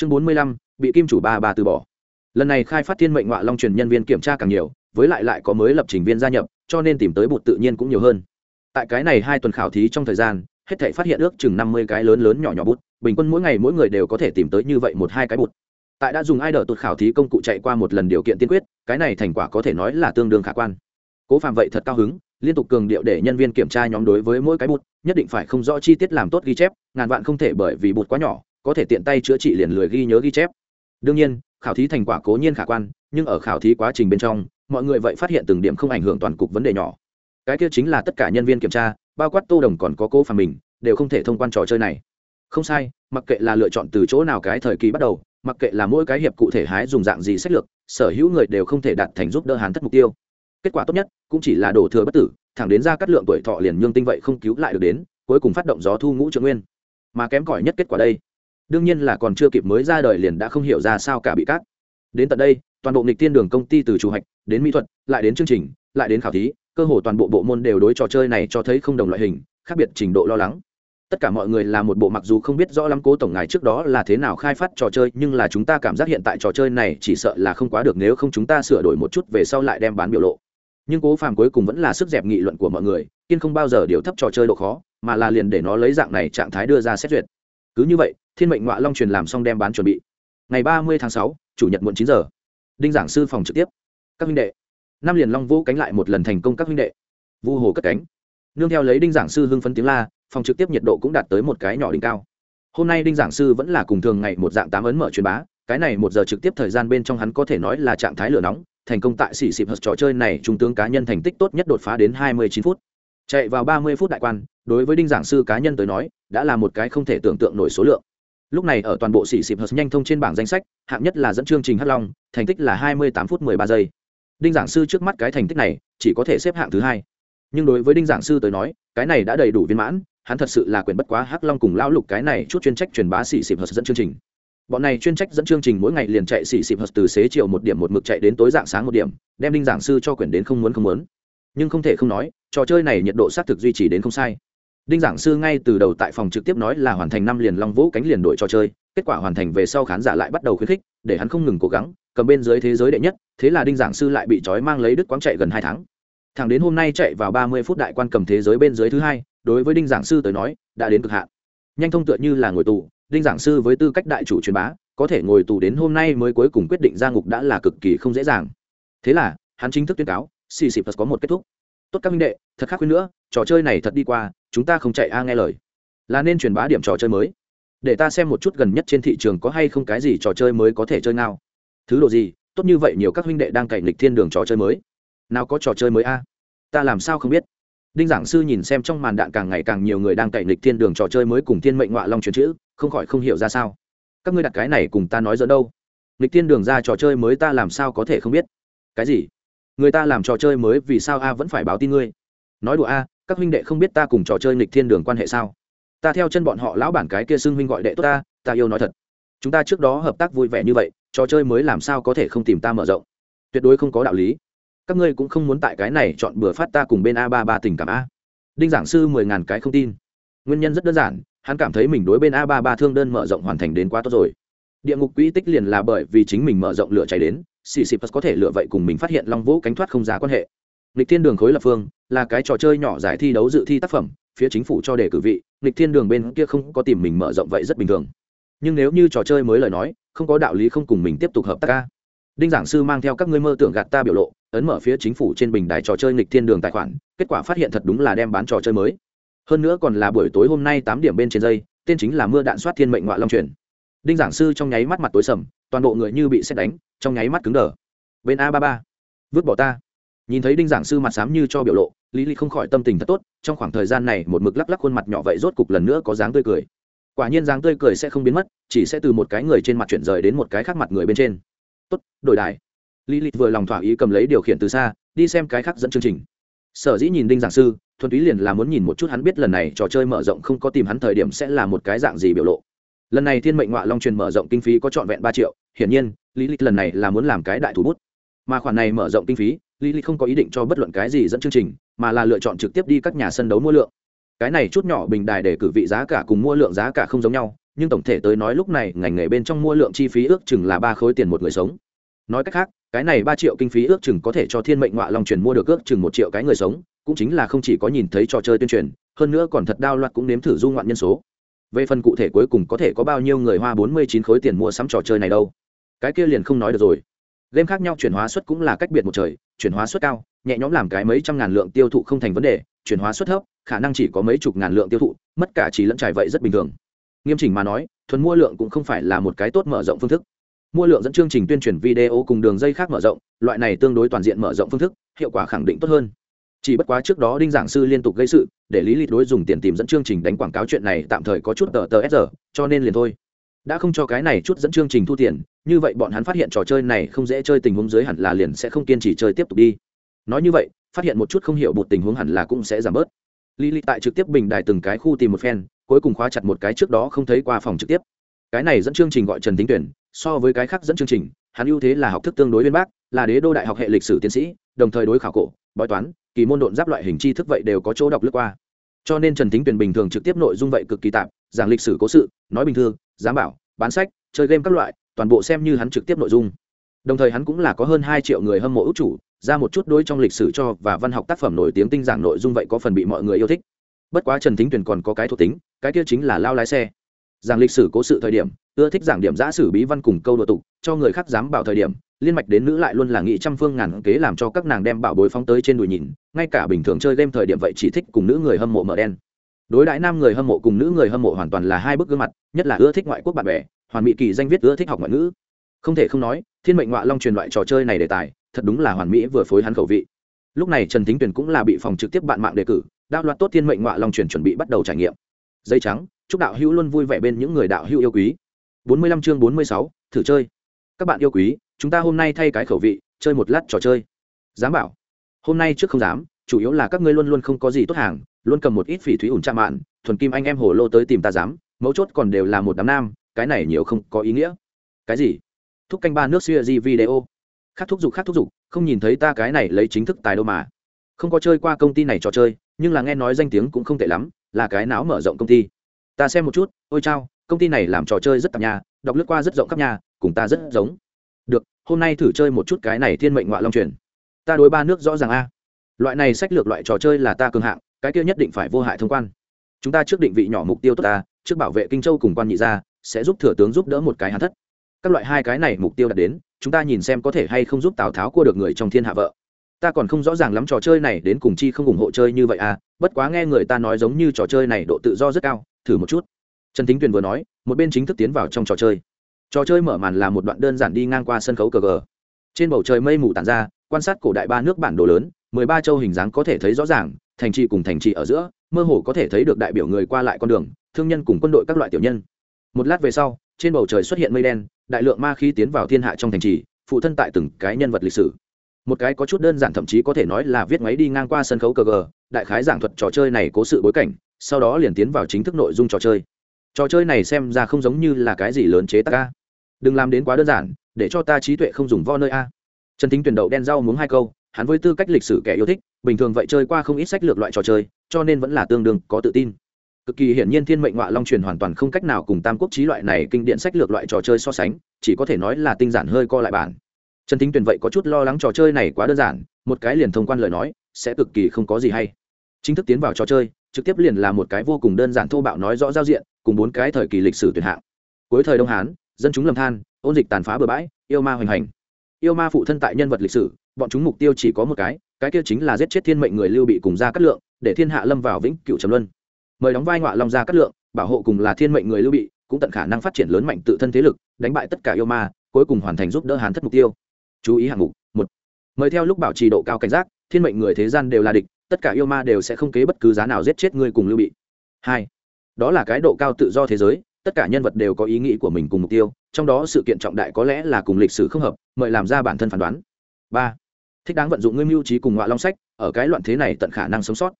chương bốn mươi lăm, bị kim chủ ba ba từ bỏ. Lần này khai phát thiên mệnh ngoại long truyền nhân viên kiểm tra càng nhiều, với lại lại có mới lập trình viên gia nhập, cho nên tìm tới bụt tự nhiên cũng nhiều hơn. Tại cái này hai tuần khảo thí trong thời gian, hết thể phát hiện ước chừng năm mươi cái lớn lớn nhỏ nhỏ bút bình quân mỗi ngày mỗi người đều có thể tìm tới như vậy một hai cái bút tại đã dùng ai đỡ tụt khảo thí công cụ chạy qua một lần điều kiện tiên quyết, cái này thành quả có thể nói là tương đương khả quan. Cố phạm vậy thật cao hứng, liên tục cường điệu để nhân viên kiểm tra nhóm đối với mỗi cái bút nhất định phải không rõ chi tiết làm tốt ghi chép, ngàn vạn không thể bởi vì bút quá nhỏ có thể tiện tay chữa trị liền lười ghi nhớ ghi chép. Đương nhiên, khảo thí thành quả cố nhiên khả quan, nhưng ở khảo thí quá trình bên trong, mọi người vậy phát hiện từng điểm không ảnh hưởng toàn cục vấn đề nhỏ. Cái kia chính là tất cả nhân viên kiểm tra, bao quát tô đồng còn có cô phàm mình đều không thể thông quan trò chơi này. Không sai, mặc kệ là lựa chọn từ chỗ nào cái thời kỳ bắt đầu, mặc kệ là mỗi cái hiệp cụ thể hái dùng dạng gì sách lược, sở hữu người đều không thể đạt thành giúp đỡ hàn thất mục tiêu. Kết quả tốt nhất, cũng chỉ là đổ thừa bất tử, thẳng đến ra cắt lượng tuổi thọ liền nhương tinh vậy không cứu lại được đến, cuối cùng phát động gió thu ngũ trượng nguyên. Mà kém cỏi nhất kết quả đây đương nhiên là còn chưa kịp mới ra đời liền đã không hiểu ra sao cả bị cắt. Đến tận đây, toàn bộ nghịch tiên đường công ty từ chủ hạch, đến mỹ thuật, lại đến chương trình, lại đến khảo thí, cơ hồ toàn bộ bộ môn đều đối trò chơi này cho thấy không đồng loại hình, khác biệt trình độ lo lắng. Tất cả mọi người là một bộ mặc dù không biết rõ lắm cố tổng ngài trước đó là thế nào khai phát trò chơi, nhưng là chúng ta cảm giác hiện tại trò chơi này chỉ sợ là không quá được nếu không chúng ta sửa đổi một chút về sau lại đem bán biểu lộ. Nhưng cố phàm cuối cùng vẫn là sức dẹp nghị luận của mọi người, kiên không bao giờ điều thấp trò chơi độ khó, mà là liền để nó lấy dạng này trạng thái đưa ra xét duyệt. Cứ như vậy thiên mệnh ngọa long truyền làm xong đem bán chuẩn bị. Ngày ba mươi tháng sáu, chủ nhật muộn chín giờ. Đinh giảng sư phòng trực tiếp. Các huynh đệ. Năm liền long vũ cánh lại một lần thành công các huynh đệ. Vu hồ cất cánh. Nương theo lấy đinh giảng sư hưng phấn tiếng la, phòng trực tiếp nhiệt độ cũng đạt tới một cái nhỏ đỉnh cao. Hôm nay đinh giảng sư vẫn là cùng thường ngày một dạng tám ấn mở truyền bá, cái này một giờ trực tiếp thời gian bên trong hắn có thể nói là trạng thái lửa nóng, thành công tại xỉ xịp hật trò chơi này trung tướng cá nhân thành tích tốt nhất đột phá đến hai mươi chín phút. Chạy vào ba mươi phút đại quan, đối với đinh giảng sư cá nhân tới nói, đã là một cái không thể tưởng tượng nổi số lượng lúc này ở toàn bộ xỉ xịp hờ nhanh thông trên bảng danh sách, hạng nhất là dẫn chương trình hắc long, thành tích là hai mươi tám phút mười ba giây. Đinh giảng sư trước mắt cái thành tích này, chỉ có thể xếp hạng thứ hai. Nhưng đối với đinh giảng sư tới nói, cái này đã đầy đủ viên mãn, hắn thật sự là quyền bất quá hắc long cùng lão lục cái này chút chuyên trách truyền bá xỉ xịp hờ dẫn chương trình. Bọn này chuyên trách dẫn chương trình mỗi ngày liền chạy xỉ xịp hờ từ xế chiều một điểm một mực chạy đến tối dạng sáng một điểm, đem đinh giảng sư cho quyền đến không muốn không muốn. Nhưng không thể không nói, trò chơi này nhiệt độ xác thực duy trì đến không sai đinh giảng sư ngay từ đầu tại phòng trực tiếp nói là hoàn thành năm liền long vũ cánh liền đội trò chơi, kết quả hoàn thành về sau khán giả lại bắt đầu khuyến khích, để hắn không ngừng cố gắng, cầm bên dưới thế giới đệ nhất, thế là đinh giảng sư lại bị trói mang lấy đức quáng chạy gần hai tháng. Thẳng đến hôm nay chạy vào ba mươi phút đại quan cầm thế giới bên dưới thứ hai, đối với đinh giảng sư tới nói, đã đến cực hạn. Nhanh thông tựa như là ngồi tù, đinh giảng sư với tư cách đại chủ truyền bá, có thể ngồi tù đến hôm nay mới cuối cùng quyết định ra ngục đã là cực kỳ không dễ dàng. Thế là, hắn chính thức tuyên cáo xì có một kết thúc. Tốt các minh đệ, thật khác khuyên nữa, trò chơi này thật đi qua chúng ta không chạy a nghe lời. Là nên truyền bá điểm trò chơi mới. Để ta xem một chút gần nhất trên thị trường có hay không cái gì trò chơi mới có thể chơi nào thứ đồ gì, tốt như vậy nhiều các huynh đệ đang cày lịch thiên đường trò chơi mới. Nào có trò chơi mới a? Ta làm sao không biết? Đinh giảng sư nhìn xem trong màn đạn càng ngày càng nhiều người đang cày lịch thiên đường trò chơi mới cùng thiên mệnh ngoạ long truyền chữ, không khỏi không hiểu ra sao. Các ngươi đặt cái này cùng ta nói dẫn đâu? Lịch thiên đường ra trò chơi mới ta làm sao có thể không biết? Cái gì? Người ta làm trò chơi mới vì sao a vẫn phải báo tin ngươi? Nói đùa a các huynh đệ không biết ta cùng trò chơi nghịch thiên đường quan hệ sao? Ta theo chân bọn họ lão bản cái kia xưng huynh gọi đệ tốt ta ta yêu nói thật. Chúng ta trước đó hợp tác vui vẻ như vậy, trò chơi mới làm sao có thể không tìm ta mở rộng? Tuyệt đối không có đạo lý. Các ngươi cũng không muốn tại cái này chọn bừa phát ta cùng bên a ba ba tình cảm a. Đinh giảng sư mười ngàn cái không tin. Nguyên nhân rất đơn giản, hắn cảm thấy mình đối bên a ba ba thương đơn mở rộng hoàn thành đến quá tốt rồi. Địa ngục quỹ tích liền là bởi vì chính mình mở rộng lửa cháy đến, xì xì có thể lựa vậy cùng mình phát hiện long vũ cánh thoát không giá quan hệ lịch thiên đường khối lập phương là cái trò chơi nhỏ giải thi đấu dự thi tác phẩm, phía chính phủ cho đề cử vị lịch thiên đường bên kia không có tìm mình mở rộng vậy rất bình thường. Nhưng nếu như trò chơi mới lời nói, không có đạo lý không cùng mình tiếp tục hợp tác ca. Đinh giảng sư mang theo các ngươi mơ tưởng gạt ta biểu lộ, ấn mở phía chính phủ trên bình đài trò chơi lịch thiên đường tài khoản, kết quả phát hiện thật đúng là đem bán trò chơi mới. Hơn nữa còn là buổi tối hôm nay tám điểm bên trên dây, tên chính là mưa đạn soát thiên mệnh ngoại long truyền. Đinh giảng sư trong nháy mắt mặt tối sầm, toàn bộ người như bị xét đánh, trong nháy mắt cứng đờ. Bên a ba ba, vứt bỏ ta nhìn thấy đinh giảng sư mặt xám như cho biểu lộ, lý lý không khỏi tâm tình thật tốt, trong khoảng thời gian này một mực lắc lắc khuôn mặt nhỏ vậy rốt cục lần nữa có dáng tươi cười. Quả nhiên dáng tươi cười sẽ không biến mất, chỉ sẽ từ một cái người trên mặt chuyển rời đến một cái khác mặt người bên trên. Tốt, đổi đài. Lý lịch vừa lòng thỏa ý cầm lấy điều khiển từ xa, đi xem cái khác dẫn chương trình. Sở dĩ nhìn đinh giảng sư, thuần túy liền là muốn nhìn một chút hắn biết lần này trò chơi mở rộng không có tìm hắn thời điểm sẽ là một cái dạng gì biểu lộ. Lần này thiên mệnh ngoại long truyền mở rộng kinh phí có trọn vẹn ba triệu, hiển nhiên, lý lịch lần này là muốn làm cái đại thủ bút. Mà khoản này mở rộng kinh phí lý không có ý định cho bất luận cái gì dẫn chương trình, mà là lựa chọn trực tiếp đi các nhà sân đấu mua lượng. Cái này chút nhỏ bình đài để cử vị giá cả cùng mua lượng giá cả không giống nhau, nhưng tổng thể tới nói lúc này, ngành nghề bên trong mua lượng chi phí ước chừng là ba khối tiền một người sống. Nói cách khác, cái này ba triệu kinh phí ước chừng có thể cho thiên mệnh ngoại long truyền mua được ước chừng một triệu cái người sống, cũng chính là không chỉ có nhìn thấy trò chơi tuyên truyền, hơn nữa còn thật đao loạt cũng nếm thử du ngoạn nhân số. Về phần cụ thể cuối cùng có thể có bao nhiêu người hoa bốn mươi chín khối tiền mua sắm trò chơi này đâu? Cái kia liền không nói được rồi. Game khác nhau chuyển hóa suất cũng là cách biệt một trời chuyển hóa suất cao, nhẹ nhõm làm cái mấy trăm ngàn lượng tiêu thụ không thành vấn đề, chuyển hóa suất thấp, khả năng chỉ có mấy chục ngàn lượng tiêu thụ, mất cả chỉ lẫn trải vậy rất bình thường. Nghiêm chỉnh mà nói, thuần mua lượng cũng không phải là một cái tốt mở rộng phương thức. Mua lượng dẫn chương trình tuyên truyền video cùng đường dây khác mở rộng, loại này tương đối toàn diện mở rộng phương thức, hiệu quả khẳng định tốt hơn. Chỉ bất quá trước đó đinh giảng sư liên tục gây sự, để lý lịch đối dùng tiền tìm dẫn chương trình đánh quảng cáo chuyện này tạm thời có chút tờ tờ s cho nên liền thôi đã không cho cái này chút dẫn chương trình thu tiền, như vậy bọn hắn phát hiện trò chơi này không dễ chơi tình huống dưới hẳn là liền sẽ không kiên trì chơi tiếp tục đi. Nói như vậy, phát hiện một chút không hiểu một tình huống hẳn là cũng sẽ giảm bớt. Lý lịch tại trực tiếp bình đài từng cái khu tìm một phen, cuối cùng khóa chặt một cái trước đó không thấy qua phòng trực tiếp. Cái này dẫn chương trình gọi trần tính tuyển, so với cái khác dẫn chương trình, hắn ưu thế là học thức tương đối bên bác, là đế đô đại học hệ lịch sử tiến sĩ, đồng thời đối khảo cổ, bói toán, kỳ môn độn giáp loại hình tri thức vậy đều có chỗ đọc lướt qua. Cho nên trần tính tuyển bình thường trực tiếp nội dung vậy cực kỳ tạp, giảng lịch sử cố sự, nói bình thường giám bảo, bán sách, chơi game các loại, toàn bộ xem như hắn trực tiếp nội dung. Đồng thời hắn cũng là có hơn hai triệu người hâm mộ ước chủ, ra một chút đôi trong lịch sử cho và văn học tác phẩm nổi tiếng tinh giảng nội dung vậy có phần bị mọi người yêu thích. Bất quá trần thính Tuyền còn có cái thuộc tính, cái kia chính là lao lái xe. Giảng lịch sử cố sự thời điểm, ưa thích giảng điểm giã sử bí văn cùng câu đ tục, cho người khác dám bảo thời điểm, liên mạch đến nữ lại luôn là nghị trăm phương ngàn kế làm cho các nàng đem bảo bối phóng tới trên đùi nhìn, ngay cả bình thường chơi game thời điểm vậy chỉ thích cùng nữ người hâm mộ mở đen đối đãi nam người hâm mộ cùng nữ người hâm mộ hoàn toàn là hai bức gương mặt, nhất là ưa thích ngoại quốc bạn bè, hoàn mỹ kỳ danh viết ưa thích học ngoại ngữ. Không thể không nói, thiên mệnh ngoại long truyền loại trò chơi này đề tài, thật đúng là hoàn mỹ vừa phối hắn khẩu vị. Lúc này trần thính tuyền cũng là bị phòng trực tiếp bạn mạng đề cử, đạo loạt tốt thiên mệnh ngoại long truyền chuẩn bị bắt đầu trải nghiệm. Dây trắng, chúc đạo hữu luôn vui vẻ bên những người đạo hữu yêu quý. Bốn mươi lăm chương bốn mươi sáu, thử chơi. Các bạn yêu quý, chúng ta hôm nay thay cái khẩu vị, chơi một lát trò chơi. Dám bảo. Hôm nay trước không dám, chủ yếu là các ngươi luôn luôn không có gì tốt hàng luôn cầm một ít phỉ thúy ủn chạm mạn, thuần kim anh em hồ lô tới tìm ta dám, mấu chốt còn đều là một đám nam, cái này nhiều không có ý nghĩa. Cái gì? Thúc canh ba nước xuya di video? Khác thúc giục khác thúc giục không nhìn thấy ta cái này lấy chính thức tài đâu mà. Không có chơi qua công ty này trò chơi, nhưng là nghe nói danh tiếng cũng không tệ lắm, là cái não mở rộng công ty. Ta xem một chút, ôi chao, công ty này làm trò chơi rất tạp nhà đọc lướt qua rất rộng khắp nhà cùng ta rất giống. Được, hôm nay thử chơi một chút cái này thiên mệnh ngoại long truyền. Ta đối ba nước rõ ràng a. Loại này sách lược loại trò chơi là ta cường hạng cái kia nhất định phải vô hại thông quan. Chúng ta trước định vị nhỏ mục tiêu tốt ta, trước bảo vệ kinh châu cùng quan nhị gia, sẽ giúp thừa tướng giúp đỡ một cái hắn thất. Các loại hai cái này mục tiêu đạt đến, chúng ta nhìn xem có thể hay không giúp tào tháo cua được người trong thiên hạ vợ. Ta còn không rõ ràng lắm trò chơi này đến cùng chi không ủng hộ chơi như vậy à bất quá nghe người ta nói giống như trò chơi này độ tự do rất cao, thử một chút. Trần thính tuyền vừa nói, một bên chính thức tiến vào trong trò chơi. Trò chơi mở màn là một đoạn đơn giản đi ngang qua sân khấu cờ cờ. trên bầu trời mây mù tàn ra, quan sát cổ đại ba nước bản đồ lớn, mười ba châu hình dáng có thể thấy rõ ràng thành trì cùng thành trì ở giữa, mơ hồ có thể thấy được đại biểu người qua lại con đường, thương nhân cùng quân đội các loại tiểu nhân. Một lát về sau, trên bầu trời xuất hiện mây đen, đại lượng ma khí tiến vào thiên hạ trong thành trì, phụ thân tại từng cái nhân vật lịch sử. Một cái có chút đơn giản thậm chí có thể nói là viết máy đi ngang qua sân khấu cờ gờ, đại khái giảng thuật trò chơi này có sự bối cảnh, sau đó liền tiến vào chính thức nội dung trò chơi. Trò chơi này xem ra không giống như là cái gì lớn chế tác ca đừng làm đến quá đơn giản, để cho ta trí tuệ không dùng vo nơi a. Trần thính tuyển đậu đen rau muốn hai câu, hắn với tư cách lịch sử kẻ yêu thích bình thường vậy chơi qua không ít sách lược loại trò chơi, cho nên vẫn là tương đương có tự tin. Cực kỳ hiển nhiên thiên mệnh ngoại long truyền hoàn toàn không cách nào cùng tam quốc trí loại này kinh điển sách lược loại trò chơi so sánh, chỉ có thể nói là tinh giản hơi co lại bản. Trần thính tuyển vậy có chút lo lắng trò chơi này quá đơn giản, một cái liền thông quan lời nói, sẽ cực kỳ không có gì hay. Chính thức tiến vào trò chơi, trực tiếp liền là một cái vô cùng đơn giản thô bạo nói rõ giao diện, cùng bốn cái thời kỳ lịch sử tuyệt hạng. Cuối thời đông hán, dân chúng lầm than, ôn dịch tàn phá bừa bãi, yêu ma hoành hành. Yêu ma phụ thân tại nhân vật lịch sử bọn chúng mục tiêu chỉ có một cái cái kia chính là giết chết thiên mệnh người lưu bị cùng ra cát lượng, để thiên hạ lâm vào vĩnh cựu trầm luân. Mời đóng vai ngọa long ra cát lượng, bảo hộ cùng là thiên mệnh người lưu bị, cũng tận khả năng phát triển lớn mạnh tự thân thế lực, đánh bại tất cả yêu ma, cuối cùng hoàn thành giúp đỡ hán thất mục tiêu. Chú ý hạng mục, một. Mời theo lúc bảo trì độ cao cảnh giác, thiên mệnh người thế gian đều là địch, tất cả yêu ma đều sẽ không kế bất cứ giá nào giết chết người cùng lưu bị. Hai. Đó là cái độ cao tự do thế giới, tất cả nhân vật đều có ý nghĩ của mình cùng mục tiêu, trong đó sự kiện trọng đại có lẽ là cùng lịch sử không hợp, mời làm ra bản thân phán đoán. Ba thích đáng vận dụng ngươi mưu trí cùng ngoại long sách, ở cái loạn thế này tận khả năng sống sót.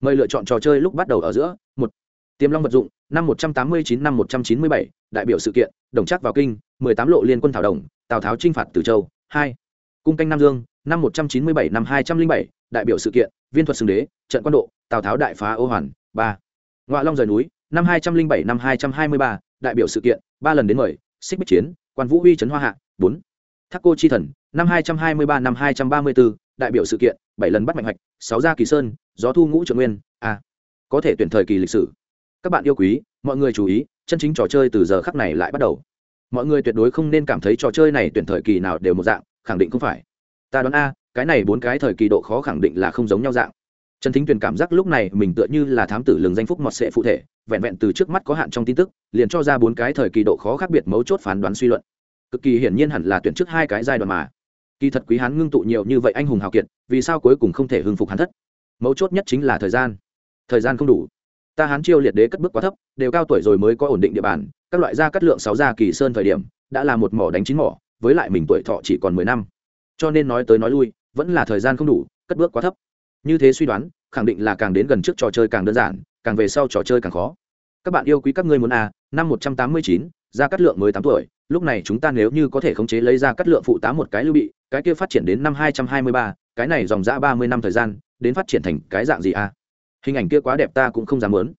Mời lựa chọn trò chơi lúc bắt đầu ở giữa, một. Tiềm long vật dụng, năm một trăm tám mươi chín, năm một trăm chín mươi bảy, đại biểu sự kiện, đồng chắc vào kinh, mười tám lộ liên quân thảo đồng, tào tháo chinh phạt từ châu, hai. Cung canh nam dương, năm một trăm chín mươi bảy, năm hai trăm linh bảy, đại biểu sự kiện, viên thuật xưng đế, trận quan độ, tào tháo đại phá ô hoàn, ba. Ngoại long rời núi, năm hai trăm linh bảy, năm hai trăm hai mươi ba, đại biểu sự kiện, ba lần đến mời, xích bích chiến, quan vũ uy trấn hoa hạ, bốn thác cô chi thần, năm hai trăm hai mươi ba, năm hai trăm ba mươi bốn, đại biểu sự kiện, bảy lần bắt mạnh hoạch, sáu gia kỳ sơn, gió thu ngũ trường nguyên a có thể tuyển thời kỳ lịch sử. Các bạn yêu quý, mọi người chú ý, chân chính trò chơi từ giờ khắc này lại bắt đầu. Mọi người tuyệt đối không nên cảm thấy trò chơi này tuyển thời kỳ nào đều một dạng, khẳng định không phải. Ta đoán a, cái này bốn cái thời kỳ độ khó khẳng định là không giống nhau dạng. Trần thính tuyền cảm giác lúc này mình tựa như là thám tử lường danh phúc mọt sệ phụ thể, vẹn vẹn từ trước mắt có hạn trong tin tức, liền cho ra bốn cái thời kỳ độ khó khác biệt mấu chốt phán đoán suy luận cực kỳ hiển nhiên hẳn là tuyển trước hai cái giai đoạn mà. Kỳ thật quý hán ngưng tụ nhiều như vậy anh hùng hào kiệt vì sao cuối cùng không thể hưng phục hắn thất? Mấu chốt nhất chính là thời gian. Thời gian không đủ. Ta hán chiêu liệt đế cất bước quá thấp đều cao tuổi rồi mới có ổn định địa bàn các loại gia cắt lượng sáu gia kỳ sơn thời điểm đã là một mỏ đánh chín mỏ với lại mình tuổi thọ chỉ còn mười năm. Cho nên nói tới nói lui vẫn là thời gian không đủ cất bước quá thấp. Như thế suy đoán khẳng định là càng đến gần trước trò chơi càng đơn giản càng về sau trò chơi càng khó. Các bạn yêu quý các ngươi muốn a à, năm một trăm tám mươi chín gia cát lượng mới tám tuổi, lúc này chúng ta nếu như có thể khống chế lấy ra cắt lượng phụ tá một cái lưu bị, cái kia phát triển đến năm hai trăm hai mươi ba, cái này dòng dã ba mươi năm thời gian, đến phát triển thành cái dạng gì a hình ảnh kia quá đẹp ta cũng không dám muốn.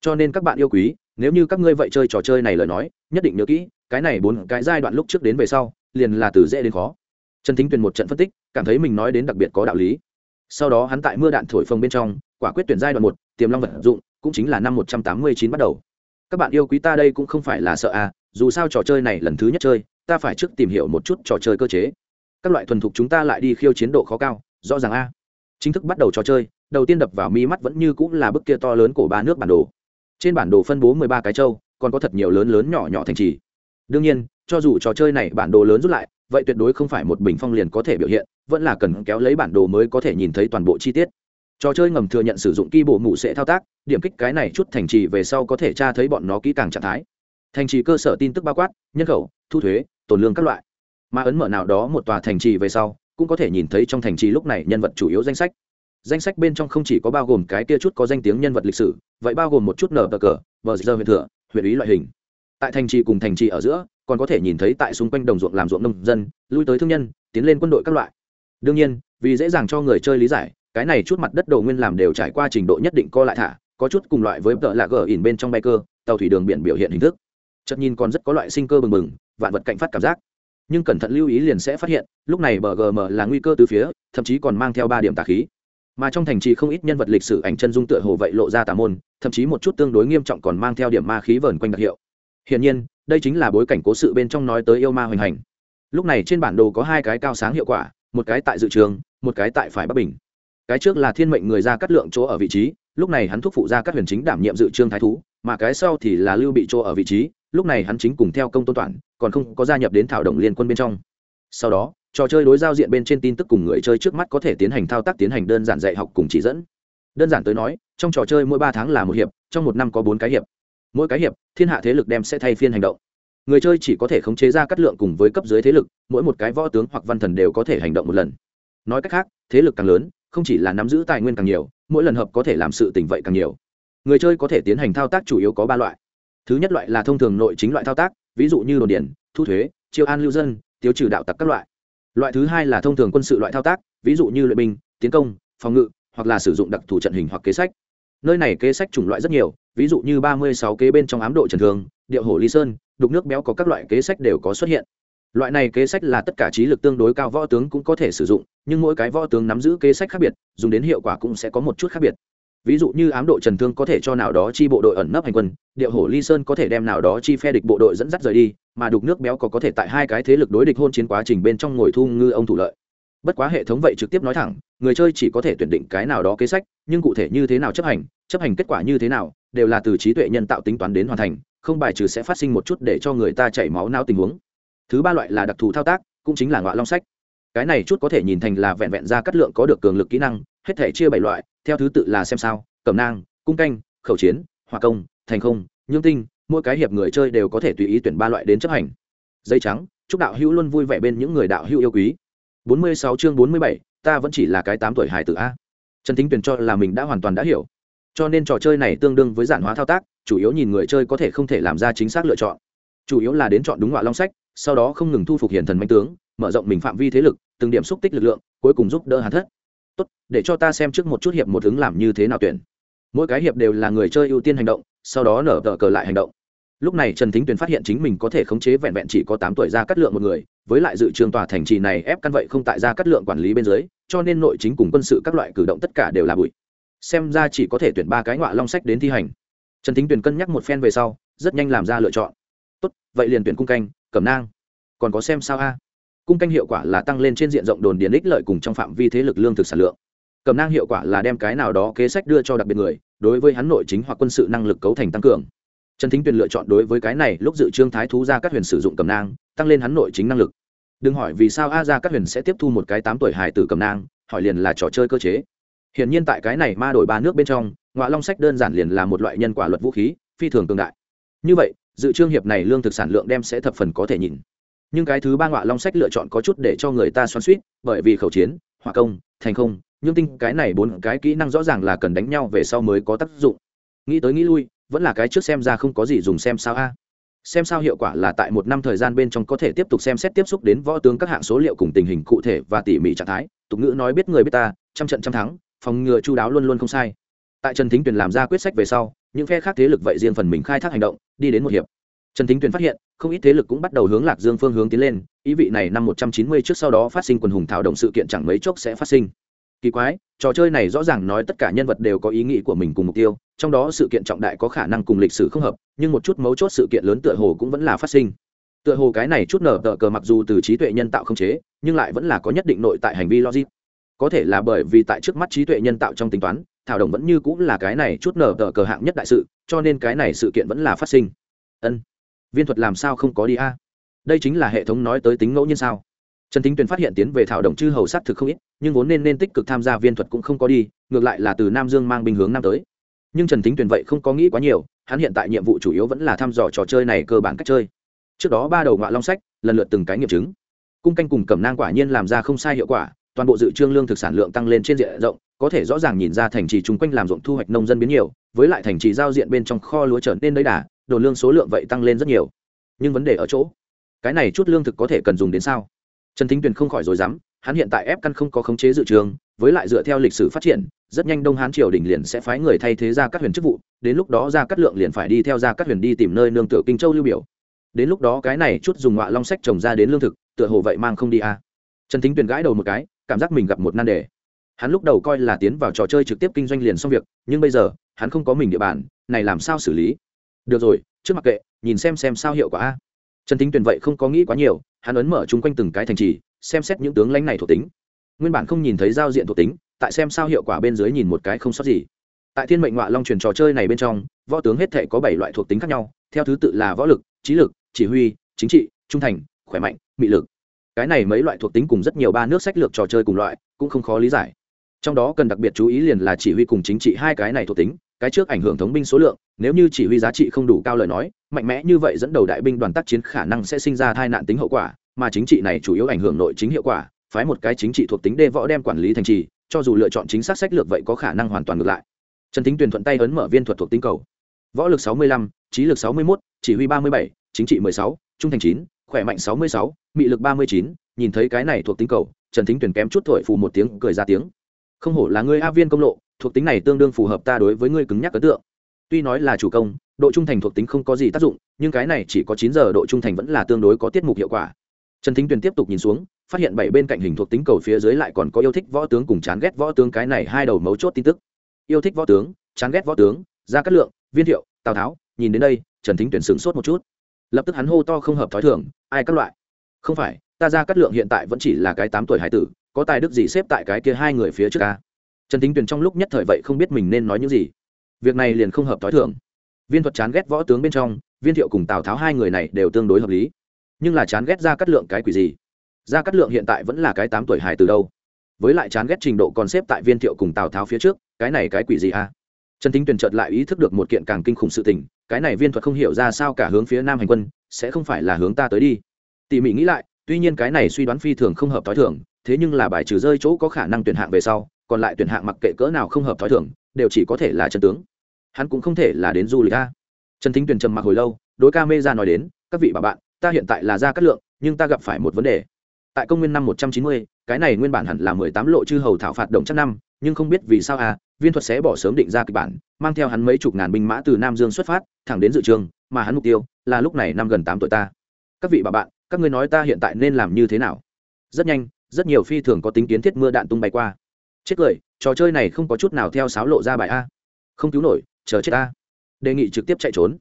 Cho nên các bạn yêu quý, nếu như các ngươi vậy chơi trò chơi này lời nói, nhất định nhớ kỹ, cái này bốn cái giai đoạn lúc trước đến về sau, liền là từ dễ đến khó. Trần thính tuyền một trận phân tích, cảm thấy mình nói đến đặc biệt có đạo lý. Sau đó hắn tại mưa đạn thổi phồng bên trong, quả quyết tuyển giai đoạn một, tiềm long vật dụng, cũng chính là năm một trăm tám mươi chín bắt đầu. Các bạn yêu quý ta đây cũng không phải là sợ à dù sao trò chơi này lần thứ nhất chơi, ta phải trước tìm hiểu một chút trò chơi cơ chế. Các loại thuần thục chúng ta lại đi khiêu chiến độ khó cao, rõ ràng a. Chính thức bắt đầu trò chơi, đầu tiên đập vào mi mắt vẫn như cũng là bức kia to lớn của ba nước bản đồ. Trên bản đồ phân bố mười ba cái châu, còn có thật nhiều lớn lớn nhỏ nhỏ thành trì. Đương nhiên, cho dù trò chơi này bản đồ lớn rút lại, vậy tuyệt đối không phải một bình phong liền có thể biểu hiện, vẫn là cần kéo lấy bản đồ mới có thể nhìn thấy toàn bộ chi tiết. Trò chơi ngầm thừa nhận sử dụng ki bộ mụ sẽ thao tác, điểm kích cái này chút thành trì về sau có thể tra thấy bọn nó kỹ càng trạng thái thành trì cơ sở tin tức bao quát, nhân khẩu, thu thuế tồn lương các loại. Mà ấn mở nào đó một tòa thành trì về sau, cũng có thể nhìn thấy trong thành trì lúc này nhân vật chủ yếu danh sách. Danh sách bên trong không chỉ có bao gồm cái kia chút có danh tiếng nhân vật lịch sử, vậy bao gồm một chút nở bờ cờ, bờ giờ huyện thừa huyện ý loại hình. Tại thành trì cùng thành trì ở giữa, còn có thể nhìn thấy tại xung quanh đồng ruộng làm ruộng nông dân, lui tới thương nhân, tiến lên quân đội các loại. Đương nhiên, vì dễ dàng cho người chơi lý giải, cái này chút mặt đất đầu nguyên làm đều trải qua trình độ nhất định co lại thả, có chút cùng loại với tợ lạ gờ ỉn bên trong bay cơ, tàu thủy đường biển biểu hiện hình thức chật nhìn còn rất có loại sinh cơ bừng bừng, vạn vật cạnh phát cảm giác. Nhưng cẩn thận lưu ý liền sẽ phát hiện, lúc này bờ gm là nguy cơ từ phía, thậm chí còn mang theo ba điểm tà khí. Mà trong thành trì không ít nhân vật lịch sử ảnh chân dung tựa hồ vậy lộ ra tà môn, thậm chí một chút tương đối nghiêm trọng còn mang theo điểm ma khí vờn quanh đặc hiệu. Hiển nhiên, đây chính là bối cảnh cố sự bên trong nói tới yêu ma hoành hành. Lúc này trên bản đồ có hai cái cao sáng hiệu quả, một cái tại dự trường, một cái tại phải bắc bình. Cái trước là thiên mệnh người ra cắt lượng chỗ ở vị trí, lúc này hắn thúc phụ ra các huyền chính đảm nhiệm dự trương thái thú mà cái sau thì là lưu bị chỗ ở vị trí, lúc này hắn chính cùng theo công tôn toản còn không có gia nhập đến thảo động liên quân bên trong. Sau đó, trò chơi đối giao diện bên trên tin tức cùng người chơi trước mắt có thể tiến hành thao tác tiến hành đơn giản dạy học cùng chỉ dẫn. Đơn giản tới nói, trong trò chơi mỗi ba tháng là một hiệp, trong một năm có bốn cái hiệp. Mỗi cái hiệp, thiên hạ thế lực đem sẽ thay phiên hành động. Người chơi chỉ có thể khống chế ra cắt lượng cùng với cấp dưới thế lực, mỗi một cái võ tướng hoặc văn thần đều có thể hành động một lần. Nói cách khác, thế lực càng lớn, không chỉ là nắm giữ tài nguyên càng nhiều, mỗi lần hợp có thể làm sự tình vậy càng nhiều người chơi có thể tiến hành thao tác chủ yếu có ba loại. Thứ nhất loại là thông thường nội chính loại thao tác, ví dụ như đồn điển thu thuế, chiêu an lưu dân, tiêu trừ đạo tặc các loại. Loại thứ hai là thông thường quân sự loại thao tác, ví dụ như luyện binh, tiến công, phòng ngự, hoặc là sử dụng đặc thù trận hình hoặc kế sách. Nơi này kế sách chủng loại rất nhiều, ví dụ như ba mươi sáu kế bên trong ám độ trần thường, điệu hổ ly sơn, đục nước béo có các loại kế sách đều có xuất hiện. Loại này kế sách là tất cả trí lực tương đối cao võ tướng cũng có thể sử dụng, nhưng mỗi cái võ tướng nắm giữ kế sách khác biệt, dùng đến hiệu quả cũng sẽ có một chút khác biệt ví dụ như ám độ trần thương có thể cho nào đó chi bộ đội ẩn nấp hành quân, điệu hổ ly sơn có thể đem nào đó chi phe địch bộ đội dẫn dắt rời đi, mà đục nước béo có có thể tại hai cái thế lực đối địch hôn chiến quá trình bên trong ngồi thu ngư ông thủ lợi. Bất quá hệ thống vậy trực tiếp nói thẳng, người chơi chỉ có thể tuyển định cái nào đó kế sách, nhưng cụ thể như thế nào chấp hành chấp hành kết quả như thế nào, đều là từ trí tuệ nhân tạo tính toán đến hoàn thành, không bài trừ sẽ phát sinh một chút để cho người ta chảy máu não tình huống. Thứ ba loại là đặc thù thao tác, cũng chính là ngọa long sách. Cái này chút có thể nhìn thành là vẹn vẹn ra cắt lượng có được cường lực kỹ năng hết thể chia bảy loại theo thứ tự là xem sao cẩm nang cung canh khẩu chiến hòa công thành không nhương tinh mỗi cái hiệp người chơi đều có thể tùy ý tuyển ba loại đến chấp hành. Dây trắng chúc đạo hữu luôn vui vẻ bên những người đạo hữu yêu quý. 46 chương 47, ta vẫn chỉ là cái tám tuổi hài tử a. Trần thính tuyển cho là mình đã hoàn toàn đã hiểu. Cho nên trò chơi này tương đương với giản hóa thao tác chủ yếu nhìn người chơi có thể không thể làm ra chính xác lựa chọn. Chủ yếu là đến chọn đúng loại long sách sau đó không ngừng thu phục hiển thần manh tướng mở rộng mình phạm vi thế lực từng điểm xúc tích lực lượng cuối cùng giúp đỡ hàn thất tốt, để cho ta xem trước một chút hiệp một ứng làm như thế nào tuyển. Mỗi cái hiệp đều là người chơi ưu tiên hành động, sau đó nở tờ cờ lại hành động. Lúc này trần thính tuyền phát hiện chính mình có thể khống chế vẹn vẹn chỉ có tám tuổi ra cắt lượng một người, với lại dự trường tòa thành trì này ép căn vậy không tại ra cắt lượng quản lý bên dưới, cho nên nội chính cùng quân sự các loại cử động tất cả đều là bụi. Xem ra chỉ có thể tuyển ba cái ngọa long sách đến thi hành. Trần thính tuyền cân nhắc một phen về sau, rất nhanh làm ra lựa chọn. Tốt, vậy liền tuyển cung canh, cẩm nang. Còn có xem sao a? Cung canh hiệu quả là tăng lên trên diện rộng đồn điền ích lợi cùng trong phạm vi thế lực lương thực sản lượng. Cẩm năng hiệu quả là đem cái nào đó kế sách đưa cho đặc biệt người, đối với hắn nội chính hoặc quân sự năng lực cấu thành tăng cường. Trần thính tuyền lựa chọn đối với cái này lúc dự trương thái thú ra các huyền sử dụng cầm nang, tăng lên hắn nội chính năng lực. Đừng hỏi vì sao a ra các huyền sẽ tiếp thu một cái tám tuổi hài tử cầm nang, hỏi liền là trò chơi cơ chế. Hiển nhiên tại cái này ma đổi ba nước bên trong ngoại long sách đơn giản liền là một loại nhân quả luật vũ khí, phi thường tương đại. Như vậy, dự trương hiệp này lương thực sản lượng đem sẽ thập phần có thể nhìn nhưng cái thứ ba ngọa long sách lựa chọn có chút để cho người ta xoắn suýt bởi vì khẩu chiến, hỏa công, thành không nhưng tinh, cái này bốn cái kỹ năng rõ ràng là cần đánh nhau về sau mới có tác dụng. Nghĩ tới nghĩ lui, vẫn là cái trước xem ra không có gì dùng xem sao a. Xem sao hiệu quả là tại một năm thời gian bên trong có thể tiếp tục xem xét tiếp xúc đến võ tướng các hạng số liệu cùng tình hình cụ thể và tỉ mỉ trạng thái. Tục ngữ nói biết người biết ta, trăm trận trăm thắng, phòng ngừa chu đáo luôn luôn không sai. Tại trần thính tuyền làm ra quyết sách về sau, những phe khác thế lực vậy riêng phần mình khai thác hành động, đi đến một hiệp trần thính tuyền phát hiện, không ít thế lực cũng bắt đầu hướng lạc dương phương hướng tiến lên, ý vị này năm một trăm chín mươi trước sau đó phát sinh quần hùng thảo động sự kiện chẳng mấy chốc sẽ phát sinh. Kỳ quái, trò chơi này rõ ràng nói tất cả nhân vật đều có ý nghĩ của mình cùng mục tiêu, trong đó sự kiện trọng đại có khả năng cùng lịch sử không hợp, nhưng một chút mấu chốt sự kiện lớn tựa hồ cũng vẫn là phát sinh. Tựa hồ cái này chút nở tờ cờ mặc dù từ trí tuệ nhân tạo không chế, nhưng lại vẫn là có nhất định nội tại hành vi logic. Có thể là bởi vì tại trước mắt trí tuệ nhân tạo trong tính toán, thảo đồng vẫn như cũng là cái này chút nở tờ cờ hạng nhất đại sự, cho nên cái này sự kiện vẫn là phát sinh. Ân viên thuật làm sao không có đi a? Đây chính là hệ thống nói tới tính ngẫu nhiên sao? Trần thính tuyền phát hiện tiến về thảo động chư hầu sát thực không ít, nhưng vốn nên nên tích cực tham gia viên thuật cũng không có đi, ngược lại là từ nam dương mang binh hướng nam tới. Nhưng trần thính tuyền vậy không có nghĩ quá nhiều, hắn hiện tại nhiệm vụ chủ yếu vẫn là thăm dò trò chơi này cơ bản cách chơi. Trước đó ba đầu ngoại long sách, lần lượt từng cái nghiệm chứng. Cung canh cùng cẩm nang quả nhiên làm ra không sai hiệu quả, toàn bộ dự trương lương thực sản lượng tăng lên trên diện rộng, có thể rõ ràng nhìn ra thành trì chung quanh làm ruộng thu hoạch nông dân biến nhiều, với lại thành trì giao diện bên trong kho lúa trở nên đầy đà đồ lương số lượng vậy tăng lên rất nhiều. Nhưng vấn đề ở chỗ, cái này chút lương thực có thể cần dùng đến sao? Trần thính tuyền không khỏi rồi dám hắn hiện tại ép căn không có khống chế dự trường, với lại dựa theo lịch sử phát triển, rất nhanh đông hán triều đình liền sẽ phái người thay thế ra các huyền chức vụ, đến lúc đó ra cắt lượng liền phải đi theo ra các huyền đi tìm nơi nương tựa kinh châu lưu biểu. Đến lúc đó cái này chút dùng ngọa long sách trồng ra đến lương thực, tựa hồ vậy mang không đi à. trần thính tuyền gãi đầu một cái, cảm giác mình gặp một nan đề. Hắn lúc đầu coi là tiến vào trò chơi trực tiếp kinh doanh liền xong việc, nhưng bây giờ, hắn không có mình địa bàn, này làm sao xử lý? Được rồi, trước mặt kệ, nhìn xem xem sao hiệu quả a. Trần thính tuyền vậy không có nghĩ quá nhiều, hắn ấn mở chung quanh từng cái thành trì, xem xét những tướng lãnh này thuộc tính. Nguyên bản không nhìn thấy giao diện thuộc tính, tại xem sao hiệu quả bên dưới nhìn một cái không sót gì. Tại thiên mệnh ngọa long truyền trò chơi này bên trong, võ tướng hết thể có bảy loại thuộc tính khác nhau, theo thứ tự là võ lực, trí lực, chỉ huy, chính trị, trung thành, khỏe mạnh, mị lực. Cái này mấy loại thuộc tính cùng rất nhiều ba nước sách lược trò chơi cùng loại, cũng không khó lý giải. Trong đó cần đặc biệt chú ý liền là chỉ huy cùng chính trị hai cái này thuộc tính cái trước ảnh hưởng thống binh số lượng, nếu như chỉ huy giá trị không đủ cao lời nói, mạnh mẽ như vậy dẫn đầu đại binh đoàn tác chiến khả năng sẽ sinh ra tai nạn tính hậu quả, mà chính trị này chủ yếu ảnh hưởng nội chính hiệu quả, phái một cái chính trị thuộc tính đê võ đem quản lý thành trì, cho dù lựa chọn chính xác sách lược vậy có khả năng hoàn toàn ngược lại. Trần Thính tuyền thuận tay ấn mở viên thuật thuộc tính cầu. Võ lực sáu mươi lăm, trí lực sáu mươi mốt, chỉ huy ba mươi bảy, chính trị mười sáu, trung thành chín, khỏe mạnh sáu mươi sáu, mị lực ba mươi chín, nhìn thấy cái này thuộc tính cầu, trần thính tuyền kém chút thổi phù một tiếng, cười ra tiếng. Không hổ là ngươi a viên công lộ thuộc tính này tương đương phù hợp ta đối với ngươi cứng nhắc ấn tượng. Tuy nói là chủ công, độ trung thành thuộc tính không có gì tác dụng, nhưng cái này chỉ có chín giờ độ trung thành vẫn là tương đối có tiết mục hiệu quả. Trần thính tuyền tiếp tục nhìn xuống, phát hiện bảy bên cạnh hình thuộc tính cầu phía dưới lại còn có yêu thích võ tướng cùng chán ghét võ tướng cái này hai đầu mấu chốt tin tức. Yêu thích võ tướng, chán ghét võ tướng, gia cát lượng, viên thiệu, tào tháo, nhìn đến đây, trần thính tuyển sửng sốt một chút. Lập tức hắn hô to không hợp thói thường, ai các loại? Không phải, ta gia cát lượng hiện tại vẫn chỉ là cái tám tuổi hải tử, có tài đức gì xếp tại cái kia hai người phía trước ca trần thính Tuyền trong lúc nhất thời vậy không biết mình nên nói những gì. Việc này liền không hợp thói thường. Viên thuật chán ghét võ tướng bên trong, viên thiệu cùng tào tháo hai người này đều tương đối hợp lý. Nhưng là chán ghét ra cắt lượng cái quỷ gì? Ra cắt lượng hiện tại vẫn là cái tám tuổi hài từ đâu? Với lại chán ghét trình độ còn xếp tại viên thiệu cùng tào tháo phía trước, cái này cái quỷ gì a à? trần thính tuyền chợt lại ý thức được một kiện càng kinh khủng sự tình, cái này viên thuật không hiểu ra sao cả hướng phía nam hành quân, sẽ không phải là hướng ta tới đi. Tỉ mỉ nghĩ lại, tuy nhiên cái này suy đoán phi thường không hợp t h o i thường, thế nhưng là bài trừ rơi chỗ có khả năng tuyển hạng về sau còn lại tuyển hạng mặc kệ cỡ nào không hợp thói thường, đều chỉ có thể là chân tướng. Hắn cũng không thể là đến du lịch a. Trần thính tuyền trầm mặc hồi lâu, đối ca mê ra nói đến, các vị bà bạn, ta hiện tại là gia cát lượng, nhưng ta gặp phải một vấn đề. Tại công nguyên năm một trăm chín mươi, cái này nguyên bản hẳn là mười tám lộ chư hầu thảo phạt đồng chắc năm, nhưng không biết vì sao à viên thuật sẽ bỏ sớm định ra kịch bản, mang theo hắn mấy chục ngàn binh mã từ nam dương xuất phát, thẳng đến dự trường, mà hắn mục tiêu là lúc này năm gần tám tuổi ta. Các vị bà bạn, các ngươi nói ta hiện tại nên làm như thế nào? Rất nhanh, rất nhiều phi thường có tính kiến thiết mưa đạn tung bay qua chết cười, trò chơi này không có chút nào theo sáo lộ ra bài a. Không cứu nổi, chờ chết a. Đề nghị trực tiếp chạy trốn.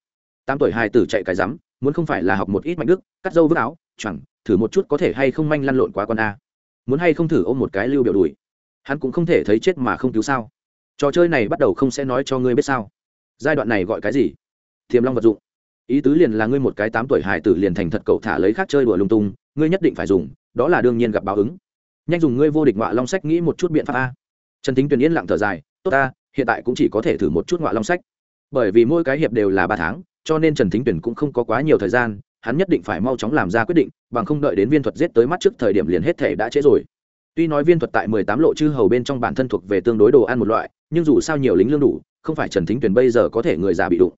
Tám tuổi hai tử chạy cái rắm, muốn không phải là học một ít mạnh đức, cắt dâu vứt áo, chẳng, thử một chút có thể hay không manh lăn lộn quá con a. Muốn hay không thử ôm một cái lưu biểu đùi. Hắn cũng không thể thấy chết mà không cứu sao. Trò chơi này bắt đầu không sẽ nói cho ngươi biết sao. Giai đoạn này gọi cái gì? Thiềm long vật dụng. Ý tứ liền là ngươi một cái tám tuổi hải tử liền thành thật cậu thả lấy khác chơi đùa lung tung, ngươi nhất định phải dùng, đó là đương nhiên gặp báo ứng nhanh dùng ngươi vô địch ngọa long sách nghĩ một chút biện pháp a. Trần thính tuyền yên lặng thở dài, tốt ta, hiện tại cũng chỉ có thể thử một chút ngọa long sách. Bởi vì mỗi cái hiệp đều là ba tháng, cho nên trần thính tuyền cũng không có quá nhiều thời gian, hắn nhất định phải mau chóng làm ra quyết định, bằng không đợi đến viên thuật giết tới mắt trước thời điểm liền hết thể đã trễ rồi. Tuy nói viên thuật tại mười tám lộ chư hầu bên trong bản thân thuộc về tương đối đồ ăn một loại, nhưng dù sao nhiều lính lương đủ, không phải trần thính tuyền bây giờ có thể người già bị đụng.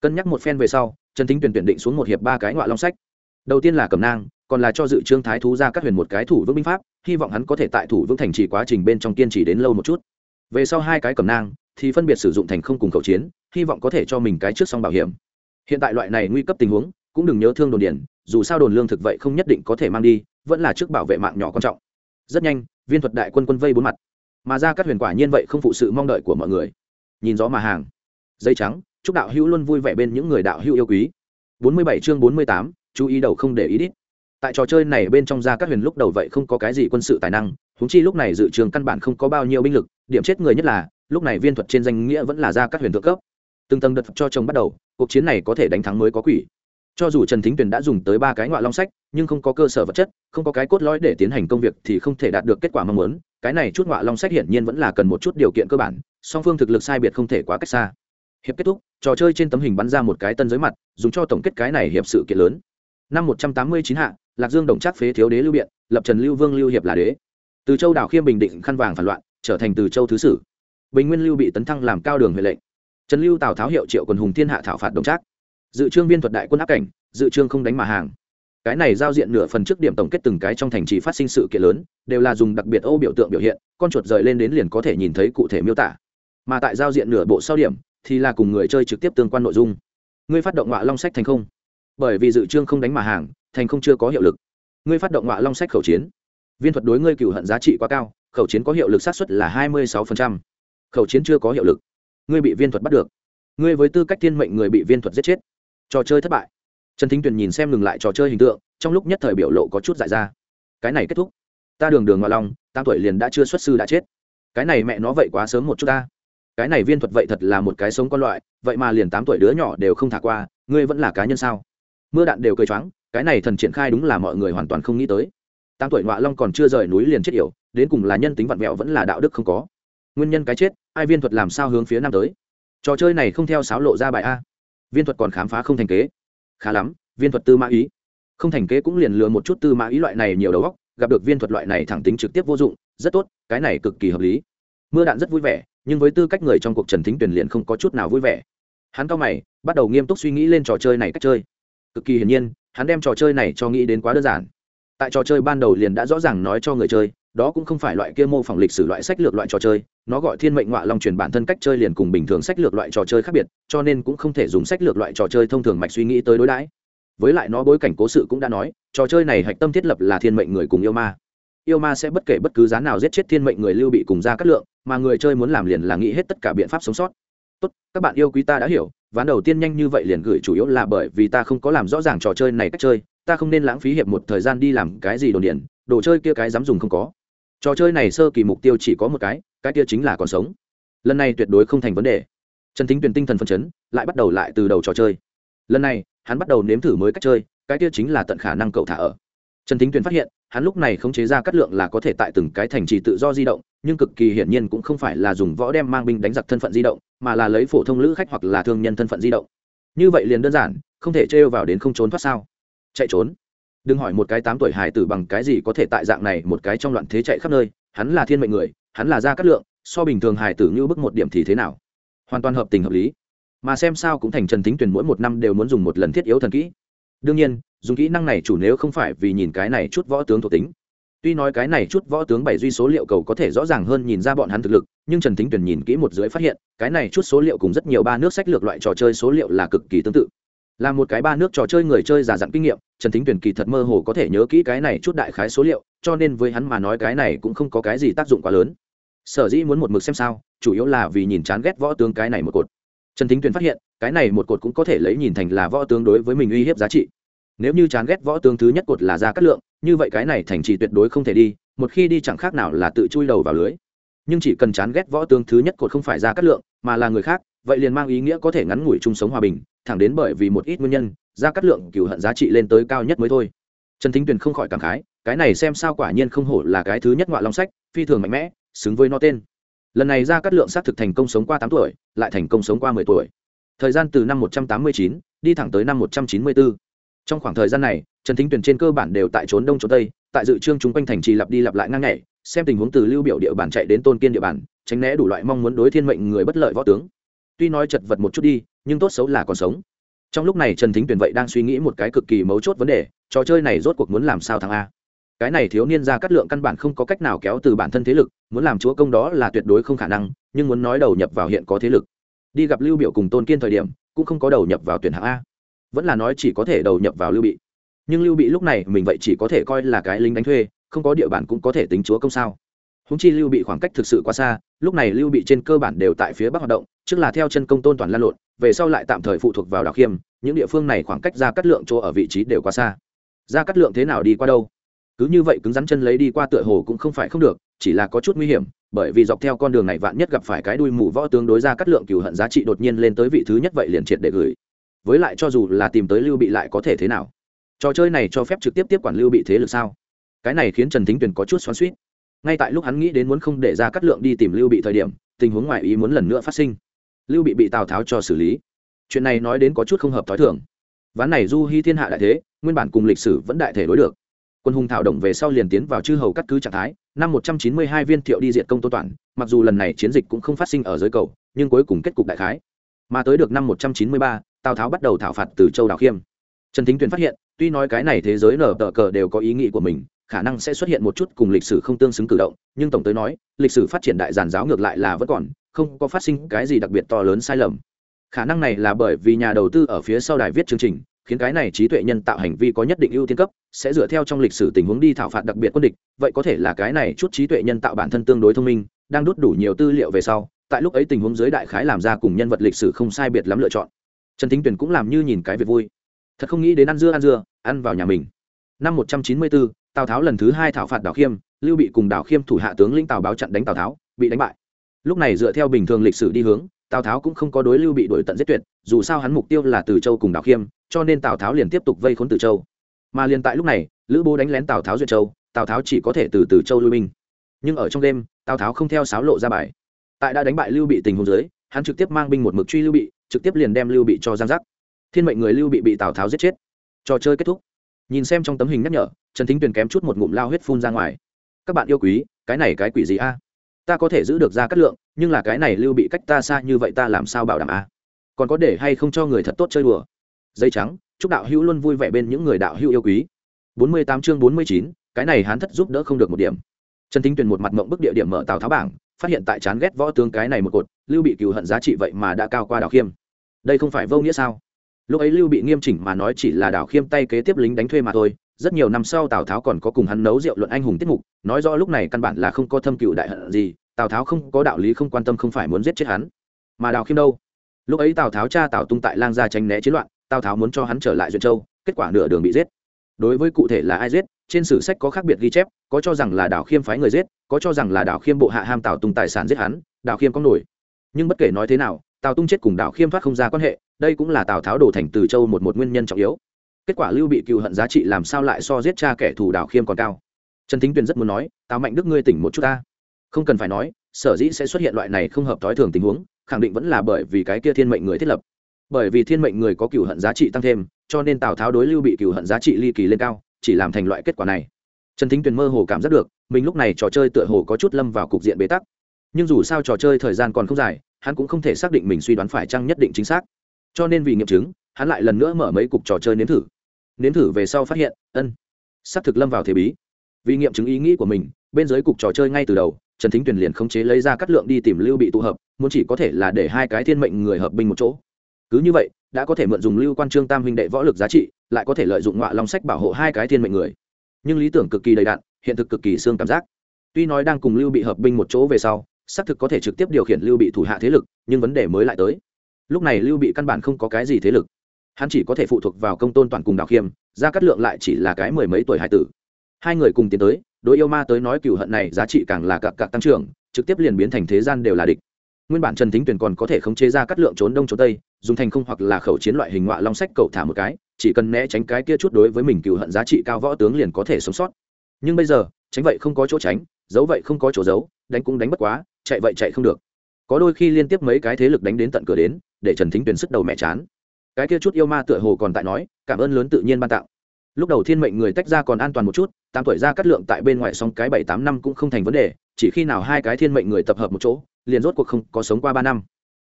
Cân nhắc một phen về sau, trần thính tuyền tuyển định xuống một hiệp ba cái ngoại long sách. Đầu tiên là cầm nang còn là cho dự trương thái thú ra các huyền một cái thủ vững binh pháp hy vọng hắn có thể tại thủ vững thành trì quá trình bên trong kiên trì đến lâu một chút. Về sau hai cái cầm nang thì phân biệt sử dụng thành không cùng khẩu chiến hy vọng có thể cho mình cái trước xong bảo hiểm. Hiện tại loại này nguy cấp tình huống cũng đừng nhớ thương đồn điển dù sao đồn lương thực vậy không nhất định có thể mang đi vẫn là trước bảo vệ mạng nhỏ quan trọng. Rất nhanh viên thuật đại quân quân vây bốn mặt. Mà ra các huyền quả nhiên vậy không phụ sự mong đợi của mọi người. Nhìn gió mà hàng. Dây trắng chúc đạo hữu luôn vui vẻ bên những người đạo hữu yêu quý. 47 chương 48, chú ý đầu không để ý đít tại trò chơi này bên trong gia các huyền lúc đầu vậy không có cái gì quân sự tài năng húng chi lúc này dự trường căn bản không có bao nhiêu binh lực, điểm chết người nhất là, lúc này viên thuật trên danh nghĩa vẫn là gia các huyền thượng cấp. Từng tầng đợt cho chồng bắt đầu, cuộc chiến này có thể đánh thắng mới có quỷ. Cho dù trần thính tuyền đã dùng tới ba cái ngoại long sách, nhưng không có cơ sở vật chất, không có cái cốt lõi để tiến hành công việc thì không thể đạt được kết quả mong muốn. Cái này chút ngoại long sách hiển nhiên vẫn là cần một chút điều kiện cơ bản, song phương thực lực sai biệt không thể quá cách xa. Hiệp kết thúc, trò chơi trên tấm hình bắn ra một cái tân giới mặt, dùng cho tổng kết cái này hiệp sự kiện lớn. Năm một trăm tám mươi chín hạ lạc dương đồng trác phế thiếu đế lưu biện, lập trần lưu vương lưu hiệp là đế. Từ châu đảo khiêm bình định khăn vàng phản loạn, trở thành từ châu thứ sử. Bình nguyên lưu bị tấn thăng làm cao đường huệ lệnh. Trần lưu tào tháo hiệu triệu quần hùng thiên hạ thảo phạt đồng trác. Dự trương viên thuật đại quân áp cảnh, dự trương không đánh mà hàng. Cái này giao diện nửa phần trước điểm tổng kết từng cái trong thành trì phát sinh sự kiện lớn, đều là dùng đặc biệt ô biểu tượng biểu hiện, con chuột rời lên đến liền có thể nhìn thấy cụ thể miêu tả. Mà tại giao diện nửa bộ sau điểm, thì là cùng người chơi trực tiếp tương quan nội dung. Ngươi phát động ngọa long sách thành không? Bởi vì dự trương không đánh mà hàng thành không chưa có hiệu lực. Ngươi phát động ngọa long sách khẩu chiến. Viên thuật đối ngươi cựu hận giá trị quá cao, khẩu chiến có hiệu lực sát xuất là hai mươi sáu khẩu chiến chưa có hiệu lực. Ngươi bị viên thuật bắt được. Ngươi với tư cách thiên mệnh người bị viên thuật giết chết. Trò chơi thất bại. Trần thính tuyền nhìn xem ngừng lại trò chơi hình tượng, trong lúc nhất thời biểu lộ có chút dại ra. Cái này kết thúc. Ta đường đường ngoại long, tám tuổi liền đã chưa xuất sư đã chết. Cái này mẹ nó vậy quá sớm một chút ta. Cái này viên thuật vậy thật là một cái sống con loại, vậy mà liền tám tuổi đứa nhỏ đều không thả qua, ngươi vẫn là cá nhân sao? Mưa đạn đều cười choáng cái này thần triển khai đúng là mọi người hoàn toàn không nghĩ tới. Tám tuổi ngoạ long còn chưa rời núi liền chết yểu, đến cùng là nhân tính vặn vẹo vẫn là đạo đức không có. Nguyên nhân cái chết, ai viên thuật làm sao hướng phía nam tới? Trò chơi này không theo sáo lộ ra bài a. Viên thuật còn khám phá không thành kế. Khá lắm, viên thuật tư mã ý. Không thành kế cũng liền lừa một chút tư mã ý loại này nhiều đầu góc gặp được viên thuật loại này thẳng tính trực tiếp vô dụng, rất tốt, cái này cực kỳ hợp lý. Mưa đạn rất vui vẻ, nhưng với tư cách người trong cuộc trần thính tuyển liền không có chút nào vui vẻ. Hắn cao mày, bắt đầu nghiêm túc suy nghĩ lên trò chơi này cách chơi. Cực kỳ hiển nhiên hắn đem trò chơi này cho nghĩ đến quá đơn giản. Tại trò chơi ban đầu liền đã rõ ràng nói cho người chơi, đó cũng không phải loại kia mô phỏng lịch sử loại sách lược loại trò chơi, nó gọi thiên mệnh ngoạ long truyền bản thân cách chơi liền cùng bình thường sách lược loại trò chơi khác biệt, cho nên cũng không thể dùng sách lược loại trò chơi thông thường mạch suy nghĩ tới đối đãi. Với lại nó bối cảnh cố sự cũng đã nói, trò chơi này hạch tâm thiết lập là thiên mệnh người cùng yêu ma. Yêu ma sẽ bất kể bất cứ giá nào giết chết thiên mệnh người lưu bị cùng ra cát lượng, mà người chơi muốn làm liền là nghĩ hết tất cả biện pháp sống sót tốt, các bạn yêu quý ta đã hiểu, ván đầu tiên nhanh như vậy liền gửi chủ yếu là bởi vì ta không có làm rõ ràng trò chơi này cách chơi, ta không nên lãng phí hiệp một thời gian đi làm cái gì đồn điện đồ chơi kia cái dám dùng không có. Trò chơi này sơ kỳ mục tiêu chỉ có một cái cái kia chính là còn sống. Lần này tuyệt đối không thành vấn đề. Trần thính tuyển tinh thần phân chấn, lại bắt đầu lại từ đầu trò chơi. Lần này, hắn bắt đầu nếm thử mới cách chơi, cái kia chính là tận khả năng cậu thả ở. Trần thính tuyển phát hiện hắn lúc này không chế ra cắt lượng là có thể tại từng cái thành trì tự do di động, nhưng cực kỳ hiển nhiên cũng không phải là dùng võ đem mang binh đánh giặc thân phận di động, mà là lấy phổ thông lữ khách hoặc là thương nhân thân phận di động. Như vậy liền đơn giản, không thể trêu vào đến không trốn thoát sao? Chạy trốn. Đừng hỏi một cái tám tuổi hải tử bằng cái gì có thể tại dạng này một cái trong loạn thế chạy khắp nơi, hắn là thiên mệnh người, hắn là gia cát lượng, so bình thường hải tử như bức một điểm thì thế nào? Hoàn toàn hợp tình hợp lý. Mà xem sao cũng thành trần thính tuyển mỗi một năm đều muốn dùng một lần thiết yếu thần kỹ đương nhiên, dùng kỹ năng này chủ nếu không phải vì nhìn cái này chút võ tướng thuộc tính. Tuy nói cái này chút võ tướng bảy duy số liệu cầu có thể rõ ràng hơn nhìn ra bọn hắn thực lực, nhưng trần thính tuyển nhìn kỹ một dưới phát hiện, cái này chút số liệu cùng rất nhiều ba nước sách lược loại trò chơi số liệu là cực kỳ tương tự. Là một cái ba nước trò chơi người chơi giả dặn kinh nghiệm, trần thính tuyển kỳ thật mơ hồ có thể nhớ kỹ cái này chút đại khái số liệu, cho nên với hắn mà nói cái này cũng không có cái gì tác dụng quá lớn. Sở dĩ muốn một mực xem sao, chủ yếu là vì nhìn chán ghét võ tướng cái này một cột trần thính Tuyền phát hiện, cái này một cột cũng có thể lấy nhìn thành là võ tướng đối với mình uy hiếp giá trị. Nếu như chán ghét võ tướng thứ nhất cột là ra cát lượng, như vậy cái này thành trì tuyệt đối không thể đi, một khi đi chẳng khác nào là tự chui đầu vào lưới. Nhưng chỉ cần chán ghét võ tướng thứ nhất cột không phải ra cát lượng, mà là người khác, vậy liền mang ý nghĩa có thể ngắn ngủi chung sống hòa bình, thẳng đến bởi vì một ít nguyên nhân, ra cát lượng cựu hận giá trị lên tới cao nhất mới thôi. Trần thính tuyền không khỏi cảm khái, cái này xem sao quả nhiên không hổ là cái thứ nhất ngoại long sách, phi thường mạnh mẽ, xứng với nó tên lần này ra cát lượng xác thực thành công sống qua tám tuổi, lại thành công sống qua mười tuổi. Thời gian từ năm một trăm tám mươi chín, đi thẳng tới năm một trăm chín mươi bốn. Trong khoảng thời gian này, trần thính tuyền trên cơ bản đều tại trốn đông trốn tây, tại dự trương chung quanh thành trì lặp đi lặp lại ngang nhảy, xem tình huống từ lưu biểu địa bàn chạy đến tôn kiên địa bàn, tránh né đủ loại mong muốn đối thiên mệnh người bất lợi võ tướng. Tuy nói chật vật một chút đi, nhưng tốt xấu là còn sống. Trong lúc này trần thính tuyền vậy đang suy nghĩ một cái cực kỳ mấu chốt vấn đề, trò chơi này rốt cuộc muốn làm sao thằng a? Cái này thiếu niên ra cắt lượng căn bản không có cách nào kéo từ bản thân thế lực, muốn làm chúa công đó là tuyệt đối không khả năng, nhưng muốn nói đầu nhập vào hiện có thế lực. Đi gặp lưu biểu cùng tôn kiên thời điểm, cũng không có đầu nhập vào tuyển hạng a. Vẫn là nói chỉ có thể đầu nhập vào lưu bị. Nhưng lưu bị lúc này, mình vậy chỉ có thể coi là cái lính đánh thuê, không có địa bàn cũng có thể tính chúa công sao. Húng chi lưu bị khoảng cách thực sự quá xa, lúc này lưu bị trên cơ bản đều tại phía bắc hoạt động, trước là theo chân công tôn toàn lan lộn, về sau lại tạm thời phụ thuộc vào đào khiêm, những địa phương này khoảng cách ra cắt lượng chỗ ở vị trí đều quá xa. Ra cắt lượng thế nào đi qua đâu? Cứ như vậy cứng rắn chân lấy đi qua tựa hồ cũng không phải không được, chỉ là có chút nguy hiểm, bởi vì dọc theo con đường này vạn nhất gặp phải cái đuôi mù võ tướng đối ra cắt lượng cừu hận giá trị đột nhiên lên tới vị thứ nhất vậy liền triệt để gửi. Với lại cho dù là tìm tới lưu bị lại có thể thế nào? Trò chơi này cho phép trực tiếp tiếp quản lưu bị thế lực sao? Cái này khiến trần thính tuyền có chút xoắn suýt ngay tại lúc hắn nghĩ đến muốn không để ra cắt lượng đi tìm lưu bị thời điểm, tình huống ngoại ý muốn lần nữa phát sinh. Lưu bị bị tào tháo cho xử lý. Chuyện này nói đến có chút không hợp t h ó i thường. Ván này du hy thiên hạ đại thế, nguyên bản cùng lịch sử vẫn đại thể đối được quân hùng thảo động về sau liền tiến vào chư hầu cắt cứ trạng thái, năm một trăm chín mươi hai viên thiệu đi diệt công tô toàn, mặc dù lần này chiến dịch cũng không phát sinh ở dưới cầu, nhưng cuối cùng kết cục đại khái. Mà tới được năm một trăm chín mươi ba, tào tháo bắt đầu thảo phạt từ châu đào khiêm. Trần thính tuyền phát hiện, tuy nói cái này thế giới nở tờ cờ đều có ý nghĩ của mình, khả năng sẽ xuất hiện một chút cùng lịch sử không tương xứng cử động, nhưng tổng tới nói, lịch sử phát triển đại giản giáo ngược lại là vẫn còn, không có phát sinh cái gì đặc biệt to lớn sai lầm. Khả năng này là bởi vì nhà đầu tư ở phía sau đài viết chương trình khiến cái này trí tuệ nhân tạo hành vi có nhất định ưu tiên cấp, sẽ dựa theo trong lịch sử tình huống đi thảo phạt đặc biệt quân địch. Vậy có thể là cái này chút trí tuệ nhân tạo bản thân tương đối thông minh, đang đút đủ nhiều tư liệu về sau, tại lúc ấy tình huống dưới đại khái làm ra cùng nhân vật lịch sử không sai biệt lắm lựa chọn. Trần thính tuyền cũng làm như nhìn cái việc vui. Thật không nghĩ đến ăn dưa ăn dưa, ăn vào nhà mình. Năm một trăm chín mươi bốn tào tháo lần thứ hai thảo phạt đảo khiêm, lưu bị cùng đảo khiêm thủ hạ tướng lĩnh tào báo chặn đánh tào tháo, bị đánh bại. Lúc này dựa theo bình thường lịch sử đi hướng tào tháo cũng không có đối lưu bị đổi tận giết tuyệt, dù sao hắn mục tiêu là từ châu cùng Đào khiêm, cho nên tào tháo liền tiếp tục vây khốn từ châu. Mà liền tại lúc này, lữ bố đánh lén tào tháo duyệt châu, tào tháo chỉ có thể từ từ châu lui binh. Nhưng ở trong đêm, tào tháo không theo sáo lộ ra bài. Tại đã đánh bại lưu bị tình huống dưới, hắn trực tiếp mang binh một mực truy lưu bị, trực tiếp liền đem lưu bị cho giang giác thiên mệnh người lưu bị bị tào tháo giết chết. Trò chơi kết thúc. Nhìn xem trong tấm hình nhắc nhở, trần thính tuyền kém chút một ngụm lao huyết phun ra ngoài. Các bạn yêu quý, cái này cái quỷ gì a? Ta có thể giữ được ra cát lượng, nhưng là cái này lưu bị cách ta xa như vậy ta làm sao bảo đảm a còn có để hay không cho người thật tốt chơi đùa? Dây trắng, chúc đạo hữu luôn vui vẻ bên những người đạo hữu yêu quý. Bốn mươi tám chương bốn mươi chín, cái này hán thất giúp đỡ không được một điểm. Trần thính tuyền một mặt mộng bức địa điểm mở tào tháo bảng, phát hiện tại chán ghét võ tướng cái này một cột, lưu bị cừu hận giá trị vậy mà đã cao qua đào khiêm. Đây không phải vô nghĩa sao? Lúc ấy lưu bị nghiêm chỉnh mà nói chỉ là đào khiêm tay kế tiếp lính đánh thuê mà thôi rất nhiều năm sau tào tháo còn có cùng hắn nấu rượu luận anh hùng tiết mục, nói rõ lúc này căn bản là không có thâm cựu đại hận gì, tào tháo không có đạo lý không quan tâm không phải muốn giết chết hắn. Mà đào khiêm đâu? Lúc ấy tào tháo cha tào tung tại lang gia tránh né chiến loạn, tào tháo muốn cho hắn trở lại duyện châu, kết quả nửa đường bị giết. Đối với cụ thể là ai giết, trên sử sách có khác biệt ghi chép, có cho rằng là đào khiêm phái người giết, có cho rằng là đào khiêm bộ hạ ham tào tung tài sản giết hắn, đào khiêm có nổi. Nhưng bất kể nói thế nào, tào tung chết cùng đào khiêm thoát không ra quan hệ, đây cũng là tào tháo đổ thành từ châu một một nguyên nhân trọng yếu kết quả lưu bị cựu hận giá trị làm sao lại so giết cha kẻ thù đào khiêm còn cao? Trần thính tuyền rất muốn nói, tào mạnh đức ngươi tỉnh một chút ta. Không cần phải nói, sở dĩ sẽ xuất hiện loại này không hợp thói thường tình huống, khẳng định vẫn là bởi vì cái kia thiên mệnh người thiết lập. Bởi vì thiên mệnh người có cựu hận giá trị tăng thêm, cho nên tào tháo đối lưu bị cựu hận giá trị ly kỳ lên cao, chỉ làm thành loại kết quả này. Trần thính tuyền mơ hồ cảm giác được, mình lúc này trò chơi tựa hồ có chút lâm vào cục diện bế tắc. Nhưng dù sao trò chơi thời gian còn không dài, hắn cũng không thể xác định mình suy đoán phải chăng nhất định chính xác. Cho nên vì nghiệm chứng, hắn lại lần nữa mở mấy cục trò chơi nếm thử nếm thử về sau phát hiện, ân s ắ c thực lâm vào thế bí. Vì nghiệm chứng ý nghĩ của mình, bên dưới cục trò chơi ngay từ đầu, trần thính tuyền liền khống chế lấy ra cắt lượng đi tìm lưu bị tụ hợp, muốn chỉ có thể là để hai cái thiên mệnh người hợp binh một chỗ. Cứ như vậy, đã có thể mượn dùng lưu quan trương tam huynh đệ võ lực giá trị, lại có thể lợi dụng ngọa long sách bảo hộ hai cái thiên mệnh người. Nhưng lý tưởng cực kỳ đầy đạn hiện thực cực kỳ xương cảm giác. Tuy nói đang cùng lưu bị hợp binh một chỗ về sau, xác thực có thể trực tiếp điều khiển lưu bị thủ hạ thế lực, nhưng vấn đề mới lại tới. Lúc này lưu bị căn bản không có cái gì thế lực hắn chỉ có thể phụ thuộc vào công tôn toàn cùng đào khiêm, gia cát lượng lại chỉ là cái mười mấy tuổi hải tử. Hai người cùng tiến tới, đối yêu ma tới nói cựu hận này giá trị càng là cặp cặp tăng trưởng, trực tiếp liền biến thành thế gian đều là địch. Nguyên bản trần thính tuyền còn có thể khống chế ra cắt lượng trốn đông trốn tây, dùng thành không hoặc là khẩu chiến loại hình ngọa long sách cầu thả một cái, chỉ cần né tránh cái kia chút đối với mình cựu hận giá trị cao võ tướng liền có thể sống sót. Nhưng bây giờ, tránh vậy không có chỗ tránh, giấu vậy không có chỗ giấu, đánh cũng đánh bất quá, chạy vậy chạy không được. Có đôi khi liên tiếp mấy cái thế lực đánh đến tận cửa đến, để trần thính tuyền sức đầu mẹ chán cái kia chút yêu ma tựa hồ còn tại nói, cảm ơn lớn tự nhiên ban tặng. lúc đầu thiên mệnh người tách ra còn an toàn một chút, tám tuổi ra cắt lượng tại bên ngoài xong cái bảy tám năm cũng không thành vấn đề, chỉ khi nào hai cái thiên mệnh người tập hợp một chỗ, liền rốt cuộc không có sống qua ba năm.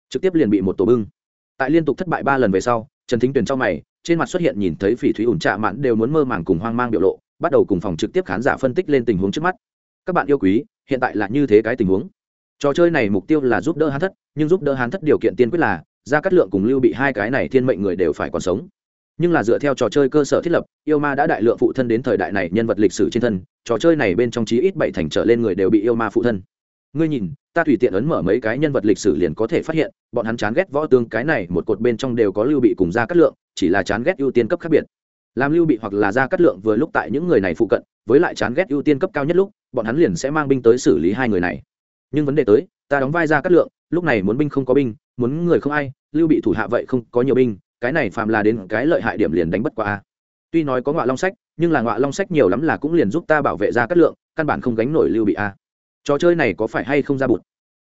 Trực tiếp liền bị một tổ bưng. Tại liên tục thất bại ba lần về sau, trần thính tuyền trong mày, trên mặt xuất hiện nhìn thấy phỉ thúy ủn trạ mãn đều muốn mơ màng cùng hoang mang biểu lộ, bắt đầu cùng phòng trực tiếp khán giả phân tích lên tình huống trước mắt. Các bạn yêu quý, hiện tại là như thế cái tình huống. Trò chơi này mục tiêu là giúp đỡ hán thất, nhưng giúp đỡ hán thất điều kiện tiên quyết là ra cắt lượng cùng lưu bị hai cái này thiên mệnh người đều phải còn sống. Nhưng là dựa theo trò chơi cơ sở thiết lập, yêu ma đã đại lượng phụ thân đến thời đại này nhân vật lịch sử trên thân, trò chơi này bên trong chí ít bảy thành trở lên người đều bị yêu ma phụ thân. Ngươi nhìn, ta tùy tiện ấn mở mấy cái nhân vật lịch sử liền có thể phát hiện, bọn hắn chán ghét võ tương cái này một cột bên trong đều có lưu bị cùng ra cắt lượng, chỉ là chán ghét ưu tiên cấp khác biệt. Làm lưu bị hoặc là ra cắt lượng vừa lúc tại những người này phụ cận, với lại chán ghét ưu tiên cấp cao nhất lúc, bọn hắn liền sẽ mang binh tới xử lý hai người này. Nhưng vấn đề tới, ta đóng vai ra cắt lượng, lúc này muốn binh không có binh muốn người không ai, lưu bị thủ hạ vậy không có nhiều binh, cái này phàm là đến cái lợi hại điểm liền đánh bất quá. tuy nói có ngọa long sách, nhưng là ngọa long sách nhiều lắm là cũng liền giúp ta bảo vệ ra cát lượng, căn bản không gánh nổi lưu bị a. Trò chơi này có phải hay không ra bụt?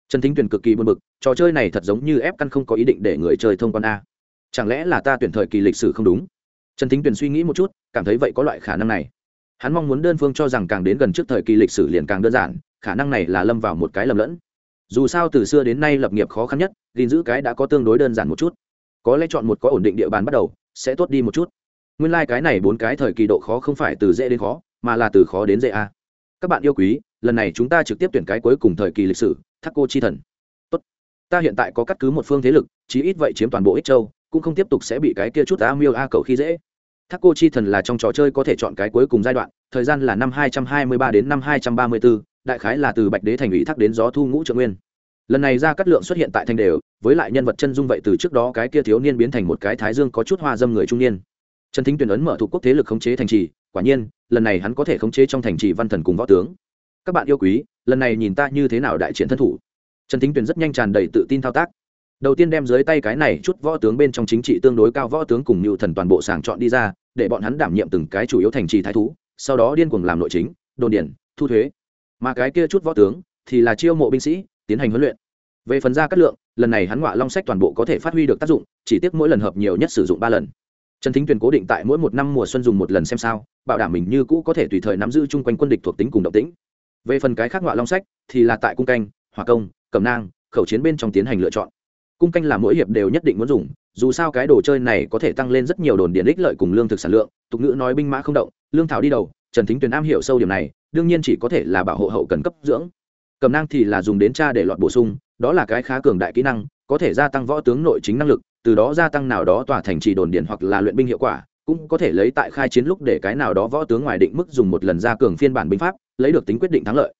Trần thính tuyển cực kỳ buồn bực, trò chơi này thật giống như ép căn không có ý định để người chơi thông quan a. Chẳng lẽ là ta tuyển thời kỳ lịch sử không đúng? Trần thính tuyển suy nghĩ một chút, cảm thấy vậy có loại khả năng này. Hắn mong muốn đơn phương cho rằng càng đến gần trước thời kỳ lịch sử liền càng đơn giản, khả năng này là lâm vào một cái lầm lẫn dù sao từ xưa đến nay lập nghiệp khó khăn nhất, gìn giữ cái đã có tương đối đơn giản một chút. Có lẽ chọn một có ổn định địa bàn bắt đầu, sẽ tốt đi một chút. Nguyên lai、like、cái này bốn cái thời kỳ độ khó không phải từ dễ đến khó, mà là từ khó đến dễ a. Các bạn yêu quý, lần này chúng ta trực tiếp tuyển cái cuối cùng thời kỳ lịch sử thác cô chi thần. Tốt. ta hiện tại có cắt cứ một phương thế lực, chí ít vậy chiếm toàn bộ ích châu, cũng không tiếp tục sẽ bị cái kia chút a miêu a cầu khi dễ. Thác cô chi thần là trong trò chơi có thể chọn cái cuối cùng giai đoạn, thời gian là năm hai trăm hai mươi ba đến năm hai trăm ba mươi bốn đại khái là từ bạch đế thành ủy thác đến gió thu ngũ trượng nguyên. Lần này ra cắt lượng xuất hiện tại thành đều, với lại nhân vật chân dung vậy từ trước đó cái kia thiếu niên biến thành một cái thái dương có chút hoa dâm người trung niên. Trần thính tuyển ấn mở thuộc quốc thế lực khống chế thành trì, quả nhiên, lần này hắn có thể khống chế trong thành trì văn thần cùng võ tướng. Các bạn yêu quý, lần này nhìn ta như thế nào đại triển thân thủ. Trần thính tuyển rất nhanh tràn đầy tự tin thao tác. Đầu tiên đem dưới tay cái này chút võ tướng bên trong chính trị tương đối cao võ tướng cùng như thần toàn bộ sàng chọn đi ra, để bọn hắn đảm nhiệm từng cái chủ yếu thành trì thái thú, sau đó điên cuồng làm nội chính, đồn điển thu thuế mà cái kia chút võ tướng thì là chiêu mộ binh sĩ, tiến hành huấn luyện. Về phần ra cát lượng, lần này hắn ngọa long sách toàn bộ có thể phát huy được tác dụng, chỉ tiếc mỗi lần hợp nhiều nhất sử dụng ba lần. Trần thính tuyền cố định tại mỗi một năm mùa xuân dùng một lần xem sao, bảo đảm mình như cũ có thể tùy thời nắm giữ chung quanh quân địch thuộc tính cùng động tĩnh. Về phần cái khác ngọa long sách thì là tại cung canh, hỏa công, cẩm nang, khẩu chiến bên trong tiến hành lựa chọn. Cung canh là mỗi hiệp đều nhất định muốn dùng, dù sao cái đồ chơi này có thể tăng lên rất nhiều đồn điện ích lợi cùng lương thực sản lượng, tục ngữ nói binh mã không động, lương thảo đi đầu trần thính tuyền am hiểu sâu điểm này, đương nhiên chỉ có thể là bảo hộ hậu cần cấp dưỡng. Cầm năng thì là dùng đến cha để lọt bổ sung, đó là cái khá cường đại kỹ năng, có thể gia tăng võ tướng nội chính năng lực, từ đó gia tăng nào đó tòa thành trì đồn điện hoặc là luyện binh hiệu quả, cũng có thể lấy tại khai chiến lúc để cái nào đó võ tướng ngoài định mức dùng một lần gia cường phiên bản binh pháp, lấy được tính quyết định thắng lợi.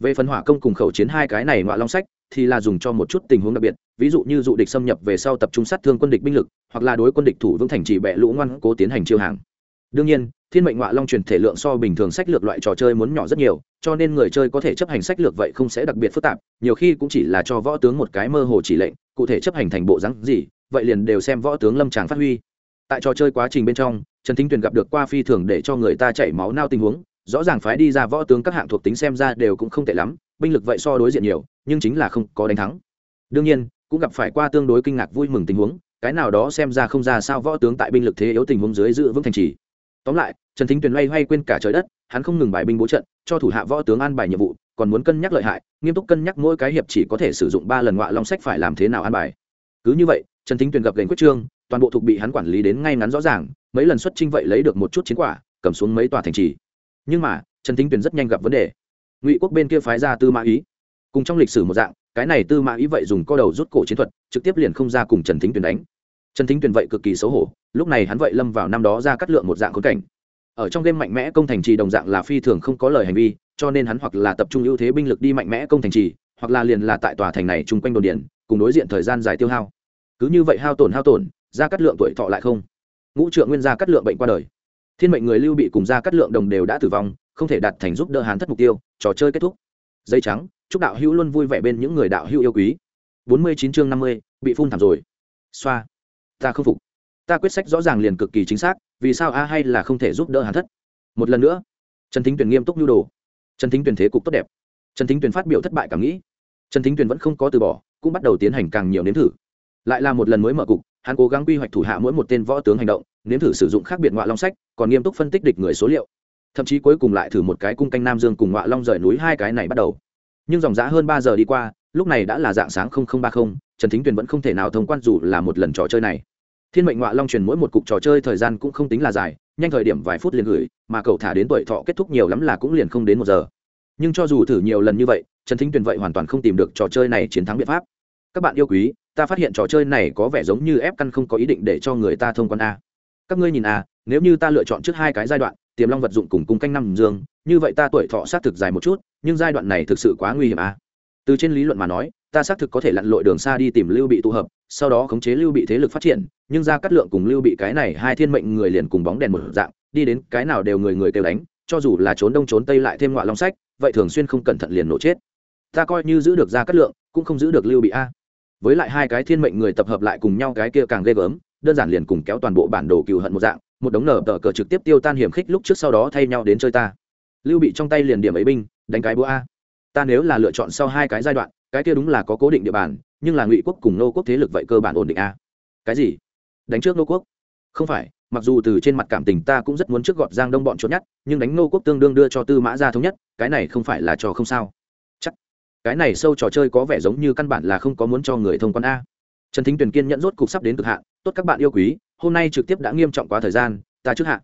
Về phần hỏa công cùng khẩu chiến hai cái này ngoại long sách, thì là dùng cho một chút tình huống đặc biệt, ví dụ như dụ địch xâm nhập về sau tập trung sát thương quân địch binh lực, hoặc là đối quân địch thủ vững thành trì bệ lũ ngoan cố tiến hành chiêu hàng đương nhiên, thiên mệnh ngoại long truyền thể lượng so bình thường sách lược loại trò chơi muốn nhỏ rất nhiều, cho nên người chơi có thể chấp hành sách lược vậy không sẽ đặc biệt phức tạp, nhiều khi cũng chỉ là cho võ tướng một cái mơ hồ chỉ lệnh, cụ thể chấp hành thành bộ rắn gì, vậy liền đều xem võ tướng lâm tràng phát huy. Tại trò chơi quá trình bên trong, trần thính tuyền gặp được qua phi thường để cho người ta chảy máu nao tình huống, rõ ràng phái đi ra võ tướng các hạng thuộc tính xem ra đều cũng không tệ lắm, binh lực vậy so đối diện nhiều, nhưng chính là không có đánh thắng. Đương nhiên, cũng gặp phải qua tương đối kinh ngạc vui mừng tình huống, cái nào đó xem ra không ra sao võ tướng tại binh lực thế yếu tình huống dưới giữ vững thành trì tóm lại, trần thính tuyền loay hoay quên cả trời đất, hắn không ngừng bài binh bố trận, cho thủ hạ võ tướng an bài nhiệm vụ, còn muốn cân nhắc lợi hại, nghiêm túc cân nhắc mỗi cái hiệp chỉ có thể sử dụng ba lần ngọa long sách phải làm thế nào an bài. Cứ như vậy, trần thính tuyền gặp gành quyết trương, toàn bộ thuộc bị hắn quản lý đến ngay ngắn rõ ràng, mấy lần xuất trinh vậy lấy được một chút chiến quả, cầm xuống mấy tòa thành trì. Nhưng mà, trần thính tuyền rất nhanh gặp vấn đề. Ngụy quốc bên kia phái ra tư mã ý. Cùng trong lịch sử một dạng, cái này tư mã ý vậy dùng co đầu rút cổ chiến thuật, trực tiếp liền không ra cùng trần thính tuyền đánh trần thính tuyền vậy cực kỳ xấu hổ, lúc này hắn vậy lâm vào năm đó ra cắt lượng một dạng khốn cảnh. Ở trong game mạnh mẽ công thành trì đồng dạng là phi thường không có lời hành vi, cho nên hắn hoặc là tập trung ưu thế binh lực đi mạnh mẽ công thành trì, hoặc là liền là tại tòa thành này chung quanh đồn điện cùng đối diện thời gian dài tiêu hao. Cứ như vậy hao tổn hao tổn, ra cắt lượng tuổi thọ lại không. Ngũ trượng nguyên gia cắt lượng bệnh qua đời. Thiên mệnh người lưu bị cùng ra cắt lượng đồng đều đã tử vong, không thể đạt thành giúp đỡ hán thất mục tiêu, trò chơi kết thúc. Dây trắng, chúc đạo hữu luôn vui vẻ bên những người đạo hữu yêu quý. Bốn mươi chín chương năm mươi, bị phun thảm rồi. Xoa ta không phục. Ta quyết sách rõ ràng liền cực kỳ chính xác, vì sao a hay là không thể giúp đỡ hàn thất? Một lần nữa, trần thính tuyền nghiêm túc nhu đồ. Trần thính tuyền thế cục tốt đẹp. Trần thính tuyền phát biểu thất bại cảm nghĩ. Trần thính tuyền vẫn không có từ bỏ, cũng bắt đầu tiến hành càng nhiều nếm thử. Lại là một lần mới mở cục, hắn cố gắng quy hoạch thủ hạ mỗi một tên võ tướng hành động, nếm thử sử dụng khác biệt ngoại long sách, còn nghiêm túc phân tích địch người số liệu. Thậm chí cuối cùng lại thử một cái cung canh nam dương cùng ngoại long rời núi hai cái này bắt đầu. Nhưng dòng giã hơn ba giờ đi qua lúc này đã là dạng sáng ba mươi trần thính tuyền vẫn không thể nào thông quan dù là một lần trò chơi này. Thiên mệnh ngoại long truyền mỗi một cục trò chơi thời gian cũng không tính là dài, nhanh thời điểm vài phút liền gửi, mà cậu thả đến tuổi thọ kết thúc nhiều lắm là cũng liền không đến một giờ. Nhưng cho dù thử nhiều lần như vậy, trần thính tuyền vậy hoàn toàn không tìm được trò chơi này chiến thắng biện pháp. Các bạn yêu quý, ta phát hiện trò chơi này có vẻ giống như ép căn không có ý định để cho người ta thông quan a. Các ngươi nhìn a, nếu như ta lựa chọn trước hai cái giai đoạn, tiềm long vật dụng cùng cung canh năm dương, như vậy ta tuổi thọ xác thực dài một chút, nhưng giai đoạn này thực sự quá nguy hiểm a từ trên lý luận mà nói, ta xác thực có thể lặn lội đường xa đi tìm lưu bị tụ hợp, sau đó khống chế lưu bị thế lực phát triển, nhưng ra cắt lượng cùng lưu bị cái này hai thiên mệnh người liền cùng bóng đèn một dạng, đi đến cái nào đều người người kêu đánh, cho dù là trốn đông trốn tây lại thêm ngoại long sách, vậy thường xuyên không cẩn thận liền nổ chết. Ta coi như giữ được ra cắt lượng, cũng không giữ được lưu bị a. Với lại hai cái thiên mệnh người tập hợp lại cùng nhau cái kia càng ghê gớm, đơn giản liền cùng kéo toàn bộ bản đồ cừu hận một dạng, một đống nở tờ cờ trực tiếp tiêu tan hiểm khích lúc trước sau đó thay nhau đến chơi ta. Lưu bị trong tay liền điểm ấy binh, đánh cái búa a ta nếu là lựa chọn sau hai cái giai đoạn, cái kia đúng là có cố định địa bàn, nhưng là ngụy quốc cùng nô quốc thế lực vậy cơ bản ổn định a cái gì? Đánh trước nô quốc? Không phải, mặc dù từ trên mặt cảm tình ta cũng rất muốn trước gọt giang đông bọn trốn nhất, nhưng đánh nô quốc tương đương đưa cho tư mã ra thống nhất, cái này không phải là trò không sao. Chắc, cái này sâu trò chơi có vẻ giống như căn bản là không có muốn cho người thông quan a. Trần thính tuyền kiên nhận rốt cục sắp đến cực hạn, tốt các bạn yêu quý, hôm nay trực tiếp đã nghiêm trọng quá thời gian, ta trước hạn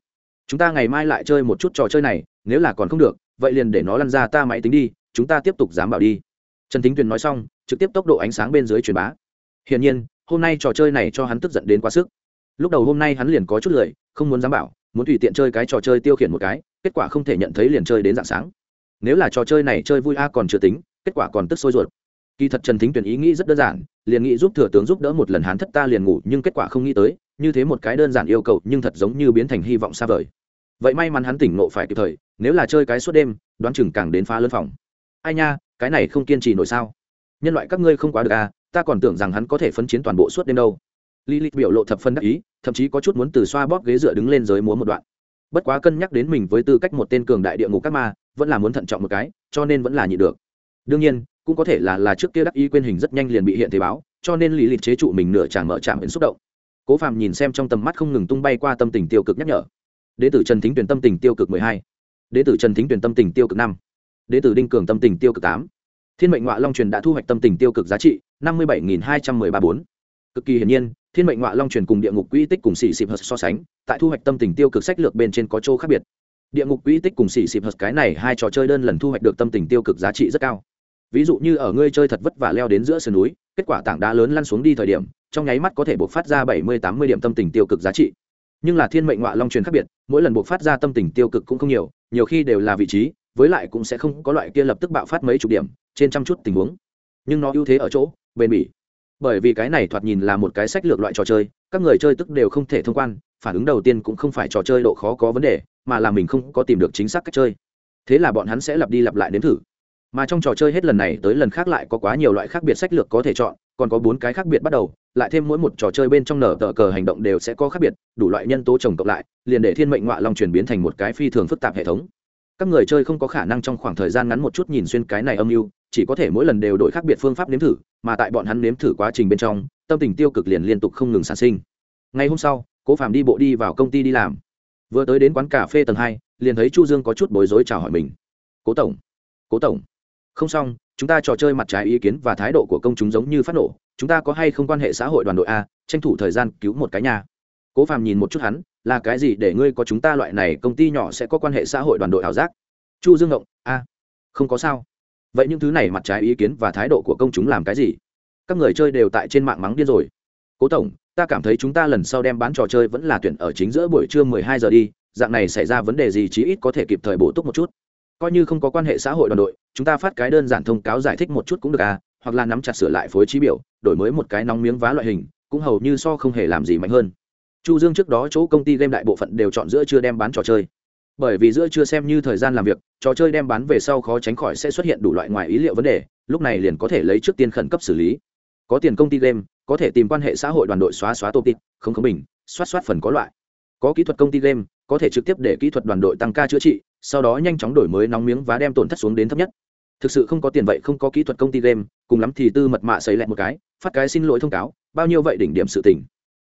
chúng ta ngày mai lại chơi một chút trò chơi này, nếu là còn không được, vậy liền để nó lăn ra ta máy tính đi chúng ta tiếp tục dám bảo đi. Trần thính tuyền nói xong, trực tiếp tốc độ ánh sáng bên dưới truyền bá. Hiển nhiên, hôm nay trò chơi này cho hắn tức giận đến quá sức. Lúc đầu hôm nay hắn liền có chút lười, không muốn dám bảo, muốn tùy tiện chơi cái trò chơi tiêu khiển một cái, kết quả không thể nhận thấy liền chơi đến dạng sáng. Nếu là trò chơi này chơi vui a à còn chưa tính, kết quả còn tức sôi ruột. Kỳ thật trần thính Tuyền ý nghĩ rất đơn giản, liền nghĩ giúp thừa tướng giúp đỡ một lần hắn thất ta liền ngủ, nhưng kết quả không nghĩ tới, như thế một cái đơn giản yêu cầu nhưng thật giống như biến thành hy vọng xa vời. Vậy may mắn hắn tỉnh nộ phải kịp thời, nếu là chơi cái suốt đêm, đoán chừng càng đến phá lớn phòng ai nha cái này không kiên trì nổi sao nhân loại các ngươi không quá được à ta còn tưởng rằng hắn có thể phấn chiến toàn bộ suốt đêm đâu Lý Lịch biểu lộ thập phân đắc ý, thậm chí có chút muốn từ xoa bóp ghế dựa đứng lên giới múa một đoạn. Bất quá cân nhắc đến mình với tư cách một tên cường đại địa ngục các ma, vẫn là muốn thận trọng một cái, cho nên vẫn là nhịn được. Đương nhiên, cũng có thể là là trước kia đắc ý quên hình rất nhanh liền bị hiện thế báo, cho nên Lý Lịch chế trụ mình nửa chàng mở chạm đến xúc động. Cố Phàm nhìn xem trong tầm mắt không ngừng tung bay qua tâm tình tiêu cực nhắc nhở. Đệ tử Trần Thính tuyển tâm tình tiêu cực 12, đệ tử Trần Thính tuyển tâm tình tiêu cực năm đến từ đinh cường tâm tình tiêu cực tám. Thiên mệnh ngoại long truyền đã thu hoạch tâm tình tiêu cực giá trị năm mươi bảy nghìn hai trăm m ư ơ i ba bốn. Cực kỳ hiển nhiên, thiên mệnh ngoại long truyền cùng địa ngục quỹ tích cùng xì xịp hờ so sánh, tại thu hoạch tâm tình tiêu cực sách lược bên trên có chỗ khác biệt. Địa ngục quỹ tích cùng xì xịp hờ cái này hai trò chơi đơn lần thu hoạch được tâm tình tiêu cực giá trị rất cao. Ví dụ như ở ngươi chơi thật vất vả leo đến giữa sườn núi, kết quả tảng đá lớn lăn xuống đi thời điểm, trong nháy mắt có thể buộc phát ra bảy mươi tám mươi điểm tâm tình tiêu cực giá trị. Nhưng là thiên mệnh ngoại long truyền khác biệt, mỗi lần buộc phát ra tâm tình tiêu cực cũng không nhiều nhiều khi đều là vị trí với lại cũng sẽ không có loại kia lập tức bạo phát mấy chục điểm, trên trăm chút tình huống. Nhưng nó ưu thế ở chỗ, bền bỉ. Bởi vì cái này thoạt nhìn là một cái sách lược loại trò chơi, các người chơi tức đều không thể thông quan, phản ứng đầu tiên cũng không phải trò chơi độ khó có vấn đề, mà là mình không có tìm được chính xác cách chơi. Thế là bọn hắn sẽ lặp đi lặp lại đến thử. Mà trong trò chơi hết lần này tới lần khác lại có quá nhiều loại khác biệt sách lược có thể chọn, còn có bốn cái khác biệt bắt đầu, lại thêm mỗi một trò chơi bên trong nở tờ cờ hành động đều sẽ có khác biệt, đủ loại nhân tố trồng cộng lại, liền để thiên mệnh ngoại long chuyển biến thành một cái phi thường phức tạp hệ thống các người chơi không có khả năng trong khoảng thời gian ngắn một chút nhìn xuyên cái này âm mưu, chỉ có thể mỗi lần đều đổi khác biệt phương pháp nếm thử, mà tại bọn hắn nếm thử quá trình bên trong, tâm tình tiêu cực liền liên tục không ngừng sản sinh. Ngày hôm sau, cố phạm đi bộ đi vào công ty đi làm. Vừa tới đến quán cà phê tầng hai, liền thấy chu dương có chút bối rối chào hỏi mình. Cố tổng cố tổng. Không xong, chúng ta trò chơi mặt trái ý kiến và thái độ của công chúng giống như phát nổ, chúng ta có hay không quan hệ xã hội đoàn đội a, tranh thủ thời gian cứu một cái nhà. Cố phàm nhìn một chút hắn là cái gì để ngươi có chúng ta loại này công ty nhỏ sẽ có quan hệ xã hội đoàn đội ảo giác? Chu dương ngộng, a, không có sao. Vậy những thứ này mặt trái ý kiến và thái độ của công chúng làm cái gì? Các người chơi đều tại trên mạng mắng điên rồi. Cố tổng, ta cảm thấy chúng ta lần sau đem bán trò chơi vẫn là tuyển ở chính giữa buổi trưa mười hai giờ đi, dạng này xảy ra vấn đề gì chí ít có thể kịp thời bổ túc một chút. Coi như không có quan hệ xã hội đoàn đội, chúng ta phát cái đơn giản thông cáo giải thích một chút cũng được à hoặc là nắm chặt sửa lại phối trí biểu, đổi mới một cái nóng miếng vá loại hình, cũng hầu như so không hề làm gì mạnh hơn chu dương trước đó chỗ công ty game đại bộ phận đều chọn giữa chưa đem bán trò chơi. Bởi vì giữa chưa xem như thời gian làm việc, trò chơi đem bán về sau khó tránh khỏi sẽ xuất hiện đủ loại ngoài ý liệu vấn đề, lúc này liền có thể lấy trước tiên khẩn cấp xử lý. Có tiền công ty game, có thể tìm quan hệ xã hội đoàn đội xóa xóa tô tít không khống bình xoát xoát phần có loại. Có kỹ thuật công ty game, có thể trực tiếp để kỹ thuật đoàn đội tăng ca chữa trị, sau đó nhanh chóng đổi mới nóng miếng và đem tổn thất xuống đến thấp nhất. Thực sự không có tiền vậy không có kỹ thuật công ty game, cùng lắm thì tư mật mạ xấy lẹ một cái, phát cái xin lỗi thông cáo, bao nhiêu vậy đỉnh điểm sự tình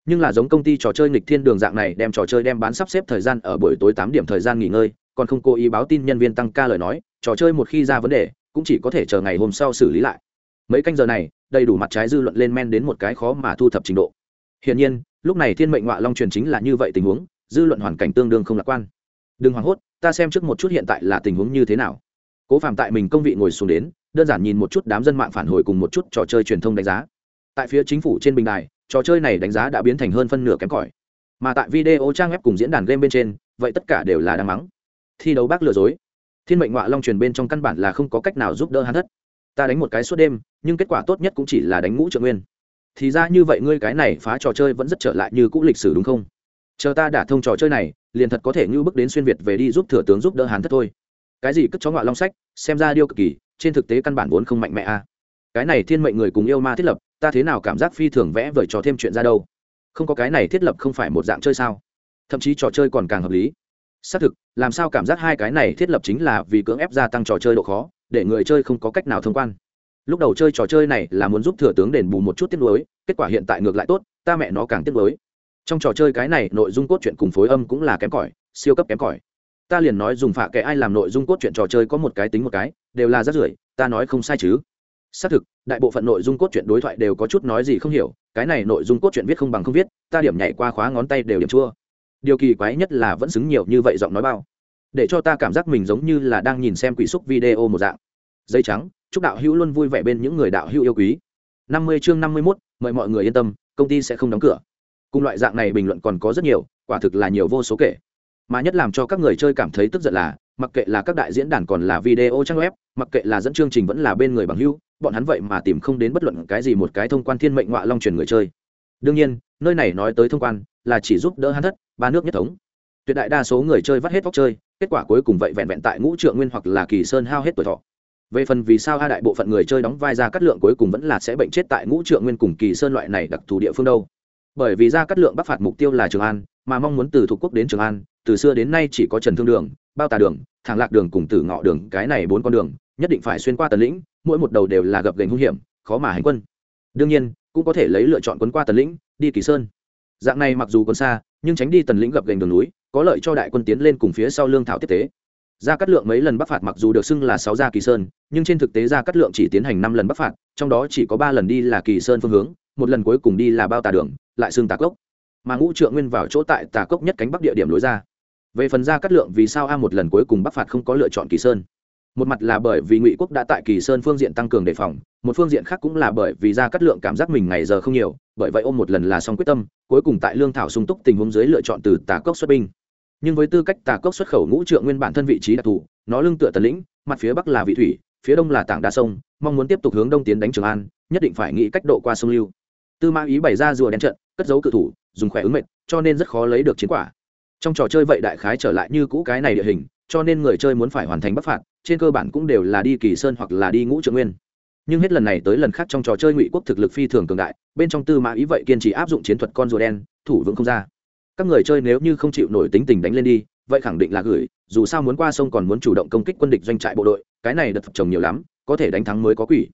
nhưng là giống công ty trò chơi nghịch thiên đường dạng này đem trò chơi đem bán sắp xếp thời gian ở buổi tối tám điểm thời gian nghỉ ngơi, còn không cố ý báo tin nhân viên tăng ca lời nói, trò chơi một khi ra vấn đề, cũng chỉ có thể chờ ngày hôm sau xử lý lại. Mấy canh giờ này, đầy đủ mặt trái dư luận lên men đến một cái khó mà thu thập trình độ. Hiển nhiên, lúc này thiên mệnh ngọa long truyền chính là như vậy tình huống, dư luận hoàn cảnh tương đương không lạc quan. Đừng hoảng hốt, ta xem trước một chút hiện tại là tình huống như thế nào. Cố phạm tại mình công vị ngồi xuống đến, đơn giản nhìn một chút đám dân mạng phản hồi cùng một chút trò chơi truyền thông đánh giá. Tại phía chính phủ trên bình đài trò chơi này đánh giá đã biến thành hơn phân nửa kém cỏi. Mà tại video trang web cùng diễn đàn game bên trên, vậy tất cả đều là đáng mắng. Thi đấu bác lừa dối. Thiên mệnh ngọa long truyền bên trong căn bản là không có cách nào giúp đỡ hắn thất. Ta đánh một cái suốt đêm, nhưng kết quả tốt nhất cũng chỉ là đánh ngũ trợ nguyên. Thì ra như vậy ngươi cái này phá trò chơi vẫn rất trở lại như cũ lịch sử đúng không? Chờ ta đả thông trò chơi này, liền thật có thể ngưu bước đến xuyên việt về đi giúp thừa tướng giúp đỡ hắn thất thôi. Cái gì cất chó ngọa long sách, xem ra điêu cực kỳ, trên thực tế căn bản vốn không mạnh mẽ a. À. cái này thiên mệnh người cùng yêu ma thiết lập ta thế nào cảm giác phi thường vẽ vời trò thêm chuyện ra đâu? Không có cái này thiết lập không phải một dạng chơi sao? Thậm chí trò chơi còn càng hợp lý. Xác thực, làm sao cảm giác hai cái này thiết lập chính là vì cưỡng ép gia tăng trò chơi độ khó, để người chơi không có cách nào thông quan. Lúc đầu chơi trò chơi này là muốn giúp thừa tướng đền bù một chút tiết lối kết quả hiện tại ngược lại tốt, ta mẹ nó càng tiết lối trong trò chơi cái này, nội dung cốt truyện cùng phối âm cũng là kém cỏi, siêu cấp kém cỏi. Ta liền nói dùng phạ kệ ai làm nội dung cốt truyện trò chơi có một cái tính một cái, đều là rất rưởi, ta nói không sai chứ xác thực, đại bộ phận nội dung cốt truyện đối thoại đều có chút nói gì không hiểu, cái này nội dung cốt truyện viết không bằng không viết, ta điểm nhảy qua khóa ngón tay đều điểm chua. Điều kỳ quái nhất là vẫn xứng nhiều như vậy giọng nói bao. Để cho ta cảm giác mình giống như là đang nhìn xem quỷ xúc video một dạng. Dây trắng, chúc đạo hữu luôn vui vẻ bên những người đạo hữu yêu quý. Năm mươi chương năm mươi mốt, mời mọi người yên tâm, công ty sẽ không đóng cửa. Cùng loại dạng này bình luận còn có rất nhiều, quả thực là nhiều vô số kể. Mà nhất làm cho các người chơi cảm thấy tức giận là, mặc kệ là các đại diễn đàn còn là video trang web, mặc kệ là dẫn chương trình vẫn là bên người bằng hữu bọn hắn vậy mà tìm không đến bất luận cái gì một cái thông quan thiên mệnh ngọa long truyền người chơi. Đương nhiên, nơi này nói tới thông quan là chỉ giúp đỡ hắn thất, ba nước nhất thống. Tuyệt đại đa số người chơi vắt hết vóc chơi, kết quả cuối cùng vậy vẹn vẹn tại ngũ trượng nguyên hoặc là kỳ sơn hao hết tuổi thọ. Về phần vì sao a đại bộ phận người chơi đóng vai ra cắt lượng cuối cùng vẫn là sẽ bệnh chết tại ngũ trượng nguyên cùng kỳ sơn loại này đặc thù địa phương đâu. Bởi vì ra cắt lượng bắc phạt mục tiêu là trường an, mà mong muốn từ thuộc quốc đến trường an, từ xưa đến nay chỉ có trần thương đường, bao tà đường thàng lạc đường cùng tử ngọ đường, cái này bốn con đường, nhất định phải xuyên qua tần lĩnh mỗi một đầu đều là gập gành hung hiểm, khó mà hành quân. Đương nhiên, cũng có thể lấy lựa chọn quấn qua tần lĩnh, đi kỳ sơn. Dạng này mặc dù còn xa, nhưng tránh đi tần lĩnh gập gành đường núi, có lợi cho đại quân tiến lên cùng phía sau lương thảo tiếp tế. Gia cát lượng mấy lần bắc phạt mặc dù được xưng là sáu gia kỳ sơn, nhưng trên thực tế gia cát lượng chỉ tiến hành năm lần bắc phạt, trong đó chỉ có ba lần đi là kỳ sơn phương hướng, một lần cuối cùng đi là bao tà đường, lại xưng tà cốc. Mà ngũ trượng nguyên vào chỗ tại tà cốc nhất cánh bắc địa điểm lối ra. Về phần gia cát lượng vì sao a một lần cuối cùng bắc phạt không có lựa chọn kỳ sơn? Một mặt là bởi vì ngụy quốc đã tại kỳ sơn phương diện tăng cường đề phòng, một phương diện khác cũng là bởi vì gia cát lượng cảm giác mình ngày giờ không nhiều, bởi vậy ôm một lần là xong quyết tâm, cuối cùng tại lương thảo sung túc tình huống dưới lựa chọn từ tà cốc xuất binh. Nhưng với tư cách tà cốc xuất khẩu ngũ trượng nguyên bản thân vị trí đặc thù, nó lưng tựa tần lĩnh, mặt phía bắc là vị thủy, phía đông là tảng đa sông, mong muốn tiếp tục hướng đông tiến đánh trường an, nhất định phải nghĩ cách độ qua sông lưu. Tư mã ý bày ra rùa đen trận, cất giấu cự thủ, dùng khỏe ứng mệt cho nên rất khó lấy được chiến quả. Trong trò chơi vậy đại khái trở lại như cũ cái này địa hình cho nên người chơi muốn phải hoàn thành bắc phạt, trên cơ bản cũng đều là đi kỳ sơn hoặc là đi ngũ trượng nguyên. Nhưng hết lần này tới lần khác trong trò chơi ngụy quốc thực lực phi thường cường đại, bên trong tư mã ý vậy kiên trì áp dụng chiến thuật con rùa đen, thủ vững không ra. Các người chơi nếu như không chịu nổi tính tình đánh lên đi, vậy khẳng định là gửi, dù sao muốn qua sông còn muốn chủ động công kích quân địch doanh trại bộ đội, cái này đợt chồng nhiều lắm, có thể đánh thắng mới có quỷ.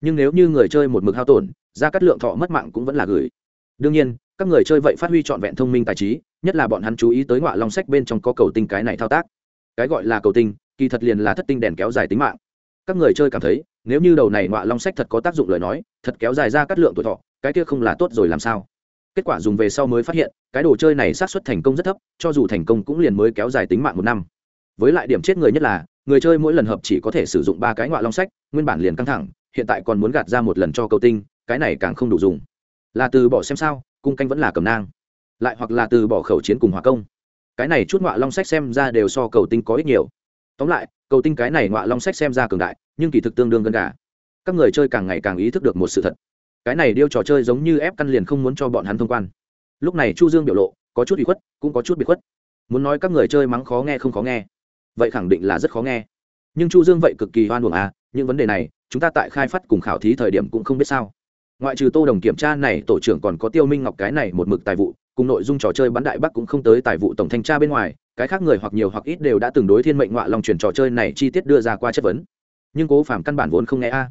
Nhưng nếu như người chơi một mực hao tổn, ra cắt lượng thọ mất mạng cũng vẫn là gửi. Đương nhiên, các người chơi vậy phát huy trọn vẹn thông minh tài trí, nhất là bọn hắn chú ý tới ngọa long sách bên trong có cầu tinh cái này thao tác cái gọi là cầu tinh, kỳ thật liền là thất tinh đèn kéo dài tính mạng. Các người chơi cảm thấy, nếu như đầu này ngoạ long sách thật có tác dụng lời nói, thật kéo dài ra cắt lượng tuổi thọ, cái kia không là tốt rồi làm sao? Kết quả dùng về sau mới phát hiện, cái đồ chơi này xác suất thành công rất thấp, cho dù thành công cũng liền mới kéo dài tính mạng một năm. Với lại điểm chết người nhất là, người chơi mỗi lần hợp chỉ có thể sử dụng ba cái ngoại long sách, nguyên bản liền căng thẳng, hiện tại còn muốn gạt ra một lần cho cầu tinh, cái này càng không đủ dùng. Là từ bỏ xem sao, cung canh vẫn là cầm nang. Lại hoặc là từ bỏ khẩu chiến cùng hòa công cái này chút ngọa long sách xem ra đều so cầu tinh có ít nhiều. Tóm lại, cầu tinh cái này ngọa long sách xem ra cường đại, nhưng kỳ thực tương đương gần gà. Các người chơi càng ngày càng ý thức được một sự thật. Cái này điêu trò chơi giống như ép căn liền không muốn cho bọn hắn thông quan. Lúc này chu dương biểu lộ, có chút bị khuất, cũng có chút bị khuất. Muốn nói các người chơi mắng khó nghe không khó nghe, vậy khẳng định là rất khó nghe. Nhưng chu dương vậy cực kỳ hoan hưởng à những vấn đề này, chúng ta tại khai phát cùng khảo thí thời điểm cũng không biết sao. Ngoại trừ tô đồng kiểm tra này, tổ trưởng còn có tiêu minh ngọc cái này một mực tài vụ cùng nội dung trò chơi bắn đại bắc cũng không tới tài vụ tổng thanh tra bên ngoài, cái khác người hoặc nhiều hoặc ít đều đã từng đối thiên mệnh ngoại lòng truyền trò chơi này chi tiết đưa ra qua chất vấn. Nhưng cố phạm căn bản vốn không nghe a.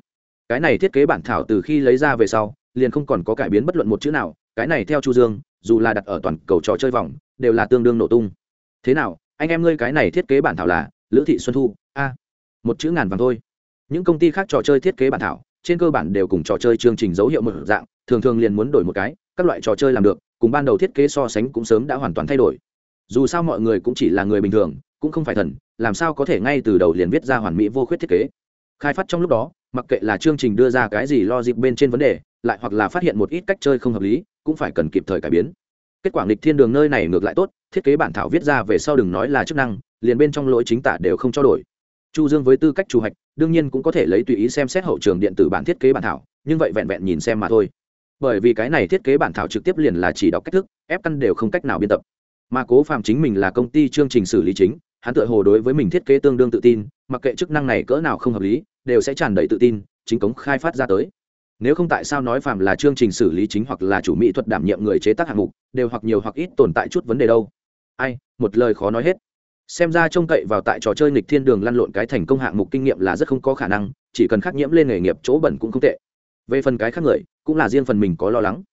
Cái này thiết kế bản thảo từ khi lấy ra về sau, liền không còn có cải biến bất luận một chữ nào, cái này theo chu dương, dù là đặt ở toàn cầu trò chơi vòng, đều là tương đương nổ tung. Thế nào, anh em ngươi cái này thiết kế bản thảo là lữ thị xuân thu, a? Một chữ ngàn vàng thôi. Những công ty khác trò chơi thiết kế bản thảo, trên cơ bản đều cùng trò chơi chương trình dấu hiệu một dạng, thường thường liền muốn đổi một cái, các loại trò chơi làm được cùng ban đầu thiết kế so sánh cũng sớm đã hoàn toàn thay đổi. Dù sao mọi người cũng chỉ là người bình thường, cũng không phải thần, làm sao có thể ngay từ đầu liền viết ra hoàn mỹ vô khuyết thiết kế? Khai phát trong lúc đó, mặc kệ là chương trình đưa ra cái gì lo dịp bên trên vấn đề, lại hoặc là phát hiện một ít cách chơi không hợp lý, cũng phải cần kịp thời cải biến. Kết quả nghịch thiên đường nơi này ngược lại tốt, thiết kế bản thảo viết ra về sau đừng nói là chức năng, liền bên trong lỗi chính tả đều không cho đổi. Chu dương với tư cách chủ hạch đương nhiên cũng có thể lấy tùy ý xem xét hậu trường điện tử bản thiết kế bản thảo, nhưng vậy vẹn vẹn nhìn xem mà thôi bởi vì cái này thiết kế bản thảo trực tiếp liền là chỉ đọc cách thức, ép căn đều không cách nào biên tập. Mà cố phạm chính mình là công ty chương trình xử lý chính, hắn tự hồ đối với mình thiết kế tương đương tự tin, mặc kệ chức năng này cỡ nào không hợp lý, đều sẽ tràn đầy tự tin, chính cống khai phát ra tới. Nếu không tại sao nói phạm là chương trình xử lý chính hoặc là chủ mỹ thuật đảm nhiệm người chế tác hạng mục, đều hoặc nhiều hoặc ít tồn tại chút vấn đề đâu. Ai, một lời khó nói hết. Xem ra trông cậy vào tại trò chơi nghịch thiên đường lăn lộn cái thành công hạng mục kinh nghiệm là rất không có khả năng, chỉ cần khắc nhiễm lên nghề nghiệp chỗ bẩn cũng không tệ. Về phần cái khác người cũng là riêng phần mình có lo lắng.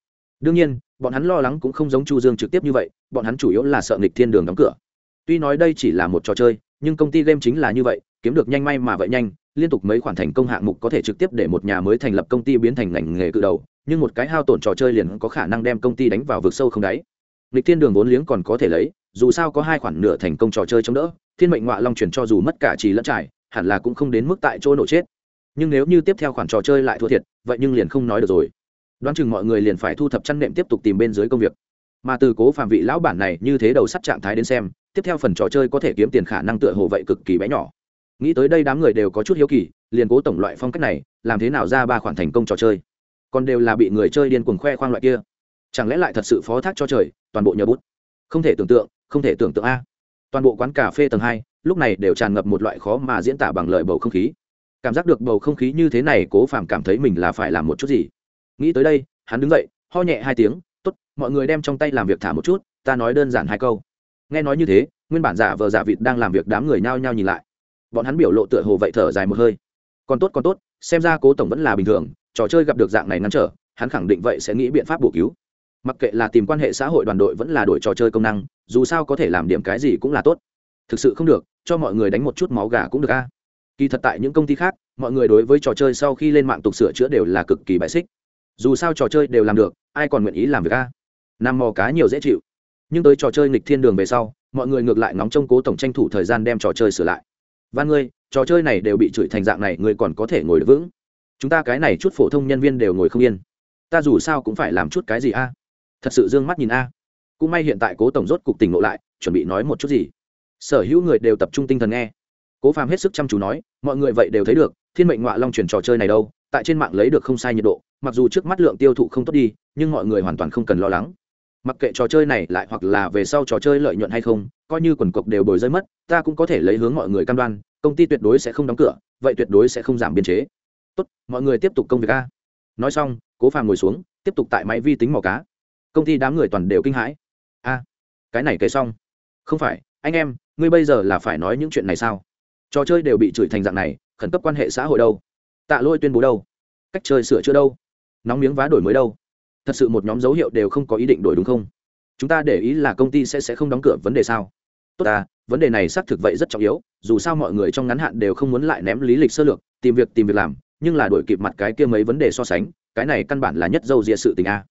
Đương nhiên, bọn hắn lo lắng cũng không giống chu dương trực tiếp như vậy, bọn hắn chủ yếu là sợ nghịch thiên đường đóng cửa. Tuy nói đây chỉ là một trò chơi, nhưng công ty game chính là như vậy, kiếm được nhanh may mà vậy nhanh, liên tục mấy khoản thành công hạng mục có thể trực tiếp để một nhà mới thành lập công ty biến thành ngành nghề cự đầu, nhưng một cái hao tổn trò chơi liền có khả năng đem công ty đánh vào vực sâu không đáy. Nghịch thiên đường vốn liếng còn có thể lấy, dù sao có hai khoản nửa thành công trò chơi chống đỡ, thiên mệnh ngoại long chuyển cho dù mất cả trì lẫn trải, hẳn là cũng không đến mức tại chỗ nổ chết. Nhưng nếu như tiếp theo khoản trò chơi lại thua thiệt, vậy nhưng liền không nói được rồi đoán chừng mọi người liền phải thu thập chăn nệm tiếp tục tìm bên dưới công việc. Mà từ cố phạm vị lão bản này như thế đầu sắt trạng thái đến xem, tiếp theo phần trò chơi có thể kiếm tiền khả năng tựa hồ vậy cực kỳ bé nhỏ. Nghĩ tới đây đám người đều có chút hiếu kỳ, liền cố tổng loại phong cách này, làm thế nào ra ba khoản thành công trò chơi? Còn đều là bị người chơi điên cuồng khoe khoang loại kia. Chẳng lẽ lại thật sự phó thác cho trời, toàn bộ nhờ bút? Không thể tưởng tượng, không thể tưởng tượng a. Toàn bộ quán cà phê tầng hai, lúc này đều tràn ngập một loại khó mà diễn tả bằng lời bầu không khí. Cảm giác được bầu không khí như thế này, cố phàm cảm thấy mình là phải làm một chút gì? Nghĩ tới đây, hắn đứng dậy, ho nhẹ hai tiếng t ố t mọi người đem trong tay làm việc thả một chút, ta nói đơn giản hai câu. Nghe nói như thế, nguyên bản giả vờ giả vịt đang làm việc đám người nhao nhao nhìn lại. Bọn hắn biểu lộ tựa hồ vậy thở dài một hơi. Còn tốt còn tốt, xem ra cố tổng vẫn là bình thường, trò chơi gặp được dạng này ngăn trở, hắn khẳng định vậy sẽ nghĩ biện pháp bổ cứu. Mặc kệ là tìm quan hệ xã hội đoàn đội vẫn là đổi trò chơi công năng, dù sao có thể làm điểm cái gì cũng là tốt. Thực sự không được, cho mọi người đánh một chút máu gà cũng được a. Kỳ thật tại những công ty khác, mọi người đối với trò chơi sau khi lên mạng tục sửa chữa đều là cực kỳ bại xích dù sao trò chơi đều làm được, ai còn nguyện ý làm việc a? Nằm mò cá nhiều dễ chịu. Nhưng tới trò chơi nghịch thiên đường về sau, mọi người ngược lại nóng trong cố tổng tranh thủ thời gian đem trò chơi sửa lại. Và ngươi, trò chơi này đều bị chửi thành dạng này, ngươi còn có thể ngồi được vững. Chúng ta cái này chút phổ thông nhân viên đều ngồi không yên. Ta dù sao cũng phải làm chút cái gì a? Thật sự d ư ơ n g mắt nhìn a. Cũng may hiện tại cố tổng rốt cục tỉnh ngộ lại, chuẩn bị nói một chút gì. Sở hữu người đều tập trung tinh thần nghe. Cố phàm hết sức chăm chú nói, mọi người vậy đều thấy được, thiên mệnh ngoại long truyền trò chơi này đâu, tại trên mạng lấy được không sai nhiệt độ mặc dù trước mắt lượng tiêu thụ không tốt đi, nhưng mọi người hoàn toàn không cần lo lắng. Mặc kệ trò chơi này lại hoặc là về sau trò chơi lợi nhuận hay không, coi như quần cộc đều bồi rơi mất, ta cũng có thể lấy hướng mọi người cam đoan, công ty tuyệt đối sẽ không đóng cửa, vậy tuyệt đối sẽ không giảm biên chế. Tốt, mọi người tiếp tục công việc a. Nói xong, cố phàm ngồi xuống, tiếp tục tại máy vi tính màu cá. Công ty đám người toàn đều kinh hãi. A, cái này kể xong. Không phải, anh em, ngươi bây giờ là phải nói những chuyện này sao? Trò chơi đều bị chửi thành dạng này, khẩn cấp quan hệ xã hội đâu? Tạ lôi tuyên bố đâu? Cách chơi sửa chữa đâu? Nóng miếng vá đổi mới đâu. Thật sự một nhóm dấu hiệu đều không có ý định đổi đúng không? Chúng ta để ý là công ty sẽ sẽ không đóng cửa vấn đề sao? Tốt à vấn đề này xác thực vậy rất trọng yếu, dù sao mọi người trong ngắn hạn đều không muốn lại ném lý lịch sơ lược, tìm việc tìm việc làm, nhưng là đổi kịp mặt cái kia mấy vấn đề so sánh, cái này căn bản là nhất dâu dịa sự tình a.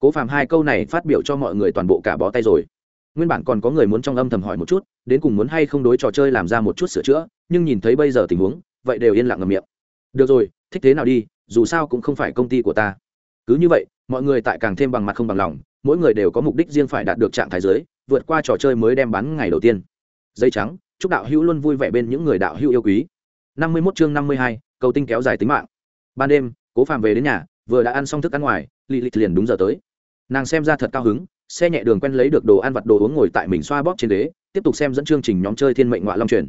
Cố phàm hai câu này phát biểu cho mọi người toàn bộ cả bó tay rồi. Nguyên bản còn có người muốn trong âm thầm hỏi một chút, đến cùng muốn hay không đối trò chơi làm ra một chút sửa chữa, nhưng nhìn thấy bây giờ tình huống, vậy đều yên lặng ngầm miệng. Được rồi, thích thế nào đi dù sao cũng không phải công ty của ta. Cứ như vậy mọi người tại càng thêm bằng mặt không bằng lòng mỗi người đều có mục đích riêng phải đạt được trạng thái giới vượt qua trò chơi mới đem bán ngày đầu tiên. Dây trắng chúc đạo hữu luôn vui vẻ bên những người đạo hữu yêu quý. Năm mươi 51 chương năm mươi hai, cầu tinh kéo dài tính mạng. Ban đêm cố phàm về đến nhà vừa đã ăn xong thức ăn ngoài lì lịch liền đúng giờ tới. Nàng xem ra thật cao hứng xe nhẹ đường quen lấy được đồ ăn vặt đồ uống ngồi tại mình xoa bóp trên ghế tiếp tục xem dẫn chương trình nhóm chơi thiên mệnh ngoại long truyền.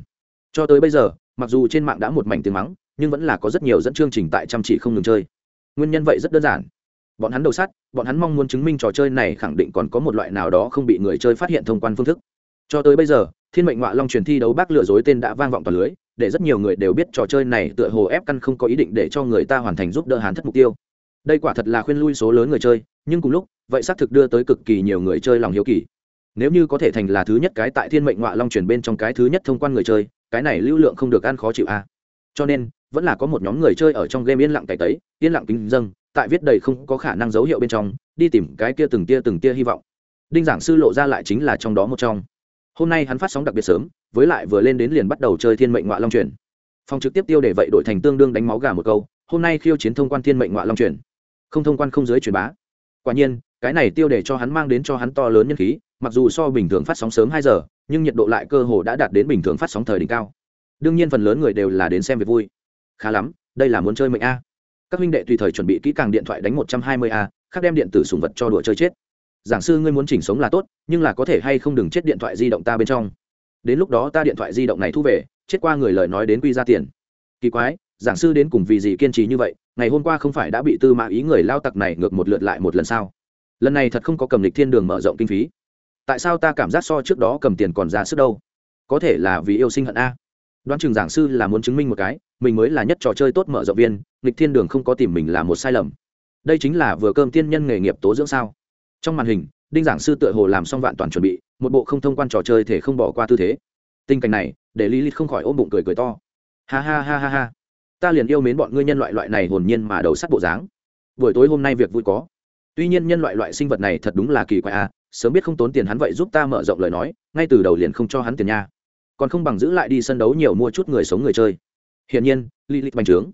Cho tới bây giờ mặc dù trên mạng đã một mảnh tiếng mắng nhưng vẫn là có rất nhiều dẫn chương trình tại chăm chỉ không ngừng chơi. Nguyên nhân vậy rất đơn giản. Bọn hắn đầu sát bọn hắn mong muốn chứng minh trò chơi này khẳng định còn có một loại nào đó không bị người chơi phát hiện thông quan phương thức. Cho tới bây giờ, thiên mệnh ngoại long truyền thi đấu bác lừa dối tên đã vang vọng toàn lưới, để rất nhiều người đều biết trò chơi này tựa hồ ép căn không có ý định để cho người ta hoàn thành giúp đỡ hắn thất mục tiêu. Đây quả thật là khuyên lui số lớn người chơi, nhưng cùng lúc, vậy xác thực đưa tới cực kỳ nhiều người chơi lòng hiếu kỳ. Nếu như có thể thành là thứ nhất cái tại thiên mệnh ngoại long truyền bên trong cái thứ nhất thông quan người chơi, cái này lưu lượng không được ăn khó chịu a cho nên vẫn là có một nhóm người chơi ở trong game yên lặng cày tấy, yên lặng kính dâng, tại viết đầy không có khả năng dấu hiệu bên trong, đi tìm cái kia từng tia từng tia hy vọng. Đinh giảng sư lộ ra lại chính là trong đó một trong. Hôm nay hắn phát sóng đặc biệt sớm, với lại vừa lên đến liền bắt đầu chơi thiên mệnh ngoại long truyền. Phòng trực tiếp tiêu để vậy đổi thành tương đương đánh máu gà một câu, hôm nay khiêu chiến thông quan thiên mệnh ngoại long truyền. Không thông quan không dưới truyền bá. Quả nhiên, cái này tiêu để cho hắn mang đến cho hắn to lớn nhân khí, mặc dù so bình thường phát sóng sớm hai giờ, nhưng nhiệt độ lại cơ hồ đã đạt đến bình thường phát sóng thời đỉnh cao. Đương nhiên phần lớn người đều là đến xem việc vui khá lắm, đây là muốn chơi mệnh a. Các huynh đệ tùy thời chuẩn bị kỹ càng điện thoại đánh một trăm hai mươi a, khác đem điện tử sùng vật cho đùa chơi chết. Giảng sư ngươi muốn chỉnh sống là tốt, nhưng là có thể hay không đừng chết điện thoại di động ta bên trong. Đến lúc đó ta điện thoại di động này thu về, chết qua người lời nói đến quy ra tiền. Kỳ quái, giảng sư đến cùng vì gì kiên trì như vậy, ngày hôm qua không phải đã bị tư mã ý người lao tặc này ngược một lượt lại một lần sao? Lần này thật không có cầm lịch thiên đường mở rộng kinh phí. Tại sao ta cảm giác so trước đó cầm tiền còn ra sức đâu? Có thể là vì yêu sinh hận a đoán chừng giảng sư là muốn chứng minh một cái, mình mới là nhất trò chơi tốt mở rộng viên, nghịch thiên đường không có tìm mình là một sai lầm. Đây chính là vừa cơm tiên nhân nghề nghiệp tố dưỡng sao. Trong màn hình, đinh giảng sư tựa hồ làm xong vạn toàn chuẩn bị, một bộ không thông quan trò chơi thể không bỏ qua tư thế. Tình cảnh này, để lý lịch không khỏi ôm bụng cười cười to. Ha ha ha ha ha. Ta liền yêu mến bọn ngươi nhân loại loại này hồn nhiên mà đầu sắt bộ dáng. Buổi tối hôm nay việc vui có. Tuy nhiên nhân loại loại sinh vật này thật đúng là kỳ quái à sớm biết không tốn tiền hắn vậy giúp ta mở rộng lời nói, ngay từ đầu liền không cho hắn tiền nha còn không bằng giữ lại đi sân đấu nhiều mua chút người sống người chơi. Hiển nhiên li lịch bành trướng.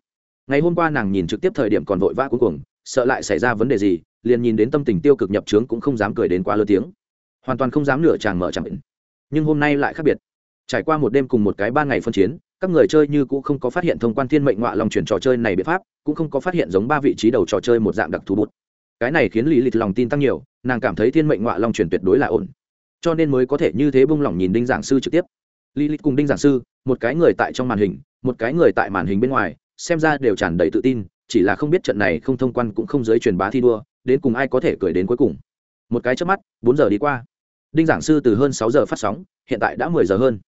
Ngày hôm qua nàng nhìn trực tiếp thời điểm còn vội vã cuối cùng sợ lại xảy ra vấn đề gì, liền nhìn đến tâm tình tiêu cực nhập trướng cũng không dám cười đến quá lớn tiếng. Hoàn toàn không dám nửa chàng mở chẳng bệnh. Nhưng hôm nay lại khác biệt. Trải qua một đêm cùng một cái ba ngày phân chiến, các người chơi như cũng không có phát hiện thông quan thiên mệnh ngoại lòng chuyển trò chơi này biện pháp, cũng không có phát hiện giống ba vị trí đầu trò chơi một dạng đặc thù bút. Cái này khiến lý lịch lòng tin tăng nhiều, nàng cảm thấy thiên mệnh ngoại long chuyển tuyệt đối là ổn. Cho nên mới có thể như thế bung lỏng nhìn đinh giảng sư trực tiếp. Lilith cùng đinh giảng sư, một cái người tại trong màn hình, một cái người tại màn hình bên ngoài, xem ra đều tràn đầy tự tin, chỉ là không biết trận này không thông quan cũng không giới truyền bá thi đua, đến cùng ai có thể cười đến cuối cùng. Một cái chớp mắt, bốn giờ đi qua. Đinh giảng sư từ hơn sáu giờ phát sóng, hiện tại đã mười giờ hơn.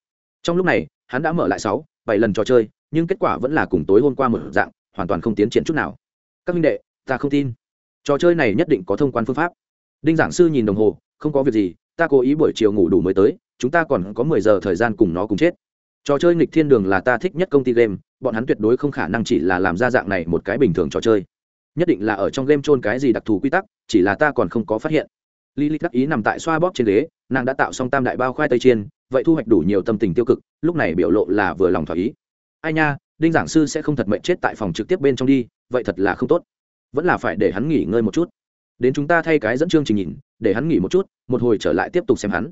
Trong lúc này, hắn đã mở lại sáu, bảy lần trò chơi, nhưng kết quả vẫn là cùng tối hôm qua một dạng, hoàn toàn không tiến triển chút nào. Các minh đệ, ta không tin. Trò chơi này nhất định có thông quan phương pháp. Đinh giảng sư nhìn đồng hồ, không có việc gì, ta cố ý buổi chiều ngủ đủ mới tới chúng ta còn có mười giờ thời gian cùng nó cùng chết trò chơi nghịch thiên đường là ta thích nhất công ty game bọn hắn tuyệt đối không khả năng chỉ là làm ra dạng này một cái bình thường trò chơi nhất định là ở trong game trôn cái gì đặc thù quy tắc chỉ là ta còn không có phát hiện Lilith đắc ý nằm tại xoa bóp trên ghế, nàng đã tạo xong tam đại bao khoai tây chiên, vậy thu hoạch đủ nhiều tâm tình tiêu cực, lúc này biểu lộ là vừa lòng thỏa ý. Ai nha, đinh giảng sư sẽ không thật mệnh chết tại phòng trực tiếp bên trong đi, vậy thật là không tốt. Vẫn là phải để hắn nghỉ ngơi một chút. Đến chúng ta thay cái dẫn chương trình nhìn, để hắn nghỉ một chút, một hồi trở lại tiếp tục xem hắn.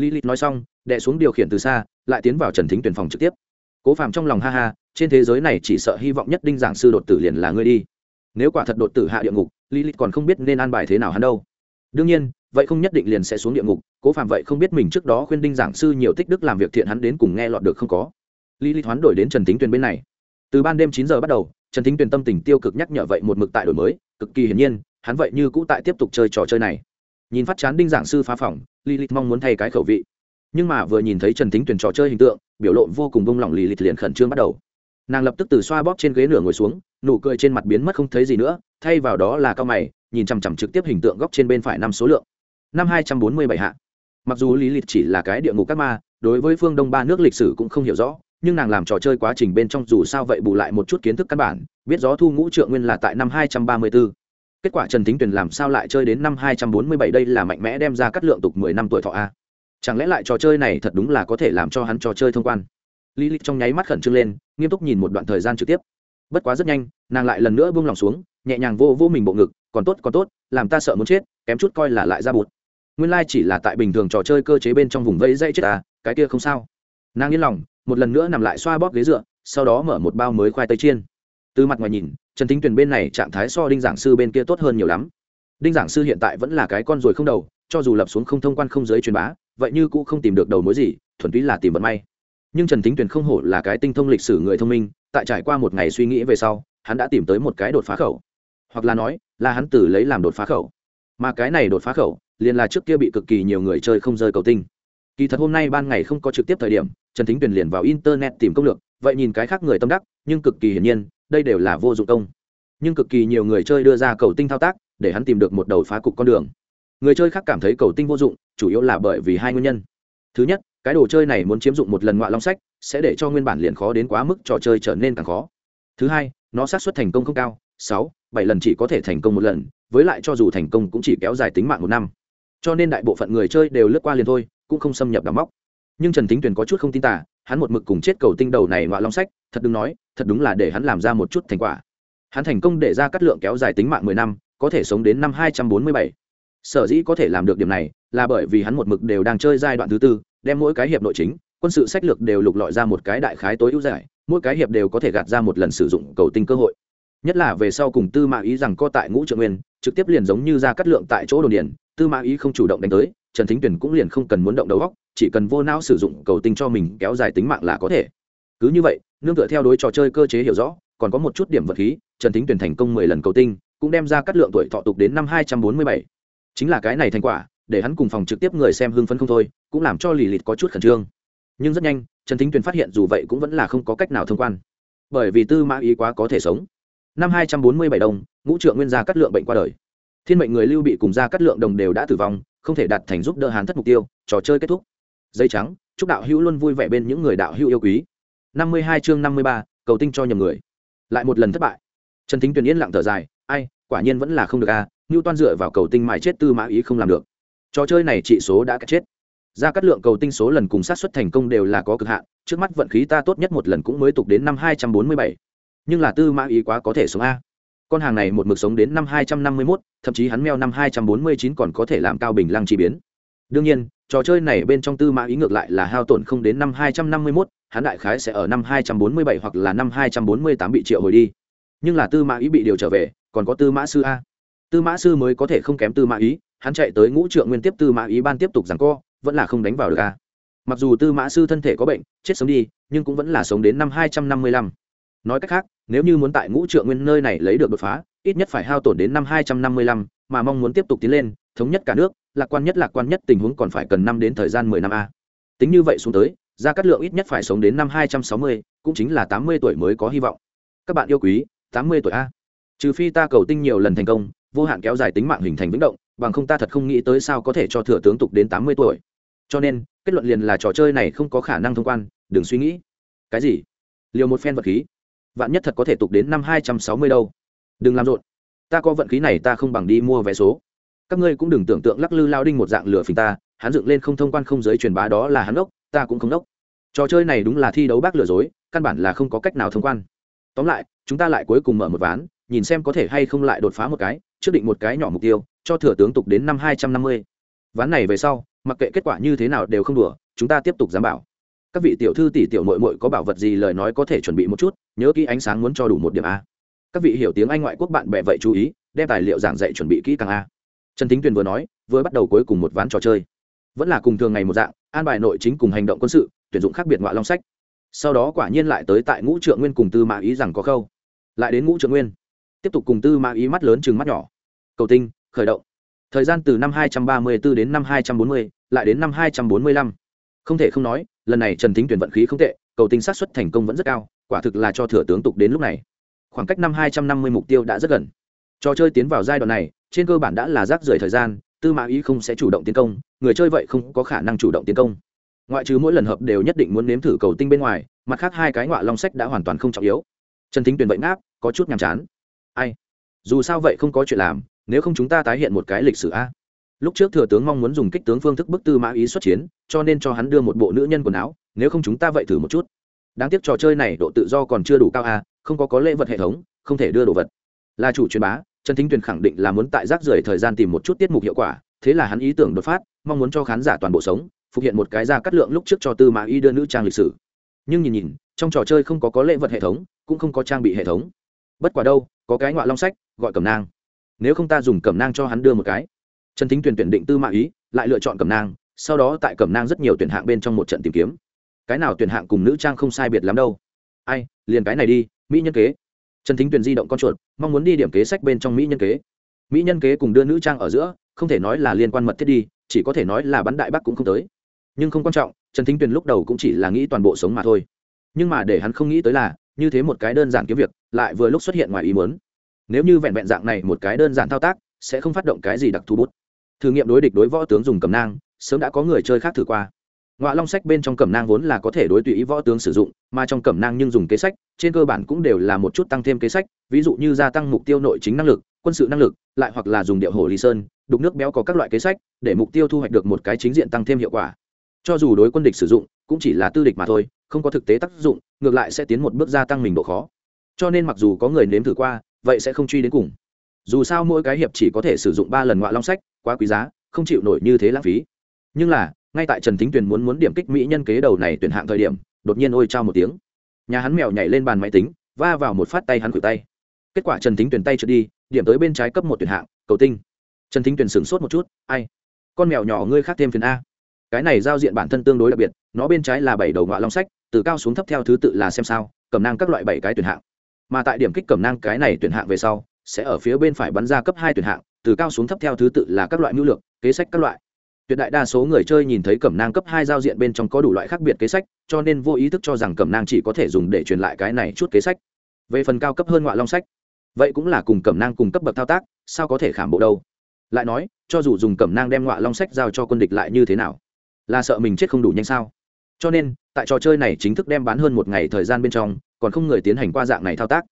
Lilith nói xong, đè xuống điều khiển từ xa, lại tiến vào Trần Thính tuyển phòng trực tiếp. Cố Phàm trong lòng ha ha, trên thế giới này chỉ sợ hy vọng nhất đinh giảng sư đột tử liền là ngươi đi. Nếu quả thật đột tử hạ địa ngục, Lilith còn không biết nên an bài thế nào hắn đâu. Đương nhiên, vậy không nhất định liền sẽ xuống địa ngục cố phạm vậy không biết mình trước đó khuyên đinh giảng sư nhiều tích đức làm việc thiện hắn đến cùng nghe lọt được không có lý lý thoán đổi đến trần thính tuyền bên này từ ban đêm chín giờ bắt đầu trần thính tuyền tâm tình tiêu cực nhắc nhở vậy một mực tại đổi mới cực kỳ hiển nhiên hắn vậy như cũ tại tiếp tục chơi trò chơi này nhìn phát chán đinh giảng sư phá phòng lý lý mong muốn thay cái khẩu vị. Nhưng mà vừa nhìn thấy trần thính tuyển trò chơi hình tượng, biểu lộ vô cùng bông lỏng lý lý liền khẩn trương bắt đầu. Nàng lập tức từ xoa bóp trên ghế nửa ngồi xuống, nụ cười trên mặt biến mất không thấy gì nữa, thay vào đó là cao mày, nhìn chằm chằm trực tiếp hình tượng góc trên bên phải năm số lượng. Năm hai trăm bốn mươi bảy hạ. Mặc dù lý lịch chỉ là cái địa ngục các ma, đối với phương đông ba nước lịch sử cũng không hiểu rõ, nhưng nàng làm trò chơi quá trình bên trong dù sao vậy bù lại một chút kiến thức căn bản, biết gió thu ngũ trượng nguyên là tại năm hai trăm ba mươi bốn kết quả trần thính tuyền làm sao lại chơi đến năm hai trăm bốn mươi bảy đây là mạnh mẽ đem ra cắt lượng tục mười năm tuổi thọ a. Chẳng lẽ lại trò chơi này thật đúng là có thể làm cho hắn trò chơi thông quan? Lý lịch trong nháy mắt khẩn trương lên, nghiêm túc nhìn một đoạn thời gian trực tiếp. Bất quá rất nhanh, nàng lại lần nữa buông lòng xuống, nhẹ nhàng vô vô mình bộ ngực, còn tốt còn tốt, làm ta sợ muốn chết, kém chút coi là lại ra bụt. Nguyên lai chỉ là tại bình thường trò chơi cơ chế bên trong vùng vây dây chết à cái kia không sao. Nàng yên lòng, một lần nữa nằm lại xoa bóp ghế dựa, sau đó mở một bao mới khoai tây chiên. Từ mặt ngoài nhìn trần thính tuyền bên này trạng thái so đinh giảng sư bên kia tốt hơn nhiều lắm. Đinh giảng sư hiện tại vẫn là cái con ruồi không đầu, cho dù lập xuống không thông quan không giới truyền bá, vậy như cũng không tìm được đầu mối gì, thuần túy là tìm vận may. Nhưng trần thính tuyền không hổ là cái tinh thông lịch sử người thông minh, tại trải qua một ngày suy nghĩ về sau, hắn đã tìm tới một cái đột phá khẩu. Hoặc là nói, là hắn tử lấy làm đột phá khẩu. Mà cái này đột phá khẩu, liền là trước kia bị cực kỳ nhiều người chơi không rơi cầu tinh. Kỳ thật hôm nay ban ngày không có trực tiếp thời điểm, trần thính tuyền liền vào internet tìm công lược, vậy nhìn cái khác người tâm đắc, nhưng cực kỳ hiển nhiên đây đều là vô dụng công. Nhưng cực kỳ nhiều người chơi đưa ra cầu tinh thao tác, để hắn tìm được một đầu phá cục con đường. Người chơi khác cảm thấy cầu tinh vô dụng, chủ yếu là bởi vì hai nguyên nhân. Thứ nhất, cái đồ chơi này muốn chiếm dụng một lần ngoại long sách, sẽ để cho nguyên bản liền khó đến quá mức trò chơi trở nên càng khó. Thứ hai, nó xác suất thành công không cao, sáu, bảy lần chỉ có thể thành công một lần, với lại cho dù thành công cũng chỉ kéo dài tính mạng một năm. Cho nên đại bộ phận người chơi đều lướt qua liền thôi, cũng không xâm nhập đắm móc. Nhưng trần thính tuyền có chút không tin tả hắn một mực cùng chết cầu tinh đầu này ngoạ long sách, thật đừng nói, thật đúng là để hắn làm ra một chút thành quả. Hắn thành công để ra cắt lượng kéo dài tính mạng mười năm, có thể sống đến năm hai trăm bốn mươi bảy. Sở dĩ có thể làm được điểm này, là bởi vì hắn một mực đều đang chơi giai đoạn thứ tư, đem mỗi cái hiệp nội chính, quân sự sách lược đều lục lọi ra một cái đại khái tối ưu giải, mỗi cái hiệp đều có thể gạt ra một lần sử dụng cầu tinh cơ hội. Nhất là về sau cùng tư mã ý rằng co tại ngũ trượng nguyên, trực tiếp liền giống như ra cắt lượng tại chỗ đồn điền, tư mã ý không chủ động đánh tới, trần thính tuyển cũng liền không cần muốn động đầu góc chỉ cần vô não sử dụng cầu tinh cho mình kéo dài tính mạng là có thể. Cứ như vậy, nương tựa theo đối trò chơi cơ chế hiểu rõ, còn có một chút điểm vật khí, trần thính tuyển thành công mười lần cầu tinh, cũng đem ra cắt lượng tuổi thọ tục đến năm hai trăm bốn mươi bảy. Chính là cái này thành quả, để hắn cùng phòng trực tiếp người xem hưng phấn không thôi, cũng làm cho lì lịt có chút khẩn trương. Nhưng rất nhanh, trần thính tuyền phát hiện dù vậy cũng vẫn là không có cách nào thông quan. Bởi vì tư mã ý quá có thể sống. Năm hai trăm bốn mươi bảy đồng, ngũ trượng nguyên gia cắt lượng bệnh qua đời. Thiên mệnh người lưu bị cùng gia cắt lượng đồng đều đã tử vong, không thể đạt thành giúp đỡ hán thất mục tiêu, trò chơi kết thúc dây trắng chúc đạo hữu luôn vui vẻ bên những người đạo hữu yêu quý. Năm mươi hai chương năm mươi ba cầu tinh cho nhầm người. Lại một lần thất bại. Trần thính tuyền yên lặng thở dài ai quả nhiên vẫn là không được a à, ngưu toan dựa vào cầu tinh mãi chết tư mã ý không làm được. Trò chơi này trị số đã chết. Ra cắt lượng cầu tinh số lần cùng sát xuất thành công đều là có cực hạn trước mắt vận khí ta tốt nhất một lần cũng mới tục đến năm hai trăm bốn mươi bảy. Nhưng là tư mã ý quá có thể sống a. Con hàng này một mực sống đến năm hai trăm năm mươi mốt thậm chí hắn meo năm hai trăm bốn mươi chín còn có thể làm cao bình lăng chi biến. Đương nhiên trò chơi này bên trong tư mã ý ngược lại là hao tổn không đến năm hai trăm năm mươi mốt, hắn đại khái sẽ ở năm hai trăm bốn mươi bảy hoặc là năm hai trăm bốn mươi tám bị triệu hồi đi. Nhưng là tư mã ý bị điều trở về, còn có tư mã sư a. Tư mã sư mới có thể không kém tư mã ý, hắn chạy tới ngũ trượng nguyên tiếp tư mã ý ban tiếp tục rằng co, vẫn là không đánh vào được a. Mặc dù tư mã sư thân thể có bệnh, chết sống đi, nhưng cũng vẫn là sống đến năm hai trăm năm mươi lăm. Nói cách khác, nếu như muốn tại ngũ trượng nguyên nơi này lấy được đột phá, ít nhất phải hao tổn đến năm hai trăm năm mươi lăm, mà mong muốn tiếp tục tiến lên, thống nhất cả nước lạc quan nhất lạc quan nhất tình huống còn phải cần năm đến thời gian mười năm a. Tính như vậy xuống tới gia cát lượng ít nhất phải sống đến năm hai trăm sáu mươi, cũng chính là tám mươi tuổi mới có hy vọng. Các bạn yêu quý, tám mươi tuổi a. Trừ phi ta cầu tinh nhiều lần thành công, vô hạn kéo dài tính mạng hình thành vĩnh động, bằng không ta thật không nghĩ tới sao có thể cho thừa tướng tục đến tám mươi tuổi. Cho nên, kết luận liền là trò chơi này không có khả năng thông quan, đừng suy nghĩ. Cái gì? Liều một phen vật khí. Vạn nhất thật có thể tục đến năm hai trăm sáu mươi đâu. Đừng làm rộn. Ta có vận khí này ta không bằng đi mua vé số các ngươi cũng đừng tưởng tượng lắc lư lao đinh một dạng lửa phình ta, hắn dựng lên không thông quan không giới truyền bá đó là hắn ốc, ta cũng không ốc. Trò chơi này đúng là thi đấu bác lừa dối, căn bản là không có cách nào thông quan. Tóm lại, chúng ta lại cuối cùng mở một ván, nhìn xem có thể hay không lại đột phá một cái, trước định một cái nhỏ mục tiêu, cho thừa tướng tục đến năm hai trăm năm mươi. Ván này về sau, mặc kệ kết quả như thế nào đều không đùa, chúng ta tiếp tục dám bảo. Các vị tiểu thư tỷ tiểu mội mội có bảo vật gì lời nói có thể chuẩn bị một chút, nhớ kỹ ánh sáng muốn cho đủ một điểm a. Các vị hiểu tiếng anh ngoại quốc bạn bè vậy chú ý, đem tài liệu giảng dạy chuẩn bị kỹ càng a trần thính tuyền vừa nói vừa bắt đầu cuối cùng một ván trò chơi. Vẫn là cùng thường ngày một dạng an bài nội chính cùng hành động quân sự tuyển dụng khác biệt ngoại long sách. Sau đó quả nhiên lại tới tại ngũ trượng nguyên cùng tư mã ý rằng có khâu. Lại đến ngũ trượng nguyên. Tiếp tục cùng tư mã ý mắt lớn chừng mắt nhỏ. Cầu tinh khởi động. Thời gian từ năm 234 đến năm 240, lại đến năm 245. không thể không nói lần này trần thính tuyển vận khí không tệ cầu tinh sát xuất thành công vẫn rất cao quả thực là cho thừa tướng tục đến lúc này. Khoảng cách năm 250 mục tiêu đã rất gần trò chơi tiến vào giai đoạn này, trên cơ bản đã là rác rưởi thời gian, tư mã ý không sẽ chủ động tiến công, người chơi vậy không có khả năng chủ động tiến công. Ngoại trừ mỗi lần hợp đều nhất định muốn nếm thử cầu tinh bên ngoài, mặt khác hai cái ngoại long sách đã hoàn toàn không trọng yếu. Trần thính tuyền vậy ngáp, có chút nhàm chán. Ai? Dù sao vậy không có chuyện làm, nếu không chúng ta tái hiện một cái lịch sử a. Lúc trước thừa tướng mong muốn dùng kích tướng phương thức bức tư mã ý xuất chiến, cho nên cho hắn đưa một bộ nữ nhân quần áo, nếu không chúng ta vậy thử một chút. Đáng tiếc trò chơi này độ tự do còn chưa đủ cao a, không có có lễ vật hệ thống, không thể đưa đồ vật. Là chủ truyền bá trần thính tuyền khẳng định là muốn tại rác rưởi thời gian tìm một chút tiết mục hiệu quả, thế là hắn ý tưởng đột phát, mong muốn cho khán giả toàn bộ sống, phục hiện một cái ra cắt lượng lúc trước cho tư mã y đưa nữ trang lịch sử. Nhưng nhìn nhìn, trong trò chơi không có có lễ vật hệ thống, cũng không có trang bị hệ thống. Bất quả đâu, có cái ngoại long sách, gọi cẩm nang. Nếu không ta dùng cẩm nang cho hắn đưa một cái. Trần thính tuyển tuyển định tư mã ý, lại lựa chọn cẩm nang, sau đó tại cẩm nang rất nhiều tuyển hạng bên trong một trận tìm kiếm. Cái nào tuyển hạng cùng nữ trang không sai biệt lắm đâu. Ai, liền cái này đi, mỹ nhân kế trần thính Tuyền di động con chuột, mong muốn đi điểm kế sách bên trong mỹ nhân kế. Mỹ nhân kế cùng đưa nữ trang ở giữa, không thể nói là liên quan mật thiết đi, chỉ có thể nói là bắn đại bắc cũng không tới. Nhưng không quan trọng, trần thính tuyền lúc đầu cũng chỉ là nghĩ toàn bộ sống mà thôi. Nhưng mà để hắn không nghĩ tới là, như thế một cái đơn giản kiếm việc, lại vừa lúc xuất hiện ngoài ý muốn. Nếu như vẹn vẹn dạng này một cái đơn giản thao tác, sẽ không phát động cái gì đặc thù bút. Thử nghiệm đối địch đối võ tướng dùng cầm nang, sớm đã có người chơi khác thử qua ngoại long sách bên trong cẩm nang vốn là có thể đối tùy ý võ tướng sử dụng, mà trong cẩm nang nhưng dùng kế sách, trên cơ bản cũng đều là một chút tăng thêm kế sách, ví dụ như gia tăng mục tiêu nội chính năng lực, quân sự năng lực, lại hoặc là dùng điệu hồ lý sơn, đục nước béo có các loại kế sách, để mục tiêu thu hoạch được một cái chính diện tăng thêm hiệu quả. Cho dù đối quân địch sử dụng, cũng chỉ là tư địch mà thôi, không có thực tế tác dụng, ngược lại sẽ tiến một bước gia tăng mình độ khó. Cho nên mặc dù có người nếm thử qua, vậy sẽ không truy đến cùng. Dù sao mỗi cái hiệp chỉ có thể sử dụng ba lần ngoại long sách, quá quý giá, không chịu nổi như thế lãng phí. Nhưng là ngay tại trần thính tuyền muốn muốn điểm kích mỹ nhân kế đầu này tuyển hạng thời điểm, đột nhiên ôi trao một tiếng. Nhà hắn mèo nhảy lên bàn máy tính, va vào một phát tay hắn cử tay. Kết quả trần thính tuyền tay trượt đi, điểm tới bên trái cấp một tuyển hạng, cầu tinh. Trần thính tuyền sửng sốt một chút, ai? Con mèo nhỏ ngươi khác thêm phiền a. Cái này giao diện bản thân tương đối đặc biệt, nó bên trái là bảy đầu ngọa long sách, từ cao xuống thấp theo thứ tự là xem sao, cầm năng các loại bảy cái tuyển hạng. Mà tại điểm kích cầm năng cái này tuyển hạng về sau, sẽ ở phía bên phải bắn ra cấp hai tuyển hạng, từ cao xuống thấp theo thứ tự là các loại mưu lược, kế sách các loại tuyệt đại đa số người chơi nhìn thấy cẩm nang cấp hai giao diện bên trong có đủ loại khác biệt kế sách, cho nên vô ý thức cho rằng cẩm nang chỉ có thể dùng để truyền lại cái này chút kế sách. Về phần cao cấp hơn ngoại long sách, vậy cũng là cùng cẩm nang cùng cấp bậc thao tác, sao có thể khảm bộ đâu? Lại nói, cho dù dùng cẩm nang đem ngoại long sách giao cho quân địch lại như thế nào? Là sợ mình chết không đủ nhanh sao? Cho nên, tại trò chơi này chính thức đem bán hơn một ngày thời gian bên trong, còn không người tiến hành qua dạng này thao tác.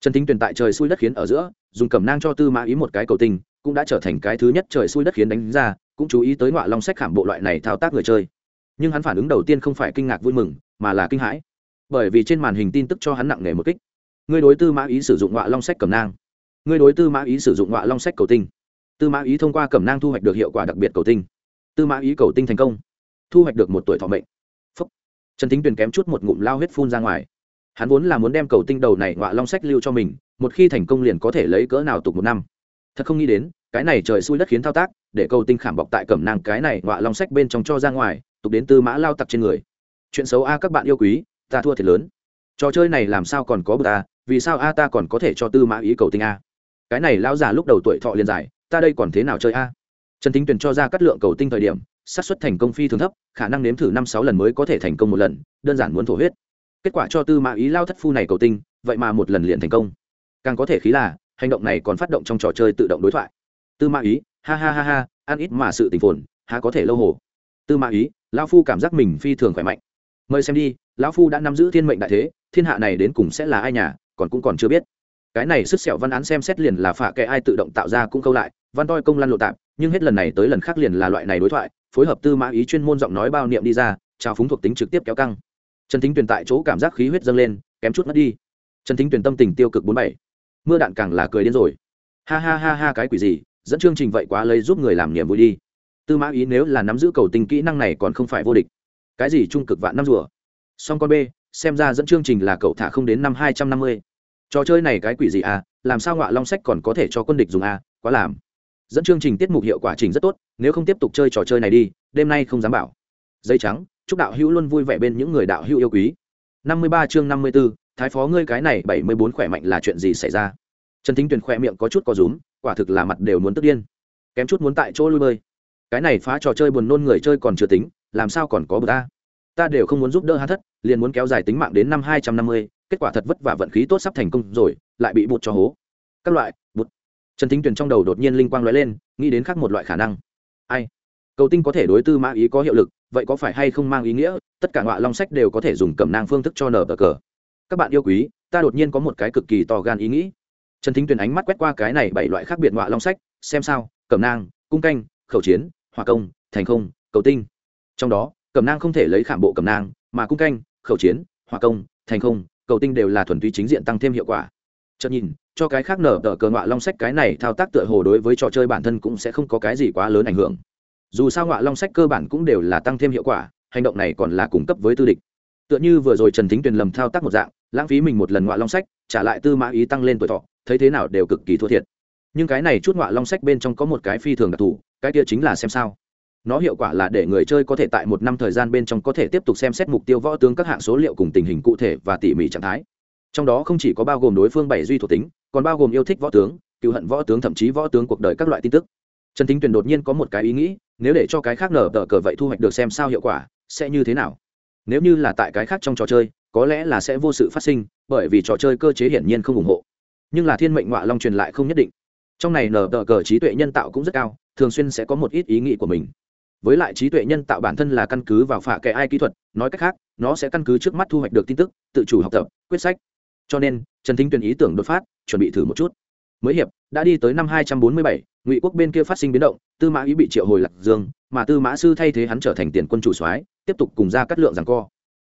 Trần thính tuyền tại trời xui đất khiến ở giữa, dùng cẩm nang cho tư mã ý một cái cầu tình cũng đã trở thành cái thứ nhất trời xui đất khiến đánh ra, cũng chú ý tới ngọa long sách khảm bộ loại này thao tác người chơi. Nhưng hắn phản ứng đầu tiên không phải kinh ngạc vui mừng, mà là kinh hãi. Bởi vì trên màn hình tin tức cho hắn nặng nề một kích. Người đối tư mã ý sử dụng ngọa long sách cầm nang. Người đối tư mã ý sử dụng ngọa long sách cầu tinh. Tư mã ý thông qua cầm nang thu hoạch được hiệu quả đặc biệt cầu tinh. Tư mã ý cầu tinh thành công. Thu hoạch được một tuổi thọ mệnh. Phúc. trần thính tuyền kém chút một ngụm lao huyết phun ra ngoài. Hắn vốn là muốn đem cầu tinh đầu này ngọa long sách lưu cho mình, một khi thành công liền có thể lấy cỡ nào tục một năm thật không nghĩ đến, cái này trời xui đất khiến thao tác, để câu tinh khảm bọc tại cẩm nang cái này ngọa long sách bên trong cho ra ngoài, tục đến tư mã lao tặc trên người. Chuyện xấu a, các bạn yêu quý, ta thua thiệt lớn. Trò chơi này làm sao còn có bờ ta vì sao a ta còn có thể cho tư mã ý cầu tinh a? Cái này lao già lúc đầu tuổi thọ liền dài, ta đây còn thế nào chơi a? Trần thính tuyền cho ra cắt lượng cầu tinh thời điểm, xác suất thành công phi thường thấp, khả năng nếm thử năm sáu lần mới có thể thành công một lần, đơn giản muốn thổ huyết. Kết quả cho tư mã ý lao thất phu này cầu tinh, vậy mà một lần liền thành công. Càng có thể khí là hành động này còn phát động trong trò chơi tự động đối thoại. Tư mã ý, ha ha ha ha, ăn ít mà sự tình phồn, há có thể lâu hồ. Tư mã ý, lão phu cảm giác mình phi thường khỏe mạnh. Mời xem đi, lão phu đã nắm giữ thiên mệnh đại thế, thiên hạ này đến cùng sẽ là ai nhà, còn cũng còn chưa biết. Cái này sức sẹo văn án xem xét liền là phạ kẻ ai tự động tạo ra cũng câu lại, văn toi công lăn lộ tạp nhưng hết lần này tới lần khác liền là loại này đối thoại, phối hợp tư mã ý chuyên môn giọng nói bao niệm đi ra, trao phúng thuộc tính trực tiếp kéo căng. Trần thính tuyền tại chỗ cảm giác khí huyết dâng lên, kém chút mất đi. Trần thính tuyền tâm tình tiêu cực bốn bảy mưa đạn càng là cười đến rồi. Ha ha ha ha, cái quỷ gì? Dẫn chương trình vậy quá lấy giúp người làm niềm vui đi. Tư mã ý nếu là nắm giữ cầu tình kỹ năng này còn không phải vô địch. Cái gì trung cực vạn năm rùa? Song con b, xem ra dẫn chương trình là cậu thả không đến năm hai trăm năm mươi. Trò chơi này cái quỷ gì à? Làm sao ngọa long sách còn có thể cho quân địch dùng à? Quá làm. Dẫn chương trình tiết mục hiệu quả trình rất tốt, nếu không tiếp tục chơi trò chơi này đi, đêm nay không dám bảo. Dây trắng, chúc đạo hữu luôn vui vẻ bên những người đạo hữu yêu quý. Năm mươi ba chương năm mươi b ố thái phó ngươi cái này bảy mươi bốn khỏe mạnh là chuyện gì xảy ra? Trần thính tuyền khoe miệng có chút có rúm, quả thực là mặt đều muốn tức điên. Kém chút muốn tại chỗ lui bơi. Cái này phá trò chơi buồn nôn người chơi còn chưa tính, làm sao còn có bờ ta? Ta đều không muốn giúp đỡ hắn thất, liền muốn kéo dài tính mạng đến năm hai trăm năm mươi, kết quả thật vất vả vận khí tốt sắp thành công rồi, lại bị bụt cho hố. Các loại, bụt. Trần thính tuyền trong đầu đột nhiên linh quang l ó e lên, nghĩ đến khác một loại khả năng. Ai? Cầu tinh có thể đối tư mã ý có hiệu lực, vậy có phải hay không mang ý nghĩa? Tất cả ngọa long sách đều có thể dùng cẩm nang phương thức cho nở bờ cờ các bạn yêu quý, ta đột nhiên có một cái cực kỳ to gan ý nghĩ. Trần thính tuyền ánh mắt quét qua cái này bảy loại khác biệt ngoại long sách, xem sao, cẩm nang, cung canh, khẩu chiến hòa công, thành không, cầu tinh. Trong đó, cẩm nang không thể lấy khảm bộ cẩm nang, mà cung canh, khẩu chiến hòa công, thành không, cầu tinh đều là thuần túy chính diện tăng thêm hiệu quả. Chợt nhìn, cho cái khác nở tờ cờ ngọa long sách cái này thao tác tựa hồ đối với trò chơi bản thân cũng sẽ không có cái gì quá lớn ảnh hưởng. Dù sao ngọa long sách cơ bản cũng đều là tăng thêm hiệu quả, hành động này còn là cung cấp với tư địch tựa như vừa rồi trần thính tuyền lầm thao tác một dạng, lãng phí mình một lần ngoại long sách, trả lại tư mã ý tăng lên tuổi thọ, thấy thế nào đều cực kỳ thua thiệt. Nhưng cái này chút ngoại long sách bên trong có một cái phi thường đặc thù, cái kia chính là xem sao. Nó hiệu quả là để người chơi có thể tại một năm thời gian bên trong có thể tiếp tục xem xét mục tiêu võ tướng các hạng số liệu cùng tình hình cụ thể và tỉ mỉ trạng thái. Trong đó không chỉ có bao gồm đối phương bảy duy thuộc tính, còn bao gồm yêu thích võ tướng, cựu hận võ tướng thậm chí võ tướng cuộc đời các loại tin tức. Trần thính tuyền đột nhiên có một cái ý nghĩ, nếu để cho cái khác nở tờ cờ vậy thu hoạch được xem sao hiệu quả, sẽ như thế nào? Nếu như là tại cái khác trong trò chơi, có lẽ là sẽ vô sự phát sinh, bởi vì trò chơi cơ chế hiển nhiên không ủng hộ. Nhưng là thiên mệnh ngoại long truyền lại không nhất định. Trong này nở tờ cờ trí tuệ nhân tạo cũng rất cao, thường xuyên sẽ có một ít ý nghĩ của mình. Với lại trí tuệ nhân tạo bản thân là căn cứ vào phả kệ ai kỹ thuật, nói cách khác, nó sẽ căn cứ trước mắt thu hoạch được tin tức, tự chủ học tập, quyết sách. Cho nên, trần thính tuyển ý tưởng đột phát, chuẩn bị thử một chút mới hiệp, đã đi tới năm hai trăm bốn mươi bảy, ngụy quốc bên kia phát sinh biến động, tư mã ý bị triệu hồi lạc dương, mà tư mã sư thay thế hắn trở thành tiền quân chủ soái, tiếp tục cùng ra cắt lượng rằng co.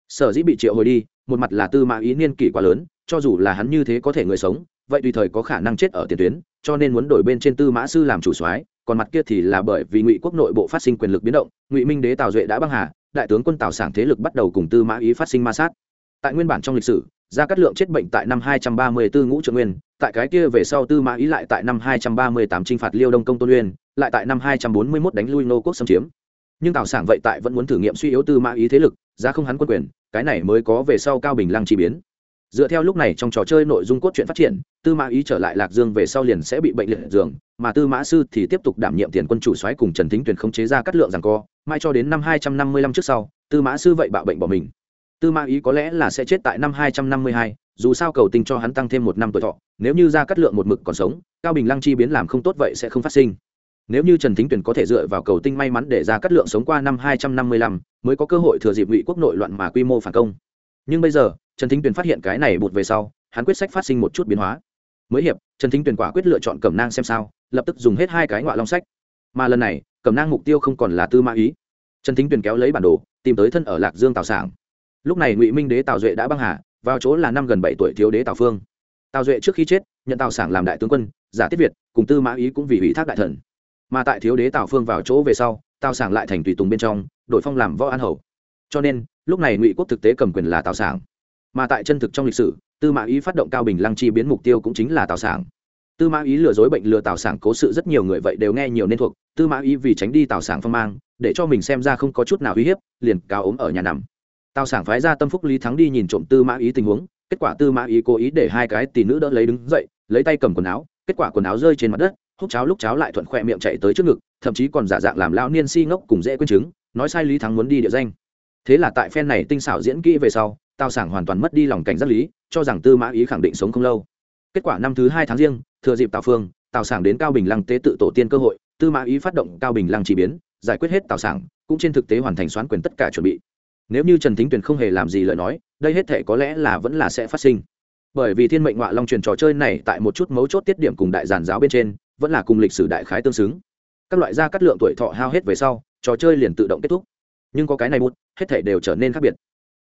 Sở dĩ bị triệu hồi đi, một mặt là tư mã ý niên kỷ quá lớn, cho dù là hắn như thế có thể người sống, vậy tùy thời có khả năng chết ở tiền tuyến, cho nên muốn đổi bên trên tư mã sư làm chủ soái, còn mặt kia thì là bởi vì ngụy quốc nội bộ phát sinh quyền lực biến động, ngụy minh đế tào duệ đã băng hà, đại tướng quân tào sảng thế lực bắt đầu cùng tư mã ý phát sinh ma sát. Tại nguyên bản trong lịch sử gia cát lượng chết bệnh tại năm 234 ngũ trượng nguyên, tại cái kia về sau tư mã ý lại tại năm 238 chinh phạt liêu đông công tôn uyên, lại tại năm 241 đánh lui nô quốc xâm chiếm. Nhưng tào sảng vậy tại vẫn muốn thử nghiệm suy yếu tư mã ý thế lực ra không hắn quân quyền, cái này mới có về sau cao bình lăng chi biến. Dựa theo lúc này trong trò chơi nội dung cốt truyện phát triển, tư mã ý trở lại lạc dương về sau liền sẽ bị bệnh liệt giường, mà tư mã sư thì tiếp tục đảm nhiệm tiền quân chủ soái cùng trần thính tuyền không chế ra cắt lượng rằng co mai cho đến năm hai trăm năm mươi lăm trước sau, tư mã sư vậy bạo bệnh bỏ mình tư Ma ý có lẽ là sẽ chết tại năm hai trăm năm mươi hai, dù sao cầu tình cho hắn tăng thêm một năm tuổi thọ, nếu như ra cắt lượng một mực còn sống, cao bình lăng chi biến làm không tốt vậy sẽ không phát sinh. Nếu như trần thính tuyền có thể dựa vào cầu tinh may mắn để ra cắt lượng sống qua năm hai trăm năm mươi lăm, mới có cơ hội thừa dịp ngụy quốc nội loạn mà quy mô phản công. Nhưng bây giờ, trần thính tuyền phát hiện cái này bụt về sau, hắn quyết sách phát sinh một chút biến hóa. Mới hiệp, trần thính tuyền quả quyết lựa chọn cẩm nang xem sao, lập tức dùng hết hai cái ngoại long sách. Mà lần này, cẩm nang mục tiêu không còn là tư Ma ý. Trần thính tuyền kéo lấy bản đồ, tìm tới thân ở lạc dương tào sảng lúc này ngụy minh đế tào duệ đã băng hà, vào chỗ là năm gần bảy tuổi thiếu đế tào phương. Tào duệ trước khi chết, nhận tào sảng làm đại tướng quân, giả tiết việt, cùng tư mã ý cũng vì ủy thác đại thần. Mà tại thiếu đế tào phương vào chỗ về sau, tào sảng lại thành tùy tùng bên trong đội phong làm võ an hầu. Cho nên, lúc này ngụy quốc thực tế cầm quyền là tào sảng. Mà tại chân thực trong lịch sử, tư mã ý phát động cao bình lăng chi biến mục tiêu cũng chính là tào sảng. Tư mã ý lừa dối bệnh lừa tào sảng cố sự rất nhiều người vậy đều nghe nhiều nên thuộc, tư mã ý vì tránh đi tào sảng phong mang, để cho mình xem ra không có chút nào uy hiếp, liền cao ốm ở nhà nằm tào sảng phái ra tâm phúc lý thắng đi nhìn trộm tư mã ý tình huống, kết quả tư mã ý cố ý để hai cái tỷ nữ đỡ lấy đứng dậy, lấy tay cầm quần áo, kết quả quần áo rơi trên mặt đất, Húc cháo lúc cháo lại thuận khoe miệng chạy tới trước ngực, thậm chí còn giả dạng làm lao niên si ngốc cùng dễ quên chứng, nói sai lý thắng muốn đi địa danh. Thế là tại phen này tinh xảo diễn kỹ về sau, tào sảng hoàn toàn mất đi lòng cảnh giác lý, cho rằng tư mã ý khẳng định sống không lâu. Kết quả năm thứ hai tháng riêng, thừa dịp tào phương, tào sảng đến cao bình lăng tế tự tổ tiên cơ hội, tư mã ý phát động cao bình lăng chỉ biến, giải quyết hết tào sảng, cũng trên thực tế hoàn thành xoán quyền tất cả chuẩn bị nếu như trần thính tuyền không hề làm gì lời nói đây hết thể có lẽ là vẫn là sẽ phát sinh. Bởi vì thiên mệnh ngoại long truyền trò chơi này tại một chút mấu chốt tiết điểm cùng đại giản giáo bên trên vẫn là cùng lịch sử đại khái tương xứng. Các loại gia cắt lượng tuổi thọ hao hết về sau trò chơi liền tự động kết thúc. Nhưng có cái này bút hết thể đều trở nên khác biệt.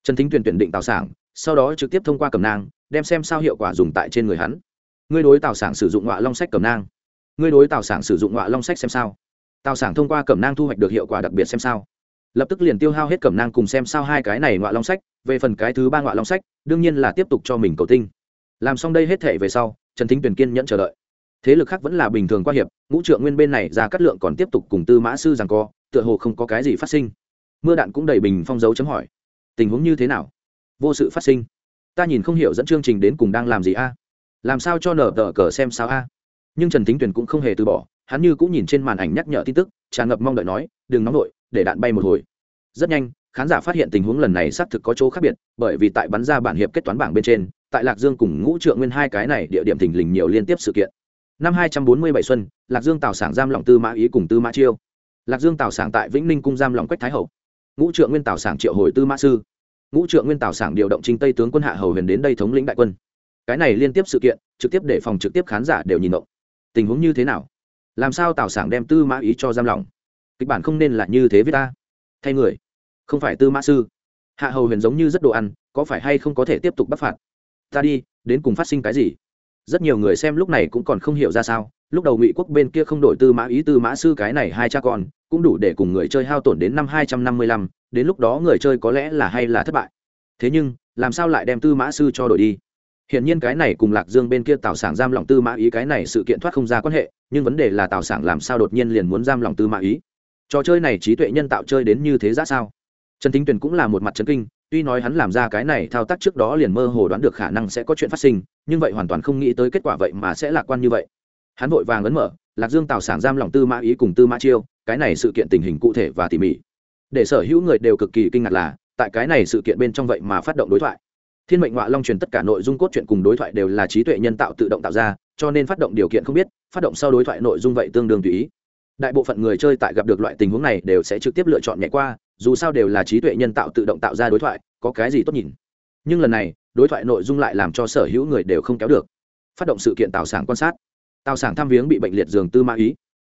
Trần thính tuyền tuyển định tạo sản, sau đó trực tiếp thông qua cầm nang đem xem sao hiệu quả dùng tại trên người hắn. Ngươi đối tào sản sử dụng ngọa long sách cầm nang. Ngươi đối tào sản sử dụng ngọa long sách xem sao. Tào sản thông qua cầm nang thu hoạch được hiệu quả đặc biệt xem sao lập tức liền tiêu hao hết cẩm nang cùng xem sao hai cái này ngoại long sách, về phần cái thứ ba ngoại long sách, đương nhiên là tiếp tục cho mình cầu tinh. Làm xong đây hết thể về sau, trần thính tuyền kiên nhẫn chờ đợi. Thế lực khác vẫn là bình thường qua hiệp, ngũ trượng nguyên bên này ra cắt lượng còn tiếp tục cùng tư mã sư rằng co, tựa hồ không có cái gì phát sinh. Mưa đạn cũng đầy bình phong dấu chấm hỏi. Tình huống như thế nào? Vô sự phát sinh. Ta nhìn không hiểu dẫn chương trình đến cùng đang làm gì a? Làm sao cho nở tờ cờ xem sao a? Nhưng trần thính tuyền cũng không hề từ bỏ, hắn như cũng nhìn trên màn ảnh nhắc nhở tin tức, tràn ngập mong đợi nói, đừng nóng nổi để đạn bay một hồi. Rất nhanh, khán giả phát hiện tình huống lần này xác thực có chỗ khác biệt, bởi vì tại bắn ra bản hiệp kết toán bảng bên trên, tại lạc dương cùng ngũ trượng nguyên hai cái này địa điểm thình lình nhiều liên tiếp sự kiện. Năm hai trăm bốn mươi bảy xuân, lạc dương tào sảng giam lỏng tư mã ý cùng tư mã chiêu. Lạc dương tào sảng tại vĩnh ninh cung giam lỏng quách thái hậu. Ngũ trượng nguyên tào sảng triệu hồi tư mã sư. Ngũ trượng nguyên tào sảng điều động trinh tây tướng quân hạ hầu huyền đến đây thống lĩnh đại quân. Cái này liên tiếp sự kiện, trực tiếp để phòng trực tiếp khán giả đều nhìn động tình huống như thế nào? Làm sao tào sảng đem tư mã ý cho giam lỏng? Kịch bản không nên là như thế với ta. Thay người. Không phải tư mã sư. Hạ hầu huyền giống như rất đồ ăn có phải hay không có thể tiếp tục bắt phạt? Ta đi đến cùng phát sinh cái gì? Rất nhiều người xem lúc này cũng còn không hiểu ra sao. Lúc đầu ngụy quốc bên kia không đổi tư mã ý tư mã sư cái này hai cha con cũng đủ để cùng người chơi hao tổn đến năm hai trăm năm mươi lăm đến lúc đó người chơi có lẽ là hay là thất bại. Thế nhưng làm sao lại đem tư mã sư cho đổi đi? Hiển nhiên cái này cùng Lạc Dương bên kia Tào Sảng giam lòng Tư Mã Ý cái này sự kiện thoát không ra quan hệ, nhưng vấn đề là Tào Sảng làm sao đột nhiên liền muốn giam lòng Tư Mã Ý. Trò chơi này trí tuệ nhân tạo chơi đến như thế ra sao? Trần Thính Tuyền cũng là một mặt trấn kinh, tuy nói hắn làm ra cái này thao tác trước đó liền mơ hồ đoán được khả năng sẽ có chuyện phát sinh, nhưng vậy hoàn toàn không nghĩ tới kết quả vậy mà sẽ lạc quan như vậy. Hắn vội vàng ấn mở, Lạc Dương tạo sản giam lòng Tư Mã Ý cùng Tư Mã Chiêu, cái này sự kiện tình hình cụ thể và tỉ mỉ. Để sở hữu người đều cực kỳ kinh ngạc là, tại cái này sự kiện bên trong vậy mà phát động đối thoại thiên mệnh ngoại long truyền tất cả nội dung cốt truyện cùng đối thoại đều là trí tuệ nhân tạo tự động tạo ra cho nên phát động điều kiện không biết phát động sau đối thoại nội dung vậy tương đương tùy ý đại bộ phận người chơi tại gặp được loại tình huống này đều sẽ trực tiếp lựa chọn nhảy qua, dù sao đều là trí tuệ nhân tạo tự động tạo ra đối thoại, có cái gì tốt nhìn. Nhưng lần này, đối thoại nội dung lại làm cho sở hữu người đều không kéo được. Phát động sự kiện tạo sản quan sát. Tạo sản thăm viếng bị bệnh liệt giường tư ma ý.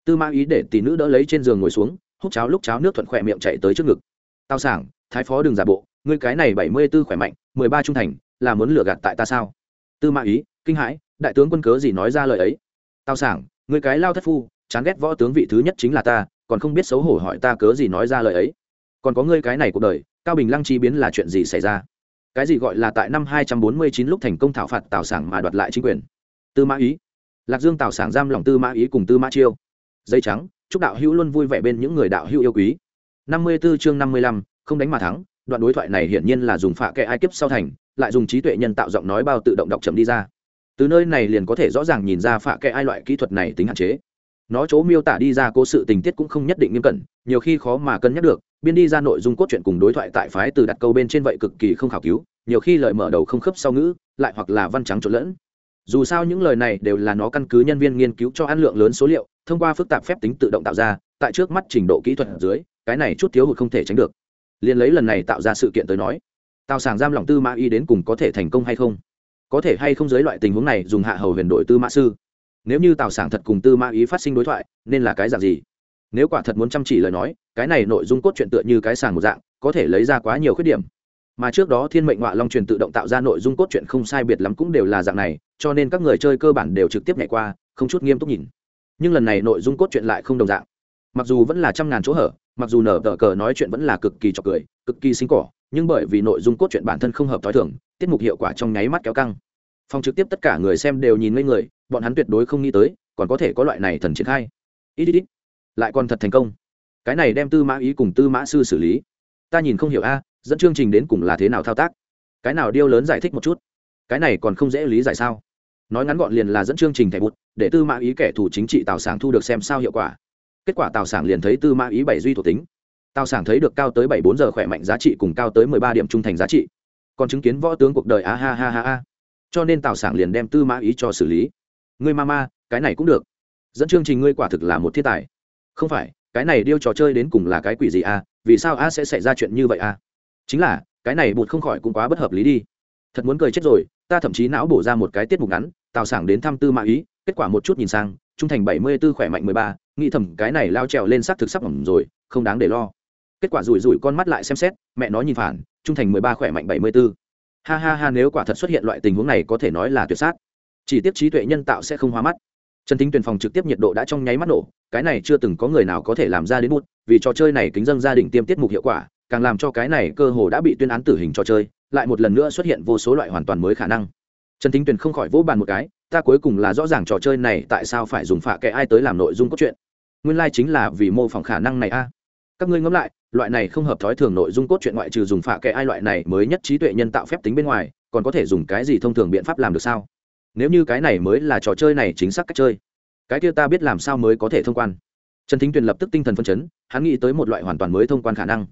Tư ma ý để tỷ nữ đỡ lấy trên giường ngồi xuống, hút cháo lúc cháo nước thuận khỏe miệng chạy tới trước ngực. Tào sản thái phó đừng giả bộ, ngươi cái này bảy mươi b ố khỏe mạnh, mười ba trung thành, là muốn lừa gạt tại ta sao? Tư Ma ý, kinh hãi, đại tướng quân cớ gì nói ra lời ấy? Tào sảng, ngươi cái lao thất phu chán ghét võ tướng vị thứ nhất chính là ta, còn không biết xấu hổ hỏi ta cớ gì nói ra lời ấy. Còn có ngươi cái này cuộc đời, cao bình lăng chi biến là chuyện gì xảy ra? Cái gì gọi là tại năm hai trăm bốn mươi chín lúc thành công thảo phạt tào sảng mà đoạt lại chính quyền? Tư mã ý. Lạc dương tào sảng giam lòng tư mã ý cùng tư mã chiêu. Dây trắng, chúc đạo hữu luôn vui vẻ bên những người đạo hữu yêu quý. năm mươi 54 chương năm mươi lăm, không đánh mà thắng, đoạn đối thoại này hiển nhiên là dùng phạ kệ ai kiếp sau thành, lại dùng trí tuệ nhân tạo giọng nói bao tự động đọc chậm đi ra. Từ nơi này liền có thể rõ ràng nhìn ra phạ kệ ai loại kỹ thuật này tính hạn chế nó chỗ miêu tả đi ra cố sự tình tiết cũng không nhất định nghiêm cẩn, nhiều khi khó mà cân nhắc được, biên đi ra nội dung cốt truyện cùng đối thoại tại phái từ đặt câu bên trên vậy cực kỳ không khảo cứu, nhiều khi lời mở đầu không khớp sau ngữ, lại hoặc là văn trắng trộn lẫn. Dù sao những lời này đều là nó căn cứ nhân viên nghiên cứu cho ăn lượng lớn số liệu, thông qua phức tạp phép tính tự động tạo ra, tại trước mắt trình độ kỹ thuật ở dưới, cái này chút thiếu hụt không thể tránh được. Liền lấy lần này tạo ra sự kiện tới nói tạo sàng giam lòng tư mã y đến cùng có thể thành công hay không? Có thể hay không dưới loại tình huống này dùng hạ hầu huyền đội tư mã sư? Nếu như tào sảng thật cùng tư mã ý phát sinh đối thoại, nên là cái dạng gì? Nếu quả thật muốn chăm chỉ lời nói, cái này nội dung cốt truyện tựa như cái sàng một dạng, có thể lấy ra quá nhiều khuyết điểm. Mà trước đó thiên mệnh họa long truyền tự động tạo ra nội dung cốt truyện không sai biệt lắm cũng đều là dạng này, cho nên các người chơi cơ bản đều trực tiếp nhảy qua, không chút nghiêm túc nhìn. Nhưng lần này nội dung cốt truyện lại không đồng dạng. Mặc dù vẫn là trăm ngàn chỗ hở, mặc dù nở tờ cờ nói chuyện vẫn là cực kỳ trọc cười, cực kỳ xinh cỏ, nhưng bởi vì nội dung cốt truyện bản thân không hợp t h o i thưởng tiết mục hiệu quả trong nháy mắt kéo căng. Phòng trực tiếp tất cả người xem đều nhìn ngây người bọn hắn tuyệt đối không nghĩ tới, còn có thể có loại này thần triển khai. Ít ít ít, lại còn thật thành công. Cái này đem tư mã ý cùng tư mã sư xử lý. Ta nhìn không hiểu a, dẫn chương trình đến cùng là thế nào thao tác? Cái nào điêu lớn giải thích một chút? Cái này còn không dễ lý giải sao? Nói ngắn gọn liền là dẫn chương trình thẻ bụt để tư mã ý kẻ thù chính trị tạo sảng thu được xem sao hiệu quả. Kết quả tào sảng liền thấy tư mã ý bảy duy thuộc tính. Tào sảng thấy được cao tới bảy bốn giờ khỏe mạnh giá trị cùng cao tới mười ba điểm trung thành giá trị. Còn chứng kiến võ tướng cuộc đời a ha ha ha ha. Cho nên tào sảng liền đem tư mã ý cho xử lý ngươi ma ma, cái này cũng được. Dẫn chương trình ngươi quả thực là một thiên tài. Không phải, cái này điêu trò chơi đến cùng là cái quỷ gì a vì sao a sẽ xảy ra chuyện như vậy a chính là, cái này bụt không khỏi cũng quá bất hợp lý đi. Thật muốn cười chết rồi, ta thậm chí não bổ ra một cái tiết mục ngắn, tào sảng đến thăm tư mã ý, kết quả một chút nhìn sang, trung thành bảy mươi 74 khỏe mạnh mười ba, nghĩ thầm cái này lao trèo lên xác thực sắp ẩm rồi, không đáng để lo. Kết quả rủi rủi con mắt lại xem xét, mẹ nó nhìn phản, trung thành mười ba khỏe mạnh bảy mươi b ố ha ha ha, nếu quả thật xuất hiện loại tình huống này có thể nói là tuyệt sát chỉ tiếp trí tuệ nhân tạo sẽ không hoa mắt. Trần thính tuyển phòng trực tiếp nhiệt độ đã trong nháy mắt nổ, cái này chưa từng có người nào có thể làm ra đến bút, vì trò chơi này kính dân gia đình tiêm tiết mục hiệu quả, càng làm cho cái này cơ hồ đã bị tuyên án tử hình trò chơi, lại một lần nữa xuất hiện vô số loại hoàn toàn mới khả năng. Trần thính tuyền không khỏi vỗ bàn một cái, ta cuối cùng là rõ ràng trò chơi này tại sao phải dùng phạ kệ ai tới làm nội dung cốt truyện. Nguyên lai、like、chính là vì mô phỏng khả năng này a. Các ngươi ngẫm lại, loại này không hợp thói thường nội dung cốt truyện ngoại trừ dùng phạ kệ ai loại này mới nhất trí tuệ nhân tạo phép tính bên ngoài, còn có thể dùng cái gì thông thường biện pháp làm được sao? Nếu như cái này mới là trò chơi này chính xác cách chơi, cái kia ta biết làm sao mới có thể thông quan. Trần thính tuyền lập tức tinh thần phân chấn, hắn nghĩ tới một loại hoàn toàn mới thông quan khả năng.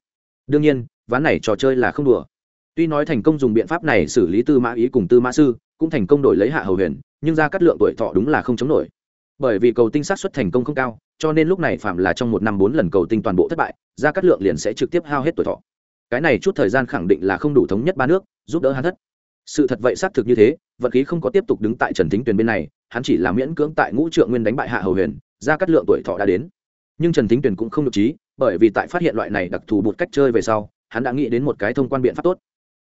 Đương nhiên, ván này trò chơi là không đùa. Tuy nói thành công dùng biện pháp này xử lý tư mã ý cùng tư mã sư, cũng thành công đổi lấy hạ hầu huyền, nhưng ra cắt lượng tuổi thọ đúng là không chống nổi. Bởi vì cầu tinh sát xuất thành công không cao, cho nên lúc này phạm là trong một năm bốn lần cầu tinh toàn bộ thất bại, ra cắt lượng liền sẽ trực tiếp hao hết tuổi thọ. Cái này chút thời gian khẳng định là không đủ thống nhất ba nước, giúp đỡ hắn thất sự thật vậy xác thực như thế, vận khí không có tiếp tục đứng tại trần thính tuyền bên này, hắn chỉ là miễn cưỡng tại ngũ trượng nguyên đánh bại hạ hầu huyền, ra cắt lượng tuổi thọ đã đến. Nhưng trần thính tuyền cũng không được trí bởi vì tại phát hiện loại này đặc thù bụt cách chơi về sau, hắn đã nghĩ đến một cái thông quan biện pháp tốt.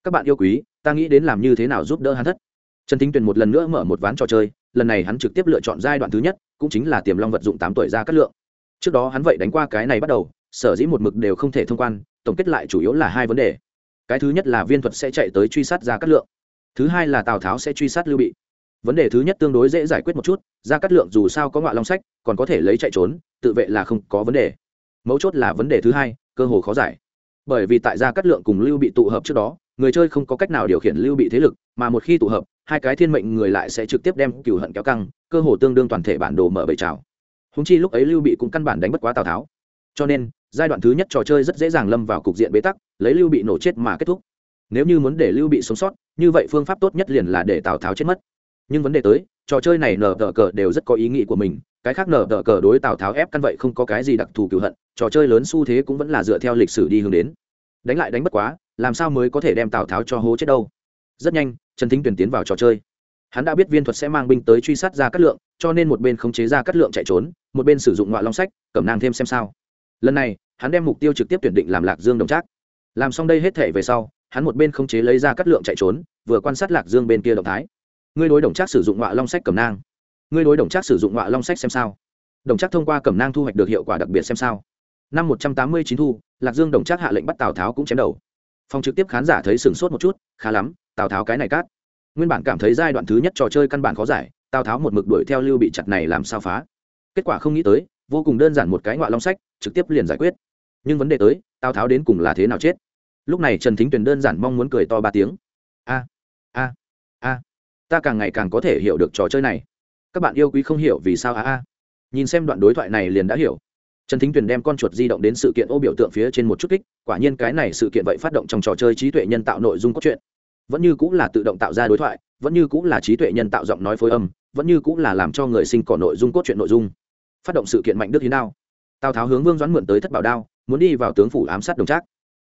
Các bạn yêu quý, ta nghĩ đến làm như thế nào giúp đỡ hắn thất? Trần thính tuyền một lần nữa mở một ván trò chơi, lần này hắn trực tiếp lựa chọn giai đoạn thứ nhất, cũng chính là tiềm long vật dụng tám tuổi ra cắt lượng. Trước đó hắn vậy đánh qua cái này bắt đầu, sở dĩ một mực đều không thể thông quan, tổng kết lại chủ yếu là hai vấn đề. Cái thứ nhất là viên thuật sẽ chạy tới truy sát ra cắt lượng thứ hai là tào tháo sẽ truy sát lưu bị. Vấn đề thứ nhất tương đối dễ giải quyết một chút ra cắt lượng dù sao có ngoại long sách, còn có thể lấy chạy trốn, tự vệ là không có vấn đề. Mấu chốt là vấn đề thứ hai, cơ hồ khó giải. Bởi vì tại gia cắt lượng cùng lưu bị tụ hợp trước đó, người chơi không có cách nào điều khiển lưu bị thế lực, mà một khi tụ hợp, hai cái thiên mệnh người lại sẽ trực tiếp đem cửu hận kéo căng, cơ hồ tương đương toàn thể bản đồ mở bầy trào húng chi lúc ấy lưu bị cũng căn bản đánh bất quá tào tháo. Cho nên, giai đoạn thứ nhất trò chơi rất dễ dàng lâm vào cục diện bế tắc, lấy lưu bị nổ chết mà kết thúc. Nếu như muốn để lưu bị sống sót như vậy phương pháp tốt nhất liền là để tào tháo chết mất nhưng vấn đề tới trò chơi này nở tờ cờ đều rất có ý nghĩ của mình cái khác nở tờ cờ đối tào tháo ép căn vậy không có cái gì đặc thù cựu hận trò chơi lớn xu thế cũng vẫn là dựa theo lịch sử đi hướng đến đánh lại đánh bất quá làm sao mới có thể đem tào tháo cho hố chết đâu rất nhanh trần thính tuyển tiến vào trò chơi hắn đã biết viên thuật sẽ mang binh tới truy sát ra cát lượng cho nên một bên khống chế ra cát lượng chạy trốn một bên sử dụng ngoại long sách cẩm nang thêm xem sao lần này hắn đem mục tiêu trực tiếp tuyển định làm lạc dương đồng trác làm xong đây hết thể về sau hắn một bên không chế lấy ra cắt lượng chạy trốn, vừa quan sát lạc dương bên kia động thái. Ngươi đối đồng trác sử dụng họa long sách cầm nang. Ngươi đối đồng trác sử dụng họa long sách xem sao. Đồng trác thông qua cầm nang thu hoạch được hiệu quả đặc biệt xem sao. Năm một trăm tám mươi chín thu, lạc dương đồng trác hạ lệnh bắt tào tháo cũng chém đầu. Phòng trực tiếp khán giả thấy sửng sốt một chút, khá lắm, tào tháo cái này cát. Nguyên bản cảm thấy giai đoạn thứ nhất trò chơi căn bản khó giải, tào tháo một mực đuổi theo lưu bị chặt này làm sao phá. Kết quả không nghĩ tới, vô cùng đơn giản một cái ngoại long sách, trực tiếp liền giải quyết. Nhưng vấn đề tới, tào tháo đến cùng là thế nào chết? Lúc này trần thính tuyền đơn giản mong muốn cười to ba tiếng. A a a. Ta càng ngày càng có thể hiểu được trò chơi này. Các bạn yêu quý không hiểu vì sao a a. Nhìn xem đoạn đối thoại này liền đã hiểu. Trần thính tuyền đem con chuột di động đến sự kiện ô biểu tượng phía trên một chút kích, quả nhiên cái này sự kiện vậy phát động trong trò chơi trí tuệ nhân tạo nội dung cốt truyện. Vẫn như cũng là tự động tạo ra đối thoại, vẫn như cũng là trí tuệ nhân tạo giọng nói phối âm, vẫn như cũng là làm cho người sinh cỏ nội dung cốt truyện nội dung. Phát động sự kiện mạnh đức hiến đao. Tào tháo hướng vương doãn mượn tới thất bảo đao, muốn đi vào tướng phủ ám sát đồng trác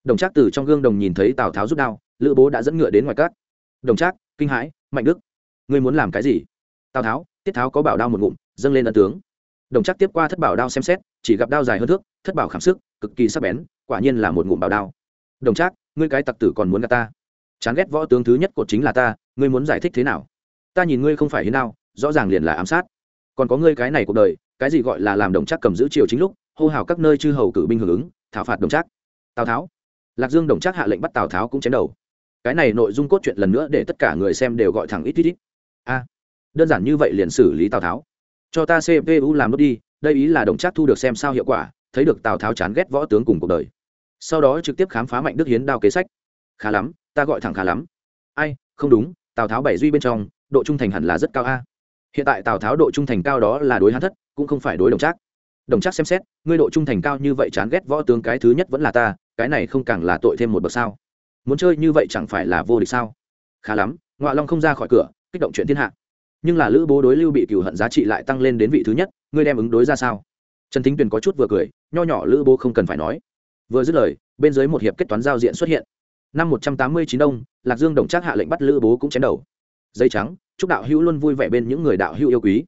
đồng trác từ trong gương đồng nhìn thấy tào tháo rút đao, lữ bố đã dẫn ngựa đến ngoài cát. Đồng trác, kinh hãi, mạnh đức, ngươi muốn làm cái gì? Tào tháo, tiết tháo có bảo đao một ngụm, dâng lên ân tướng. Đồng trác tiếp qua thất bảo đao xem xét, chỉ gặp đao dài hơn thước, thất bảo khảm sức, cực kỳ sắc bén, quả nhiên là một ngụm bảo đao. Đồng trác, ngươi cái tặc tử còn muốn gạt ta? Chán ghét võ tướng thứ nhất của chính là ta, ngươi muốn giải thích thế nào? Ta nhìn ngươi không phải hiến nào, rõ ràng liền là ám sát. Còn có ngươi cái này cuộc đời, cái gì gọi là làm đồng trác cầm giữ triều chính lúc, hô hào các nơi chư hầu cử binh hưởng ứng, thảo phạt đồng trác. Tào tháo lạc dương đồng trác hạ lệnh bắt tào tháo cũng chém đầu. Cái này nội dung cốt truyện lần nữa để tất cả người xem đều gọi thẳng ít ít ít. A, đơn giản như vậy liền xử lý tào tháo. Cho ta cpu làm nốt đi, đây ý là đồng trác thu được xem sao hiệu quả, thấy được tào tháo chán ghét võ tướng cùng cuộc đời. Sau đó trực tiếp khám phá mạnh đức hiến đao kế sách. Khá lắm, ta gọi thẳng khá lắm. Ai, không đúng, tào tháo bảy duy bên trong, độ trung thành hẳn là rất cao a. Hiện tại tào tháo độ trung thành cao đó là đối hắn thất, cũng không phải đối đồng trác. Đồng trác xem xét, ngươi độ trung thành cao như vậy chán ghét võ tướng cái thứ nhất vẫn là ta cái này không càng là tội thêm một bậc sao? Muốn chơi như vậy chẳng phải là vô địch sao? Khá lắm ngoại long không ra khỏi cửa, kích động chuyện thiên hạ. Nhưng là lữ bố đối lưu bị cửu hận giá trị lại tăng lên đến vị thứ nhất, ngươi đem ứng đối ra sao? Trần thính tuyền có chút vừa cười, nho nhỏ lữ bố không cần phải nói. Vừa dứt lời, bên dưới một hiệp kết toán giao diện xuất hiện. Năm một trăm tám mươi chín đông, lạc dương đồng trác hạ lệnh bắt lữ bố cũng chém đầu. Dây trắng, chúc đạo hữu luôn vui vẻ bên những người đạo hữu yêu quý.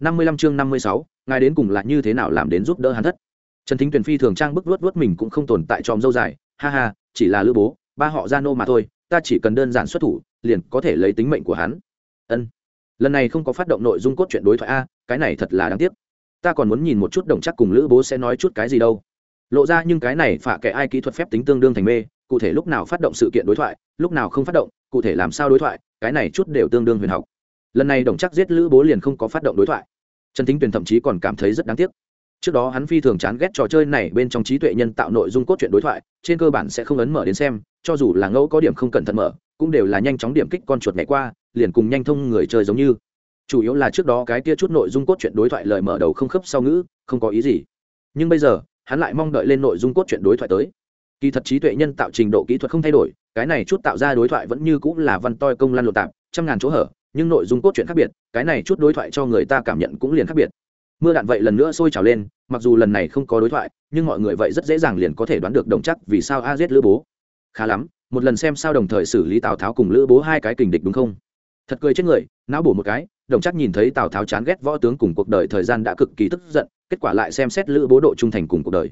Năm mươi lăm chương năm mươi sáu, ngài đến cùng là như thế nào làm đến giúp đỡ hắn thất? Trần thính tuyền phi thường trang bức luốt luốt mình cũng không tồn tại tròm dâu dài. Ha ha, chỉ là lữ bố, ba họ gia nô mà thôi, ta chỉ cần đơn giản xuất thủ, liền có thể lấy tính mệnh của hắn. Ân. Lần này không có phát động nội dung cốt chuyện đối thoại a, cái này thật là đáng tiếc. Ta còn muốn nhìn một chút đồng chắc cùng lữ bố sẽ nói chút cái gì đâu. Lộ ra nhưng cái này phả kẻ ai kỹ thuật phép tính tương đương thành mê, cụ thể lúc nào phát động sự kiện đối thoại, lúc nào không phát động, cụ thể làm sao đối thoại, cái này chút đều tương đương huyền học. Lần này đồng chắc giết lữ bố liền không có phát động đối thoại. Trần thính tuyền thậm chí còn cảm thấy rất đáng tiếc trước đó hắn phi thường chán ghét trò chơi này bên trong trí tuệ nhân tạo nội dung cốt truyện đối thoại, trên cơ bản sẽ không ấn mở đến xem, cho dù là ngẫu có điểm không cẩn thận mở, cũng đều là nhanh chóng điểm kích con chuột ngày qua, liền cùng nhanh thông người chơi giống như. Chủ yếu là trước đó cái kia chút nội dung cốt truyện đối thoại lời mở đầu không khớp sau ngữ, không có ý gì. Nhưng bây giờ, hắn lại mong đợi lên nội dung cốt truyện đối thoại tới. Kỳ thật trí tuệ nhân tạo trình độ kỹ thuật không thay đổi, cái này chút tạo ra đối thoại vẫn như cũng là văn toi công lan lộ tạp, trăm ngàn chỗ hở, nhưng nội dung cốt truyện khác biệt, cái này chút đối thoại cho người ta cảm nhận cũng liền khác biệt mưa đạn vậy lần nữa sôi trào lên, mặc dù lần này không có đối thoại, nhưng mọi người vậy rất dễ dàng liền có thể đoán được đồng chắc vì sao a giết lữ bố. Khá lắm, một lần xem sao đồng thời xử lý tào tháo cùng lữ bố hai cái kình địch đúng không? Thật cười chết người, não bổ một cái, đồng chắc nhìn thấy tào tháo chán ghét võ tướng cùng cuộc đời thời gian đã cực kỳ tức giận, kết quả lại xem xét lữ bố độ trung thành cùng cuộc đời.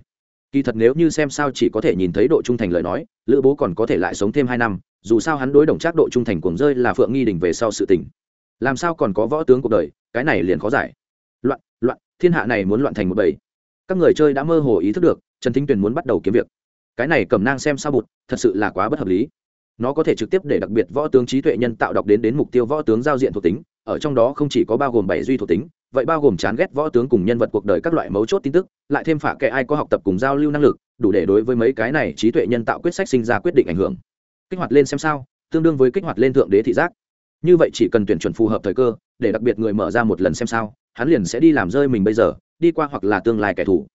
Kỳ thật nếu như xem sao chỉ có thể nhìn thấy độ trung thành lời nói, lữ bố còn có thể lại sống thêm hai năm, dù sao hắn đối đồng trác độ trung thành cuồng rơi là phượng nghi đình về sau sự tình. Làm sao còn có võ tướng cuộc đời, cái này liền khó giải loạn loạn, thiên hạ này muốn loạn thành một bầy. Các người chơi đã mơ hồ ý thức được, trần thính tuyền muốn bắt đầu kiếm việc. Cái này cầm nang xem sao bụt, thật sự là quá bất hợp lý. Nó có thể trực tiếp để đặc biệt võ tướng trí tuệ nhân tạo đọc đến đến mục tiêu võ tướng giao diện thuộc tính, ở trong đó không chỉ có bao gồm bảy duy thuộc tính, vậy bao gồm chán ghét võ tướng cùng nhân vật cuộc đời các loại mấu chốt tin tức, lại thêm phả kệ ai có học tập cùng giao lưu năng lực, đủ để đối với mấy cái này trí tuệ nhân tạo quyết sách sinh ra quyết định ảnh hưởng. Kích hoạt lên xem sao, tương đương với kích hoạt lên thượng đế thị giác. Như vậy chỉ cần tuyển chuẩn phù hợp thời cơ, để đặc biệt người mở ra một lần xem sao hắn liền sẽ đi làm rơi mình bây giờ, đi qua hoặc là tương lai kẻ thù.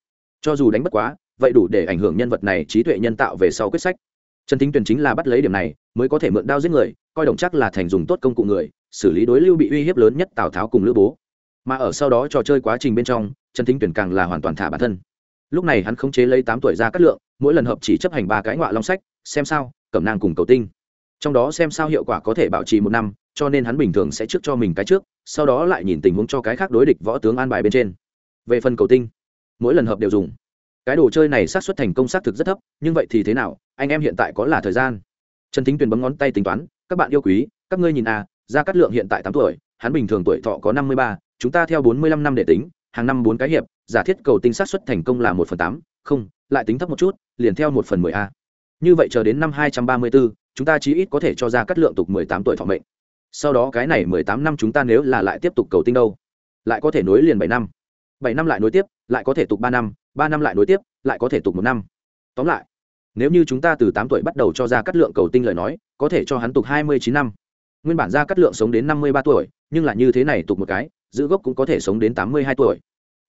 Cho dù đánh bất quá, vậy đủ để ảnh hưởng nhân vật này trí tuệ nhân tạo về sau quyết sách. Trần thính Tuyền chính là bắt lấy điểm này, mới có thể mượn đao giết người, coi đồng chắc là thành dùng tốt công cụ người, xử lý đối lưu bị uy hiếp lớn nhất tào tháo cùng lữ bố. Mà ở sau đó trò chơi quá trình bên trong trần thính Tuyền càng là hoàn toàn thả bản thân. Lúc này hắn khống chế lấy tám tuổi ra cắt lượng, mỗi lần hợp chỉ chấp hành ba cái ngoại long sách, xem sao, cẩm nang cùng cầu tinh. Trong đó xem sao hiệu quả có thể bảo trì một năm cho nên hắn bình thường sẽ trước cho mình cái trước, sau đó lại nhìn tình huống cho cái khác đối địch võ tướng an bài bên trên. Về phần cầu tinh, mỗi lần hợp đều dùng. Cái đồ chơi này xác suất thành công xác thực rất thấp, nhưng vậy thì thế nào? Anh em hiện tại có là thời gian. Trần thính tuyền bấm ngón tay tính toán, các bạn yêu quý, các ngươi nhìn à gia cát lượng hiện tại tám tuổi, hắn bình thường tuổi thọ có năm mươi ba, chúng ta theo bốn mươi lăm năm để tính, hàng năm bốn cái hiệp, giả thiết cầu tinh xác suất thành công là một phần tám, không, lại tính thấp một chút, liền theo một phần mười a. Như vậy chờ đến năm hai trăm ba mươi bốn chúng ta chí ít có thể cho ra cắt lượng tục mười tám tuổi thọ mệnh sau đó cái này mười tám năm chúng ta nếu là lại tiếp tục cầu tinh đâu? Lại có thể nối liền bảy năm. Bảy năm lại nối tiếp, lại có thể tục ba năm ba năm lại nối tiếp, lại có thể tục một năm. Tóm lại, nếu như chúng ta từ tám tuổi bắt đầu cho ra cắt lượng cầu tinh lời nói, có thể cho hắn tục hai mươi chín năm. Nguyên bản ra cắt lượng sống đến năm mươi ba tuổi, nhưng là như thế này tục một cái, giữ gốc cũng có thể sống đến tám mươi hai tuổi.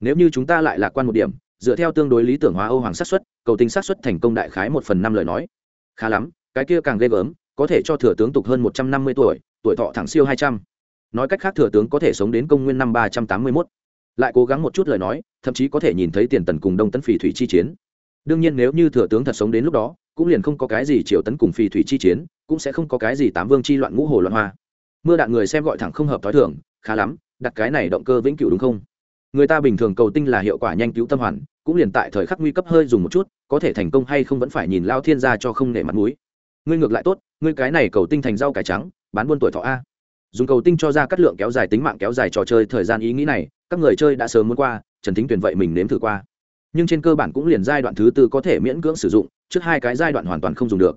Nếu như chúng ta lại lạc quan một điểm, dựa theo tương đối lý tưởng hóa âu hoàng sát xuất cầu tinh sát xuất thành công đại khái một phần năm lời nói. Khá lắm, cái kia càng ghê gớm có thể cho thừa tướng tục hơn một trăm năm mươi tuổi tuổi thọ thẳng siêu hai trăm. Nói cách khác thừa tướng có thể sống đến công nguyên năm ba trăm tám mươi mốt. Lại cố gắng một chút lời nói, thậm chí có thể nhìn thấy tiền tần cùng đông tấn phỉ thủy chi chiến. Đương nhiên nếu như thừa tướng thật sống đến lúc đó, cũng liền không có cái gì triều tấn cùng phỉ thủy chi chiến, cũng sẽ không có cái gì tám vương chi loạn ngũ hồ loạn hoa. Mưa đạn người xem gọi thẳng không hợp t h ó i thưởng khá lắm, đặt cái này động cơ vĩnh cửu đúng không? Người ta bình thường cầu tinh là hiệu quả nhanh cứu tâm hoàn, cũng liền tại thời khắc nguy cấp hơi dùng một chút, có thể thành công hay không vẫn phải nhìn lao thiên gia cho không nể mặt mũi ngươi ngược lại tốt, ngươi cái này cầu tinh thành rau cải trắng, bán buôn tuổi thọ a. Dùng cầu tinh cho ra cắt lượng kéo dài tính mạng kéo dài trò chơi thời gian ý nghĩ này, các người chơi đã sớm muốn qua, trần thính tuyền vậy mình nếm thử qua. Nhưng trên cơ bản cũng liền giai đoạn thứ tư có thể miễn cưỡng sử dụng, trước hai cái giai đoạn hoàn toàn không dùng được.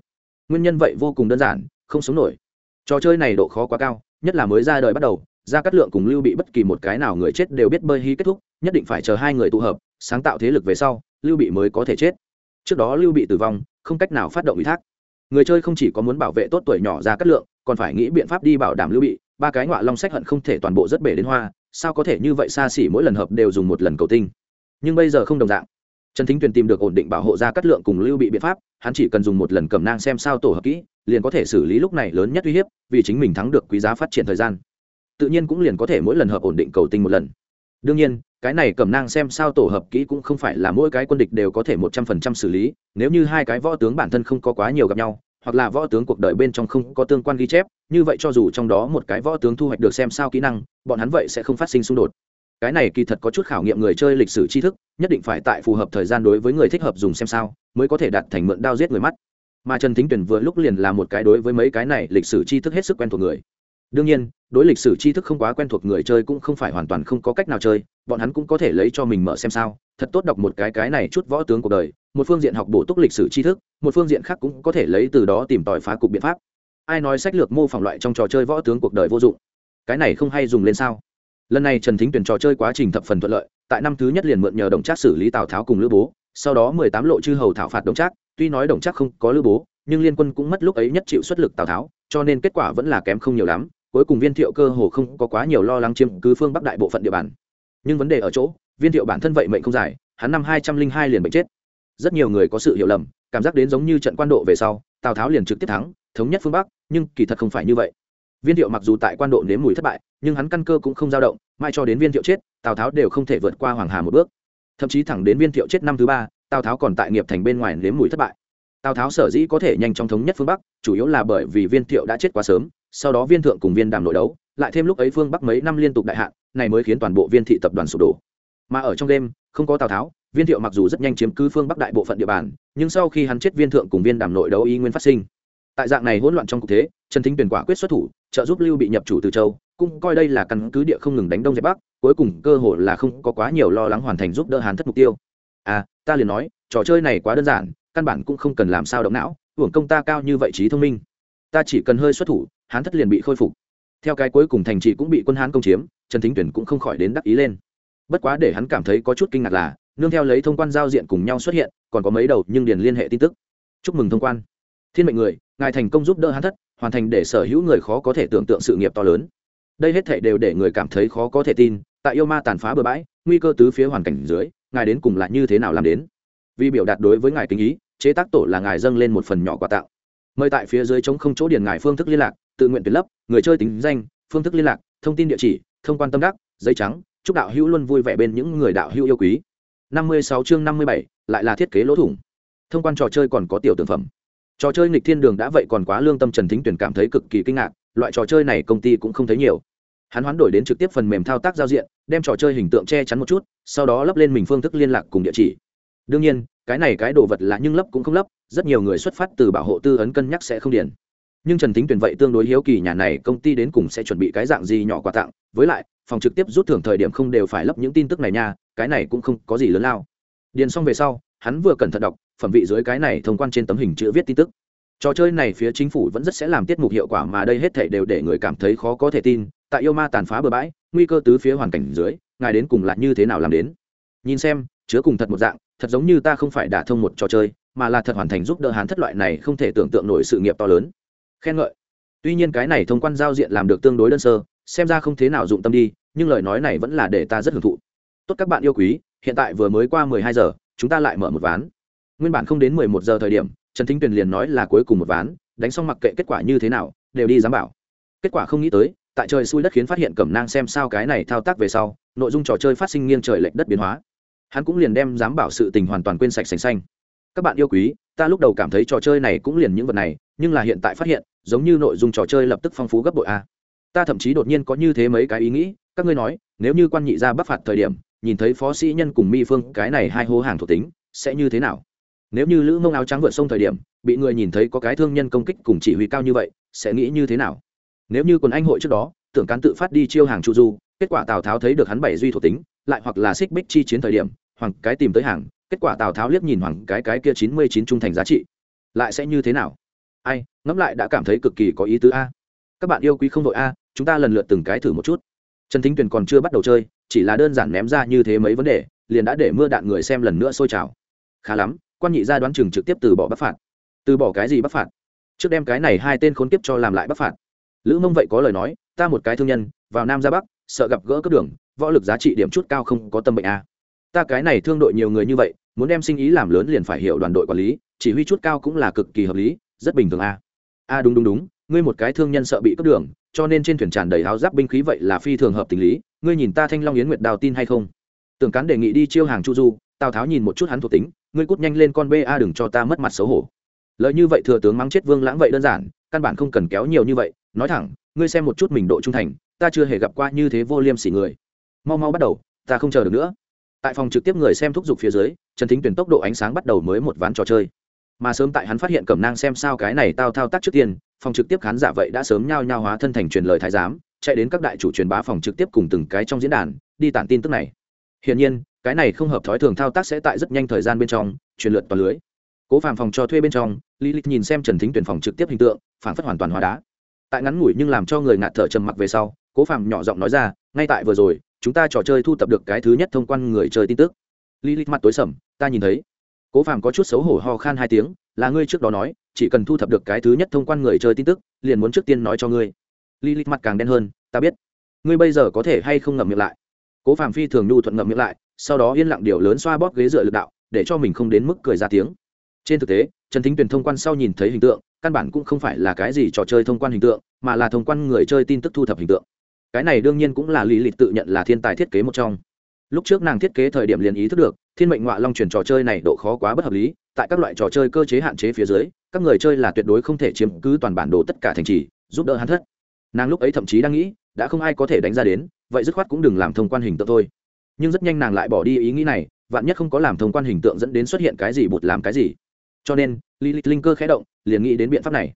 Nguyên nhân vậy vô cùng đơn giản, không sống nổi. Trò chơi này độ khó quá cao, nhất là mới ra đời bắt đầu, ra cắt lượng cùng lưu bị bất kỳ một cái nào người chết đều biết bơi hy kết thúc, nhất định phải chờ hai người tụ hợp, sáng tạo thế lực về sau, lưu bị mới có thể chết. Trước đó lưu bị tử vong, không cách nào phát động ủy thác người chơi không chỉ có muốn bảo vệ tốt tuổi nhỏ ra cát lượng, còn phải nghĩ biện pháp đi bảo đảm lưu bị. Ba cái ngọa long sách hận không thể toàn bộ rất bể đến hoa, sao có thể như vậy xa xỉ mỗi lần hợp đều dùng một lần cầu tinh? Nhưng bây giờ không đồng dạng. Trần thính tuyền tìm được ổn định bảo hộ ra cát lượng cùng lưu bị biện pháp, hắn chỉ cần dùng một lần cầm nang xem sao tổ hợp kỹ, liền có thể xử lý lúc này lớn nhất uy hiếp, vì chính mình thắng được quý giá phát triển thời gian. Tự nhiên cũng liền có thể mỗi lần hợp ổn định cầu tinh một lần. Đương nhiên cái này cầm nang xem sao tổ hợp kỹ cũng không phải là mỗi cái quân địch đều có thể một trăm phần trăm xử lý, nếu như hai cái võ tướng bản thân không có quá nhiều gặp nhau, hoặc là võ tướng cuộc đời bên trong không có tương quan ghi chép, như vậy cho dù trong đó một cái võ tướng thu hoạch được xem sao kỹ năng, bọn hắn vậy sẽ không phát sinh xung đột. Cái này kỳ thật có chút khảo nghiệm người chơi lịch sử tri thức, nhất định phải tại phù hợp thời gian đối với người thích hợp dùng xem sao, mới có thể đạt thành mượn đao giết người mắt. Mà trần thính tuyển vừa lúc liền là một cái đối với mấy cái này lịch sử tri thức hết sức quen thuộc người. Đương nhiên đối lịch sử tri thức không quá quen thuộc người chơi cũng không phải hoàn toàn không có cách nào chơi, bọn hắn cũng có thể lấy cho mình mở xem sao, thật tốt đọc một cái cái này chút võ tướng cuộc đời, một phương diện học bổ túc lịch sử tri thức, một phương diện khác cũng có thể lấy từ đó tìm tòi phá cục biện pháp. Ai nói sách lược mô phỏng loại trong trò chơi võ tướng cuộc đời vô dụng? Cái này không hay dùng lên sao? Lần này trần thính tuyển trò chơi quá trình thập phần thuận lợi, tại năm thứ nhất liền mượn nhờ đồng trác xử lý tào tháo cùng lữ bố, sau đó mười tám lộ chư hầu thảo phạt đồng trác, tuy nói đồng trác không có lữ bố, nhưng liên quân cũng mất lúc ấy nhất chịu xuất lực tào tháo, cho nên kết quả vẫn là kém không nhiều lắm cuối cùng viên thiệu cơ hồ không có quá nhiều lo lắng chiếm cứ phương bắc đại bộ phận địa bàn nhưng vấn đề ở chỗ viên thiệu bản thân vậy mệnh không dài hắn năm hai trăm linh hai liền bệnh chết rất nhiều người có sự hiểu lầm cảm giác đến giống như trận quan độ về sau tào tháo liền trực tiếp thắng thống nhất phương bắc nhưng kỳ thật không phải như vậy viên thiệu mặc dù tại quan độ nếm mùi thất bại nhưng hắn căn cơ cũng không dao động mai cho đến viên thiệu chết tào tháo đều không thể vượt qua hoàng hà một bước thậm chí thẳng đến viên thiệu chết năm thứ ba tào tháo còn tại nghiệp thành bên ngoài nếm mùi thất bại tào tháo sở dĩ có thể nhanh chóng thống nhất phương bắc chủ yếu là bởi vì viên thiệu đã chết quá sớm sau đó viên thượng cùng viên đàm nội đấu, lại thêm lúc ấy phương bắc mấy năm liên tục đại hạn, này mới khiến toàn bộ viên thị tập đoàn sụp đổ. Mà ở trong đêm, không có tào tháo, viên thiệu mặc dù rất nhanh chiếm cứ phương bắc đại bộ phận địa bàn, nhưng sau khi hắn chết viên thượng cùng viên đàm nội đấu y nguyên phát sinh. Tại dạng này hỗn loạn trong cục thế, trần thính tuyển quả quyết xuất thủ, trợ giúp lưu bị nhập chủ từ châu, cũng coi đây là căn cứ địa không ngừng đánh đông dẹp bắc, cuối cùng cơ hội là không có quá nhiều lo lắng hoàn thành giúp đỡ hàn thất mục tiêu. À ta liền nói, trò chơi này quá đơn giản, căn bản cũng không cần làm sao động não, hưởng công ta cao như vậy trí thông minh. Ta chỉ cần hơi xuất thủ hán thất liền bị khôi phục. Theo cái cuối cùng thành trì cũng bị quân hán công chiếm, trần thính tuyển cũng không khỏi đến đắc ý lên. Bất quá để hắn cảm thấy có chút kinh ngạc là, nương theo lấy thông quan giao diện cùng nhau xuất hiện, còn có mấy đầu nhưng điền liên hệ tin tức. Chúc mừng thông quan. Thiên mệnh người, ngài thành công giúp đỡ hán thất, hoàn thành để sở hữu người khó có thể tưởng tượng sự nghiệp to lớn. Đây hết thể đều để người cảm thấy khó có thể tin, tại yêu ma tàn phá bừa bãi, nguy cơ tứ phía hoàn cảnh dưới, ngài đến cùng là như thế nào làm đến? Vì biểu đạt đối với ngài kính ý, chế tác tổ là ngài dâng lên một phần nhỏ quà tặng. Mời tại phía dưới chống không chỗ điền ngài phương thức liên lạc tự nguyện tuyển lấp, người chơi tính danh, phương thức liên lạc, thông tin địa chỉ, thông quan tâm đắc, giấy trắng, chúc đạo hữu luôn vui vẻ bên những người đạo hữu yêu quý. Năm mươi sáu chương năm mươi bảy, lại là thiết kế lỗ thủng. Thông quan trò chơi còn có tiểu tưởng phẩm. Trò chơi nghịch thiên đường đã vậy còn quá lương tâm trần thính tuyển cảm thấy cực kỳ kinh ngạc, loại trò chơi này công ty cũng không thấy nhiều. Hắn hoán đổi đến trực tiếp phần mềm thao tác giao diện, đem trò chơi hình tượng che chắn một chút, sau đó lắp lên mình phương thức liên lạc cùng địa chỉ. Đương nhiên, cái này cái đồ vật là nhưng lấp cũng không lấp, rất nhiều người xuất phát từ bảo hộ tư ấn cân nhắc sẽ không điền nhưng trần thính tuyển vậy tương đối hiếu kỳ nhà này công ty đến cùng sẽ chuẩn bị cái dạng gì nhỏ quà tặng, với lại, phòng trực tiếp rút thưởng thời điểm không đều phải lấp những tin tức này nha, cái này cũng không có gì lớn lao. Điền xong về sau, hắn vừa cẩn thận đọc, phẩm vị dưới cái này thông quan trên tấm hình chữ viết tin tức. Trò chơi này phía chính phủ vẫn rất sẽ làm tiết mục hiệu quả mà đây hết thể đều để người cảm thấy khó có thể tin, tại yêu ma tàn phá bừa bãi, nguy cơ tứ phía hoàn cảnh dưới, ngài đến cùng là như thế nào làm đến? Nhìn xem, chứa cùng thật một dạng, thật giống như ta không phải đả thông một trò chơi, mà là thật hoàn thành giúp đỡ hắn thất loại này không thể tưởng tượng nổi sự nghiệp to lớn khen ngợi. Tuy nhiên cái này thông quan giao diện làm được tương đối đơn sơ, xem ra không thế nào dụng tâm đi, nhưng lời nói này vẫn là để ta rất hưởng thụ. Tốt các bạn yêu quý, hiện tại vừa mới qua mười hai giờ, chúng ta lại mở một ván. Nguyên bản không đến mười một giờ thời điểm, trần thính tuyền liền nói là cuối cùng một ván, đánh xong mặc kệ kết quả như thế nào, đều đi giám bảo. Kết quả không nghĩ tới, tại trời xui đất khiến phát hiện cẩm nang xem sao cái này thao tác về sau, nội dung trò chơi phát sinh nghiêng trời lệch đất biến hóa. Hắn cũng liền đem giám bảo sự tình hoàn toàn quên sạch sành xanh các bạn yêu quý, ta lúc đầu cảm thấy trò chơi này cũng liền những vật này, nhưng là hiện tại phát hiện, giống như nội dung trò chơi lập tức phong phú gấp bội a. Ta thậm chí đột nhiên có như thế mấy cái ý nghĩ, các ngươi nói, nếu như quan nhị ra bắc phạt thời điểm, nhìn thấy phó sĩ nhân cùng mi phương, cái này hai hô hàng thuộc tính, sẽ như thế nào? Nếu như lữ mông áo trắng vượt sông thời điểm, bị người nhìn thấy có cái thương nhân công kích cùng chỉ huy cao như vậy, sẽ nghĩ như thế nào? Nếu như quần anh hội trước đó, tưởng cán tự phát đi chiêu hàng chu du, kết quả tào tháo thấy được hắn bảy duy thuộc tính, lại hoặc là xích bích chi chiến thời điểm, hoàng cái tìm tới hàng kết quả tào tháo liếc nhìn hoàng cái cái kia chín mươi chín trung thành giá trị lại sẽ như thế nào ai ngẫm lại đã cảm thấy cực kỳ có ý tứ a các bạn yêu quý không đội a chúng ta lần lượt từng cái thử một chút trần thính tuyền còn chưa bắt đầu chơi chỉ là đơn giản ném ra như thế mấy vấn đề liền đã để mưa đạn người xem lần nữa sôi trào khá lắm quan nhị gia đoán chừng trực tiếp từ bỏ bắc phạt từ bỏ cái gì bắc phạt trước đem cái này hai tên khốn kiếp cho làm lại bắc phạt lữ mông vậy có lời nói ta một cái thương nhân vào nam ra bắc sợ gặp gỡ cấp đường võ lực giá trị điểm chút cao không có tâm bệnh a ta cái này thương đội nhiều người như vậy muốn đem sinh ý làm lớn liền phải hiểu đoàn đội quản lý, chỉ huy chút cao cũng là cực kỳ hợp lý, rất bình thường a. A, đúng đúng đúng, ngươi một cái thương nhân sợ bị cướp đường, cho nên trên thuyền tràn đầy áo giáp binh khí vậy là phi thường hợp tình lý, ngươi nhìn ta thanh long yến nguyệt đào tin hay không? Tưởng cán đề nghị đi chiêu hàng chu du, tào tháo nhìn một chút hắn thuộc tính, ngươi cút nhanh lên con ba đừng cho ta mất mặt xấu hổ. Lợi như vậy thừa tướng mắng chết vương lãng vậy đơn giản, căn bản không cần kéo nhiều như vậy, nói thẳng, ngươi xem một chút mình độ trung thành, ta chưa hề gặp qua như thế vô liêm sỉ người. Mau mau bắt đầu, ta không chờ được nữa tại phòng trực tiếp người xem thúc giục phía dưới, trần thính tuyển tốc độ ánh sáng bắt đầu mới một ván trò chơi. Mà sớm tại hắn phát hiện cẩm nang xem sao cái này tao thao tác trước tiên, phòng trực tiếp khán giả vậy đã sớm nhao nhao hóa thân thành truyền lời thái giám, chạy đến các đại chủ truyền bá phòng trực tiếp cùng từng cái trong diễn đàn, đi tản tin tức này. Hiển nhiên, cái này không hợp thói thường thao tác sẽ tại rất nhanh thời gian bên trong, truyền lượt toàn lưới. Cố phàm phòng cho thuê bên trong, lý lịch nhìn xem trần thính tuyển phòng trực tiếp hình tượng, phản phất hoàn toàn hóa đá. Tại ngắn ngủi nhưng làm cho người ngạt thở trầm mặc về sau, cố phàm nhỏ giọng nói ra, ngay tại vừa rồi chúng ta trò chơi thu tập được cái thứ nhất thông quan người chơi tin tức. Li Li mặt tối sầm, ta nhìn thấy. Cố phàm có chút xấu hổ ho khan hai tiếng, là ngươi trước đó nói, chỉ cần thu thập được cái thứ nhất thông quan người chơi tin tức, liền muốn trước tiên nói cho ngươi. Li Li mặt càng đen hơn, ta biết. Ngươi bây giờ có thể hay không ngậm miệng lại? Cố phàm phi thường nhu thuận ngậm miệng lại, sau đó yên lặng điều lớn xoa bóp ghế dựa lực đạo, để cho mình không đến mức cười ra tiếng. Trên thực tế, trần thính tuyền thông quan sau nhìn thấy hình tượng, căn bản cũng không phải là cái gì trò chơi thông quan hình tượng, mà là thông quan người chơi tin tức thu thập hình tượng cái này đương nhiên cũng là lý lịch tự nhận là thiên tài thiết kế một trong. Lúc trước nàng thiết kế thời điểm liền ý thức được, thiên mệnh ngoại long truyền trò chơi này độ khó quá bất hợp lý, tại các loại trò chơi cơ chế hạn chế phía dưới, các người chơi là tuyệt đối không thể chiếm cứ toàn bản đồ tất cả thành trì, giúp đỡ hắn thất. Nàng lúc ấy thậm chí đang nghĩ, đã không ai có thể đánh ra đến, vậy dứt khoát cũng đừng làm thông quan hình tượng thôi. Nhưng rất nhanh nàng lại bỏ đi ý nghĩ này, vạn nhất không có làm thông quan hình tượng dẫn đến xuất hiện cái gì bột làm cái gì. Cho nên, lý lịch linh cơ khẽ động, liền nghĩ đến biện pháp này.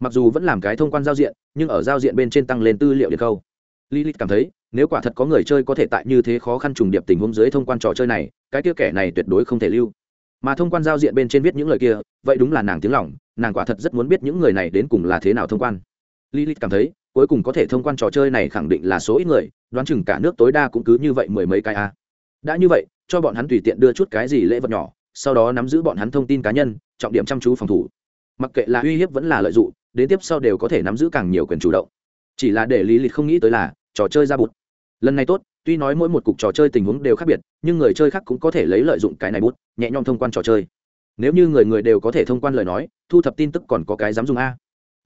Mặc dù vẫn làm cái thông quan giao diện, nhưng ở giao diện bên trên tăng lên tư liệu điện câu lilith cảm thấy, nếu quả thật có người chơi có thể tại như thế khó khăn trùng điệp tình huống dưới thông quan trò chơi này, cái kia kẻ này tuyệt đối không thể lưu. Mà thông quan giao diện bên trên viết những lời kia, vậy đúng là nàng tiếng lòng, nàng quả thật rất muốn biết những người này đến cùng là thế nào thông quan. Lilith cảm thấy, cuối cùng có thể thông quan trò chơi này khẳng định là số ít người, đoán chừng cả nước tối đa cũng cứ như vậy mười mấy cái a. Đã như vậy, cho bọn hắn tùy tiện đưa chút cái gì lễ vật nhỏ, sau đó nắm giữ bọn hắn thông tin cá nhân, trọng điểm chăm chú phòng thủ. Mặc kệ là uy hiếp vẫn là lợi dụng, đến tiếp sau đều có thể nắm giữ càng nhiều quyền chủ động. Chỉ là để lý lịch không nghĩ tới là trò chơi ra bút. Lần này tốt, tuy nói mỗi một cục trò chơi tình huống đều khác biệt, nhưng người chơi khác cũng có thể lấy lợi dụng cái này bút, nhẹ nhõm thông quan trò chơi. Nếu như người người đều có thể thông quan lời nói, thu thập tin tức còn có cái dám dùng a.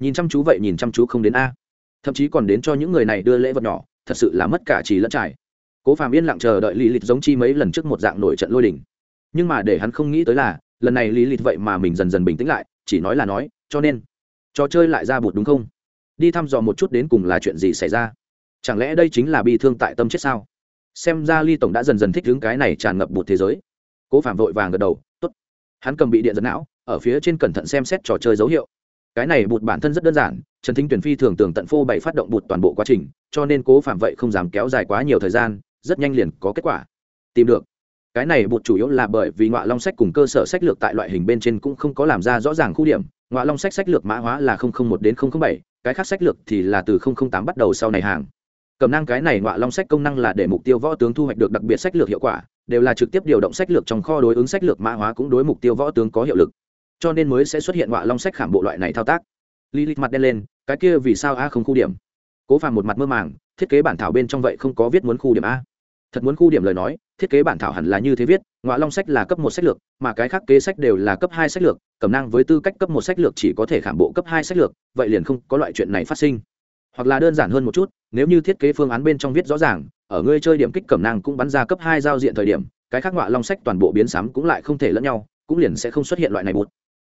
Nhìn chăm chú vậy nhìn chăm chú không đến a. Thậm chí còn đến cho những người này đưa lễ vật nhỏ, thật sự là mất cả trí lẫn trải. Cố phàm yên lặng chờ đợi lý lịch giống chi mấy lần trước một dạng nổi trận lôi đình. Nhưng mà để hắn không nghĩ tới là, lần này lý lịch vậy mà mình dần dần bình tĩnh lại, chỉ nói là nói, cho nên, trò chơi lại ra bụt đúng không? Đi thăm dò một chút đến cùng là chuyện gì xảy ra chẳng lẽ đây chính là bi thương tại tâm chết sao? Xem ra ly tổng đã dần dần thích đứng cái này tràn ngập bụt thế giới. Cố phạm vội vàng gật đầu t ố t hắn cầm bị điện giật não, ở phía trên cẩn thận xem xét trò chơi dấu hiệu. Cái này bụt bản thân rất đơn giản, trần thính tuyển phi thường tưởng tận phô bày phát động bụt toàn bộ quá trình, cho nên cố phạm vậy không dám kéo dài quá nhiều thời gian, rất nhanh liền có kết quả. Tìm được. Cái này bụt chủ yếu là bởi vì ngọa long sách cùng cơ sở sách lược tại loại hình bên trên cũng không có làm ra rõ ràng khu điểm. Ngọa long sách sách lược mã hóa là một đến bảy, cái khác sách lược thì là từ tám bắt đầu sau này hàng cầm năng cái này ngọa long sách công năng là để mục tiêu võ tướng thu hoạch được đặc biệt sách lược hiệu quả, đều là trực tiếp điều động sách lược trong kho đối ứng sách lược mã hóa cũng đối mục tiêu võ tướng có hiệu lực. Cho nên mới sẽ xuất hiện ngọa long sách khảm bộ loại này thao tác. Li lịch mặt đen lên, cái kia vì sao a không khu điểm? Cố phàm một mặt mơ màng, thiết kế bản thảo bên trong vậy không có viết muốn khu điểm a. Thật muốn khu điểm lời nói, thiết kế bản thảo hẳn là như thế viết ngoại long sách là cấp một sách lược, mà cái khác kế sách đều là cấp hai sách lược, Cẩm năng với tư cách cấp một sách lược chỉ có thể khảm bộ cấp hai sách lược, vậy liền không có loại chuyện này phát sinh hoặc là đơn giản hơn một chút, nếu như thiết kế phương án bên trong viết rõ ràng, ở ngươi chơi điểm kích cẩm năng cũng bắn ra cấp hai giao diện thời điểm, cái khác ngoại long sách toàn bộ biến sắm cũng lại không thể lẫn nhau, cũng liền sẽ không xuất hiện loại này bụt.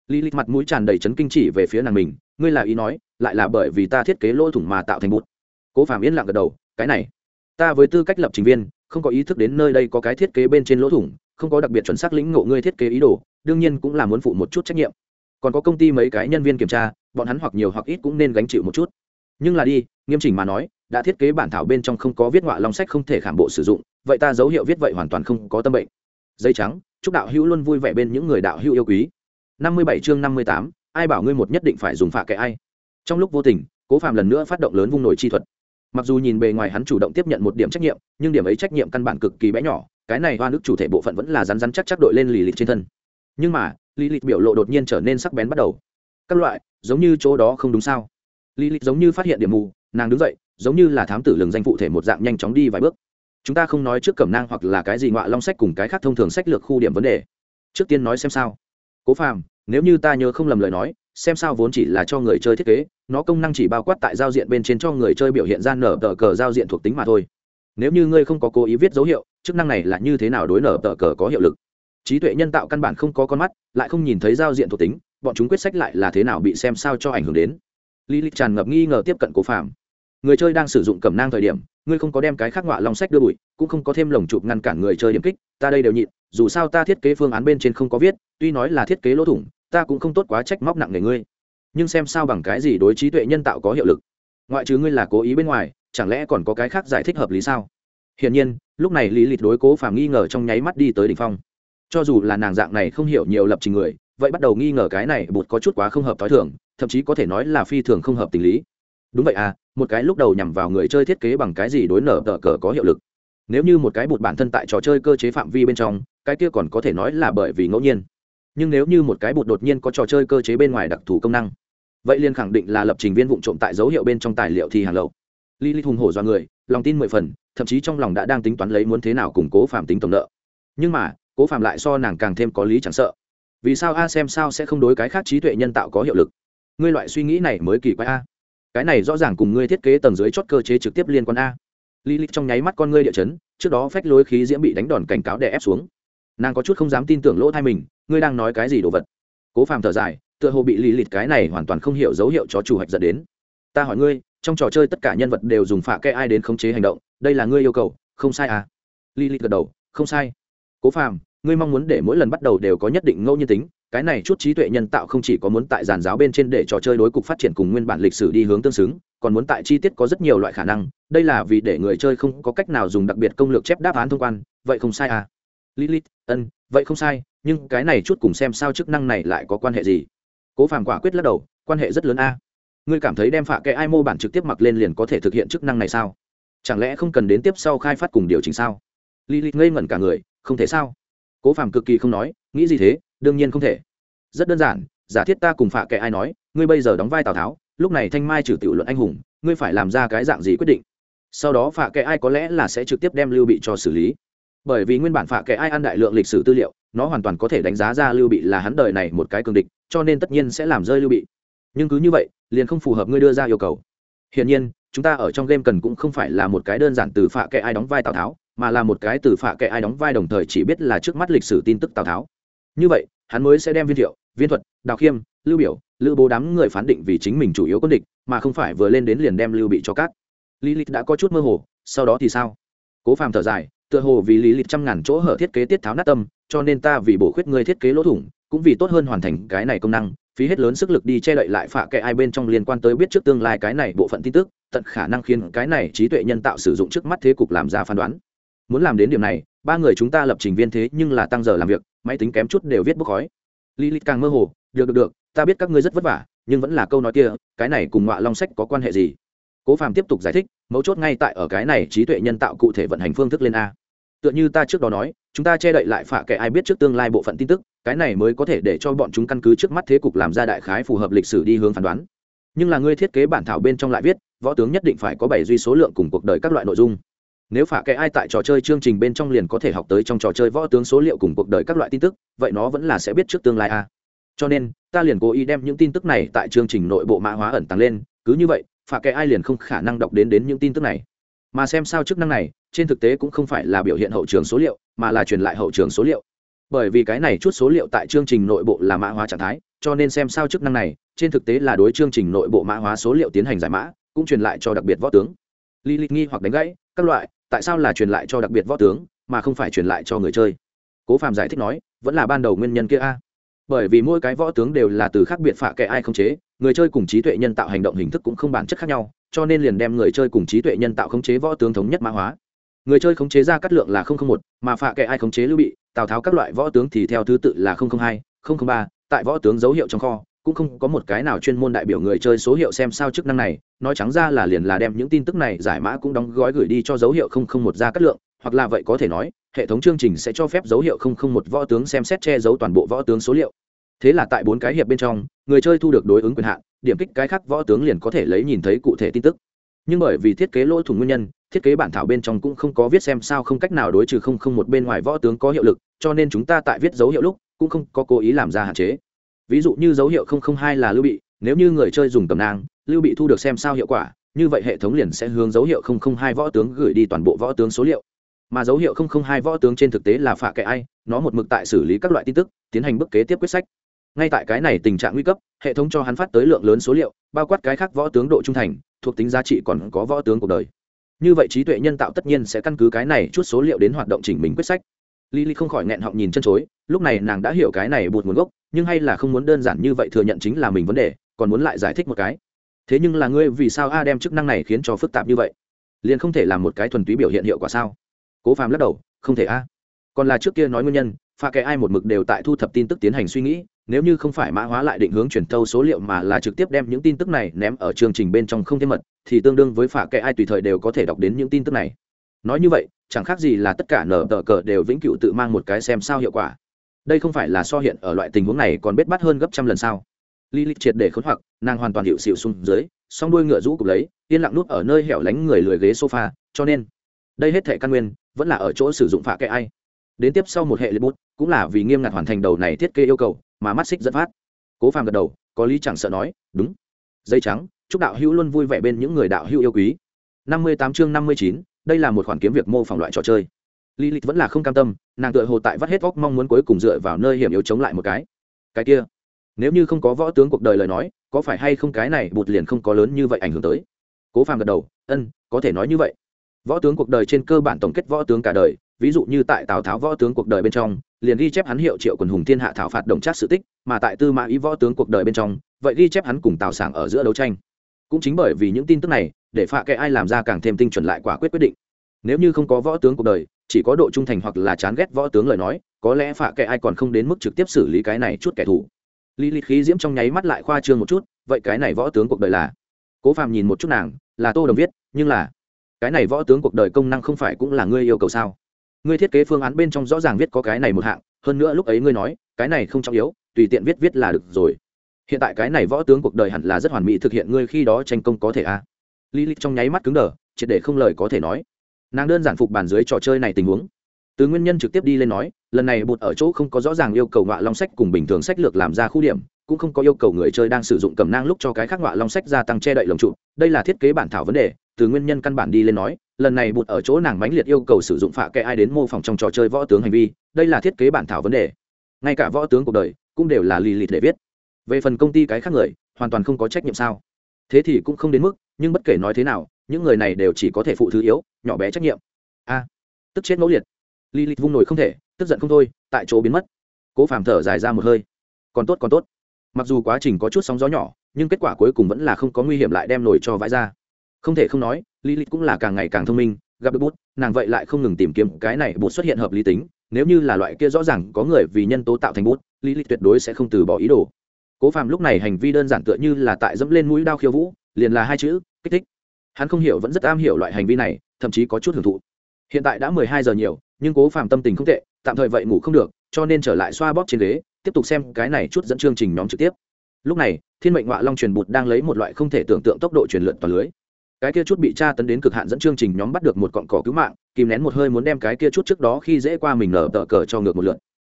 Lý lịch mặt mũi tràn đầy chấn kinh chỉ về phía nàng mình, ngươi là ý nói, lại là bởi vì ta thiết kế lỗ thủng mà tạo thành bụt. Cố phàm yên lặng gật đầu, cái này, ta với tư cách lập trình viên, không có ý thức đến nơi đây có cái thiết kế bên trên lỗ thủng, không có đặc biệt chuẩn xác lĩnh ngộ ngươi thiết kế ý đồ, đương nhiên cũng là muốn phụ một chút trách nhiệm. Còn có công ty mấy cái nhân viên kiểm tra, bọn hắn hoặc nhiều hoặc ít cũng nên gánh chịu một chút nhưng là đi, nghiêm chỉnh mà nói, đã thiết kế bản thảo bên trong không có viết họa long sách không thể khảm bộ sử dụng, vậy ta dấu hiệu viết vậy hoàn toàn không có tâm bệnh. Dây trắng, chúc đạo hữu luôn vui vẻ bên những người đạo hữu yêu quý. Năm mươi bảy chương năm mươi tám, ai bảo ngươi một nhất định phải dùng phạ kệ ai? Trong lúc vô tình, cố phàm lần nữa phát động lớn vung nổi chi thuật. Mặc dù nhìn bề ngoài hắn chủ động tiếp nhận một điểm trách nhiệm, nhưng điểm ấy trách nhiệm căn bản cực kỳ bé nhỏ, cái này hoa nước chủ thể bộ phận vẫn là rắn rắn chắc chắc đội lên lì lịch trên thân. Nhưng mà, lì lịch biểu lộ đột nhiên trở nên sắc bén bắt đầu. Các loại, giống như chỗ đó không đúng sao? Lý lịch giống như phát hiện điểm mù, nàng đứng dậy, giống như là thám tử lường danh phụ thể một dạng nhanh chóng đi vài bước. Chúng ta không nói trước cẩm nang hoặc là cái gì ngọa long sách cùng cái khác thông thường sách lược khu điểm vấn đề. Trước tiên nói xem sao. Cố phàm, nếu như ta nhớ không lầm lời nói, xem sao vốn chỉ là cho người chơi thiết kế, nó công năng chỉ bao quát tại giao diện bên trên cho người chơi biểu hiện ra nở tờ cờ giao diện thuộc tính mà thôi. Nếu như ngươi không có cố ý viết dấu hiệu, chức năng này là như thế nào đối nở tờ cờ có hiệu lực? Trí tuệ nhân tạo căn bản không có con mắt, lại không nhìn thấy giao diện thuộc tính, bọn chúng quyết sách lại là thế nào bị xem sao cho ảnh hưởng đến? Lý lịch tràn ngập nghi ngờ tiếp cận cố phạm người chơi đang sử dụng cẩm nang thời điểm, ngươi không có đem cái khắc họa long sách đưa bụi cũng không có thêm lồng chụp ngăn cản người chơi điểm kích, ta đây đều nhịn, dù sao ta thiết kế phương án bên trên không có viết, tuy nói là thiết kế lỗ thủng, ta cũng không tốt quá trách móc nặng nề ngươi. Nhưng xem sao bằng cái gì đối trí tuệ nhân tạo có hiệu lực? Ngoại trừ ngươi là cố ý bên ngoài, chẳng lẽ còn có cái khác giải thích hợp lý sao? Hiển nhiên, lúc này lý lịch đối cố phàm nghi ngờ trong nháy mắt đi tới đ ỉ n h phong. Cho dù là nàng dạng này không hiểu nhiều lập trình người, vậy bắt đầu nghi ngờ cái này bụt có chút quá không hợp t h ó i thường thậm chí có thể nói là phi thường không hợp tình lý. Đúng vậy à một cái lúc đầu nhằm vào người chơi thiết kế bằng cái gì đối nở tờ cờ có hiệu lực. Nếu như một cái bụt bản thân tại trò chơi cơ chế phạm vi bên trong, cái kia còn có thể nói là bởi vì ngẫu nhiên. Nhưng nếu như một cái bụt đột nhiên có trò chơi cơ chế bên ngoài đặc thù công năng, vậy liền khẳng định là lập trình viên vụ trộm tại dấu hiệu bên trong tài liệu thi hàng lậu. Li li hùng hổ do người, lòng tin mười phần, thậm chí trong lòng đã đang tính toán lấy muốn thế nào củng cố phạm tính tổng nợ. Nhưng mà, cố phạm lại so nàng càng thêm có lý chẳng sợ. Vì sao a xem sao sẽ không đối cái khác trí tuệ nhân tạo có hiệu lực? Ngươi loại suy nghĩ này mới kỳ quái a. Cái này rõ ràng cùng ngươi thiết kế tầng dưới chót cơ chế trực tiếp liên quan a. Lý lịch trong nháy mắt con ngươi địa chấn, trước đó phách lối khí diễm bị đánh đòn cảnh cáo đè ép xuống. Nàng có chút không dám tin tưởng lỗ thai mình, ngươi đang nói cái gì đồ vật? Cố phàm thở dài, tựa hồ bị lý lịch cái này hoàn toàn không hiểu dấu hiệu cho chủ hạch dẫn đến. Ta hỏi ngươi, trong trò chơi tất cả nhân vật đều dùng phạ kẽ ai đến khống chế hành động, đây là ngươi yêu cầu, không sai à? Lý li gật đầu, không sai. Cố phàm, ngươi mong muốn để mỗi lần bắt đầu đều có nhất định ngẫu nhiên tính cái này chút trí tuệ nhân tạo không chỉ có muốn tại giàn giáo bên trên để trò chơi đối cục phát triển cùng nguyên bản lịch sử đi hướng tương xứng, còn muốn tại chi tiết có rất nhiều loại khả năng, đây là vì để người chơi không có cách nào dùng đặc biệt công lược chép đáp án thông quan, vậy không sai à? Lilith, ân, vậy không sai, nhưng cái này chút cùng xem sao chức năng này lại có quan hệ gì? Cố phàm quả quyết lắc đầu, quan hệ rất lớn a. Ngươi cảm thấy đem phạ kệ ai mô bản trực tiếp mặc lên liền có thể thực hiện chức năng này sao? Chẳng lẽ không cần đến tiếp sau khai phát cùng điều chỉnh sao? Lilith ngây ngẩn cả người, không thể sao? Cố phàm cực kỳ không nói, nghĩ gì thế? Đương nhiên không thể. Rất đơn giản, giả thiết ta cùng phạ kệ ai nói, ngươi bây giờ đóng vai tào tháo, lúc này thanh mai trừ tiểu luận anh hùng, ngươi phải làm ra cái dạng gì quyết định? Sau đó phạ kệ ai có lẽ là sẽ trực tiếp đem lưu bị cho xử lý. Bởi vì nguyên bản phạ kệ ai ăn đại lượng lịch sử tư liệu, nó hoàn toàn có thể đánh giá ra lưu bị là hắn đời này một cái cường địch, cho nên tất nhiên sẽ làm rơi lưu bị. Nhưng cứ như vậy, liền không phù hợp ngươi đưa ra yêu cầu. Hiển nhiên, chúng ta ở trong game cần cũng không phải là một cái đơn giản từ phạ kệ ai đóng vai tào tháo mà là một cái từ phạ kệ ai đóng vai đồng thời chỉ biết là trước mắt lịch sử tin tức tào tháo. Như vậy, hắn mới sẽ đem viên thiệu, viên thuật, đào khiêm, lưu biểu, lữ bố đám người phán định vì chính mình chủ yếu quân địch, mà không phải vừa lên đến liền đem lưu bị cho cát. Lý lịch đã có chút mơ hồ, sau đó thì sao? Cố phàm thở dài, tựa hồ vì lý lịch trăm ngàn chỗ hở thiết kế tiết tháo nát tâm, cho nên ta vì bổ khuyết ngươi thiết kế lỗ thủng, cũng vì tốt hơn hoàn thành cái này công năng, phí hết lớn sức lực đi che đậy lại phạ kệ ai bên trong liên quan tới biết trước tương lai cái này bộ phận tin tức, tận khả năng khiến cái này trí tuệ nhân tạo sử dụng trước mắt thế cục làm ra phán đoán muốn làm đến điểm này ba người chúng ta lập trình viên thế nhưng là tăng giờ làm việc máy tính kém chút đều viết bốc khói Lilith càng mơ hồ, được được được, ta biết các ngươi rất vất vả, nhưng vẫn là câu nói kia, cái này cùng ngọa long sách có quan hệ gì? Cố Phàm tiếp tục giải thích, mấu chốt ngay tại ở cái này trí tuệ nhân tạo cụ thể vận hành phương thức lên a. Tựa như ta trước đó nói, chúng ta che đậy lại phạ kẻ ai biết trước tương lai bộ phận tin tức, cái này mới có thể để cho bọn chúng căn cứ trước mắt thế cục làm ra đại khái phù hợp lịch sử đi hướng phán đoán. Nhưng là ngươi thiết kế bản thảo bên trong lại viết, võ tướng nhất định phải có bảy duy số lượng cùng cuộc đời các loại nội dung nếu phả kệ ai tại trò chơi chương trình bên trong liền có thể học tới trong trò chơi võ tướng số liệu cùng cuộc đời các loại tin tức, vậy nó vẫn là sẽ biết trước tương lai a à. cho nên, ta liền cố ý đem những tin tức này tại chương trình nội bộ mã hóa ẩn tăng lên, cứ như vậy, phả kệ ai liền không khả năng đọc đến đến những tin tức này. Mà xem sao chức năng này, trên thực tế cũng không phải là biểu hiện hậu trường số liệu, mà là truyền lại hậu trường số liệu. Bởi vì cái này chút số liệu tại chương trình nội bộ là mã hóa trạng thái, cho nên xem sao chức năng này, trên thực tế là đối chương trình nội bộ mã hóa số liệu tiến hành giải mã, cũng truyền lại cho đặc biệt võ tướng. Li li nghi hoặc đánh gãy, các loại tại sao là truyền lại cho đặc biệt võ tướng, mà không phải truyền lại cho người chơi? Cố phạm giải thích nói, vẫn là ban đầu nguyên nhân kia a. Bởi vì mỗi cái võ tướng đều là từ khác biệt phạ kệ ai không chế, người chơi cùng trí tuệ nhân tạo hành động hình thức cũng không bản chất khác nhau, cho nên liền đem người chơi cùng trí tuệ nhân tạo khống chế võ tướng thống nhất mã hóa. Người chơi khống chế ra cắt lượng là một, mà phạ kệ ai khống chế lưu bị, tào tháo các loại võ tướng thì theo thứ tự là hai ba, tại võ tướng dấu hiệu trong kho cũng không có một cái nào chuyên môn đại biểu người chơi số hiệu xem sao chức năng này, nói trắng ra là liền là đem những tin tức này giải mã cũng đóng gói gửi đi cho dấu hiệu không không một ra cắt lượng, hoặc là vậy có thể nói, hệ thống chương trình sẽ cho phép dấu hiệu không không một võ tướng xem xét che giấu toàn bộ võ tướng số liệu. Thế là tại bốn cái hiệp bên trong, người chơi thu được đối ứng quyền hạn, điểm kích cái khác võ tướng liền có thể lấy nhìn thấy cụ thể tin tức. Nhưng bởi vì thiết kế lỗ thủng nguyên nhân, thiết kế bản thảo bên trong cũng không có viết xem sao không cách nào đối trừ không không một bên ngoài võ tướng có hiệu lực, cho nên chúng ta tại viết dấu hiệu lúc, cũng không có cố ý làm ra hạn chế ví dụ như dấu hiệu hai là lưu bị nếu như người chơi dùng tầm nang lưu bị thu được xem sao hiệu quả như vậy hệ thống liền sẽ hướng dấu hiệu hai võ tướng gửi đi toàn bộ võ tướng số liệu. Mà dấu hiệu hai võ tướng trên thực tế là phạ kệ ai nó một mực tại xử lý các loại tin tức tiến hành bước kế tiếp quyết sách. Ngay tại cái này tình trạng nguy cấp hệ thống cho hắn phát tới lượng lớn số liệu bao quát cái khác võ tướng độ trung thành thuộc tính giá trị còn có võ tướng cuộc đời. Như vậy trí tuệ nhân tạo tất nhiên sẽ căn cứ cái này chút số liệu đến hoạt động chỉnh mình quyết sách. Lily không khỏi nghẹn họng nhìn chân chối, lúc này nàng đã hiểu cái này bụt nguồn gốc, nhưng hay là không muốn đơn giản như vậy thừa nhận chính là mình vấn đề, còn muốn lại giải thích một cái. Thế nhưng là ngươi vì sao a đem chức năng này khiến cho phức tạp như vậy? Liền không thể làm một cái thuần túy biểu hiện hiệu quả sao? Cố Phàm lắc đầu, không thể a. Còn là trước kia nói nguyên nhân, pha kẻ ai một mực đều tại thu thập tin tức tiến hành suy nghĩ, nếu như không phải mã hóa lại định hướng truyền thâu số liệu mà là trực tiếp đem những tin tức này ném ở chương trình bên trong không thêm mật, thì tương đương với phả kẻ ai tùy thời đều có thể đọc đến những tin tức này. Nói như vậy, chẳng khác gì là tất cả nở tờ cờ đều vĩnh cửu tự mang một cái xem sao hiệu quả đây không phải là so hiện ở loại tình huống này còn bết bắt hơn gấp trăm lần sao Lilith triệt để khốn hoặc, nàng hoàn toàn hiệu xịu xuống dưới, song đuôi ngựa rũ cục lấy, yên lặng nuốt ở nơi hẻo lánh người lười ghế sofa, cho nên, đây hết thể căn nguyên vẫn là ở chỗ sử dụng phạ kệ ai. Đến tiếp sau một hệ liệt bút, cũng là vì nghiêm ngặt hoàn thành đầu này thiết kế yêu cầu, mà mắt xích dẫn phát. Cố Phàm gật đầu, có lý chẳng sợ nói, đúng. Dây trắng, chúc đạo hữu luôn vui vẻ bên những người đạo hữu yêu quý. Năm mươi tám chương năm mươi chín đây là một khoản kiếm việc mô phỏng loại trò chơi lý lịch vẫn là không cam tâm, nàng tựa hồ tại vắt hết óc mong muốn cuối cùng dựa vào nơi hiểm yếu chống lại một cái. Cái kia, nếu như không có võ tướng cuộc đời lời nói, có phải hay không cái này bụt liền không có lớn như vậy ảnh hưởng tới. Cố Phàm gật đầu, "Ân, có thể nói như vậy." Võ tướng cuộc đời trên cơ bản tổng kết võ tướng cả đời, ví dụ như tại Tào Tháo võ tướng cuộc đời bên trong, liền ghi chép hắn hiệu triệu quần hùng thiên hạ thảo phạt đồng trác sự tích mà tại tư mã ý võ tướng cuộc đời bên trong vậy ghi chép hắn cùng tào sảng ở giữa đấu tranh cũng chính bởi vì những tin tức này để phạ kệ ai làm ra càng thêm tinh chuẩn lại quả quyết quyết định nếu như không có võ tướng cuộc đời, chỉ có độ trung thành hoặc là chán ghét võ tướng lời nói, có lẽ phạ kệ ai còn không đến mức trực tiếp xử lý cái này chút kẻ thù. Lý lịch khí diễm trong nháy mắt lại khoa trương một chút, vậy cái này võ tướng cuộc đời là? Cố phàm nhìn một chút nàng, là tô đồng viết, nhưng là, cái này võ tướng cuộc đời công năng không phải cũng là ngươi yêu cầu sao? Ngươi thiết kế phương án bên trong rõ ràng viết có cái này một hạng, hơn nữa lúc ấy ngươi nói, cái này không trọng yếu, tùy tiện viết viết là được rồi. Hiện tại cái này võ tướng cuộc đời hẳn là rất hoàn mỹ thực hiện ngươi khi đó tranh công có thể a. À. lý lịch trong nháy mắt cứng đờ, triệt để không lời có thể nói nàng đơn giản phục bàn dưới trò chơi này tình huống. Từ nguyên nhân trực tiếp đi lên nói, lần này bụt ở chỗ không có rõ ràng yêu cầu ngọa long sách cùng bình thường sách lược làm ra khu điểm, cũng không có yêu cầu người chơi đang sử dụng cầm nang lúc cho cái khác ngọa long sách gia tăng che đậy lồng trụ. Đây là thiết kế bản thảo vấn đề, từ nguyên nhân căn bản đi lên nói, lần này bụt ở chỗ nàng mãnh liệt yêu cầu sử dụng phạ kệ ai đến mô phỏng trong trò chơi võ tướng hành vi, đây là thiết kế bản thảo vấn đề. Ngay cả võ tướng cuộc đời, cũng đều là lì lịt để viết. Về phần công ty cái khác người, hoàn toàn không có trách nhiệm sao. Thế thì cũng không đến mức nhưng bất kể nói thế nào, những người này đều chỉ có thể phụ thứ yếu, nhỏ bé trách nhiệm. A, tức chết ngẫu liệt. Li lịch vung nổi không thể, tức giận không thôi, tại chỗ biến mất. Cố phàm thở dài ra một hơi. Còn tốt còn tốt. Mặc dù quá trình có chút sóng gió nhỏ, nhưng kết quả cuối cùng vẫn là không có nguy hiểm lại đem nổi cho vãi ra. Không thể không nói li lịch cũng là càng ngày càng thông minh, gặp được bút, nàng vậy lại không ngừng tìm kiếm cái này bút xuất hiện hợp lý tính. Nếu như là loại kia rõ ràng có người vì nhân tố tạo thành bút lý lịch tuyệt đối sẽ không từ bỏ ý đồ. Cố phàm lúc này hành vi đơn giản tựa như là tại dẫm lên mũi đao khiêu vũ liền là hai chữ, kích thích. Hắn không hiểu vẫn rất am hiểu loại hành vi này, thậm chí có chút hưởng thụ. Hiện tại đã mười hai giờ nhiều, nhưng cố phàm tâm tình không tệ, tạm thời vậy ngủ không được, cho nên trở lại xoa bóp trên ghế, tiếp tục xem cái này chút dẫn chương trình nhóm trực tiếp. Lúc này, thiên mệnh ngoại long truyền bụt đang lấy một loại không thể tưởng tượng tốc độ truyền lượn toàn lưới. Cái kia chút bị tra tấn đến cực hạn dẫn chương trình nhóm bắt được một cọn cỏ cứu mạng, kìm nén một hơi muốn đem cái kia chút trước đó khi dễ qua mình nở tờ cờ cho ngược một lượt.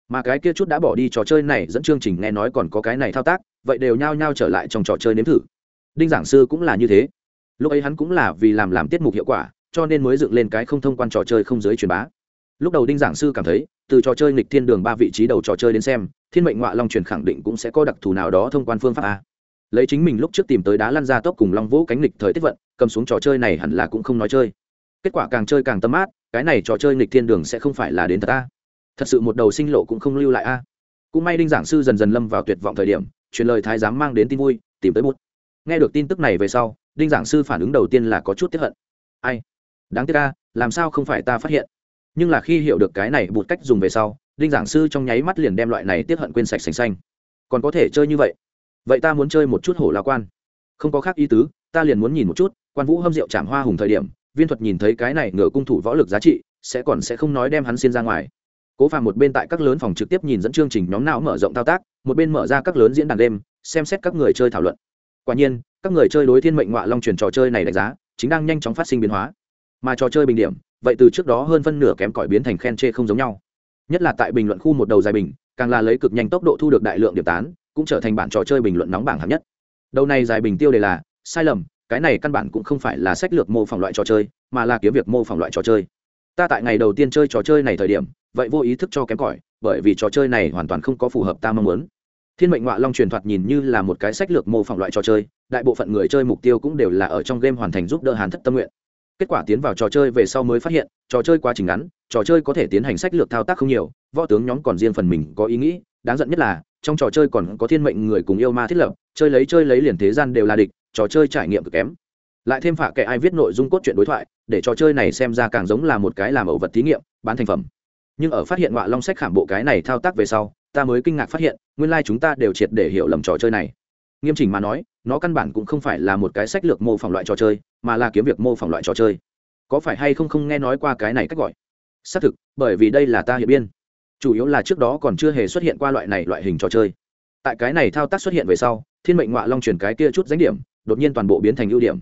Mà cái kia chút đã bỏ đi trò chơi này, dẫn chương trình nghe nói còn có cái này thao tác, vậy đều nhao nhao trở lại trong trò chơi nếm thử đinh giảng sư cũng là như thế. Lúc ấy hắn cũng là vì làm làm tiết mục hiệu quả, cho nên mới dựng lên cái không thông quan trò chơi không giới truyền bá. Lúc đầu đinh giảng sư cảm thấy, từ trò chơi nghịch thiên đường ba vị trí đầu trò chơi đến xem, thiên mệnh ngoại long truyền khẳng định cũng sẽ có đặc thù nào đó thông quan phương pháp a. Lấy chính mình lúc trước tìm tới đá lăn ra tốc cùng long vũ cánh nghịch thời tiết vận, cầm xuống trò chơi này hẳn là cũng không nói chơi. Kết quả càng chơi càng tâm át cái này trò chơi nghịch thiên đường sẽ không phải là đến thật a. Thật sự một đầu sinh lộ cũng không lưu lại a. Cũng may đinh giảng sư dần dần lâm vào tuyệt vọng thời điểm, truyền lời thái giám mang đến tin vui, tìm tới bút nghe được tin tức này về sau, đinh giảng sư phản ứng đầu tiên là có chút tiếp hận. Ai? Đáng tiếc ca làm sao không phải ta phát hiện? Nhưng là khi hiểu được cái này bụt cách dùng về sau, đinh giảng sư trong nháy mắt liền đem loại này tiếp hận quên sạch sành xanh. Còn có thể chơi như vậy? Vậy ta muốn chơi một chút hổ lạc quan. Không có khác ý tứ, ta liền muốn nhìn một chút, quan vũ hâm rượu chạm hoa hùng thời điểm, viên thuật nhìn thấy cái này ngựa cung thủ võ lực giá trị, sẽ còn sẽ không nói đem hắn xin ra ngoài. Cố phàm một bên tại các lớn phòng trực tiếp nhìn dẫn chương trình nhóm não mở rộng thao tác, một bên mở ra các lớn diễn đàn đêm, xem xét các người chơi thảo luận quả nhiên, các người chơi đối thiên mệnh ngoại long truyền trò chơi này đánh giá, chính đang nhanh chóng phát sinh biến hóa. Mà trò chơi bình điểm, vậy từ trước đó hơn phân nửa kém cỏi biến thành khen chê không giống nhau. Nhất là tại bình luận khu một đầu dài bình, càng là lấy cực nhanh tốc độ thu được đại lượng điểm tán, cũng trở thành bản trò chơi bình luận nóng bảng hạng nhất. Đầu này dài bình tiêu đề là, sai lầm, cái này căn bản cũng không phải là sách lược mô phỏng loại trò chơi, mà là kiếm việc mô phỏng loại trò chơi. Ta tại ngày đầu tiên chơi trò chơi này thời điểm, vậy vô ý thức cho kém cỏi, bởi vì trò chơi này hoàn toàn không có phù hợp ta mong muốn thiên mệnh ngoại long truyền thoạt nhìn như là một cái sách lược mô phỏng loại trò chơi, đại bộ phận người chơi mục tiêu cũng đều là ở trong game hoàn thành giúp đỡ hàn thất tâm nguyện. Kết quả tiến vào trò chơi về sau mới phát hiện, trò chơi quá trình ngắn, trò chơi có thể tiến hành sách lược thao tác không nhiều, võ tướng nhóm còn riêng phần mình có ý nghĩ, đáng giận nhất là, trong trò chơi còn có thiên mệnh người cùng yêu ma thiết lập, chơi lấy chơi lấy liền thế gian đều là địch, trò chơi trải nghiệm cực kém. Lại thêm phạ kệ ai viết nội dung cốt truyện đối thoại, để trò chơi này xem ra càng giống là một cái làm ẩu vật thí nghiệm, bán thành phẩm. Nhưng ở phát hiện ngọa long sách khảm bộ cái này thao tác về sau ta mới kinh ngạc phát hiện, nguyên lai、like、chúng ta đều triệt để hiểu lầm trò chơi này. Nghiêm chỉnh mà nói, nó căn bản cũng không phải là một cái sách lược mô phỏng loại trò chơi, mà là kiếm việc mô phỏng loại trò chơi. Có phải hay không không nghe nói qua cái này cách gọi? Xác thực, bởi vì đây là ta hiện biên. Chủ yếu là trước đó còn chưa hề xuất hiện qua loại này loại hình trò chơi. Tại cái này thao tác xuất hiện về sau, thiên mệnh ngoại long truyền cái kia chút danh điểm, đột nhiên toàn bộ biến thành ưu điểm.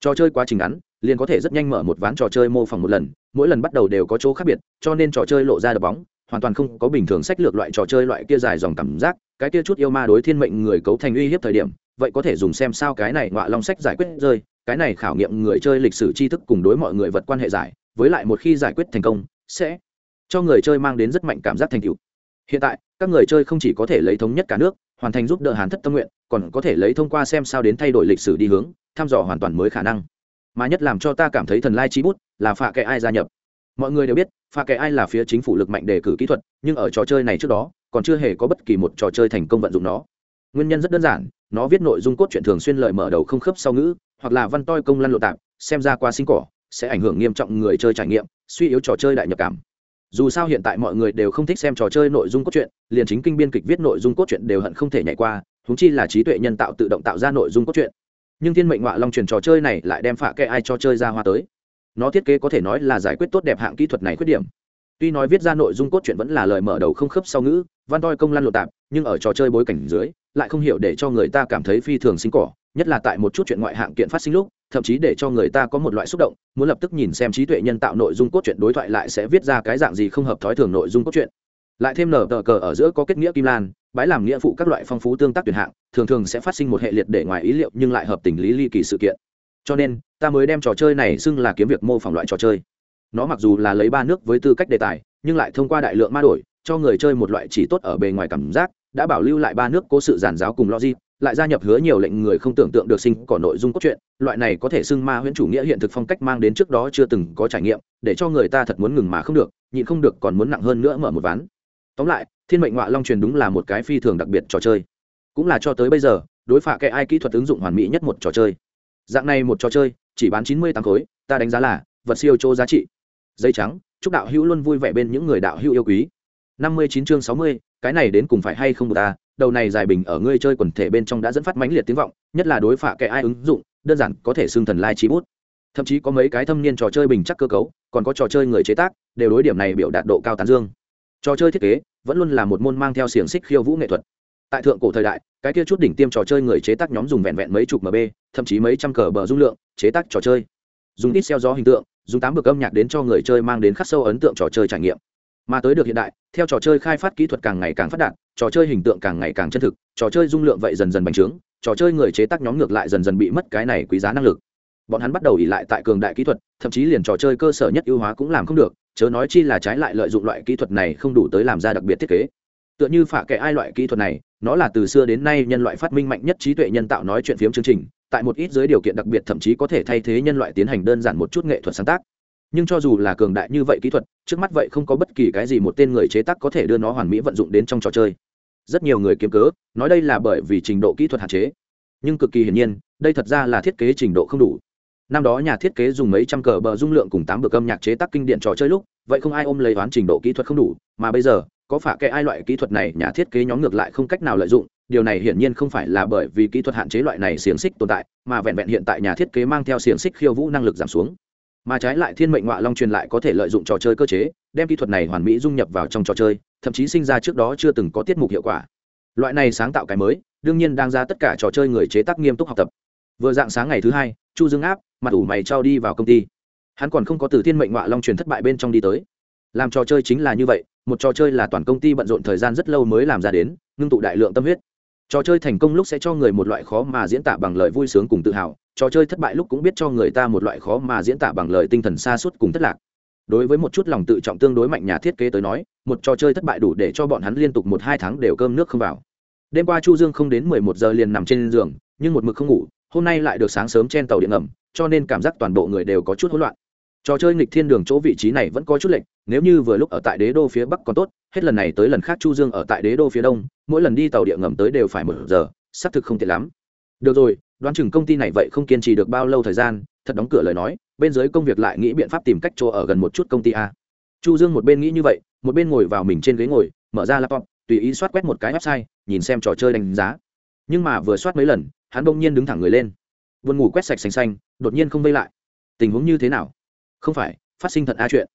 Trò chơi quá trình ngắn, liền có thể rất nhanh mở một ván trò chơi mô phỏng một lần, mỗi lần bắt đầu đều có chỗ khác biệt, cho nên trò chơi lộ ra đập bóng hoàn toàn không có bình thường sách lược loại trò chơi loại kia dài dòng cảm giác, cái kia chút yêu ma đối thiên mệnh người cấu thành uy hiếp thời điểm, vậy có thể dùng xem sao cái này ngọa long sách giải quyết rơi, cái này khảo nghiệm người chơi lịch sử tri thức cùng đối mọi người vật quan hệ giải, với lại một khi giải quyết thành công, sẽ cho người chơi mang đến rất mạnh cảm giác thành tựu. Hiện tại, các người chơi không chỉ có thể lấy thống nhất cả nước, hoàn thành giúp đỡ hàn thất tâm nguyện, còn có thể lấy thông qua xem sao đến thay đổi lịch sử đi hướng, thăm dò hoàn toàn mới khả năng. Mà nhất làm cho ta cảm thấy thần lai chi bút là phạ kệ ai gia nhập mọi người đều biết, pha kệ ai là phía chính phủ lực mạnh đề cử kỹ thuật, nhưng ở trò chơi này trước đó, còn chưa hề có bất kỳ một trò chơi thành công vận dụng nó. Nguyên nhân rất đơn giản, nó viết nội dung cốt truyện thường xuyên lời mở đầu không khớp sau ngữ, hoặc là văn toi công lăn lộ tạp, xem ra qua sinh cỏ, sẽ ảnh hưởng nghiêm trọng người chơi trải nghiệm, suy yếu trò chơi đại nhập cảm. Dù sao hiện tại mọi người đều không thích xem trò chơi nội dung cốt truyện, liền chính kinh biên kịch viết nội dung cốt truyện đều hận không thể nhảy qua húng chi là trí tuệ nhân tạo tự động tạo ra nội dung cốt truyện. Nhưng thiên mệnh họa long truyền trò chơi này lại đem phạ kệ ai cho chơi ra hoa tới nó thiết kế có thể nói là giải quyết tốt đẹp hạng kỹ thuật này khuyết điểm. Tuy nói viết ra nội dung cốt truyện vẫn là lời mở đầu không khớp sau ngữ, văn toi công lăn lộ tạp, nhưng ở trò chơi bối cảnh dưới, lại không hiểu để cho người ta cảm thấy phi thường sinh cỏ, nhất là tại một chút chuyện ngoại hạng kiện phát sinh lúc, thậm chí để cho người ta có một loại xúc động, muốn lập tức nhìn xem trí tuệ nhân tạo nội dung cốt truyện đối thoại lại sẽ viết ra cái dạng gì không hợp thói thường nội dung cốt truyện. Lại thêm nở tờ cờ ở giữa có kết nghĩa kim lan, bái làm nghĩa phụ các loại phong phú tương tác tuyển hạng, thường thường sẽ phát sinh một hệ liệt để ngoài ý liệu nhưng lại hợp tình lý ly kỳ sự kiện cho nên, ta mới đem trò chơi này xưng là kiếm việc mô phỏng loại trò chơi. Nó mặc dù là lấy ba nước với tư cách đề tài, nhưng lại thông qua đại lượng ma đổi, cho người chơi một loại chỉ tốt ở bề ngoài cảm giác, đã bảo lưu lại ba nước cố sự giản giáo cùng logic, lại gia nhập hứa nhiều lệnh người không tưởng tượng được sinh có nội dung cốt truyện. Loại này có thể xưng ma huyễn chủ nghĩa hiện thực phong cách mang đến trước đó chưa từng có trải nghiệm, để cho người ta thật muốn ngừng mà không được, nhịn không được còn muốn nặng hơn nữa mở một ván. Tóm lại, thiên mệnh ngoại long truyền đúng là một cái phi thường đặc biệt trò chơi. Cũng là cho tới bây giờ, đối phạ cái ai kỹ thuật ứng dụng hoàn mỹ nhất một trò chơi dạng này một trò chơi, chỉ bán chín mươi tám khối, ta đánh giá là vật siêu chỗ giá trị. Dây trắng, chúc đạo hữu luôn vui vẻ bên những người đạo hữu yêu quý. năm mươi chín chương sáu mươi, cái này đến cùng phải hay không ta? Đầu này giải bình ở ngươi chơi quần thể bên trong đã dẫn phát mãnh liệt tiếng vọng, nhất là đối phạ kẻ ai ứng dụng, đơn giản có thể xưng thần lai trí bút. Thậm chí có mấy cái thâm niên trò chơi bình chắc cơ cấu, còn có trò chơi người chế tác, đều đối điểm này biểu đạt độ cao tán dương. Trò chơi thiết kế vẫn luôn là một môn mang theo xiềng xích khiêu vũ nghệ thuật. Tại thượng cổ thời đại cái kia chút đỉnh tiêm trò chơi người chế tác nhóm dùng vẹn vẹn mấy chục mb thậm chí mấy trăm cờ bờ dung lượng, chế tác trò chơi. Dùng ít xeo gió hình tượng, dùng tám bậc âm nhạc đến cho người chơi mang đến khắc sâu ấn tượng trò chơi trải nghiệm. Mà tới được hiện đại, theo trò chơi khai phát kỹ thuật càng ngày càng phát đạt, trò chơi hình tượng càng ngày càng chân thực, trò chơi dung lượng vậy dần dần bành trướng, trò chơi người chế tác nhóm ngược lại dần dần bị mất cái này quý giá năng lực. Bọn hắn bắt đầu ỉ lại tại cường đại kỹ thuật, thậm chí liền trò chơi cơ sở nhất ưu hóa cũng làm không được, chớ nói chi là trái lại lợi dụng loại kỹ thuật này không đủ tới làm ra đặc biệt thiết kế tựa như phả kệ ai loại kỹ thuật này, nó là từ xưa đến nay nhân loại phát minh mạnh nhất trí tuệ nhân tạo nói chuyện phiếm chương trình, tại một ít dưới điều kiện đặc biệt thậm chí có thể thay thế nhân loại tiến hành đơn giản một chút nghệ thuật sáng tác. Nhưng cho dù là cường đại như vậy kỹ thuật, trước mắt vậy không có bất kỳ cái gì một tên người chế tác có thể đưa nó hoàn mỹ vận dụng đến trong trò chơi. Rất nhiều người kiếm cớ, nói đây là bởi vì trình độ kỹ thuật hạn chế. Nhưng cực kỳ hiển nhiên, đây thật ra là thiết kế trình độ không đủ. Năm đó nhà thiết kế dùng mấy trăm cờ bờ dung lượng cùng tám bậc âm nhạc chế tác kinh điển trò chơi lúc, vậy không ai ôm lấy toán trình độ kỹ thuật không đủ, mà bây giờ có phải cái ai loại kỹ thuật này, nhà thiết kế nhóm ngược lại không cách nào lợi dụng, điều này hiển nhiên không phải là bởi vì kỹ thuật hạn chế loại này xiềng xích tồn tại, mà vẹn vẹn hiện tại nhà thiết kế mang theo xiềng xích khiêu vũ năng lực giảm xuống. Mà trái lại thiên mệnh ngọa long truyền lại có thể lợi dụng trò chơi cơ chế, đem kỹ thuật này hoàn mỹ dung nhập vào trong trò chơi, thậm chí sinh ra trước đó chưa từng có tiết mục hiệu quả. Loại này sáng tạo cái mới, đương nhiên đang ra tất cả trò chơi người chế tác nghiêm túc học tập. Vừa dạng sáng ngày thứ hai, chu dương áp, mặt ủ mày trao đi vào công ty. Hắn còn không có từ thiên mệnh ngọa long truyền thất bại bên trong đi tới làm trò chơi chính là như vậy, một trò chơi là toàn công ty bận rộn thời gian rất lâu mới làm ra đến, ngưng tụ đại lượng tâm huyết. Trò chơi thành công lúc sẽ cho người một loại khó mà diễn tả bằng lời vui sướng cùng tự hào, trò chơi thất bại lúc cũng biết cho người ta một loại khó mà diễn tả bằng lời tinh thần xa suốt cùng thất lạc. Đối với một chút lòng tự trọng tương đối mạnh nhà thiết kế tới nói, một trò chơi thất bại đủ để cho bọn hắn liên tục một hai tháng đều cơm nước không vào. Đêm qua chu dương không đến mười một giờ liền nằm trên giường, nhưng một mực không ngủ, hôm nay lại được sáng sớm trên tàu điện ngầm, cho nên cảm giác toàn bộ người đều có chút hỗn loạn trò chơi nghịch thiên đường chỗ vị trí này vẫn có chút lệch, nếu như vừa lúc ở tại đế đô phía bắc còn tốt, hết lần này tới lần khác chu dương ở tại đế đô phía đông, mỗi lần đi tàu điện ngầm tới đều phải một giờ, xác thực không tiện lắm. Được rồi, đoán chừng công ty này vậy không kiên trì được bao lâu thời gian, thật đóng cửa lời nói, bên dưới công việc lại nghĩ biện pháp tìm cách chỗ ở gần một chút công ty a. Chu dương một bên nghĩ như vậy, một bên ngồi vào mình trên ghế ngồi, mở ra laptop, tùy ý soát quét một cái website, nhìn xem trò chơi đánh giá. Nhưng mà vừa soát mấy lần, hắn bỗng nhiên đứng thẳng người lên. Vườn ngủ quét sạch xanh xanh, đột nhiên không vây lại. Tình huống như thế nào? Không phải, phát sinh thật a chuyện.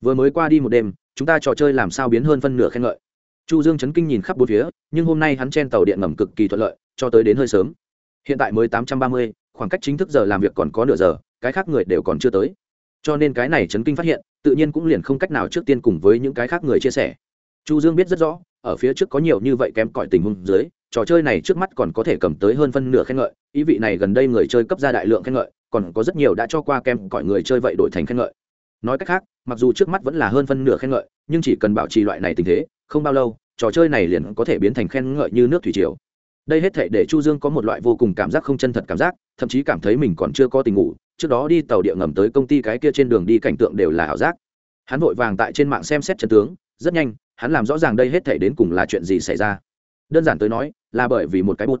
Vừa mới qua đi một đêm, chúng ta trò chơi làm sao biến hơn phân nửa khen ngợi. Chu dương chấn kinh nhìn khắp bốn phía, nhưng hôm nay hắn chen tàu điện ngầm cực kỳ thuận lợi, cho tới đến hơi sớm. Hiện tại mới tám trăm ba mươi, khoảng cách chính thức giờ làm việc còn có nửa giờ, cái khác người đều còn chưa tới. Cho nên cái này chấn kinh phát hiện, tự nhiên cũng liền không cách nào trước tiên cùng với những cái khác người chia sẻ. Chu dương biết rất rõ, ở phía trước có nhiều như vậy kém cỏi tình huống dưới, trò chơi này trước mắt còn có thể cầm tới hơn phân nửa khen ngợi, ý vị này gần đây người chơi cấp ra đại lượng khen ngợi còn có rất nhiều đã cho qua kem cõi người chơi vậy đổi thành khen ngợi. Nói cách khác, mặc dù trước mắt vẫn là hơn phân nửa khen ngợi, nhưng chỉ cần bảo trì loại này tình thế, không bao lâu, trò chơi này liền có thể biến thành khen ngợi như nước thủy triều. Đây hết thể để chu dương có một loại vô cùng cảm giác không chân thật cảm giác, thậm chí cảm thấy mình còn chưa có tình ngủ, trước đó đi tàu địa ngầm tới công ty cái kia trên đường đi cảnh tượng đều là ảo giác. Hắn vội vàng tại trên mạng xem xét chân tướng, rất nhanh, hắn làm rõ ràng đây hết thể đến cùng là chuyện gì xảy ra. Đơn giản tới nói, là bởi vì một cái bút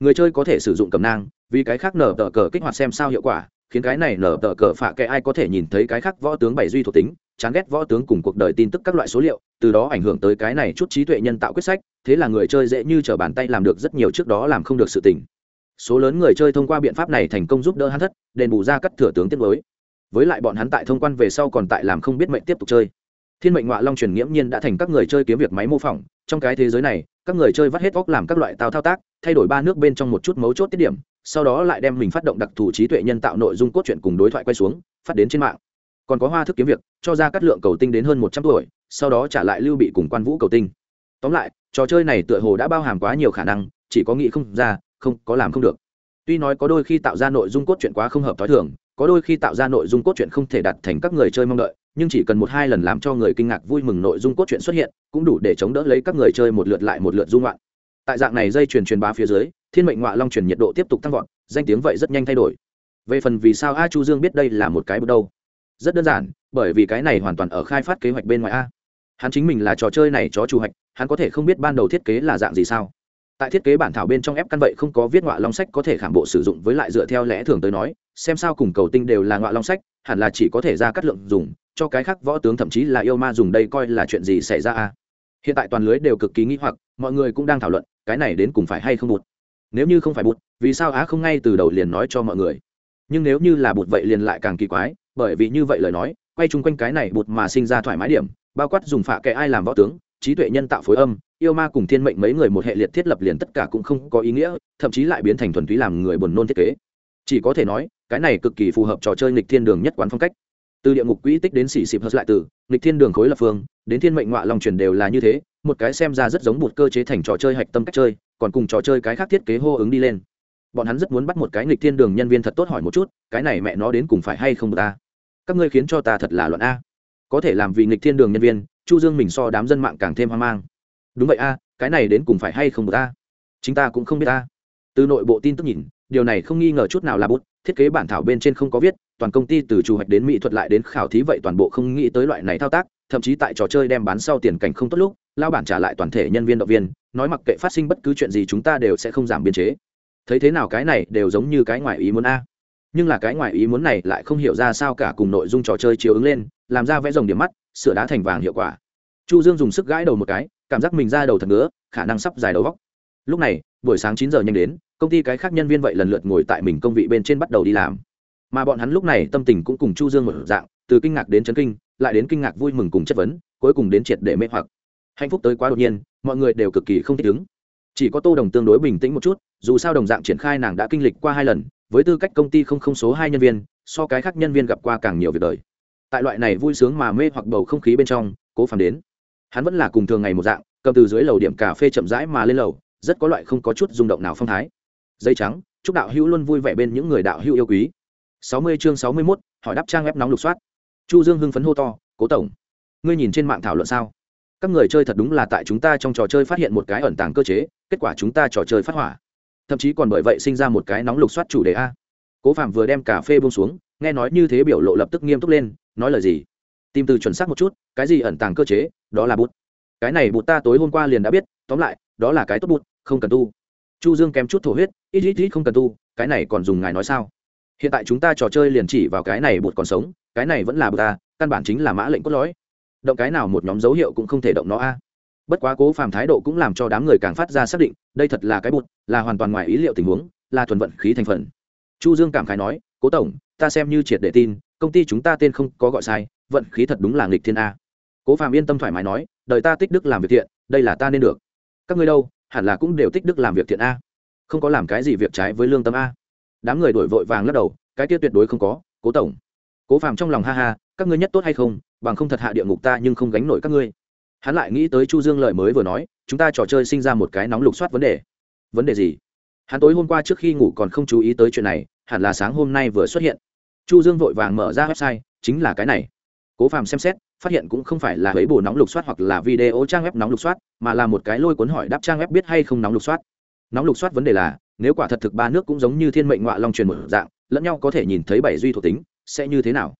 người chơi có thể sử dụng cầm nang, vì cái khác nở tờ cờ kích hoạt xem sao hiệu quả, khiến cái này nở tờ cờ phạ kệ ai có thể nhìn thấy cái khác võ tướng bảy duy thuộc tính, chán ghét võ tướng cùng cuộc đời tin tức các loại số liệu, từ đó ảnh hưởng tới cái này chút trí tuệ nhân tạo quyết sách, thế là người chơi dễ như t r ở bàn tay làm được rất nhiều trước đó làm không được sự tỉnh số lớn người chơi thông qua biện pháp này thành công giúp đỡ hắn thất, đền bù ra cắt thừa tướng tiết mới với lại bọn hắn tại thông quan về sau còn tại làm không biết mệnh tiếp tục chơi thiên mệnh ngoại long truyền nghiễm nhiên đã thành các người chơi kiếm việc máy mô phỏng. Trong cái thế giới này, các người chơi vắt hết óc làm các loại tao thao tác, thay đổi ba nước bên trong một chút mấu chốt tiết điểm, sau đó lại đem mình phát động đặc thù trí tuệ nhân tạo nội dung cốt truyện cùng đối thoại quay xuống, phát đến trên mạng. Còn có hoa thức kiếm việc, cho ra cắt lượng cầu tinh đến hơn một trăm tuổi, sau đó trả lại lưu bị cùng quan vũ cầu tinh. Tóm lại, trò chơi này tựa hồ đã bao hàm quá nhiều khả năng, chỉ có nghĩ không ra, không, có làm không được. Tuy nói có đôi khi tạo ra nội dung cốt truyện quá không hợp t h ó i thường, có đôi khi tạo ra nội dung cốt truyện không thể đạt thành các người chơi mong đợi nhưng chỉ cần một hai lần làm cho người kinh ngạc vui mừng nội dung cốt truyện xuất hiện, cũng đủ để chống đỡ lấy các người chơi một lượt lại một lượt dung loạn. Tại dạng này dây truyền truyền bá phía dưới, thiên mệnh ngoại long truyền nhiệt độ tiếp tục tăng vọt, danh tiếng vậy rất nhanh thay đổi. Về phần vì sao a chu dương biết đây là một cái bước đâu? Rất đơn giản, bởi vì cái này hoàn toàn ở khai phát kế hoạch bên ngoài a. Hắn chính mình là trò chơi này chó chủ hạch, hắn có thể không biết ban đầu thiết kế là dạng gì sao? Tại thiết kế bản thảo bên trong ép căn vậy không có viết ngọa long sách có thể khảm bộ sử dụng với lại dựa theo lẽ thường tới nói, xem sao cùng cầu tinh đều là ngọa long sách hẳn là chỉ có thể ra cắt lượng dùng, cho cái khác võ tướng thậm chí là yêu ma dùng đây coi là chuyện gì xảy ra a? Hiện tại toàn lưới đều cực kỳ nghĩ hoặc, mọi người cũng đang thảo luận, cái này đến cùng phải hay không bụt? Nếu như không phải bụt, vì sao á không ngay từ đầu liền nói cho mọi người? Nhưng nếu như là bụt vậy liền lại càng kỳ quái, bởi vì như vậy lời nói, quay chung quanh cái này bụt mà sinh ra thoải mái điểm, bao quát dùng phạ kệ ai làm võ tướng, trí tuệ nhân tạo phối âm, yêu ma cùng thiên mệnh mấy người một hệ liệt thiết lập liền tất cả cũng không có ý nghĩa, thậm chí lại biến thành thuần túy làm người buồn nôn thiết kế chỉ có thể nói, cái này cực kỳ phù hợp trò chơi nghịch thiên đường nhất quán phong cách. Từ địa ngục quỹ tích đến xỉ xịp hợp lại từ, nghịch thiên đường khối lập phương, đến thiên mệnh ngọa lòng truyền đều là như thế, một cái xem ra rất giống một cơ chế thành trò chơi hạch tâm cách chơi, còn cùng trò chơi cái khác thiết kế hô ứng đi lên. Bọn hắn rất muốn bắt một cái nghịch thiên đường nhân viên thật tốt hỏi một chút, cái này mẹ nó đến cùng phải hay không ta các ngươi khiến cho ta thật là loạn a. Có thể làm vì nghịch thiên đường nhân viên, chu dương mình so đám dân mạng càng thêm hoang mang. Đúng vậy a, cái này đến cùng phải hay không ta chính ta cũng không biết ta từ nội bộ tin tức nhìn điều này không nghi ngờ chút nào là bút, thiết kế bản thảo bên trên không có viết, toàn công ty từ chủ hoạch đến mỹ thuật lại đến khảo thí vậy toàn bộ không nghĩ tới loại này thao tác, thậm chí tại trò chơi đem bán sau tiền cảnh không tốt lúc lao bản trả lại toàn thể nhân viên động viên, nói mặc kệ phát sinh bất cứ chuyện gì chúng ta đều sẽ không giảm biên chế. Thấy thế nào cái này đều giống như cái ngoài ý muốn a. Nhưng là cái ngoài ý muốn này lại không hiểu ra sao cả cùng nội dung trò chơi chiếu ứng lên, làm ra vẽ rồng điểm mắt, sửa đá thành vàng hiệu quả. Chu dương dùng sức gãi đầu một cái, cảm giác mình ra đầu thật ngứa, khả năng sắp dài đầu vóc lúc này, buổi sáng chín giờ nhanh đến công ty cái khác nhân viên vậy lần lượt ngồi tại mình công vị bên trên bắt đầu đi làm. Mà bọn hắn lúc này tâm tình cũng cùng chu dương một dạng, từ kinh ngạc đến chấn kinh, lại đến kinh ngạc vui mừng cùng chất vấn, cuối cùng đến triệt để mê hoặc. Hạnh phúc tới quá đột nhiên, mọi người đều cực kỳ không thích ứng. Chỉ có tô đồng tương đối bình tĩnh một chút, dù sao đồng dạng triển khai nàng đã kinh lịch qua hai lần, với tư cách công ty không không số hai nhân viên, so cái khác nhân viên gặp qua càng nhiều việc đời. Tại loại này vui sướng mà mê hoặc bầu không khí bên trong, cố phàm đến. Hắn vẫn là cùng thường ngày một dạng, cầm từ dưới lầu điểm cà phê chậm rãi mà lên lầu, rất có loại không có chút rung động nào phong thái dây trắng chúc đạo hữu luôn vui vẻ bên những người đạo hữu yêu quý. Sáu mươi chương sáu mươi 61, hỏi đáp trang web nóng lục soát. Chu dương hưng phấn hô to cố tổng ngươi nhìn trên mạng thảo luận sao? Các người chơi thật đúng là tại chúng ta trong trò chơi phát hiện một cái ẩn tàng cơ chế kết quả chúng ta trò chơi phát hỏa. Thậm chí còn bởi vậy sinh ra một cái nóng lục soát chủ đề a. Cố phạm vừa đem cà phê buông xuống nghe nói như thế biểu lộ lập tức nghiêm túc lên nói lời gì? Tìm từ chuẩn xác một chút cái gì ẩn tàng cơ chế? Đó là bút. Cái này bút ta tối hôm qua liền đã biết tóm lại đó là cái tốt bút không cần tu chu dương kém chút thổ huyết, ít ít ít không cần tu, cái này còn dùng ngài nói sao? Hiện tại chúng ta trò chơi liền chỉ vào cái này bột còn sống, cái này vẫn là bột ta à, căn bản chính là mã lệnh cốt lõi. Động cái nào một nhóm dấu hiệu cũng không thể động nó a. Bất quá cố phàm thái độ cũng làm cho đám người càng phát ra xác định, đây thật là cái bột là hoàn toàn ngoài ý liệu tình huống, là thuần vận khí thành phần. Chu dương cảm khái nói, cố tổng, ta xem như triệt để tin, công ty chúng ta tên không có gọi sai, vận khí thật đúng là nghịch thiên a. Cố phàm yên tâm thoải mái nói đợi ta tích đức làm việc thiện, đây là ta nên được. Các ngươi đâu? Hẳn là cũng đều tích đức làm việc thiện a. Không có làm cái gì việc trái với lương tâm a. Đám người đổi vội vàng lắc đầu, cái kia tuyệt đối không có, cố tổng. Cố phàm trong lòng ha ha, các ngươi nhất tốt hay không, bằng không thật hạ địa ngục ta nhưng không gánh nổi các ngươi. Hắn lại nghĩ tới chu dương lợi mới vừa nói, chúng ta trò chơi sinh ra một cái nóng lục soát vấn đề. Vấn đề gì? Hắn tối hôm qua trước khi ngủ còn không chú ý tới chuyện này, hẳn là sáng hôm nay vừa xuất hiện. Chu dương vội vàng mở ra website, chính là cái này. Cố phàm xem xét phát hiện cũng không phải là lấy bổ nóng lục soát hoặc là video trang web nóng lục soát, mà là một cái lôi cuốn hỏi đáp trang web biết hay không nóng lục soát. Nóng lục soát vấn đề là, nếu quả thật thực ba nước cũng giống như thiên mệnh ngoại long truyền một dạng, lẫn nhau có thể nhìn thấy bảy duy thuộc tính, sẽ như thế nào?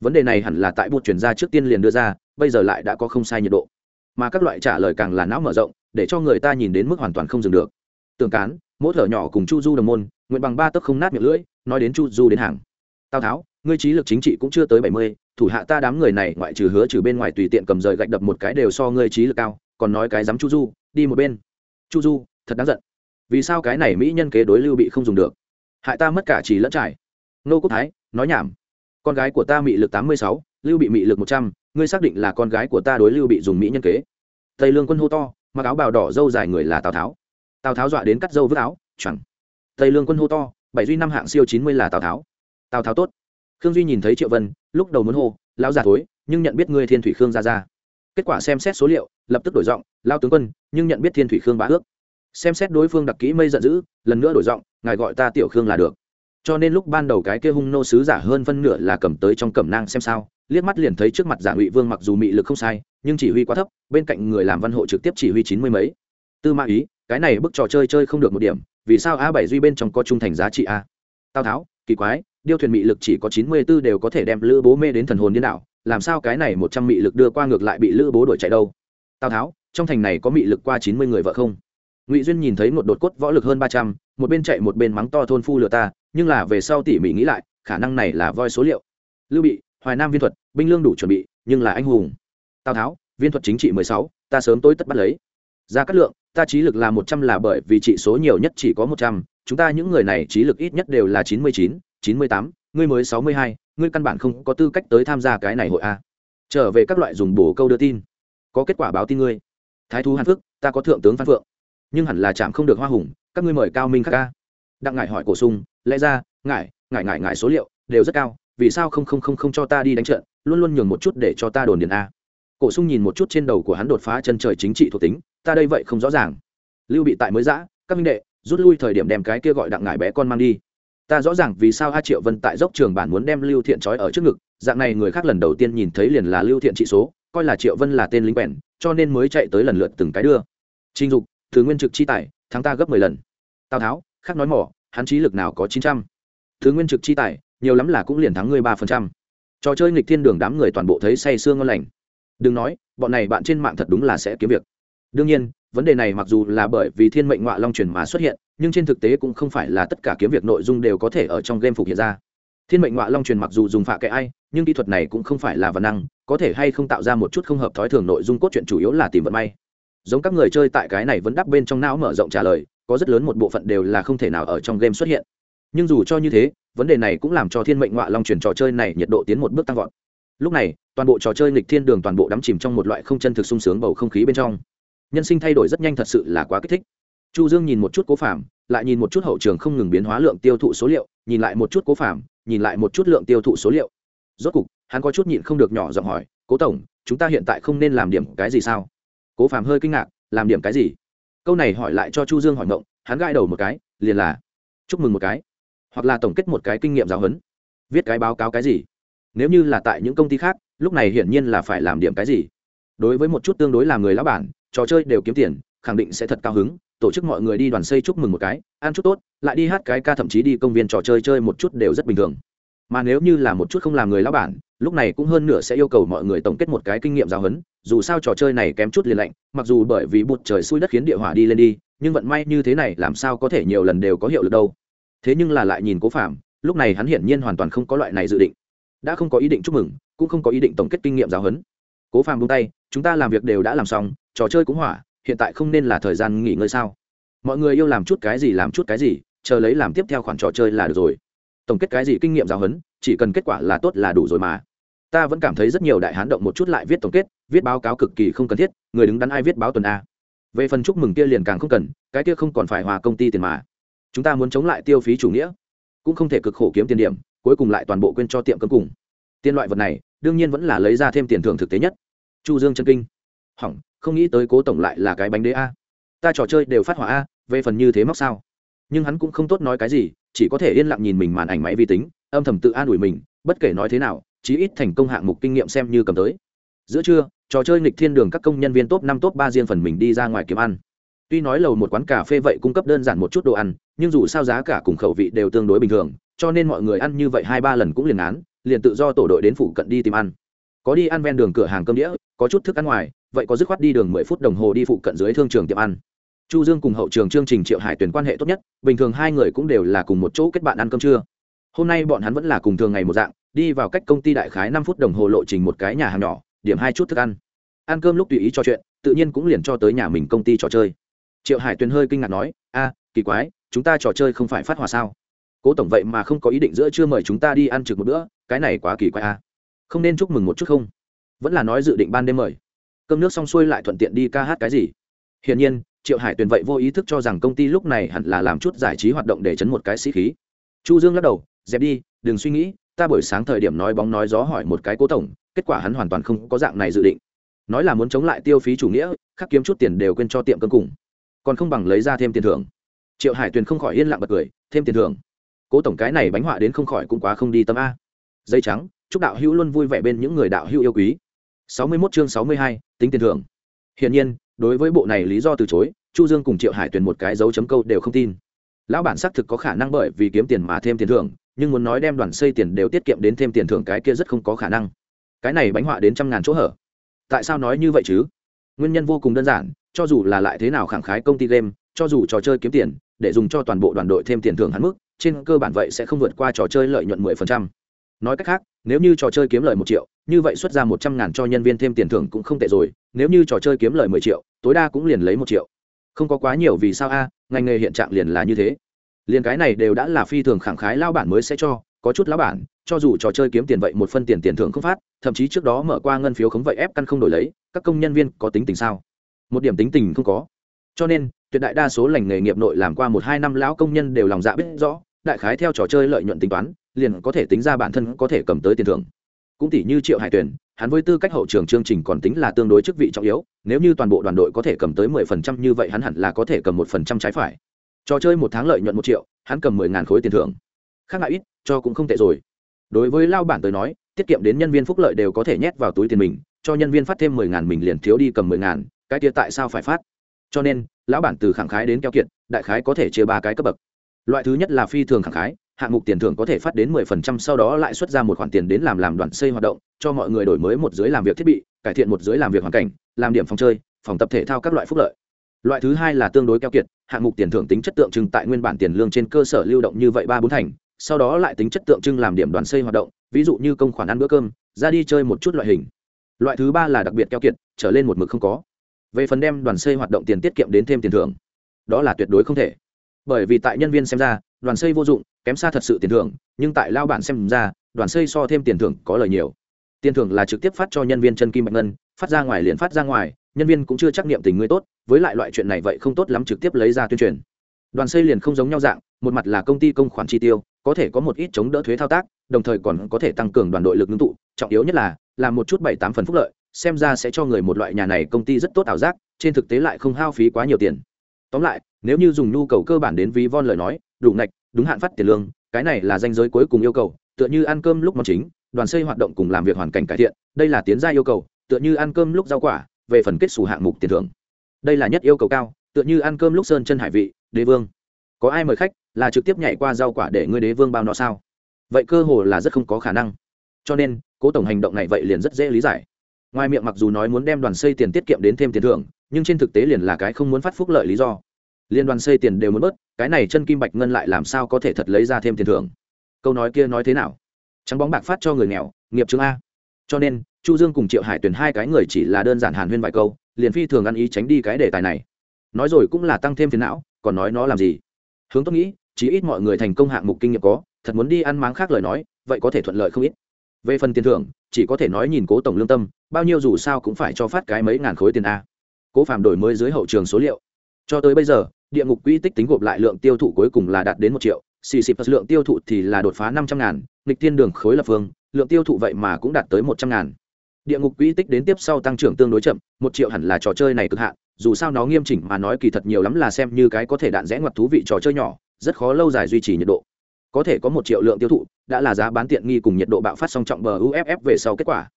Vấn đề này hẳn là tại buộc chuyển ra trước tiên liền đưa ra, bây giờ lại đã có không sai nhiệt độ. Mà các loại trả lời càng là não mở rộng, để cho người ta nhìn đến mức hoàn toàn không dừng được. Tường cán mỗi thở nhỏ cùng chu du đồng môn, nguyện bằng ba tấc không nát miệng lưỡi, nói đến chu du đến hàng. Tào tháo, ngươi trí lực chính trị cũng chưa tới bảy mươi thủ hạ ta đám người này ngoại trừ hứa trừ bên ngoài tùy tiện cầm rời gạch đập một cái đều so ngươi trí lực cao, còn nói cái dám chu du, đi một bên. Chu du, thật đáng giận. Vì sao cái này mỹ nhân kế đối lưu bị không dùng được? Hại ta mất cả trí lẫn trải. Nô quốc thái, nói nhảm. Con gái của ta mị lực tám mươi sáu, lưu bị mị lực một trăm, ngươi xác định là con gái của ta đối lưu bị dùng mỹ nhân kế. Tây lương quân hô to, mặc áo bào đỏ dâu dài người là tào tháo. Tào tháo dọa đến cắt dâu vứt áo chẳng tây lương quân hô to, bảy duy năm hạng siêu chín mươi là tào tháo. Tào tháo tốt khương duy nhìn thấy triệu vân, lúc đầu muốn hô, lão già thối, nhưng nhận biết ngươi thiên thủy khương ra ra kết quả xem xét số liệu, lập tức đổi giọng lao tướng quân, nhưng nhận biết thiên thủy khương bá ước. Xem xét đối phương đặc kỹ mây giận dữ, lần nữa đổi giọng, ngài gọi ta tiểu khương là được. Cho nên lúc ban đầu cái kia hung nô sứ giả hơn phân nửa là cầm tới trong cẩm nang xem sao, liếc mắt liền thấy trước mặt giả ngụy vương mặc dù mị lực không sai, nhưng chỉ huy quá thấp, bên cạnh người làm văn hộ trực tiếp chỉ huy chín mươi mấy. Tư mã ý, cái này bức trò chơi chơi không được một điểm, vì sao a bảy duy bên trong có trung thành giá trị a? Tào tháo, kỳ quái điêu thuyền mị lực chỉ có chín mươi b ố đều có thể đem lữ bố mê đến thần hồn điên đảo, làm sao cái này một trăm mị lực đưa qua ngược lại bị lữ bố đuổi chạy đâu? Tào tháo, trong thành này có mị lực qua chín mươi người vợ không? Ngụy duyên nhìn thấy một đột cốt võ lực hơn ba trăm, một bên chạy một bên mắng to thôn phu lừa ta, nhưng là về sau tỉ mỉ nghĩ lại, khả năng này là voi số liệu. Lưu bị, hoài nam viên thuật, binh lương đủ chuẩn bị, nhưng là anh hùng. Tào tháo, viên thuật chính trị mười sáu, ta sớm tối tất bắt lấy. Ra cát lượng, ta trí lực là một trăm là bởi vì trị số nhiều nhất chỉ có một trăm, chúng ta những người này trí lực ít nhất đều là chín mươi chín chín mươi tám, ngươi mới sáu mươi hai, ngươi căn bản không có tư cách tới tham gia cái này hội a. Trở về các loại dùng bổ câu đưa tin. Có kết quả báo tin ngươi. Thái thú hàn phước, ta có thượng tướng phan phượng. Nhưng hẳn là chạm không được hoa hùng, các ngươi mời cao minh khắc ca đặng ngại hỏi cổ sung, lẽ ra ngại ngại ngại ngại số liệu đều rất cao, vì sao không không không không cho ta đi đánh trận, luôn luôn nhường một chút để cho ta đồn điền a. Cổ sung nhìn một chút trên đầu của hắn đột phá chân trời chính trị thuộc tính, ta đây vậy không rõ ràng. Lưu bị tại mới giã, các minh đệ, rút lui thời điểm đem cái kia gọi đặng ngải bé con mang đi ta rõ ràng vì sao a triệu vân tại dốc trường bản muốn đem lưu thiện trói ở trước ngực, dạng này người khác lần đầu tiên nhìn thấy liền là lưu thiện trị số, coi là triệu vân là tên lính quèn cho nên mới chạy tới lần lượt từng cái đưa. Trình dục, thứ nguyên trực chi tài, thắng ta gấp mười lần. Tào tháo, khác nói mỏ, hắn trí lực nào có chín trăm. Thứ nguyên trực chi tài, nhiều lắm là cũng liền thắng ngươi ba phần trăm. Trò chơi nghịch thiên đường đám người toàn bộ thấy say sương ngon lành. Đừng nói, bọn này bạn trên mạng thật đúng là sẽ kiếm việc. Đương nhiên vấn đề này mặc dù là bởi vì thiên mệnh ngoại long truyền mà xuất hiện, nhưng trên thực tế cũng không phải là tất cả kiếm việc nội dung đều có thể ở trong game phục hiện ra. Thiên mệnh ngoại long truyền mặc dù dùng phạ kệ ai, nhưng kỹ thuật này cũng không phải là văn năng, có thể hay không tạo ra một chút không hợp thói thường nội dung cốt truyện chủ yếu là tìm vận may. Giống các người chơi tại cái này vẫn đắp bên trong não mở rộng trả lời, có rất lớn một bộ phận đều là không thể nào ở trong game xuất hiện. Nhưng dù cho như thế, vấn đề này cũng làm cho thiên mệnh ngoại long truyền trò chơi này nhiệt độ tiến một bước tăng vọt. Lúc này, toàn bộ trò chơi nghịch thiên đường toàn bộ đắm chìm trong một loại không chân thực sung sướng bầu không khí bên trong nhân sinh thay đổi rất nhanh thật sự là quá kích thích. Chu dương nhìn một chút cố phạm lại nhìn một chút hậu trường không ngừng biến hóa lượng tiêu thụ số liệu, nhìn lại một chút cố phạm nhìn lại một chút lượng tiêu thụ số liệu. Rốt cục, hắn có chút nhịn không được nhỏ giọng hỏi, cố tổng, chúng ta hiện tại không nên làm điểm cái gì sao? Cố phạm hơi kinh ngạc, làm điểm cái gì? Câu này hỏi lại cho chu dương hỏi ngộng hắn gãi đầu một cái, liền là, chúc mừng một cái. Hoặc là tổng kết một cái kinh nghiệm giáo huấn. Viết cái báo cáo cái gì? Nếu như là tại những công ty khác, lúc này hiển nhiên là phải làm điểm cái gì? Đối với một chút tương đối là người lão bản trò chơi đều kiếm tiền, khẳng định sẽ thật cao hứng, tổ chức mọi người đi đoàn xây chúc mừng một cái, ăn chút tốt, lại đi hát cái ca thậm chí đi công viên trò chơi chơi một chút đều rất bình thường. Mà nếu như là một chút không làm người lão bản, lúc này cũng hơn nửa sẽ yêu cầu mọi người tổng kết một cái kinh nghiệm giáo huấn, dù sao trò chơi này kém chút liền lạnh, mặc dù bởi vì bụt trời xui đất khiến địa hỏa đi lên đi, nhưng vận may như thế này làm sao có thể nhiều lần đều có hiệu lực đâu. Thế nhưng là lại nhìn cố phạm lúc này hắn hiển nhiên hoàn toàn không có loại này dự định. Đã không có ý định chúc mừng, cũng không có ý định tổng kết kinh nghiệm giáo huấn. Cố phạm buông tay, chúng ta làm việc đều đã làm xong trò chơi cũng hỏa, hiện tại không nên là thời gian nghỉ ngơi sao? Mọi người yêu làm chút cái gì làm chút cái gì, chờ lấy làm tiếp theo khoản trò chơi là được rồi. Tổng kết cái gì kinh nghiệm giáo huấn, chỉ cần kết quả là tốt là đủ rồi mà. Ta vẫn cảm thấy rất nhiều đại hán động một chút lại viết tổng kết, viết báo cáo cực kỳ không cần thiết, người đứng đắn ai viết báo tuần a. Về phần chúc mừng kia liền càng không cần, cái kia không còn phải hòa công ty tiền mà. Chúng ta muốn chống lại tiêu phí chủ nghĩa, cũng không thể cực khổ kiếm tiền điểm, cuối cùng lại toàn bộ quên cho tiệm cấm cùng. Tiền loại vật này, đương nhiên vẫn là lấy ra thêm tiền thưởng thực tế nhất. Chu dương chân kinh. Hỏng không nghĩ tới cố tổng lại là cái bánh đế a. Ta trò chơi đều phát hỏa a, về phần như thế móc sao? Nhưng hắn cũng không tốt nói cái gì, chỉ có thể yên lặng nhìn mình màn ảnh máy vi tính, âm thầm tự an ủi mình, bất kể nói thế nào, chí ít thành công hạng mục kinh nghiệm xem như cầm tới. Giữa trưa, trò chơi nghịch thiên đường các công nhân viên top năm top ba riêng phần mình đi ra ngoài kiếm ăn. Tuy nói lầu một quán cà phê vậy cung cấp đơn giản một chút đồ ăn, nhưng dù sao giá cả cùng khẩu vị đều tương đối bình thường, cho nên mọi người ăn như vậy hai ba lần cũng liền án, liền tự do tổ đội đến phụ cận đi tìm ăn. Có đi ăn ven đường cửa hàng cơm đĩa có chút thức ăn ngoài, vậy có dứt khoát đi đường mười phút đồng hồ đi phụ cận dưới thương trường tiệm ăn. Chu dương cùng hậu trường chương trình triệu hải tuyển quan hệ tốt nhất, bình thường hai người cũng đều là cùng một chỗ kết bạn ăn cơm trưa. Hôm nay bọn hắn vẫn là cùng thường ngày một dạng, đi vào cách công ty đại khái năm phút đồng hồ lộ trình một cái nhà hàng nhỏ, điểm hai chút thức ăn. Ăn cơm lúc tùy ý trò chuyện, tự nhiên cũng liền cho tới nhà mình công ty trò chơi. Triệu hải tuyền hơi kinh ngạc nói, a, kỳ quái, chúng ta trò chơi không phải phát hòa sao? Cố tổng vậy mà không có ý định giữa chưa mời chúng ta đi ăn trực một bữa, cái này quá kỳ quái a. Không nên chúc mừng một chút không? Vẫn là nói dự định ban đêm mời. Cơm nước xong xuôi lại thuận tiện đi ca hát cái gì. Hiển nhiên, triệu hải tuyền vậy vô ý thức cho rằng công ty lúc này hẳn là làm chút giải trí hoạt động để chấn một cái sĩ khí. Chu dương lắc đầu, dẹp đi, đừng suy nghĩ, ta buổi sáng thời điểm nói bóng nói gió hỏi một cái cố tổng, kết quả hắn hoàn toàn không có dạng này dự định. Nói là muốn chống lại tiêu phí chủ nghĩa, khắc kiếm chút tiền đều quên cho tiệm cơm cùng. Còn không bằng lấy ra thêm tiền thưởng. Triệu hải tuyền không khỏi yên lặng bật cười, thêm tiền thưởng? Cố tổng cái này bánh họa đến không khỏi cũng quá không đi tâm a. Dây trắng, chúc đạo hữu luôn vui vẻ bên những người đạo hữu yêu quý sáu mươi 61 chương sáu mươi hai, tính tiền thưởng. Hiển nhiên đối với bộ này lý do từ chối chu dương cùng triệu hải tuyền một cái dấu chấm câu đều không tin. Lão bản xác thực có khả năng bởi vì kiếm tiền mà thêm tiền thưởng nhưng muốn nói đem đoàn xây tiền đều tiết kiệm đến thêm tiền thưởng cái kia rất không có khả năng. Cái này bánh họa đến trăm ngàn chỗ hở. Tại sao nói như vậy chứ? Nguyên nhân vô cùng đơn giản cho dù là lại thế nào khẳng khái công ty game cho dù trò chơi kiếm tiền để dùng cho toàn bộ đoàn đội thêm tiền thưởng hắn mức trên cơ bản vậy sẽ không vượt qua trò chơi lợi nhuận mười phần trăm. Nói cách khác nếu như trò chơi kiếm lời một triệu, như vậy xuất ra một trăm ngàn cho nhân viên thêm tiền thưởng cũng không tệ rồi, nếu như trò chơi kiếm lời mười triệu, tối đa cũng liền lấy một triệu. Không có quá nhiều vì sao a, ngành nghề hiện trạng liền là như thế. Liền cái này đều đã là phi thường khẳng khái lao bản mới sẽ cho, có chút lao bản, cho dù trò chơi kiếm tiền vậy một phân tiền tiền thưởng không phát, thậm chí trước đó mở qua ngân phiếu khống vậy ép căn không đổi lấy, các công nhân viên có tính tình sao? Một điểm tính tình không có. Cho nên, tuyệt đại đa số lành nghề nghiệp nội làm qua một hai năm, lão công nhân đều lòng dạ biết rõ đại khái theo trò chơi lợi nhuận tính toán, liền có thể tính ra bản thân có thể cầm tới tiền thưởng. Cũng tỷ như triệu hải tuyển hắn với tư cách hậu trường chương trình còn tính là tương đối chức vị trọng yếu, nếu như toàn bộ đoàn đội có thể cầm tới mười phần trăm như vậy hắn hẳn là có thể cầm một phần trăm trái phải. Trò chơi một tháng lợi nhuận một triệu, hắn cầm mười ngàn khối tiền thưởng. Khác ngại ít, cho cũng không tệ rồi. Đối với lao bản tới nói, tiết kiệm đến nhân viên phúc lợi đều có thể nhét vào túi tiền mình, cho nhân viên phát thêm mười ngàn mình liền thiếu đi cầm mười ngàn, cái kia tại sao phải phát? Cho nên, lão bản từ khẳng khái đến keo kiệt, đại khái có thể chia ba cái cấp bậc loại thứ nhất là phi thường khẳng khái, hạng mục tiền thưởng có thể phát đến mười phần trăm, sau đó lại xuất ra một khoản tiền đến làm làm đoàn xây hoạt động, cho mọi người đổi mới một dưới làm việc thiết bị, cải thiện một dưới làm việc hoàn cảnh, làm điểm phòng chơi, phòng tập thể thao các loại phúc lợi. Loại thứ hai là tương đối keo kiệt, hạng mục tiền thưởng tính chất tượng trưng tại nguyên bản tiền lương trên cơ sở lưu động như vậy ba bốn thành, sau đó lại tính chất tượng trưng làm điểm đoàn xây hoạt động, ví dụ như công khoản ăn bữa cơm, ra đi chơi một chút loại hình. Loại thứ ba là đặc biệt keo kiệt, trở lên một mực không có. Về phần đem đoàn xây hoạt động tiền tiết kiệm đến thêm tiền thưởng, đó là tuyệt đối không thể bởi vì tại nhân viên xem ra, đoàn xây vô dụng, kém xa thật sự tiền thưởng, nhưng tại lao bản xem ra, đoàn xây so thêm tiền thưởng có lời nhiều. Tiền thưởng là trực tiếp phát cho nhân viên chân kim bạch ngân, phát ra ngoài liền phát ra ngoài, nhân viên cũng chưa trắc nghiệm tình người tốt, với lại loại chuyện này vậy không tốt lắm trực tiếp lấy ra tuyên truyền. Đoàn xây liền không giống nhau dạng, một mặt là công ty công khoản chi tiêu, có thể có một ít chống đỡ thuế thao tác, đồng thời còn có thể tăng cường đoàn đội lực ngưng tụ, trọng yếu nhất là làm một chút bảy tám phần phúc lợi, xem ra sẽ cho người một loại nhà này công ty rất tốt ảo giác, trên thực tế lại không hao phí quá nhiều tiền. Tóm lại nếu như dùng nhu cầu cơ bản đến ví von lời nói, đủ ngạch, đúng hạn phát tiền lương, cái này là danh giới cuối cùng yêu cầu, tựa như ăn cơm lúc món chính, đoàn xây hoạt động cùng làm việc hoàn cảnh cải thiện, đây là tiến gia yêu cầu, tựa như ăn cơm lúc rau quả, về phần kết xù hạng mục tiền thưởng. Đây là nhất yêu cầu cao, tựa như ăn cơm lúc sơn chân hải vị, đế vương. Có ai mời khách, là trực tiếp nhảy qua rau quả để ngươi đế vương bao nó sao? Vậy cơ hồ là rất không có khả năng. Cho nên, cố tổng hành động này vậy liền rất dễ lý giải. Ngoài miệng mặc dù nói muốn đem đoàn xây tiền tiết kiệm đến thêm tiền thưởng, nhưng trên thực tế liền là cái không muốn phát phúc lợi lý do liên đoàn xây tiền đều muốn bớt, cái này chân kim bạch ngân lại làm sao có thể thật lấy ra thêm tiền thưởng? Câu nói kia nói thế nào? Trắng bóng bạc phát cho người nghèo, nghiệp chứng a. Cho nên, chu dương cùng triệu hải tuyển hai cái người chỉ là đơn giản hàn huyên vài câu, liền phi thường ăn ý tránh đi cái đề tài này. Nói rồi cũng là tăng thêm phiền não, còn nói nó làm gì? Hướng tôi nghĩ chỉ ít mọi người thành công hạng mục kinh nghiệm có, thật muốn đi ăn máng khác lời nói, vậy có thể thuận lợi không ít. Về phần tiền thưởng, chỉ có thể nói nhìn cố tổng lương tâm, bao nhiêu dù sao cũng phải cho phát cái mấy ngàn khối tiền a. Cố phạm đổi mới dưới hậu trường số liệu. Cho tới bây giờ địa ngục quỹ tích tính gộp lại lượng tiêu thụ cuối cùng là đạt đến một triệu. Xì xịp lượng tiêu thụ thì là đột phá năm trăm ngàn, nghịch tiên đường khối lập phương, lượng tiêu thụ vậy mà cũng đạt tới một trăm ngàn. Địa ngục quỹ tích đến tiếp sau tăng trưởng tương đối chậm, một triệu hẳn là trò chơi này cực hạn, dù sao nó nghiêm chỉnh mà nói kỳ thật nhiều lắm là xem như cái có thể đạn rẽ ngoặt thú vị trò chơi nhỏ, rất khó lâu dài duy trì nhiệt độ. Có thể có một triệu lượng tiêu thụ, đã là giá bán tiện nghi cùng nhiệt độ bạo phát song trọng bờ uff về sau kết quả.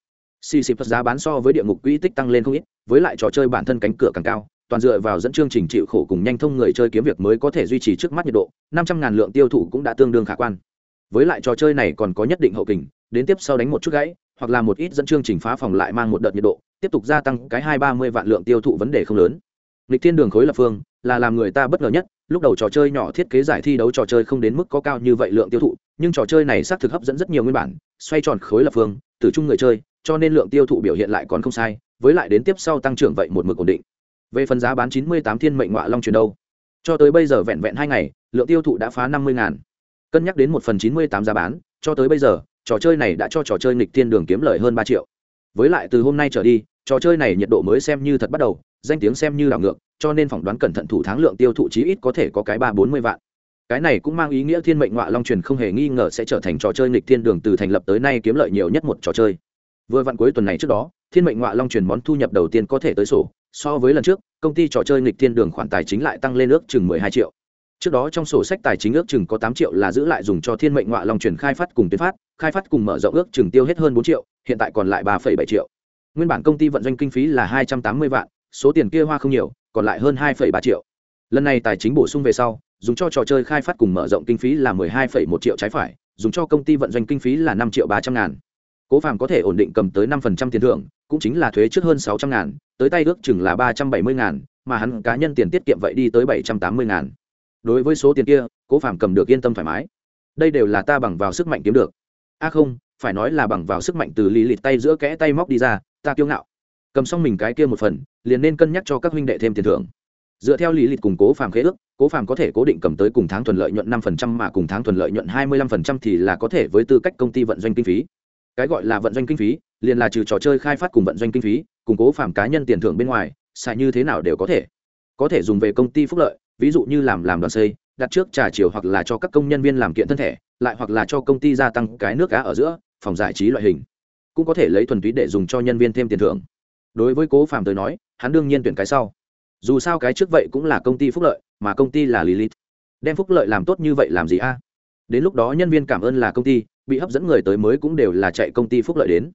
Xì xịp giá bán so với địa ngục quỹ tích tăng lên không ít, với lại trò chơi bản thân cánh cửa càng cao toàn dựa vào dẫn chương trình chịu khổ cùng nhanh thông người chơi kiếm việc mới có thể duy trì trước mắt nhiệt độ, năm trăm ngàn lượng tiêu thụ cũng đã tương đương khả quan. Với lại trò chơi này còn có nhất định hậu kình, đến tiếp sau đánh một chút gãy, hoặc là một ít dẫn chương trình phá phòng lại mang một đợt nhiệt độ, tiếp tục gia tăng cái hai ba mươi vạn lượng tiêu thụ vấn đề không lớn. Lịch thiên đường khối lập phương là làm người ta bất ngờ nhất, lúc đầu trò chơi nhỏ thiết kế giải thi đấu trò chơi không đến mức có cao như vậy lượng tiêu thụ, nhưng trò chơi này xác thực hấp dẫn rất nhiều nguyên bản, xoay tròn khối lập phương, từ chung người chơi, cho nên lượng tiêu thụ biểu hiện lại còn không sai, với lại đến tiếp sau tăng trưởng vậy một mực ổn định về phần giá bán chín mươi tám thiên mệnh ngọa long truyền đâu? Cho tới bây giờ vẹn vẹn hai ngày, lượng tiêu thụ đã phá năm mươi ngàn. Cân nhắc đến một phần chín mươi tám giá bán, cho tới bây giờ, trò chơi này đã cho trò chơi nghịch thiên đường kiếm lời hơn ba triệu. Với lại từ hôm nay trở đi, trò chơi này nhiệt độ mới xem như thật bắt đầu, danh tiếng xem như đảo ngược, cho nên phỏng đoán cẩn thận thủ tháng lượng tiêu thụ chí ít có thể có cái ba bốn mươi vạn. Cái này cũng mang ý nghĩa thiên mệnh ngọa long truyền không hề nghi ngờ sẽ trở thành trò chơi nghịch thiên đường từ thành lập tới nay kiếm lợi nhiều nhất một trò chơi. Vừa vặn cuối tuần này trước đó thiên mệnh ngọa long truyền món thu nhập đầu tiên có thể tới sổ, so với lần trước, công ty trò chơi nghịch thiên đường khoản tài chính lại tăng lên ước chừng mười hai triệu. Trước đó trong sổ sách tài chính ước chừng có tám triệu là giữ lại dùng cho thiên mệnh ngọa long truyền khai phát cùng tuyến phát, khai phát cùng mở rộng ước chừng tiêu hết hơn bốn triệu, hiện tại còn lại ba bảy triệu. Nguyên bản công ty vận doanh kinh phí là hai trăm tám mươi vạn, số tiền kia hoa không nhiều, còn lại hơn hai ba triệu. Lần này tài chính bổ sung về sau, dùng cho trò chơi khai phát cùng mở rộng kinh phí là mười hai một triệu trái phải, dùng cho công ty vận doanh kinh phí là năm triệu ba trăm ngàn. Cố phàm có thể ổn định cầm tới năm phần trăm tiền thưởng cũng chính là thuế trước hơn sáu trăm ngàn, tới tay ước chừng là ba trăm bảy mươi ngàn, mà hắn cá nhân tiền tiết kiệm vậy đi tới bảy trăm tám mươi ngàn. Đối với số tiền kia, cố phàm cầm được yên tâm thoải mái. Đây đều là ta bằng vào sức mạnh kiếm được. A không, phải nói là bằng vào sức mạnh từ lý lịt tay giữa kẽ tay móc đi ra, ta kiêu ngạo. Cầm xong mình cái kia một phần, liền nên cân nhắc cho các huynh đệ thêm tiền thưởng. Dựa theo lý lịch cùng cố phàm khế ước, cố phàm có thể cố định cầm tới cùng tháng thuần lợi nhuận năm phần trăm mà cùng tháng thuần lợi nhuận hai mươi lăm phần trăm thì là có thể với tư cách công ty vận doanh kinh phí. Cái gọi là vận doanh kinh phí liền là trừ trò chơi khai phát cùng vận doanh kinh phí, củng cố phạm cá nhân tiền thưởng bên ngoài, xài như thế nào đều có thể. Có thể dùng về công ty phúc lợi, ví dụ như làm làm đoàn xây, đặt trước trà chiều hoặc là cho các công nhân viên làm kiện thân thể, lại hoặc là cho công ty gia tăng cái nước cá ở giữa, phòng giải trí loại hình. Cũng có thể lấy thuần túy để dùng cho nhân viên thêm tiền thưởng. Đối với cố phạm tới nói, hắn đương nhiên tuyển cái sau. Dù sao cái trước vậy cũng là công ty phúc lợi, mà công ty là lilith. Đem phúc lợi làm tốt như vậy làm gì a? Đến lúc đó nhân viên cảm ơn là công ty, bị hấp dẫn người tới mới cũng đều là chạy công ty phúc lợi đến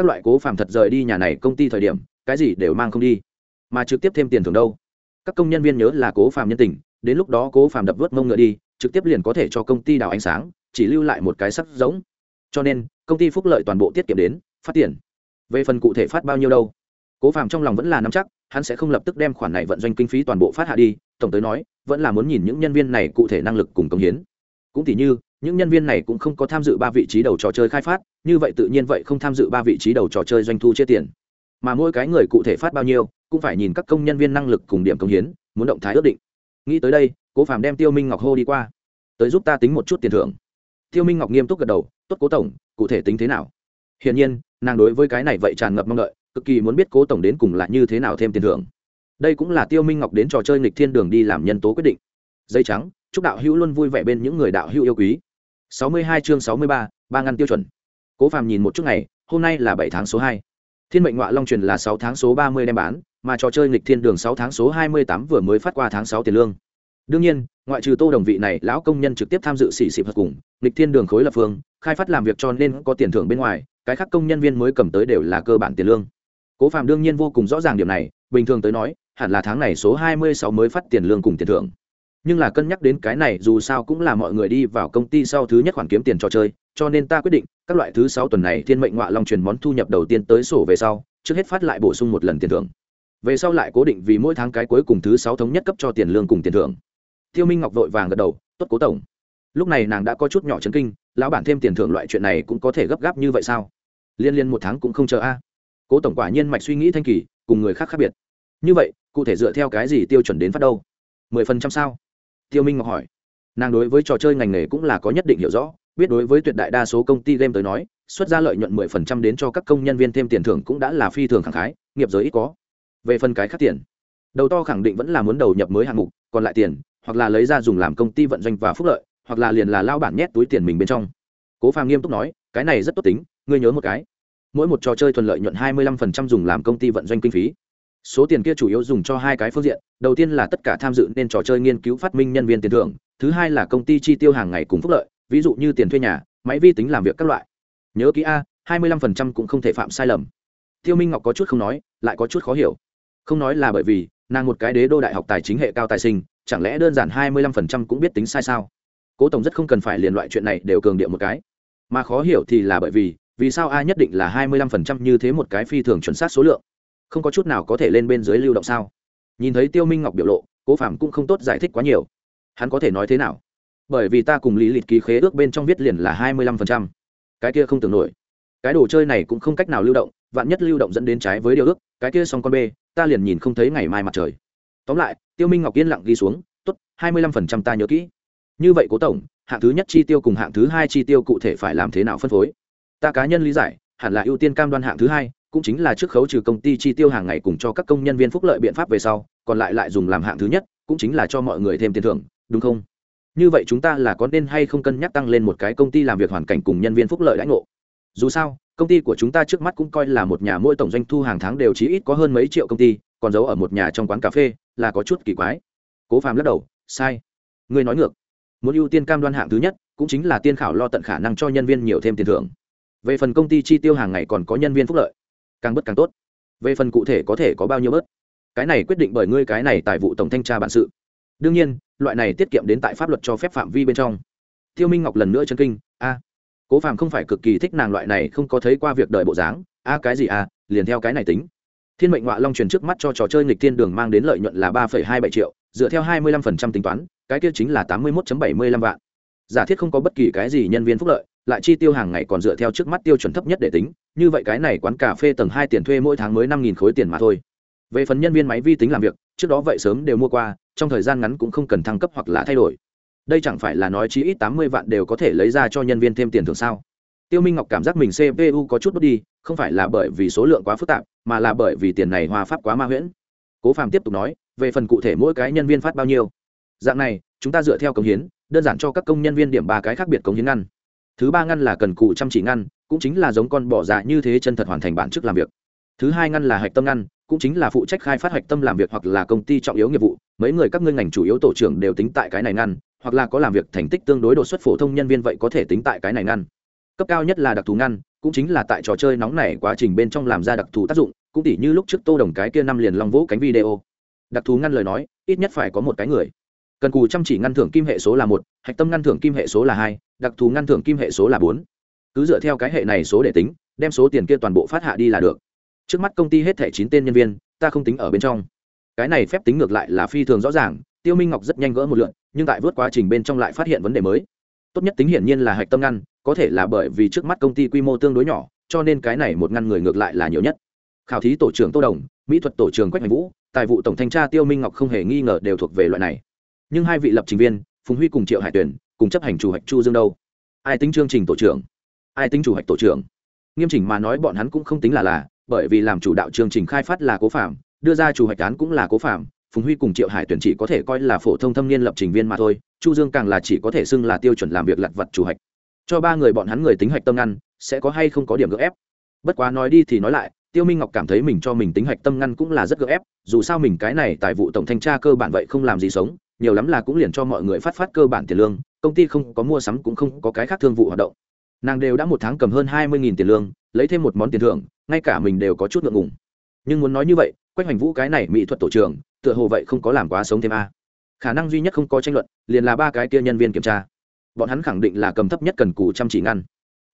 các loại cố phàm thật rời đi nhà này công ty thời điểm, cái gì đều mang không đi, mà trực tiếp thêm tiền thưởng đâu. Các công nhân viên nhớ là cố phàm nhân tình, đến lúc đó cố phàm đập vớt mông ngựa đi, trực tiếp liền có thể cho công ty đào ánh sáng, chỉ lưu lại một cái sắc giống. Cho nên, công ty phúc lợi toàn bộ tiết kiệm đến, phát tiền. Về phần cụ thể phát bao nhiêu đâu, cố phàm trong lòng vẫn là nắm chắc, hắn sẽ không lập tức đem khoản này vận doanh kinh phí toàn bộ phát hạ đi, tổng tới nói, vẫn là muốn nhìn những nhân viên này cụ thể năng lực cùng công hiến. Cũng tỉ như những nhân viên này cũng không có tham dự ba vị trí đầu trò chơi khai phát, như vậy tự nhiên vậy không tham dự ba vị trí đầu trò chơi doanh thu chia tiền. Mà mỗi cái người cụ thể phát bao nhiêu, cũng phải nhìn các công nhân viên năng lực cùng điểm công hiến, muốn động thái ước định. Nghĩ tới đây, cố phàm đem tiêu minh ngọc hô đi qua. Tới giúp ta tính một chút tiền thưởng. Tiêu minh ngọc nghiêm túc gật đầu, tốt cố tổng, cụ thể tính thế nào? Hiển nhiên, nàng đối với cái này vậy tràn ngập mong đợi, cực kỳ muốn biết cố tổng đến cùng là như thế nào thêm tiền thưởng. Đây cũng là tiêu minh ngọc đến trò chơi nghịch thiên đường đi làm nhân tố quyết định. Dây trắng, chúc đạo hữu luôn vui vẻ bên những người đạo hữu yêu quý. 62 chương 63, ba ngăn tiêu chuẩn. Cố phàm nhìn một chút ngày hôm nay là bảy tháng số hai. Thiên mệnh ngọa long truyền là sáu tháng số ba mươi đem bán mà trò chơi nghịch thiên đường sáu tháng số hai mươi tám vừa mới phát qua tháng sáu tiền lương. Đương nhiên ngoại trừ tô đồng vị này lão công nhân trực tiếp tham dự xỉ xịp hợp cùng nghịch thiên đường khối lập phương khai phát làm việc cho nên có tiền thưởng bên ngoài cái khác công nhân viên mới cầm tới đều là cơ bản tiền lương. Cố phạm đương nhiên vô cùng rõ ràng điểm này bình thường tới nói hẳn là tháng này số hai mươi sáu mới phát tiền lương cùng tiền thưởng nhưng là cân nhắc đến cái này, dù sao cũng là mọi người đi vào công ty sau thứ nhất khoản kiếm tiền trò chơi, cho nên ta quyết định, các loại thứ sáu tuần này thiên mệnh ngoại long truyền món thu nhập đầu tiên tới sổ về sau, trước hết phát lại bổ sung một lần tiền thưởng. Về sau lại cố định vì mỗi tháng cái cuối cùng thứ sáu thống nhất cấp cho tiền lương cùng tiền thưởng. Tiêu minh ngọc vội vàng gật đầu, tốt cố tổng. Lúc này nàng đã có chút nhỏ chấn kinh, lão bản thêm tiền thưởng loại chuyện này cũng có thể gấp gáp như vậy sao? Liên liên một tháng cũng không chờ a. Cố tổng quả nhiên mạch suy nghĩ thanh kỳ, cùng người khác khác biệt. Như vậy, cụ thể dựa theo cái gì tiêu chuẩn đến phát đâu? Mười phần trăm sao? Tiêu minh ngọc hỏi. Nàng đối với trò chơi ngành nghề cũng là có nhất định hiểu rõ, biết đối với tuyệt đại đa số công ty game tới nói, xuất ra lợi nhuận mười phần trăm đến cho các công nhân viên thêm tiền thưởng cũng đã là phi thường khẳng khái, nghiệp giới ít có. Về phần cái khác tiền, đầu to khẳng định vẫn là muốn đầu nhập mới hạng mục, còn lại tiền, hoặc là lấy ra dùng làm công ty vận doanh và phúc lợi, hoặc là liền là lao bản nhét túi tiền mình bên trong. Cố phàm nghiêm túc nói, cái này rất tốt tính, ngươi nhớ một cái. Mỗi một trò chơi thuần lợi nhuận 25% dùng làm công ty vận doanh kinh phí số tiền kia chủ yếu dùng cho hai cái phương diện, đầu tiên là tất cả tham dự nên trò chơi nghiên cứu phát minh nhân viên tiền thưởng, thứ hai là công ty chi tiêu hàng ngày cùng phúc lợi, ví dụ như tiền thuê nhà, máy vi tính làm việc các loại. Nhớ kỹ a 25% cũng không thể phạm sai lầm. Tiêu minh ngọc có chút không nói, lại có chút khó hiểu. Không nói là bởi vì, nàng một cái đế đô đại học tài chính hệ cao tài sinh, chẳng lẽ đơn giản 25% cũng biết tính sai sao? Cố tổng rất không cần phải liền loại chuyện này đều cường điệu một cái. Mà khó hiểu thì là bởi vì vì sao a nhất định là hai mươi lăm phần trăm như thế một cái phi thường chuẩn xác số lượng? Không có chút nào có thể lên bên dưới lưu động sao? Nhìn thấy tiêu minh ngọc biểu lộ, cố phạm cũng không tốt giải thích quá nhiều. Hắn có thể nói thế nào? Bởi vì ta cùng lý lịch ký khế ước bên trong viết liền là hai mươi lăm phần trăm. Cái kia không tưởng nổi. Cái đồ chơi này cũng không cách nào lưu động, vạn nhất lưu động dẫn đến trái với điều ước, cái kia xong con b ta liền nhìn không thấy ngày mai mặt trời. Tóm lại, tiêu minh ngọc yên lặng ghi xuống, tốt, hai mươi lăm phần trăm ta nhớ kỹ. Như vậy cố tổng, hạng thứ nhất chi tiêu cùng hạng thứ hai chi tiêu cụ thể phải làm thế nào phân phối? Ta cá nhân lý giải, hẳn là ưu tiên cam đoan hạng thứ hai cũng chính là trước khấu trừ công ty chi tiêu hàng ngày cùng cho các công nhân viên phúc lợi biện pháp về sau, còn lại lại dùng làm hạng thứ nhất, cũng chính là cho mọi người thêm tiền thưởng, đúng không? Như vậy chúng ta là có nên hay không cân nhắc tăng lên một cái công ty làm việc hoàn cảnh cùng nhân viên phúc lợi lãnh ngộ? Dù sao, công ty của chúng ta trước mắt cũng coi là một nhà mỗi tổng doanh thu hàng tháng đều chỉ ít có hơn mấy triệu công ty, còn giấu ở một nhà trong quán cà phê, là có chút kỳ quái. Cố phàm lắc đầu, sai. Ngươi nói ngược. Muốn ưu tiên cam đoan hạng thứ nhất, cũng chính là tiên khảo lo tận khả năng cho nhân viên nhiều thêm tiền thưởng. Về phần công ty chi tiêu hàng ngày còn có nhân viên phúc lợi càng bớt càng tốt. Về phần cụ thể có thể có bao nhiêu bớt? Cái này quyết định bởi ngươi cái này tại vụ tổng thanh tra bản sự. Đương nhiên, loại này tiết kiệm đến tại pháp luật cho phép phạm vi bên trong. Tiêu minh ngọc lần nữa chân kinh, a, cố phàm không phải cực kỳ thích nàng loại này không có thấy qua việc đời bộ dáng. A, cái gì a, liền theo cái này tính. Thiên mệnh ngoại long truyền trước mắt cho trò chơi nghịch thiên đường mang đến lợi nhuận là ba hai bảy triệu, dựa theo hai mươi lăm phần trăm tính toán, cái kia chính là tám mươi một bảy mươi lăm vạn. Giả thiết không có bất kỳ cái gì nhân viên phúc lợi, lại chi tiêu hàng ngày còn dựa theo trước mắt tiêu chuẩn thấp nhất để tính như vậy cái này quán cà phê tầng hai tiền thuê mỗi tháng mới năm nghìn khối tiền mà thôi. Về phần nhân viên máy vi tính làm việc, trước đó vậy sớm đều mua qua, trong thời gian ngắn cũng không cần thăng cấp hoặc là thay đổi. Đây chẳng phải là nói chí ít tám mươi vạn đều có thể lấy ra cho nhân viên thêm tiền thường sao? Tiêu minh ngọc cảm giác mình cpu có chút đốt đi, không phải là bởi vì số lượng quá phức tạp, mà là bởi vì tiền này hòa pháp quá ma huyễn. Cố phàm tiếp tục nói, về phần cụ thể mỗi cái nhân viên phát bao nhiêu? Dạng này, chúng ta dựa theo công hiến, đơn giản cho các công nhân viên điểm ba cái khác biệt công hiến ngăn thứ ba ngăn là cần cụ chăm chỉ ngăn, cũng chính là giống con bỏ dạ như thế chân thật hoàn thành bản chức làm việc. Thứ hai ngăn là hạch tâm ngăn, cũng chính là phụ trách khai phát hạch tâm làm việc hoặc là công ty trọng yếu nghiệp vụ. Mấy người các ngươi ngành chủ yếu tổ trưởng đều tính tại cái này ngăn, hoặc là có làm việc thành tích tương đối đột xuất phổ thông nhân viên vậy có thể tính tại cái này ngăn. Cấp cao nhất là đặc thù ngăn, cũng chính là tại trò chơi nóng này quá trình bên trong làm ra đặc thù tác dụng, cũng tỉ như lúc trước tô đồng cái kia năm liền long vỗ cánh video. Đặc thù ngăn lời nói, ít nhất phải có một cái người cần cù chăm chỉ ngăn thưởng kim hệ số là một, hạch tâm ngăn thưởng kim hệ số là hai, đặc thù ngăn thưởng kim hệ số là bốn. Cứ dựa theo cái hệ này số để tính, đem số tiền kia toàn bộ phát hạ đi là được. Trước mắt công ty hết thẻ chín tên nhân viên, ta không tính ở bên trong. Cái này phép tính ngược lại là phi thường rõ ràng, tiêu minh ngọc rất nhanh gỡ một lượn, nhưng tại vớt quá trình bên trong lại phát hiện vấn đề mới. Tốt nhất tính hiển nhiên là hạch tâm ngăn, có thể là bởi vì trước mắt công ty quy mô tương đối nhỏ, cho nên cái này một ngăn người ngược lại là nhiều nhất. Khảo thí tổ trưởng tô đồng, mỹ thuật tổ trưởng quách hành vũ, tài vụ tổng thanh tra tiêu minh ngọc không hề nghi ngờ đều thuộc về loại này nhưng hai vị lập trình viên, phùng huy cùng triệu hải tuyển cùng chấp hành chủ hạch chu dương đâu? Ai tính chương trình tổ trưởng? Ai tính chủ hạch tổ trưởng? Nghiêm chỉnh mà nói bọn hắn cũng không tính là là, bởi vì làm chủ đạo chương trình khai phát là cố phạm, đưa ra chủ hạch án cũng là cố phạm, phùng huy cùng triệu hải tuyển chỉ có thể coi là phổ thông thâm niên lập trình viên mà thôi, chu dương càng là chỉ có thể xưng là tiêu chuẩn làm việc lặt vặt chủ hạch cho ba người bọn hắn người tính hạch tâm ngăn, sẽ có hay không có điểm gỡ ép? Bất quá nói đi thì nói lại, tiêu minh ngọc cảm thấy mình cho mình tính hạch tâm ngăn cũng là rất gỡ ép, dù sao mình cái này tại vụ tổng thanh tra cơ bản vậy không làm gì sống nhiều lắm là cũng liền cho mọi người phát phát cơ bản tiền lương, công ty không có mua sắm cũng không có cái khác thương vụ hoạt động. Nàng đều đã một tháng cầm hơn hai mươi tiền lương, lấy thêm một món tiền thưởng, ngay cả mình đều có chút ngượng ngùng. Nhưng muốn nói như vậy, quách hoành vũ cái này mỹ thuật tổ trưởng, tựa hồ vậy không có làm quá sống thêm a. Khả năng duy nhất không có tranh luận, liền là ba cái kia nhân viên kiểm tra. Bọn hắn khẳng định là cầm thấp nhất cần cù chăm chỉ ngăn.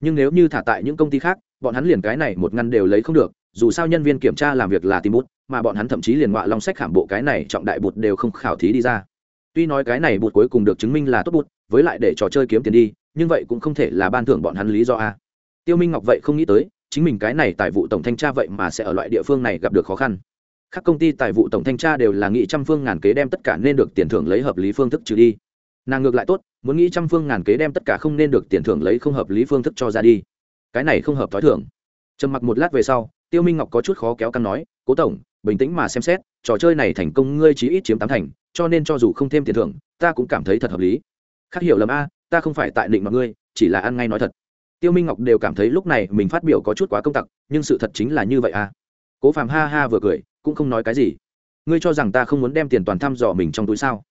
Nhưng nếu như thả tại những công ty khác, bọn hắn liền cái này một ngăn đều lấy không được, dù sao nhân viên kiểm tra làm việc là tìm bút, mà bọn hắn thậm chí liền ngọa long sách khảm bộ cái này trọng đại bút đều không khảo thí đi ra tuy nói cái này bụt cuối cùng được chứng minh là tốt bụt, với lại để trò chơi kiếm tiền đi, nhưng vậy cũng không thể là ban thưởng bọn hắn lý do a. Tiêu minh ngọc vậy không nghĩ tới, chính mình cái này tại vụ tổng thanh tra vậy mà sẽ ở loại địa phương này gặp được khó khăn. Các công ty tài vụ tổng thanh tra đều là nghĩ trăm phương ngàn kế đem tất cả nên được tiền thưởng lấy hợp lý phương thức trừ đi. Nàng ngược lại tốt, muốn nghĩ trăm phương ngàn kế đem tất cả không nên được tiền thưởng lấy không hợp lý phương thức cho ra đi. Cái này không hợp t h i thưởng trầm mặc một lát về sau, tiêu minh ngọc có chút khó kéo căng nói, cố tổng, bình tĩnh mà xem xét, trò chơi này thành công ngươi chí ít chiếm tám thành cho nên cho dù không thêm tiền thưởng, ta cũng cảm thấy thật hợp lý. Khác hiểu lầm a, ta không phải tại định mọi ngươi, chỉ là ăn ngay nói thật. Tiêu minh ngọc đều cảm thấy lúc này mình phát biểu có chút quá công tặc, nhưng sự thật chính là như vậy a. Cố phàm ha ha vừa cười, cũng không nói cái gì. Ngươi cho rằng ta không muốn đem tiền toàn thăm dò mình trong túi sao?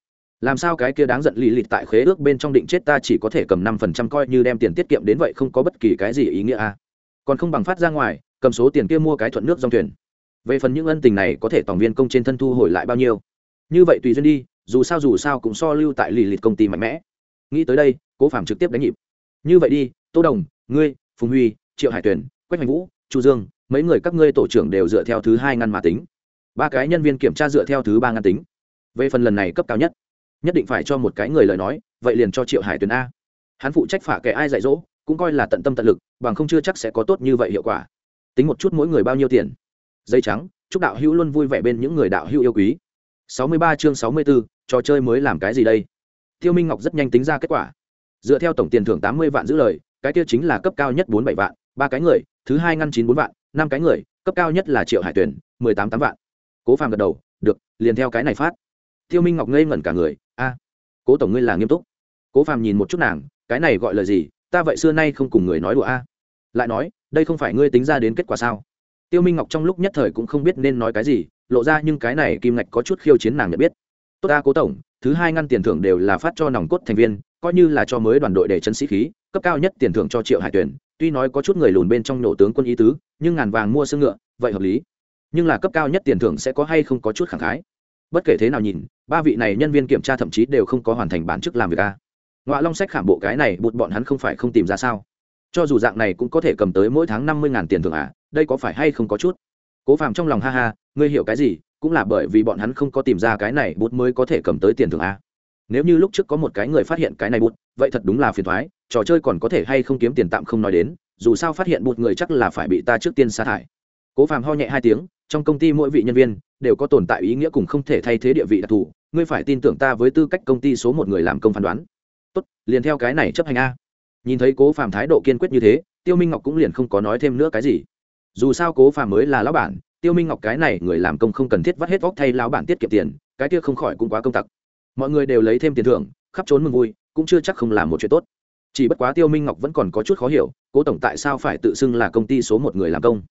Làm sao cái kia đáng giận lì lịt tại khế ước bên trong định chết ta chỉ có thể cầm năm phần trăm coi như đem tiền tiết kiệm đến vậy không có bất kỳ cái gì ý nghĩa à còn không bằng phát ra ngoài, cầm số tiền kia mua cái thuận nước dòng thuyền. Về phần những ân tình này có thể tổng viên công trên thân thu hồi lại bao nhiêu? Như vậy tùy duyên đi, dù sao dù sao cũng so lưu tại lì lịt công ty mạnh mẽ. Nghĩ tới đây, cố phạm trực tiếp đánh nhịp. Như vậy đi, tô đồng, ngươi, phùng huy, triệu hải tuyển quách hoành vũ, chu dương, mấy người các ngươi tổ trưởng đều dựa theo thứ hai ngăn mà tính. Ba cái nhân viên kiểm tra dựa theo thứ ba ngăn tính. Về phần lần này cấp cao nhất nhất định phải cho một cái người lời nói, vậy liền cho triệu hải tuyển a. Hắn phụ trách phả kẻ ai dạy dỗ, cũng coi là tận tâm tận lực, bằng không chưa chắc sẽ có tốt như vậy hiệu quả. Tính một chút mỗi người bao nhiêu tiền? Dây trắng, chúc đạo hữu luôn vui vẻ bên những người đạo hữu yêu quý. 63 chương 64, trò chơi mới làm cái gì đây? Tiêu minh ngọc rất nhanh tính ra kết quả. Dựa theo tổng tiền thưởng 80 vạn giữ lời cái kia chính là cấp cao nhất 47 vạn ba cái người thứ hai ngăn 94 vạn năm cái người cấp cao nhất là triệu hải tuyển 18 tám vạn. Cố phàm gật đầu được liền theo cái này phát. Tiêu minh ngọc ngây ngẩn cả người a cố tổng ngươi là nghiêm túc. Cố phàm nhìn một chút nàng cái này gọi là gì? Ta vậy xưa nay không cùng người nói đùa a. Lại nói đây không phải ngươi tính ra đến kết quả sao? Tiêu minh ngọc trong lúc nhất thời cũng không biết nên nói cái gì lộ ra nhưng cái này kim ngạch có chút khiêu chiến nàng nhận biết. Tốt ta, cố tổng, thứ hai ngăn tiền thưởng đều là phát cho nòng cốt thành viên, coi như là cho mới đoàn đội để chân sĩ khí, cấp cao nhất tiền thưởng cho triệu hải tuyển tuy nói có chút người lùn bên trong nổ tướng quân ý tứ, nhưng ngàn vàng mua xương ngựa, vậy hợp lý. Nhưng là cấp cao nhất tiền thưởng sẽ có hay không có chút khẳng khái. Bất kể thế nào nhìn, ba vị này nhân viên kiểm tra thậm chí đều không có hoàn thành bản chức làm việc a. Ngoại long sách khảm bộ cái này, bụt bọn hắn không phải không tìm ra sao? Cho dù dạng này cũng có thể cầm tới mỗi tháng năm mươi tiền thưởng à đây có phải hay không có chút? Cố Phạm trong lòng ha ha, ngươi hiểu cái gì, cũng là bởi vì bọn hắn không có tìm ra cái này bút mới có thể cầm tới tiền thưởng a. Nếu như lúc trước có một cái người phát hiện cái này bút, vậy thật đúng là phiền thoái, trò chơi còn có thể hay không kiếm tiền tạm không nói đến, dù sao phát hiện bút người chắc là phải bị ta trước tiên sa thải. Cố phàm ho nhẹ hai tiếng, trong công ty mỗi vị nhân viên đều có tồn tại ý nghĩa cùng không thể thay thế địa vị đặc thù, ngươi phải tin tưởng ta với tư cách công ty số một người làm công phán đoán. Tốt, liền theo cái này chấp hành a. Nhìn thấy cố phàm thái độ kiên quyết như thế, tiêu minh ngọc cũng liền không có nói thêm nữa cái gì dù sao cố phàm mới là lão bản, tiêu minh ngọc cái này người làm công không cần thiết vắt hết vóc thay lão bản tiết kiệm tiền, cái kia không khỏi cũng quá công tặc. Mọi người đều lấy thêm tiền thưởng, khắp trốn mừng vui, cũng chưa chắc không làm một chuyện tốt. Chỉ bất quá tiêu minh ngọc vẫn còn có chút khó hiểu, cố tổng tại sao phải tự xưng là công ty số một người làm công?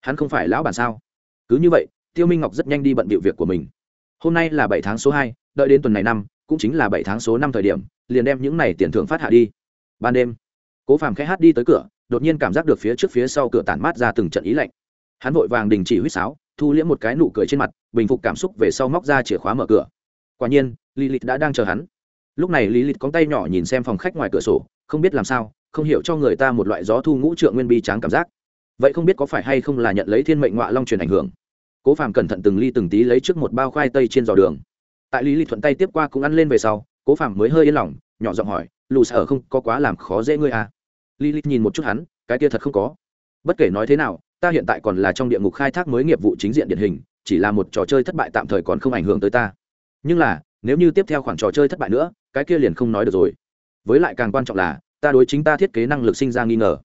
Hắn không phải lão bản sao? Cứ như vậy, tiêu minh ngọc rất nhanh đi bận bịu việc của mình. Hôm nay là bảy tháng số hai, đợi đến tuần này năm, cũng chính là bảy tháng số năm thời điểm, liền đem những này tiền thưởng phát hạ đi. Ban đêm, cố phàm khẽ hát đi tới cửa đột nhiên cảm giác được phía trước phía sau cửa tản mát ra từng trận ý lạnh. Hắn vội vàng đình chỉ huýt sáo, thu liễm một cái nụ cười trên mặt, bình phục cảm xúc về sau móc ra chìa khóa mở cửa. Quả nhiên lý lịch đã đang chờ hắn. Lúc này lý lịch có tay nhỏ nhìn xem phòng khách ngoài cửa sổ, không biết làm sao, không hiểu cho người ta một loại gió thu ngũ trượng nguyên bi tráng cảm giác. Vậy không biết có phải hay không là nhận lấy thiên mệnh ngoại long truyền ảnh hưởng. Cố phàm cẩn thận từng ly từng tí lấy trước một bao khoai tây trên giò đường. Tại lý lịch thuận tay tiếp qua cũng ăn lên về sau, cố phàm mới hơi yên lòng, nhỏ giọng hỏi, lù sở không có quá làm khó dễ ngươi à? Lilith nhìn một chút hắn, cái kia thật không có. Bất kể nói thế nào, ta hiện tại còn là trong địa ngục khai thác mới nghiệp vụ chính diện điển hình, chỉ là một trò chơi thất bại tạm thời còn không ảnh hưởng tới ta. Nhưng là, nếu như tiếp theo khoản trò chơi thất bại nữa, cái kia liền không nói được rồi. Với lại càng quan trọng là, ta đối chính ta thiết kế năng lực sinh ra nghi ngờ.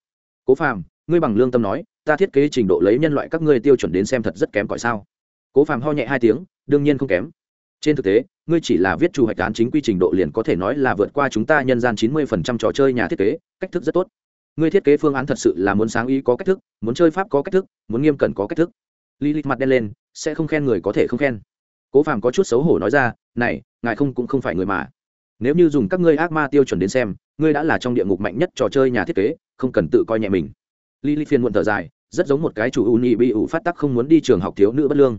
Cố phàm, ngươi bằng lương tâm nói, ta thiết kế trình độ lấy nhân loại các ngươi tiêu chuẩn đến xem thật rất kém cỏi sao? Cố phàm ho nhẹ hai tiếng, đương nhiên không kém. Trên thực tế, ngươi chỉ là viết chủ hoạch án chính quy trình độ liền có thể nói là vượt qua chúng ta nhân gian chín mươi phần trăm trò chơi nhà thiết kế, cách thức rất tốt ngươi thiết kế phương án thật sự là muốn sáng ý có cách thức, muốn chơi pháp có cách thức, muốn nghiêm cẩn có cách thức. Li lịch mặt đen lên, sẽ không khen người có thể không khen. Cố phàm có chút xấu hổ nói ra, này, ngài không cũng không phải người mà. Nếu như dùng các ngươi ác ma tiêu chuẩn đến xem, ngươi đã là trong địa ngục mạnh nhất trò chơi nhà thiết kế, không cần tự coi nhẹ mình. Li li phiên muộn thở dài, rất giống một cái chủ ưu nhị bị ủ phát tắc không muốn đi trường học thiếu nữ bất lương.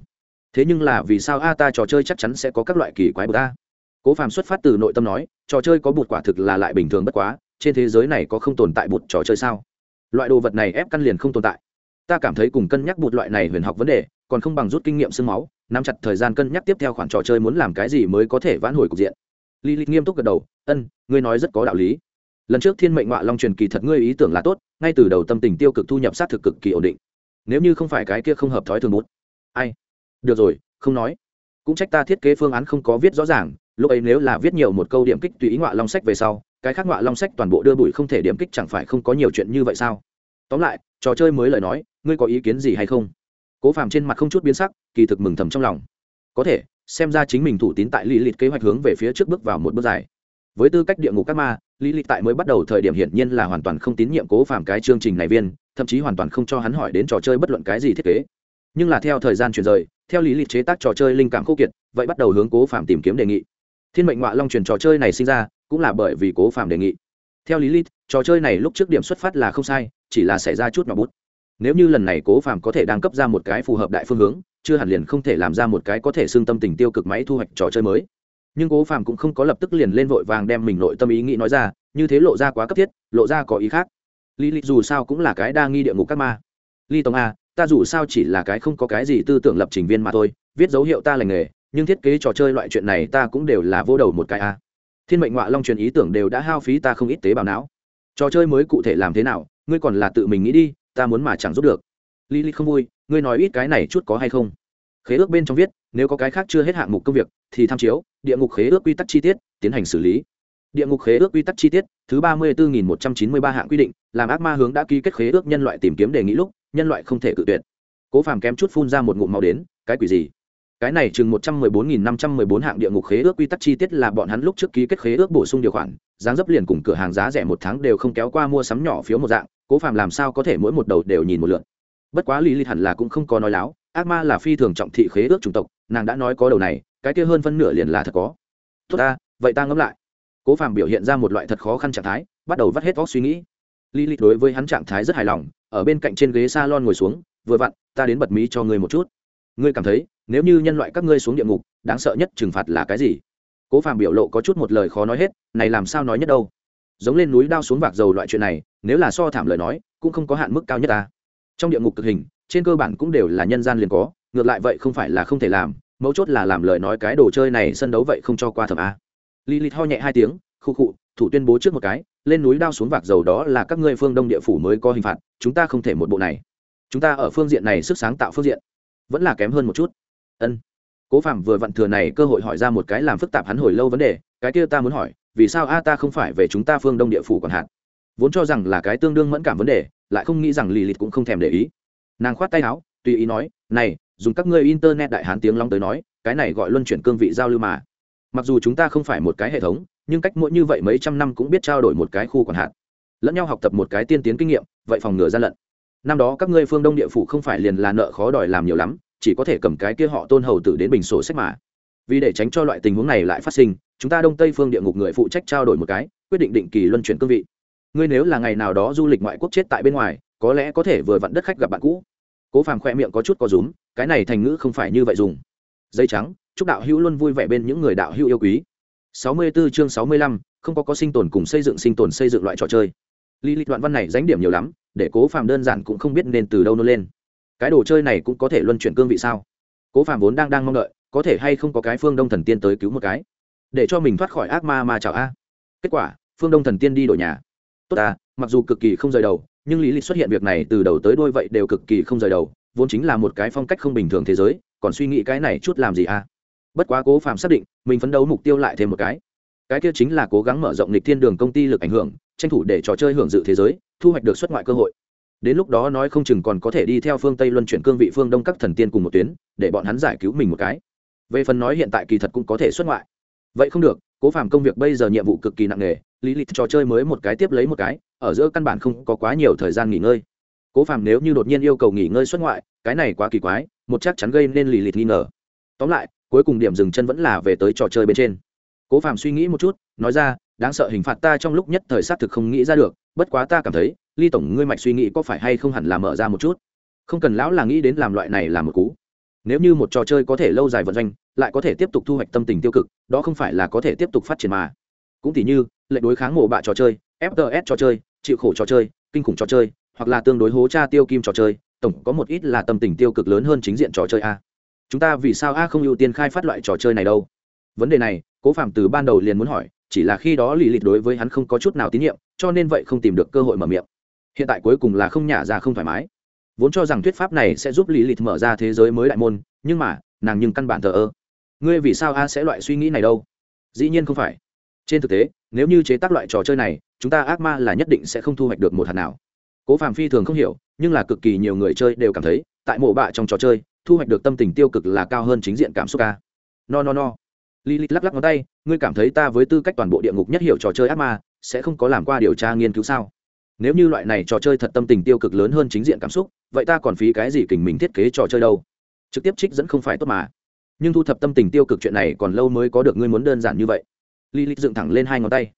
Thế nhưng là vì sao a ta trò chơi chắc chắn sẽ có các loại kỳ quái bờ ta cố phàm xuất phát từ nội tâm nói, trò chơi có bụt quả thực là lại bình thường bất quá trên thế giới này có không tồn tại bụt trò chơi sao? Loại đồ vật này ép căn liền không tồn tại. Ta cảm thấy cùng cân nhắc bụt loại này huyền học vấn đề, còn không bằng rút kinh nghiệm sương máu, nắm chặt thời gian cân nhắc tiếp theo khoản trò chơi muốn làm cái gì mới có thể vãn hồi cục diện. Lý lịch nghiêm túc gật đầu, ân, ngươi nói rất có đạo lý. Lần trước thiên mệnh ngọa long truyền kỳ thật ngươi ý tưởng là tốt, ngay từ đầu tâm tình tiêu cực thu nhập sát thực cực kỳ ổn định. Nếu như không phải cái kia không hợp thói thường bút ai? Được rồi, không nói. Cũng trách ta thiết kế phương án không có viết rõ ràng, lúc ấy nếu là viết nhiều một câu điểm kích tùy ý ngọa long sách về sau cái khác ngoạ long sách toàn bộ đưa bụi không thể điểm kích chẳng phải không có nhiều chuyện như vậy sao? Tóm lại, trò chơi mới lời nói, ngươi có ý kiến gì hay không? Cố phàm trên mặt không chút biến sắc, kỳ thực mừng thầm trong lòng. Có thể, xem ra chính mình thủ tín tại lý lịch kế hoạch hướng về phía trước bước vào một bước dài. Với tư cách địa ngục các ma lý lịch tại mới bắt đầu thời điểm hiển nhiên là hoàn toàn không tín nhiệm cố phàm cái chương trình này viên, thậm chí hoàn toàn không cho hắn hỏi đến trò chơi bất luận cái gì thiết kế. Nhưng là theo thời gian chuyển rời, theo lý lịch chế tác trò chơi linh cảm khô kiệt, vậy bắt đầu hướng cố phàm tìm kiếm đề nghị. Thiên mệnh ngoại long truyền trò chơi này sinh ra cũng là bởi vì cố phàm đề nghị. Theo lý lít trò chơi này lúc trước điểm xuất phát là không sai, chỉ là xảy ra chút nhỏ bút. Nếu như lần này cố phàm có thể đang cấp ra một cái phù hợp đại phương hướng, chưa hẳn liền không thể làm ra một cái có thể xương tâm tình tiêu cực máy thu hoạch trò chơi mới. Nhưng cố phàm cũng không có lập tức liền lên vội vàng đem mình nội tâm ý nghĩ nói ra, như thế lộ ra quá cấp thiết, lộ ra có ý khác. Lý lịch dù sao cũng là cái đa nghi địa ngục các ma. Ly Tông a, ta dù sao chỉ là cái không có cái gì tư tưởng lập trình viên mà thôi, viết dấu hiệu ta lành nghề, nhưng thiết kế trò chơi loại chuyện này ta cũng đều là vô đầu một cái a thiên mệnh ngoại long truyền ý tưởng đều đã hao phí ta không ít tế bào não. Trò chơi mới cụ thể làm thế nào, ngươi còn là tự mình nghĩ đi, ta muốn mà chẳng giúp được. Lý Lý không vui, ngươi nói ít cái này chút có hay không? Khế ước bên trong viết, nếu có cái khác chưa hết hạng mục công việc, thì tham chiếu, địa ngục khế ước quy tắc chi tiết, tiến hành xử lý. Địa ngục khế ước quy tắc chi tiết, thứ ba mươi bốn một trăm chín mươi ba hạng quy định, làm ác ma hướng đã ký kết khế ước nhân loại tìm kiếm đề nghị lúc, nhân loại không thể cự tuyệt. Cố phàm kém chút phun ra một ngụm màu đến, cái quỷ gì? Cái này chừng một trăm mười bốn nghìn năm trăm mười bốn hạng địa ngục khế ước quy tắc chi tiết là bọn hắn lúc trước ký kết khế ước bổ sung điều khoản giá dấp liền cùng cửa hàng giá rẻ một tháng đều không kéo qua mua sắm nhỏ phiếu một dạng, cố phàm làm sao có thể mỗi một đầu đều nhìn một lượt. Bất quá lý lịch hẳn là cũng không có nói láo, ác ma là phi thường trọng thị khế ước chủng tộc, nàng đã nói có đầu này, cái kia hơn phân nửa liền là thật có. Tốt ta, vậy ta ngẫm lại. Cố phàm biểu hiện ra một loại thật khó khăn trạng thái, bắt đầu vắt hết vóc suy nghĩ. Lý lịch đối với hắn trạng thái rất hài lòng, ở bên cạnh trên ghế s a lon ngồi xuống, vừa vặn, ta đến bật mí cho ngươi một chút. Ngươi cảm thấy? Nếu như nhân loại các ngươi xuống địa ngục, đáng sợ nhất trừng phạt là cái gì? Cố phàm biểu lộ có chút một lời khó nói hết, này làm sao nói nhất đâu? Giống lên núi đao xuống vạc dầu loại chuyện này, nếu là so thảm lời nói, cũng không có hạn mức cao nhất ta. Trong địa ngục cực hình, trên cơ bản cũng đều là nhân gian liền có, ngược lại vậy không phải là không thể làm, mấu chốt là làm lời nói cái đồ chơi này sân đấu vậy không cho qua thẩm a. Li li ho nhẹ hai tiếng, khu khụ thủ tuyên bố trước một cái, lên núi đao xuống vạc dầu đó là các ngươi phương đông địa phủ mới có hình phạt, chúng ta không thể một bộ này. Chúng ta ở phương diện này sức sáng tạo phương diện, vẫn là kém hơn một chút ân. Cố phạm vừa vặn thừa này cơ hội hỏi ra một cái làm phức tạp hắn hồi lâu vấn đề cái kia ta muốn hỏi vì sao a ta không phải về chúng ta phương đông địa phủ còn hạn vốn cho rằng là cái tương đương mẫn cảm vấn đề lại không nghĩ rằng lì lịt cũng không thèm để ý. Nàng khoát tay áo tùy ý nói này dùng các ngươi internet đại hán tiếng long tới nói cái này gọi luân chuyển cương vị giao lưu mà. Mặc dù chúng ta không phải một cái hệ thống nhưng cách mỗi như vậy mấy trăm năm cũng biết trao đổi một cái khu còn hạn, lẫn nhau học tập một cái tiên tiến kinh nghiệm vậy phòng ngừa gian lận. Năm đó các ngươi phương đông địa phủ không phải liền là nợ khó đòi làm nhiều lắm chỉ có thể cầm cái kia họ tôn hầu tử đến bình sổ sách mà. Vì để tránh cho loại tình huống này lại phát sinh chúng ta đông tây phương địa ngục người phụ trách trao đổi một cái quyết định định kỳ luân chuyển cương vị. Ngươi nếu là ngày nào đó du lịch ngoại quốc chết tại bên ngoài có lẽ có thể vừa vặn đất khách gặp bạn cũ. Cố phàm khoe miệng có chút có rúm cái này thành ngữ không phải như vậy dùng. Dây trắng chúc đạo hữu luôn vui vẻ bên những người đạo hữu yêu quý. 64 chương 65, không có có sinh tồn cùng xây dựng sinh tồn xây dựng loại trò chơi. Lý lịch đoạn văn này dánh điểm nhiều lắm để cố phàm đơn giản cũng không biết nên từ đâu nó lên cái đồ chơi này cũng có thể luân chuyển cương vị sao? Cố phàm vốn đang đang mong đợi, có thể hay không có cái phương đông thần tiên tới cứu một cái? Để cho mình thoát khỏi ác ma mà chào a. Kết quả, phương đông thần tiên đi đổi nhà. Tốt ta mặc dù cực kỳ không rời đầu, nhưng lý lịch xuất hiện việc này từ đầu tới đôi vậy đều cực kỳ không rời đầu, vốn chính là một cái phong cách không bình thường thế giới, còn suy nghĩ cái này chút làm gì a? Bất quá cố phàm xác định, mình phấn đấu mục tiêu lại thêm một cái. Cái kia chính là cố gắng mở rộng lịch thiên đường công ty lực ảnh hưởng, tranh thủ để trò chơi hưởng dự thế giới, thu hoạch được xuất ngoại cơ hội đến lúc đó nói không chừng còn có thể đi theo phương tây luân chuyển cương vị phương đông các thần tiên cùng một tuyến, để bọn hắn giải cứu mình một cái. Về phần nói hiện tại kỳ thật cũng có thể xuất ngoại. Vậy không được, cố phàm công việc bây giờ nhiệm vụ cực kỳ nặng nề, lý lịch trò chơi mới một cái tiếp lấy một cái, ở giữa căn bản không có quá nhiều thời gian nghỉ ngơi. Cố phàm nếu như đột nhiên yêu cầu nghỉ ngơi xuất ngoại, cái này quá kỳ quái, một chắc chắn gây nên lì lịch nghi ngờ. Tóm lại, cuối cùng điểm dừng chân vẫn là về tới trò chơi bên trên. Cố phàm suy nghĩ một chút, nói ra, đáng sợ hình phạt ta trong lúc nhất thời xác thực không nghĩ ra được, bất quá ta cảm thấy ly tổng ngươi mạch suy nghĩ có phải hay không hẳn là mở ra một chút? Không cần lão là nghĩ đến làm loại này là một cú. Nếu như một trò chơi có thể lâu dài vận doanh, lại có thể tiếp tục thu hoạch tâm tình tiêu cực, đó không phải là có thể tiếp tục phát triển mà. Cũng tỉ như lệnh đối kháng mộ bạ trò chơi fts trò chơi, chịu khổ trò chơi, kinh khủng trò chơi, hoặc là tương đối hố cha tiêu kim trò chơi, tổng có một ít là tâm tình tiêu cực lớn hơn chính diện trò chơi a. Chúng ta vì sao a không ưu tiên khai phát loại trò chơi này đâu? Vấn đề này, cố phạm từ ban đầu liền muốn hỏi, chỉ là khi đó lì lịch đối với hắn không có chút nào tín nhiệm, cho nên vậy không tìm được cơ hội mở miệng hiện tại cuối cùng là không nhả ra không thoải mái. Vốn cho rằng thuyết pháp này sẽ giúp lý lịch mở ra thế giới mới đại môn, nhưng mà, nàng nhưng căn bản thờ ơ. Ngươi vì sao a sẽ loại suy nghĩ này đâu? Dĩ nhiên không phải. Trên thực tế, nếu như chế tác loại trò chơi này, chúng ta ác ma là nhất định sẽ không thu hoạch được một hạt nào. Cố phạm phi thường không hiểu, nhưng là cực kỳ nhiều người chơi đều cảm thấy, tại mộ bạ trong trò chơi, thu hoạch được tâm tình tiêu cực là cao hơn chính diện cảm xúc ca no no no. Lilith lắc lắc ngón tay, ngươi cảm thấy ta với tư cách toàn bộ địa ngục nhất hiểu trò chơi ác ma, sẽ không có làm qua điều tra nghiên cứu sao? Nếu như loại này trò chơi thật tâm tình tiêu cực lớn hơn chính diện cảm xúc, vậy ta còn phí cái gì kình mình thiết kế trò chơi đâu? Trực tiếp trích dẫn không phải tốt mà. Nhưng thu thập tâm tình tiêu cực chuyện này còn lâu mới có được ngươi muốn đơn giản như vậy. Lilith dựng thẳng lên hai ngón tay.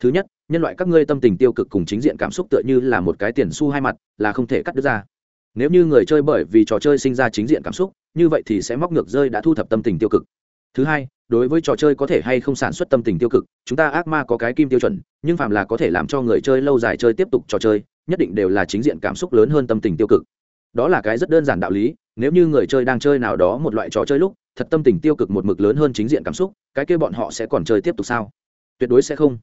Thứ nhất, nhân loại các ngươi tâm tình tiêu cực cùng chính diện cảm xúc tựa như là một cái tiền xu hai mặt, là không thể cắt đứt ra. Nếu như người chơi bởi vì trò chơi sinh ra chính diện cảm xúc, như vậy thì sẽ móc ngược rơi đã thu thập tâm tình tiêu cực. Thứ hai đối với trò chơi có thể hay không sản xuất tâm tình tiêu cực, chúng ta ác ma có cái kim tiêu chuẩn, nhưng phạm là có thể làm cho người chơi lâu dài chơi tiếp tục trò chơi, nhất định đều là chính diện cảm xúc lớn hơn tâm tình tiêu cực. Đó là cái rất đơn giản đạo lý, nếu như người chơi đang chơi nào đó một loại trò chơi lúc, thật tâm tình tiêu cực một mực lớn hơn chính diện cảm xúc, cái kia bọn họ sẽ còn chơi tiếp tục sao? Tuyệt đối sẽ không.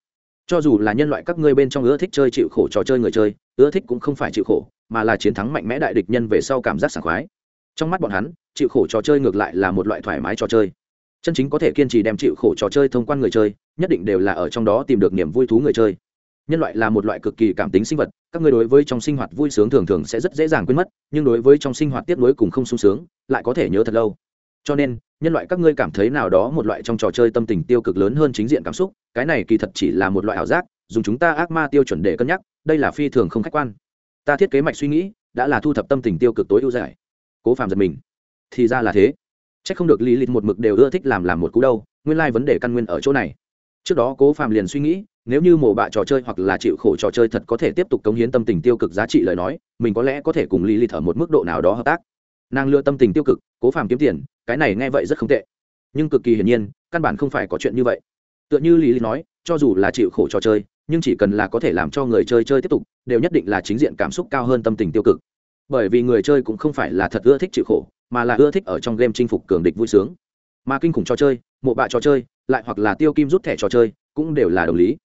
Cho dù là nhân loại các ngươi bên trong ưa thích chơi chịu khổ trò chơi người chơi, ưa thích cũng không phải chịu khổ, mà là chiến thắng mạnh mẽ đại địch nhân về sau cảm giác sảng khoái. Trong mắt bọn hắn, chịu khổ trò chơi ngược lại là một loại thoải mái trò chơi chân chính có thể kiên trì đem chịu khổ trò chơi thông quan người chơi, nhất định đều là ở trong đó tìm được niềm vui thú người chơi. Nhân loại là một loại cực kỳ cảm tính sinh vật, các người đối với trong sinh hoạt vui sướng thường thường sẽ rất dễ dàng quên mất, nhưng đối với trong sinh hoạt tiếp nối cùng không sung sướng, lại có thể nhớ thật lâu. Cho nên, nhân loại các ngươi cảm thấy nào đó một loại trong trò chơi tâm tình tiêu cực lớn hơn chính diện cảm xúc, cái này kỳ thật chỉ là một loại ảo giác, dùng chúng ta ác ma tiêu chuẩn để cân nhắc, đây là phi thường không khách quan. Ta thiết kế mạch suy nghĩ, đã là thu thập tâm tình tiêu cực tối ưu giải. Cố phạm giật mình. Thì ra là thế. Chắc không được lý lịch một mực đều ưa thích làm làm một cú đâu, nguyên lai vấn đề căn nguyên ở chỗ này. Trước đó cố phạm liền suy nghĩ, nếu như mổ bạ trò chơi hoặc là chịu khổ trò chơi thật có thể tiếp tục cống hiến tâm tình tiêu cực giá trị lời nói, mình có lẽ có thể cùng lý lịch ở một mức độ nào đó hợp tác. Nàng lựa tâm tình tiêu cực, cố phạm kiếm tiền, cái này nghe vậy rất không tệ. Nhưng cực kỳ hiển nhiên, căn bản không phải có chuyện như vậy. Tựa như lý Lịch nói, cho dù là chịu khổ trò chơi, nhưng chỉ cần là có thể làm cho người chơi chơi tiếp tục, đều nhất định là chính diện cảm xúc cao hơn tâm tình tiêu cực bởi vì người chơi cũng không phải là thật ưa thích chịu khổ, mà là ưa thích ở trong game chinh phục cường địch vui sướng. Mà kinh khủng trò chơi, mộ bạ trò chơi, lại hoặc là tiêu kim rút thẻ trò chơi, cũng đều là đồng lý.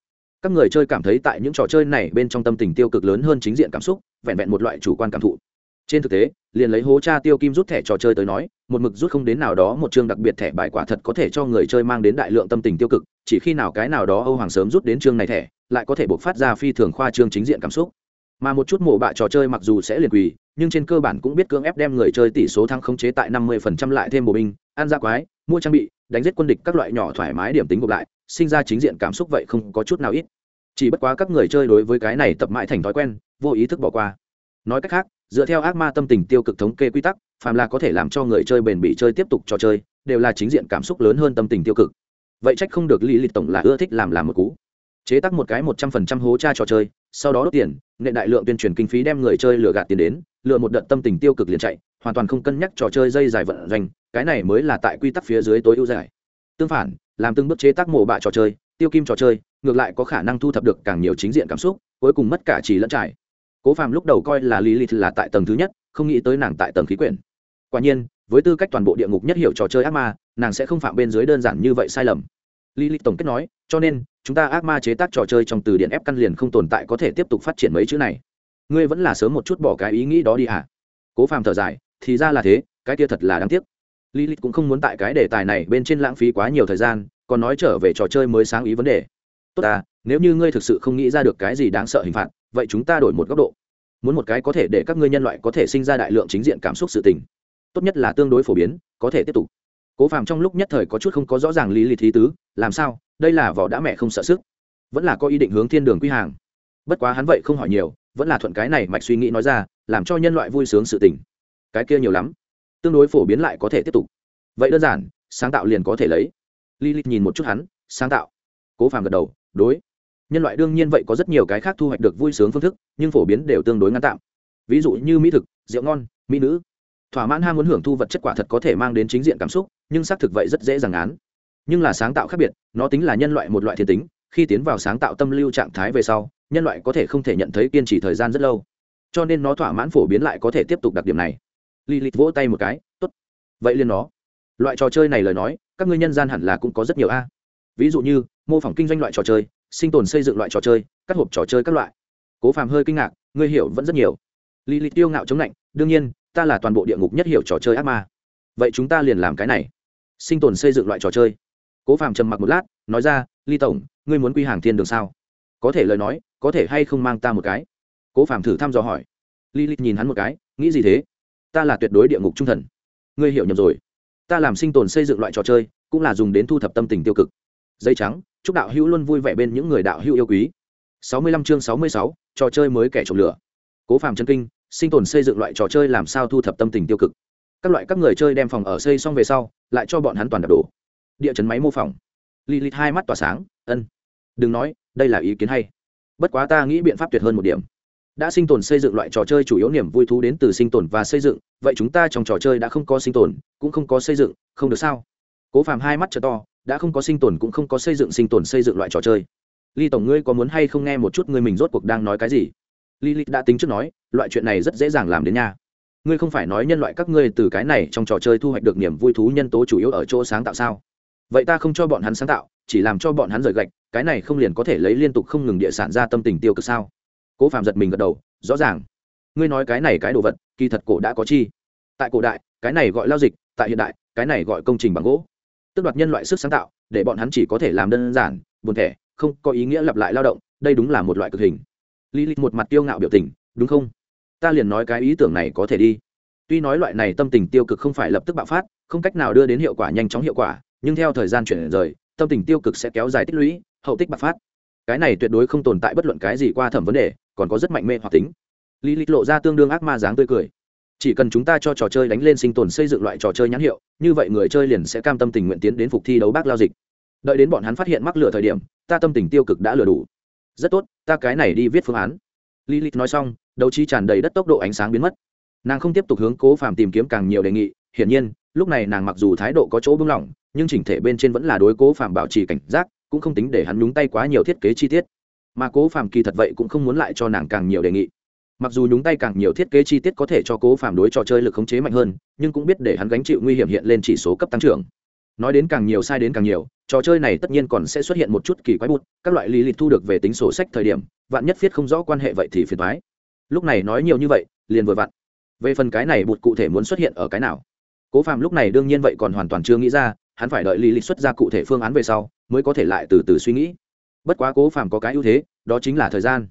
Các người chơi cảm thấy tại những trò chơi này bên trong tâm tình tiêu cực lớn hơn chính diện cảm xúc, vẹn vẹn một loại chủ quan cảm thụ. Trên thực tế, liền lấy hố cha tiêu kim rút thẻ trò chơi tới nói, một mực rút không đến nào đó một chương đặc biệt thẻ bài quả thật có thể cho người chơi mang đến đại lượng tâm tình tiêu cực, chỉ khi nào cái nào đó âu hoàng sớm rút đến chương này thẻ, lại có thể buộc phát ra phi thường khoa trương chính diện cảm xúc mà một chút mổ bạ trò chơi mặc dù sẽ liền quỳ, nhưng trên cơ bản cũng biết cưỡng ép đem người chơi tỷ số thăng khống chế tại năm mươi phần trăm lại thêm bộ binh, ăn ra quái, mua trang bị, đánh giết quân địch các loại nhỏ thoải mái điểm tính gộp lại, sinh ra chính diện cảm xúc vậy không có chút nào ít. Chỉ bất quá các người chơi đối với cái này tập mãi thành thói quen, vô ý thức bỏ qua. Nói cách khác, dựa theo ác ma tâm tình tiêu cực thống kê quy tắc, phàm là có thể làm cho người chơi bền bỉ chơi tiếp tục trò chơi, đều là chính diện cảm xúc lớn hơn tâm tình tiêu cực. Vậy trách không được lý lịch tổng là ưa thích làm làm một cú. Chế tác một cái một trăm phần trăm hố tra trò chơi sau đó đốt tiền nệ đại lượng tuyên truyền kinh phí đem người chơi lừa gạt tiền đến, lừa một đợt tâm tình tiêu cực liền chạy, hoàn toàn không cân nhắc trò chơi dây dài vận doanh, cái này mới là tại quy tắc phía dưới tối ưu giải. Tương phản, làm từng bước chế tác mổ bạ trò chơi, tiêu kim trò chơi, ngược lại có khả năng thu thập được càng nhiều chính diện cảm xúc, cuối cùng mất cả chỉ lẫn trải. Cố phàm lúc đầu coi là lý lịch là tại tầng thứ nhất, không nghĩ tới nàng tại tầng khí quyển. Quả nhiên, với tư cách toàn bộ địa ngục nhất hiểu trò chơi ác ma, nàng sẽ không phạm bên dưới đơn giản như vậy sai lầm. Lý lịch tổng kết nói, cho nên chúng ta ác ma chế tác trò chơi trong từ điện ép căn liền không tồn tại có thể tiếp tục phát triển mấy chữ này. Ngươi vẫn là sớm một chút bỏ cái ý nghĩ đó đi hả? Cố phàm thở dài, thì ra là thế, cái kia thật là đáng tiếc. Lý lịch cũng không muốn tại cái đề tài này bên trên lãng phí quá nhiều thời gian, còn nói trở về trò chơi mới sáng ý vấn đề. Tốt à nếu như ngươi thực sự không nghĩ ra được cái gì đáng sợ hình phạt, vậy chúng ta đổi một góc độ. Muốn một cái có thể để các ngươi nhân loại có thể sinh ra đại lượng chính diện cảm xúc sự tình. Tốt nhất là tương đối phổ biến, có thể tiếp tục cố phàm trong lúc nhất thời có chút không có rõ ràng lý lịch thí tứ làm sao đây là vỏ đã mẹ không sợ sức. Vẫn là có ý định hướng thiên đường quy hàng. Bất quá hắn vậy không hỏi nhiều vẫn là thuận cái này mạch suy nghĩ nói ra làm cho nhân loại vui sướng sự tình. Cái kia nhiều lắm. Tương đối phổ biến lại có thể tiếp tục. Vậy đơn giản sáng tạo liền có thể lấy. Lilith nhìn một chút hắn, sáng tạo. Cố Phàm gật đầu, đối. Nhân loại đương nhiên vậy có rất nhiều cái khác thu hoạch được vui sướng phương thức nhưng phổ biến đều tương đối ngắn tạm. Ví dụ như mỹ thực rượu ngon mỹ nữ thỏa mãn ham muốn hưởng thu vật chất quả thật có thể mang đến chính diện cảm xúc, nhưng xác thực vậy rất dễ dàng án. Nhưng là sáng tạo khác biệt, nó tính là nhân loại một loại thiên tính, khi tiến vào sáng tạo tâm lưu trạng thái về sau, nhân loại có thể không thể nhận thấy kiên trì thời gian rất lâu. Cho nên nó thỏa mãn phổ biến lại có thể tiếp tục đặc điểm này. Lilith vỗ tay một cái, tốt. Vậy liền nó. Loại trò chơi này lời nói, các ngươi nhân gian hẳn là cũng có rất nhiều a. Ví dụ như, mô phỏng kinh doanh loại trò chơi, sinh tồn xây dựng loại trò chơi các hộp trò chơi các loại. Cố phàm hơi kinh ngạc, ngươi hiểu vẫn rất nhiều. Li lịch tiêu ngạo chống lạnh, đương nhiên ta là toàn bộ địa ngục nhất hiểu trò chơi ác ma. Vậy chúng ta liền làm cái này. Sinh tồn xây dựng loại trò chơi. Cố phàm trầm mặc một lát nói ra ly tổng ngươi muốn quy hàng thiên đường sao? Có thể lời nói có thể hay không mang ta một cái? Cố phàm thử thăm dò hỏi. Ly lịch nhìn hắn một cái nghĩ gì thế? Ta là tuyệt đối địa ngục trung thần. Ngươi hiểu nhầm rồi. Ta làm sinh tồn xây dựng loại trò chơi cũng là dùng đến thu thập tâm tình tiêu cực. Dây trắng chúc đạo hữu luôn vui vẻ bên những người đạo hữu yêu quý. 65 chương 66, trò chơi mới kẻ trộm lửa. Cố phàm chân kinh sinh tồn xây dựng loại trò chơi làm sao thu thập tâm tình tiêu cực. Các loại các người chơi đem phòng ở xây xong về sau, lại cho bọn hắn toàn đập đổ. Địa chấn máy mô phỏng. Li lít hai mắt tỏa sáng, ân, đừng nói, đây là ý kiến hay. Bất quá ta nghĩ biện pháp tuyệt hơn một điểm. Đã sinh tồn xây dựng loại trò chơi chủ yếu niềm vui thú đến từ sinh tồn và xây dựng, vậy chúng ta trong trò chơi đã không có sinh tồn, cũng không có xây dựng, không được sao? Cố phàm hai mắt t to, đã không có sinh tồn cũng không có xây dựng, sinh tồn xây dựng loại trò chơi. Ly tổng ngươi có muốn hay không nghe một chút ngươi mình rốt cuộc đang nói cái gì? Lilith đã tính trước nói, loại chuyện này rất dễ dàng làm đến nha. Ngươi không phải nói nhân loại các ngươi từ cái này trong trò chơi thu hoạch được niềm vui thú nhân tố chủ yếu ở chỗ sáng tạo sao? Vậy ta không cho bọn hắn sáng tạo, chỉ làm cho bọn hắn rời gạch, cái này không liền có thể lấy liên tục không ngừng địa sản ra tâm tình tiêu cực sao? Cố phạm giật mình gật đầu, rõ ràng. Ngươi nói cái này cái đồ vật, kỳ thật cổ đã có chi. Tại cổ đại, cái này gọi lao dịch, tại hiện đại, cái này gọi công trình bằng gỗ. Tức đoạt nhân loại sức sáng tạo, để bọn hắn chỉ có thể làm đơn giản, buồn thẻ, không có ý nghĩa lặp lại lao động, đây đúng là một loại cực hình lý lịch một mặt tiêu ngạo biểu tình, đúng không? Ta liền nói cái ý tưởng này có thể đi. Tuy nói loại này tâm tình tiêu cực không phải lập tức bạo phát, không cách nào đưa đến hiệu quả nhanh chóng hiệu quả, nhưng theo thời gian chuyển rời, tâm tình tiêu cực sẽ kéo dài tích lũy, hậu tích bạo phát. Cái này tuyệt đối không tồn tại bất luận cái gì qua thẩm vấn đề, còn có rất mạnh mê hoặc tính. Lý lịch lộ ra tương đương ác ma dáng tươi cười. Chỉ cần chúng ta cho trò chơi đánh lên sinh tồn xây dựng loại trò chơi nhãn hiệu, như vậy người chơi liền sẽ cam tâm tình nguyện tiến đến phục thi đấu bác lao dịch. Đợi đến bọn hắn phát hiện mắc lửa thời điểm, ta tâm tình tiêu cực đã lừa đủ rất tốt, ta cái này đi viết phương án. Lilith nói xong đấu trí tràn đầy đất tốc độ ánh sáng biến mất. Nàng không tiếp tục hướng cố phàm tìm kiếm càng nhiều đề nghị, hiển nhiên, lúc này nàng mặc dù thái độ có chỗ bưng lỏng, nhưng chỉnh thể bên trên vẫn là đối cố phàm bảo trì cảnh giác, cũng không tính để hắn nhúng tay quá nhiều thiết kế chi tiết. Mà cố phàm kỳ thật vậy cũng không muốn lại cho nàng càng nhiều đề nghị. Mặc dù nhúng tay càng nhiều thiết kế chi tiết có thể cho cố phàm đối trò chơi lực khống chế mạnh hơn, nhưng cũng biết để hắn gánh chịu nguy hiểm hiện lên chỉ số cấp tăng trưởng nói đến càng nhiều sai đến càng nhiều, trò chơi này tất nhiên còn sẽ xuất hiện một chút kỳ quái bút, các loại lý lịch thu được về tính sổ sách thời điểm, vạn nhất viết không rõ quan hệ vậy thì phiền thoái lúc này nói nhiều như vậy, liền vừa vặn. Về phần cái này bụt cụ thể muốn xuất hiện ở cái nào? Cố phạm lúc này đương nhiên vậy còn hoàn toàn chưa nghĩ ra, hắn phải đợi lý lịch xuất ra cụ thể phương án về sau, mới có thể lại từ từ suy nghĩ. Bất quá cố phạm có cái ưu thế, đó chính là thời gian.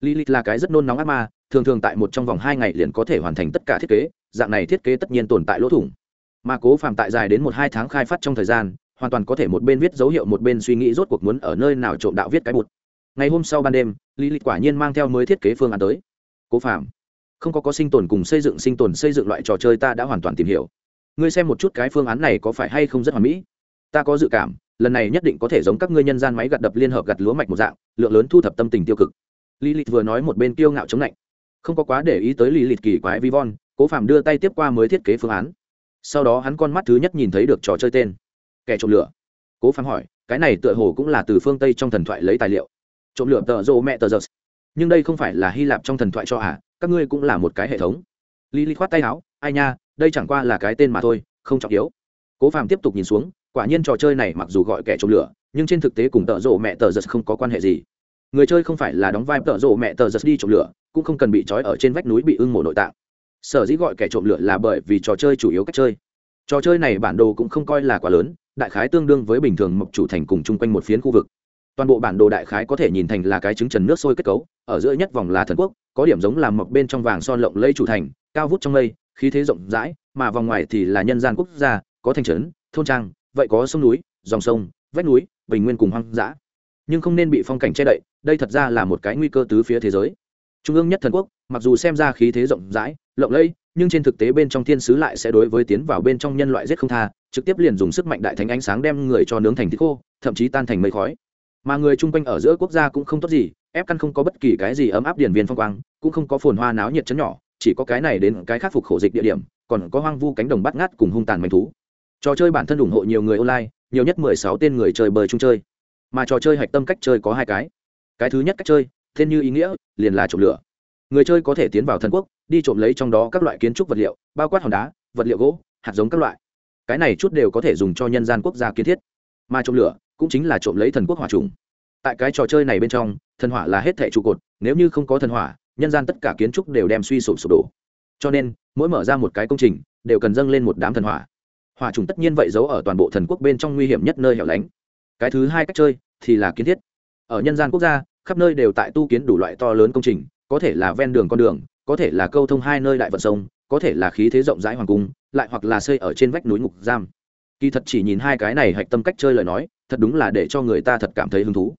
Lý lịch là cái rất nôn nóng ác ma, thường thường tại một trong vòng hai ngày liền có thể hoàn thành tất cả thiết kế, dạng này thiết kế tất nhiên tồn tại lỗ thủng mà cố phàm tại dài đến một hai tháng khai phát trong thời gian, hoàn toàn có thể một bên viết dấu hiệu một bên suy nghĩ rốt cuộc muốn ở nơi nào trộm đạo viết cái bụt. Ngày hôm sau ban đêm, lý lịch quả nhiên mang theo mới thiết kế phương án tới. Cố phàm, không có có sinh tồn cùng xây dựng, sinh tồn xây dựng loại trò chơi ta đã hoàn toàn tìm hiểu. Ngươi xem một chút cái phương án này có phải hay không rất hoàn mỹ? Ta có dự cảm, lần này nhất định có thể giống các ngươi nhân gian máy gặt đập liên hợp gặt lúa mạch một dạng, lượng lớn thu thập tâm tình tiêu cực. Lý lịch vừa nói một bên kiêu ngạo chống lạnh. Không có quá để ý tới lý lịch kỳ quái vi von, cố phạm đưa tay tiếp qua mới thiết kế phương án sau đó hắn con mắt thứ nhất nhìn thấy được trò chơi tên. Kẻ trộm lửa. Cố phán hỏi cái này tựa hồ cũng là từ phương tây trong thần thoại lấy tài liệu. Trộm lửa tợ rộ mẹ tờ giật, nhưng đây không phải là hy lạp trong thần thoại cho à các ngươi cũng là một cái hệ thống. Lý lý khoát tay áo ai nha đây chẳng qua là cái tên mà thôi không trọng yếu. Cố phàm tiếp tục nhìn xuống quả nhiên trò chơi này mặc dù gọi kẻ trộm lửa nhưng trên thực tế cùng tợ rộ mẹ tờ giật không có quan hệ gì. Người chơi không phải là đóng vai tợ rộ mẹ tờ giật đi trộm lửa cũng không cần bị trói ở trên vách núi bị ưng mổ nội tạng sở dĩ gọi kẻ trộm lửa là bởi vì trò chơi chủ yếu cách chơi. Trò chơi này bản đồ cũng không coi là quá lớn đại khái tương đương với bình thường mộc chủ thành cùng chung quanh một phiến khu vực. Toàn bộ bản đồ đại khái có thể nhìn thành là cái trứng trần nước sôi kết cấu ở giữa nhất vòng là thần quốc có điểm giống làm mộc bên trong vàng son lộng lây chủ thành cao vút trong lây, khí thế rộng rãi mà vòng ngoài thì là nhân gian quốc gia có thành trấn thôn trang vậy có sông núi dòng sông vách núi bình nguyên cùng hoang dã. Nhưng không nên bị phong cảnh che đậy đây thật ra là một cái nguy cơ tứ phía thế giới. Trung ương nhất thần quốc mặc dù xem ra khí thế rộng rãi lộng lẫy, nhưng trên thực tế bên trong thiên sứ lại sẽ đối với tiến vào bên trong nhân loại giết không tha, trực tiếp liền dùng sức mạnh đại thánh ánh sáng đem người cho nướng thành thịt khô, thậm chí tan thành mây khói. Mà người chung quanh ở giữa quốc gia cũng không tốt gì, ép căn không có bất kỳ cái gì ấm áp điển viên phong quang, cũng không có phồn hoa náo nhiệt chấn nhỏ, chỉ có cái này đến cái khắc phục khổ dịch địa điểm, còn có hoang vu cánh đồng bắt ngát cùng hung tàn manh thú. Trò chơi bản thân ủng hộ nhiều người online, nhiều nhất mười sáu tên người chơi bơi chung chơi. Mà trò chơi hạch tâm cách chơi có hai cái. Cái thứ nhất cách chơi tên như ý nghĩa, liền là trộm lửa người chơi có thể tiến vào thần quốc, đi trộm lấy trong đó các loại kiến trúc vật liệu, bao quát hòn đá, vật liệu gỗ, hạt giống các loại. Cái này chút đều có thể dùng cho nhân gian quốc gia kiến thiết. Mà trộm lửa cũng chính là trộm lấy thần quốc hỏa trùng. Tại cái trò chơi này bên trong, thần hỏa là hết thẻ trụ cột, nếu như không có thần hỏa, nhân gian tất cả kiến trúc đều đem suy sụp sụp đổ. Cho nên, mỗi mở ra một cái công trình, đều cần dâng lên một đám thần hỏa. Hỏa trùng tất nhiên vậy giấu ở toàn bộ thần quốc bên trong nguy hiểm nhất nơi hẻo lánh. Cái thứ hai cách chơi thì là kiến thiết. Ở nhân gian quốc gia, khắp nơi đều tại tu kiến đủ loại to lớn công trình có thể là ven đường con đường, có thể là câu thông hai nơi đại vận sông, có thể là khí thế rộng rãi hoàng cung, lại hoặc là xây ở trên vách núi ngục giam. Kỳ thật chỉ nhìn hai cái này hạch tâm cách chơi lời nói, thật đúng là để cho người ta thật cảm thấy hứng thú.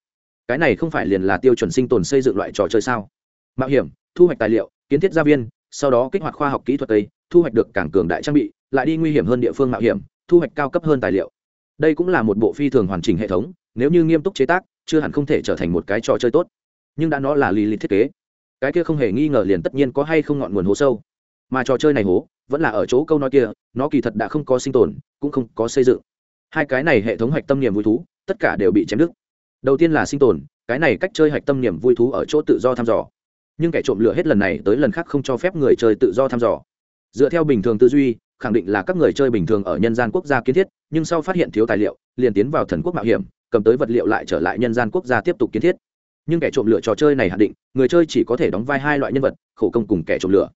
Cái này không phải liền là tiêu chuẩn sinh tồn xây dựng loại trò chơi sao? Mạo hiểm, thu hoạch tài liệu, kiến thiết gia viên, sau đó kích hoạt khoa học kỹ thuật tây, thu hoạch được cảng cường đại trang bị, lại đi nguy hiểm hơn địa phương mạo hiểm, thu hoạch cao cấp hơn tài liệu. Đây cũng là một bộ phi thường hoàn chỉnh hệ thống, nếu như nghiêm túc chế tác, chưa hẳn không thể trở thành một cái trò chơi tốt. Nhưng đã nó là lì lì thiết kế cái kia không hề nghi ngờ liền tất nhiên có hay không ngọn nguồn hố sâu. Mà trò chơi này hố, vẫn là ở chỗ câu nói kia, nó kỳ thật đã không có sinh tồn, cũng không có xây dựng. Hai cái này hệ thống hạch tâm niềm vui thú, tất cả đều bị chém đứt. Đầu tiên là sinh tồn, cái này cách chơi hạch tâm niềm vui thú ở chỗ tự do thăm dò. Nhưng kẻ trộm lửa hết lần này tới lần khác không cho phép người chơi tự do thăm dò. Dựa theo bình thường tư duy, khẳng định là các người chơi bình thường ở nhân gian quốc gia kiến thiết, nhưng sau phát hiện thiếu tài liệu, liền tiến vào thần quốc mạo hiểm, cầm tới vật liệu lại trở lại nhân gian quốc gia tiếp tục kiến thiết nhưng kẻ trộm lửa trò chơi này hạn định, người chơi chỉ có thể đóng vai hai loại nhân vật, khổ công cùng kẻ trộm lửa.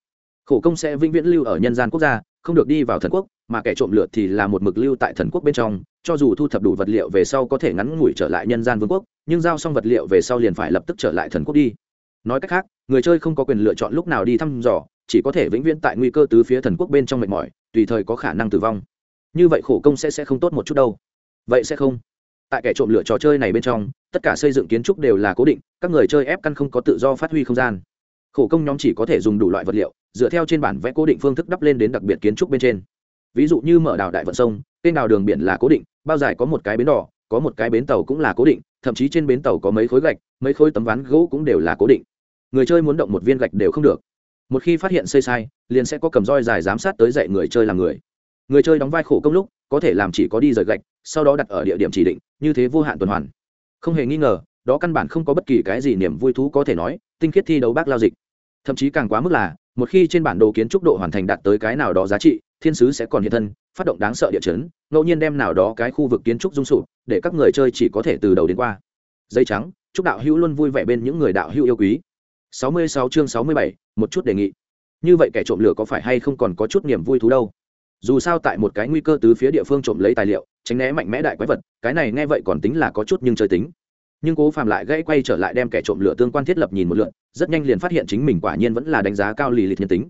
Khổ công sẽ vĩnh viễn lưu ở nhân gian quốc gia, không được đi vào thần quốc, mà kẻ trộm lửa thì là một mực lưu tại thần quốc bên trong, cho dù thu thập đủ vật liệu về sau có thể ngắn ngủi trở lại nhân gian vương quốc, nhưng giao xong vật liệu về sau liền phải lập tức trở lại thần quốc đi. Nói cách khác, người chơi không có quyền lựa chọn lúc nào đi thăm dò, chỉ có thể vĩnh viễn tại nguy cơ tứ phía thần quốc bên trong mệt mỏi, tùy thời có khả năng tử vong. Như vậy khổ công sẽ sẽ không tốt một chút đâu. Vậy sẽ không. Tại kẻ trộm lửa trò chơi này bên trong tất cả xây dựng kiến trúc đều là cố định, các người chơi ép căn không có tự do phát huy không gian. Khổ công nhóm chỉ có thể dùng đủ loại vật liệu, dựa theo trên bản vẽ cố định phương thức đắp lên đến đặc biệt kiến trúc bên trên. Ví dụ như mở đảo đại vận sông, tên đào đường biển là cố định, bao dài có một cái bến đỏ, có một cái bến tàu cũng là cố định, thậm chí trên bến tàu có mấy khối gạch, mấy khối tấm ván gỗ cũng đều là cố định. Người chơi muốn động một viên gạch đều không được. Một khi phát hiện xây sai, liền sẽ có cầm roi dài giám sát tới dạy người chơi làm người. Người chơi đóng vai khổ công lúc, có thể làm chỉ có đi rời gạch, sau đó đặt ở địa điểm chỉ định, như thế vô hạn tuần hoàn không hề nghi ngờ đó căn bản không có bất kỳ cái gì niềm vui thú có thể nói tinh khiết thi đấu bác lao dịch. Thậm chí càng quá mức là một khi trên bản đồ kiến trúc độ hoàn thành đạt tới cái nào đó giá trị thiên sứ sẽ còn hiện thân phát động đáng sợ địa chấn ngẫu nhiên đem nào đó cái khu vực kiến trúc rung sụp để các người chơi chỉ có thể từ đầu đến qua. Dây trắng chúc đạo hữu luôn vui vẻ bên những người đạo hữu yêu quý. 66 chương 67, một chút đề nghị. Như vậy kẻ trộm lửa có phải hay không còn có chút niềm vui thú đâu? Dù sao tại một cái nguy cơ từ phía địa phương trộm lấy tài liệu, tránh né mạnh mẽ đại quái vật, cái này nghe vậy còn tính là có chút nhưng chơi tính. Nhưng cố phạm lại gãy quay trở lại đem kẻ trộm lửa tương quan thiết lập nhìn một lượn, rất nhanh liền phát hiện chính mình quả nhiên vẫn là đánh giá cao lì lịch nhân tính.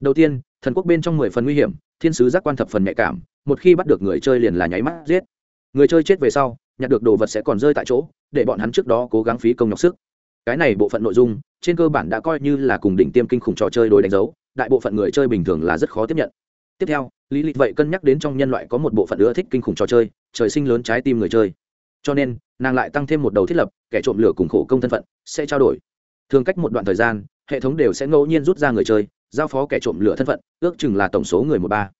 Đầu tiên, thần quốc bên trong mười phần nguy hiểm, thiên sứ giác quan thập phần nhạy cảm, một khi bắt được người chơi liền là nháy mắt giết. Người chơi chết về sau, nhặt được đồ vật sẽ còn rơi tại chỗ, để bọn hắn trước đó cố gắng phí công nhọc sức. Cái này bộ phận nội dung, trên cơ bản đã coi như là cùng đỉnh tiêm kinh khủng trò chơi đối đánh dấu, đại bộ phận người chơi bình thường là rất khó tiếp nhận. Tiếp theo lý lịch vậy cân nhắc đến trong nhân loại có một bộ phận ưa thích kinh khủng trò chơi, trời sinh lớn trái tim người chơi. Cho nên, nàng lại tăng thêm một đầu thiết lập, kẻ trộm lửa cùng khổ công thân phận, sẽ trao đổi. Thường cách một đoạn thời gian, hệ thống đều sẽ ngẫu nhiên rút ra người chơi, giao phó kẻ trộm lửa thân phận, ước chừng là tổng số người một ba.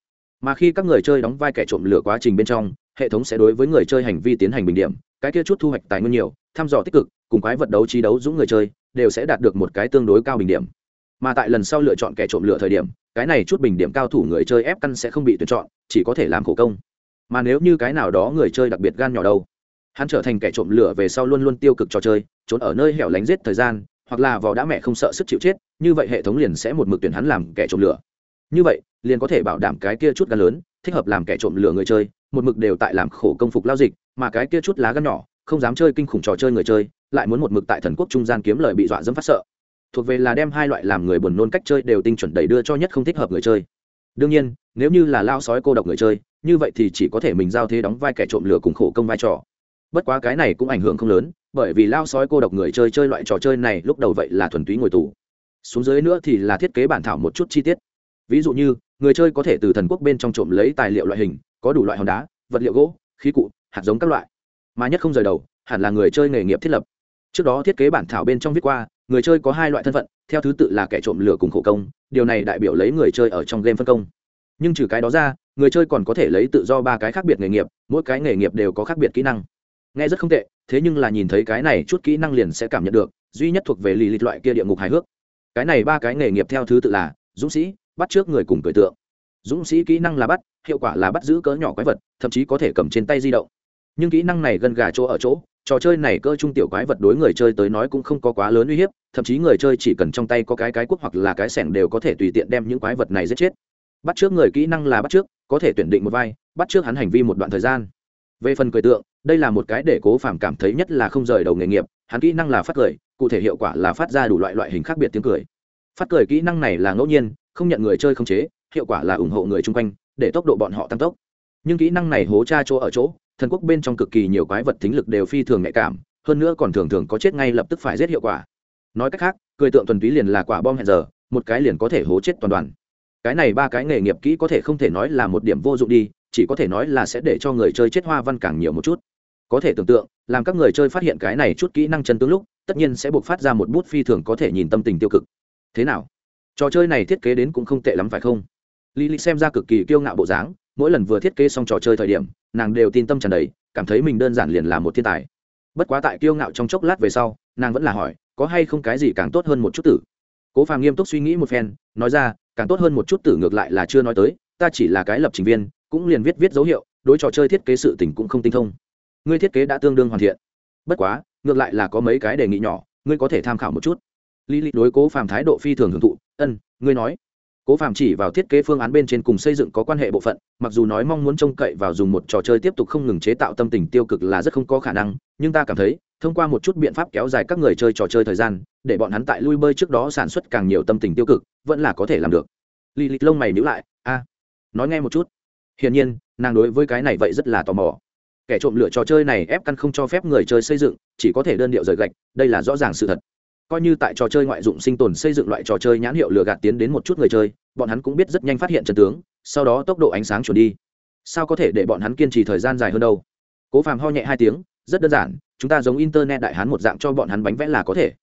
Mà khi các người chơi đóng vai kẻ trộm lửa quá trình bên trong, hệ thống sẽ đối với người chơi hành vi tiến hành bình điểm, cái kia chút thu hoạch tài nguyên nhiều, thăm dò tích cực, cùng quái vật đấu trí đấu dũng người chơi, đều sẽ đạt được một cái tương đối cao bình điểm. Mà tại lần sau lựa chọn kẻ trộm lửa thời điểm cái này chút bình điểm cao thủ người chơi ép căn sẽ không bị tuyển chọn, chỉ có thể làm khổ công. Mà nếu như cái nào đó người chơi đặc biệt gan nhỏ đâu, hắn trở thành kẻ trộm lửa về sau luôn luôn tiêu cực trò chơi, trốn ở nơi hẻo lánh giết thời gian, hoặc là vò đã mẹ không sợ sức chịu chết, như vậy hệ thống liền sẽ một mực tuyển hắn làm kẻ trộm lửa. Như vậy, liền có thể bảo đảm cái kia chút gan lớn, thích hợp làm kẻ trộm lửa người chơi, một mực đều tại làm khổ công phục lao dịch, mà cái kia chút lá gan nhỏ, không dám chơi kinh khủng trò chơi người chơi, lại muốn một mực tại thần quốc trung gian kiếm lời bị dọa dẫm phát sợ thuộc về là đem hai loại làm người buồn nôn cách chơi đều tinh chuẩn đầy đưa cho nhất không thích hợp người chơi. Đương nhiên, nếu như là lao sói cô độc người chơi, như vậy thì chỉ có thể mình giao thế đóng vai kẻ trộm lửa cùng khổ công vai trò. Bất quá cái này cũng ảnh hưởng không lớn, bởi vì lao sói cô độc người chơi chơi loại trò chơi này lúc đầu vậy là thuần túy ngồi tù. Xuống dưới nữa thì là thiết kế bản thảo một chút chi tiết. Ví dụ như, người chơi có thể từ thần quốc bên trong trộm lấy tài liệu loại hình, có đủ loại hòn đá, vật liệu gỗ, khí cụ, hạt giống các loại. Mà nhất không rời đầu, hẳn là người chơi nghề nghiệp thiết lập. Trước đó thiết kế bản thảo bên trong viết qua người chơi có hai loại thân phận, theo thứ tự là kẻ trộm lửa cùng khổ công, điều này đại biểu lấy người chơi ở trong game phân công. Nhưng trừ cái đó ra, người chơi còn có thể lấy tự do ba cái khác biệt nghề nghiệp, mỗi cái nghề nghiệp đều có khác biệt kỹ năng. Nghe rất không tệ, thế nhưng là nhìn thấy cái này chút kỹ năng liền sẽ cảm nhận được, duy nhất thuộc về lì lịch loại kia địa ngục hài hước. Cái này ba cái nghề nghiệp theo thứ tự là, dũng sĩ, bắt trước người cùng cười tượng. Dũng sĩ kỹ năng là bắt, hiệu quả là bắt giữ cỡ nhỏ quái vật, thậm chí có thể cầm trên tay di động. Nhưng kỹ năng này gần gà chỗ ở chỗ trò chơi này cơ trung tiểu quái vật đối người chơi tới nói cũng không có quá lớn uy hiếp, thậm chí người chơi chỉ cần trong tay có cái cái quốc hoặc là cái sẻng đều có thể tùy tiện đem những quái vật này giết chết. Bắt trước người kỹ năng là bắt trước, có thể tuyển định một vai, bắt trước hắn hành vi một đoạn thời gian. Về phần cười tượng, đây là một cái để cố phàm cảm thấy nhất là không rời đầu nghề nghiệp, hắn kỹ năng là phát cười, cụ thể hiệu quả là phát ra đủ loại loại hình khác biệt tiếng cười. Phát cười kỹ năng này là ngẫu nhiên, không nhận người chơi không chế, hiệu quả là ủng hộ người chung quanh, để tốc độ bọn họ tăng tốc. Nhưng kỹ năng này hố tra chỗ ở chỗ thần quốc bên trong cực kỳ nhiều quái vật tính lực đều phi thường nhạy cảm, hơn nữa còn thường thường có chết ngay lập tức phải giết hiệu quả. Nói cách khác, cười tượng thuần túy liền là quả bom hẹn giờ, một cái liền có thể hố chết toàn đoàn. Cái này ba cái nghề nghiệp kỹ có thể không thể nói là một điểm vô dụng đi, chỉ có thể nói là sẽ để cho người chơi chết hoa văn càng nhiều một chút. Có thể tưởng tượng, làm các người chơi phát hiện cái này chút kỹ năng chân tướng lúc, tất nhiên sẽ buộc phát ra một bút phi thường có thể nhìn tâm tình tiêu cực. Thế nào? Trò chơi này thiết kế đến cũng không tệ lắm phải không? Lý lịch xem ra cực kỳ kiêu ngạo bộ dáng mỗi lần vừa thiết kế xong trò chơi thời điểm, nàng đều tin tâm tràn đầy, cảm thấy mình đơn giản liền là một thiên tài. Bất quá tại kiêu ngạo trong chốc lát về sau, nàng vẫn là hỏi, có hay không cái gì càng tốt hơn một chút tử? Cố phàm nghiêm túc suy nghĩ một phen, nói ra, càng tốt hơn một chút tử ngược lại là chưa nói tới, ta chỉ là cái lập trình viên, cũng liền viết viết dấu hiệu, đối trò chơi thiết kế sự tình cũng không tinh thông. Ngươi thiết kế đã tương đương hoàn thiện. Bất quá, ngược lại là có mấy cái đề nghị nhỏ, ngươi có thể tham khảo một chút. Lý lịch đối cố phàm thái độ phi thường hưởng thụ, ân, ngươi nói cố Phạm chỉ vào thiết kế phương án bên trên cùng xây dựng có quan hệ bộ phận, mặc dù nói mong muốn trông cậy vào dùng một trò chơi tiếp tục không ngừng chế tạo tâm tình tiêu cực là rất không có khả năng, nhưng ta cảm thấy, thông qua một chút biện pháp kéo dài các người chơi trò chơi thời gian, để bọn hắn tại lui bơi trước đó sản xuất càng nhiều tâm tình tiêu cực, vẫn là có thể làm được. Lý lịch lông mày nhữ lại, a, nói nghe một chút. Hiển nhiên, nàng đối với cái này vậy rất là tò mò. Kẻ trộm lửa trò chơi này ép căn không cho phép người chơi xây dựng, chỉ có thể đơn điệu rời gạch, đây là rõ ràng sự thật coi như tại trò chơi ngoại dụng sinh tồn xây dựng loại trò chơi nhãn hiệu lừa gạt tiến đến một chút người chơi, bọn hắn cũng biết rất nhanh phát hiện trần tướng, sau đó tốc độ ánh sáng chuẩn đi. Sao có thể để bọn hắn kiên trì thời gian dài hơn đâu? Cố phàm ho nhẹ hai tiếng, rất đơn giản, chúng ta giống internet đại hán một dạng cho bọn hắn bánh vẽ là có thể.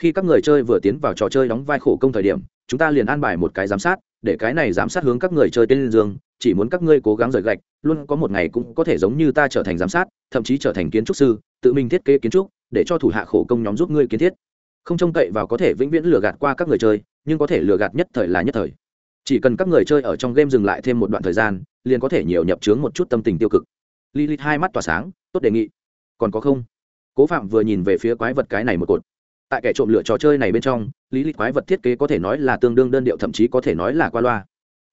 Khi các người chơi vừa tiến vào trò chơi đóng vai khổ công thời điểm, chúng ta liền an bài một cái giám sát, để cái này giám sát hướng các người chơi tên dương chỉ muốn các ngươi cố gắng rời gạch, luôn có một ngày cũng có thể giống như ta trở thành giám sát, thậm chí trở thành kiến trúc sư, tự mình thiết kế kiến trúc, để cho thủ hạ khổ công nhóm giúp ngươi kiến thiết không trông cậy vào có thể vĩnh viễn lừa gạt qua các người chơi, nhưng có thể lừa gạt nhất thời là nhất thời. Chỉ cần các người chơi ở trong game dừng lại thêm một đoạn thời gian, liền có thể nhiều nhập trướng một chút tâm tình tiêu cực. Lilith hai mắt tỏa sáng, tốt đề nghị. Còn có không? Cố phạm vừa nhìn về phía quái vật cái này một cột. Tại kẻ trộm lựa trò chơi này bên trong lý lịch quái vật thiết kế có thể nói là tương đương đơn điệu, thậm chí có thể nói là qua loa.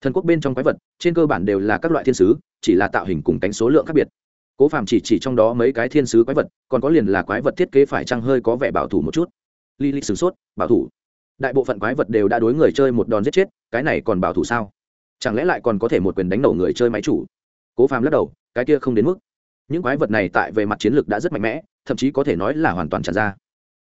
Thần quốc bên trong quái vật, trên cơ bản đều là các loại thiên sứ, chỉ là tạo hình cùng cánh số lượng khác biệt. Cố phạm chỉ chỉ trong đó mấy cái thiên sứ quái vật, còn có liền là quái vật thiết kế phải chăng hơi có vẻ bảo thủ một chút lý lịch sửng sốt, bảo thủ. Đại bộ phận quái vật đều đã đối người chơi một đòn giết chết, cái này còn bảo thủ sao? Chẳng lẽ lại còn có thể một quyền đánh nổ người chơi máy chủ? Cố phàm lắc đầu, cái kia không đến mức. Những quái vật này tại về mặt chiến lược đã rất mạnh mẽ, thậm chí có thể nói là hoàn toàn tràn ra.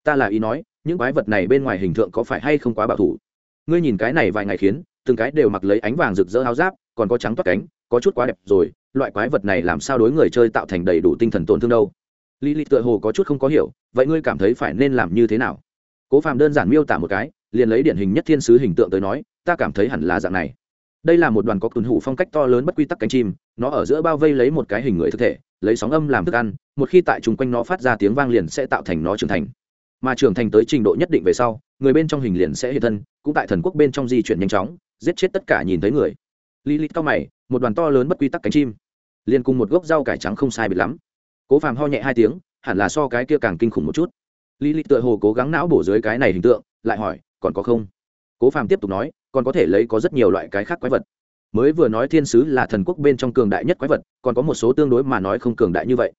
Ta là ý nói, những quái vật này bên ngoài hình tượng có phải hay không quá bảo thủ? Ngươi nhìn cái này vài ngày khiến, từng cái đều mặc lấy ánh vàng rực rỡ áo giáp, còn có trắng toát cánh, có chút quá đẹp rồi, loại quái vật này làm sao đối người chơi tạo thành đầy đủ tinh thần tổn thương đâu? Lý lịch tựa hồ có chút không có hiểu, vậy ngươi cảm thấy phải nên làm như thế nào? Cố phàm đơn giản miêu tả một cái, liền lấy điển hình nhất thiên sứ hình tượng tới nói, ta cảm thấy hẳn là dạng này. Đây là một đoàn có tuần hủ phong cách to lớn bất quy tắc cánh chim, nó ở giữa bao vây lấy một cái hình người thực thể, lấy sóng âm làm thức ăn, một khi tại chung quanh nó phát ra tiếng vang liền sẽ tạo thành nó trưởng thành. Mà trưởng thành tới trình độ nhất định về sau, người bên trong hình liền sẽ hiện thân, cũng tại thần quốc bên trong di chuyển nhanh chóng, giết chết tất cả nhìn thấy người. Lý li cao mày, một đoàn to lớn bất quy tắc cánh chim. Liền cùng một gốc rau cải trắng không sai biệt lắm. Cố phàm ho nhẹ hai tiếng, hẳn là so cái kia càng kinh khủng một chút lý lịch tựa hồ cố gắng não bổ dưới cái này hình tượng, lại hỏi, còn có không? Cố phàm tiếp tục nói, còn có thể lấy có rất nhiều loại cái khác quái vật. Mới vừa nói thiên sứ là thần quốc bên trong cường đại nhất quái vật, còn có một số tương đối mà nói không cường đại như vậy.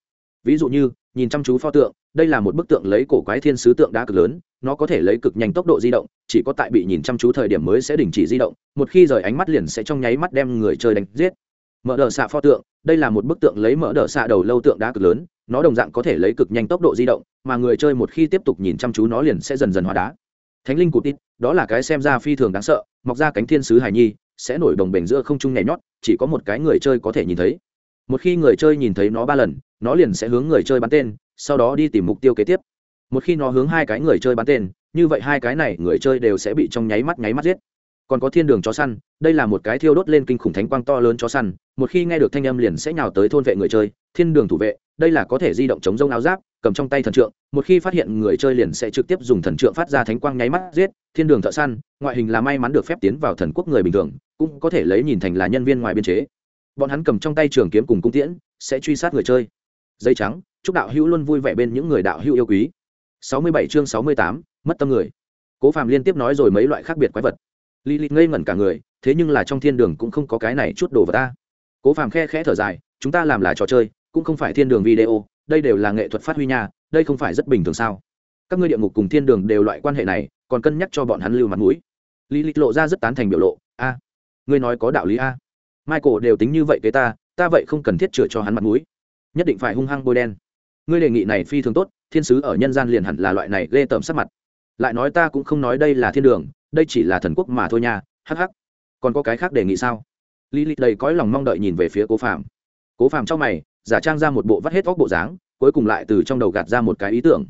Ví dụ như, nhìn chăm chú pho tượng, đây là một bức tượng lấy cổ quái thiên sứ tượng đá cực lớn, nó có thể lấy cực nhanh tốc độ di động, chỉ có tại bị nhìn chăm chú thời điểm mới sẽ đình chỉ di động, một khi rời ánh mắt liền sẽ trong nháy mắt đem người chơi đánh giết mở đờ xạ pho tượng, đây là một bức tượng lấy mở đờ xạ đầu lâu tượng đá cực lớn, nó đồng dạng có thể lấy cực nhanh tốc độ di động, mà người chơi một khi tiếp tục nhìn chăm chú nó liền sẽ dần dần hóa đá. Thánh linh cụt tít, đó là cái xem ra phi thường đáng sợ, mọc ra cánh thiên sứ hài nhi, sẽ nổi đồng bền giữa không trung nhảy nhót, chỉ có một cái người chơi có thể nhìn thấy. Một khi người chơi nhìn thấy nó ba lần, nó liền sẽ hướng người chơi bắn tên, sau đó đi tìm mục tiêu kế tiếp. Một khi nó hướng hai cái người chơi bắn tên, như vậy hai cái này người chơi đều sẽ bị trong nháy mắt nháy mắt giết. Còn có thiên đường chó săn, đây là một cái thiêu đốt lên kinh khủng thánh quang to lớn chó săn một khi nghe được thanh âm liền sẽ nhào tới thôn vệ người chơi thiên đường thủ vệ đây là có thể di động chống rông áo giáp cầm trong tay thần trượng một khi phát hiện người chơi liền sẽ trực tiếp dùng thần trượng phát ra thánh quang nháy mắt giết thiên đường thợ săn ngoại hình là may mắn được phép tiến vào thần quốc người bình thường cũng có thể lấy nhìn thành là nhân viên ngoài biên chế. Bọn hắn cầm trong tay trường kiếm cùng cung tiễn sẽ truy sát người chơi. Dây trắng chúc đạo hữu luôn vui vẻ bên những người đạo hữu yêu quý. 67 chương 68, mất tâm người. Cố phàm liên tiếp nói rồi mấy loại khác biệt quái vật. Lý Lịch ngây ngẩn cả người, thế nhưng là trong thiên đường cũng không có cái này chút đồ vật ta. Cố Phàm khe khẽ thở dài, chúng ta làm là trò chơi, cũng không phải thiên đường video, đây đều là nghệ thuật phát huy nha, đây không phải rất bình thường sao? Các ngươi địa ngục cùng thiên đường đều loại quan hệ này, còn cân nhắc cho bọn hắn lưu mặt mũi. Lý Lịch lộ ra rất tán thành biểu lộ, a, ngươi nói có đạo lý a. Michael đều tính như vậy kế ta, ta vậy không cần thiết chừa cho hắn mặt mũi, nhất định phải hung hăng bôi đen. Ngươi đề nghị này phi thường tốt, thiên sứ ở nhân gian liền hẳn là loại này ghê tởm sắc mặt. Lại nói ta cũng không nói đây là thiên đường, đây chỉ là thần quốc mà thôi nha hh còn có cái khác đề nghị sao lý lịch đầy cõi lòng mong đợi nhìn về phía cố phạm cố phạm trong mày, giả trang ra một bộ vắt hết óc bộ dáng, cuối cùng lại từ trong đầu gạt ra một cái ý tưởng.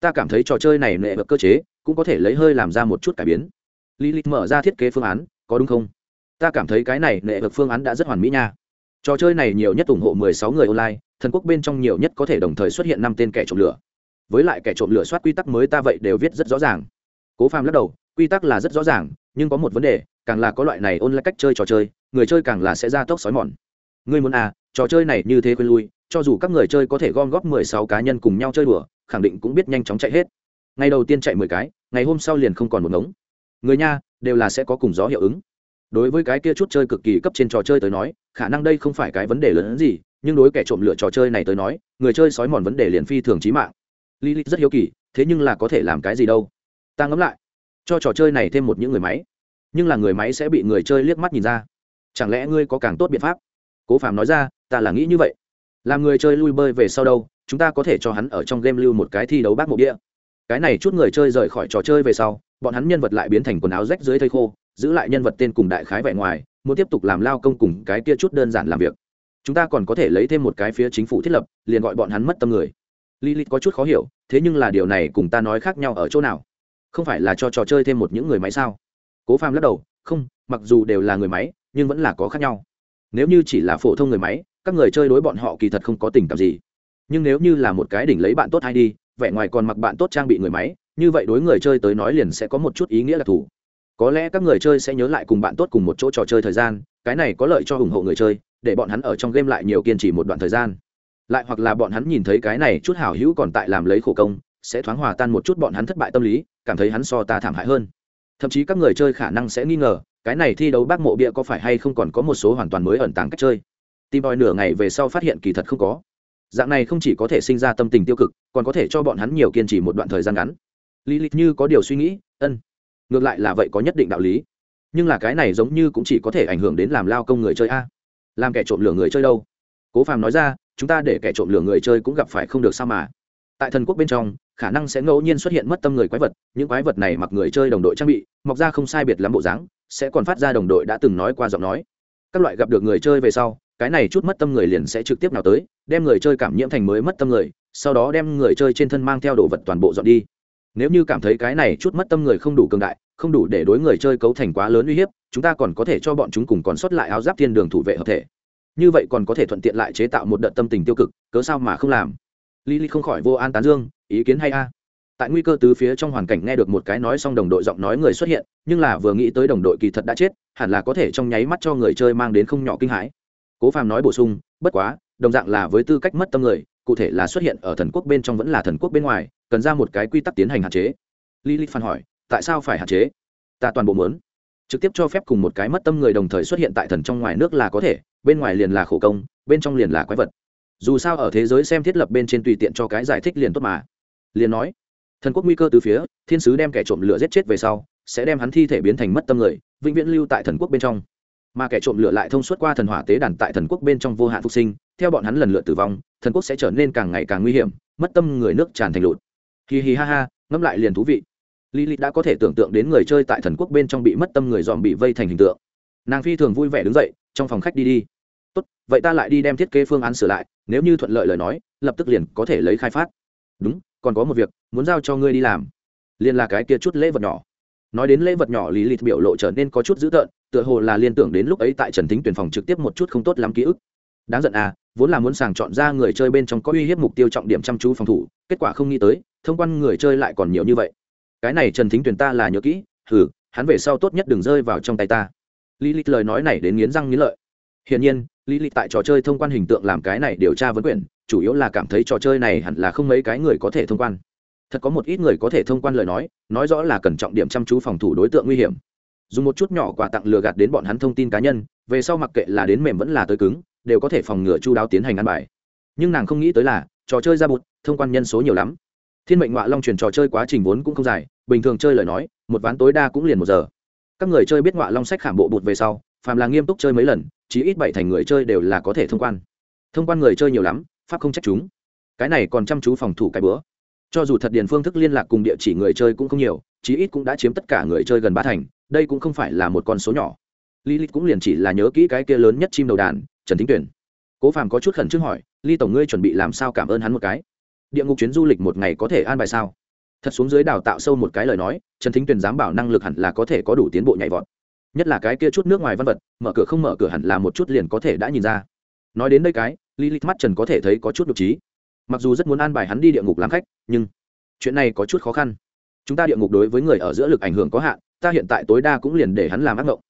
Ta cảm thấy trò chơi này nệ vật cơ chế, cũng có thể lấy hơi làm ra một chút cải biến. Lý lịch mở ra thiết kế phương án, có đúng không? Ta cảm thấy cái này nệ vật phương án đã rất hoàn mỹ nha. Trò chơi này nhiều nhất ủng hộ 16 người online, thần quốc bên trong nhiều nhất có thể đồng thời xuất hiện năm tên kẻ trộm lửa. Với lại kẻ trộm lửa soát quy tắc mới ta vậy đều viết rất rõ ràng. Cố phàm lắc đầu, quy tắc là rất rõ ràng nhưng có một vấn đề, càng là có loại này ôn lại cách chơi trò chơi, người chơi càng là sẽ ra tốc sói mòn. Ngươi muốn à trò chơi này như thế quên lui, cho dù các người chơi có thể gom góp mười sáu cá nhân cùng nhau chơi đùa, khẳng định cũng biết nhanh chóng chạy hết. Ngày đầu tiên chạy mười cái, ngày hôm sau liền không còn một ngống. Người nha, đều là sẽ có cùng gió hiệu ứng. Đối với cái kia chút chơi cực kỳ cấp trên trò chơi tới nói, khả năng đây không phải cái vấn đề lớn hơn gì, nhưng đối kẻ trộm lựa trò chơi này tới nói, người chơi sói mòn vấn đề liền phi thường trí mạng. Lilith rất hiếu kỳ, thế nhưng là có thể làm cái gì đâu? Ta ngẫm lại cho trò chơi này thêm một những người máy. Nhưng là người máy sẽ bị người chơi liếc mắt nhìn ra. Chẳng lẽ ngươi có càng tốt biện pháp? Cố phạm nói ra, ta là nghĩ như vậy. Làm người chơi lui bơi về sau đâu, chúng ta có thể cho hắn ở trong game lưu một cái thi đấu bác mộ đĩa cái này chút người chơi rời khỏi trò chơi về sau, bọn hắn nhân vật lại biến thành quần áo rách dưới thây khô, giữ lại nhân vật tên cùng đại khái vẻ ngoài, muốn tiếp tục làm lao công cùng cái kia chút đơn giản làm việc. Chúng ta còn có thể lấy thêm một cái phía chính phủ thiết lập, liền gọi bọn hắn mất tâm người. Lilith có chút khó hiểu, thế nhưng là điều này cùng ta nói khác nhau ở chỗ nào? Không phải là cho trò chơi thêm một những người máy sao? Cố phàm lắc đầu, không, mặc dù đều là người máy, nhưng vẫn là có khác nhau. Nếu như chỉ là phổ thông người máy, các người chơi đối bọn họ kỳ thật không có tình cảm gì. Nhưng nếu như là một cái đỉnh lấy bạn tốt hay đi, vẻ ngoài còn mặc bạn tốt trang bị người máy, như vậy đối người chơi tới nói liền sẽ có một chút ý nghĩa đặc thù. Có lẽ các người chơi sẽ nhớ lại cùng bạn tốt cùng một chỗ trò chơi thời gian, cái này có lợi cho ủng hộ người chơi, để bọn hắn ở trong game lại nhiều kiên trì một đoạn thời gian. Lại hoặc là bọn hắn nhìn thấy cái này chút hảo hữu còn tại làm lấy khổ công sẽ thoáng hòa tan một chút bọn hắn thất bại tâm lý, cảm thấy hắn so ta thảm hại hơn. Thậm chí các người chơi khả năng sẽ nghi ngờ, cái này thi đấu bác mộ bia có phải hay không còn có một số hoàn toàn mới ẩn tàng cách chơi. Tìm bòi nửa ngày về sau phát hiện kỳ thật không có. Dạng này không chỉ có thể sinh ra tâm tình tiêu cực, còn có thể cho bọn hắn nhiều kiên trì một đoạn thời gian ngắn. Lý lịch như có điều suy nghĩ, ân, ngược lại là vậy có nhất định đạo lý. Nhưng là cái này giống như cũng chỉ có thể ảnh hưởng đến làm lao công người chơi a. Làm kẻ trộm lửa người chơi đâu? Cố phàm nói ra, chúng ta để kẻ trộm lửa người chơi cũng gặp phải không được sao mà. Tại thần quốc bên trong khả năng sẽ ngẫu nhiên xuất hiện mất tâm người quái vật, những quái vật này mặc người chơi đồng đội trang bị, mọc ra không sai biệt lắm bộ dáng, sẽ còn phát ra đồng đội đã từng nói qua giọng nói. Các loại gặp được người chơi về sau, cái này chút mất tâm người liền sẽ trực tiếp nào tới, đem người chơi cảm nhiễm thành mới mất tâm người, sau đó đem người chơi trên thân mang theo đồ vật toàn bộ dọn đi. Nếu như cảm thấy cái này chút mất tâm người không đủ cường đại, không đủ để đối người chơi cấu thành quá lớn uy hiếp, chúng ta còn có thể cho bọn chúng cùng còn sót lại áo giáp thiên đường thủ vệ hợp thể. Như vậy còn có thể thuận tiện lại chế tạo một đợt tâm tình tiêu cực, cớ sao mà không làm? Lily không khỏi vô an tán dương, ý kiến hay a. Tại nguy cơ từ phía trong hoàn cảnh nghe được một cái nói xong đồng đội giọng nói người xuất hiện, nhưng là vừa nghĩ tới đồng đội kỳ thật đã chết, hẳn là có thể trong nháy mắt cho người chơi mang đến không nhỏ kinh hãi. Cố phàm nói bổ sung, bất quá, đồng dạng là với tư cách mất tâm người, cụ thể là xuất hiện ở thần quốc bên trong vẫn là thần quốc bên ngoài, cần ra một cái quy tắc tiến hành hạn chế. Lily phan hỏi, tại sao phải hạn chế? Ta toàn bộ muốn trực tiếp cho phép cùng một cái mất tâm người đồng thời xuất hiện tại thần trong ngoài nước là có thể, bên ngoài liền là khổ công, bên trong liền là quái vật dù sao ở thế giới xem thiết lập bên trên tùy tiện cho cái giải thích liền tốt mà liền nói thần quốc nguy cơ từ phía thiên sứ đem kẻ trộm lửa giết chết về sau sẽ đem hắn thi thể biến thành mất tâm người vĩnh viễn lưu tại thần quốc bên trong mà kẻ trộm lửa lại thông suốt qua thần hỏa tế đàn tại thần quốc bên trong vô hạn phục sinh theo bọn hắn lần lượt tử vong thần quốc sẽ trở nên càng ngày càng nguy hiểm mất tâm người nước tràn thành lụt hì hì ha ha ngẫm lại liền thú vị Lilith đã có thể tưởng tượng đến người chơi tại thần quốc bên trong bị mất tâm người dòm bị vây thành hình tượng. Nàng phi thường vui vẻ đứng dậy, trong phòng khách đi đi. "Tốt, vậy ta lại đi đem thiết kế phương án sửa lại, nếu như thuận lợi lời nói, lập tức liền có thể lấy khai phát." "Đúng, còn có một việc, muốn giao cho ngươi đi làm." Liên là cái kia chút lễ vật nhỏ. Nói đến lễ vật nhỏ lý lịch biểu lộ trở nên có chút dữ tợn, tựa hồ là liên tưởng đến lúc ấy tại Trần Thính tuyển phòng trực tiếp một chút không tốt lắm ký ức. Đáng giận à, vốn là muốn sàng chọn ra người chơi bên trong có uy hiếp mục tiêu trọng điểm chăm chú phòng thủ, kết quả không nghĩ tới, thông quan người chơi lại còn nhiều như vậy cái này trần thính tuyển ta là nhớ kỹ hừ hắn về sau tốt nhất đừng rơi vào trong tay ta lý lịch lời nói này đến nghiến răng nghiến lợi hiển nhiên lý lịch tại trò chơi thông quan hình tượng làm cái này điều tra vấn quyền, chủ yếu là cảm thấy trò chơi này hẳn là không mấy cái người có thể thông quan. Thật có một ít người có thể thông quan lời nói nói rõ là cần trọng điểm chăm chú phòng thủ đối tượng nguy hiểm. Dùng một chút nhỏ quà tặng lừa gạt đến bọn hắn thông tin cá nhân, về sau mặc kệ là đến mềm vẫn là tới cứng, đều có thể phòng ngừa chu đáo tiến hành ăn bài. Nhưng nàng không nghĩ tới là, trò chơi ra bụt, thông quan nhân số nhiều lắm. Thiên mệnh ngoại long truyền trò chơi quá trình vốn cũng không dài, bình thường chơi lời nói, một ván tối đa cũng liền một giờ. Các người chơi biết ngoại long sách khảm bộ bụt về sau, phàm là nghiêm túc chơi mấy lần chí ít bảy thành người chơi đều là có thể thông quan. Thông quan người chơi nhiều lắm, pháp không trách chúng. Cái này còn chăm chú phòng thủ cái bữa. Cho dù thật điền phương thức liên lạc cùng địa chỉ người chơi cũng không nhiều, chí ít cũng đã chiếm tất cả người chơi gần ba thành, đây cũng không phải là một con số nhỏ. Lilith cũng liền chỉ là nhớ kỹ cái kia lớn nhất chim đầu đàn, trần thính tuyển. Cố phàm có chút khẩn trương hỏi, ly tổng ngươi chuẩn bị làm sao cảm ơn hắn một cái? Địa ngục chuyến du lịch một ngày có thể an bài sao? Thật xuống dưới đào tạo sâu một cái lời nói, trần thính tuyền dám bảo năng lực hẳn là có thể có đủ tiến bộ nhảy vọt nhất là cái kia chút nước ngoài văn vật, mở cửa không mở cửa hẳn là một chút liền có thể đã nhìn ra. Nói đến đây cái, lilith mắt trần có thể thấy có chút đ trí. Mặc dù rất muốn an bài hắn đi địa ngục làm khách, nhưng chuyện này có chút khó khăn. Chúng ta địa ngục đối với người ở giữa lực ảnh hưởng có hạn, ta hiện tại tối đa cũng liền để hắn làm ác mộng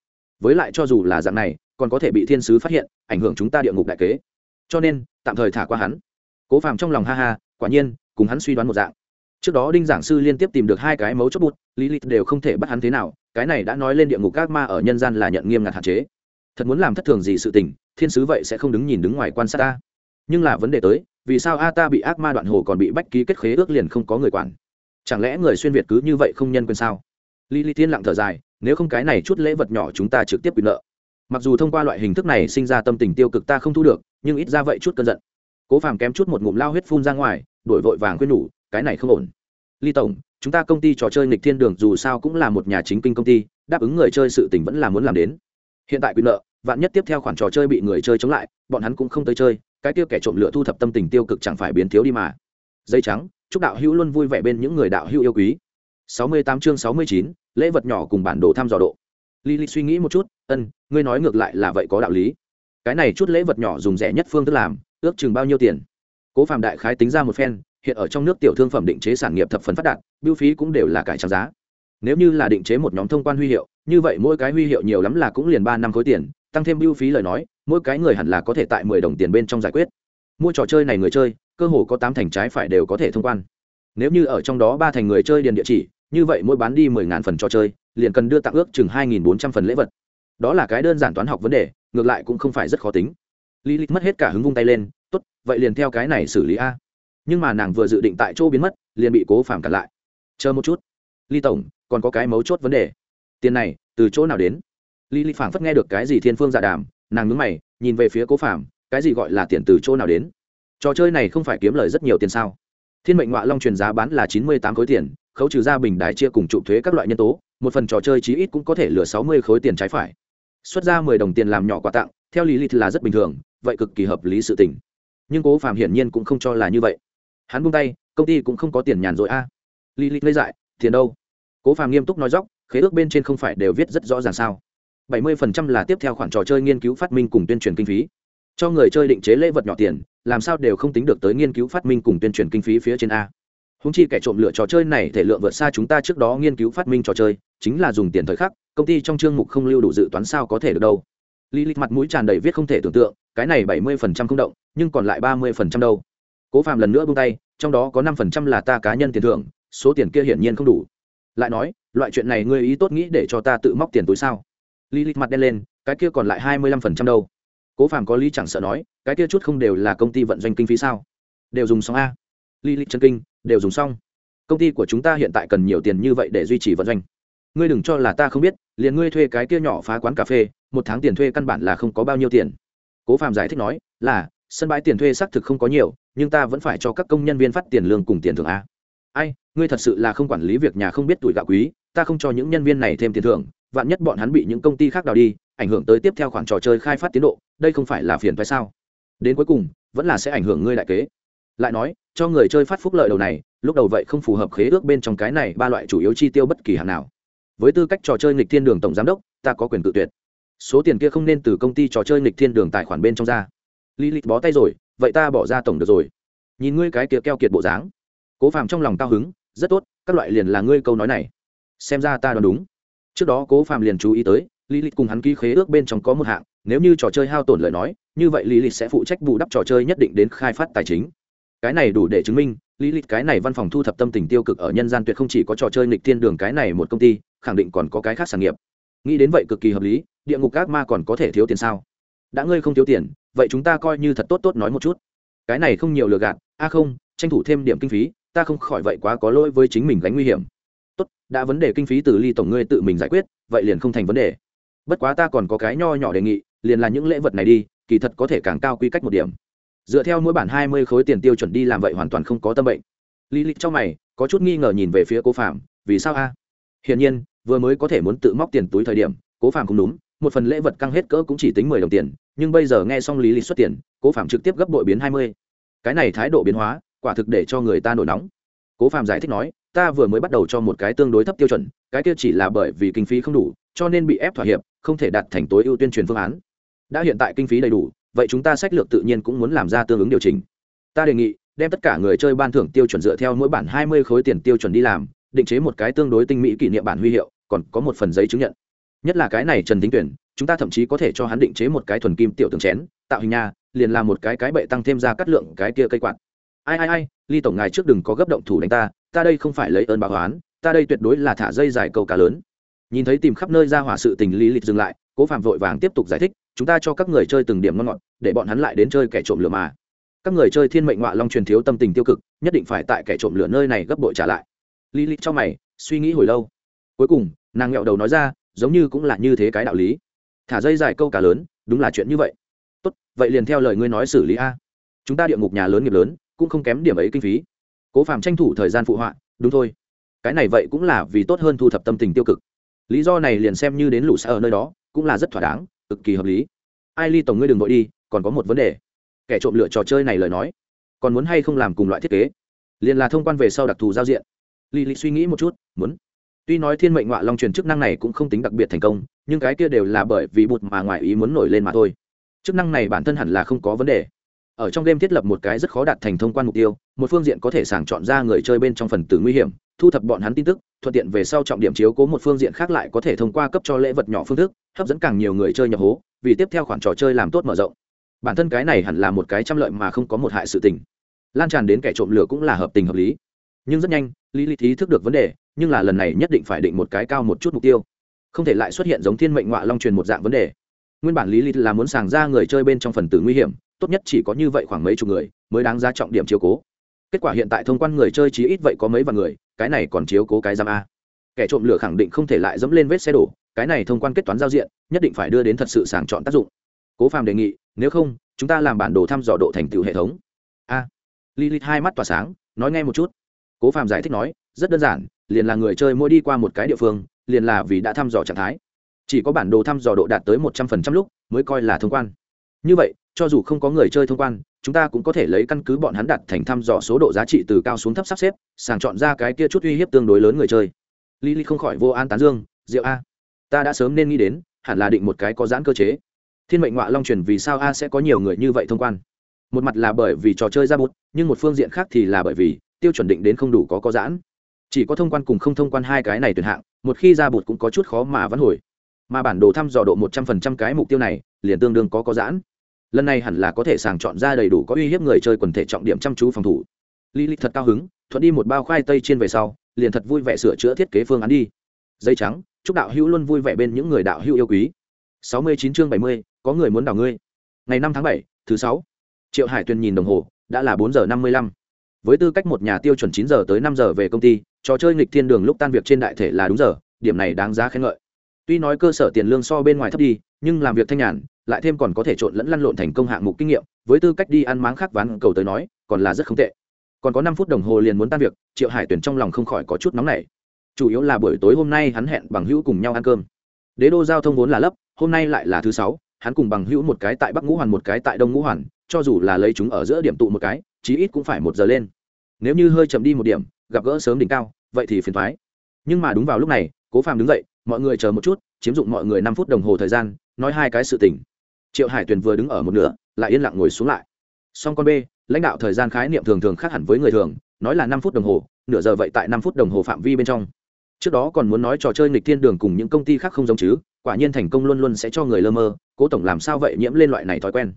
với lại cho dù là dạng này, còn có thể bị thiên sứ phát hiện, ảnh hưởng chúng ta địa ngục đại kế. Cho nên, tạm thời thả qua hắn. Cố phàm trong lòng ha ha, quả nhiên, cùng hắn suy đoán một dạng trước đó đinh giảng sư liên tiếp tìm được hai cái mấu chốt bút lý lịch đều không thể bắt hắn thế nào, cái này đã nói lên địa ngục các ma ở nhân gian là nhận nghiêm ngặt hạn chế. Thật muốn làm thất thường gì sự tình, thiên sứ vậy sẽ không đứng nhìn đứng ngoài quan sát ta. Nhưng là vấn đề tới, vì sao a ta bị ác ma đoạn hồ còn bị bách ký kết khế ước liền không có người quản? Chẳng lẽ người xuyên việt cứ như vậy không nhân quyền sao? Lý lý tiên lặng thở dài, nếu không cái này chút lễ vật nhỏ chúng ta trực tiếp bị nợ. Mặc dù thông qua loại hình thức này sinh ra tâm tình tiêu cực ta không thu được, nhưng ít ra vậy chút cơn giận. Cố phàm kém chút một ngụm lao huyết phun ra ngoài, đổi vội vàng khuyên nhủ, cái này không ổn ly tổng chúng ta công ty trò chơi nghịch thiên đường dù sao cũng là một nhà chính kinh công ty đáp ứng người chơi sự tình vẫn là muốn làm đến. Hiện tại quyền nợ vạn nhất tiếp theo khoản trò chơi bị người chơi chống lại bọn hắn cũng không tới chơi cái tiêu kẻ trộm lựa thu thập tâm tình tiêu cực chẳng phải biến thiếu đi mà. Dây trắng chúc đạo hữu luôn vui vẻ bên những người đạo hữu yêu quý. 68 chương 69, lễ vật nhỏ cùng bản đồ thăm dò độ. Lily suy nghĩ một chút ân ngươi nói ngược lại là vậy có đạo lý. Cái này chút lễ vật nhỏ dùng rẻ nhất phương thức làm ước chừng bao nhiêu tiền? Cố phạm đại khái tính ra một phen hiện ở trong nước tiểu thương phẩm định chế sản nghiệp thập phần phát đạt, biêu phí cũng đều là cải trang giá. Nếu như là định chế một nhóm thông quan huy hiệu, như vậy mỗi cái huy hiệu nhiều lắm là cũng liền ba năm khối tiền, tăng thêm biêu phí lời nói, mỗi cái người hẳn là có thể tại mười đồng tiền bên trong giải quyết. Mua trò chơi này người chơi, cơ hồ có tám thành trái phải đều có thể thông quan. Nếu như ở trong đó ba thành người chơi điền địa chỉ, như vậy mỗi bán đi mười ngàn phần trò chơi, liền cần đưa tặng ước chừng hai nghìn bốn trăm phần lễ vật. Đó là cái đơn giản toán học vấn đề, ngược lại cũng không phải rất khó tính. Lý lịch mất hết cả hứng vung tay lên, tốt, vậy liền theo cái này xử lý a nhưng mà nàng vừa dự định tại chỗ biến mất, liền bị cố phàm cặn lại. Chờ một chút. Ly tổng, còn có cái mấu chốt vấn đề. Tiền này, từ chỗ nào đến? Lý ly phảng phất nghe được cái gì thiên phương dạ đàm, nàng ngứng mày, nhìn về phía cố phàm, cái gì gọi là tiền từ chỗ nào đến? Trò chơi này không phải kiếm lời rất nhiều tiền sao? Thiên mệnh Ngoại long truyền giá bán là chín mươi tám khối tiền, khấu trừ ra bình đài chia cùng trụ thuế các loại nhân tố, một phần trò chơi chí ít cũng có thể lừa sáu mươi khối tiền trái phải. Xuất ra mười đồng tiền làm nhỏ quà tặng, theo lý lịch là rất bình thường, vậy cực kỳ hợp lý sự tình. Nhưng cố Phàm hiển nhiên cũng không cho là như vậy hắn buông tay, công ty cũng không có tiền nhàn rồi a. À. lý lịch lấy dại, tiền đâu? Cố Phàm nghiêm túc nói dóc, khế ước bên trên không phải đều viết rất rõ ràng sao? Bảy mươi phần trăm là tiếp theo khoản trò chơi nghiên cứu phát minh cùng tuyên truyền kinh phí. Cho người chơi định chế lễ vật nhỏ tiền, làm sao đều không tính được tới nghiên cứu phát minh cùng tuyên truyền kinh phí phía trên a. Húng chi kẻ trộm lựa trò chơi này thể lượng vượt xa chúng ta trước đó nghiên cứu phát minh trò chơi, chính là dùng tiền thời khắc, công ty trong chương mục không lưu đủ dự toán sao có thể được đâu. Lý lịch mặt mũi tràn đầy viết không thể tưởng tượng, cái này bảy mươi phần trăm không động, nhưng còn lại ba mươi phần trăm đâu cố phạm lần nữa buông tay, trong đó có năm phần trăm là ta cá nhân tiền thưởng, số tiền kia hiển nhiên không đủ. Lại nói, loại chuyện này ngươi ý tốt nghĩ để cho ta tự móc tiền túi sao? Lý lịch mặt đen lên, cái kia còn lại hai mươi lăm phần trăm đâu? Cố phạm có lý chẳng sợ nói, cái kia chút không đều là công ty vận doanh kinh phí sao? Đều dùng xong a. Lý lịch chân kinh, đều dùng xong. Công ty của chúng ta hiện tại cần nhiều tiền như vậy để duy trì vận doanh. Ngươi đừng cho là ta không biết, liền ngươi thuê cái kia nhỏ phá quán cà phê, một tháng tiền thuê căn bản là không có bao nhiêu tiền. Cố phạm giải thích nói, là, sân bãi tiền thuê xác thực không có nhiều nhưng ta vẫn phải cho các công nhân viên phát tiền lương cùng tiền thưởng a. Ai, ngươi thật sự là không quản lý việc nhà không biết tuổi gạo quý, ta không cho những nhân viên này thêm tiền thưởng, vạn nhất bọn hắn bị những công ty khác đào đi, ảnh hưởng tới tiếp theo khoản trò chơi khai phát tiến độ, đây không phải là phiền phải sao? Đến cuối cùng, vẫn là sẽ ảnh hưởng ngươi đại kế. Lại nói, cho người chơi phát phúc lợi đầu này, lúc đầu vậy không phù hợp khế ước bên trong cái này ba loại chủ yếu chi tiêu bất kỳ hàng nào. Với tư cách trò chơi nghịch thiên đường tổng giám đốc, ta có quyền tự tuyệt. Số tiền kia không nên từ công ty trò chơi nghịch thiên đường tài khoản bên trong ra. Lilith lịch bó tay rồi vậy ta bỏ ra tổng được rồi. Nhìn ngươi cái kia keo kiệt bộ dáng. Cố phàm trong lòng cao hứng, rất tốt, các loại liền là ngươi câu nói này. Xem ra ta đoán đúng. Trước đó cố phàm liền chú ý tới lý lịch cùng hắn ký khế ước bên trong có một hạng, nếu như trò chơi hao tổn lời nói, như vậy lý lịch sẽ phụ trách bù đắp trò chơi nhất định đến khai phát tài chính. Cái này đủ để chứng minh lý lịch cái này văn phòng thu thập tâm tình tiêu cực ở nhân gian tuyệt không chỉ có trò chơi nghịch thiên đường cái này một công ty, khẳng định còn có cái khác sản nghiệp. Nghĩ đến vậy cực kỳ hợp lý, địa ngục các ma còn có thể thiếu tiền sao? Đã ngươi không thiếu tiền vậy chúng ta coi như thật tốt tốt nói một chút. Cái này không nhiều lừa gạt, a à không, tranh thủ thêm điểm kinh phí, ta không khỏi vậy quá có lỗi với chính mình gánh nguy hiểm. Tốt, đã vấn đề kinh phí từ ly tổng ngươi tự mình giải quyết, vậy liền không thành vấn đề. Bất quá ta còn có cái nho nhỏ đề nghị, liền là những lễ vật này đi, kỳ thật có thể càng cao quy cách một điểm. Dựa theo mỗi bản hai mươi khối tiền tiêu chuẩn đi làm vậy hoàn toàn không có tâm bệnh. Lý lịch trong mày, có chút nghi ngờ nhìn về phía cố phạm vì sao a? Hiển nhiên, vừa mới có thể muốn tự móc tiền túi thời điểm, cố phạm không đúng, một phần lễ vật căng hết cỡ cũng chỉ tính mười đồng tiền nhưng bây giờ nghe xong lý lịch xuất tiền, cố phạm trực tiếp gấp bội biến hai mươi. Cái này thái độ biến hóa, quả thực để cho người ta nổi nóng. Cố phạm giải thích nói, ta vừa mới bắt đầu cho một cái tương đối thấp tiêu chuẩn, cái kia chỉ là bởi vì kinh phí không đủ, cho nên bị ép thỏa hiệp, không thể đạt thành tối ưu tuyên truyền phương án. Đã hiện tại kinh phí đầy đủ, vậy chúng ta sách lược tự nhiên cũng muốn làm ra tương ứng điều chỉnh. Ta đề nghị, đem tất cả người chơi ban thưởng tiêu chuẩn dựa theo mỗi bản hai mươi khối tiền tiêu chuẩn đi làm, định chế một cái tương đối tinh mỹ kỷ niệm bản huy hiệu, còn có một phần giấy chứng nhận. Nhất là cái này trần tính tuyển chúng ta thậm chí có thể cho hắn định chế một cái thuần kim tiểu tường chén, tạo hình nha liền làm một cái cái bệ tăng thêm ra cắt lượng cái kia cây quạt. Ai ai ai, ly tổng ngài trước đừng có gấp động thủ đánh ta ta đây không phải lấy ơn báo oán, ta đây tuyệt đối là thả dây dài câu cá lớn. Nhìn thấy tìm khắp nơi ra hỏa sự tình lý lịch dừng lại, cố phạm vội vàng tiếp tục giải thích, chúng ta cho các người chơi từng điểm ngon ngọt, để bọn hắn lại đến chơi kẻ trộm lửa mà. Các người chơi thiên mệnh ngoại long truyền thiếu tâm tình tiêu cực, nhất định phải tại kẻ trộm lửa nơi này gấp bội trả lại. Lý lịch cho mày, suy nghĩ hồi lâu. Cuối cùng, nàng nghẹo đầu nói ra, giống như cũng là như thế cái đạo lý thả dây dài câu cá lớn, đúng là chuyện như vậy. Tốt, vậy liền theo lời ngươi nói xử lý a. Chúng ta địa ngục nhà lớn nghiệp lớn, cũng không kém điểm ấy kinh phí. Cố phạm tranh thủ thời gian phụ họa, đúng thôi. Cái này vậy cũng là vì tốt hơn thu thập tâm tình tiêu cực. Lý do này liền xem như đến lũ xa ở nơi đó, cũng là rất thỏa đáng, cực kỳ hợp lý. Ai ly tổng ngươi đừng vội đi, còn có một vấn đề. Kẻ trộm lựa trò chơi này lời nói, còn muốn hay không làm cùng loại thiết kế? Liền là thông quan về sau đặc thù giao diện. Lý lý suy nghĩ một chút, muốn tuy nói thiên mệnh ngoại long truyền chức năng này cũng không tính đặc biệt thành công, nhưng cái kia đều là bởi vì bụt mà ngoại ý muốn nổi lên mà thôi. Chức năng này bản thân hẳn là không có vấn đề. Ở trong game thiết lập một cái rất khó đạt thành thông quan mục tiêu, một phương diện có thể sàng chọn ra người chơi bên trong phần tử nguy hiểm, thu thập bọn hắn tin tức, thuận tiện về sau trọng điểm chiếu cố một phương diện khác lại có thể thông qua cấp cho lễ vật nhỏ phương thức, hấp dẫn càng nhiều người chơi nhập hố, vì tiếp theo khoản trò chơi làm tốt mở rộng. Bản thân cái này hẳn là một cái trăm lợi mà không có một hại sự tình. Lan tràn đến kẻ trộm lửa cũng là hợp tình hợp lý. Nhưng rất nhanh lý lý thí thức được vấn đề nhưng là lần này nhất định phải định một cái cao một chút mục tiêu. Không thể lại xuất hiện giống thiên mệnh ngoại long truyền một dạng vấn đề. Nguyên bản lý lịch là muốn sàng ra người chơi bên trong phần tử nguy hiểm tốt nhất chỉ có như vậy khoảng mấy chục người mới đáng ra trọng điểm chiếu cố. Kết quả hiện tại thông quan người chơi chí ít vậy có mấy vạn người cái này còn chiếu cố cái giam a. Kẻ trộm lửa khẳng định không thể lại dẫm lên vết xe đổ cái này thông quan kết toán giao diện nhất định phải đưa đến thật sự sàng chọn tác dụng. Cố phàm đề nghị nếu không chúng ta làm bản đồ thăm dò độ thành tựu hệ thống. A. À, lilith hai mắt tỏa sáng nói nghe một chút. Cố phàm giải thích nói rất đơn giản liền là người chơi mỗi đi qua một cái địa phương, liền là vì đã thăm dò trạng thái. Chỉ có bản đồ thăm dò độ đạt tới một trăm phần trăm lúc mới coi là thông quan. Như vậy, cho dù không có người chơi thông quan, chúng ta cũng có thể lấy căn cứ bọn hắn đặt thành thăm dò số độ giá trị từ cao xuống thấp sắp xếp, sàng chọn ra cái kia chút uy hiếp tương đối lớn người chơi. Lý không khỏi vô an tán dương, diệu a, ta đã sớm nên nghĩ đến, hẳn là định một cái có giãn cơ chế. Thiên mệnh ngoại long truyền vì sao a sẽ có nhiều người như vậy thông quan? Một mặt là bởi vì trò chơi ra bút, nhưng một phương diện khác thì là bởi vì tiêu chuẩn định đến không đủ có có giãn chỉ có thông quan cùng không thông quan hai cái này tuyển hạng, một khi ra bụt cũng có chút khó mà vẫn hồi. Mà bản đồ thăm dò độ một trăm phần trăm cái mục tiêu này, liền tương đương có có giãn. Lần này hẳn là có thể sàng chọn ra đầy đủ có uy hiếp người chơi quần thể trọng điểm chăm chú phòng thủ. Lý lịch thật cao hứng, thuận đi một bao khoai tây trên về sau, liền thật vui vẻ sửa chữa thiết kế phương án đi. Dây trắng, chúc đạo hữu luôn vui vẻ bên những người đạo hữu yêu quý. Sáu mươi chín chương bảy mươi, có người muốn đào ngươi. Ngày năm tháng bảy, thứ sáu. Triệu hải tuyền nhìn đồng hồ, đã là bốn giờ năm mươi lăm. Với tư cách một nhà tiêu chuẩn chín giờ tới năm giờ về công ty trò chơi nghịch thiên đường lúc tan việc trên đại thể là đúng giờ, điểm này đáng giá khen ngợi. Tuy nói cơ sở tiền lương so bên ngoài thấp đi, nhưng làm việc thanh nhàn, lại thêm còn có thể trộn lẫn lăn lộn thành công hạng mục kinh nghiệm, với tư cách đi ăn máng khác ván cầu tới nói, còn là rất không tệ. Còn có năm phút đồng hồ liền muốn tan việc, triệu hải tuyển trong lòng không khỏi có chút nóng nảy. Chủ yếu là buổi tối hôm nay hắn hẹn bằng hữu cùng nhau ăn cơm. Đế đô giao thông vốn là lấp, hôm nay lại là thứ sáu, hắn cùng bằng hữu một cái tại bắc ngũ hoàn một cái tại đông ngũ hoàn, cho dù là lấy chúng ở giữa điểm tụ một cái, chí ít cũng phải một giờ lên. Nếu như hơi chậm đi một điểm, gặp gỡ sớm đỉnh cao vậy thì phiền thoái. Nhưng mà đúng vào lúc này, cố phàm đứng dậy, mọi người chờ một chút, chiếm dụng mọi người năm phút đồng hồ thời gian, nói hai cái sự tình. Triệu hải tuyền vừa đứng ở một nửa, lại yên lặng ngồi xuống lại. Song con b, lãnh đạo thời gian khái niệm thường thường khác hẳn với người thường, nói là năm phút đồng hồ, nửa giờ vậy tại năm phút đồng hồ phạm vi bên trong. Trước đó còn muốn nói trò chơi nghịch thiên đường cùng những công ty khác không giống chứ, quả nhiên thành công luôn luôn sẽ cho người lơ mơ, cố tổng làm sao vậy nhiễm lên loại này thói quen.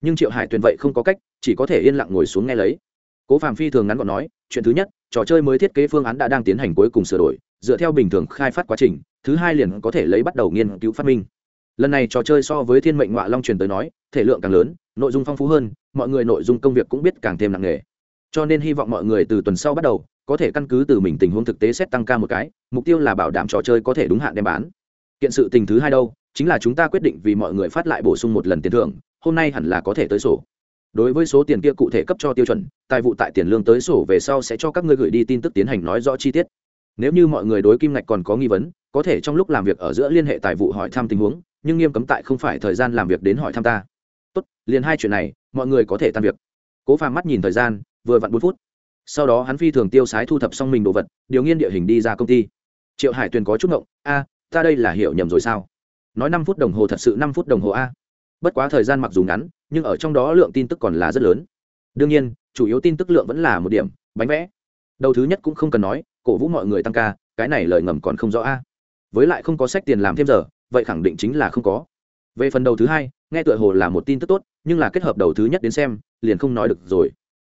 Nhưng triệu hải tuyền vậy không có cách, chỉ có thể yên lặng ngồi xuống nghe lấy. Cố phạm phi thường ngắn gọn nói, chuyện thứ nhất trò chơi mới thiết kế phương án đã đang tiến hành cuối cùng sửa đổi, dựa theo bình thường khai phát quá trình, thứ hai liền có thể lấy bắt đầu nghiên cứu phát minh. Lần này trò chơi so với thiên mệnh ngoại long truyền tới nói, thể lượng càng lớn, nội dung phong phú hơn, mọi người nội dung công việc cũng biết càng thêm nặng nề. Cho nên hy vọng mọi người từ tuần sau bắt đầu, có thể căn cứ từ mình tình huống thực tế xét tăng ca một cái, mục tiêu là bảo đảm trò chơi có thể đúng hạn đem bán. Kiện sự tình thứ hai đâu, chính là chúng ta quyết định vì mọi người phát lại bổ sung một lần tiền thưởng, hôm nay hẳn là có thể tới sổ đối với số tiền kia cụ thể cấp cho tiêu chuẩn, tài vụ tại tiền lương tới sổ về sau sẽ cho các ngươi gửi đi tin tức tiến hành nói rõ chi tiết. Nếu như mọi người đối kim ngạch còn có nghi vấn, có thể trong lúc làm việc ở giữa liên hệ tài vụ hỏi thăm tình huống, nhưng nghiêm cấm tại không phải thời gian làm việc đến hỏi thăm ta. Tốt, liền hai chuyện này, mọi người có thể tan việc. Cố phàm mắt nhìn thời gian, vừa vặn bốn phút. Sau đó hắn phi thường tiêu sái thu thập xong mình đồ vật, điều nghiên địa hình đi ra công ty. Triệu hải tuyền có chút ngộng, a, ta đây là hiểu nhầm rồi sao? Nói năm phút đồng hồ thật sự năm phút đồng hồ a bất quá thời gian mặc dù ngắn, nhưng ở trong đó lượng tin tức còn là rất lớn. Đương nhiên, chủ yếu tin tức lượng vẫn là một điểm, bánh vẽ. Đầu thứ nhất cũng không cần nói, cổ vũ mọi người tăng ca, cái này lời ngầm còn không rõ a. Với lại không có sách tiền làm thêm giờ, vậy khẳng định chính là không có. Về phần đầu thứ hai, nghe tựa hồ là một tin tức tốt, nhưng là kết hợp đầu thứ nhất đến xem, liền không nói được rồi.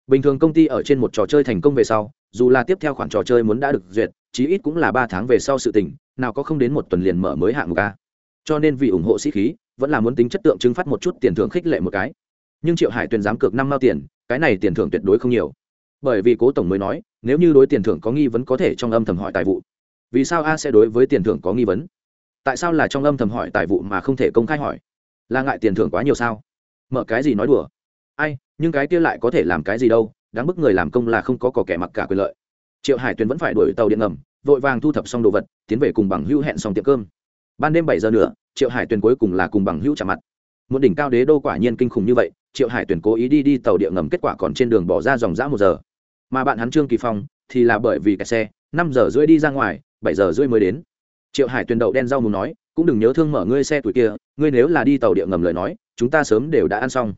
Bình thường công ty ở trên một trò chơi thành công về sau, dù là tiếp theo khoản trò chơi muốn đã được duyệt, chí ít cũng là ba tháng về sau sự tình, nào có không đến một tuần liền mở mới hạng mục a. Cho nên vì ủng hộ sĩ khí vẫn là muốn tính chất tượng trưng phát một chút tiền thưởng khích lệ một cái. Nhưng triệu hải tuyền dám cược năm mao tiền, cái này tiền thưởng tuyệt đối không nhiều. Bởi vì cố tổng mới nói, nếu như đối tiền thưởng có nghi vấn có thể trong âm thầm hỏi tài vụ. Vì sao a sẽ đối với tiền thưởng có nghi vấn? Tại sao là trong âm thầm hỏi tài vụ mà không thể công khai hỏi? Là ngại tiền thưởng quá nhiều sao? Mở cái gì nói đùa? Ai, nhưng cái kia lại có thể làm cái gì đâu, đáng bức người làm công là không có cỏ kẻ mặc cả quyền lợi. Triệu hải tuyền vẫn phải đuổi tàu điện ngầm, vội vàng thu thập xong đồ vật, tiến về cùng bằng hữu hẹn xong tiệm cơm. Ban đêm bảy giờ nữa triệu hải tuyền cuối cùng là cùng bằng hữu trả mặt. Một đỉnh cao đế đô quả nhiên kinh khủng như vậy, triệu hải tuyền cố ý đi đi tàu điện ngầm kết quả còn trên đường bỏ ra dòng dã một giờ. Mà bạn hắn trương kỳ phong thì là bởi vì kẹt xe, năm giờ rưỡi đi ra ngoài, bảy giờ rưỡi mới đến. Triệu hải tuyền đậu đen rau mù nói, cũng đừng nhớ thương mở ngươi xe tuổi kia, ngươi nếu là đi tàu điện ngầm lời nói, chúng ta sớm đều đã ăn xong.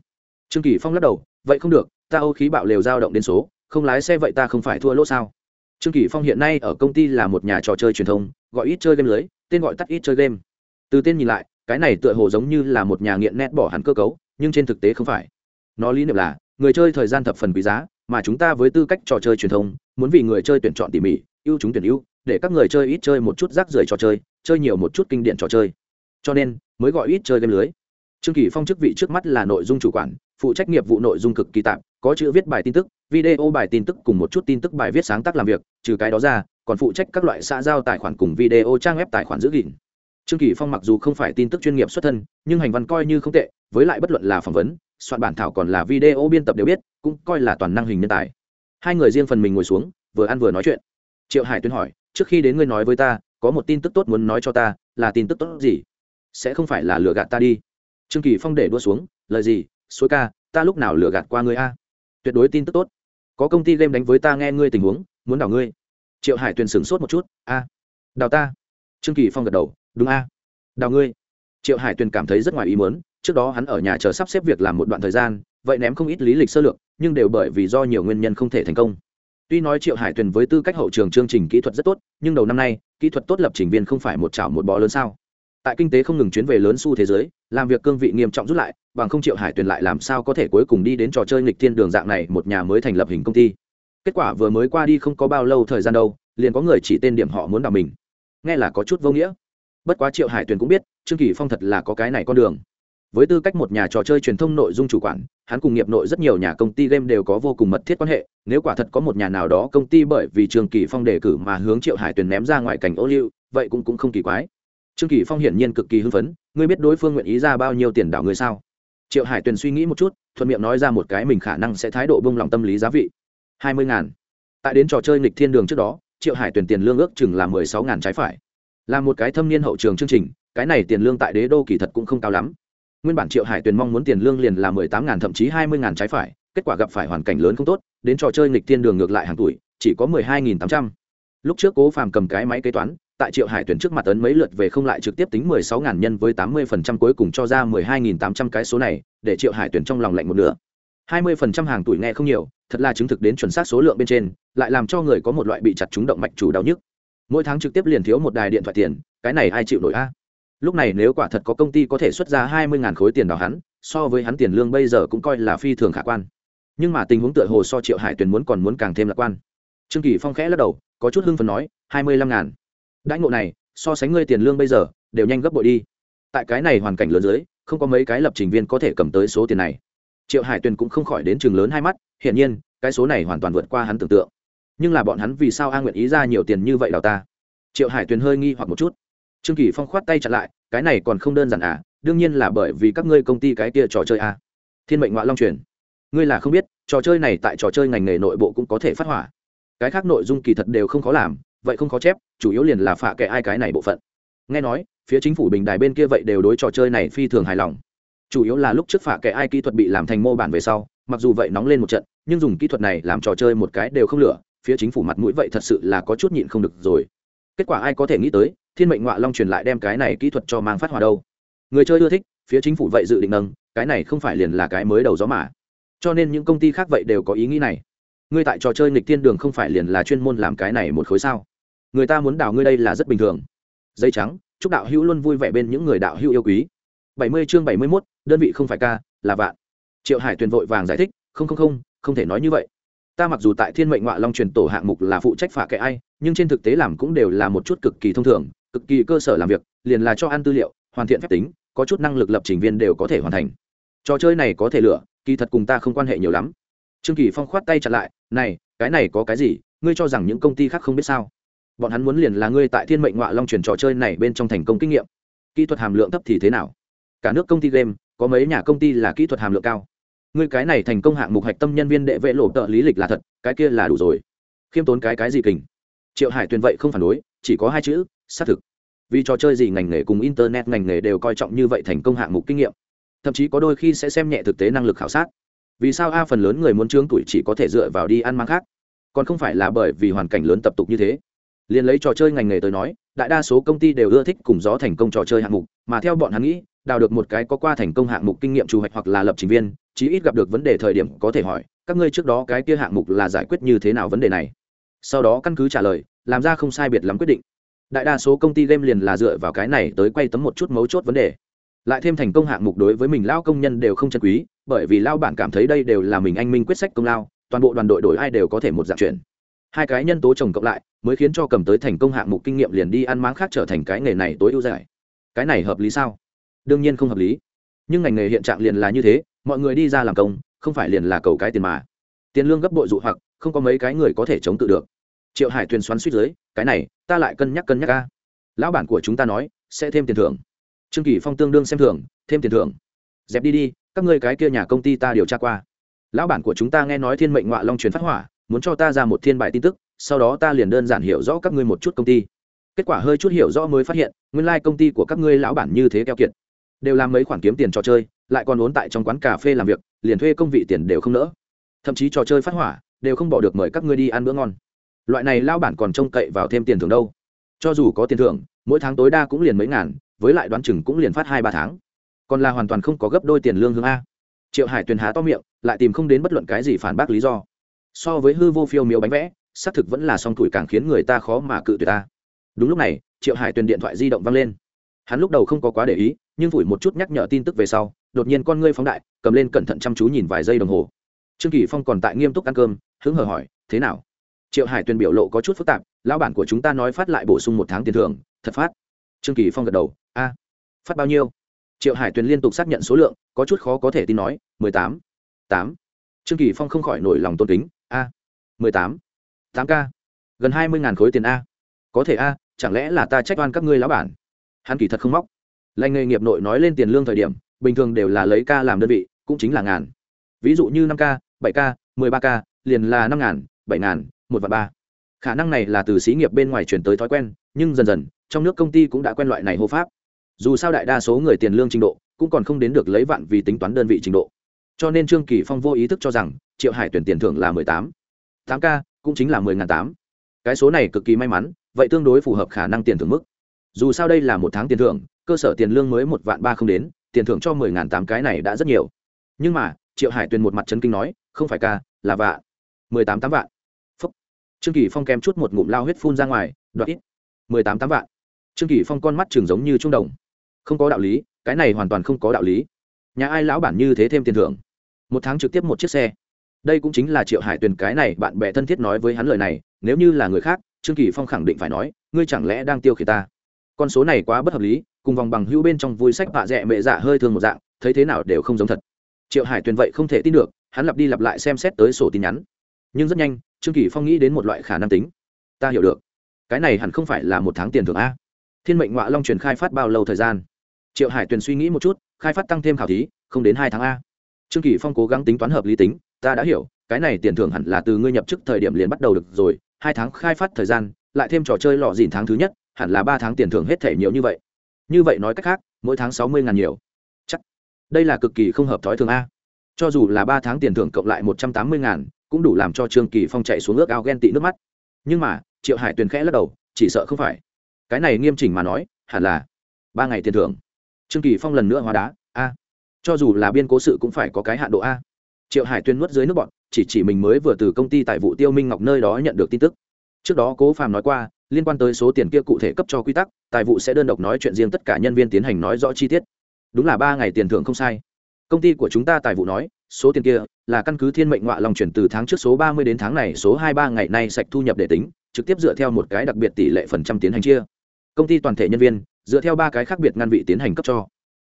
Trương kỳ phong lắc đầu, vậy không được, ta ô khí bạo lều dao động đến số, không lái xe vậy ta không phải thua lỗ sao? Trương kỳ phong hiện nay ở công ty là một nhà trò chơi truyền thông, gọi ít chơi game lưới, tên gọi tắt ít chơi game từ tên nhìn lại, cái này tựa hồ giống như là một nhà nghiện nét bỏ hẳn cơ cấu, nhưng trên thực tế không phải. Nó lý niệm là, người chơi thời gian thập phần quý giá, mà chúng ta với tư cách trò chơi truyền thông, muốn vì người chơi tuyển chọn tỉ mỉ, ưu chúng tuyển ưu, để các người chơi ít chơi một chút rác rưởi trò chơi chơi nhiều một chút kinh điển trò chơi. Cho nên, mới gọi ít chơi game lưới. Trương kỳ phong chức vị trước mắt là nội dung chủ quản, phụ trách nghiệp vụ nội dung cực kỳ tạm, có chữ viết bài tin tức, video bài tin tức cùng một chút tin tức bài viết sáng tác làm việc, trừ cái đó ra, còn phụ trách các loại xã giao tài khoản cùng video trang web tài khoản giữ gìn trương kỳ phong mặc dù không phải tin tức chuyên nghiệp xuất thân, nhưng hành văn coi như không tệ, với lại bất luận là phỏng vấn, soạn bản thảo còn là video biên tập đều biết, cũng coi là toàn năng hình nhân tài. Hai người riêng phần mình ngồi xuống, vừa ăn vừa nói chuyện. Triệu hải tuyên hỏi, trước khi đến ngươi nói với ta, có một tin tức tốt muốn nói cho ta, là tin tức tốt gì? Sẽ không phải là lừa gạt ta đi. Trương kỳ phong để đua xuống, lời gì? Suối ca, ta lúc nào lừa gạt qua ngươi a? Tuyệt đối tin tức tốt. Có công ty game đánh với ta nghe ngươi tình huống, muốn đào ngươi. Triệu hải tuyền sửng sốt một chút, a, đào ta. Trương kỳ phong gật đầu đúng a? Đào ngươi. Triệu hải tuyền cảm thấy rất ngoài ý muốn, trước đó hắn ở nhà chờ sắp xếp việc làm một đoạn thời gian, vậy ném không ít lý lịch sơ lược, nhưng đều bởi vì do nhiều nguyên nhân không thể thành công. Tuy nói triệu hải tuyền với tư cách hậu trường chương trình kỹ thuật rất tốt, nhưng đầu năm nay, kỹ thuật tốt lập trình viên không phải một chảo một bó lớn sao? Tại kinh tế không ngừng chuyến về lớn xu thế giới, làm việc cương vị nghiêm trọng rút lại, bằng không triệu hải tuyền lại làm sao có thể cuối cùng đi đến trò chơi nghịch thiên đường dạng này, một nhà mới thành lập hình công ty. Kết quả vừa mới qua đi không có bao lâu thời gian đâu, liền có người chỉ tên điểm họ muốn đào mình. Nghe là có chút vô nghĩa bất quá triệu hải tuyền cũng biết, trương kỳ phong thật là có cái này con đường. Với tư cách một nhà trò chơi truyền thông nội dung chủ quản, hắn cùng nghiệp nội rất nhiều nhà công ty game đều có vô cùng mật thiết quan hệ, nếu quả thật có một nhà nào đó công ty bởi vì trương kỳ phong đề cử mà hướng triệu hải tuyền ném ra ngoài cảnh ô liu, vậy cũng cũng không kỳ quái. Trương kỳ phong hiển nhiên cực kỳ hưng phấn, ngươi biết đối phương nguyện ý ra bao nhiêu tiền đảo người sao? Triệu hải tuyền suy nghĩ một chút, thuận miệng nói ra một cái mình khả năng sẽ thái độ bông lòng tâm lý giá vị. Hai mươi ngàn. Tại đến trò chơi nghịch thiên đường trước đó, triệu hải Tuyền tiền lương ước chừng là mười sáu ngàn trái phải là một cái thâm niên hậu trường chương trình, cái này tiền lương tại đế đô kỳ thật cũng không cao lắm. Nguyên bản triệu hải tuyền mong muốn tiền lương liền là mười tám ngàn thậm chí hai mươi ngàn trái phải, kết quả gặp phải hoàn cảnh lớn không tốt, đến trò chơi nghịch thiên đường ngược lại hàng tuổi, chỉ có mười hai nghìn tám trăm. Lúc trước cố phàm cầm cái máy kế toán, tại triệu hải tuyển trước mặt ấn mấy lượt về không lại trực tiếp tính mười sáu ngàn nhân với tám mươi phần trăm cuối cùng cho ra mười hai nghìn tám trăm cái số này, để triệu hải tuyển trong lòng lạnh một nửa. hai mươi phần trăm hàng tuổi nghe không nhiều, thật là chứng thực đến chuẩn xác số lượng bên trên, lại làm cho người có một loại bị chặt trúng động mạch chủ đau nhức mỗi tháng trực tiếp liền thiếu một đài điện thoại tiền, cái này ai chịu nổi a? Lúc này nếu quả thật có công ty có thể xuất ra hai mươi khối tiền đào hắn, so với hắn tiền lương bây giờ cũng coi là phi thường khả quan. Nhưng mà tình huống tựa hồ so triệu hải tuyền muốn còn muốn càng thêm lạc quan. Trương kỳ phong khẽ lắc đầu, có chút hưng phần nói, hai mươi lăm ngàn. Đãi ngộ này, so sánh ngươi tiền lương bây giờ, đều nhanh gấp bội đi. Tại cái này hoàn cảnh lớn dưới, không có mấy cái lập trình viên có thể cầm tới số tiền này. Triệu hải tuyền cũng không khỏi đến trường lớn hai mắt, hiển nhiên, cái số này hoàn toàn vượt qua hắn tưởng tượng nhưng là bọn hắn vì sao a nguyện ý ra nhiều tiền như vậy đào ta? Triệu hải tuyền hơi nghi hoặc một chút. Trương kỳ phong khoát tay chặn lại, cái này còn không đơn giản à đương nhiên là bởi vì các ngươi công ty cái kia trò chơi à. thiên mệnh ngoại long truyền. Ngươi là không biết, trò chơi này tại trò chơi ngành nghề nội bộ cũng có thể phát hỏa. Cái khác nội dung kỳ thật đều không khó làm, vậy không khó chép, chủ yếu liền là phạ kệ ai cái này bộ phận. Nghe nói, phía chính phủ bình đài bên kia vậy đều đối trò chơi này phi thường hài lòng. Chủ yếu là lúc trước phạ kệ ai kỹ thuật bị làm thành mô bản về sau, mặc dù vậy nóng lên một trận, nhưng dùng kỹ thuật này làm trò chơi một cái đều không lửa phía chính phủ mặt mũi vậy thật sự là có chút nhịn không được rồi. Kết quả ai có thể nghĩ tới thiên mệnh ngoại long truyền lại đem cái này kỹ thuật cho mang phát hỏa đâu. Người chơi ưa thích phía chính phủ vậy dự định nâng cái này không phải liền là cái mới đầu gió mà. Cho nên những công ty khác vậy đều có ý nghĩ này. Ngươi tại trò chơi nghịch thiên đường không phải liền là chuyên môn làm cái này một khối sao? Người ta muốn đào ngươi đây là rất bình thường. Dây trắng chúc đạo hữu luôn vui vẻ bên những người đạo hữu yêu quý. Bảy mươi chương bảy mươi 71, đơn vị không phải ca là vạn. Triệu hải tuyền vội vàng giải thích không không không không thể nói như vậy ta mặc dù tại thiên mệnh ngoại long truyền tổ hạng mục là phụ trách phả kệ ai, nhưng trên thực tế làm cũng đều là một chút cực kỳ thông thường, cực kỳ cơ sở làm việc, liền là cho ăn tư liệu, hoàn thiện phép tính, có chút năng lực lập trình viên đều có thể hoàn thành. Trò chơi này có thể lựa, kỳ thật cùng ta không quan hệ nhiều lắm. Trương kỳ phong khoát tay chặn lại, này, cái này có cái gì? Ngươi cho rằng những công ty khác không biết sao? Bọn hắn muốn liền là ngươi tại thiên mệnh ngoại long truyền trò chơi này bên trong thành công kinh nghiệm. Kỹ thuật hàm lượng thấp thì thế nào? Cả nước công ty game, có mấy nhà công ty là kỹ thuật hàm lượng cao? Ngươi cái này thành công hạng mục hạch tâm nhân viên đệ vệ lộ tợ lý lịch là thật, cái kia là đủ rồi. Khiêm tốn cái cái gì kình? Triệu hải tuyền vậy không phản đối, chỉ có hai chữ, xác thực. Vì trò chơi gì ngành nghề cùng internet ngành nghề đều coi trọng như vậy thành công hạng mục kinh nghiệm. Thậm chí có đôi khi sẽ xem nhẹ thực tế năng lực khảo sát. Vì sao a phần lớn người muốn trướng tuổi chỉ có thể dựa vào đi ăn mang khác? Còn không phải là bởi vì hoàn cảnh lớn tập tục như thế. Liền lấy trò chơi ngành nghề tới nói, đại đa số công ty đều ưa thích cùng gió thành công trò chơi hạng mục, mà theo bọn hắn nghĩ đào được một cái có qua thành công hạng mục kinh nghiệm chủ hoạch hoặc là lập trình viên, chí ít gặp được vấn đề thời điểm có thể hỏi, các ngươi trước đó cái kia hạng mục là giải quyết như thế nào vấn đề này? Sau đó căn cứ trả lời, làm ra không sai biệt lắm quyết định. Đại đa số công ty game liền là dựa vào cái này tới quay tấm một chút mấu chốt vấn đề. Lại thêm thành công hạng mục đối với mình lao công nhân đều không chân quý, bởi vì lao bản cảm thấy đây đều là mình anh minh quyết sách công lao, toàn bộ đoàn đội đổi ai đều có thể một dạng chuyển hai cái nhân tố chồng cộng lại, mới khiến cho cầm tới thành công hạng mục kinh nghiệm liền đi ăn máng khác trở thành cái nghề này tối ưu giải cái này hợp lý sao? Đương nhiên không hợp lý. Nhưng ngành nghề hiện trạng liền là như thế, mọi người đi ra làm công, không phải liền là cầu cái tiền mà. Tiền lương gấp bội dụ hoặc, không có mấy cái người có thể chống tự được. Triệu hải tuyền xoắn suýt dưới, cái này, ta lại cân nhắc cân nhắc ca lão bản của chúng ta nói, sẽ thêm tiền thưởng. Trương kỳ phong tương đương xem thưởng, thêm tiền thưởng. Dẹp đi đi, các ngươi cái kia nhà công ty ta điều tra qua. Lão bản của chúng ta nghe nói thiên mệnh ngoại long truyền phát hỏa, muốn cho ta ra một thiên bài tin tức, sau đó ta liền đơn giản hiểu rõ các ngươi một chút công ty. Kết quả hơi chút hiểu rõ mới phát hiện, nguyên lai、like、công ty của các ngươi lão bản như thế keo kiệt đều làm mấy khoản kiếm tiền trò chơi, lại còn ốn tại trong quán cà phê làm việc, liền thuê công vị tiền đều không nỡ. Thậm chí trò chơi phát hỏa, đều không bỏ được mời các ngươi đi ăn bữa ngon. Loại này lao bản còn trông cậy vào thêm tiền thưởng đâu. Cho dù có tiền thưởng, mỗi tháng tối đa cũng liền mấy ngàn, với lại đoán chừng cũng liền phát hai ba tháng. Còn là hoàn toàn không có gấp đôi tiền lương hướng a. Triệu hải tuyền há to miệng, lại tìm không đến bất luận cái gì phản bác lý do. So với hư vô phiêu miếu bánh vẽ, xác thực vẫn là song tuổi càng khiến người ta khó mà cự tuyệt ta. Đúng lúc này, triệu hải tuyền điện thoại di động văng lên. Hắn lúc đầu không có quá để ý nhưng phủi một chút nhắc nhở tin tức về sau, đột nhiên con ngươi phóng đại, cầm lên cẩn thận chăm chú nhìn vài giây đồng hồ. Trương kỳ phong còn tại nghiêm túc ăn cơm, hứng hờ hỏi, thế nào? Triệu hải tuyền biểu lộ có chút phức tạp, lão bản của chúng ta nói phát lại bổ sung một tháng tiền thưởng, thật phát. Trương kỳ phong gật đầu, a, phát bao nhiêu? Triệu hải tuyền liên tục xác nhận số lượng, có chút khó có thể tin nói, mười tám tám. Trương kỳ phong không khỏi nổi lòng tôn kính, a, mười tám tám k, gần hai mươi ngàn khối tiền a. Có thể a, chẳng lẽ là ta trách oan các ngươi lão bản? Hắn kỳ thật không móc lành nghề nghiệp nội nói lên tiền lương thời điểm, bình thường đều là lấy ca làm đơn vị, cũng chính là ngàn. Ví dụ như năm k bảy k mười ba k liền là năm ngàn, bảy ngàn, một và ba. Khả năng này là từ xí nghiệp bên ngoài chuyển tới thói quen, nhưng dần dần, trong nước công ty cũng đã quen loại này hô pháp. Dù sao đại đa số người tiền lương trình độ, cũng còn không đến được lấy vạn vì tính toán đơn vị trình độ. Cho nên trương kỳ phong vô ý thức cho rằng, triệu hải tuyển tiền thưởng là mười tám. Tám k cũng chính là mười ngàn tám. Cái số này cực kỳ may mắn, vậy tương đối phù hợp khả năng tiền thưởng mức dù sao đây là một tháng tiền thưởng, cơ sở tiền lương mới một vạn ba không đến, tiền thưởng cho mười ngàn tám cái này đã rất nhiều. Nhưng mà, triệu hải tuyền một mặt chân kinh nói, không phải ca, là vạ. Mười tám tám vạn. Phúc. Trương kỳ phong kém chút một ngụm lao huyết phun ra ngoài, đoạt ít. Mười tám tám vạn. Trương kỳ phong con mắt trường giống như trung đồng. Không có đạo lý, cái này hoàn toàn không có đạo lý. Nhà ai lão bản như thế thêm tiền thưởng? Một tháng trực tiếp một chiếc xe. Đây cũng chính là triệu hải tuyền cái này bạn bè thân thiết nói với hắn lời này, nếu như là người khác, trương kỳ phong khẳng định phải nói, ngươi chẳng lẽ đang tiêu khiển ta? Con số này quá bất hợp lý, cùng vòng bằng hữu bên trong vui sách bạ rẽ mệ dạ hơi thương một dạng, thấy thế nào đều không giống thật. Triệu hải tuyền vậy không thể tin được, hắn lặp đi lặp lại xem xét tới sổ tin nhắn. Nhưng rất nhanh, trương kỳ phong nghĩ đến một loại khả năng tính. Ta hiểu được. Cái này hẳn không phải là một tháng tiền thưởng a. Thiên mệnh ngoại long truyền khai phát bao lâu thời gian? Triệu hải tuyền suy nghĩ một chút, khai phát tăng thêm khảo thí, không đến hai tháng a. Trương kỳ phong cố gắng tính toán hợp lý tính, ta đã hiểu, cái này tiền thưởng hẳn là từ ngươi nhập chức thời điểm liền bắt đầu được rồi, hai tháng khai phát thời gian, lại thêm trò chơi lọ dìn tháng thứ nhất hẳn là ba tháng tiền thưởng hết thể nhiều như vậy. Như vậy nói cách khác, mỗi tháng sáu mươi ngàn nhiều. Chắc, đây là cực kỳ không hợp thói thường a. Cho dù là ba tháng tiền thưởng cộng lại một trăm tám mươi ngàn, cũng đủ làm cho trương kỳ phong chạy xuống ước ao ghen tị nước mắt. Nhưng mà, triệu hải tuyền khẽ lắc đầu, chỉ sợ không phải. Cái này nghiêm chỉnh mà nói, hẳn là ba ngày tiền thưởng. Trương kỳ phong lần nữa hóa đá, a. Cho dù là biên cố sự cũng phải có cái hạn độ a. Triệu hải tuyên nuốt dưới nước bọn chỉ chỉ mình mới vừa từ công ty tại vụ tiêu minh ngọc nơi đó nhận được tin tức. Trước đó cố phàm nói qua liên quan tới số tiền kia cụ thể cấp cho quy tắc, tài vụ sẽ đơn độc nói chuyện riêng tất cả nhân viên tiến hành nói rõ chi tiết. Đúng là ba ngày tiền thưởng không sai. Công ty của chúng ta tài vụ nói, số tiền kia là căn cứ thiên mệnh ngoại lòng chuyển từ tháng trước số ba mươi đến tháng này, số hai ba ngày nay sạch thu nhập để tính, trực tiếp dựa theo một cái đặc biệt tỷ lệ phần trăm tiến hành chia. Công ty toàn thể nhân viên, dựa theo ba cái khác biệt ngăn vị tiến hành cấp cho.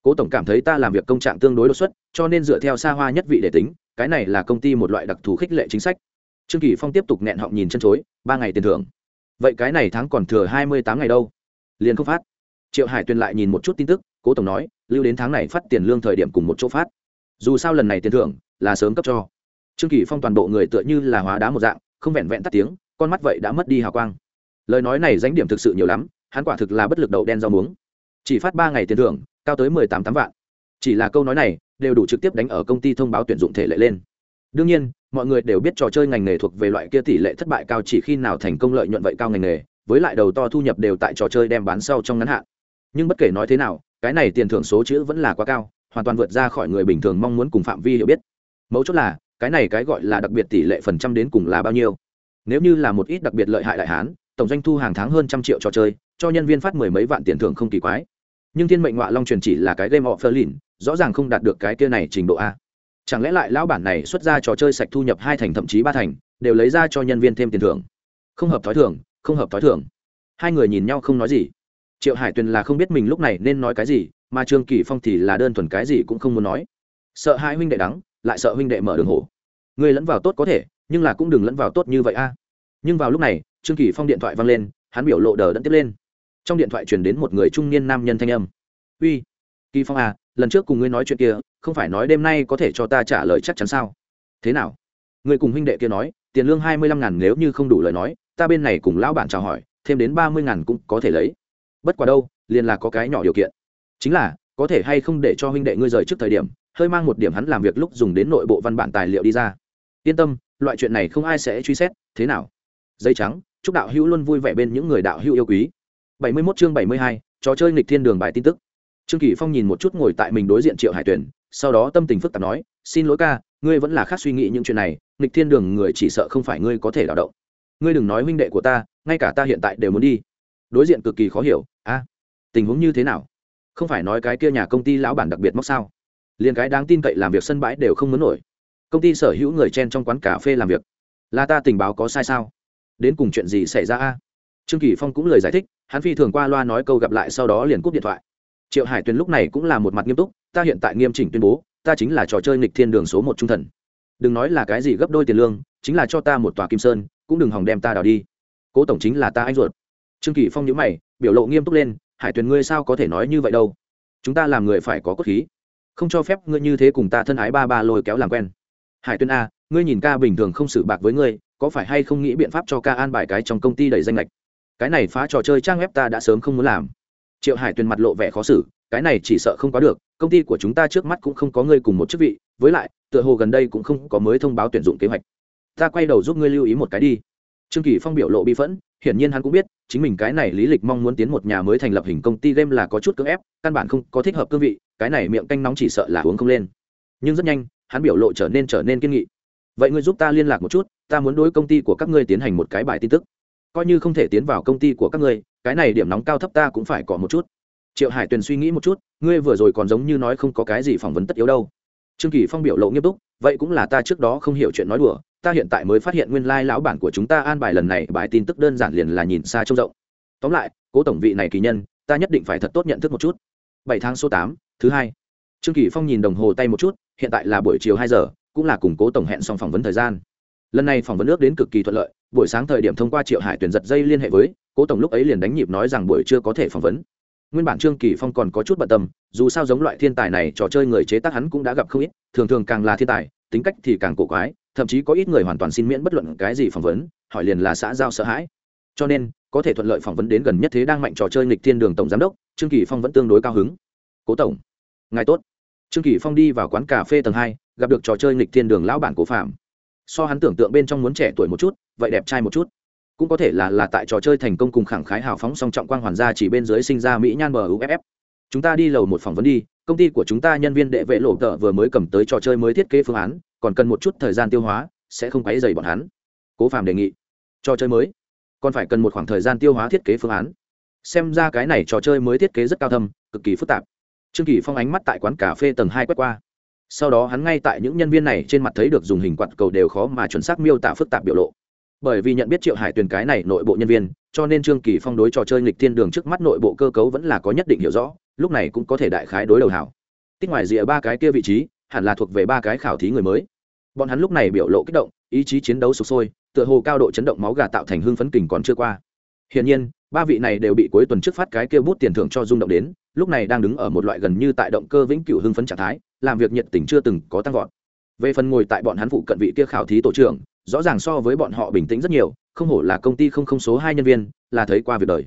Cố tổng cảm thấy ta làm việc công trạng tương đối đột xuất, cho nên dựa theo xa hoa nhất vị để tính, cái này là công ty một loại đặc thù khích lệ chính sách. Trương kỳ phong tiếp tục nẹn họng nhìn chân chối, ba ngày tiền thưởng vậy cái này tháng còn thừa hai mươi tám ngày đâu? Liền không phát. Triệu hải tuyền lại nhìn một chút tin tức, cố tổng nói, lưu đến tháng này phát tiền lương thời điểm cùng một chỗ phát. Dù sao lần này tiền thưởng là sớm cấp cho. Trương kỳ phong toàn bộ người tựa như là hóa đá một dạng, không vẹn vẹn tắt tiếng, con mắt vậy đã mất đi hào quang. Lời nói này danh điểm thực sự nhiều lắm, hắn quả thực là bất lực đậu đen rau muống. Chỉ phát ba ngày tiền thưởng, cao tới mười tám tám vạn. Chỉ là câu nói này, đều đủ trực tiếp đánh ở công ty thông báo tuyển dụng thể lệ lên. Đương nhiên mọi người đều biết trò chơi ngành nghề thuộc về loại kia tỷ lệ thất bại cao chỉ khi nào thành công lợi nhuận vậy cao ngành nghề, với lại đầu to thu nhập đều tại trò chơi đem bán sau trong ngắn hạn. Nhưng bất kể nói thế nào, cái này tiền thưởng số chữ vẫn là quá cao, hoàn toàn vượt ra khỏi người bình thường mong muốn cùng phạm vi hiểu biết. Mấu chốt là, cái này cái gọi là đặc biệt tỷ lệ phần trăm đến cùng là bao nhiêu. Nếu như là một ít đặc biệt lợi hại đại hán, tổng doanh thu hàng tháng hơn trăm triệu trò chơi, cho nhân viên phát mười mấy vạn tiền thưởng không kỳ quái. Nhưng thiên mệnh ngoại long truyền chỉ là cái game of lìn rõ ràng không đạt được cái kia này trình độ a chẳng lẽ lại lão bản này xuất ra trò chơi sạch thu nhập hai thành thậm chí ba thành, đều lấy ra cho nhân viên thêm tiền thưởng? Không hợp thói thưởng không hợp thói thưởng hai người nhìn nhau không nói gì. Triệu hải tuyền là không biết mình lúc này nên nói cái gì, mà trương kỳ phong thì là đơn thuần cái gì cũng không muốn nói. Sợ hai huynh đệ đắng, lại sợ huynh đệ mở đường hổ. Người lẫn vào tốt có thể, nhưng là cũng đừng lẫn vào tốt như vậy a. Nhưng vào lúc này, trương kỳ phong điện thoại văng lên, hắn biểu lộ đờ đẫn tiếp lên. Trong điện thoại truyền đến một người trung niên nam nhân thanh âm. Uy, kỳ phong à lần trước cùng ngươi nói chuyện kia không phải nói đêm nay có thể cho ta trả lời chắc chắn sao? Thế nào? Người cùng huynh đệ kia nói tiền lương hai mươi lăm ngàn nếu như không đủ lời nói ta bên này cùng lão bản chào hỏi thêm đến ba mươi ngàn cũng có thể lấy. Bất quá đâu liền là có cái nhỏ điều kiện. Chính là có thể hay không để cho huynh đệ ngươi rời trước thời điểm hơi mang một điểm hắn làm việc lúc dùng đến nội bộ văn bản tài liệu đi ra. Yên tâm loại chuyện này không ai sẽ truy xét thế nào? Dây trắng chúc đạo hữu luôn vui vẻ bên những người đạo hữu yêu quý. Bảy mươi 71 chương bảy mươi hai, trò chơi nghịch thiên đường bài tin tức. Trương kỳ phong nhìn một chút ngồi tại mình đối diện triệu hải tuyển sau đó tâm tình phức tạp nói, xin lỗi ca, ngươi vẫn là khác suy nghĩ những chuyện này, nghịch thiên đường người chỉ sợ không phải ngươi có thể đào động. Ngươi đừng nói huynh đệ của ta, ngay cả ta hiện tại đều muốn đi. Đối diện cực kỳ khó hiểu, a, tình huống như thế nào? Không phải nói cái kia nhà công ty lão bản đặc biệt móc sao? Liền cái đáng tin cậy làm việc sân bãi đều không muốn nổi. Công ty sở hữu người chen trong quán cà phê làm việc. Là ta tình báo có sai sao? Đến cùng chuyện gì xảy ra a? Trương kỳ phong cũng lời giải thích, hắn phi thường qua loa nói câu gặp lại sau đó liền cúp điện thoại triệu hải tuyền lúc này cũng là một mặt nghiêm túc, ta hiện tại nghiêm chỉnh tuyên bố, ta chính là trò chơi nghịch thiên đường số một trung thần. Đừng nói là cái gì gấp đôi tiền lương, chính là cho ta một tòa kim sơn, cũng đừng hòng đem ta đào đi. Cố tổng chính là ta anh ruột. Trương kỳ phong nhớ mày, biểu lộ nghiêm túc lên, hải tuyền ngươi sao có thể nói như vậy đâu? Chúng ta làm người phải có cốt khí, không cho phép ngươi như thế cùng ta thân ái ba ba lôi kéo làm quen. Hải tuyền a ngươi nhìn ca bình thường không xử bạc với ngươi, có phải hay không nghĩ biện pháp cho ca an bài cái trong công ty đẩy danh lệch? Cái này phá trò chơi trang web ta đã sớm không muốn làm triệu hải tuyền mặt lộ vẻ khó xử, cái này chỉ sợ không có được, công ty của chúng ta trước mắt cũng không có ngươi cùng một chức vị, với lại, tựa hồ gần đây cũng không có mới thông báo tuyển dụng kế hoạch. Ta quay đầu giúp ngươi lưu ý một cái đi. Trương kỳ phong biểu lộ bi phẫn, hiển nhiên hắn cũng biết, chính mình cái này lý lịch mong muốn tiến một nhà mới thành lập hình công ty game là có chút cưỡng ép, căn bản không có thích hợp cương vị, cái này miệng canh nóng chỉ sợ là uống không lên. Nhưng rất nhanh, hắn biểu lộ trở nên trở nên kiên nghị. Vậy ngươi giúp ta liên lạc một chút, ta muốn đối công ty của các ngươi tiến hành một cái bài tin tức. Coi như không thể tiến vào công ty của các ngươi cái này điểm nóng cao thấp ta cũng phải có một chút. Triệu hải tuyền suy nghĩ một chút, ngươi vừa rồi còn giống như nói không có cái gì phỏng vấn tất yếu đâu. Trương kỳ phong biểu lộ nghiêm túc, vậy cũng là ta trước đó không hiểu chuyện nói đùa, ta hiện tại mới phát hiện nguyên lai lão bản của chúng ta an bài lần này, bài tin tức đơn giản liền là nhìn xa trông rộng. Tóm lại, cố tổng vị này kỳ nhân, ta nhất định phải thật tốt nhận thức một chút. Bảy tháng số tám, thứ hai. Trương kỳ phong nhìn đồng hồ tay một chút, hiện tại là buổi chiều hai giờ, cũng là cùng cố tổng hẹn xong phỏng vấn thời gian. Lần này phỏng vấn ước đến cực kỳ thuận lợi, buổi sáng thời điểm thông qua triệu hải tuyển giật dây liên hệ với cố tổng lúc ấy liền đánh nhịp nói rằng buổi chưa có thể phỏng vấn. Nguyên bản trương kỳ phong còn có chút bận tâm, dù sao giống loại thiên tài này, trò chơi người chế tác hắn cũng đã gặp không ít, thường thường càng là thiên tài, tính cách thì càng cổ quái, thậm chí có ít người hoàn toàn xin miễn bất luận cái gì phỏng vấn, hỏi liền là xã giao sợ hãi. Cho nên, có thể thuận lợi phỏng vấn đến gần nhất thế đang mạnh trò chơi nghịch thiên đường tổng giám đốc, trương kỳ phong vẫn tương đối cao hứng. Cố tổng, ngài tốt. Trương kỳ phong đi vào quán cà phê tầng hai, gặp được trò chơi nghịch thiên đường lão bản cố phạm. So hắn tưởng tượng bên trong muốn trẻ tuổi một chút, vậy đẹp trai một chút cũng có thể là là tại trò chơi thành công cùng khẳng khái hào phóng song trọng quang hoàn gia chỉ bên dưới sinh ra mỹ nhan muff chúng ta đi lầu một phỏng vấn đi, công ty của chúng ta nhân viên đệ vệ lộ tợ vừa mới cầm tới trò chơi mới thiết kế phương án, còn cần một chút thời gian tiêu hóa, sẽ không quấy dày bọn hắn. Cố phàm đề nghị. Trò chơi mới? Còn phải cần một khoảng thời gian tiêu hóa thiết kế phương án. Xem ra cái này trò chơi mới thiết kế rất cao thâm, cực kỳ phức tạp. Trương kỳ phong ánh mắt tại quán cà phê tầng hai quét qua. Sau đó hắn ngay tại những nhân viên này trên mặt thấy được dùng hình quạt cầu đều khó mà chuẩn xác miêu tả phức tạp biểu lộ bởi vì nhận biết triệu hải tuyền cái này nội bộ nhân viên, cho nên trương kỳ phong đối trò chơi nghịch thiên đường trước mắt nội bộ cơ cấu vẫn là có nhất định hiểu rõ, lúc này cũng có thể đại khái đối đầu hảo. Tích ngoài rìa ba cái kia vị trí, hẳn là thuộc về ba cái khảo thí người mới. Bọn hắn lúc này biểu lộ kích động, ý chí chiến đấu sụp sôi, tựa hồ cao độ chấn động máu gà tạo thành hương phấn kình còn chưa qua. Hiển nhiên, ba vị này đều bị cuối tuần trước phát cái kia bút tiền thưởng cho rung động đến, lúc này đang đứng ở một loại gần như tại động cơ vĩnh cửu hưng phấn trạng thái, làm việc nhiệt tình chưa từng có tăng vọt. Về phần ngồi tại bọn hắn phụ cận vị kia khảo thí tổ trưởng rõ ràng so với bọn họ bình tĩnh rất nhiều, không hổ là công ty không không số hai nhân viên, là thấy qua việc đời.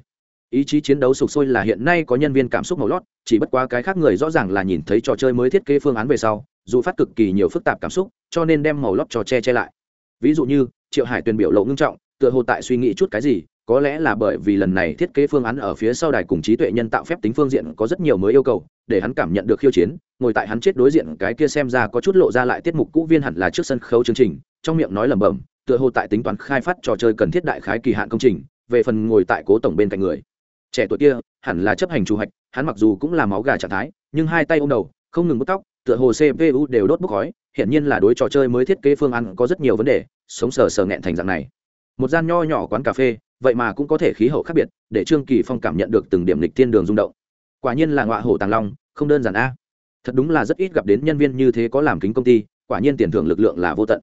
Ý chí chiến đấu sục sôi là hiện nay có nhân viên cảm xúc màu lót, chỉ bất quá cái khác người rõ ràng là nhìn thấy trò chơi mới thiết kế phương án về sau, dù phát cực kỳ nhiều phức tạp cảm xúc, cho nên đem màu lót trò che che lại. Ví dụ như, triệu hải tuyền biểu lộ ngưng trọng, tựa hồ tại suy nghĩ chút cái gì, có lẽ là bởi vì lần này thiết kế phương án ở phía sau đài cùng trí tuệ nhân tạo phép tính phương diện có rất nhiều mới yêu cầu, để hắn cảm nhận được khiêu chiến, ngồi tại hắn chết đối diện cái kia xem ra có chút lộ ra lại tiết mục cũ viên hẳn là trước sân khấu chương trình trong miệng nói lẩm bẩm, tựa hồ tại tính toán khai phát trò chơi cần thiết đại khái kỳ hạn công trình, về phần ngồi tại cố tổng bên cạnh người. Trẻ tuổi kia, hẳn là chấp hành chủ hạch, hắn mặc dù cũng là máu gà trạng thái, nhưng hai tay ôm đầu, không ngừng bứt tóc, tựa hồ cpu đều đốt bốc khói hiện nhiên là đối trò chơi mới thiết kế phương án có rất nhiều vấn đề, sống sờ sờ nghẹn thành dạng này. Một gian nho nhỏ quán cà phê, vậy mà cũng có thể khí hậu khác biệt, để trương kỳ phong cảm nhận được từng điểm lịch thiên đường rung động. Quả nhiên là ngọa hổ tàng long, không đơn giản a. Thật đúng là rất ít gặp đến nhân viên như thế có làm kính công ty, quả nhiên tiền thưởng lực lượng là vô tận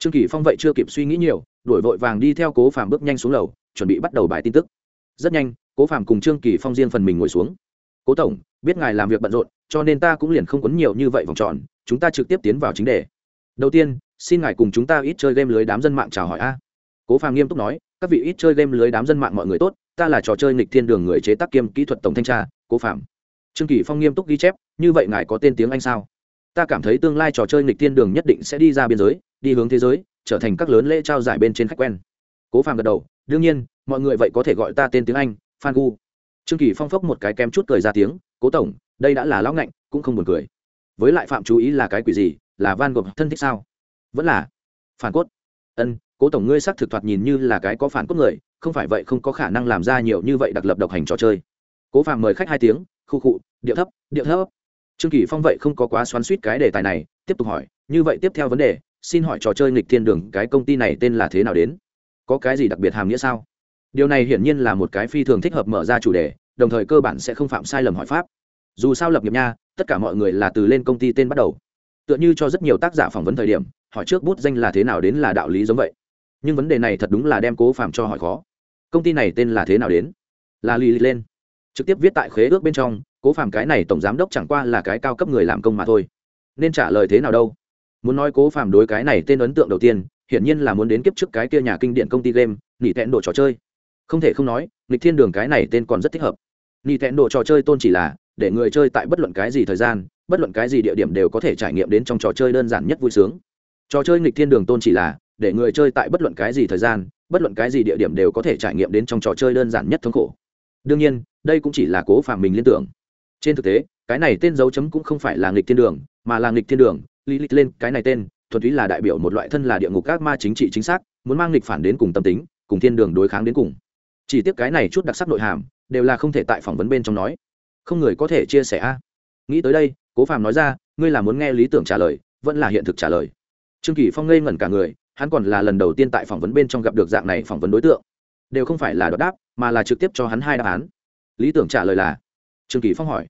trương kỳ phong vậy chưa kịp suy nghĩ nhiều, đuổi vội vàng đi theo cố phàm bước nhanh xuống lầu, chuẩn bị bắt đầu bài tin tức. Rất nhanh, cố phàm cùng trương kỳ phong riêng phần mình ngồi xuống. Cố tổng, biết ngài làm việc bận rộn, cho nên ta cũng liền không quấn nhiều như vậy vòng tròn, chúng ta trực tiếp tiến vào chính đề. Đầu tiên, xin ngài cùng chúng ta ít chơi game lưới đám dân mạng chào hỏi a. Cố phàm nghiêm túc nói, các vị ít chơi game lưới đám dân mạng mọi người tốt, ta là trò chơi nghịch thiên đường người chế tác kiêm kỹ thuật tổng thanh tra, cố phạm trương kỳ phong nghiêm túc ghi chép, như vậy ngài có tên tiếng anh sao? Ta cảm thấy tương lai trò chơi nghịch thiên đường nhất định sẽ đi ra biên giới đi hướng thế giới, trở thành các lớn lễ trao giải bên trên khách quen. Cố Phàm gật đầu, đương nhiên, mọi người vậy có thể gọi ta tên tiếng anh, phan gu. Trương kỳ phong phốc một cái kem chút cười ra tiếng, cố tổng, đây đã là lão ngạnh, cũng không buồn cười. Với lại phạm chú ý là cái quỷ gì, là van gộp thân thích sao? Vẫn là. Phản cốt. Ân, cố tổng ngươi xác thực thoạt nhìn như là cái có phản cốt người, không phải vậy không có khả năng làm ra nhiều như vậy đặc lập độc hành trò chơi. Cố phàm mời khách hai tiếng, khu khụ điệu thấp điệu thấp. Trương kỳ phong vậy không có quá xoắn suýt cái đề tài này, tiếp tục hỏi, như vậy tiếp theo vấn đề xin hỏi trò chơi nghịch thiên đường, cái công ty này tên là thế nào đến? Có cái gì đặc biệt hàm nghĩa sao? Điều này hiển nhiên là một cái phi thường thích hợp mở ra chủ đề, đồng thời cơ bản sẽ không phạm sai lầm hỏi pháp. Dù sao lập nghiệp nha, tất cả mọi người là từ lên công ty tên bắt đầu. Tựa như cho rất nhiều tác giả phỏng vấn thời điểm, hỏi trước bút danh là thế nào đến là đạo lý giống vậy. Nhưng vấn đề này thật đúng là đem cố phạm cho hỏi khó. Công ty này tên là thế nào đến? Là lì lì lên. Trực tiếp viết tại khế ước bên trong, cố phạm cái này tổng giám đốc chẳng qua là cái cao cấp người làm công mà thôi. Nên trả lời thế nào đâu? Muốn nói cố phạm đối cái này tên ấn tượng đầu tiên, hiển nhiên là muốn đến kiếp trước cái kia nhà kinh điện công ty game, nỉ tẹn đồ trò chơi. Không thể không nói nghịch thiên đường cái này tên còn rất thích hợp. Nỉ tẹn đồ trò chơi tôn chỉ là, để người chơi tại bất luận cái gì thời gian, bất luận cái gì địa điểm đều có thể trải nghiệm đến trong trò chơi đơn giản nhất vui sướng. Trò chơi nghịch thiên đường tôn chỉ là, để người chơi tại bất luận cái gì thời gian, bất luận cái gì địa điểm đều có thể trải nghiệm đến trong trò chơi đơn giản nhất thống khổ. Đương nhiên, đây cũng chỉ là cố phạm mình liên tưởng. Trên thực tế, cái này tên dấu chấm cũng không phải là nghịch thiên đường, mà là nghịch thiên đường lý lịch lên cái này tên, thuần túy là đại biểu một loại thân là địa ngục các ma chính trị chính xác, muốn mang nghịch phản đến cùng tâm tính, cùng thiên đường đối kháng đến cùng. Chỉ tiếc cái này chút đặc sắc nội hàm, đều là không thể tại phỏng vấn bên trong nói. Không người có thể chia sẻ a. Nghĩ tới đây, cố phàm nói ra, ngươi là muốn nghe lý tưởng trả lời, vẫn là hiện thực trả lời. Trương kỳ phong ngây ngẩn cả người, hắn còn là lần đầu tiên tại phỏng vấn bên trong gặp được dạng này phỏng vấn đối tượng. Đều không phải là đọc đáp, mà là trực tiếp cho hắn hai đáp án. Lý tưởng trả lời là? Trương kỳ phong hỏi.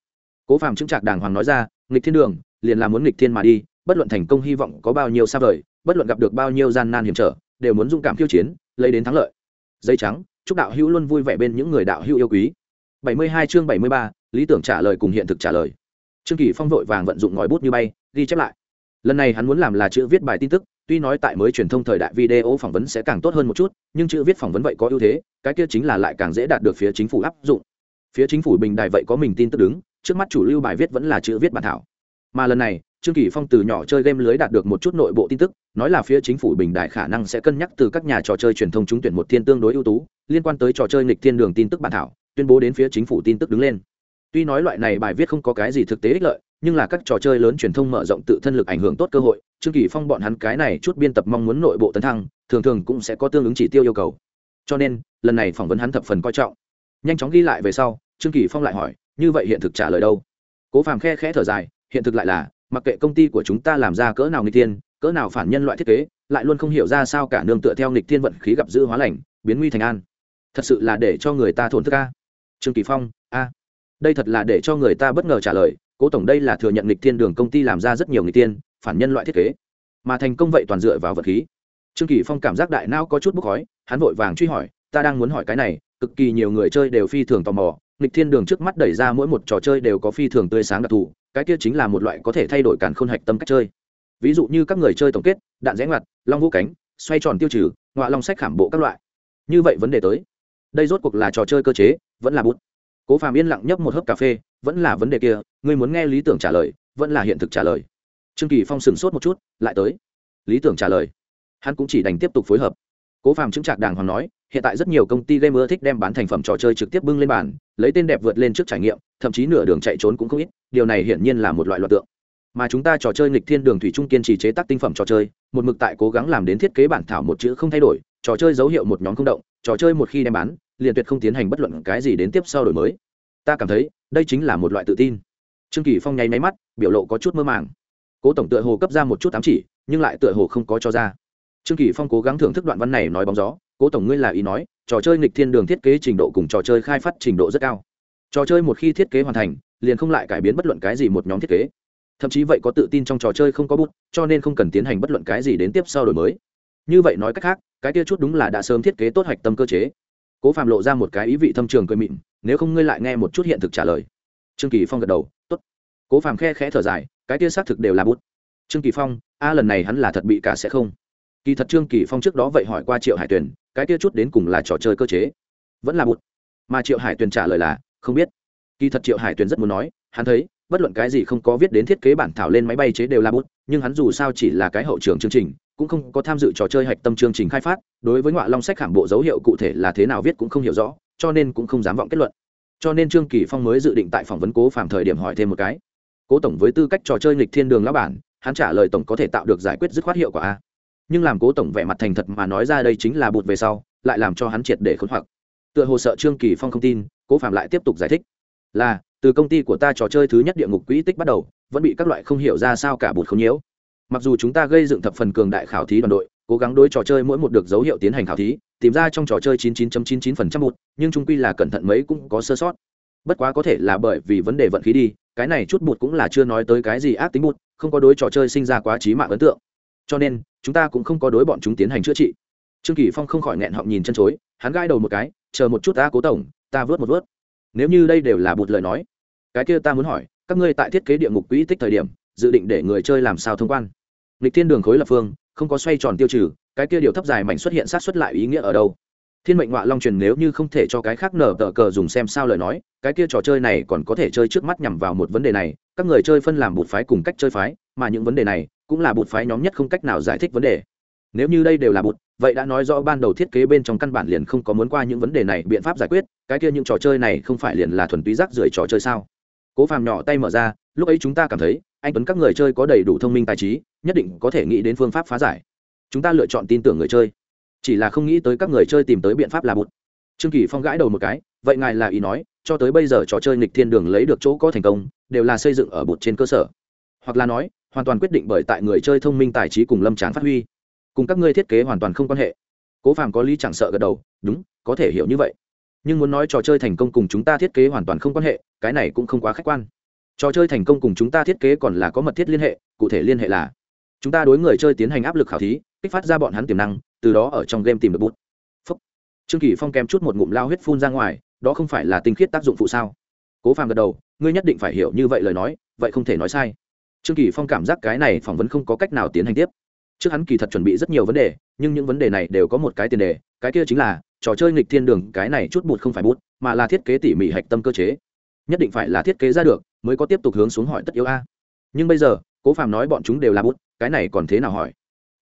Cố phàm chứng trạc đàng hoàng nói ra, nghịch thiên đường, liền là muốn nghịch thiên mà đi bất luận thành công hy vọng có bao nhiêu xa vời bất luận gặp được bao nhiêu gian nan hiểm trở đều muốn dũng cảm khiêu chiến lấy đến thắng lợi. Dây trắng chúc đạo hữu luôn vui vẻ bên những người đạo hữu yêu quý. 72 chương 73, lý tưởng trả lời cùng hiện thực trả lời. Trương kỳ phong vội vàng vận dụng ngòi bút như bay ghi chép lại. Lần này hắn muốn làm là chữ viết bài tin tức tuy nói tại mới truyền thông thời đại video phỏng vấn sẽ càng tốt hơn một chút nhưng chữ viết phỏng vấn vậy có ưu thế cái kia chính là lại càng dễ đạt được phía chính phủ áp dụng. Phía chính phủ bình đài vậy có mình tin tức đứng trước mắt chủ lưu bài viết vẫn là chữ viết bản thảo. Mà lần này trương kỳ phong từ nhỏ chơi game lưới đạt được một chút nội bộ tin tức, nói là phía chính phủ bình đại khả năng sẽ cân nhắc từ các nhà trò chơi truyền thông trúng tuyển một thiên tương đối ưu tú, liên quan tới trò chơi nghịch thiên đường tin tức bản thảo, tuyên bố đến phía chính phủ tin tức đứng lên. Tuy nói loại này bài viết không có cái gì thực tế ích lợi, nhưng là các trò chơi lớn truyền thông mở rộng tự thân lực ảnh hưởng tốt cơ hội, trương kỳ phong bọn hắn cái này chút biên tập mong muốn nội bộ tấn thăng, thường thường cũng sẽ có tương ứng chỉ tiêu yêu cầu. Cho nên, lần này phỏng vấn hắn thập phần coi trọng. Nhanh chóng ghi lại về sau, trương kỳ phong lại hỏi, như vậy hiện thực trả lời đâu? Cố phàm khe khẽ thở dài, hiện thực lại là mặc kệ công ty của chúng ta làm ra cỡ nào nghịch thiên, cỡ nào phản nhân loại thiết kế, lại luôn không hiểu ra sao cả nương tựa theo nghịch thiên vận khí gặp dữ hóa lành, biến nguy thành an. Thật sự là để cho người ta thổn thức a. Trương kỳ phong, a. Đây thật là để cho người ta bất ngờ trả lời, cố tổng đây là thừa nhận nghịch thiên đường công ty làm ra rất nhiều nghịch thiên, phản nhân loại thiết kế. Mà thành công vậy toàn dựa vào vật khí. Trương kỳ phong cảm giác đại não có chút bốc khói, hắn vội vàng truy hỏi, ta đang muốn hỏi cái này, cực kỳ nhiều người chơi đều phi thường tò mò, nghịch thiên đường trước mắt đẩy ra mỗi một trò chơi đều có phi thường tươi sáng đặc thù cái kia chính là một loại có thể thay đổi cản khôn hạch tâm cách chơi. Ví dụ như các người chơi tổng kết, đạn rẽ ngoặt, long vũ cánh, xoay tròn tiêu trừ, ngọa long sách khảm bộ các loại. Như vậy vấn đề tới. Đây rốt cuộc là trò chơi cơ chế, vẫn là bút. Cố phàm yên lặng nhấp một hớp cà phê, vẫn là vấn đề kia, ngươi muốn nghe lý tưởng trả lời, vẫn là hiện thực trả lời. Trương kỳ phong sừng sốt một chút, lại tới. Lý tưởng trả lời. Hắn cũng chỉ đành tiếp tục phối hợp. Cố phàm chứng trạc đàng hoàng nói, hiện tại rất nhiều công ty gamer thích đem bán thành phẩm trò chơi trực tiếp bưng lên bàn, lấy tên đẹp vượt lên trước trải nghiệm, thậm chí nửa đường chạy trốn cũng không ít điều này hiển nhiên là một loại loạt tượng. Mà chúng ta trò chơi nghịch thiên đường thủy trung kiên trì chế tác tinh phẩm trò chơi, một mực tại cố gắng làm đến thiết kế bản thảo một chữ không thay đổi, trò chơi dấu hiệu một nhóm không động, trò chơi một khi đem bán, liền tuyệt không tiến hành bất luận cái gì đến tiếp sau đổi mới. Ta cảm thấy, đây chính là một loại tự tin. Trương kỳ phong nháy máy mắt, biểu lộ có chút mơ màng. Cố tổng tựa hồ cấp ra một chút ám chỉ, nhưng lại tựa hồ không có cho ra. Trương kỳ phong cố gắng thưởng thức đoạn văn này nói bóng gió, cố tổng ngươi là ý nói, trò chơi nghịch thiên đường thiết kế trình độ cùng trò chơi khai phát trình độ rất cao. Trò chơi một khi thiết kế hoàn thành liền không lại cải biến bất luận cái gì một nhóm thiết kế. Thậm chí vậy có tự tin trong trò chơi không có bút, cho nên không cần tiến hành bất luận cái gì đến tiếp sau đổi mới. Như vậy nói cách khác, cái kia chút đúng là đã sớm thiết kế tốt hạch tâm cơ chế. Cố phạm lộ ra một cái ý vị thâm trường cười mịn, nếu không ngươi lại nghe một chút hiện thực trả lời. Trương kỳ phong gật đầu t ố t cố phạm khe khẽ thở dài, cái kia xác thực đều là bút. Trương kỳ phong, a lần này hắn là thật bị cả sẽ không? Kỳ thật trương kỳ phong trước đó vậy hỏi qua triệu hải tuyền, cái kia chút đến cùng là trò chơi cơ chế? Vẫn là bút. Mà triệu hải tuyền trả lời là, không biết kỳ thật triệu hải tuyền rất muốn nói, hắn thấy, bất luận cái gì không có viết đến thiết kế bản thảo lên máy bay chế đều là bút, nhưng hắn dù sao chỉ là cái hậu trường chương trình, cũng không có tham dự trò chơi hạch tâm chương trình khai phát, đối với ngoại long sách khảm bộ dấu hiệu cụ thể là thế nào viết cũng không hiểu rõ, cho nên cũng không dám vọng kết luận. Cho nên trương kỳ phong mới dự định tại phỏng vấn cố phạm thời điểm hỏi thêm một cái. Cố tổng với tư cách trò chơi nghịch thiên đường lão bản, hắn trả lời tổng có thể tạo được giải quyết dứt khoát hiệu quả a. Nhưng làm cố tổng vẻ mặt thành thật mà nói ra đây chính là bụt về sau, lại làm cho hắn triệt để khốn hoặc. Tựa hồ sợ trương kỳ phong không tin, cố phạm lại tiếp tục giải thích là, từ công ty của ta trò chơi thứ nhất địa ngục quỹ tích bắt đầu, vẫn bị các loại không hiểu ra sao cả bụt không nhiễu. Mặc dù chúng ta gây dựng thập phần cường đại khảo thí đoàn đội, cố gắng đối trò chơi mỗi một được dấu hiệu tiến hành khảo thí, tìm ra trong trò chơi 99.99% một nhưng trung quy là cẩn thận mấy cũng có sơ sót. Bất quá có thể là bởi vì vấn đề vận khí đi, cái này chút bụt cũng là chưa nói tới cái gì ác tính bụt, không có đối trò chơi sinh ra quá trí mạng ấn tượng. Cho nên, chúng ta cũng không có đối bọn chúng tiến hành chữa trị. Trương kỳ phong không khỏi nghẹn họng nhìn chân chối, hắn gai đầu một cái, chờ một chút ta, cố tổng, ta vớt một vớt nếu như đây đều là bụt lời nói, cái kia ta muốn hỏi, các ngươi tại thiết kế địa ngục quỹ tích thời điểm, dự định để người chơi làm sao thông quan? Lịch thiên đường khối lập phương, không có xoay tròn tiêu trừ, cái kia điều thấp dài mảnh xuất hiện sát xuất lại ý nghĩa ở đâu? Thiên mệnh ngoại long truyền nếu như không thể cho cái khác nở tờ cờ dùng xem sao lời nói, cái kia trò chơi này còn có thể chơi trước mắt nhằm vào một vấn đề này, các người chơi phân làm bột phái cùng cách chơi phái, mà những vấn đề này cũng là bột phái nhóm nhất không cách nào giải thích vấn đề. Nếu như đây đều là bột vậy đã nói rõ ban đầu thiết kế bên trong căn bản liền không có muốn qua những vấn đề này, biện pháp giải quyết, cái kia những trò chơi này không phải liền là thuần túy rác rưởi trò chơi sao? Cố phàm nhỏ tay mở ra, lúc ấy chúng ta cảm thấy, anh tuấn các người chơi có đầy đủ thông minh tài trí, nhất định có thể nghĩ đến phương pháp phá giải. Chúng ta lựa chọn tin tưởng người chơi. Chỉ là không nghĩ tới các người chơi tìm tới biện pháp là bụt. Trương kỳ phong gãi đầu một cái, vậy ngài là ý nói, cho tới bây giờ trò chơi nghịch thiên đường lấy được chỗ có thành công, đều là xây dựng ở bụt trên cơ sở. Hoặc là nói, hoàn toàn quyết định bởi tại người chơi thông minh tài trí cùng lâm tráng phát huy cùng các ngươi thiết kế hoàn toàn không quan hệ. Cố phàm có lý chẳng sợ gật đầu, đúng, có thể hiểu như vậy. Nhưng muốn nói trò chơi thành công cùng chúng ta thiết kế hoàn toàn không quan hệ, cái này cũng không quá khách quan. Trò chơi thành công cùng chúng ta thiết kế còn là có mật thiết liên hệ, cụ thể liên hệ là, chúng ta đối người chơi tiến hành áp lực khảo thí, kích phát ra bọn hắn tiềm năng, từ đó ở trong game tìm được bút. Phúc. trương kỳ phong kèm chút một ngụm lao huyết phun ra ngoài, đó không phải là tinh khiết tác dụng phụ sao? Cố phàm gật đầu, ngươi nhất định phải hiểu như vậy lời nói, vậy không thể nói sai. Trương kỳ phong cảm giác cái này phỏng vấn không có cách nào tiến hành tiếp trước hắn kỳ thật chuẩn bị rất nhiều vấn đề, nhưng những vấn đề này đều có một cái tiền đề, cái kia chính là, trò chơi nghịch thiên đường, cái này chút bụt không phải bút mà là thiết kế tỉ mỉ hạch tâm cơ chế. Nhất định phải là thiết kế ra được, mới có tiếp tục hướng xuống hỏi tất yếu a. Nhưng bây giờ, cố phàm nói bọn chúng đều là bút cái này còn thế nào hỏi?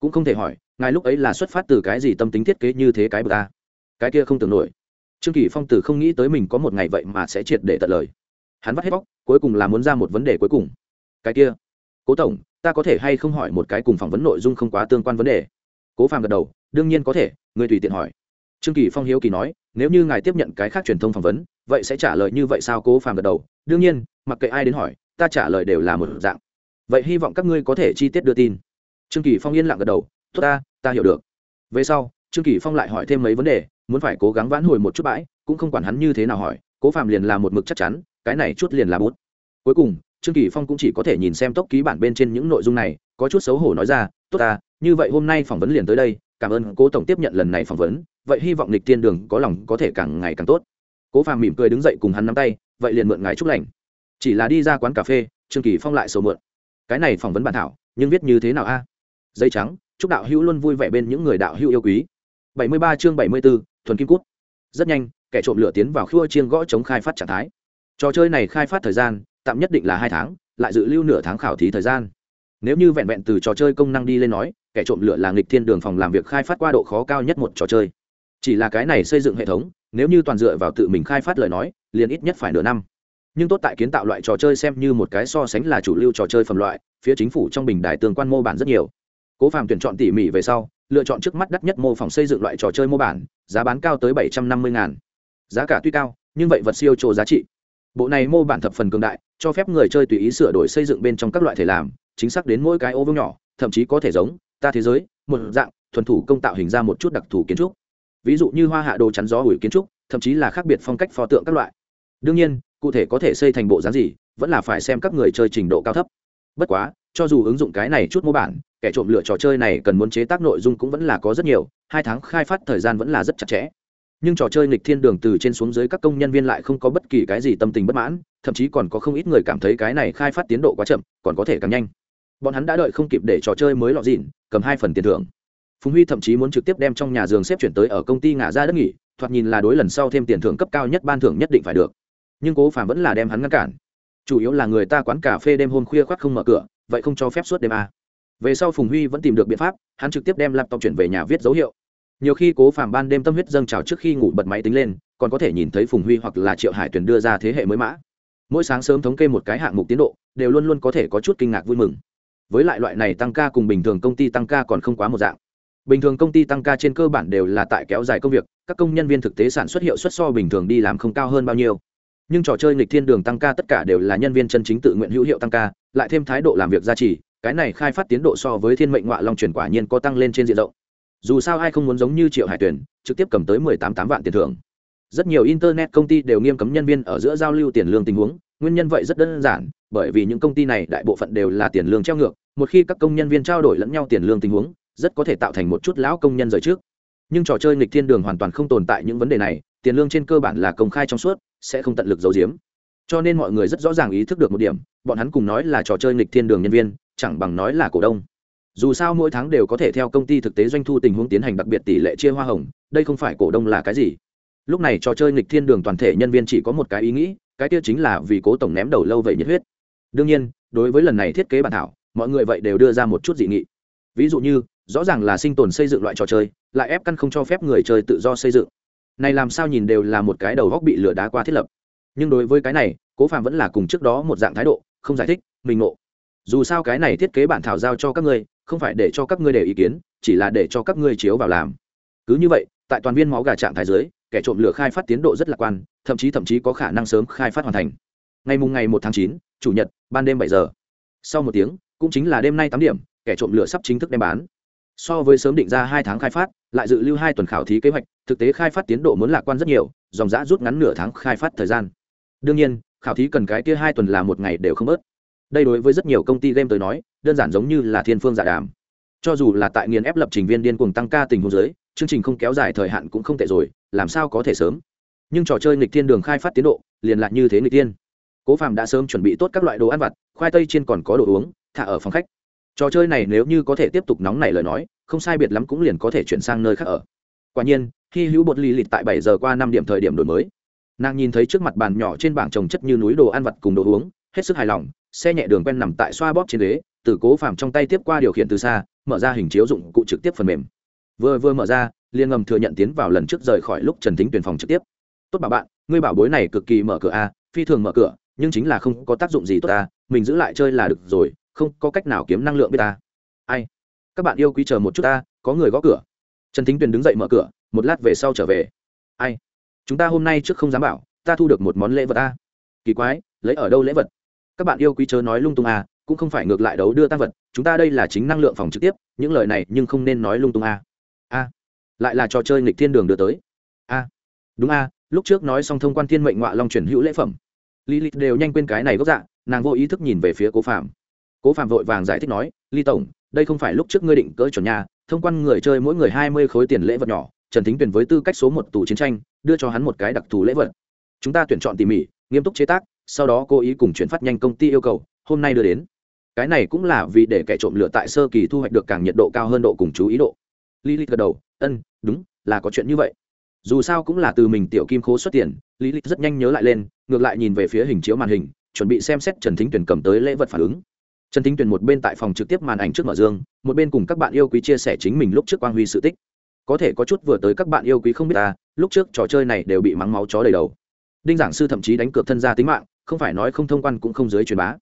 Cũng không thể hỏi, ngài lúc ấy là xuất phát từ cái gì tâm tính thiết kế như thế cái bậc a? Cái kia không tưởng nổi. Trương kỳ phong từ không nghĩ tới mình có một ngày vậy mà sẽ triệt để tận lời. Hắn vắt hết bóc, cuối cùng là muốn ra một vấn đề cuối cùng. Cái kia cố tổng, ta có thể hay không hỏi một cái cùng phỏng vấn nội dung không quá tương quan vấn đề? Cố phàm gật đầu, đương nhiên có thể, người tùy tiện hỏi. Trương kỳ phong hiếu kỳ nói, nếu như ngài tiếp nhận cái khác truyền thông phỏng vấn, vậy sẽ trả lời như vậy sao? Cố phàm gật đầu, đương nhiên, mặc kệ ai đến hỏi, ta trả lời đều là một dạng. Vậy hy vọng các ngươi có thể chi tiết đưa tin. Trương kỳ phong yên lặng gật đầu, tốt ta ta hiểu được. Về sau, trương kỳ phong lại hỏi thêm mấy vấn đề, muốn phải cố gắng vãn hồi một chút bãi, cũng không quản hắn như thế nào hỏi, cố Phàm liền là một mực chắc chắn, cái này chút liền là bút. Cuối cùng trương kỳ phong cũng chỉ có thể nhìn xem tốc ký bản bên trên những nội dung này có chút xấu hổ nói ra tốt ta như vậy hôm nay phỏng vấn liền tới đây cảm ơn cố tổng tiếp nhận lần này phỏng vấn vậy hy vọng lịch tiên đường có lòng có thể càng ngày càng tốt. Cố phàm mỉm cười đứng dậy cùng hắn nắm tay vậy liền mượn ngài chúc lành. Chỉ là đi ra quán cà phê trương kỳ phong lại sầu mượn. Cái này phỏng vấn bản thảo nhưng viết như thế nào a? À? dây trắng chúc đạo hữu luôn vui vẻ bên những người đạo hữu yêu quý. 73 chương 74, thuần kim cút. Rất nhanh kẻ trộm lửa tiến vào khua chiên gõ chống khai phát trạng thái. Trò chơi này khai phát thời gian tạm nhất định là hai tháng, lại dự lưu nửa tháng khảo thí thời gian. Nếu như vẹn vẹn từ trò chơi công năng đi lên nói, kẻ trộm lửa là nghịch thiên đường phòng làm việc khai phát qua độ khó cao nhất một trò chơi. Chỉ là cái này xây dựng hệ thống, nếu như toàn dựa vào tự mình khai phát lời nói, liền ít nhất phải nửa năm. Nhưng tốt tại kiến tạo loại trò chơi xem như một cái so sánh là chủ lưu trò chơi phẩm loại, phía chính phủ trong bình đài tương quan mô bản rất nhiều. Cố phàm tuyển chọn tỉ mỉ về sau, lựa chọn trước mắt đắt nhất mô phỏng xây dựng loại trò chơi mô bản, giá bán cao tới bảy trăm năm mươi ngàn. Giá cả tuy cao, nhưng vậy vật siêu trộ giá trị. Bộ này mô bản thập phần cường đại cho phép người chơi tùy ý sửa đổi xây dựng bên trong các loại thể làm, chính xác đến mỗi cái ô vương nhỏ, thậm chí có thể giống, ta thế giới, một dạng, thuần thủ công tạo hình ra một chút đặc thù kiến trúc. Ví dụ như hoa hạ đồ chắn gió ủi kiến trúc, thậm chí là khác biệt phong cách pho tượng các loại. Đương nhiên, cụ thể có thể xây thành bộ dáng gì, vẫn là phải xem các người chơi trình độ cao thấp. Bất quá, cho dù ứng dụng cái này chút mô bản, kẻ trộm lựa trò chơi này cần muốn chế tác nội dung cũng vẫn là có rất nhiều, hai tháng khai phát thời gian vẫn là rất chặt chẽ nhưng trò chơi nghịch thiên đường từ trên xuống dưới các công nhân viên lại không có bất kỳ cái gì tâm tình bất mãn, thậm chí còn có không ít người cảm thấy cái này khai phát tiến độ quá chậm, còn có thể càng nhanh. Bọn hắn đã đợi không kịp để trò chơi mới lọt dịn, cầm hai phần tiền thưởng. Phùng huy thậm chí muốn trực tiếp đem trong nhà giường xếp chuyển tới ở công ty ngả ra đất nghỉ, thoạt nhìn là đối lần sau thêm tiền thưởng cấp cao nhất ban thưởng nhất định phải được. Nhưng cố phàm vẫn là đem hắn ngăn cản. Chủ yếu là người ta quán cà phê đêm hôm khuya khoác không mở cửa, vậy không cho phép suốt đêm à. về sau phùng huy vẫn tìm được biện pháp, hắn trực tiếp đem laptop chuyển về nhà viết dấu hiệu nhiều khi cố phàm ban đêm tâm huyết dâng trào trước khi ngủ bật máy tính lên, còn có thể nhìn thấy phùng huy hoặc là triệu hải tuyền đưa ra thế hệ mới mã. Mỗi sáng sớm thống kê một cái hạng mục tiến độ, đều luôn luôn có thể có chút kinh ngạc vui mừng. Với lại loại này tăng ca cùng bình thường công ty tăng ca còn không quá một dạng. Bình thường công ty tăng ca trên cơ bản đều là tại kéo dài công việc, các công nhân viên thực tế sản xuất hiệu suất so bình thường đi làm không cao hơn bao nhiêu. Nhưng trò chơi nghịch thiên đường tăng ca tất cả đều là nhân viên chân chính tự nguyện hữu hiệu tăng ca, lại thêm thái độ làm việc gia trì, cái này khai phát tiến độ so với thiên mệnh ngoại long truyền quả nhiên có tăng lên trên diện rộng dù sao ai không muốn giống như triệu hải tuyển trực tiếp cầm tới mười tám tám vạn tiền thưởng. Rất nhiều internet công ty đều nghiêm cấm nhân viên ở giữa giao lưu tiền lương tình huống, nguyên nhân vậy rất đơn giản, bởi vì những công ty này đại bộ phận đều là tiền lương treo ngược, một khi các công nhân viên trao đổi lẫn nhau tiền lương tình huống, rất có thể tạo thành một chút lão công nhân rời trước. Nhưng trò chơi nghịch thiên đường hoàn toàn không tồn tại những vấn đề này, tiền lương trên cơ bản là công khai trong suốt, sẽ không tận lực giấu giếm. Cho nên mọi người rất rõ ràng ý thức được một điểm, bọn hắn cùng nói là trò chơi nghịch thiên đường nhân viên, chẳng bằng nói là cổ đông dù sao mỗi tháng đều có thể theo công ty thực tế doanh thu tình huống tiến hành đặc biệt tỷ lệ chia hoa hồng, đây không phải cổ đông là cái gì? Lúc này trò chơi nghịch thiên đường toàn thể nhân viên chỉ có một cái ý nghĩ, cái kia chính là vì cố tổng ném đầu lâu vậy nhiệt huyết. Đương nhiên, đối với lần này thiết kế bản thảo, mọi người vậy đều đưa ra một chút dị nghị. Ví dụ như, rõ ràng là sinh tồn xây dựng loại trò chơi, lại ép căn không cho phép người chơi tự do xây dựng. Này làm sao nhìn đều là một cái đầu góc bị lửa đá qua thiết lập. Nhưng đối với cái này, cố phạm vẫn là cùng trước đó một dạng thái độ, không giải thích, mình ngộ. Dù sao cái này thiết kế bản thảo giao cho các ngươi không phải để cho các ngươi để ý kiến chỉ là để cho các ngươi chiếu vào làm. Cứ như vậy tại toàn viên máu gà trạng thái dưới, kẻ trộm lửa khai phát tiến độ rất lạc quan thậm chí thậm chí có khả năng sớm khai phát hoàn thành. Ngày mùng ngày một tháng chín chủ nhật ban đêm bảy giờ. Sau một tiếng cũng chính là đêm nay tám điểm kẻ trộm lửa sắp chính thức đem bán. So với sớm định ra hai tháng khai phát lại dự lưu hai tuần khảo thí kế hoạch thực tế khai phát tiến độ muốn lạc quan rất nhiều dòng giã rút ngắn nửa tháng khai phát thời gian. Đương nhiên khảo thí cần cái kia hai tuần là một ngày đều không bớt đây đối với rất nhiều công ty game tới nói, đơn giản giống như là thiên phương giả đàm. Cho dù là tại nghiền ép lập trình viên điên cuồng tăng ca tình huống giới chương trình không kéo dài thời hạn cũng không tệ rồi, làm sao có thể sớm? Nhưng trò chơi nghịch thiên đường khai phát tiến độ, liền lạc như thế nghịch tiên cố phạm đã sớm chuẩn bị tốt các loại đồ ăn vặt, khoai tây trên còn có đồ uống, thả ở phòng khách. Trò chơi này nếu như có thể tiếp tục nóng này lời nói, không sai biệt lắm cũng liền có thể chuyển sang nơi khác ở. Quả nhiên, khi hữu bột lì lịt tại bảy giờ qua năm điểm thời điểm đổi mới, nàng nhìn thấy trước mặt bàn nhỏ trên bảng trồng chất như núi đồ ăn vặt cùng đồ uống hết sức hài lòng, xe nhẹ đường quen nằm tại xoa bóp trên ghế, từ cố phàm trong tay tiếp qua điều khiển từ xa, mở ra hình chiếu dụng cụ trực tiếp phần mềm. Vừa vừa mở ra liên ngầm thừa nhận tiến vào lần trước rời khỏi lúc trần thính tuyển phòng trực tiếp. Tốt bà bạn, ngươi bảo bối này cực kỳ mở cửa a, phi thường mở cửa, nhưng chính là không có tác dụng gì tốt ta, mình giữ lại chơi là được rồi, không có cách nào kiếm năng lượng với ta ai? Các bạn yêu quý chờ một chút ta, có người gõ cửa. Trần thính tuyền đứng dậy mở cửa, một lát về sau trở về. Ai? Chúng ta hôm nay trước không dám bảo, ta thu được một món lễ vật a. Kỳ quái, lấy ở đâu lễ vật? Các bạn yêu quý chớ nói lung tung à cũng không phải ngược lại đấu đưa tăng vật, chúng ta đây là chính năng lượng phòng trực tiếp, những lời này nhưng không nên nói lung tung à. a lại là trò chơi nghịch thiên đường đưa tới. A đúng a lúc trước nói xong thông quan thiên mệnh ngoại long chuyển hữu lễ phẩm. Lý lịch đều nhanh quên cái này gốc dạ nàng vô ý thức nhìn về phía cố phạm cố phạm vội vàng giải thích nói, ly tổng, đây không phải lúc trước ngươi định cỡ chuẩn nhà, thông quan người chơi mỗi người hai mươi khối tiền lễ vật nhỏ, trần thính tuyển với tư cách số một tù chiến tranh, đưa cho hắn một cái đặc thù lễ vật. Chúng ta tuyển chọn tỉ mỉ, nghiêm túc chế tác sau đó cố ý cùng chuyển phát nhanh công ty yêu cầu, hôm nay đưa đến. Cái này cũng là vì để kẻ trộm lửa tại sơ kỳ thu hoạch được càng nhiệt độ cao hơn độ cùng chú ý độ. Lý lịch gật đầu, ân, đúng, là có chuyện như vậy. Dù sao cũng là từ mình tiểu kim khố xuất tiền lý lịch rất nhanh nhớ lại lên, ngược lại nhìn về phía hình chiếu màn hình, chuẩn bị xem xét trần thính tuyển cầm tới lễ vật phản ứng. Trần thính tuyển một bên tại phòng trực tiếp màn ảnh trước mở dương, một bên cùng các bạn yêu quý chia sẻ chính mình lúc trước quang huy sự tích. Có thể có chút vừa tới các bạn yêu quý không biết ta lúc trước trò chơi này đều bị mắng máu chó đầy đầu. Đinh giảng sư thậm chí đánh cược thân gia tính mạng không phải nói không thông quan cũng không dưới truyền bá.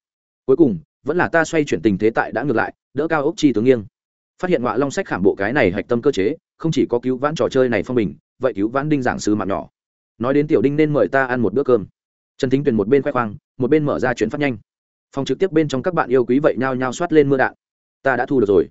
Cuối cùng, vẫn là ta xoay chuyển tình thế tại đã ngược lại, đỡ cao ốc chi tướng nghiêng. Phát hiện ngọa long sách khảm bộ cái này hạch tâm cơ chế, không chỉ có cứu vãn trò chơi này phong bình, vậy cứu vãn đinh giảng sư mạng nhỏ. Nói đến tiểu đinh nên mời ta ăn một bữa cơm. Trần thính tuyền một bên khoe khoang, một bên mở ra chuyển phát nhanh. Phòng trực tiếp bên trong các bạn yêu quý vậy nhao nhao soát lên mưa đạn. Ta đã thu được rồi.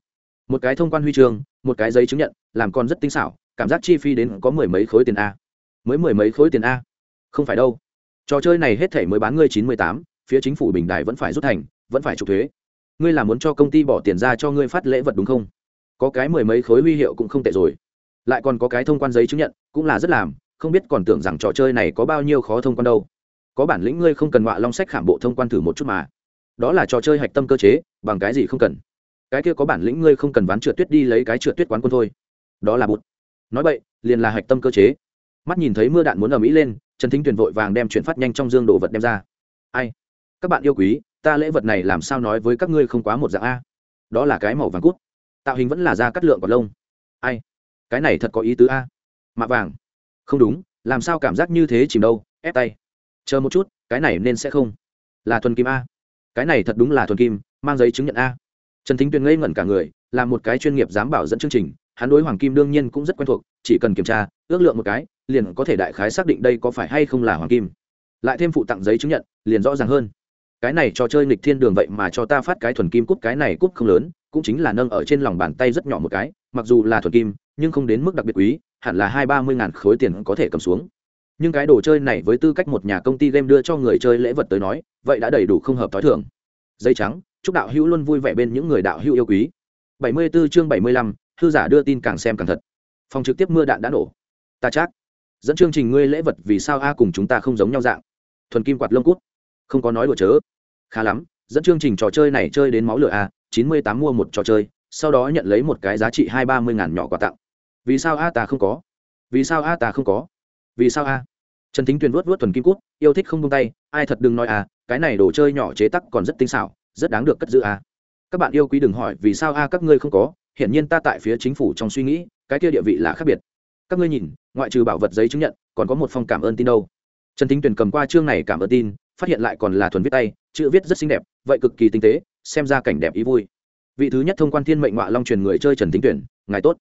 Một cái thông quan huy chương, một cái giấy chứng nhận, làm con rất tinh xảo, cảm giác chi phí đến có mười mấy khối tiền a. Mới mười mấy khối tiền a. Không phải đâu trò chơi này hết thể mới bán ngươi chín mươi tám, phía chính phủ bình đài vẫn phải rút thành, vẫn phải trục thuế. Ngươi là muốn cho công ty bỏ tiền ra cho ngươi phát lễ vật đúng không? Có cái mười mấy khối huy hiệu cũng không tệ rồi. Lại còn có cái thông quan giấy chứng nhận, cũng là rất làm, không biết còn tưởng rằng trò chơi này có bao nhiêu khó thông quan đâu. Có bản lĩnh ngươi không cần ngoạ long sách khảm bộ thông quan thử một chút mà. Đó là trò chơi hạch tâm cơ chế, bằng cái gì không cần. Cái kia có bản lĩnh ngươi không cần ván trượt tuyết đi lấy cái trượt tuyết quán quân thôi. Đó là bụt. Nói vậy liền là hạch tâm cơ chế. Mắt nhìn thấy mưa đạn muốn ở mỹ lên trần thính tuyền vội vàng đem chuyển phát nhanh trong dương đồ vật đem ra. Ai? Các bạn yêu quý, ta lễ vật này làm sao nói với các ngươi không quá một dạng a? Đó là cái màu vàng cút. Tạo hình vẫn là da cắt lượng còn lông. Ai? Cái này thật có ý tứ a? Mạ vàng. Không đúng, làm sao cảm giác như thế chìm đâu, ép tay. Chờ một chút, cái này nên sẽ không. Là thuần kim a? Cái này thật đúng là thuần kim, mang giấy chứng nhận a. Trần thính tuyền ngây ngẩn cả người, là một cái chuyên nghiệp giám bảo dẫn chương trình, hắn đối hoàng kim đương nhiên cũng rất quen thuộc, chỉ cần kiểm tra, ước lượng một cái liền có thể đại khái xác định đây có phải hay không là hoàng kim. Lại thêm phụ tặng giấy chứng nhận, liền rõ ràng hơn. Cái này cho chơi nghịch thiên đường vậy mà cho ta phát cái thuần kim cúp, cái này cúp không lớn, cũng chính là nâng ở trên lòng bàn tay rất nhỏ một cái, mặc dù là thuần kim, nhưng không đến mức đặc biệt quý, hẳn là hai ba mươi ngàn khối tiền có thể cầm xuống. Nhưng cái đồ chơi này với tư cách một nhà công ty game đưa cho người chơi lễ vật tới nói, vậy đã đầy đủ không hợp t h o i thường. Dây trắng, chúc đạo hữu luôn vui vẻ bên những người đạo hữu yêu quý. Bảy mươi 74 chương bảy mươi lăm thư giả đưa tin càng xem càng thật. Phòng trực tiếp mưa đạn đã nổ. Ta chắc dẫn chương trình ngươi lễ vật vì sao a cùng chúng ta không giống nhau dạng? Thuần kim quạt lông cút. Không có nói đùa chớ. Khá lắm, dẫn chương trình trò chơi này chơi đến máu lửa a, chín mươi tám mua một trò chơi, sau đó nhận lấy một cái giá trị hai ba mươi ngàn nhỏ quà tặng. Vì sao a ta không có? Vì sao a ta không có? Vì sao a? Trần thính tuyền vuốt vuốt thuần kim cút, yêu thích không tung tay, ai thật đừng nói a, cái này đồ chơi nhỏ chế tắc còn rất tinh xảo, rất đáng được cất giữ a. Các bạn yêu quý đừng hỏi vì sao a các ngươi không có, hiển nhiên ta tại phía chính phủ trong suy nghĩ, cái kia địa vị là khác biệt các ngươi nhìn, ngoại trừ bảo vật giấy chứng nhận, còn có một phong cảm ơn tin đâu. Trần thính tuyền cầm qua chương này cảm ơn tin, phát hiện lại còn là thuần viết tay, chữ viết rất xinh đẹp, vậy cực kỳ tinh tế, xem ra cảnh đẹp ý vui. Vị thứ nhất thông quan thiên mệnh ngoại long truyền người chơi trần thính tuyển ngài tốt.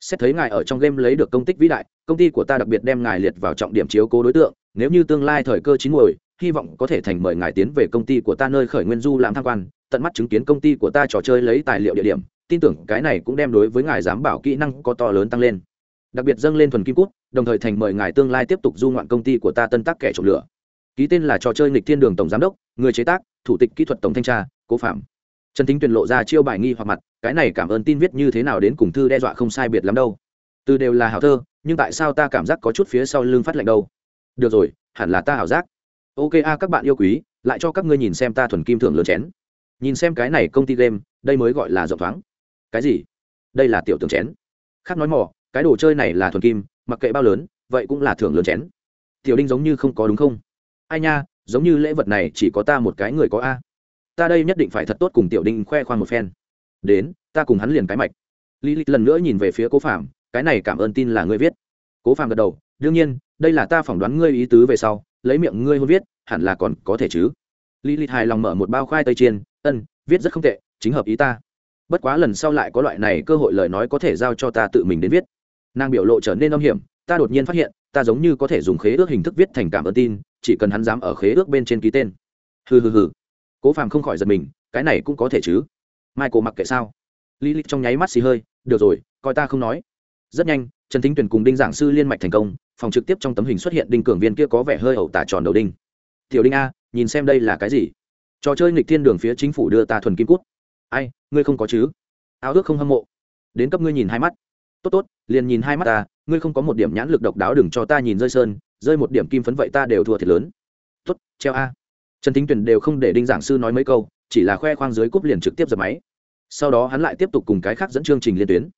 Xét thấy ngài ở trong game lấy được công tích vĩ đại, công ty của ta đặc biệt đem ngài liệt vào trọng điểm chiếu cố đối tượng, nếu như tương lai thời cơ chín muồi, hy vọng có thể thành mời ngài tiến về công ty của ta nơi khởi nguyên du làm tham quan, tận mắt chứng kiến công ty của ta trò chơi lấy tài liệu địa điểm, tin tưởng cái này cũng đem đối với ngài giám bảo kỹ năng có to lớn tăng lên đặc biệt dâng lên thuần kim cút, đồng thời thành mời ngài tương lai tiếp tục du ngoạn công ty của ta tân tác kẻ trộm lửa. Ký tên là trò chơi nghịch thiên đường tổng giám đốc, người chế tác, thủ tịch kỹ thuật tổng thanh tra, cố phạm. Trần thính tuyền lộ ra chiêu bài nghi hoặc mặt, cái này cảm ơn tin viết như thế nào đến cùng thư đe dọa không sai biệt lắm đâu. Từ đều là hảo thơ, nhưng tại sao ta cảm giác có chút phía sau lưng phát lạnh đâu? Được rồi, hẳn là ta hảo giác. Ok a, các bạn yêu quý, lại cho các ngươi nhìn xem ta thuần kim thưởng lớn chén. Nhìn xem cái này công ty game, đây mới gọi là rộng thoáng. Cái gì? Đây là tiểu tường chén. Khác nói mỏ cái đồ chơi này là thuần kim, mặc kệ bao lớn, vậy cũng là thưởng lớn chén. Tiểu đinh giống như không có đúng không? Ai nha, giống như lễ vật này chỉ có ta một cái người có a. Ta đây nhất định phải thật tốt cùng tiểu đinh khoe khoang một phen. Đến, ta cùng hắn liền cái mạch. Lý lịch lần nữa nhìn về phía cố phạm cái này cảm ơn tin là ngươi viết. Cố phạm gật đầu, đương nhiên, đây là ta phỏng đoán ngươi ý tứ về sau, lấy miệng ngươi hôn viết, hẳn là còn có thể chứ. Lý lịch hài lòng mở một bao khoai tây chiên, ân, viết rất không tệ, chính hợp ý ta. Bất quá lần sau lại có loại này cơ hội lời nói có thể giao cho ta tự mình đến viết nàng biểu lộ trở nên âm hiểm, ta đột nhiên phát hiện, ta giống như có thể dùng khế ước hình thức viết thành cảm ơn tin, chỉ cần hắn dám ở khế ước bên trên ký tên. Hừ hừ hừ. Cố phàm không khỏi giật mình, cái này cũng có thể chứ? Mai cô mặc kệ sao? Lý lịch trong nháy mắt xì hơi, được rồi, coi ta không nói. Rất nhanh, trần thính tuyển cùng đinh giảng sư liên mạch thành công, phòng trực tiếp trong tấm hình xuất hiện đinh cường viên kia có vẻ hơi ẩu tả tròn đầu đinh. Tiểu đinh a, nhìn xem đây là cái gì? Trò chơi nghịch thiên đường phía chính phủ đưa ta thuần kim cút. Ai, ngươi không có chứ? Áo ước không hâm mộ. Đến cấp ngươi nhìn hai mắt tốt tốt, liền nhìn hai mắt ta, ngươi không có một điểm nhãn lực độc đáo đừng cho ta nhìn rơi sơn, rơi một điểm kim phấn vậy ta đều thua thiệt lớn. Tốt, treo a. Trần thính tuyển đều không để đinh giảng sư nói mấy câu, chỉ là khoe khoang dưới cúp liền trực tiếp dập máy. Sau đó hắn lại tiếp tục cùng cái khác dẫn chương trình liên tuyến.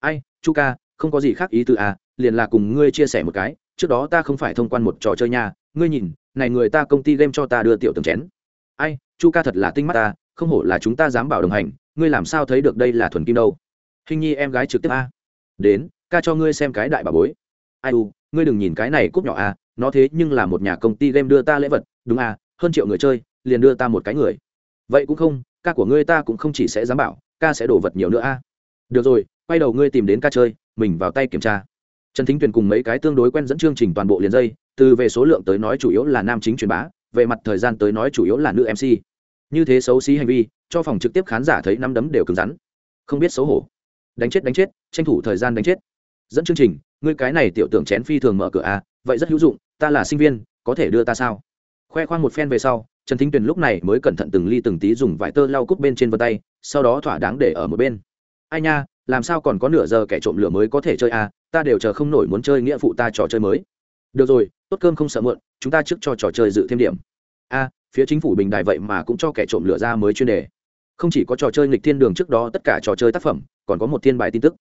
Ai, chu ca, không có gì khác ý từ a à, liền là cùng ngươi chia sẻ một cái, trước đó ta không phải thông quan một trò chơi nha, ngươi nhìn, này người ta công ty game cho ta đưa tiểu tường chén. Ai, chu ca thật là tinh mắt ta, không hổ là chúng ta dám bảo đồng hành, ngươi làm sao thấy được đây là thuần kim đâu. Hình nhi em gái trực tiếp a đến, ca cho ngươi xem cái đại bà bối. Ai u, ngươi đừng nhìn cái này cúp nhỏ a nó thế nhưng là một nhà công ty game đưa ta lễ vật, đúng a hơn triệu người chơi, liền đưa ta một cái người. Vậy cũng không, ca của ngươi ta cũng không chỉ sẽ dám bảo, ca sẽ đổ vật nhiều nữa a được rồi, quay đầu ngươi tìm đến ca chơi, mình vào tay kiểm tra. Trần thính tuyền cùng mấy cái tương đối quen dẫn chương trình toàn bộ liền dây, từ về số lượng tới nói chủ yếu là nam chính truyền bá, về mặt thời gian tới nói chủ yếu là nữ mc như thế xấu xí hành vi, cho phòng trực tiếp khán giả thấy năm đấm đều cứng rắn. Không biết xấu hổ đánh chết đánh chết, tranh thủ thời gian đánh chết. Dẫn chương trình, ngươi cái này tiểu tưởng chén phi thường mở cửa à vậy rất hữu dụng, ta là sinh viên, có thể đưa ta sao? Khoe khoang một phen về sau, trần thính tuyền lúc này mới cẩn thận từng ly từng tí dùng vải tơ lau cúc bên trên vân tay, sau đó thỏa đáng để ở một bên. Ai nha, làm sao còn có nửa giờ kẻ trộm lửa mới có thể chơi à ta đều chờ không nổi muốn chơi nghĩa phụ ta trò chơi mới. Được rồi, tốt cơm không sợ muộn, chúng ta trước cho trò chơi dự thêm điểm. A, phía chính phủ bình đài vậy mà cũng cho kẻ trộm lửa ra mới chuyên đề không chỉ có trò chơi nghịch thiên đường trước đó tất cả trò chơi tác phẩm, còn có một thiên bài tin tức.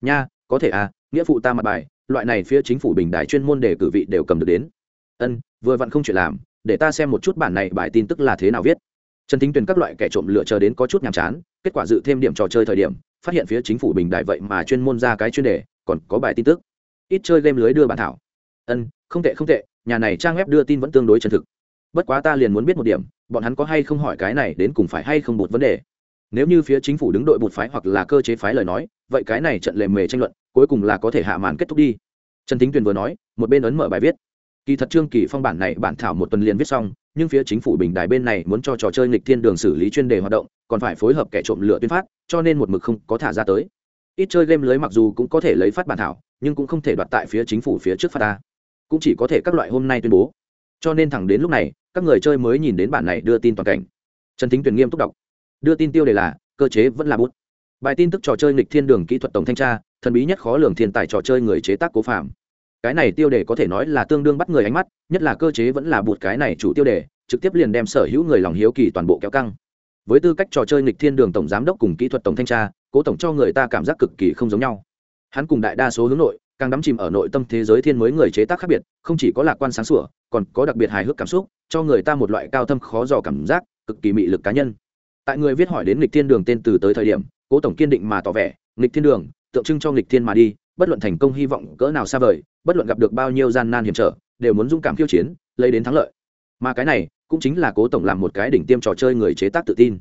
Nha, có thể à nghĩa phụ ta mặt bài, loại này phía chính phủ bình đại chuyên môn để cử vị đều cầm được đến. Ân, vừa vặn không chuyện làm, để ta xem một chút bản này bài tin tức là thế nào viết. Trần thính tuyền các loại kẻ trộm lựa chờ đến có chút nhàm chán, kết quả dự thêm điểm trò chơi thời điểm, phát hiện phía chính phủ bình đại vậy mà chuyên môn ra cái chuyên đề, còn có bài tin tức. Ít chơi game lưới đưa bản thảo. Ân, không tệ không tệ, nhà này trang web đưa tin vẫn tương đối chân thực. Bất quá ta liền muốn biết một điểm bọn hắn có hay không hỏi cái này đến cùng phải hay không một vấn đề? Nếu như phía chính phủ đứng đội một phái hoặc là cơ chế phái lời nói, vậy cái này trận lề mề tranh luận, cuối cùng là có thể hạ màn kết thúc đi. Trần thính tuyền vừa nói, một bên ấn mở bài viết. Kỳ thật trương kỳ phong bản này bản thảo một tuần liền viết xong, nhưng phía chính phủ bình đài bên này muốn cho trò chơi nghịch thiên đường xử lý chuyên đề hoạt động, còn phải phối hợp kẻ trộm lửa tuyên phát, cho nên một mực không có thả ra tới. Ít chơi game lưới mặc dù cũng có thể lấy phát bản thảo, nhưng cũng không thể đoạt tại phía chính phủ phía trước phát ta. Cũng chỉ có thể các loại hôm nay tuyên bố. Cho nên thẳng đến lúc này các người chơi mới nhìn đến bản này đưa tin toàn cảnh. Trần thính tuyển nghiêm túc đọc. Đưa tin tiêu đề là, cơ chế vẫn là bút. Bài tin tức trò chơi nghịch thiên đường kỹ thuật tổng thanh tra, thần bí nhất khó lường thiên tài trò chơi người chế tác cố phạm cái này tiêu đề có thể nói là tương đương bắt người ánh mắt, nhất là cơ chế vẫn là bụt cái này chủ tiêu đề, trực tiếp liền đem sở hữu người lòng hiếu kỳ toàn bộ kéo căng. Với tư cách trò chơi nghịch thiên đường tổng giám đốc cùng kỹ thuật tổng thanh tra, cố tổng cho người ta cảm giác cực kỳ không giống nhau. Hắn cùng đại đa số hướng nội càng đắm chìm ở nội tâm thế giới thiên mới người chế tác khác biệt, không chỉ có lạc quan sáng sủa, còn có đặc biệt hài hước cảm xúc, cho người ta một loại cao thâm khó dò cảm giác, cực kỳ mị lực cá nhân. Tại người viết hỏi đến nghịch thiên đường tên từ tới thời điểm, cố tổng kiên định mà tỏ vẻ, nghịch thiên đường, tượng trưng cho nghịch thiên mà đi, bất luận thành công hy vọng cỡ nào xa vời, bất luận gặp được bao nhiêu gian nan hiểm trở, đều muốn dũng cảm khiêu chiến, lấy đến thắng lợi. Mà cái này, cũng chính là cố tổng làm một cái đỉnh tiêm trò chơi người chế tác tự tin.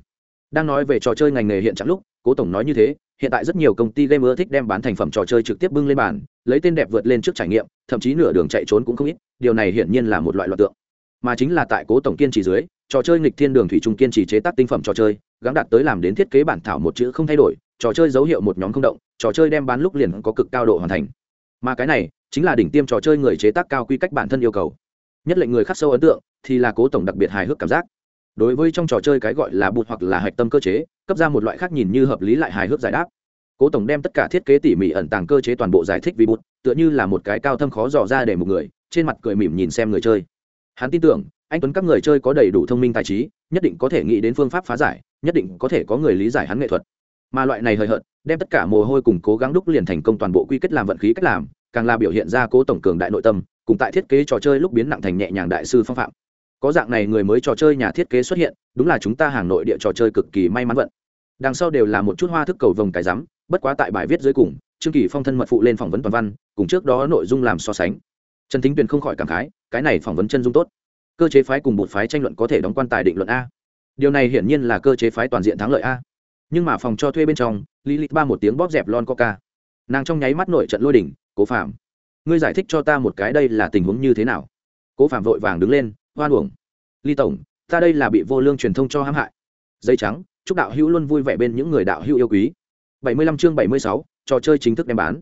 Đang nói về trò chơi ngành nghề hiện trạng lúc, cố tổng nói như thế hiện tại rất nhiều công ty game ưa thích đem bán thành phẩm trò chơi trực tiếp bưng lên bàn, lấy tên đẹp vượt lên trước trải nghiệm, thậm chí nửa đường chạy trốn cũng không ít, điều này hiển nhiên là một loại loạt tượng. Mà chính là tại cố tổng kiên trì dưới, trò chơi nghịch thiên đường thủy trung kiên trì chế tác tinh phẩm trò chơi gắn đạt tới làm đến thiết kế bản thảo một chữ không thay đổi, trò chơi dấu hiệu một nhóm không động, trò chơi đem bán lúc liền có cực cao độ hoàn thành. Mà cái này, chính là đỉnh tiêm trò chơi người chế tác cao quy cách bản thân yêu cầu. Nhất lệnh người khắc sâu ấn tượng, thì là cố tổng đặc biệt hài hước cảm giác đối với trong trò chơi cái gọi là bụt hoặc là hạch tâm cơ chế, cấp ra một loại khác nhìn như hợp lý lại hài hước giải đáp. Cố tổng đem tất cả thiết kế tỉ mỉ ẩn tàng cơ chế toàn bộ giải thích vì bụt, tựa như là một cái cao thâm khó dò ra để một người, trên mặt cười mỉm nhìn xem người chơi. Hắn tin tưởng, anh tuấn các người chơi có đầy đủ thông minh tài trí, nhất định có thể nghĩ đến phương pháp phá giải, nhất định có thể có người lý giải hắn nghệ thuật. Mà loại này hời hợt, đem tất cả mồ hôi cùng cố gắng đúc liền thành công toàn bộ quy kết làm vận khí cách làm, càng là biểu hiện ra cố tổng cường đại nội tâm, cùng tại thiết kế trò chơi lúc biến nặng thành nhẹ nhàng đại sư phong phạm có dạng này người mới trò chơi nhà thiết kế xuất hiện, đúng là chúng ta hàng nội địa trò chơi cực kỳ may mắn vận. Đằng sau đều là một chút hoa thức cầu vồng cái rắm, bất quá tại bài viết dưới cùng, trương kỳ phong thân mật phụ lên phỏng vấn toàn văn, cùng trước đó nội dung làm so sánh. Trần thính tuyền không khỏi cảm khái, cái này phỏng vấn chân dung tốt. Cơ chế phái cùng một phái tranh luận có thể đóng quan tài định luận a. Điều này hiển nhiên là cơ chế phái toàn diện thắng lợi a. Nhưng mà phòng cho thuê bên trong lý lịch ba một tiếng bóp dẹp lon coca. Nàng trong nháy mắt nội trận lôi đỉnh, cố phạm, ngươi giải thích cho ta một cái đây là tình huống như thế nào? Cố phạm vội vàng đứng lên hoan uổng. Ly tổng ta đây là bị vô lương truyền thông cho hãm hại. Dây trắng chúc đạo hữu luôn vui vẻ bên những người đạo hữu yêu quý. 75 chương 76, trò chơi chính thức đem bán.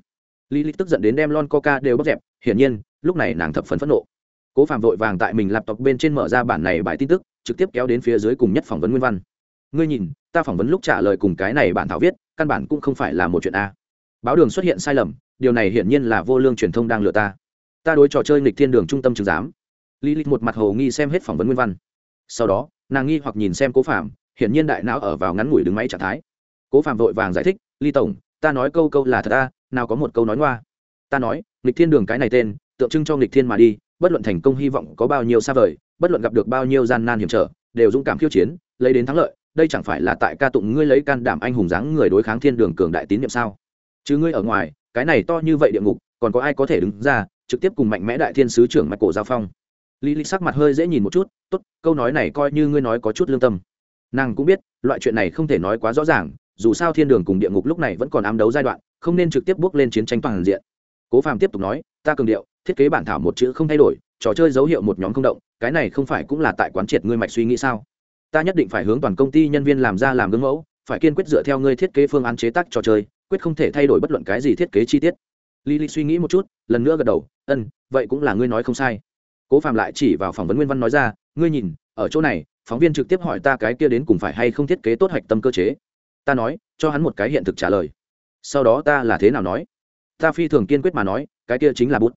Lý lịch tức giận đến đem lon coca đều bóc dẹp hiển nhiên lúc này nàng thập phấn phẫn nộ. Cố phạm vội vàng tại mình laptop bên trên mở ra bản này bài tin tức trực tiếp kéo đến phía dưới cùng nhất phỏng vấn nguyên văn. Ngươi nhìn ta phỏng vấn lúc trả lời cùng cái này bản thảo viết căn bản cũng không phải là một chuyện a. Báo đường xuất hiện sai lầm điều này hiển nhiên là vô lương truyền thông đang lừa ta. Ta đối trò chơi nghịch thiên đường trung tâm chứng giám lý lịch một mặt hồ nghi xem hết phỏng vấn nguyên văn. Sau đó, nàng nghi hoặc nhìn xem cố phạm hiển nhiên đại não ở vào ngắn ngủi đứng máy trạng thái. Cố phạm vội vàng giải thích ly tổng, ta nói câu câu là thật ta nào có một câu nói ngoa. Ta nói nghịch thiên đường cái này tên, tượng trưng cho nghịch thiên mà đi, bất luận thành công hy vọng có bao nhiêu xa vời, bất luận gặp được bao nhiêu gian nan hiểm trở, đều dũng cảm khiêu chiến, lấy đến thắng lợi, đây chẳng phải là tại ca tụng ngươi lấy can đảm anh hùng dáng người đối kháng thiên đường cường đại tín nhiệm sao? Chứ ngươi ở ngoài, cái này to như vậy địa ngục, còn có ai có thể đứng ra, trực tiếp cùng mạnh mẽ đại thiên sứ trưởng mạch cổ giao phong? Lý lịch sắc mặt hơi dễ nhìn một chút tốt câu nói này coi như ngươi nói có chút lương tâm. Nàng cũng biết loại chuyện này không thể nói quá rõ ràng dù sao thiên đường cùng địa ngục lúc này vẫn còn ám đấu giai đoạn không nên trực tiếp bước lên chiến tranh toàn diện. Cố phàm tiếp tục nói ta cường điệu thiết kế bản thảo một chữ không thay đổi trò chơi dấu hiệu một nhóm không động cái này không phải cũng là tại quán triệt ngươi mạch suy nghĩ sao? Ta nhất định phải hướng toàn công ty nhân viên làm ra làm gương mẫu phải kiên quyết dựa theo ngươi thiết kế phương án chế tác trò chơi quyết không thể thay đổi bất luận cái gì thiết kế chi tiết. Lý Lý suy nghĩ một chút, lần nữa gật đầu, "Ừm, vậy cũng là ngươi nói không sai." Cố Phạm lại chỉ vào phỏng vấn Nguyên Văn nói ra, "Ngươi nhìn, ở chỗ này, phóng viên trực tiếp hỏi ta cái kia đến cùng phải hay không thiết kế tốt hạch tâm cơ chế." Ta nói, cho hắn một cái hiện thực trả lời. Sau đó ta là thế nào nói? Ta phi thường kiên quyết mà nói, cái kia chính là bút.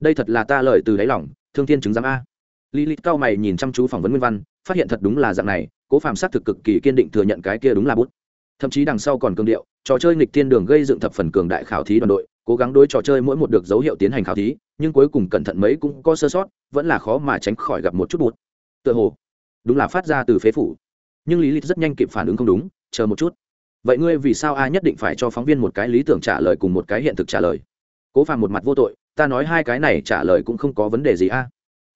Đây thật là ta lời từ đáy lòng, thương thiên chứng giám a. Lý lịch cao mày nhìn chăm chú phỏng vấn Nguyên Văn, phát hiện thật đúng là dạng này, Cố Phạm sát thực cực kỳ kiên định thừa nhận cái kia đúng là bút. Thậm chí đằng sau còn cường điệu, trò chơi nghịch thiên đường gây dựng thập phần cường đại khảo thí đoàn đội, cố gắng đối trò chơi mỗi một được dấu hiệu tiến hành khảo thí, nhưng cuối cùng cẩn thận mấy cũng có sơ sót, vẫn là khó mà tránh khỏi gặp một chút bụt. Tựa hồ, đúng là phát ra từ phế phủ. Nhưng lý lịch rất nhanh kịp phản ứng không đúng, chờ một chút. Vậy ngươi vì sao ai nhất định phải cho phóng viên một cái lý tưởng trả lời cùng một cái hiện thực trả lời? Cố phàm một mặt vô tội, ta nói hai cái này trả lời cũng không có vấn đề gì a.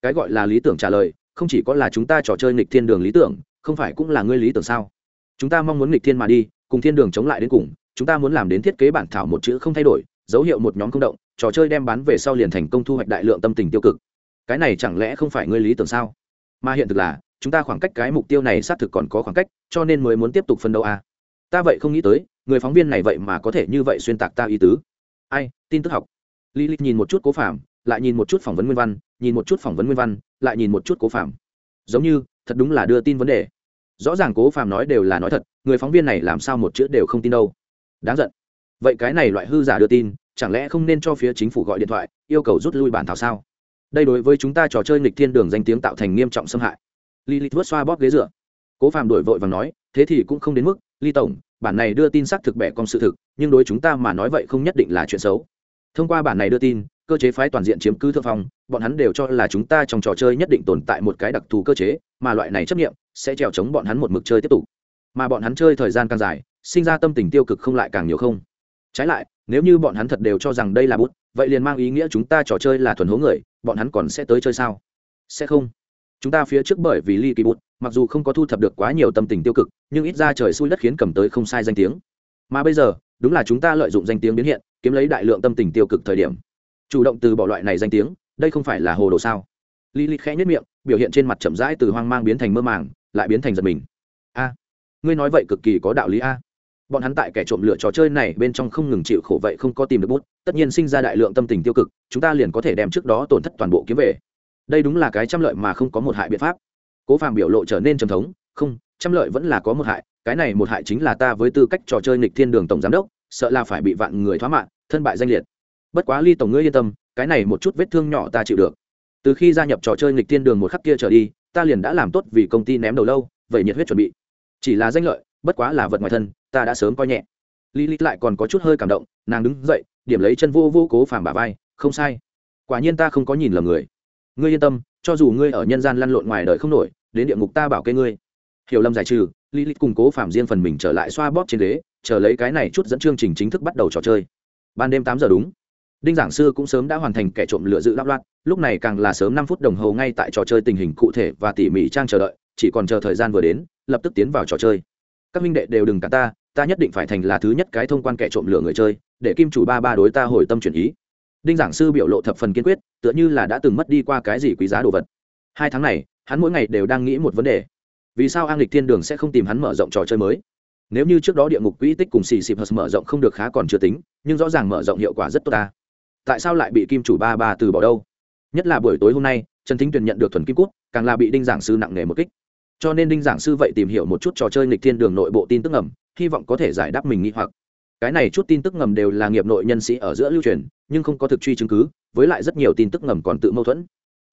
Cái gọi là lý tưởng trả lời, không chỉ có là chúng ta trò chơi nghịch thiên đường lý tưởng, không phải cũng là ngươi lý tưởng sao? Chúng ta mong muốn nghịch thiên mà đi, cùng thiên đường chống lại đến cùng, chúng ta muốn làm đến thiết kế bản thảo một chữ không thay đổi dấu hiệu một nhóm không động, trò chơi đem bán về sau liền thành công thu hoạch đại lượng tâm tình tiêu cực. Cái này chẳng lẽ không phải ngươi lý tưởng sao? Mà hiện thực là, chúng ta khoảng cách cái mục tiêu này xác thực còn có khoảng cách, cho nên mới muốn tiếp tục phân đấu à. ta vậy không nghĩ tới, người phóng viên này vậy mà có thể như vậy xuyên tạc ta ý tứ. Ai, tin tức học. Lý lịch nhìn một chút cố phạm lại nhìn một chút phỏng vấn nguyên văn, nhìn một chút phỏng vấn nguyên văn, lại nhìn một chút cố phạm giống như, thật đúng là đưa tin vấn đề. Rõ ràng cố phạm nói đều là nói thật, người phóng viên này làm sao một chữ đều không tin đâu. Đáng giận. Vậy cái này loại hư giả đưa tin chẳng lẽ không nên cho phía chính phủ gọi điện thoại, yêu cầu rút lui bản thảo sao? Đây đối với chúng ta trò chơi nghịch thiên đường danh tiếng tạo thành nghiêm trọng xâm hại. Li li vớt xoa bóp ghế dựa. Cố phàm đổi vội và nói, thế thì cũng không đến mức, ly tổng, bản này đưa tin xác thực bẻ con sự thực, nhưng đối chúng ta mà nói vậy không nhất định là chuyện xấu. Thông qua bản này đưa tin, cơ chế phái toàn diện chiếm cứ thượng phong, bọn hắn đều cho là chúng ta trong trò chơi nhất định tồn tại một cái đặc thù cơ chế, mà loại này chấp nghiệm sẽ trèo chống bọn hắn một mực chơi tiếp tục. Mà bọn hắn chơi thời gian càng dài, sinh ra tâm tình tiêu cực không lại càng nhiều không? Trái lại, nếu như bọn hắn thật đều cho rằng đây là bút, vậy liền mang ý nghĩa chúng ta trò chơi là thuần hố người, bọn hắn còn sẽ tới chơi sao? Sẽ không. Chúng ta phía trước bởi vì ly kỳ bút mặc dù không có thu thập được quá nhiều tâm tình tiêu cực, nhưng ít ra trời xui đất khiến cầm tới không sai danh tiếng. Mà bây giờ, đúng là chúng ta lợi dụng danh tiếng biến hiện, kiếm lấy đại lượng tâm tình tiêu cực thời điểm. Chủ động từ bỏ loại này danh tiếng, đây không phải là hồ đồ sao? Lý li khẽ nhất miệng, biểu hiện trên mặt chậm rãi từ hoang mang biến thành mơ màng, lại biến thành giật mình. A, ngươi nói vậy cực kỳ có đạo lý a bọn hắn tại kẻ trộm lựa trò chơi này bên trong không ngừng chịu khổ vậy không có tìm được bút, tất nhiên sinh ra đại lượng tâm tình tiêu cực, chúng ta liền có thể đem trước đó tổn thất toàn bộ kiếm về. Đây đúng là cái trăm lợi mà không có một hại biện pháp. Cố phàm biểu lộ trở nên trầm thống, không, trăm lợi vẫn là có một hại, cái này một hại chính là ta với tư cách trò chơi nghịch thiên đường tổng giám đốc, sợ là phải bị vạn người thoá mạng, thân bại danh liệt. Bất quá ly tổng ngươi yên tâm, cái này một chút vết thương nhỏ ta chịu được. Từ khi gia nhập trò chơi nghịch thiên đường một khắc kia trở đi, ta liền đã làm tốt vì công ty ném đầu lâu, vậy nhiệt huyết chuẩn bị. Chỉ là danh lợi bất quá là vật ngoài thân, ta đã sớm coi nhẹ. Lý lịch lại còn có chút hơi cảm động, nàng đứng dậy, điểm lấy chân vô vô cố phàm bà vai, không sai. Quả nhiên ta không có nhìn lầm người. Ngươi yên tâm, cho dù ngươi ở nhân gian lăn lộn ngoài đời không nổi, đến địa ngục ta bảo kê ngươi. Hiểu lầm giải trừ lý lịch cùng cố phàm riêng phần mình trở lại xoa bóp trên ghế, chờ lấy cái này chút dẫn chương trình chính thức bắt đầu trò chơi. Ban đêm tám giờ đúng. Đinh giảng sư cũng sớm đã hoàn thành kẻ trộm lựa dự lắp loạt, lúc này càng là sớm năm phút đồng hồ ngay tại trò chơi tình hình cụ thể và tỉ mỉ trang chờ đợi, chỉ còn chờ thời gian vừa đến, lập tức tiến vào trò chơi các minh đệ đều đừng cả ta ta nhất định phải thành là thứ nhất cái thông quan kẻ trộm lửa người chơi, để kim chủ ba ba đối ta hồi tâm chuyển ý. Đinh giảng sư biểu lộ thập phần kiên quyết, tựa như là đã từng mất đi qua cái gì quý giá đồ vật. Hai tháng này, hắn mỗi ngày đều đang nghĩ một vấn đề. Vì sao an lịch thiên đường sẽ không tìm hắn mở rộng trò chơi mới? Nếu như trước đó địa ngục quỹ tích cùng xì xịp hờ mở rộng không được khá còn chưa tính, nhưng rõ ràng mở rộng hiệu quả rất tốt ta. Tại sao lại bị kim chủ ba ba từ bỏ đâu? Nhất là buổi tối hôm nay, trần thính tuyền nhận được thuần kim cút, càng là bị đinh giảng sư nặng nề một kích cho nên đinh giảng sư vậy tìm hiểu một chút trò chơi nghịch thiên đường nội bộ tin tức ngầm, hy vọng có thể giải đáp mình nghĩ hoặc. Cái này chút tin tức ngầm đều là nghiệp nội nhân sĩ ở giữa lưu truyền, nhưng không có thực truy chứng cứ, với lại rất nhiều tin tức ngầm còn tự mâu thuẫn.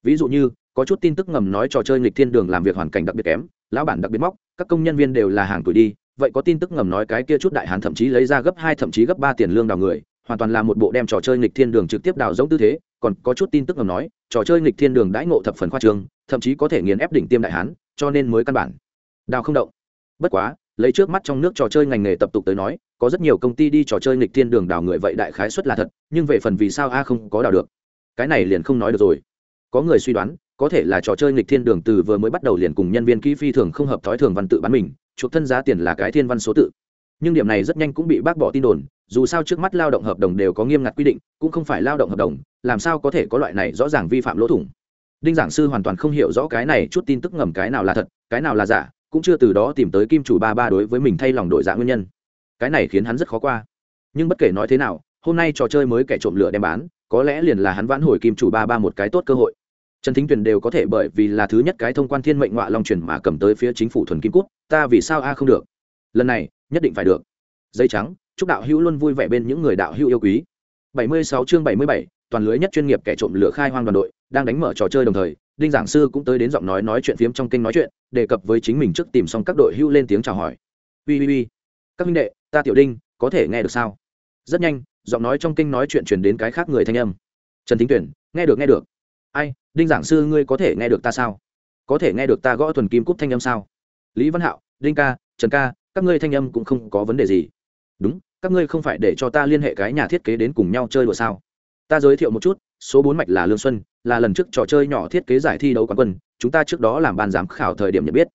Ví dụ như, có chút tin tức ngầm nói trò chơi nghịch thiên đường làm việc hoàn cảnh đặc biệt kém, lão bản đặc biệt móc, các công nhân viên đều là hàng tuổi đi, vậy có tin tức ngầm nói cái kia chút đại hàn thậm chí lấy ra gấp hai, thậm chí gấp ba tiền lương đào người, hoàn toàn là một bộ đem trò chơi nghịch thiên đường trực tiếp đào giống tư thế, còn có chút tin tức ngầm nói, trò chơi nghịch thiên đường đãi ngộ thập phần khoa trương, thậm chí có thể nghiền ép đỉnh tiêm đại hán cho nên mới căn bản. Đào không động. Bất quá, lấy trước mắt trong nước trò chơi ngành nghề tập tục tới nói, có rất nhiều công ty đi trò chơi nghịch thiên đường đào người vậy đại khái suất là thật, nhưng về phần vì sao a không có đào được, cái này liền không nói được rồi. Có người suy đoán, có thể là trò chơi nghịch thiên đường từ vừa mới bắt đầu liền cùng nhân viên kỹ phi thường không hợp thói thường văn tự bán mình, chuộc thân giá tiền là cái thiên văn số tự. Nhưng điểm này rất nhanh cũng bị bác bỏ tin đồn, dù sao trước mắt lao động hợp đồng đều có nghiêm ngặt quy định, cũng không phải lao động hợp đồng, làm sao có thể có loại này rõ ràng vi phạm lỗ thủng đinh giảng sư hoàn toàn không hiểu rõ cái này chút tin tức ngầm cái nào là thật cái nào là giả cũng chưa từ đó tìm tới kim chủ ba ba đối với mình thay lòng đổi dạng nguyên nhân. Cái này khiến hắn rất khó qua. Nhưng bất kể nói thế nào hôm nay trò chơi mới kẻ trộm lửa đem bán có lẽ liền là hắn vãn hồi kim chủ ba ba một cái tốt cơ hội. Trần thính tuyền đều có thể bởi vì là thứ nhất cái thông quan thiên mệnh ngoại long truyền mà cầm tới phía chính phủ thuần kim cút ta vì sao a không được? Lần này nhất định phải được. Dây trắng chúc đạo hữu luôn vui vẻ bên những người đạo hữu yêu quý. 76 chương 77, toàn lưới nhất chuyên nghiệp kẻ trộm lửa khai hoang đoàn đội, đang đánh mở trò chơi đồng thời, đinh giảng sư cũng tới đến giọng nói nói chuyện phiếm trong kênh nói chuyện, đề cập với chính mình trước tìm xong các đội hưu lên tiếng chào hỏi. Ui ui ui các minh đệ, ta tiểu đinh, có thể nghe được sao? Rất nhanh, giọng nói trong kênh nói chuyện truyền đến cái khác người thanh âm. Trần thính tuyển, nghe được nghe được. Ai, đinh giảng sư, ngươi có thể nghe được ta sao? Có thể nghe được ta gõ thuần kim cúp thanh âm sao? Lý văn hạo, đinh ca, trần ca, các ngươi thanh âm cũng không có vấn đề gì. Đúng, các ngươi không phải để cho ta liên hệ cái nhà thiết kế đến cùng nhau chơi đùa sao? Ta giới thiệu một chút, số bốn mạch là lương xuân, là lần trước trò chơi nhỏ thiết kế giải thi đấu quán quân, chúng ta trước đó làm ban giám khảo thời điểm nhận biết.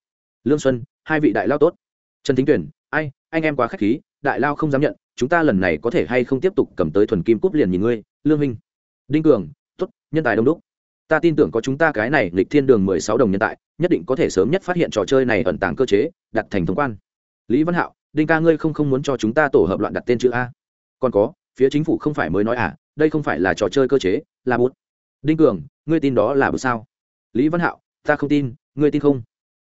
Lương xuân, hai vị đại lao tốt. Trần thính tuyển, ai, anh em quá k h á c h khí, đại lao không dám nhận, chúng ta lần này có thể hay không tiếp tục cầm tới thuần kim cúp liền nhìn ngươi, lương minh. Đinh cường t ố t nhân tài đông đúc. Ta tin tưởng có chúng ta cái này lịch thiên đường mười sáu đồng nhân tại nhất định có thể sớm nhất phát hiện trò chơi này ẩn tàng cơ chế, đặt thành thông quan. Lý văn hạo, đinh ca ngươi không không muốn cho chúng ta tổ hợp loạn đặt tên chữ a. Còn có, phía chính phủ không phải mới nói à đây không phải là trò chơi cơ chế, là bút. Đinh cường, ngươi tin đó là bút sao? Lý văn hạo, ta không tin, ngươi tin không?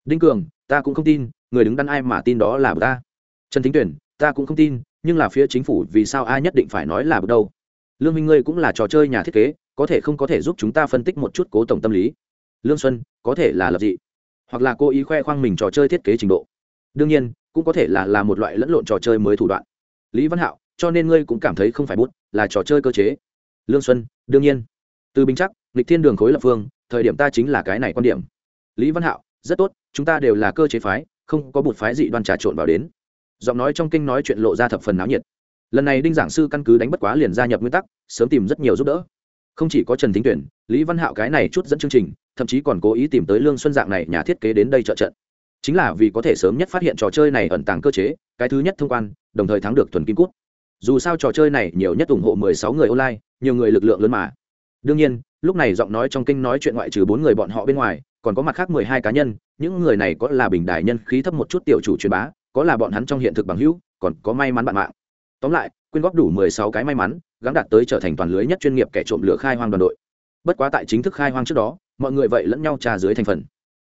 Đinh cường, ta cũng không tin, người đứng đắn ai mà tin đó là bút ta. Trần thính tuyển, ta cũng không tin, nhưng là phía chính phủ vì sao ai nhất định phải nói là bút đâu? Lương minh ngươi cũng là trò chơi nhà thiết kế, có thể không có thể giúp chúng ta phân tích một chút cố tổng tâm lý. Lương xuân, có thể là lập dị, hoặc là cố ý khoe khoang mình trò chơi thiết kế trình độ. Đương nhiên, cũng có thể là là một loại lẫn lộn trò chơi mới thủ đoạn. Lý văn hạo cho nên ngươi cũng cảm thấy không phải bút, là trò chơi cơ chế. Lương xuân, đương nhiên. Từ bình chắc lịch thiên đường khối lập phương, thời điểm ta chính là cái này quan điểm. Lý văn hạo, rất tốt, chúng ta đều là cơ chế phái, không có bụt phái dị đoan trà trộn vào đến. Giọng nói trong kinh nói chuyện lộ ra thập phần náo nhiệt. Lần này đinh giảng sư căn cứ đánh bất quá liền gia nhập nguyên tắc, sớm tìm rất nhiều giúp đỡ. Không chỉ có trần thính tuyển, lý văn hạo cái này chút dẫn chương trình, thậm chí còn cố ý tìm tới lương xuân dạng này nhà thiết kế đến đây trợ trận. Chính là vì có thể sớm nhất phát hiện trò chơi này ẩn tàng cơ chế, cái thứ nhất thông quan, đồng thời thắng được thuần kim cút dù sao trò chơi này nhiều nhất ủng hộ 16 người online, nhiều người lực lượng lớn mà. Đương nhiên, lúc này giọng nói trong kinh nói chuyện ngoại trừ bốn người bọn họ bên ngoài, còn có mặt khác 12 cá nhân, những người này có là bình đại nhân khí thấp một chút tiểu chủ truyền bá, có là bọn hắn trong hiện thực bằng hữu, còn có may mắn bạn mạng. Tóm lại, quyên góp đủ 16 cái may mắn, gắng đạt tới trở thành toàn lưới nhất chuyên nghiệp kẻ trộm lửa khai hoang đoàn đội. Bất quá tại chính thức khai hoang trước đó, mọi người vậy lẫn nhau trà dưới thành phần.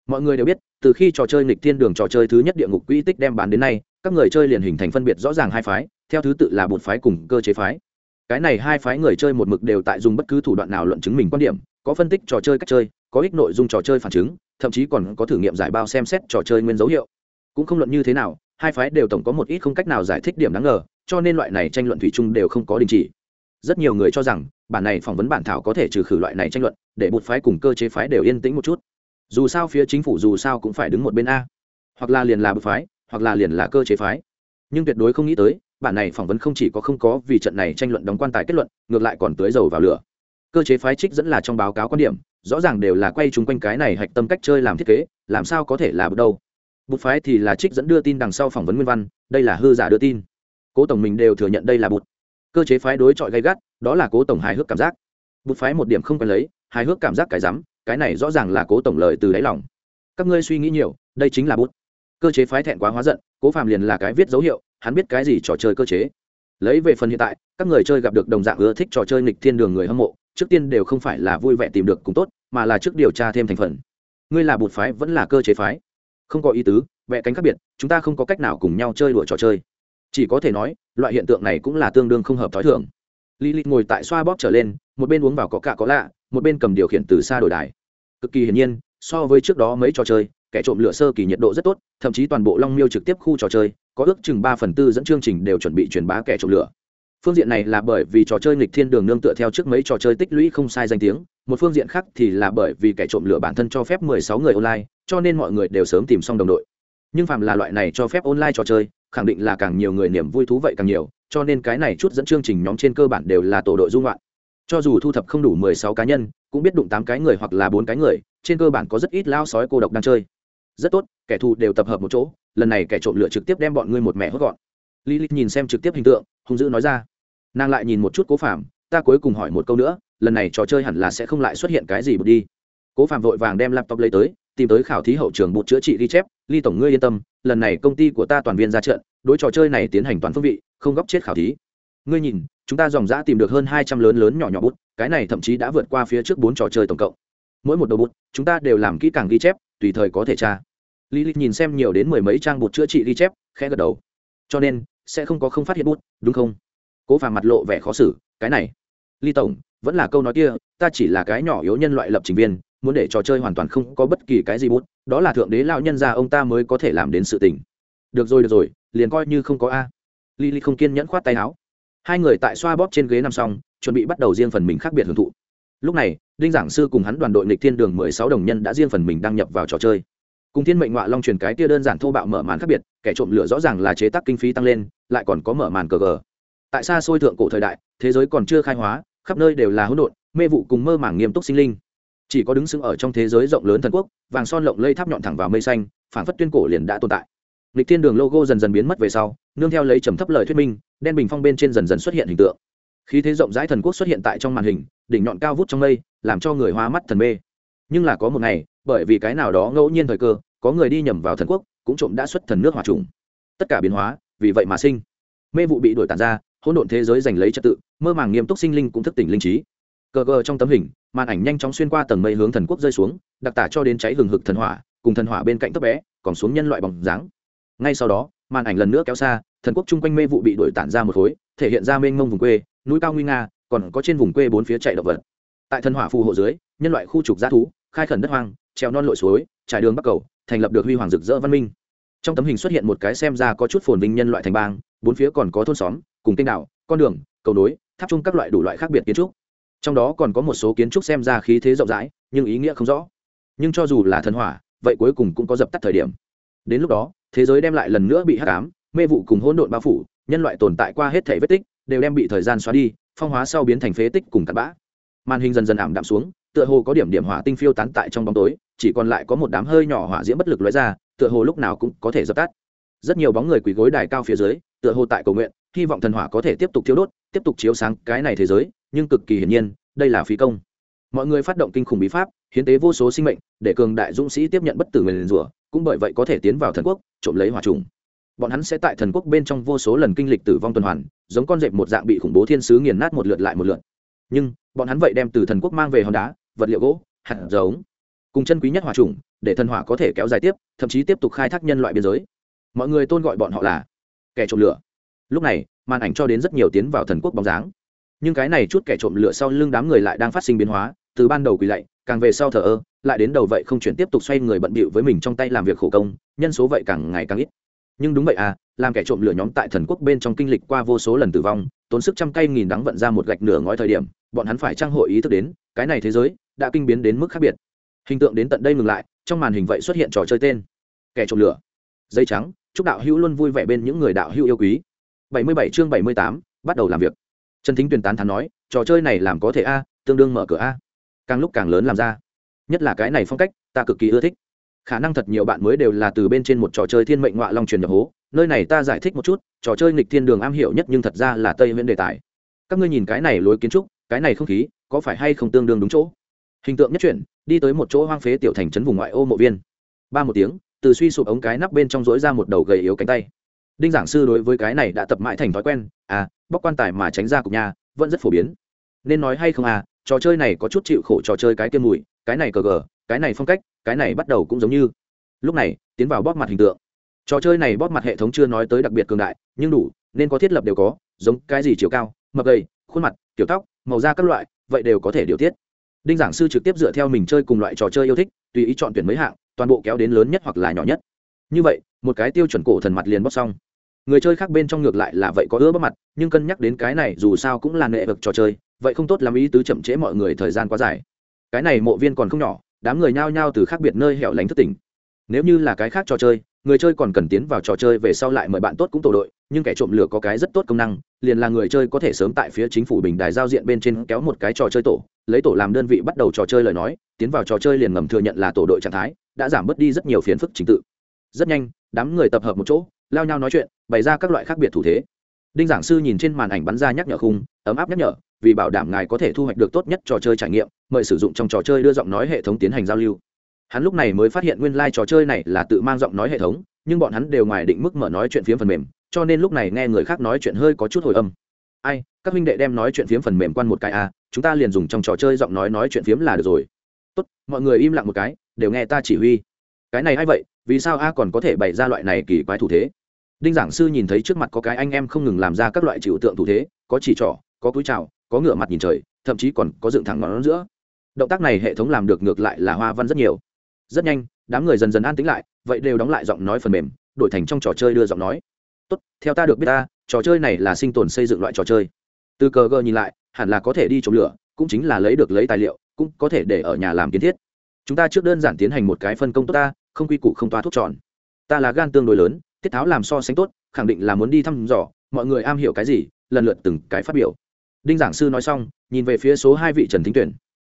Mọi người đều biết, từ khi trò chơi nghịch thiên đường trò chơi thứ nhất địa ngục quỹ tích đem bán đến nay, các người chơi liền hình thành phân biệt rõ ràng hai phái theo thứ tự là bột phái cùng cơ chế phái. Cái này hai phái người chơi một mực đều tại dùng bất cứ thủ đoạn nào luận chứng mình quan điểm, có phân tích trò chơi cách chơi, có ích nội dung trò chơi phản chứng, thậm chí còn có thử nghiệm giải bao xem xét trò chơi nguyên dấu hiệu. Cũng không luận như thế nào, hai phái đều tổng có một ít không cách nào giải thích điểm đáng ngờ, cho nên loại này tranh luận thủy chung đều không có đình chỉ. Rất nhiều người cho rằng, bản này phỏng vấn bản thảo có thể trừ khử loại này tranh luận, để một phái cùng cơ chế phái đều yên tĩnh một chút. Dù sao phía chính phủ dù sao cũng phải đứng một bên a. Hoặc là liền là bột phái, hoặc là liền là cơ chế phái. Nhưng tuyệt đối không nghĩ tới bản này phỏng vấn không chỉ có không có vì trận này tranh luận đóng quan tài kết luận, ngược lại còn tưới dầu vào lửa. Cơ chế phái trích dẫn là trong báo cáo quan điểm, rõ ràng đều là quay chung quanh cái này hạch tâm cách chơi làm thiết kế, làm sao có thể là bước đâu. Bụt phái thì là trích dẫn đưa tin đằng sau phỏng vấn nguyên văn, đây là hư giả đưa tin. Cố tổng mình đều thừa nhận đây là bụt cơ chế phái đối chọi gay gắt, đó là cố tổng hài hước cảm giác. Bút phái một điểm không cần lấy, hài hước cảm giác cái rắm, cái này rõ ràng là cố tổng lời từ đáy lòng. Các ngươi suy nghĩ nhiều, đây chính là bút. Cơ chế phái thẹn quá hóa giận, cố phàm liền là cái viết dấu hiệu hắn biết cái gì trò chơi cơ chế. Lấy về phần hiện tại, các người chơi gặp được đồng dạng ưa thích trò chơi nghịch thiên đường người hâm mộ, trước tiên đều không phải là vui vẻ tìm được cùng tốt, mà là trước điều tra thêm thành phần. Ngươi là bột phái, vẫn là cơ chế phái. Không có ý tứ, vẽ cánh khác biệt, chúng ta không có cách nào cùng nhau chơi đùa trò chơi. Chỉ có thể nói, loại hiện tượng này cũng là tương đương không hợp t h ó i thường. Lilith ngồi tại xoa bóp trở lên, một bên uống vào có cả có lạ, một bên cầm điều khiển từ xa đổi đài. Cực kỳ hiển nhiên, so với trước đó mấy trò chơi kẻ trộm lửa sơ kỳ nhiệt độ rất tốt, thậm chí toàn bộ long miêu trực tiếp khu trò chơi, có ước chừng ba phần tư dẫn chương trình đều chuẩn bị truyền bá kẻ trộm lửa. Phương diện này là bởi vì trò chơi nghịch thiên đường nương tựa theo trước mấy trò chơi tích lũy không sai danh tiếng, một phương diện khác thì là bởi vì kẻ trộm lửa bản thân cho phép mười sáu người online, cho nên mọi người đều sớm tìm xong đồng đội. Nhưng phạm là loại này cho phép online trò chơi, khẳng định là càng nhiều người niềm vui thú vậy càng nhiều, cho nên cái này chút dẫn chương trình nhóm trên cơ bản đều là tổ đội dung loạn. Cho dù thu thập không đủ mười sáu cá nhân, cũng biết đụng tám cái người hoặc là bốn cái người, trên cơ bản có rất ít lao sói cô độc đang chơi rất tốt, kẻ thù đều tập hợp một chỗ, lần này kẻ trộm lửa trực tiếp đem bọn ngươi một mẹ hốt gọn. Lilith nhìn xem trực tiếp hình tượng, hung dữ nói ra. Nàng lại nhìn một chút cố phạm ta cuối cùng hỏi một câu nữa, lần này trò chơi hẳn là sẽ không lại xuất hiện cái gì bụt đi. Cố phạm vội vàng đem laptop lấy tới, tìm tới khảo thí hậu trường bụt chữa trị ghi chép, ly tổng ngươi yên tâm, lần này công ty của ta toàn viên ra trận, đối trò chơi này tiến hành toàn phương vị, không góp chết khảo thí. Ngươi nhìn, chúng ta dòng dã tìm được hơn hai trăm lớn lớn nhỏ nhỏ bút, cái này thậm chí đã vượt qua phía trước bốn trò chơi tổng cộng. Mỗi một đầu bút, chúng ta đều làm kỹ càng ghi chép tùy thời có thể tra. Lý lịch nhìn xem nhiều đến mười mấy trang bột chữa trị ghi chép, khẽ gật đầu. Cho nên, sẽ không có không phát hiện bút, đúng không? Cố phàm mặt lộ vẻ khó xử, cái này. Ly tổng, vẫn là câu nói kia, ta chỉ là cái nhỏ yếu nhân loại lập trình viên, muốn để trò chơi hoàn toàn không có bất kỳ cái gì bút, đó là thượng đế lão nhân gia ông ta mới có thể làm đến sự tình. Được rồi được rồi, liền coi như không có a. Ly Ly không kiên nhẫn khoát tay áo. Hai người tại xoa bóp trên ghế nằm xong, chuẩn bị bắt đầu riêng phần mình khác biệt hưởng thụ lúc này, đinh giảng sư cùng hắn đoàn đội nghịch thiên đường mười sáu đồng nhân đã riêng phần mình đăng nhập vào trò chơi. Cùng thiên mệnh ngoại long truyền cái tia đơn giản thô bạo mở màn khác biệt, kẻ trộm lửa rõ ràng là chế tác kinh phí tăng lên, lại còn có mở màn cờ gờ. Tại xa xôi thượng cổ thời đại, thế giới còn chưa khai hóa, khắp nơi đều là hỗn độn, mê vụ cùng mơ màng nghiêm túc sinh linh. Chỉ có đứng sững ở trong thế giới rộng lớn thần quốc, vàng son lộng lây tháp nhọn thẳng vào mây xanh phản phất tuyên cổ liền đã tồn tại. Lịch thiên đường logo dần dần biến mất về sau, nương theo lấy trầm thấp lời thuyết minh, đen bình phong bên trên dần dần xuất hiện hình tượng khí thế rộng rãi thần quốc xuất hiện tại trong màn hình, đỉnh nhọn cao vút trong mây, làm cho người hoa mắt thần mê. Nhưng là có một ngày, bởi vì cái nào đó ngẫu nhiên thời cơ, có người đi nhầm vào thần quốc, cũng trộm đã xuất thần nước hòa trùng. Tất cả biến hóa, vì vậy mà sinh. Mê vụ bị đuổi tàn ra, hỗn độn thế giới giành lấy trật tự, mơ màng nghiêm túc sinh linh cũng thức tỉnh linh trí. Cờ gờ trong tấm hình, màn ảnh nhanh chóng xuyên qua tầng mây hướng thần quốc rơi xuống, đặc tả cho đến cháy hừng hực thần hỏa, cùng thần hỏa bên cạnh thấp bé, còn xuống nhân loại bóng dáng. Ngay sau đó, màn ảnh lần nữa kéo xa, thần quốc chung quanh mê vụ bị đuổi tản ra một khối, thể hiện ra mênh mông vùng quê núi cao nguy nga, còn có trên vùng quê bốn phía chạy động vật. Tại thần hỏa phù hộ dưới, nhân loại khu trục g thú, khai khẩn đất hoang treo non lội suối, trải đường bắc cầu, thành lập được huy hoàng rực rỡ văn minh. Trong tấm hình xuất hiện một cái xem ra có chút phồn vinh nhân loại thành bang, bốn phía còn có thôn xóm, cùng kênh đảo, con đường, cầu nối, tháp chung các loại đủ loại khác biệt kiến trúc. Trong đó còn có một số kiến trúc xem ra khí thế rộng rãi, nhưng ý nghĩa không rõ. Nhưng cho dù là thần hỏa, vậy cuối cùng cũng có dập tắt thời điểm. Đến lúc đó, thế giới đem lại lần nữa bị hắc ám, mê vụ cùng hỗn độn bao phủ, nhân loại tồn tại qua hết thể vết tích đều đem bị thời gian xóa đi, phong hóa sau biến thành phế tích cùng tạt bã. Màn hình dần dần ảm đạm xuống, tựa hồ có điểm điểm hỏa tinh phiêu tán tại trong bóng tối, chỉ còn lại có một đám hơi nhỏ hỏa diễm bất lực lóe ra, tựa hồ lúc nào cũng có thể dập tắt. Rất nhiều bóng người quỳ gối đài cao phía dưới, tựa hồ tại cầu nguyện, hy vọng thần hỏa có thể tiếp tục thiếu đốt, tiếp tục chiếu sáng cái này thế giới, nhưng cực kỳ hiển nhiên, đây là phí công. Mọi người phát động kinh khủng bí pháp, hiến tế vô số sinh mệnh, để cường đại dũng sĩ tiếp nhận bất tử nguyền rủa, cũng bởi vậy có thể tiến vào thần quốc, trộm lấy hỏa trùng. Bọn hắn sẽ tại thần quốc bên trong vô số lần kinh lịch tử vong tuần hoàn giống con dẹp một dạng bị khủng bố thiên sứ nghiền nát một lượt lại một lượt. Nhưng, bọn hắn vậy đem từ thần quốc mang về hòn đá, vật liệu gỗ, hạt giống, cùng chân quý nhất hòa trùng để thần hỏa có thể kéo dài tiếp, thậm chí tiếp tục khai thác nhân loại biên giới. Mọi người tôn gọi bọn họ là kẻ trộm lửa. Lúc này, màn ảnh cho đến rất nhiều tiến vào thần quốc bóng dáng. Nhưng cái này chút kẻ trộm lửa sau lưng đám người lại đang phát sinh biến hóa, từ ban đầu quỳ lạy, càng về sau thờ ơ, lại đến đầu vậy không chuyển tiếp tục xoay người bận bịu với mình trong tay làm việc khổ công, nhân số vậy càng ngày càng ít. Nhưng đúng vậy à làm kẻ trộm lửa nhóm tại thần quốc bên trong kinh lịch qua vô số lần tử vong tốn sức trăm cây nghìn đắng vận ra một gạch nửa ngói thời điểm bọn hắn phải trang hội ý thức đến cái này thế giới đã kinh biến đến mức khác biệt. Hình tượng đến tận đây ngừng lại trong màn hình vậy xuất hiện trò chơi tên kẻ trộm lửa. Dây trắng chúc đạo hữu luôn vui vẻ bên những người đạo hữu yêu quý. 77 chương 78, bắt đầu làm việc. Trần thính tuyền tán thán nói trò chơi này làm có thể a tương đương mở cửa a. Càng lúc càng lớn làm ra. Nhất là cái này phong cách ta cực kỳ ưa thích khả năng thật nhiều bạn mới đều là từ bên trên một trò chơi thiên mệnh ngoại long truyền nhập hố. Nơi này ta giải thích một chút, trò chơi nghịch thiên đường am hiểu nhất nhưng thật ra là tây nguyên đề tài. Các ngươi nhìn cái này lối kiến trúc, cái này không khí, có phải hay không tương đương đúng chỗ? Hình tượng nhất chuyển, đi tới một chỗ hoang phế tiểu thành trấn vùng ngoại ô mộ viên. Ba một tiếng, từ suy sụp ống cái nắp bên trong rỗi ra một đầu gầy yếu cánh tay. Đinh giảng sư đối với cái này đã tập mãi thành thói quen à bóc quan tài mà tránh ra cục nhà, vẫn rất phổ biến. Nên nói hay không à trò chơi này có chút chịu khổ trò chơi cái tiêm mùi, cái này cờ gờ, cái này phong cách cái này bắt đầu cũng giống như lúc này tiến vào bóp mặt hình tượng. Trò chơi này bóp mặt hệ thống chưa nói tới đặc biệt cường đại, nhưng đủ, nên có thiết lập đều có, giống cái gì chiều cao, mập gầy, khuôn mặt, kiểu tóc, màu da các loại, vậy đều có thể điều tiết. Đinh giảng sư trực tiếp dựa theo mình chơi cùng loại trò chơi yêu thích, tùy ý chọn tuyển mấy hạng, toàn bộ kéo đến lớn nhất hoặc là nhỏ nhất. Như vậy, một cái tiêu chuẩn cổ thần mặt liền bóc xong. Người chơi khác bên trong ngược lại là vậy có ưa bóc mặt, nhưng cân nhắc đến cái này dù sao cũng là nệ vực trò chơi, vậy không tốt làm ý tứ chậm trễ mọi người thời gian quá dài. Cái này mộ viên còn không nhỏ đám người nhao nhao từ khác biệt nơi hẻo lánh thức tỉnh. Nếu như là cái khác trò chơi, người chơi còn cần tiến vào trò chơi về sau lại mời bạn tốt cũng tổ đội, nhưng kẻ trộm lửa có cái rất tốt công năng, liền là người chơi có thể sớm tại phía chính phủ bình đài giao diện bên trên kéo một cái trò chơi tổ, lấy tổ làm đơn vị bắt đầu trò chơi lời nói, tiến vào trò chơi liền ngầm thừa nhận là tổ đội trạng thái, đã giảm bớt đi rất nhiều phiền phức trình tự. Rất nhanh, đám người tập hợp một chỗ, lao nhau nói chuyện, bày ra các loại khác biệt thủ thế. Đinh giảng sư nhìn trên màn ảnh bắn ra nhắc nhở khung, ấm áp nhắc nhở vì bảo đảm ngài có thể thu hoạch được tốt nhất trò chơi trải nghiệm, mời sử dụng trong trò chơi đưa giọng nói hệ thống tiến hành giao lưu. Hắn lúc này mới phát hiện nguyên lai、like、trò chơi này là tự mang giọng nói hệ thống, nhưng bọn hắn đều ngoài định mức mở nói chuyện phiếm phần mềm, cho nên lúc này nghe người khác nói chuyện hơi có chút hồi âm. Ai, các huynh đệ đem nói chuyện phiếm phần mềm quan một cái à chúng ta liền dùng trong trò chơi giọng nói nói chuyện phiếm là được rồi. Tốt, mọi người im lặng một cái, đều nghe ta chỉ huy. Cái này a vậy, vì sao a còn có thể bày ra loại này kỳ quái thủ thế? Đinh giảng sư nhìn thấy trước mặt có cái anh em không ngừng làm ra các loại trừu tượng thủ thế, có chỉ trỏ, có túi trào có ngựa mặt nhìn trời, thậm chí còn có dựng thẳng ngón giữa. Động tác này hệ thống làm được ngược lại là hoa văn rất nhiều. Rất nhanh, đám người dần dần an tĩnh lại, vậy đều đóng lại giọng nói phần mềm, đổi thành trong trò chơi đưa giọng nói. Tốt, theo ta được biết ta, trò chơi này là sinh tồn xây dựng loại trò chơi. Từ cờ gờ nhìn lại, hẳn là có thể đi trộm lửa, cũng chính là lấy được lấy tài liệu, cũng có thể để ở nhà làm kiến thiết. Chúng ta trước đơn giản tiến hành một cái phân công tốt ta, không quy củ không toa thuốc tròn. Ta là gan tương đối lớn, tiết tháo làm so sánh tốt, khẳng định là muốn đi thăm dò, mọi người am hiểu cái gì, lần lượt từng cái phát biểu đinh giảng sư nói xong, nhìn về phía số hai vị trần thính tuyển.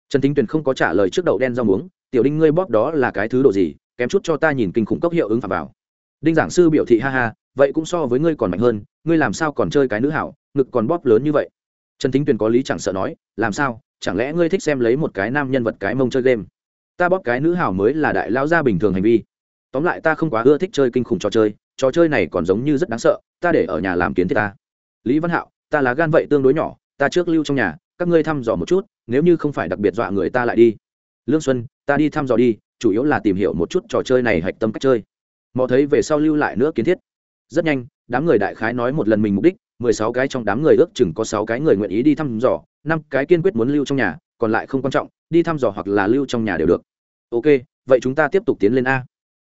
Trần thính tuyển không có trả lời trước đậu đen rau muống, tiểu đinh ngươi bóp đó là cái thứ độ gì, kém chút cho ta nhìn kinh khủng cốc hiệu ứng phạm vào đinh giảng sư biểu thị, ha ha, vậy cũng so với ngươi còn mạnh hơn, ngươi làm sao còn chơi cái nữ hảo, ngực còn bóp lớn như vậy? Trần thính tuyền có lý chẳng sợ nói, làm sao, chẳng lẽ ngươi thích xem lấy một cái nam nhân vật cái mông chơi game? Ta bóp cái nữ hảo mới là đại lao gia bình thường hành vi. Tóm lại ta không quá ưa thích chơi kinh khủng trò chơi trò chơi này còn giống như rất đáng sợ, ta để ở nhà làm kiến thiết ta. Lý văn hạo, ta là gan vậy tương đối nhỏ ta trước lưu trong nhà, các ngươi thăm dò một chút, nếu như không phải đặc biệt dọa người ta lại đi. Lương xuân, ta đi thăm dò đi, chủ yếu là tìm hiểu một chút trò chơi này hạch tâm cách chơi. Mò thấy về sau lưu lại nữa kiến thiết. Rất nhanh, đám người đại khái nói một lần mình mục đích, mười sáu cái trong đám người ước chừng có sáu cái người nguyện ý đi thăm dò, năm cái kiên quyết muốn lưu trong nhà, còn lại không quan trọng, đi thăm dò hoặc là lưu trong nhà đều được. Ok, vậy chúng ta tiếp tục tiến lên a.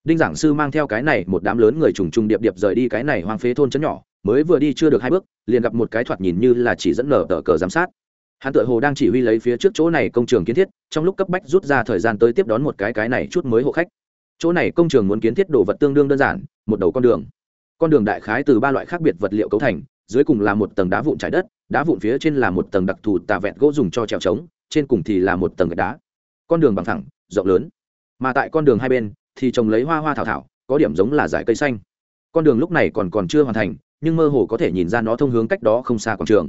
Đinh giảng sư mang theo cái này, một đám lớn người trùng trùng điệp điệp rời đi cái này hoang phế thôn chấn nhỏ mới vừa đi chưa được hai bước, liền gặp một cái thoạt nhìn như là chỉ dẫn nở tờ cờ giám sát. Hắn tự hồ đang chỉ huy lấy phía trước chỗ này công trường kiến thiết, trong lúc cấp bách rút ra thời gian tới tiếp đón một cái cái này chút mới hộ khách. Chỗ này công trường muốn kiến thiết đồ vật tương đương đơn giản, một đầu con đường. Con đường đại khái từ ba loại khác biệt vật liệu cấu thành, dưới cùng là một tầng đá vụn trái đất, đá vụn phía trên là một tầng đặc thù tà vẹn gỗ dùng cho trèo trống, trên cùng thì là một tầng gạch đá. Con đường bằng thẳng rộng lớn. Mà tại con đường hai bên, thì trồng lấy hoa hoa thảo thảo, có điểm giống là dải cây xanh. Con đường lúc này còn còn chưa hoàn thành nhưng mơ hồ có thể nhìn ra nó thông hướng cách đó không xa quảng trường.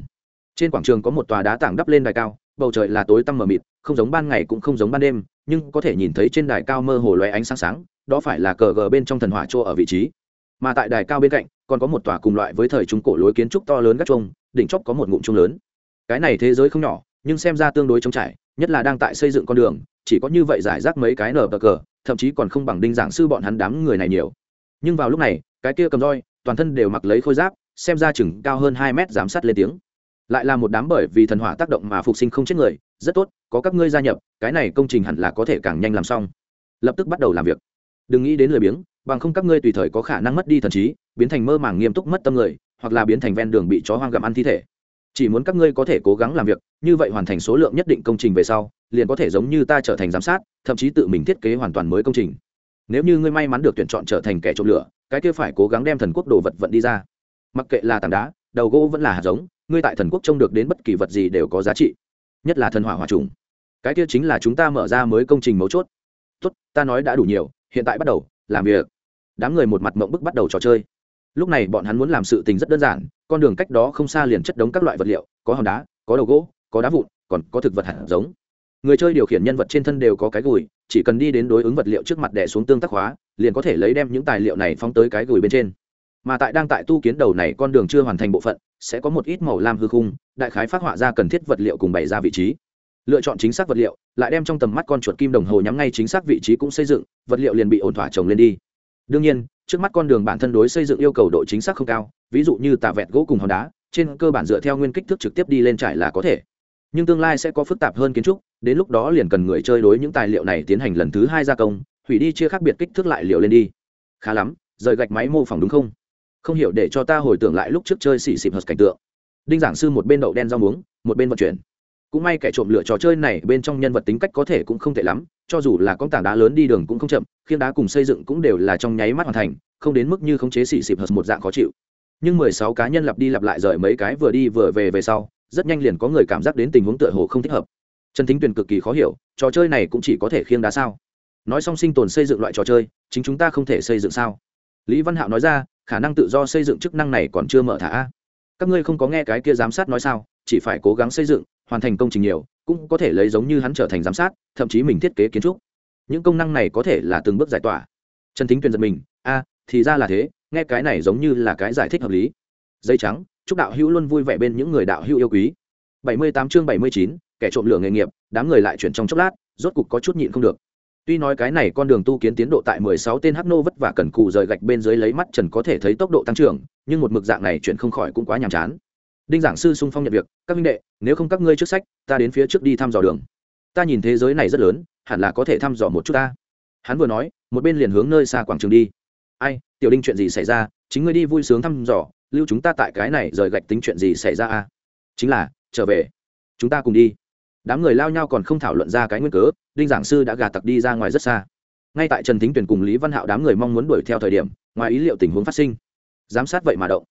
Trên quảng trường có một tòa đá tảng đắp lên đài cao, bầu trời là tối tăm mờ mịt, không giống ban ngày cũng không giống ban đêm, nhưng có thể nhìn thấy trên đài cao mơ hồ loé ánh sáng sáng, đó phải là cờ gờ bên trong thần hỏa chỗ ở vị trí. Mà tại đài cao bên cạnh, còn có một tòa cùng loại với thời trung cổ lối kiến trúc to lớn gác trông, đỉnh chóp có một ngụm trông lớn. Cái này thế giới không nhỏ, nhưng xem ra tương đối trống trải, nhất là đang tại xây dựng con đường, chỉ có như vậy giải rác mấy cái nở bờ cờ, thậm chí còn không bằng đinh giảng sư bọn hắn đám người này nhiều. Nhưng vào lúc này, cái kia cầm roi toàn thân đều mặc lấy khôi giáp, xem ra chừng cao hơn hai mét giám sát lên tiếng. Lại là một đám bởi vì thần hỏa tác động mà phục sinh không chết người, rất tốt, có các ngươi gia nhập, cái này công trình hẳn là có thể càng nhanh làm xong. Lập tức bắt đầu làm việc. Đừng nghĩ đến lười biếng, bằng không các ngươi tùy thời có khả năng mất đi thần trí, biến thành mơ màng nghiêm túc mất tâm người, hoặc là biến thành ven đường bị chó hoang gặm ăn thi thể. Chỉ muốn các ngươi có thể cố gắng làm việc, như vậy hoàn thành số lượng nhất định công trình về sau, liền có thể giống như ta trở thành giám sát, thậm chí tự mình thiết kế hoàn toàn mới công trình. Nếu như ngươi may mắn được tuyển chọn trở thành kẻ trộm lửa cái kia phải cố gắng đem thần quốc đồ vật vận đi ra. Mặc kệ là tảng đá, đầu gỗ vẫn là hạt giống, ngươi tại thần quốc trông được đến bất kỳ vật gì đều có giá trị. Nhất là thần hỏa hòa trùng. Cái kia chính là chúng ta mở ra mới công trình mấu chốt. Tốt, ta nói đã đủ nhiều, hiện tại bắt đầu, làm việc. Đám người một mặt mộng bức bắt đầu trò chơi. Lúc này bọn hắn muốn làm sự tình rất đơn giản, con đường cách đó không xa liền chất đống các loại vật liệu, có hòn đá, có đầu gỗ, có đá vụn, còn có thực vật hạt giống. Người chơi điều khiển nhân vật trên thân đều có cái gùi chỉ cần đi đến đối ứng vật liệu trước mặt đè xuống tương tác hóa liền có thể lấy đem những tài liệu này phóng tới cái gửi bên trên. Mà tại đang tại tu kiến đầu này con đường chưa hoàn thành bộ phận, sẽ có một ít màu lam hư khung, đại khái phát họa ra cần thiết vật liệu cùng bày ra vị trí. Lựa chọn chính xác vật liệu, lại đem trong tầm mắt con chuột kim đồng hồ nhắm ngay chính xác vị trí cũng xây dựng, vật liệu liền bị ổn thỏa trồng lên đi. Đương nhiên, trước mắt con đường bản thân đối xây dựng yêu cầu độ chính xác không cao, ví dụ như tạ vẹt gỗ cùng hòn đá, trên cơ bản dựa theo nguyên kích thước trực tiếp đi lên trải là có thể nhưng tương lai sẽ có phức tạp hơn kiến trúc, đến lúc đó liền cần người chơi đối những tài liệu này tiến hành lần thứ hai gia công, hủy đi chia khác biệt kích thước lại liệu lên đi. Khá lắm, rời gạch máy mô phỏng đúng không? Không hiểu để cho ta hồi tưởng lại lúc trước chơi xì xịp hật cảnh tượng. Đinh giảng sư một bên đậu đen rau muống, một bên vận chuyển. Cũng may kẻ trộm lựa trò chơi này bên trong nhân vật tính cách có thể cũng không tệ lắm, cho dù là con tảng đá lớn đi đường cũng không chậm khiến đá cùng xây dựng cũng đều là trong nháy mắt hoàn thành, không đến mức như khống chế xì xịp hật một dạng khó chịu. Nhưng mười sáu cá nhân lặp đi lặp lại rời mấy cái vừa đi vừa về về sau rất nhanh liền có người cảm giác đến tình huống tựa hồ không thích hợp. Trần thính tuyền cực kỳ khó hiểu, trò chơi này cũng chỉ có thể khiêng đá sao? Nói xong sinh tồn xây dựng loại trò chơi, chính chúng ta không thể xây dựng sao? Lý văn hạo nói ra, khả năng tự do xây dựng chức năng này còn chưa mở thả. Các ngươi không có nghe cái kia giám sát nói sao? Chỉ phải cố gắng xây dựng, hoàn thành công trình nhiều, cũng có thể lấy giống như hắn trở thành giám sát, thậm chí mình thiết kế kiến trúc. Những công năng này có thể là từng bước giải tỏa. Trần thính tuyền giật mình, a, thì ra là thế, nghe cái này giống như là cái giải thích hợp lý dây trắng chúc đạo hữu luôn vui vẻ bên những người đạo hữu yêu quý. 78 chương 79, kẻ trộm lửa nghề nghiệp đám người lại chuyển trong chốc lát rốt cục có chút nhịn không được. Tuy nói cái này con đường tu kiến tiến độ tại 16 tên hắc nô vất vả cần cù rời gạch bên dưới lấy mắt trần có thể thấy tốc độ tăng trưởng nhưng một mực dạng này chuyển không khỏi cũng quá nhàm chán. Đinh giảng sư sung phong nhận việc các minh đệ nếu không các ngươi trước sách ta đến phía trước đi thăm dò đường. Ta nhìn thế giới này rất lớn hẳn là có thể thăm dò một chút ta. Hắn vừa nói một bên liền hướng nơi xa quảng trường đi. Ai tiểu đinh chuyện gì xảy ra? Chính ngươi đi vui sướng thăm dò lưu chúng ta tại cái này rời gạch tính chuyện gì xảy ra a? Chính là, trở về. Chúng ta cùng đi. Đám người lao nhau còn không thảo luận ra cái nguyên cớ, đinh giảng sư đã gà tặc đi ra ngoài rất xa. Ngay tại trần thính tuyển cùng lý văn hạo đám người mong muốn đuổi theo thời điểm, ngoài ý liệu tình huống phát sinh. Giám sát vậy mà động.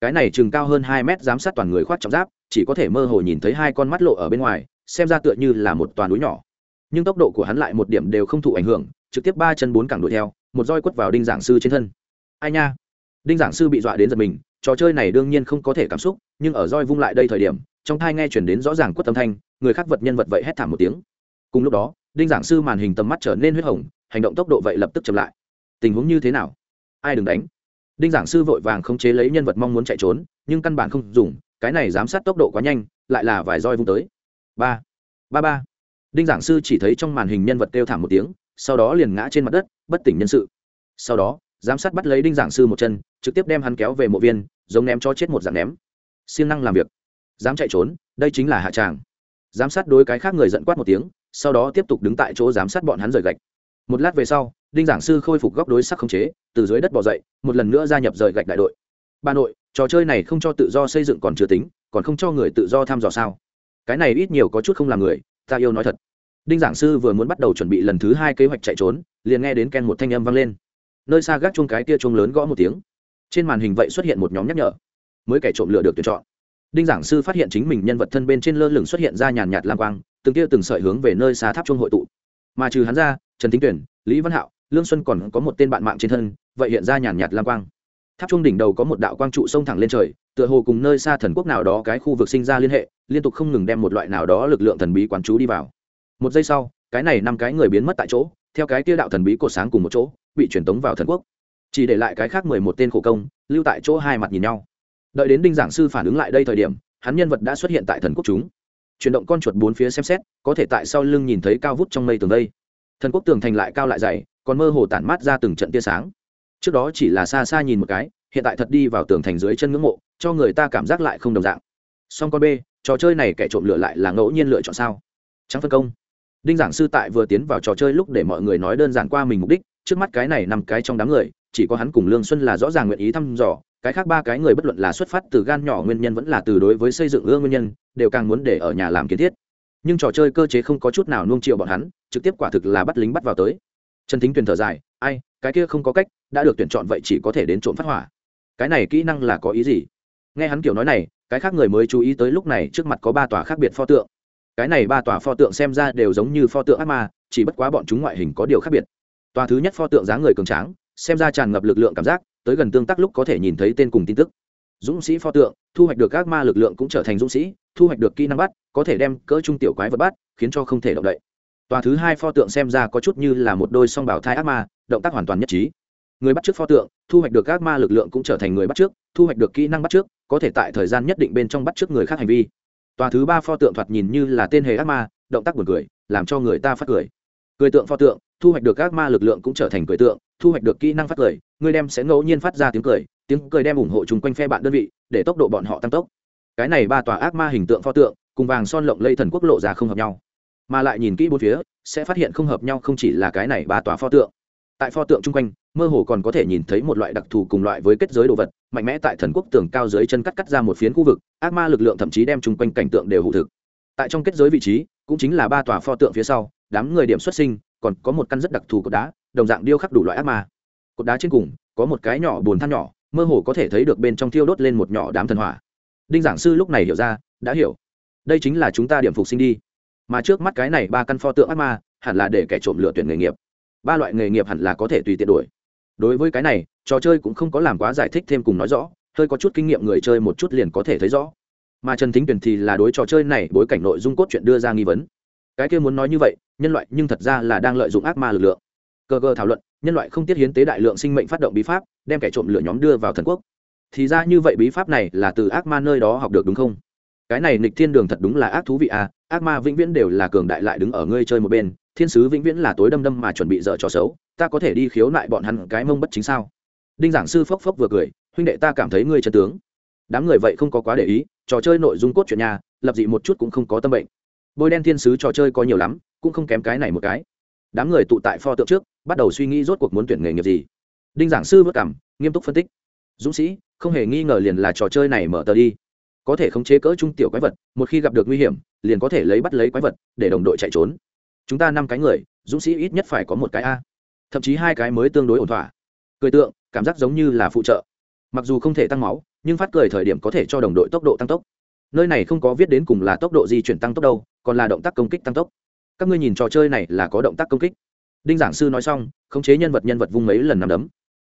Cái này chừng cao hơn hai mét giám sát toàn người khoát trọng giáp, chỉ có thể mơ hồ nhìn thấy hai con mắt lộ ở bên ngoài, xem ra tựa như là một toàn núi nhỏ. Nhưng tốc độ của hắn lại một điểm đều không thụ ảnh hưởng, trực tiếp ba chân bốn cẳng đuổi theo, một roi quất vào đinh giảng sư trên thân. Ai nha? Đinh giảng sư bị dọa đến giật mình trò chơi này đương nhiên không có thể cảm xúc, nhưng ở roi vung lại đây thời điểm, trong thai nghe chuyển đến rõ ràng quất âm thanh, người khác vật nhân vật vậy hét thảm một tiếng. Cùng lúc đó, đinh giảng sư màn hình tầm mắt trở nên huyết hồng, hành động tốc độ vậy lập tức chậm lại. Tình huống như thế nào? Ai đừng đánh? Đinh giảng sư vội vàng không chế lấy nhân vật mong muốn chạy trốn, nhưng căn bản không dùng, cái này giám sát tốc độ quá nhanh, lại là vài roi vung tới. Ba ba ba. Đinh giảng sư chỉ thấy trong màn hình nhân vật kêu thảm một tiếng, sau đó liền ngã trên mặt đất, bất tỉnh nhân sự. Sau đó giám sát bắt lấy đinh giảng sư một chân, trực tiếp đem hắn kéo về mộ viên, giống ném cho chết một dạng ném. Siêng năng làm việc. Dám chạy trốn, đây chính là hạ tràng. Giám sát đối cái khác người dẫn quát một tiếng, sau đó tiếp tục đứng tại chỗ giám sát bọn hắn rời gạch. Một lát về sau, đinh giảng sư khôi phục góc đối sắc không chế, từ dưới đất bỏ dậy, một lần nữa gia nhập rời gạch đại đội. Ba nội, trò chơi này không cho tự do xây dựng còn chưa tính, còn không cho người tự do thăm dò sao? Cái này ít nhiều có chút không làm người, ta yêu nói thật. Đinh giảng sư vừa muốn bắt đầu chuẩn bị lần thứ hai kế hoạch chạy trốn, liền nghe đến ken một thanh âm vang lên nơi xa gác chuông cái kia chuông lớn gõ một tiếng. Trên màn hình vậy xuất hiện một nhóm nhắc nhở. Mới kẻ trộm lửa được tuyển chọn. Đinh giảng sư phát hiện chính mình nhân vật thân bên trên lơ lửng xuất hiện ra nhàn nhạt lam quang, từng tia từng sợi hướng về nơi xa tháp chuông hội tụ. Mà trừ hắn ra, trần thính tuyển, lý văn hạo, lương xuân còn có một tên bạn mạng trên thân, vậy hiện ra nhàn nhạt lam quang. Tháp chuông đỉnh đầu có một đạo quang trụ sông thẳng lên trời, tựa hồ cùng nơi xa thần quốc nào đó cái khu vực sinh ra liên hệ, liên tục không ngừng đem một loại nào đó lực lượng thần bí quán chú đi vào. Một giây sau, cái này năm cái người biến mất tại chỗ, theo cái kia đạo thần bí cột sáng cùng một chỗ bị truyền tống vào thần quốc. Chỉ để lại cái khác mười một tên khổ công, lưu tại chỗ hai mặt nhìn nhau. Đợi đến đinh giảng sư phản ứng lại đây thời điểm, hắn nhân vật đã xuất hiện tại thần quốc chúng. Chuyển động con chuột bốn phía xem xét, có thể tại sau lưng nhìn thấy cao vút trong mây tường đây. Thần quốc tường thành lại cao lại dày, còn mơ hồ tản mát ra từng trận tia sáng. Trước đó chỉ là xa xa nhìn một cái, hiện tại thật đi vào tường thành dưới chân ngưỡng mộ, cho người ta cảm giác lại không đồng dạng. Song con b trò chơi này kẻ trộm lựa lại là ngẫu nhiên lựa chọn sao? Trắng phân công. Đinh giảng sư tại vừa tiến vào trò chơi lúc để mọi người nói đơn giản qua mình mục đích trước mắt cái này nằm cái trong đám người, chỉ có hắn cùng lương xuân là rõ ràng nguyện ý thăm dò, cái khác ba cái người bất luận là xuất phát từ gan nhỏ nguyên nhân vẫn là từ đối với xây dựng ưa nguyên nhân, đều càng muốn để ở nhà làm kiến thiết. Nhưng trò chơi cơ chế không có chút nào nuông chiều bọn hắn, trực tiếp quả thực là bắt lính bắt vào tới. Trần thính tuyền thở dài, ai, cái kia không có cách, đã được tuyển chọn vậy chỉ có thể đến trộm phát hỏa. Cái này kỹ năng là có ý gì? Nghe hắn kiểu nói này, cái khác người mới chú ý tới lúc này trước mặt có ba tòa khác biệt pho tượng. Cái này ba tòa pho tượng xem ra đều giống như pho tượng ác ma, chỉ bất quá bọn chúng ngoại hình có điều khác biệt tòa thứ nhất pho tượng dáng người cường tráng, xem ra tràn ngập lực lượng cảm giác, tới gần tương tác lúc có thể nhìn thấy tên cùng tin tức. Dũng sĩ pho tượng, thu hoạch được các ma lực lượng cũng trở thành dũng sĩ, thu hoạch được kỹ năng bắt, có thể đem cỡ trung tiểu quái vật bắt, khiến cho không thể động đậy. Tòa thứ hai pho tượng xem ra có chút như là một đôi song bảo thai ác ma, động tác hoàn toàn nhất trí. Người bắt trước pho tượng, thu hoạch được các ma lực lượng cũng trở thành người bắt trước, thu hoạch được kỹ năng bắt trước, có thể tại thời gian nhất định bên trong bắt trước người khác hành vi. Tòa thứ ba pho tượng thoạt nhìn như là tên hề ác ma, động tác buồn cười, làm cho người ta phát cười. Cười tượng pho tượng thu hoạch được các ma lực lượng cũng trở thành cười tượng, thu hoạch được kỹ năng phát cười, người đem sẽ ngẫu nhiên phát ra tiếng cười tiếng cười đem ủng hộ chung quanh phe bạn đơn vị, để tốc độ bọn họ tăng tốc. Cái này ba tòa ác ma hình tượng pho tượng, cùng vàng son lộng lây thần quốc lộ ra không hợp nhau. Mà lại nhìn kỹ bốn phía, sẽ phát hiện không hợp nhau không chỉ là cái này ba tòa pho tượng. Tại pho tượng chung quanh, mơ hồ còn có thể nhìn thấy một loại đặc thù cùng loại với kết giới đồ vật, mạnh mẽ tại thần quốc tường cao dưới chân cắt cắt ra một phiến khu vực, ác ma lực lượng thậm chí đem chung quanh cảnh tượng đều hụ thực. Tại trong kết giới vị trí, cũng chính là ba tòa pho tượng phía sau, đám người điểm xuất sinh còn có một căn rất đặc thù cột đá, đồng dạng điêu khắc đủ loại ác ma. Cột đá trên cùng, có một cái nhỏ bùn than nhỏ, mơ hồ có thể thấy được bên trong thiêu đốt lên một nhỏ đám thần hỏa. Đinh giảng sư lúc này hiểu ra, đã hiểu. Đây chính là chúng ta điểm phục sinh đi. Mà trước mắt cái này ba căn pho tượng ác ma, hẳn là để kẻ trộm lựa tuyển nghề nghiệp. Ba loại nghề nghiệp hẳn là có thể tùy tiện đổi. Đối với cái này, trò chơi cũng không có làm quá giải thích thêm cùng nói rõ, hơi có chút kinh nghiệm người chơi một chút liền có thể thấy rõ. Mà trần thính tuyển thì là đối trò chơi này bối cảnh nội dung cốt chuyện đưa ra nghi vấn cái kia muốn nói như vậy, nhân loại nhưng thật ra là đang lợi dụng ác ma lực lượng. Cơ cơ thảo luận, nhân loại không tiết hiến tế đại lượng sinh mệnh phát động bí pháp, đem kẻ trộm lửa nhóm đưa vào thần quốc. Thì ra như vậy bí pháp này là từ ác ma nơi đó học được đúng không? Cái này nịch thiên đường thật đúng là ác thú vị à ác ma vĩnh viễn đều là cường đại lại đứng ở ngươi chơi một bên, thiên sứ vĩnh viễn là tối đâm đâm mà chuẩn bị dở trò xấu, ta có thể đi khiếu nại bọn hắn cái mông bất chính sao? Đinh giảng sư phốc phốc vừa cười, huynh đệ ta cảm thấy ngươi chân tướng. Đám người vậy không có quá để ý, trò chơi nội dung cốt truyện nhà, lập dị một chút cũng không có tâm bệnh bôi đen thiên sứ trò chơi có nhiều lắm, cũng không kém cái này một cái. Đám người tụ tại pho tượng trước, bắt đầu suy nghĩ rốt cuộc muốn tuyển nghề nghiệp gì. Đinh giảng sư vất cảm, nghiêm túc phân tích. Dũng sĩ, không hề nghi ngờ liền là trò chơi này mở tờ đi. Có thể khống chế cỡ trung tiểu quái vật, một khi gặp được nguy hiểm, liền có thể lấy bắt lấy quái vật, để đồng đội chạy trốn. Chúng ta năm cái người, dũng sĩ ít nhất phải có một cái a. Thậm chí hai cái mới tương đối ổn thỏa. Cười tượng, cảm giác giống như là phụ trợ. Mặc dù không thể tăng máu, nhưng phát cười thời điểm có thể cho đồng đội tốc độ tăng tốc nơi này không có viết đến cùng là tốc độ di chuyển tăng tốc đâu, còn là động tác công kích tăng tốc. Các ngươi nhìn trò chơi này là có động tác công kích. Đinh giảng sư nói xong, khống chế nhân vật nhân vật vung mấy lần nằm đấm.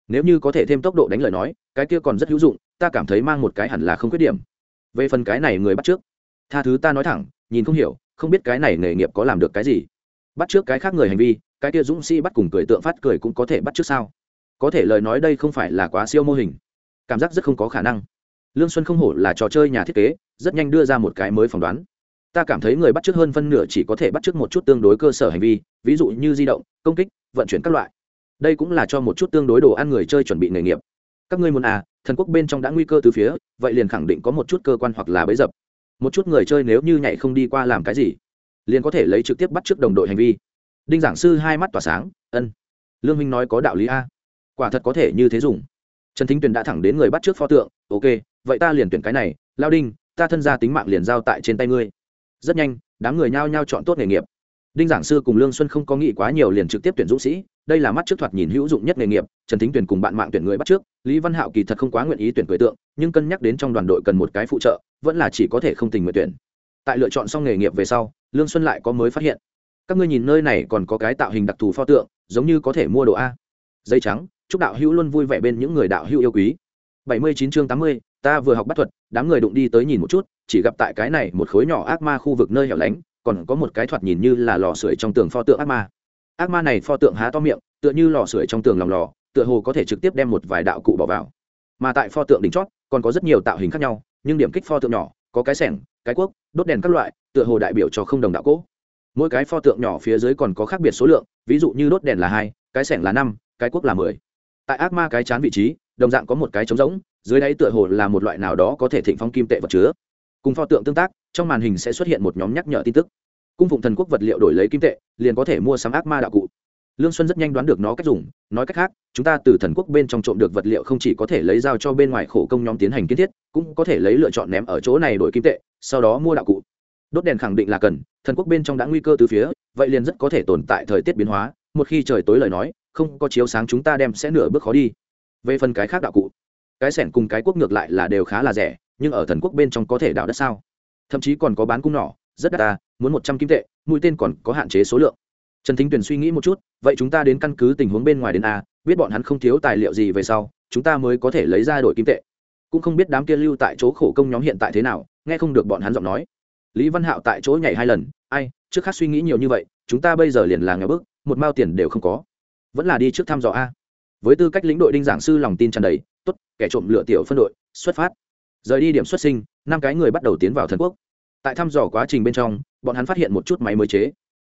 Nếu như có thể thêm tốc độ đánh lời nói, cái kia còn rất hữu dụng, ta cảm thấy mang một cái hẳn là không khuyết điểm. Về phần cái này người bắt trước. Tha thứ ta nói thẳng, nhìn không hiểu, không biết cái này nghề nghiệp có làm được cái gì. Bắt trước cái khác người hành vi, cái kia dũng sĩ bắt cùng cười tượng phát cười cũng có thể bắt trước sao? Có thể lời nói đây không phải là quá siêu mô hình. Cảm giác rất không có khả năng. Lương xuân không hổ là trò chơi nhà thiết kế rất nhanh đưa ra một cái mới phỏng đoán. Ta cảm thấy người bắt trước hơn phân nửa chỉ có thể bắt trước một chút tương đối cơ sở hành vi, ví dụ như di động, công kích, vận chuyển các loại. Đây cũng là cho một chút tương đối đồ ăn người chơi chuẩn bị nghề nghiệp. Các ngươi muốn à thần quốc bên trong đã nguy cơ từ phía, vậy liền khẳng định có một chút cơ quan hoặc là bấy dập. Một chút người chơi nếu như nhảy không đi qua làm cái gì, liền có thể lấy trực tiếp bắt trước đồng đội hành vi. Đinh giảng sư hai mắt tỏa sáng, ân. Lương minh nói có đạo lý a. Quả thật có thể như thế dùng. Trần thính tuyền đã thẳng đến người bắt trước pho tượng, ok, vậy ta liền tuyển cái này, lao đinh ta thân gia tính mạng liền giao tại trên tay ngươi. Rất nhanh, đám người nhao nhao chọn tốt nghề nghiệp. Đinh giảng sư cùng lương xuân không có nghĩ quá nhiều liền trực tiếp tuyển dũng sĩ, đây là mắt trước thoạt nhìn hữu dụng nhất nghề nghiệp, trần thính tuyển cùng bạn mạng tuyển người bắt trước, lý văn hạo kỳ thật không quá nguyện ý tuyển cười tượng, nhưng cân nhắc đến trong đoàn đội cần một cái phụ trợ, vẫn là chỉ có thể không tình nguyện tuyển. Tại lựa chọn xong nghề nghiệp về sau, lương xuân lại có mới phát hiện. Các ngươi nhìn nơi này còn có cái tạo hình đặc thù pho tượng, giống như có thể mua đồ a. Dây trắng, chúc đạo hữu luôn vui vẻ bên những người đạo hữu yêu quý. Bảy mươi chín chương tám mươi ta vừa học bắt thuật, đám người đụng đi tới nhìn một chút, chỉ gặp tại cái này một khối nhỏ ác ma khu vực nơi hẻo lánh, còn có một cái thoạt nhìn như là lò sưởi trong tường pho tượng ác ma. Ác ma này pho tượng há to miệng, tựa như lò sưởi trong tường lòng lò, tựa hồ có thể trực tiếp đem một vài đạo cụ bỏ vào. Mà tại pho tượng đỉnh chót, còn có rất nhiều tạo hình khác nhau, nhưng điểm kích pho tượng nhỏ, có cái sẻng, cái cuốc, đốt đèn các loại, tựa hồ đại biểu cho không đồng đạo cỗ. Mỗi cái pho tượng nhỏ phía dưới còn có khác biệt số lượng, ví dụ như đốt đèn là hai, cái sẻng là năm, cái cuốc là mười. Tại ác ma cái chán vị trí, đồng dạng có một cái trống rỗng dưới đáy tựa hồ là một loại nào đó có thể thịnh phong kim tệ vật chứa. Cùng pho tượng tương tác, trong màn hình sẽ xuất hiện một nhóm nhắc nhở tin tức. Cung phụng thần quốc vật liệu đổi lấy kim tệ, liền có thể mua sắm ác ma đạo cụ. Lương xuân rất nhanh đoán được nó cách dùng, nói cách khác, chúng ta từ thần quốc bên trong trộm được vật liệu không chỉ có thể lấy giao cho bên ngoài khổ công nhóm tiến hành kiến thiết, cũng có thể lấy lựa chọn ném ở chỗ này đổi kim tệ, sau đó mua đạo cụ. Đốt đèn khẳng định là cần, thần quốc bên trong đã nguy cơ từ phía, vậy liền rất có thể tồn tại thời tiết biến hóa, một khi trời tối lời nói, không có chiếu sáng chúng ta đem sẽ nửa bước khó đi. Về phần cái khác đạo cụ cái sẻn cùng cái quốc ngược lại là đều khá là rẻ, nhưng ở thần quốc bên trong có thể đào đất sao? Thậm chí còn có bán cung nỏ, rất đắt ta, muốn một trăm kim tệ, mũi tên còn có hạn chế số lượng. Trần thính tuyền suy nghĩ một chút, vậy chúng ta đến căn cứ tình huống bên ngoài đến a, biết bọn hắn không thiếu tài liệu gì về sau, chúng ta mới có thể lấy ra đổi kim tệ. Cũng không biết đám kia lưu tại chỗ khổ công nhóm hiện tại thế nào, nghe không được bọn hắn giọng nói. Lý văn hạo tại chỗ nhảy hai lần, ai, trước khác suy nghĩ nhiều như vậy, chúng ta bây giờ liền là nghèo bức, một mao tiền đều không có. Vẫn là đi trước thăm dò a. Với tư cách lĩnh đội đinh giảng sư lòng tin tràn đầy t ố t kẻ trộm lựa tiểu phân đội, xuất phát. Rời đi điểm xuất sinh, năm cái người bắt đầu tiến vào thần quốc. Tại thăm dò quá trình bên trong, bọn hắn phát hiện một chút máy mới chế.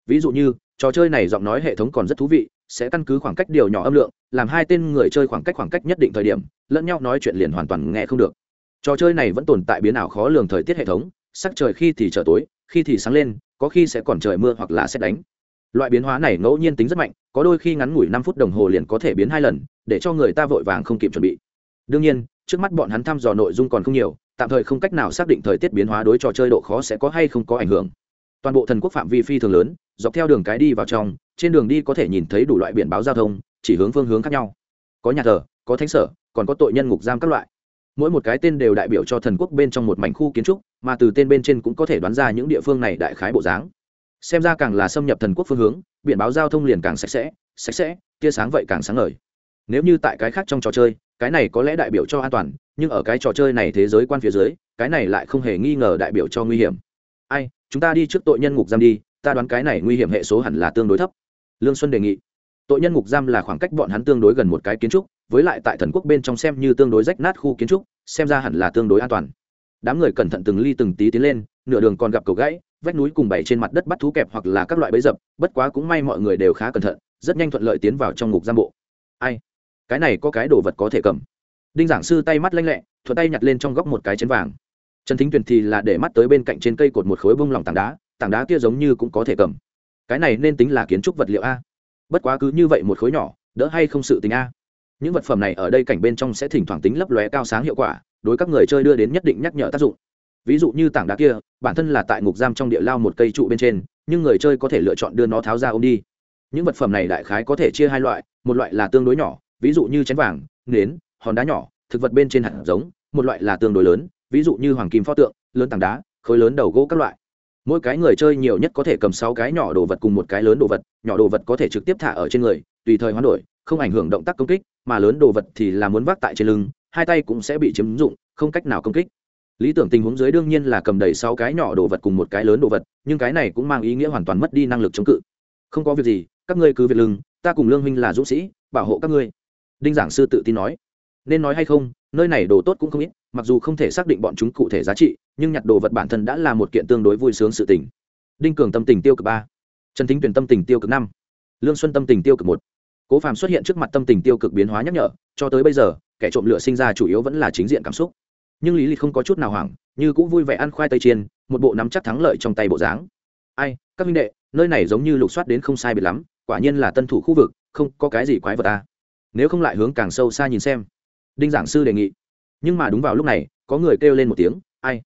Ví dụ như, trò chơi này giọng nói hệ thống còn rất thú vị, sẽ căn cứ khoảng cách điều nhỏ âm lượng, làm hai tên người chơi khoảng cách khoảng cách nhất định thời điểm, lẫn nhau nói chuyện liền hoàn toàn nghe không được. Trò chơi này vẫn tồn tại biến ảo khó lường thời tiết hệ thống, sắc trời khi thì trở tối, khi thì sáng lên, có khi sẽ còn trời mưa hoặc là xét đánh. Loại biến hóa này ngẫu nhiên tính rất mạnh, có đôi khi ngắn ngủi năm phút đồng hồ liền có thể biến hai lần, để cho người ta vội vàng không kịp chuẩn bị đương nhiên, trước mắt bọn hắn thăm dò nội dung còn không nhiều, tạm thời không cách nào xác định thời tiết biến hóa đối trò chơi độ khó sẽ có hay không có ảnh hưởng. Toàn bộ thần quốc phạm vi phi thường lớn, dọc theo đường cái đi vào trong, trên đường đi có thể nhìn thấy đủ loại biển báo giao thông, chỉ hướng phương hướng khác nhau. Có nhà thờ, có thánh sở, còn có tội nhân ngục giam các loại. Mỗi một cái tên đều đại biểu cho thần quốc bên trong một mảnh khu kiến trúc, mà từ tên bên trên cũng có thể đoán ra những địa phương này đại khái bộ dáng. Xem ra càng là xâm nhập thần quốc phương hướng, biển báo giao thông liền càng sạch sẽ sạch sẽ, tia sáng vậy càng sáng ngời nếu như tại cái khác trong trò chơi, cái này có lẽ đại biểu cho an toàn, nhưng ở cái trò chơi này thế giới quan phía dưới, cái này lại không hề nghi ngờ đại biểu cho nguy hiểm. Ai, chúng ta đi trước tội nhân ngục giam đi, ta đoán cái này nguy hiểm hệ số hẳn là tương đối thấp. Lương xuân đề nghị. Tội nhân ngục giam là khoảng cách bọn hắn tương đối gần một cái kiến trúc, với lại tại thần quốc bên trong xem như tương đối rách nát khu kiến trúc, xem ra hẳn là tương đối an toàn. Đám người cẩn thận từng ly từng tí tiến lên, nửa đường còn gặp cầu gãy, vách núi cùng bày trên mặt đất bắt thú kẹp hoặc là các loại bẫy dập, bất quá cũng may mọi người đều khá cẩn thận, rất nhanh thuận lợi tiến vào trong ngục giam bộ. Ai? Cái này có cái đồ vật có thể cầm. Đinh giảng sư tay mắt lanh lẹ, thuận tay nhặt lên trong góc một cái chén vàng. Trần thính tuyền thì là để mắt tới bên cạnh trên cây cột một khối bông lỏng tảng đá tảng đá kia giống như cũng có thể cầm. Cái này nên tính là kiến trúc vật liệu a. Bất quá cứ như vậy một khối nhỏ, đỡ hay không sự tính a. Những vật phẩm này ở đây cảnh bên trong sẽ thỉnh thoảng tính lấp lóe cao sáng hiệu quả, đối các người chơi đưa đến nhất định nhắc nhở tác dụng. Ví dụ như tảng đá kia, bản thân là tại ngục giam trong địa lao một cây trụ bên trên, nhưng người chơi có thể lựa chọn đưa nó tháo ra ôm đi. Những vật phẩm này đại khái có thể chia hai loại, một loại là tương đối nhỏ ví dụ như chén vàng, nến, hòn đá nhỏ, thực vật bên trên hạt giống, một loại là tương đối lớn, ví dụ như hoàng kim pho tượng, lớn tảng đá, khối lớn đầu gỗ các loại. Mỗi cái người chơi nhiều nhất có thể cầm sáu cái nhỏ đồ vật cùng một cái lớn đồ vật, nhỏ đồ vật có thể trực tiếp thả ở trên người, tùy thời hoán đổi, không ảnh hưởng động tác công kích, mà lớn đồ vật thì là muốn vác tại trên lưng, hai tay cũng sẽ bị chiếm dụng, không cách nào công kích. Lý tưởng tình huống dưới đương nhiên là cầm đầy sáu cái nhỏ đồ vật cùng một cái lớn đồ vật, nhưng cái này cũng mang ý nghĩa hoàn toàn mất đi năng lực chống cự. Không có việc gì, các ngươi cứ việc lưng, ta cùng lương huynh là dũng sĩ, bảo hộ các ngươi đinh giảng sư tự tin nói. Nên nói hay không, nơi này đồ tốt cũng không ít, mặc dù không thể xác định bọn chúng cụ thể giá trị, nhưng nhặt đồ vật bản thân đã là một kiện tương đối vui sướng sự tình. Đinh cường tâm tình tiêu cực ba. Trần thính tuyển tâm tình tiêu cực năm. Lương xuân tâm tình tiêu cực một. Cố phàm xuất hiện trước mặt tâm tình tiêu cực biến hóa nhắc nhở, cho tới bây giờ, kẻ trộm lửa sinh ra chủ yếu vẫn là chính diện cảm xúc. Nhưng lý lịch không có chút nào hoảng, như cũng vui vẻ ăn khoai tây chiên, một bộ nắm chắc thắng lợi trong tay bộ dáng. Ai, các minh đệ, nơi này giống như lục soát đến không sai biệt lắm, quả nhiên là tân thủ khu vực, không có cái gì quái vật ta nếu không lại hướng càng sâu xa nhìn xem. Đinh giảng sư đề nghị. Nhưng mà đúng vào lúc này, có người kêu lên một tiếng, ai?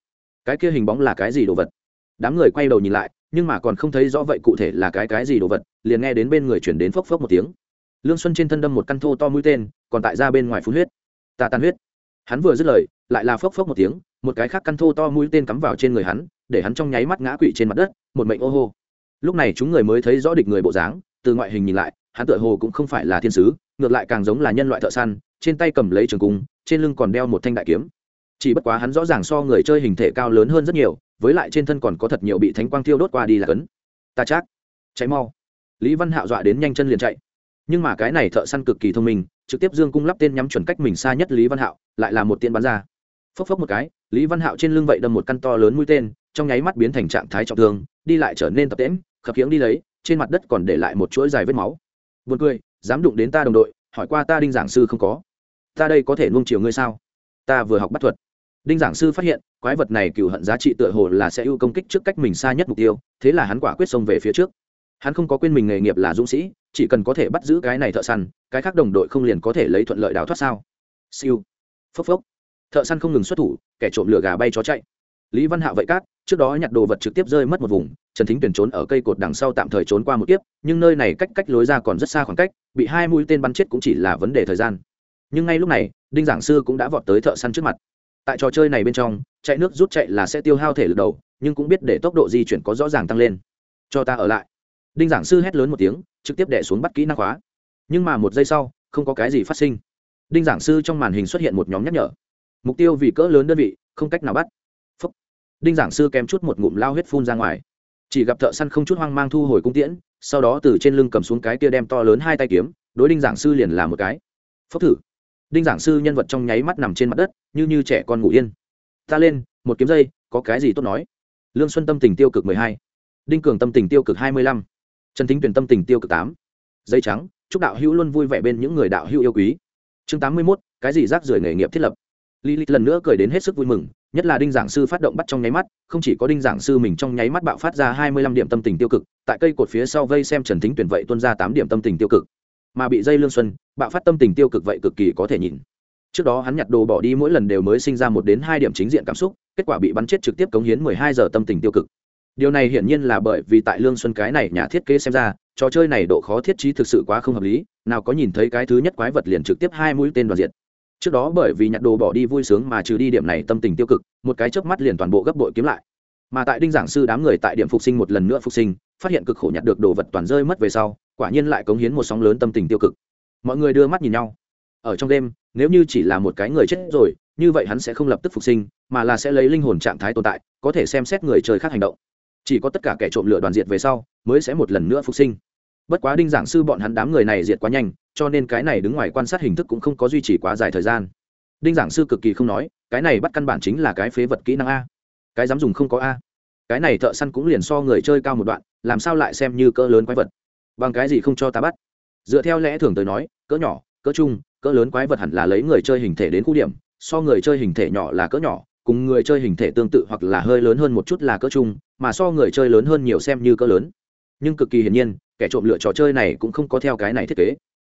Cái kia hình bóng là cái gì đồ vật? Đám người quay đầu nhìn lại, nhưng mà còn không thấy rõ vậy cụ thể là cái cái gì đồ vật, liền nghe đến bên người chuyển đến phốc phốc một tiếng. Lương xuân trên thân đâm một căn thô to mũi tên, còn tại ra bên ngoài phun huyết. Ta tan huyết. Hắn vừa dứt lời, lại là phốc phốc một tiếng, một cái khác căn thô to mũi tên cắm vào trên người hắn, để hắn trong nháy mắt ngã quỵ trên mặt đất, một mệnh ô hô. Lúc này chúng người mới thấy rõ địch người bộ dáng, từ ngoại hình nhìn lại, hắn tựa hồ cũng không phải là thiên sứ ngược lại càng giống là nhân loại thợ săn, trên tay cầm lấy trường cung, trên lưng còn đeo một thanh đại kiếm. Chỉ bất quá hắn rõ ràng so người chơi hình thể cao lớn hơn rất nhiều, với lại trên thân còn có thật nhiều bị thánh quang thiêu đốt qua đi là cấn. Ta chắc cháy mau. Lý văn hạo dọa đến nhanh chân liền chạy. Nhưng mà cái này thợ săn cực kỳ thông minh, trực tiếp dương cung lắp tên nhắm chuẩn cách mình xa nhất lý văn hạo, lại là một tiên bắn ra. Phốc phốc một cái, lý văn hạo trên lưng vậy đâm một căn to lớn mũi tên, trong nháy mắt biến thành trạng thái trọng thương, đi lại trở nên tập tễm khập khiễng đi lấy, trên mặt đất còn để lại một chuỗi dài vết máu. Buồn cười dám đụng đến ta đồng đội, hỏi qua ta đinh giảng sư không có. Ta đây có thể nuông chiều ngươi sao? Ta vừa học bắt thuật. Đinh giảng sư phát hiện, quái vật này cựu hận giá trị tựa hồ là sẽ ưu công kích trước cách mình xa nhất mục tiêu, thế là hắn quả quyết xông về phía trước. Hắn không có quên mình nghề nghiệp là dũng sĩ, chỉ cần có thể bắt giữ cái này thợ săn, cái khác đồng đội không liền có thể lấy thuận lợi đào thoát sao? Siêu. Phốc phốc. Thợ săn không ngừng xuất thủ, kẻ trộm lửa gà bay chó chạy. Lý văn hạo vậy cát, trước đó nhặt đồ vật trực tiếp rơi mất một vùng trần thính tuyển trốn ở cây cột đằng sau tạm thời trốn qua một kiếp, nhưng nơi này cách cách lối ra còn rất xa khoảng cách, bị hai mũi tên bắn chết cũng chỉ là vấn đề thời gian. Nhưng ngay lúc này, đinh giảng sư cũng đã vọt tới thợ săn trước mặt. Tại trò chơi này bên trong, chạy nước rút chạy là sẽ tiêu hao thể lực đầu, nhưng cũng biết để tốc độ di chuyển có rõ ràng tăng lên. Cho ta ở lại. Đinh giảng sư hét lớn một tiếng, trực tiếp đẻ xuống bắt kỹ năng khóa. Nhưng mà một giây sau, không có cái gì phát sinh. Đinh giảng sư trong màn hình xuất hiện một nhóm nhắc nhở. Mục tiêu vì cỡ lớn đơn vị, không cách nào bắt. Phúc. đinh giảng sư kém chút một ngụm lao huyết phun ra ngoài chỉ gặp thợ săn không chút hoang mang thu hồi cung tiễn sau đó từ trên lưng cầm xuống cái kia đem to lớn hai tay kiếm đối đinh giảng sư liền làm một cái. Phốc thử. Đinh giảng sư nhân vật trong nháy mắt nằm trên mặt đất như như trẻ con ngủ yên. Ta lên một kiếm dây có cái gì tốt nói? Lương xuân tâm tình tiêu cực mười hai. Đinh cường tâm tình tiêu cực hai mươi lăm. Trần thính tuyển tâm tình tiêu cực tám. Dây trắng chúc đạo hữu luôn vui vẻ bên những người đạo hữu yêu quý. Chương tám mươi mốt cái gì rác rưởi nghề nghiệp thiết lập? Lilith lần nữa cười đến hết sức vui mừng, nhất là đinh giảng sư phát động bắt trong nháy mắt, không chỉ có đinh giảng sư mình trong nháy mắt bạo phát ra hai mươi lăm điểm tâm tình tiêu cực, tại cây cột phía sau vây xem Trần Thính tuyển vậy tuôn ra tám điểm tâm tình tiêu cực. Mà bị dây lương xuân, bạo phát tâm tình tiêu cực vậy cực kỳ có thể nhìn. Trước đó hắn nhặt đồ bỏ đi mỗi lần đều mới sinh ra một đến hai điểm chính diện cảm xúc, kết quả bị bắn chết trực tiếp cống hiến mười hai giờ tâm tình tiêu cực. Điều này hiển nhiên là bởi vì tại Lương Xuân cái này nhà thiết kế xem ra, trò chơi này độ khó thiết trí thực sự quá không hợp lý, nào có nhìn thấy cái thứ nhất quái vật liền trực tiếp hai mũi tên đoàn diện trước đó bởi vì nhặt đồ bỏ đi vui sướng mà trừ đi điểm này tâm tình tiêu cực, một cái chớp mắt liền toàn bộ gấp bội kiếm lại. Mà tại đinh giảng sư đám người tại điểm phục sinh một lần nữa phục sinh, phát hiện cực khổ nhặt được đồ vật toàn rơi mất về sau, quả nhiên lại cống hiến một sóng lớn tâm tình tiêu cực. Mọi người đưa mắt nhìn nhau. Ở trong đêm, nếu như chỉ là một cái người chết rồi, như vậy hắn sẽ không lập tức phục sinh, mà là sẽ lấy linh hồn trạng thái tồn tại, có thể xem xét người chơi khác hành động. Chỉ có tất cả kẻ trộm lửa đoàn diệt về sau, mới sẽ một lần nữa phục sinh bất quá đinh giảng sư bọn hắn đám người này diệt quá nhanh, cho nên cái này đứng ngoài quan sát hình thức cũng không có duy trì quá dài thời gian. Đinh giảng sư cực kỳ không nói, cái này bắt căn bản chính là cái phế vật kỹ năng a. Cái dám dùng không có a. Cái này thợ săn cũng liền so người chơi cao một đoạn, làm sao lại xem như cỡ lớn quái vật? Bằng cái gì không cho ta bắt? Dựa theo lẽ thường tới nói, cỡ nhỏ, cỡ chung cỡ lớn quái vật hẳn là lấy người chơi hình thể đến khu điểm, so người chơi hình thể nhỏ là cỡ nhỏ, cùng người chơi hình thể tương tự hoặc là hơi lớn hơn một chút là cỡ chung mà so người chơi lớn hơn nhiều xem như cỡ lớn. Nhưng cực kỳ hiển nhiên kẻ trộm lựa trò chơi này cũng không có theo cái này thiết kế.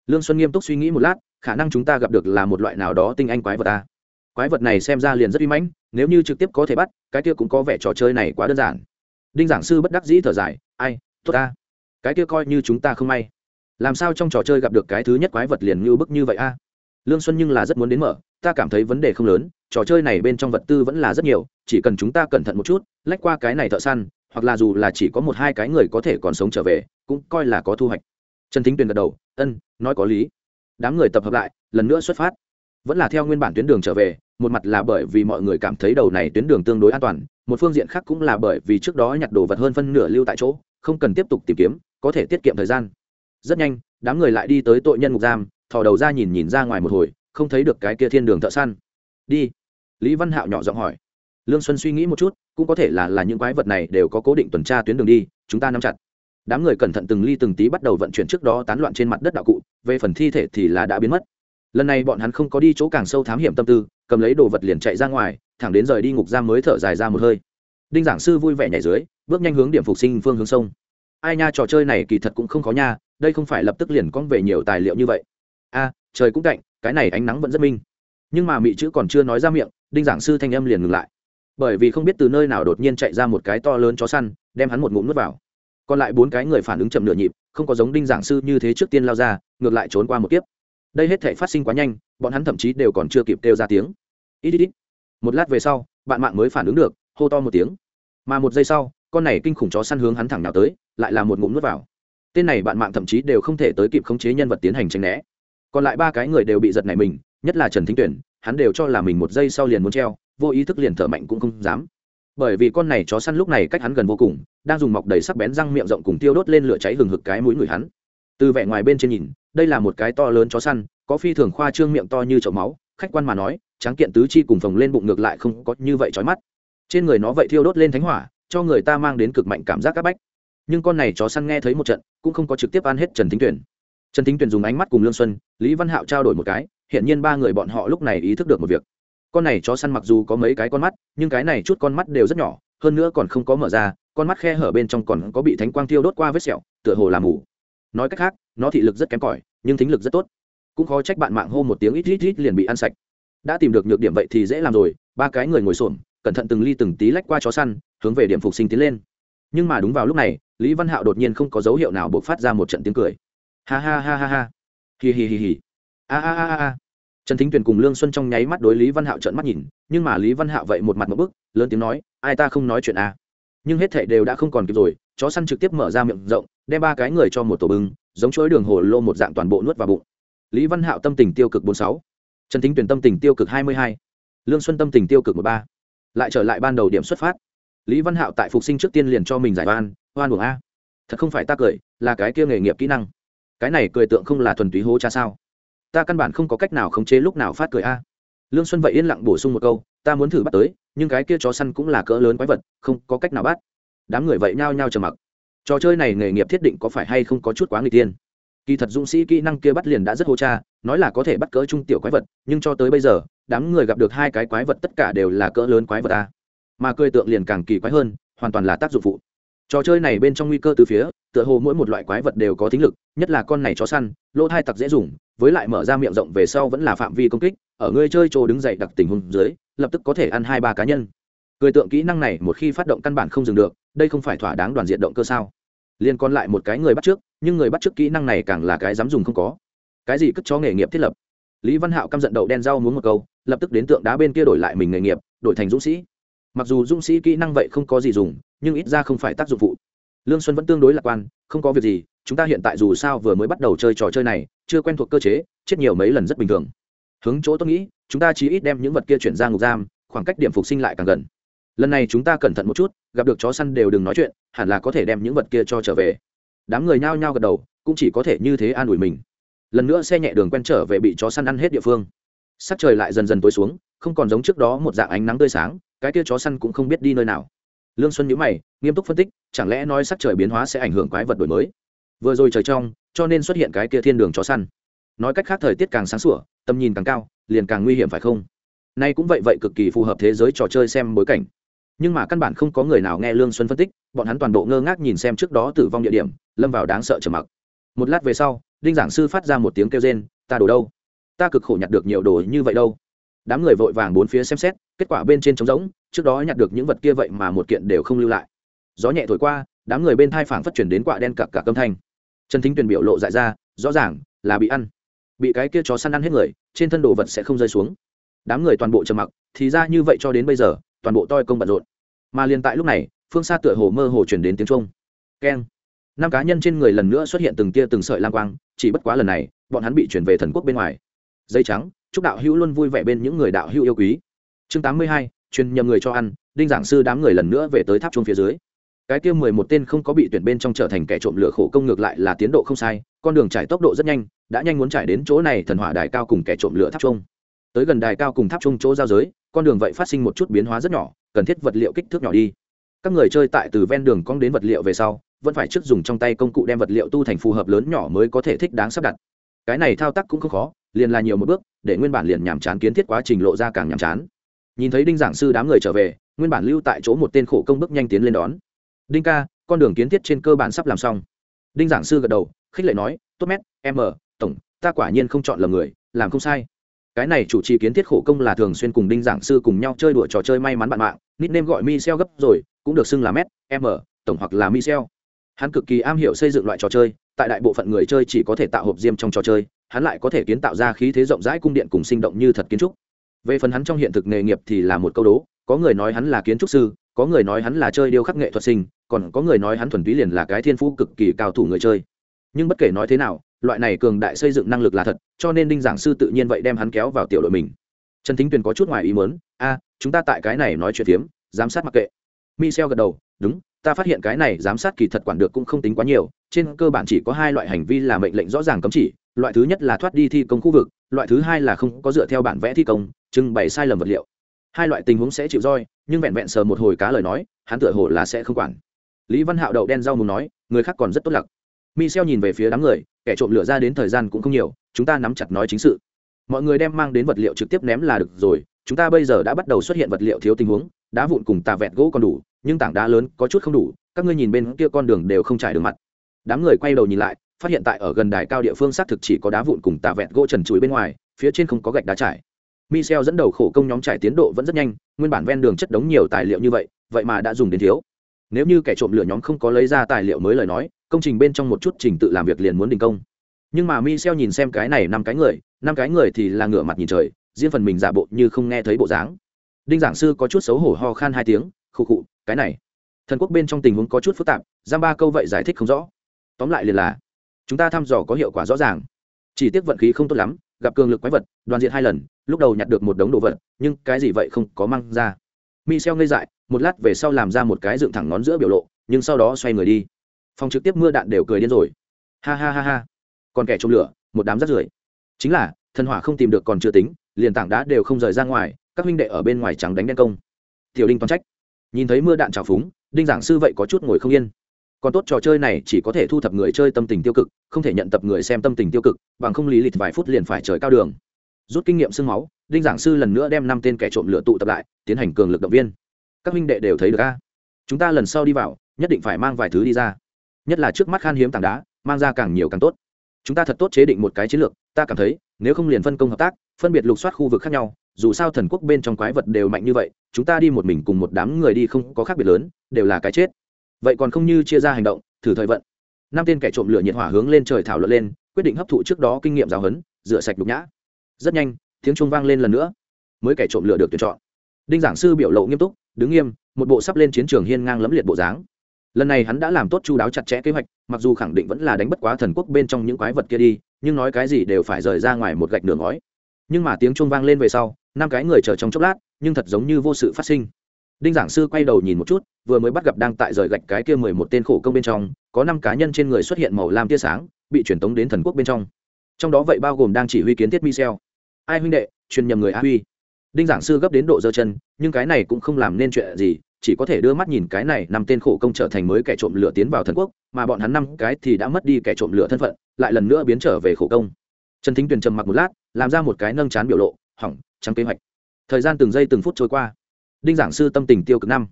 Lương xuân nghiêm túc suy nghĩ một lát, khả năng chúng ta gặp được là một loại nào đó tinh anh quái vật ta quái vật này xem ra liền rất uy mãnh, nếu như trực tiếp có thể bắt, cái kia cũng có vẻ trò chơi này quá đơn giản. Đinh giảng sư bất đắc dĩ thở dài, ai, tốt ta. Cái kia coi như chúng ta không may. Làm sao trong trò chơi gặp được cái thứ nhất quái vật liền như bức như vậy a? Lương xuân nhưng là rất muốn đến mở, ta cảm thấy vấn đề không lớn, trò chơi này bên trong vật tư vẫn là rất nhiều, chỉ cần chúng ta cẩn thận một chút, lách qua cái này thợ săn hoặc là dù là chỉ có một hai cái người có thể còn sống trở về, cũng coi là có thu hoạch. Trần thính tuyền gật đầu, ân, nói có lý. Đám người tập hợp lại, lần nữa xuất phát. Vẫn là theo nguyên bản tuyến đường trở về, một mặt là bởi vì mọi người cảm thấy đầu này tuyến đường tương đối an toàn, một phương diện khác cũng là bởi vì trước đó nhặt đồ vật hơn phân nửa lưu tại chỗ, không cần tiếp tục tìm kiếm, có thể tiết kiệm thời gian. Rất nhanh, đám người lại đi tới tội nhân ngục giam, thò đầu ra nhìn nhìn ra ngoài một hồi, không thấy được cái kia thiên đường thợ săn. Đi. Lý văn hạo nhỏ giọng hỏi. Lương xuân suy nghĩ một chút cũng có thể là là những quái vật này đều có cố định tuần tra tuyến đường đi, chúng ta nắm chặt. Đám người cẩn thận từng ly từng tí bắt đầu vận chuyển trước đó tán loạn trên mặt đất đạo cụ, về phần thi thể thì là đã biến mất. Lần này bọn hắn không có đi chỗ càng sâu thám hiểm tâm tư, cầm lấy đồ vật liền chạy ra ngoài, thẳng đến rời đi ngục giam mới thở dài ra một hơi. Đinh giảng sư vui vẻ nhảy dưới, bước nhanh hướng điểm phục sinh phương hướng sông. Ai nha, trò chơi này kỳ thật cũng không khó nha, đây không phải lập tức liền con về nhiều tài liệu như vậy. A, trời cũng cạnh, cái này ánh nắng vẫn rất minh. Nhưng mà mị chữ còn chưa nói ra miệng, đinh giảng sư thanh âm liền ngừng lại bởi vì không biết từ nơi nào đột nhiên chạy ra một cái to lớn chó săn, đem hắn một ngụm nuốt vào. Còn lại bốn cái người phản ứng chậm nửa nhịp, không có giống đinh giảng sư như thế trước tiên lao ra, ngược lại trốn qua một kiếp. Đây hết thể phát sinh quá nhanh, bọn hắn thậm chí đều còn chưa kịp kêu ra tiếng. Ít ít ít. Một lát về sau, bạn mạng mới phản ứng được, hô to một tiếng. Mà một giây sau, con này kinh khủng chó săn hướng hắn thẳng nào tới, lại là một ngụm nuốt vào. Tên này bạn mạng thậm chí đều không thể tới kịp khống chế nhân vật tiến hành tranh né. Còn lại ba cái người đều bị giật này mình, nhất là trần thính tuyển, hắn đều cho là mình một giây sau liền muốn treo vô ý thức liền thở mạnh cũng không dám. Bởi vì con này chó săn lúc này cách hắn gần vô cùng, đang dùng mọc đầy sắc bén răng miệng rộng cùng tiêu đốt lên lửa cháy hừng hực cái mũi người hắn. Từ vẻ ngoài bên trên nhìn, đây là một cái to lớn chó săn, có phi thường khoa trương miệng to như chậu máu, khách quan mà nói, tráng kiện tứ chi cùng phồng lên bụng ngược lại không có như vậy chói mắt. Trên người nó vậy thiêu đốt lên thánh hỏa, cho người ta mang đến cực mạnh cảm giác các bách. Nhưng con này chó săn nghe thấy một trận, cũng không có trực tiếp ăn hết trần thính tuyển. Trần thính tuyển dùng ánh mắt cùng lương xuân, lý văn hạo trao đổi một cái hiện nhiên ba người bọn họ lúc này ý thức được một việc con này chó săn mặc dù có mấy cái con mắt, nhưng cái này chút con mắt đều rất nhỏ, hơn nữa còn không có mở ra, con mắt khe hở bên trong còn có bị thánh quang tiêu đốt qua vết sẹo, tựa hồ làm mù. Nói cách khác, nó thị lực rất kém cỏi, nhưng thính lực rất tốt. Cũng khó trách bạn mạng hô một tiếng ít ít ít liền bị ăn sạch. Đã tìm được nhược điểm vậy thì dễ làm rồi, ba cái người ngồi xổm, cẩn thận từng ly từng tí lách qua chó săn, hướng về điểm phục sinh tiến lên. Nhưng mà đúng vào lúc này, lý văn hạo đột nhiên không có dấu hiệu nào buộc phát ra một trận tiếng cười. Ha ha ha ha ha. Hi hi hi hi. A a a a trần thính tuyền cùng lương xuân trong nháy mắt đối lý văn hạo trợn mắt nhìn, nhưng mà lý văn hạo vậy một mặt một bức, lớn tiếng nói, ai ta không nói chuyện à. nhưng hết thệ đều đã không còn kịp rồi, chó săn trực tiếp mở ra miệng rộng, đem ba cái người cho một tổ bưng, giống chuỗi đường hồ lô một dạng toàn bộ nuốt vào bụng. Lý văn hạo tâm tình tiêu cực bốn sáu. Trần thính tuyền tâm tình tiêu cực hai mươi hai. Lương xuân tâm tình tiêu cực một ba. Lại trở lại ban đầu điểm xuất phát. Lý văn hạo tại phục sinh trước tiên liền cho mình giải oan oan buồng a. Thật không phải ta cười, là cái kia nghề nghiệp kỹ năng. Cái này cười tượng không là thuần túy hố cha sao? Ta căn bản không có cách nào khống chế lúc nào phát cười a. Lương xuân vậy yên lặng bổ sung một câu, ta muốn thử bắt tới, nhưng cái kia chó săn cũng là cỡ lớn quái vật, không có cách nào bắt. Đám người vậy nhao nhao trầm mặc. Trò chơi này nghề nghiệp thiết định có phải hay không có chút quá người tiên? Kỳ thật dũng sĩ kỹ năng kia bắt liền đã rất hô cha, nói là có thể bắt cỡ trung tiểu quái vật, nhưng cho tới bây giờ, đám người gặp được hai cái quái vật tất cả đều là cỡ lớn quái vật ta mà cười tượng liền càng kỳ quái hơn, hoàn toàn là tác dụng phụ. Trò chơi này bên trong nguy cơ từ phía, tựa hồ mỗi một loại quái vật đều có thính lực, nhất là con này chó săn, lỗ thai tặc dễ dùng với lại mở ra miệng rộng về sau vẫn là phạm vi công kích, ở người chơi trồ đứng dậy đặc tình hùng dưới, lập tức có thể ăn hai ba cá nhân. Cười tượng kỹ năng này một khi phát động căn bản không dừng được, đây không phải thỏa đáng đoàn diện động cơ sao? Liên còn lại một cái người bắt trước, nhưng người bắt trước kỹ năng này càng là cái dám dùng không có. Cái gì cất cho nghề nghiệp thiết lập? Lý văn hạo căm giận đậu đen rau muốn một câu, lập tức đến tượng đá bên kia đổi lại mình nghề nghiệp, đổi thành dũng sĩ. Mặc dù dũng sĩ kỹ năng vậy không có gì dùng, nhưng ít ra không phải tác dụng phụ. Lương xuân vẫn tương đối lạc quan, không có việc gì chúng ta hiện tại dù sao vừa mới bắt đầu chơi trò chơi này, chưa quen thuộc cơ chế, chết nhiều mấy lần rất bình thường. Hướng chỗ tôi nghĩ, chúng ta chỉ ít đem những vật kia chuyển ra ngục giam, khoảng cách điểm phục sinh lại càng gần. Lần này chúng ta cẩn thận một chút, gặp được chó săn đều đừng nói chuyện, hẳn là có thể đem những vật kia cho trở về. Đám người nhao nhao gật đầu, cũng chỉ có thể như thế an ủi mình. Lần nữa xe nhẹ đường quen trở về bị chó săn ăn hết địa phương. Sắc trời lại dần dần tối xuống, không còn giống trước đó một dạng ánh nắng tươi sáng, cái kia chó săn cũng không biết đi nơi nào. Lương xuân nhữ mày, nghiêm túc phân tích, chẳng lẽ nói sắc trời biến hóa sẽ ảnh hưởng quái vật đổi mới? Vừa rồi trời trong, cho nên xuất hiện cái kia thiên đường chó săn. Nói cách khác thời tiết càng sáng sủa, tầm nhìn càng cao, liền càng nguy hiểm phải không? Nay cũng vậy vậy cực kỳ phù hợp thế giới trò chơi xem bối cảnh. Nhưng mà căn bản không có người nào nghe lương xuân phân tích, bọn hắn toàn bộ ngơ ngác nhìn xem trước đó tử vong địa điểm, lâm vào đáng sợ trầm mặc. Một lát về sau, đinh giảng sư phát ra một tiếng kêu rên, ta đổ đâu? Ta cực khổ nhặt được nhiều đồ như vậy đâu? Đám người vội vàng bốn phía xem xét, kết quả bên trên trống rỗng, trước đó nhặt được những vật kia vậy mà một kiện đều không lưu lại. Gió nhẹ thổi qua, đám người bên thai phảng phát chuyển đến quạ đen cặp cả âm thanh trần thính tuyền biểu lộ dại ra, rõ ràng là bị ăn. Bị cái kia chó săn ăn hết người, trên thân đồ vật sẽ không rơi xuống. Đám người toàn bộ trầm mặc, thì ra như vậy cho đến bây giờ, toàn bộ toi công bận rộn. Mà liền tại lúc này, phương xa tựa hồ mơ hồ chuyển đến tiếng trung keng. Năm cá nhân trên người lần nữa xuất hiện từng tia từng sợi lang quang, chỉ bất quá lần này, bọn hắn bị chuyển về thần quốc bên ngoài. Dây trắng, chúc đạo hữu luôn vui vẻ bên những người đạo hữu yêu quý. Chương tám mươi hai, truyền nhầm người cho ăn, đinh giảng sư đám người lần nữa về tới tháp chuông phía dưới cái kia mười một tên không có bị tuyển bên trong trở thành kẻ trộm lửa khổ công ngược lại là tiến độ không sai, con đường trải tốc độ rất nhanh, đã nhanh muốn trải đến chỗ này thần hỏa đài cao cùng kẻ trộm lửa tháp trung. tới gần đài cao cùng tháp trung chỗ giao giới, con đường vậy phát sinh một chút biến hóa rất nhỏ, cần thiết vật liệu kích thước nhỏ đi. Các người chơi tại từ ven đường cong đến vật liệu về sau, vẫn phải trước dùng trong tay công cụ đem vật liệu tu thành phù hợp lớn nhỏ mới có thể thích đáng sắp đặt. Cái này thao tác cũng không khó, liền là nhiều một bước, để nguyên bản liền nhàm chán kiến thiết quá trình lộ ra càng nhàm chán. Nhìn thấy đinh giảng sư đám người trở về, nguyên bản lưu tại chỗ một tên khổ công bước nhanh tiến lên đón đinh ca, con đường kiến thiết trên cơ bản sắp làm xong. Đinh giảng sư gật đầu, khích lệ nói, tốt mét m tổng, ta quả nhiên không chọn lầm người, làm không sai. Cái này chủ trì kiến thiết khổ công là thường xuyên cùng đinh giảng sư cùng nhau chơi đùa trò chơi may mắn bạn mạng, nickname gọi Michel gấp rồi, cũng được xưng là mét m tổng hoặc là Michel. Hắn cực kỳ am hiểu xây dựng loại trò chơi, tại đại bộ phận người chơi chỉ có thể tạo hộp diêm trong trò chơi, hắn lại có thể kiến tạo ra khí thế rộng rãi cung điện cùng sinh động như thật kiến trúc. Về phần hắn trong hiện thực nghề nghiệp thì là một câu đố, có người nói hắn là kiến trúc sư có người nói hắn là chơi điêu khắc nghệ thuật sinh, còn có người nói hắn thuần túy liền là cái thiên phú cực kỳ cao thủ người chơi. Nhưng bất kể nói thế nào, loại này cường đại xây dựng năng lực là thật, cho nên đinh giảng sư tự nhiên vậy đem hắn kéo vào tiểu đội mình. Trần thính tuyền có chút ngoài ý mớn a, chúng ta tại cái này nói chuyện phiếm, giám sát mặc kệ. Michel gật đầu, đúng, ta phát hiện cái này giám sát kỳ thật quản được cũng không tính quá nhiều, trên cơ bản chỉ có hai loại hành vi là mệnh lệnh rõ ràng cấm chỉ, loại thứ nhất là thoát đi thi công khu vực, loại thứ hai là không có dựa theo bản vẽ thi công, trưng bày sai lầm vật liệu. Hai loại tình huống sẽ chịu roi nhưng vẹn vẹn sờ một hồi cá lời nói, hắn tựa hồ là sẽ không quản. Lý văn hạo đậu đen rau mù nói, người khác còn rất tốt lặc. Michel nhìn về phía đám người, kẻ trộm lửa ra đến thời gian cũng không nhiều, chúng ta nắm chặt nói chính sự. Mọi người đem mang đến vật liệu trực tiếp ném là được rồi, chúng ta bây giờ đã bắt đầu xuất hiện vật liệu thiếu tình huống, đá vụn cùng tà vẹt gỗ còn đủ, nhưng tảng đá lớn có chút không đủ, các ngươi nhìn bên kia con đường đều không trải đường mặt. Đám người quay đầu nhìn lại, phát hiện tại ở gần đài cao địa phương xác thực chỉ có đá vụn cùng tà vẹt gỗ trần chuối bên ngoài, phía trên không có gạch đá trải michel dẫn đầu khổ công nhóm trải tiến độ vẫn rất nhanh, nguyên bản ven đường chất đống nhiều tài liệu như vậy vậy mà đã dùng đến thiếu. Nếu như kẻ trộm lửa nhóm không có lấy ra tài liệu mới lời nói, công trình bên trong một chút trình tự làm việc liền muốn đình công. Nhưng mà Michel nhìn xem cái này năm cái người, năm cái người thì là ngửa mặt nhìn trời, riêng phần mình giả bộ như không nghe thấy bộ dáng. Đinh giảng sư có chút xấu hổ ho khan hai tiếng, khụ khụ, cái này. Thần quốc bên trong tình huống có chút phức tạp, giam ba câu vậy giải thích không rõ. Tóm lại liền là, chúng ta thăm dò có hiệu quả rõ ràng. Chỉ tiếc vận khí không tốt lắm gặp cường lực quái vật, đoàn diện hai lần, lúc đầu nhặt được một đống đồ vật, nhưng cái gì vậy không có mang ra. Michel ngây dại, một lát về sau làm ra một cái dựng thẳng ngón giữa biểu lộ, nhưng sau đó xoay người đi. Phòng trực tiếp mưa đạn đều cười điên rồi. Ha ha ha ha. Còn kẻ trộm lửa, một đám rắt rưởi. Chính là, thần hỏa không tìm được còn chưa tính, liền tảng đá đều không rời ra ngoài, các huynh đệ ở bên ngoài trắng đánh đen công. Tiểu đinh toàn trách. Nhìn thấy mưa đạn trào phúng, đinh giảng sư vậy có chút ngồi không yên còn tốt trò chơi này chỉ có thể thu thập người chơi tâm tình tiêu cực, không thể nhận tập người xem tâm tình tiêu cực, bằng không lý lịch vài phút liền phải trời cao đường. Rút kinh nghiệm sương máu, đinh giảng sư lần nữa đem năm tên kẻ trộm lửa tụ tập lại, tiến hành cường lực động viên. Các huynh đệ đều thấy được a. Chúng ta lần sau đi vào, nhất định phải mang vài thứ đi ra. Nhất là trước mắt khan hiếm tảng đá, mang ra càng nhiều càng tốt. Chúng ta thật tốt chế định một cái chiến lược, ta cảm thấy, nếu không liền phân công hợp tác, phân biệt lục soát khu vực khác nhau, dù sao thần quốc bên trong quái vật đều mạnh như vậy, chúng ta đi một mình cùng một đám người đi không có khác biệt lớn, đều là cái chết vậy còn không như chia ra hành động, thử thời vận. Năm tên kẻ trộm lửa nhiệt hỏa hướng lên trời thảo luận lên, quyết định hấp thụ trước đó kinh nghiệm giáo huấn, rửa sạch đục nhã. Rất nhanh, tiếng trung vang lên lần nữa. Mới kẻ trộm lửa được tuyển chọn. Đinh giảng sư biểu lộ nghiêm túc, đứng nghiêm, một bộ sắp lên chiến trường hiên ngang lẫm liệt bộ dáng. Lần này hắn đã làm tốt chu đáo chặt chẽ kế hoạch, mặc dù khẳng định vẫn là đánh bất quá thần quốc bên trong những quái vật kia đi, nhưng nói cái gì đều phải rời ra ngoài một gạch đường ngói. Nhưng mà tiếng trung vang lên về sau, năm cái người chờ trong chốc lát, nhưng thật giống như vô sự phát sinh đinh giảng sư quay đầu nhìn một chút, vừa mới bắt gặp đang tại rời gạch cái kia mười một tên khổ công bên trong, có năm cá nhân trên người xuất hiện màu lam tia sáng, bị truyền tống đến thần quốc bên trong. Trong đó vậy bao gồm đang chỉ huy kiến thiết michel. Ai huynh đệ, truyền nhầm người a huy. Đinh giảng sư gấp đến độ giơ chân, nhưng cái này cũng không làm nên chuyện gì, chỉ có thể đưa mắt nhìn cái này năm tên khổ công trở thành mới kẻ trộm lửa tiến vào thần quốc, mà bọn hắn năm cái thì đã mất đi kẻ trộm lửa thân phận, lại lần nữa biến trở về khổ công. Trần thính tuyền trầm mặc một lát, làm ra một cái nâng chán biểu lộ, hỏng, trắng kế hoạch. Thời gian từng giây từng phút trôi qua đinh giảng sư tâm tình tiêu cực năm.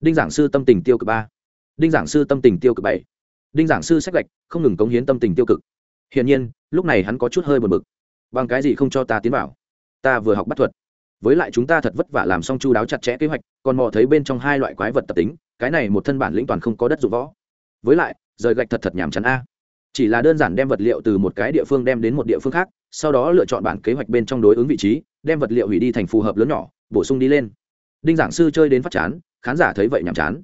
Đinh giảng sư tâm tình tiêu cực ba. Đinh giảng sư tâm tình tiêu cực bảy. Đinh giảng sư sách lệch, không ngừng cống hiến tâm tình tiêu cực. Hiển nhiên, lúc này hắn có chút hơi buồn bực. Bằng cái gì không cho ta tiến vào? Ta vừa học bắt thuật. Với lại chúng ta thật vất vả làm xong chu đáo chặt chẽ kế hoạch, còn mò thấy bên trong hai loại quái vật tập tính, cái này một thân bản lĩnh toàn không có đất dụng võ. Với lại, rời gạch thật thật nhàm chán a. Chỉ là đơn giản đem vật liệu từ một cái địa phương đem đến một địa phương khác, sau đó lựa chọn bản kế hoạch bên trong đối ứng vị trí, đem vật liệu hủy đi thành phù hợp lớn nhỏ, bổ sung đi lên đinh giảng sư chơi đến phát chán, khán giả thấy vậy nhàm chán.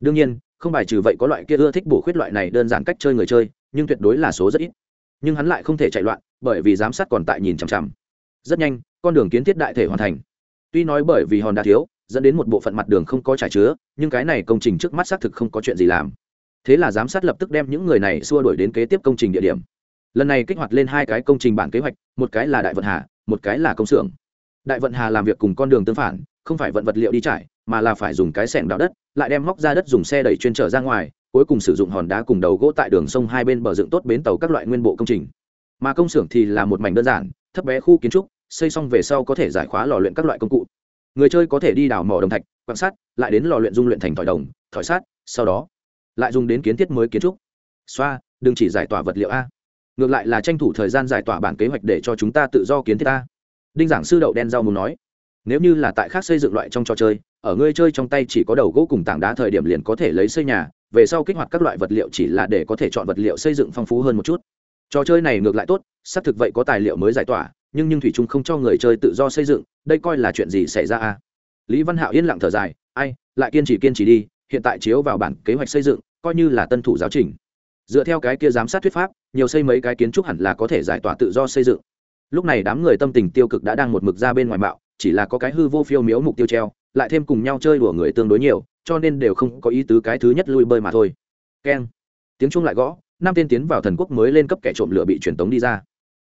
Đương nhiên, không bài trừ vậy có loại kia ưa thích bổ khuyết loại này đơn giản cách chơi người chơi, nhưng tuyệt đối là số rất ít. Nhưng hắn lại không thể chạy loạn, bởi vì giám sát còn tại nhìn chằm chằm. Rất nhanh, con đường kiến thiết đại thể hoàn thành. Tuy nói bởi vì hòn đá thiếu, dẫn đến một bộ phận mặt đường không có trải chứa, nhưng cái này công trình trước mắt xác thực không có chuyện gì làm. Thế là giám sát lập tức đem những người này xua đuổi đến kế tiếp công trình địa điểm. Lần này kích hoạt lên hai cái công trình bản kế hoạch, một cái là đại vận hà, một cái là công xưởng. Đại vận hà làm việc cùng con đường tương phản không phải vận vật liệu đi trải, mà là phải dùng cái sẻng đào đất, lại đem móc ra đất dùng xe đẩy chuyên trở ra ngoài, cuối cùng sử dụng hòn đá cùng đầu gỗ tại đường sông hai bên bờ dựng tốt bến tàu các loại nguyên bộ công trình. Mà công xưởng thì là một mảnh đơn giản, thấp bé khu kiến trúc, xây xong về sau có thể giải khóa lò luyện các loại công cụ. Người chơi có thể đi đào mỏ đồng thạch, quan sát, lại đến lò luyện dung luyện thành thỏi đồng, thỏi sát sau đó lại dùng đến kiến thiết mới kiến trúc. Xoa, đừng chỉ giải tỏa vật liệu a. Ngược lại là tranh thủ thời gian giải tỏa bản kế hoạch để cho chúng ta tự do kiến thiết a. Đinh giảng sư đậu đen rau muốn nói nếu như là tại khác xây dựng loại trong trò chơi, ở ngươi chơi trong tay chỉ có đầu gỗ cùng tảng đá thời điểm liền có thể lấy xây nhà, về sau kích hoạt các loại vật liệu chỉ là để có thể chọn vật liệu xây dựng phong phú hơn một chút. Trò chơi này ngược lại tốt, xác thực vậy có tài liệu mới giải tỏa, nhưng nhưng thủy trung không cho người chơi tự do xây dựng, đây coi là chuyện gì xảy ra à? lý văn hạo yên lặng thở dài, ai, lại kiên trì kiên trì đi, hiện tại chiếu vào bản kế hoạch xây dựng, coi như là tân thủ giáo trình. Dựa theo cái kia giám sát thuyết pháp, nhiều xây mấy cái kiến trúc hẳn là có thể giải tỏa tự do xây dựng. Lúc này đám người tâm tình tiêu cực đã đang một mực ra bên ngoài mạo chỉ là có cái hư vô phiêu miếu mục tiêu treo, lại thêm cùng nhau chơi đùa người tương đối nhiều, cho nên đều không có ý tứ cái thứ nhất lui bơi mà thôi. Keng. Tiếng chung lại gõ, năm tên tiến vào thần quốc mới lên cấp kẻ trộm lửa bị truyền tống đi ra.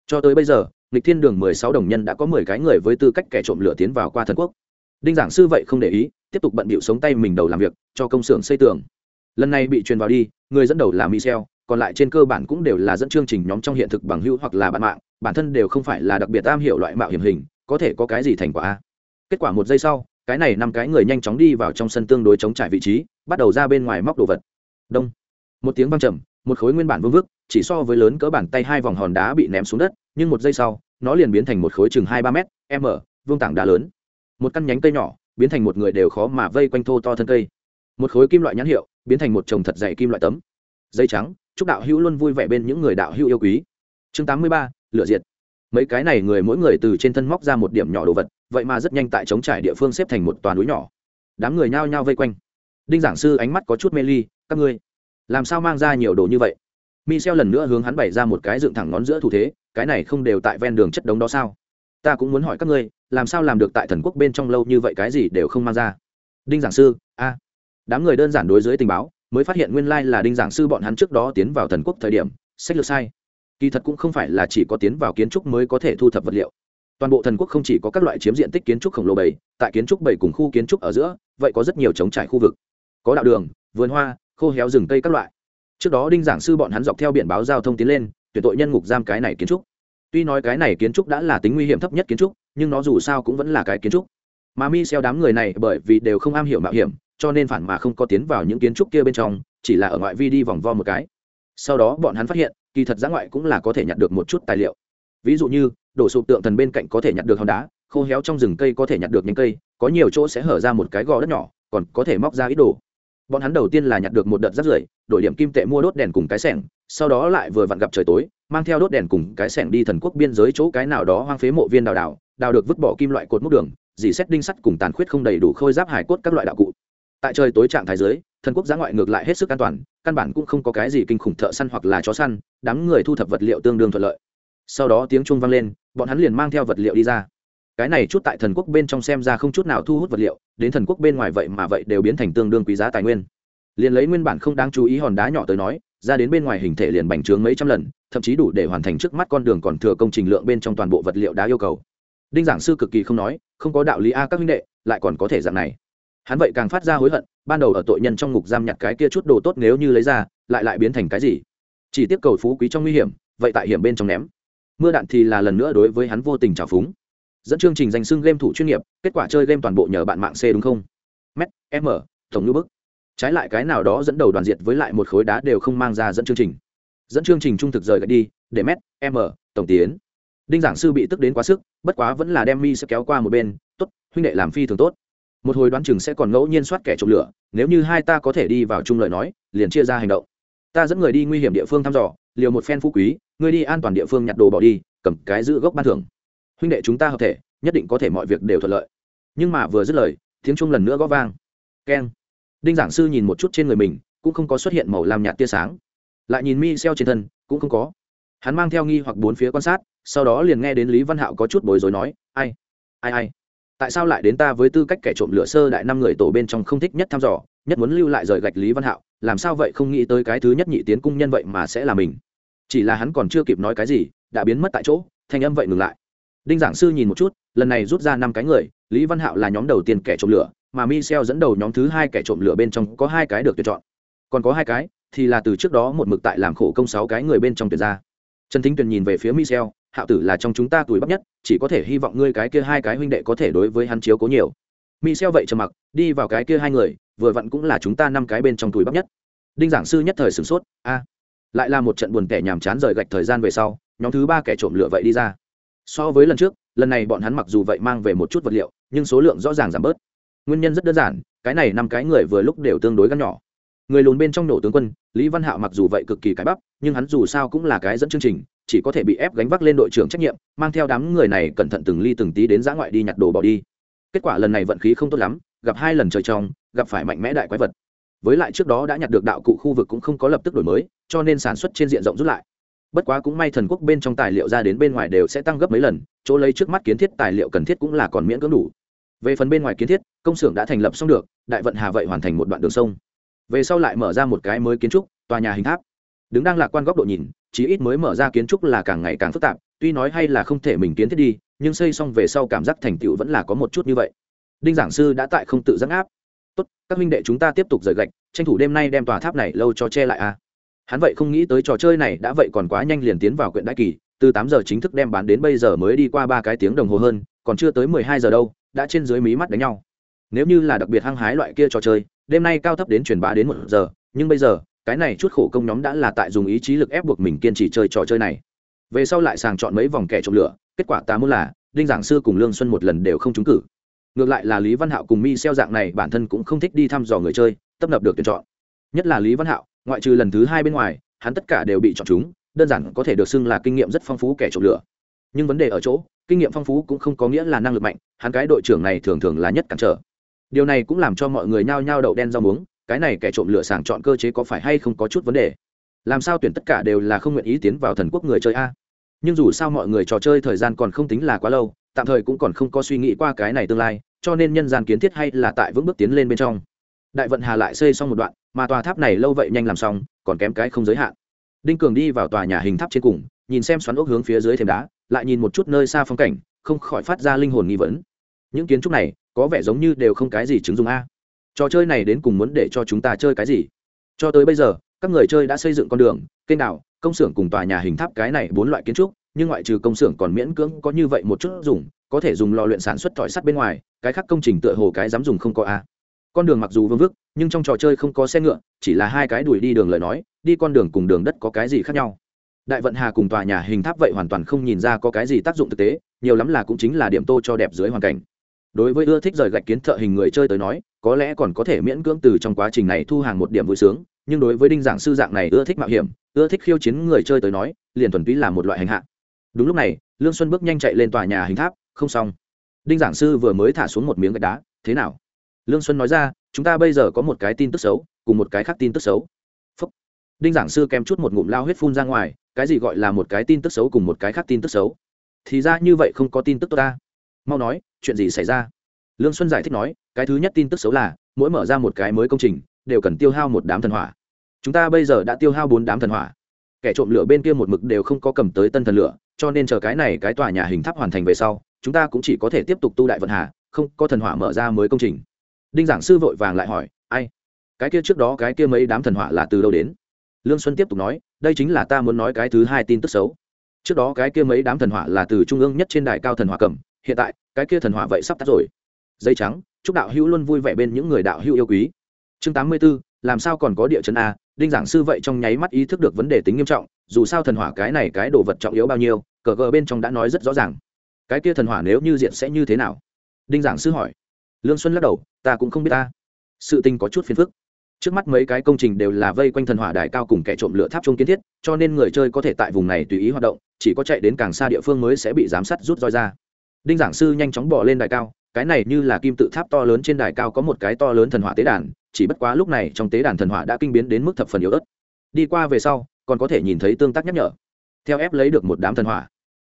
Cho tới bây giờ lịch thiên đường mười sáu đồng nhân đã có mười cái người với tư cách kẻ trộm lửa tiến vào qua thần quốc. Đinh giảng sư vậy không để ý, tiếp tục bận bịu sống tay mình đầu làm việc, cho công xưởng xây tường. Lần này bị truyền vào đi, người dẫn đầu là michel, còn lại trên cơ bản cũng đều là dẫn chương trình nhóm trong hiện thực bằng hữu hoặc là bạn mạng, bản thân đều không phải là đặc biệt am hiểu loại mạo hiểm hình có thể có cái gì thành quả a? Kết quả một giây sau, cái này năm cái người nhanh chóng đi vào trong sân tương đối chống trải vị trí, bắt đầu ra bên ngoài móc đồ vật. Đông. Một tiếng văng trầm, một khối nguyên bản vương vức, chỉ so với lớn cỡ bàn tay hai vòng hòn đá bị ném xuống đất, nhưng một giây sau, nó liền biến thành một khối chừng hai ba m m vương tảng đá lớn. Một căn nhánh cây nhỏ, biến thành một người đều khó mà vây quanh thô to thân cây. Một khối kim loại nhãn hiệu, biến thành một chồng thật dày kim loại tấm. Dây trắng, chúc đạo hữu luôn vui vẻ bên những người đạo hữu yêu quý. Chương tám mươi ba lựa diệt mấy cái này người mỗi người từ trên thân móc ra một điểm nhỏ đồ vật, vậy mà rất nhanh tại chống trải địa phương xếp thành một toàn núi nhỏ. Đám người nhao nhao vây quanh. Đinh giảng sư ánh mắt có chút mê ly, các ngươi, làm sao mang ra nhiều đồ như vậy? Michel lần nữa hướng hắn bày ra một cái dựng thẳng ngón giữa thủ thế, cái này không đều tại ven đường chất đống đó sao? Ta cũng muốn hỏi các ngươi, làm sao làm được tại thần quốc bên trong lâu như vậy cái gì đều không mang ra? Đinh giảng sư, a. Đám người đơn giản đối dưới tình báo, mới phát hiện nguyên lai là đinh giảng sư bọn hắn trước đó tiến vào thần quốc thời điểm, sách lược sai kỳ thật cũng không phải là chỉ có tiến vào kiến trúc mới có thể thu thập vật liệu. Toàn bộ thần quốc không chỉ có các loại chiếm diện tích kiến trúc khổng lồ bảy, tại kiến trúc bảy cùng khu kiến trúc ở giữa, vậy có rất nhiều trống trải khu vực. Có đạo đường, vườn hoa, khô héo rừng cây các loại. Trước đó đinh giảng sư bọn hắn dọc theo biển báo giao thông tiến lên, tuyển tội nhân ngục giam cái này kiến trúc. Tuy nói cái này kiến trúc đã là tính nguy hiểm thấp nhất kiến trúc, nhưng nó dù sao cũng vẫn là cái kiến trúc. Mà mi xeo đám người này bởi vì đều không am hiểu mạo hiểm, cho nên phản mà không có tiến vào những kiến trúc kia bên trong, chỉ là ở ngoại vi đi vòng vo một cái. Sau đó bọn hắn phát hiện kỳ thật giã ngoại cũng là có thể nhặt được một chút tài liệu. Ví dụ như, đổ sụp tượng thần bên cạnh có thể nhặt được hòn đá, khô héo trong rừng cây có thể nhặt được những cây, có nhiều chỗ sẽ hở ra một cái gò đất nhỏ, còn có thể móc ra ít đồ. Bọn hắn đầu tiên là nhặt được một đợt rác rưởi, đổi điểm kim tệ mua đốt đèn cùng cái sẻng, sau đó lại vừa vặn gặp trời tối, mang theo đốt đèn cùng cái sẻng đi thần quốc biên giới chỗ cái nào đó hoang phế mộ viên đào đào đào được vứt bỏ kim loại cột múc đường, dì xét đinh sắt cùng tàn khuyết không đầy đủ khôi giáp hải cốt các loại đạo cụ. Tại trời tối trạng thái giới thần quốc giã ngoại ngược lại hết sức an toàn, căn bản cũng không có cái gì kinh khủng thợ săn hoặc là chó săn, đám người thu thập vật liệu tương đương thuận lợi. Sau đó tiếng chuông vang lên, bọn hắn liền mang theo vật liệu đi ra. Cái này chút tại thần quốc bên trong xem ra không chút nào thu hút vật liệu, đến thần quốc bên ngoài vậy mà vậy đều biến thành tương đương quý giá tài nguyên. Liền lấy nguyên bản không đáng chú ý hòn đá nhỏ tới nói, ra đến bên ngoài hình thể liền bành trướng mấy trăm lần, thậm chí đủ để hoàn thành trước mắt con đường còn thừa công trình lượng bên trong toàn bộ vật liệu đã yêu cầu. Đinh giảng sư cực kỳ không nói, không có đạo lý a các huynh đệ, lại còn có thể dạng này hắn vậy càng phát ra hối hận, ban đầu ở tội nhân trong ngục giam nhặt cái kia chút đồ tốt nếu như lấy ra, lại lại biến thành cái gì? Chỉ tiếp cầu phú quý trong nguy hiểm, vậy tại hiểm bên trong ném. Mưa đạn thì là lần nữa đối với hắn vô tình trào phúng. Dẫn chương trình danh xưng game thủ chuyên nghiệp, kết quả chơi game toàn bộ nhờ bạn mạng c đúng không? Met m, tổng ngữ bức. Trái lại cái nào đó dẫn đầu đoàn diệt với lại một khối đá đều không mang ra dẫn chương trình. Dẫn chương trình trung thực rời gạch đi, để met m, tổng tiến. Đinh giảng sư bị tức đến quá sức, bất quá vẫn là đem mi sẽ kéo qua một bên. Tốt, huynh đệ làm phi thường tốt một hồi đoán chừng sẽ còn ngẫu nhiên soát kẻ trộm lửa, nếu như hai ta có thể đi vào chung lời nói, liền chia ra hành động. Ta dẫn người đi nguy hiểm địa phương thăm dò, liều một phen phú quý ngươi đi an toàn địa phương nhặt đồ bỏ đi, cầm cái giữ gốc ban thưởng. Huynh đệ chúng ta hợp thể, nhất định có thể mọi việc đều thuận lợi. Nhưng mà vừa dứt lời, tiếng chung lần nữa gõ vang. Keng. Đinh giảng sư nhìn một chút trên người mình, cũng không có xuất hiện màu làm nhạt tia sáng. Lại nhìn mi xeo trên thân, cũng không có. Hắn mang theo nghi hoặc bốn phía quan sát, sau đó liền nghe đến lý văn hạo có chút bối rối nói, ai ai ai? Tại sao lại đến ta với tư cách kẻ trộm lửa sơ đại năm người tổ bên trong không thích nhất thăm dò, nhất muốn lưu lại rời gạch lý văn hạo, làm sao vậy không nghĩ tới cái thứ nhất nhị tiến cung nhân vậy mà sẽ là mình. Chỉ là hắn còn chưa kịp nói cái gì, đã biến mất tại chỗ, thanh âm vậy ngừng lại. Đinh giảng sư nhìn một chút, lần này rút ra năm cái người, lý văn hạo là nhóm đầu tiên kẻ trộm lửa, mà michel dẫn đầu nhóm thứ hai kẻ trộm lửa bên trong có hai cái được tuyển chọn. Còn có hai cái, thì là từ trước đó một mực tại làm khổ công sáu cái người bên trong tuyển ra. Trần thính tuyền nhìn về phía michel hạo tử là trong chúng ta tuổi bắp nhất, chỉ có thể hy vọng ngươi cái kia hai cái huynh đệ có thể đối với hắn chiếu cố nhiều. Michel vậy trầm mặc, đi vào cái kia hai người, vừa vặn cũng là chúng ta năm cái bên trong tuổi bắp nhất. Đinh giảng sư nhất thời sửng sốt, a, lại là một trận buồn kẻ nhàm chán rời gạch thời gian về sau, nhóm thứ ba kẻ trộm lửa vậy đi ra. So với lần trước, lần này bọn hắn mặc dù vậy mang về một chút vật liệu, nhưng số lượng rõ ràng giảm bớt. Nguyên nhân rất đơn giản, cái này năm cái người vừa lúc đều tương đối gắn nhỏ. Người lùn bên trong nổ tướng quân, lý văn hạo mặc dù vậy cực kỳ cái bắp, nhưng hắn dù sao cũng là cái dẫn chương trình chỉ có thể bị ép gánh vác lên đội trưởng trách nhiệm, mang theo đám người này cẩn thận từng ly từng tí đến giã ngoại đi nhặt đồ bỏ đi. Kết quả lần này vận khí không tốt lắm, gặp hai lần trời trong, gặp phải mạnh mẽ đại quái vật. Với lại trước đó đã nhặt được đạo cụ khu vực cũng không có lập tức đổi mới, cho nên sản xuất trên diện rộng rút lại. Bất quá cũng may thần quốc bên trong tài liệu ra đến bên ngoài đều sẽ tăng gấp mấy lần, chỗ lấy trước mắt kiến thiết tài liệu cần thiết cũng là còn miễn cưỡng đủ. Về phần bên ngoài kiến thiết, công xưởng đã thành lập xong được, đại vận hà vậy hoàn thành một đoạn đường sông. Về sau lại mở ra một cái mới kiến trúc, tòa nhà hình tháp. Đứng đang lạc quan góc độ nhìn chí ít mới mở ra kiến trúc là càng ngày càng phức tạp, tuy nói hay là không thể mình kiến thiết đi, nhưng xây xong về sau cảm giác thành tựu vẫn là có một chút như vậy. Đinh giảng sư đã tại không tự giác áp tốt, các minh đệ chúng ta tiếp tục rời gạch, tranh thủ đêm nay đem tòa tháp này lâu cho che lại a à. hắn vậy không nghĩ tới trò chơi này đã vậy còn quá nhanh liền tiến vào quyện đại kỳ, từ tám giờ chính thức đem bán đến bây giờ mới đi qua ba cái tiếng đồng hồ hơn, còn chưa tới mười hai giờ đâu, đã trên dưới mí mắt đánh nhau. Nếu như là đặc biệt hăng hái loại kia trò chơi, đêm nay cao thấp đến truyền bá đến một giờ, nhưng bây giờ cái này chút khổ công nhóm đã là tại dùng ý chí lực ép buộc mình kiên trì chơi trò chơi này. Về sau lại sàng chọn mấy vòng kẻ trộm lửa, kết quả ta muốn là đinh giảng sư cùng lương xuân một lần đều không trúng cử. Ngược lại là lý văn hạo cùng mi xeo dạng này bản thân cũng không thích đi thăm dò người chơi, tấp nập được tuyển chọn. Nhất là lý văn hạo, ngoại trừ lần thứ hai bên ngoài, hắn tất cả đều bị chọn chúng đơn giản có thể được xưng là kinh nghiệm rất phong phú kẻ trộm lửa. Nhưng vấn đề ở chỗ, kinh nghiệm phong phú cũng không có nghĩa là năng lực mạnh, hắn cái đội trưởng này thường thường là nhất cản trở. Điều này cũng làm cho mọi người nhao nhao đậu đen rau muống cái này kẻ trộm lửa sàng chọn cơ chế có phải hay không có chút vấn đề? Làm sao tuyển tất cả đều là không nguyện ý tiến vào thần quốc người chơi a? Nhưng dù sao mọi người trò chơi thời gian còn không tính là quá lâu, tạm thời cũng còn không có suy nghĩ qua cái này tương lai, cho nên nhân gian kiến thiết hay là tại vững bước tiến lên bên trong. Đại vận hà lại xây xong một đoạn, mà tòa tháp này lâu vậy nhanh làm xong, còn kém cái không giới hạn. Đinh cường đi vào tòa nhà hình tháp trên cùng, nhìn xem xoắn ốc hướng phía dưới thềm đá, lại nhìn một chút nơi xa phong cảnh, không khỏi phát ra linh hồn nghi vấn. Những kiến trúc này, có vẻ giống như đều không cái gì chứng dụng a trò chơi này đến cùng muốn để cho chúng ta chơi cái gì? Cho tới bây giờ, các người chơi đã xây dựng con đường, kênh đảo, công xưởng cùng tòa nhà hình tháp cái này bốn loại kiến trúc, nhưng ngoại trừ công xưởng còn miễn cưỡng có như vậy một chút dùng, có thể dùng lò luyện sản xuất thỏi sắt bên ngoài, cái khác công trình tựa hồ cái dám dùng không có a. Con đường mặc dù vương vức, nhưng trong trò chơi không có xe ngựa, chỉ là hai cái đuổi đi đường lời nói, đi con đường cùng đường đất có cái gì khác nhau. Đại vận hà cùng tòa nhà hình tháp vậy hoàn toàn không nhìn ra có cái gì tác dụng thực tế, nhiều lắm là cũng chính là điểm tô cho đẹp dưới hoàn cảnh đối với ưa thích rời gạch kiến thợ hình người chơi tới nói, có lẽ còn có thể miễn cưỡng từ trong quá trình này thu hàng một điểm vui sướng, nhưng đối với đinh giảng sư dạng này ưa thích mạo hiểm, ưa thích khiêu chiến người chơi tới nói, liền thuần túy là một loại hành hạ. Đúng lúc này, lương xuân bước nhanh chạy lên tòa nhà hình tháp, không xong. Đinh giảng sư vừa mới thả xuống một miếng gạch đá, thế nào? Lương xuân nói ra, chúng ta bây giờ có một cái tin tức xấu, cùng một cái khác tin tức xấu. Phúc. đinh giảng sư kèm chút một ngụm lao huyết phun ra ngoài, cái gì gọi là một cái tin tức xấu cùng một cái khác tin tức xấu? Thì ra như vậy không có tin tức tốt ta mau nói, chuyện gì xảy ra? Lương xuân giải thích nói, cái thứ nhất tin tức xấu là, mỗi mở ra một cái mới công trình, đều cần tiêu hao một đám thần hỏa. Chúng ta bây giờ đã tiêu hao bốn đám thần hỏa. Kẻ trộm lửa bên kia một mực đều không có cầm tới tân thần lửa, cho nên chờ cái này cái tòa nhà hình tháp hoàn thành về sau, chúng ta cũng chỉ có thể tiếp tục tu đại vận hà, không có thần hỏa mở ra mới công trình. Đinh giảng sư vội vàng lại hỏi, ai? Cái kia trước đó cái kia mấy đám thần hỏa là từ đâu đến? Lương xuân tiếp tục nói, đây chính là ta muốn nói cái thứ hai tin tức xấu. Trước đó cái kia mấy đám thần hỏa là từ trung ương nhất trên đài cao thần hỏa cầm hiện tại cái kia thần hỏa vậy sắp tắt rồi. Dây trắng chúc đạo hữu luôn vui vẻ bên những người đạo hữu yêu quý. Chương tám mươi 84, làm sao còn có địa chấn a đinh giảng sư vậy trong nháy mắt ý thức được vấn đề tính nghiêm trọng dù sao thần hỏa cái này cái đồ vật trọng yếu bao nhiêu cờ gờ bên trong đã nói rất rõ ràng. Cái kia thần hỏa nếu như diện sẽ như thế nào? Đinh giảng sư hỏi. Lương xuân lắc đầu ta cũng không biết ta. Sự tình có chút phiền phức. Trước mắt mấy cái công trình đều là vây quanh thần hỏa đài cao cùng kẻ trộm lửa tháp chung kiến thiết cho nên người chơi có thể tại vùng này tùy ý hoạt động chỉ có chạy đến càng xa địa phương mới sẽ bị giám sát rút roi ra đinh giảng sư nhanh chóng bỏ lên đài cao, cái này như là kim tự tháp to lớn trên đài cao có một cái to lớn thần hỏa tế đàn, chỉ bất quá lúc này trong tế đàn thần hỏa đã kinh biến đến mức thập phần yếu ớt. Đi qua về sau, còn có thể nhìn thấy tương tác nhắc nhở. Theo ép lấy được một đám thần hỏa.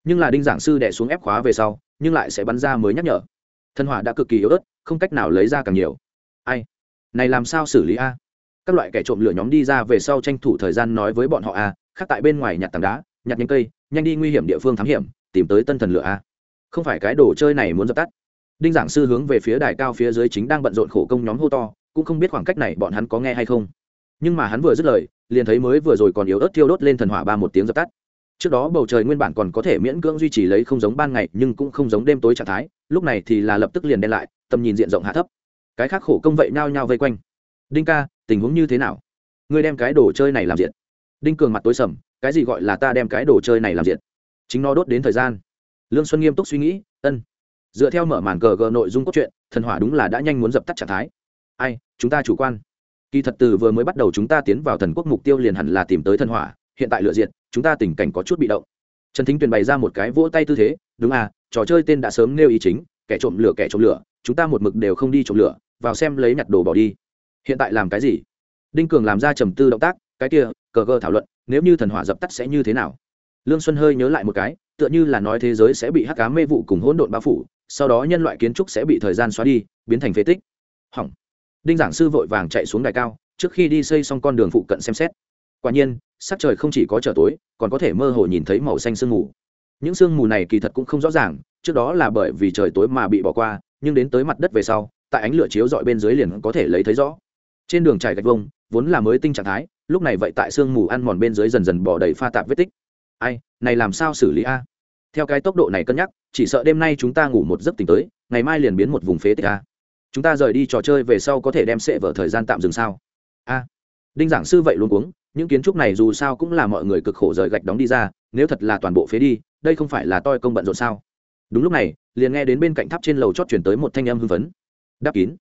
Nhưng là đinh giảng sư đẻ xuống ép khóa về sau, nhưng lại sẽ bắn ra mới nhắc nhở. Thần hỏa đã cực kỳ yếu ớt, không cách nào lấy ra càng nhiều. Ai? Này làm sao xử lý a? Các loại kẻ trộm lửa nhóm đi ra về sau tranh thủ thời gian nói với bọn họ a, khác tại bên ngoài nhặt tảng đá, nhặt nhánh cây, nhanh đi nguy hiểm địa phương thám hiểm, tìm tới tân thần lửa a không phải cái đồ chơi này muốn dập tắt. Đinh giảng sư hướng về phía đài cao phía dưới chính đang bận rộn khổ công nhóm hô to, cũng không biết khoảng cách này bọn hắn có nghe hay không. Nhưng mà hắn vừa dứt lời, liền thấy mới vừa rồi còn yếu ớt thiêu đốt lên thần hỏa ba một tiếng dập tắt. Trước đó bầu trời nguyên bản còn có thể miễn cưỡng duy trì lấy không giống ban ngày, nhưng cũng không giống đêm tối trạng thái, lúc này thì là lập tức liền đen lại, tầm nhìn diện rộng hạ thấp. Cái khác khổ công vậy nhao nhao vây quanh. Đinh ca, tình huống như thế nào? Ngươi đem cái đồ chơi này làm diện đinh cường mặt tối sầm, cái gì gọi là ta đem cái đồ chơi này làm diện chính nó đốt đến thời gian lương xuân nghiêm túc suy nghĩ, ân. Dựa theo mở màn cờ gờ nội dung cốt truyện, thần hỏa đúng là đã nhanh muốn dập tắt trạng thái. Ai, chúng ta chủ quan. Kỳ thật từ vừa mới bắt đầu chúng ta tiến vào thần quốc mục tiêu liền hẳn là tìm tới thần hỏa, hiện tại lựa diện chúng ta tình cảnh có chút bị động. Trần thính tuyền bày ra một cái vỗ tay tư thế, đúng à trò chơi tên đã sớm nêu ý chính, kẻ trộm lửa kẻ trộm lửa, chúng ta một mực đều không đi trộm lửa, vào xem lấy nhặt đồ bỏ đi. Hiện tại làm cái gì? Đinh cường làm ra trầm tư động tác, cái kia cờ gờ thảo luận, nếu như thần hỏa dập tắt sẽ như thế nào? Lương xuân hơi nhớ lại một cái tựa như là nói thế giới sẽ bị hắc cá mê vụ cùng hỗn độn bao phủ, sau đó nhân loại kiến trúc sẽ bị thời gian xóa đi, biến thành phế tích. Hỏng. Đinh giảng sư vội vàng chạy xuống đài cao, trước khi đi xây xong con đường phụ cận xem xét. Quả nhiên, sắc trời không chỉ có trở tối, còn có thể mơ hồ nhìn thấy màu xanh sương mù. Những sương mù này kỳ thật cũng không rõ ràng, trước đó là bởi vì trời tối mà bị bỏ qua, nhưng đến tới mặt đất về sau, tại ánh lửa chiếu dọi bên dưới liền có thể lấy thấy rõ. Trên đường trải gạch vông, vốn là mới tinh trạng thái, lúc này vậy tại sương mù ăn mòn bên dưới dần dần bỏ đầy pha tạp vết tích. Ai này làm sao xử lý a? Theo cái tốc độ này cân nhắc, chỉ sợ đêm nay chúng ta ngủ một giấc tỉnh tới, ngày mai liền biến một vùng phế tích a. Chúng ta rời đi trò chơi về sau có thể đem sệ vở thời gian tạm dừng sao? A. Đinh giảng sư vậy luôn cuống, những kiến trúc này dù sao cũng là mọi người cực khổ rời gạch đóng đi ra, nếu thật là toàn bộ phế đi, đây không phải là toi công bận rộn sao? Đúng lúc này, liền nghe đến bên cạnh tháp trên lầu chót chuyển tới một thanh âm hưng phấn. Đáp kín.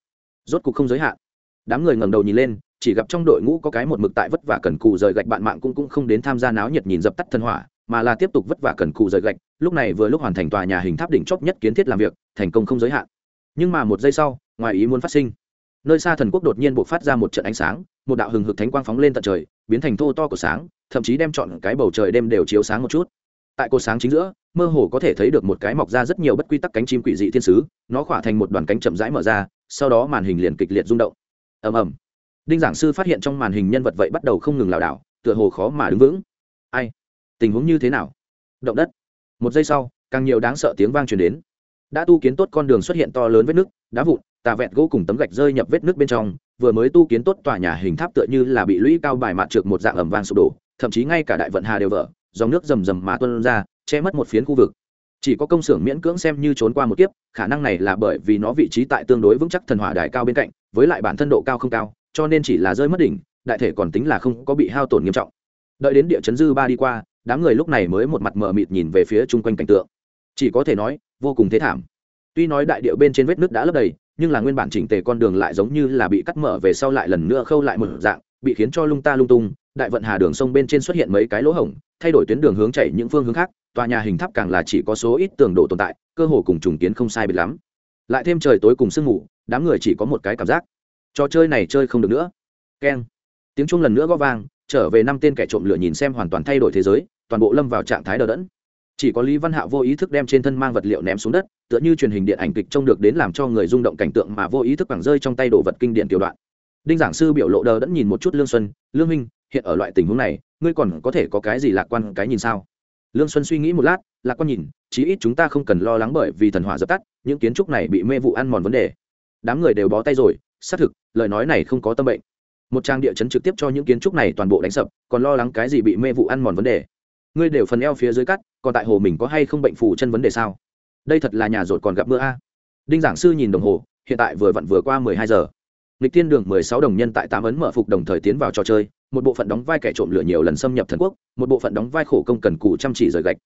Rốt cục không giới hạn. Đám người ngẩng đầu nhìn lên, chỉ gặp trong đội ngũ có cái một mực tại vất vả cần cù rời gạch bạn mạng cũng cũng không đến tham gia náo nhiệt nhìn dập tắt thân hỏa mà là tiếp tục vất vả cần cù rời gạch, lúc này vừa lúc hoàn thành tòa nhà hình tháp đỉnh chóp nhất kiến thiết làm việc, thành công không giới hạn. Nhưng mà một giây sau, ngoài ý muốn phát sinh. Nơi xa thần quốc đột nhiên buộc phát ra một trận ánh sáng, một đạo hừng hực thánh quang phóng lên tận trời, biến thành thô to của sáng, thậm chí đem chọn cái bầu trời đêm đều chiếu sáng một chút. Tại cột sáng chính giữa, mơ hồ có thể thấy được một cái mọc ra rất nhiều bất quy tắc cánh chim quỷ dị thiên sứ, nó khỏa thành một đoàn cánh chậm rãi mở ra, sau đó màn hình liền kịch liệt rung động. Ầm ầm. Đinh giảng sư phát hiện trong màn hình nhân vật vậy bắt đầu không ngừng lảo đảo, tựa hồ khó mà đứng vững. Ai? Tình huống như thế nào? Động đất. Một giây sau, càng nhiều đáng sợ tiếng vang truyền đến. Đã tu kiến tốt con đường xuất hiện to lớn vết nước, đá vụn, tà vẹn gỗ cùng tấm gạch rơi nhập vết nước bên trong, vừa mới tu kiến tốt tòa nhà hình tháp tựa như là bị lũy cao bài mạt trượt một dạng ẩm vang sụp đổ, thậm chí ngay cả đại vận hà đều vỡ, dòng nước rầm rầm mà tuôn ra, che mất một phiến khu vực. Chỉ có công xưởng miễn cưỡng xem như trốn qua một kiếp, khả năng này là bởi vì nó vị trí tại tương đối vững chắc thần hỏa đài cao bên cạnh, với lại bản thân độ cao không cao, cho nên chỉ là rơi mất đỉnh, đại thể còn tính là không có bị hao tổn nghiêm trọng. Đợi đến địa chấn dư ba đi qua đám người lúc này mới một mặt mờ mịt nhìn về phía chung quanh cảnh tượng. Chỉ có thể nói, vô cùng thế thảm. Tuy nói đại điệu bên trên vết nước đã lấp đầy, nhưng là nguyên bản chỉnh tề con đường lại giống như là bị cắt mở về sau lại lần nữa khâu lại một dạng, bị khiến cho lung ta lung tung. Đại vận hà đường sông bên trên xuất hiện mấy cái lỗ hổng, thay đổi tuyến đường hướng chạy những phương hướng khác, tòa nhà hình tháp càng là chỉ có số ít tường độ tồn tại, cơ hồ cùng trùng kiến không sai biệt lắm. Lại thêm trời tối cùng sương mù, đám người chỉ có một cái cảm giác. Trò chơi này chơi không được nữa. Keng. Tiếng chuông lần nữa gõ vang, trở về năm tên kẻ trộm lửa nhìn xem hoàn toàn thay đổi thế giới toàn bộ lâm vào trạng thái đờ đẫn. Chỉ có lý văn hạo vô ý thức đem trên thân mang vật liệu ném xuống đất, tựa như truyền hình điện ảnh kịch trông được đến làm cho người rung động cảnh tượng mà vô ý thức bằng rơi trong tay đồ vật kinh điển tiểu đoạn. Đinh giảng sư biểu lộ đờ đẫn nhìn một chút lương xuân, lương minh hiện ở loại tình huống này, ngươi còn có thể có cái gì lạc quan cái nhìn sao? Lương xuân suy nghĩ một lát, lạc quan nhìn, chí ít chúng ta không cần lo lắng bởi vì thần hỏa dập tắt, những kiến trúc này bị mê vụ ăn mòn vấn đề. Đám người đều bó tay rồi, xác thực, lời nói này không có tâm bệnh. Một trang địa chấn trực tiếp cho những kiến trúc này toàn bộ đánh sập, còn lo lắng cái gì bị mê vụ ăn mòn vấn đề? Ngươi đều phần eo phía dưới cắt, còn tại hồ mình có hay không bệnh phù chân vấn đề sao? Đây thật là nhà rột còn gặp mưa a. Đinh giảng sư nhìn đồng hồ, hiện tại vừa vặn vừa qua mười hai giờ. Lịch tiên đường mười sáu đồng nhân tại tám ấn mở phục đồng thời tiến vào trò chơi, một bộ phận đóng vai kẻ trộm lửa nhiều lần xâm nhập thần quốc, một bộ phận đóng vai khổ công cần cù chăm chỉ rời gạch.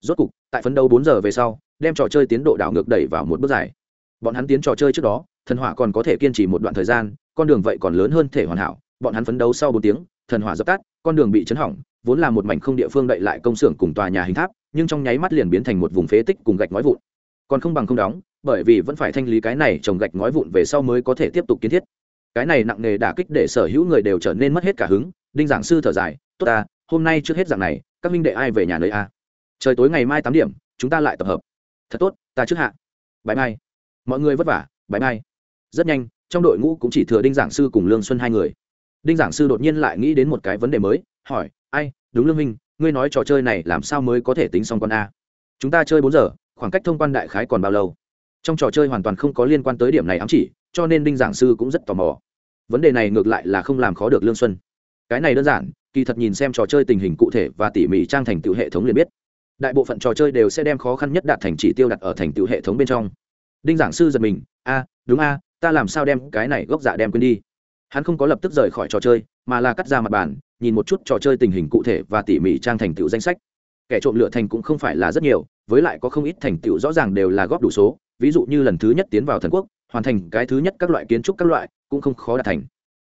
Rốt cục, tại phấn đấu bốn giờ về sau, đem trò chơi tiến độ đảo ngược đẩy vào một bước dài. Bọn hắn tiến trò chơi trước đó, thần hỏa còn có thể kiên trì một đoạn thời gian, con đường vậy còn lớn hơn thể hoàn hảo, bọn hắn phấn đấu sau bốn tiếng, thần hỏa dập tắt, con đường bị chấn hỏng vốn là một mảnh không địa phương đậy lại công xưởng cùng tòa nhà hình tháp, nhưng trong nháy mắt liền biến thành một vùng phế tích cùng gạch ngói vụn. Còn không bằng không đóng, bởi vì vẫn phải thanh lý cái này trồng gạch ngói vụn về sau mới có thể tiếp tục kiến thiết. Cái này nặng nề đả kích để sở hữu người đều trở nên mất hết cả hứng, đinh giảng sư thở dài, tốt ta, hôm nay trước hết dạng này, các minh đệ ai về nhà nơi a? Trời tối ngày mai tám điểm, chúng ta lại tập hợp. Thật tốt, ta trước hạ. Bãi mai. Mọi người vất vả bãi mai. Rất nhanh, trong đội ngũ cũng chỉ thừa đinh giảng sư cùng lương xuân hai người. Đinh giảng sư đột nhiên lại nghĩ đến một cái vấn đề mới, hỏi ai, đúng lương minh, ngươi nói trò chơi này làm sao mới có thể tính xong con a? Chúng ta chơi bốn giờ, khoảng cách thông quan đại khái còn bao lâu? Trong trò chơi hoàn toàn không có liên quan tới điểm này ám chỉ, cho nên đinh giảng sư cũng rất tò mò. Vấn đề này ngược lại là không làm khó được lương xuân. Cái này đơn giản, kỳ thật nhìn xem trò chơi tình hình cụ thể và tỉ mỉ trang thành tựu hệ thống liền biết. Đại bộ phận trò chơi đều sẽ đem khó khăn nhất đạt thành chỉ tiêu đặt ở thành tựu hệ thống bên trong. Đinh giảng sư giật mình, a, đúng a, ta làm sao đem cái này gốc dạ đem quên đi? Hắn không có lập tức rời khỏi trò chơi, mà là cắt ra mặt bàn, nhìn một chút trò chơi tình hình cụ thể và tỉ mỉ trang thành tựu danh sách. Kẻ trộm lựa thành cũng không phải là rất nhiều, với lại có không ít thành tựu rõ ràng đều là góp đủ số. Ví dụ như lần thứ nhất tiến vào thần quốc, hoàn thành cái thứ nhất các loại kiến trúc các loại cũng không khó đạt thành.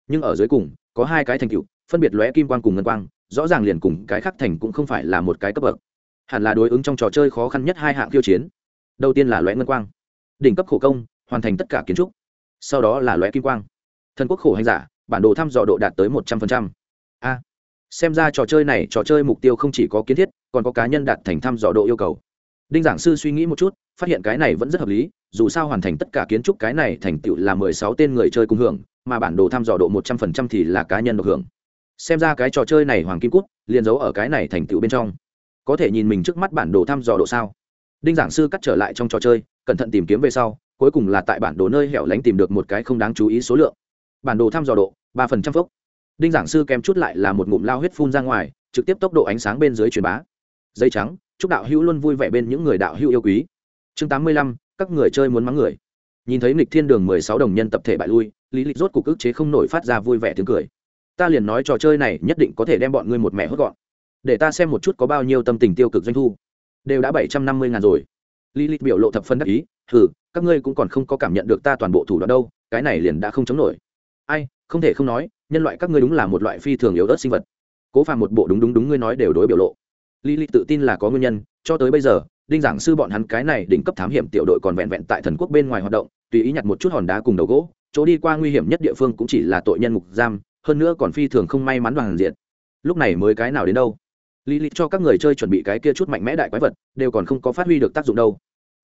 Nhưng ở dưới cùng, có hai cái thành tựu, phân biệt lóe kim quang cùng ngân quang, rõ ràng liền cùng cái khác thành cũng không phải là một cái cấp bậc. Hẳn là đối ứng trong trò chơi khó khăn nhất hai hạng khiêu chiến. Đầu tiên là lóe ngân quang. Đỉnh cấp khổ công, hoàn thành tất cả kiến trúc. Sau đó là lóe kim quang thần quốc khổ hành giả, bản đồ thăm dò độ đạt tới một trăm phần trăm. a, xem ra trò chơi này, trò chơi mục tiêu không chỉ có kiến thiết, còn có cá nhân đạt thành thăm dò độ yêu cầu. Đinh giảng sư suy nghĩ một chút, phát hiện cái này vẫn rất hợp lý, dù sao hoàn thành tất cả kiến trúc cái này thành tựu là mười sáu tên người chơi cùng hưởng, mà bản đồ thăm dò độ một trăm phần trăm thì là cá nhân được hưởng. Xem ra cái trò chơi này hoàng kim cút, liền giấu ở cái này thành tựu bên trong. Có thể nhìn mình trước mắt bản đồ thăm dò độ sao? Đinh giảng sư cắt trở lại trong trò chơi, cẩn thận tìm kiếm về sau, cuối cùng là tại bản đồ nơi hẻo lánh tìm được một cái không đáng chú ý số lượng bản đồ thăm dò độ, ba phần trăm phốc. Đinh giảng sư kèm chút lại là một ngụm lao huyết phun ra ngoài, trực tiếp tốc độ ánh sáng bên dưới truyền bá. Dây trắng, chúc đạo hữu luôn vui vẻ bên những người đạo hữu yêu quý. Chương tám mươi lăm, các người chơi muốn mắng người. Nhìn thấy nghịch thiên đường mười sáu đồng nhân tập thể bại lui, lý lịch rốt cục ức chế không nổi phát ra vui vẻ tiếng cười. Ta liền nói trò chơi này nhất định có thể đem bọn ngươi một mẹ hốt gọn. Để ta xem một chút có bao nhiêu tâm tình tiêu cực doanh thu. Đều đã bảy trăm năm mươi ngàn rồi. Lý lịch biểu lộ thập phân đắc ý thử các ngươi cũng còn không có cảm nhận được ta toàn bộ thủ đoạn đâu, cái này liền đã không chống nổi ai, không thể không nói, nhân loại các ngươi đúng là một loại phi thường yếu ớt sinh vật. Cố phàm một bộ đúng đúng đúng ngươi nói đều đối biểu lộ. Lý lịch tự tin là có nguyên nhân, cho tới bây giờ, đinh giảng sư bọn hắn cái này đỉnh cấp thám hiểm tiểu đội còn vẹn vẹn tại thần quốc bên ngoài hoạt động, tùy ý nhặt một chút hòn đá cùng đầu gỗ, chỗ đi qua nguy hiểm nhất địa phương cũng chỉ là tội nhân ngục giam, hơn nữa còn phi thường không may mắn đoàn diện. Lúc này mới cái nào đến đâu? Lý lịch cho các người chơi chuẩn bị cái kia chút mạnh mẽ đại quái vật, đều còn không có phát huy được tác dụng đâu.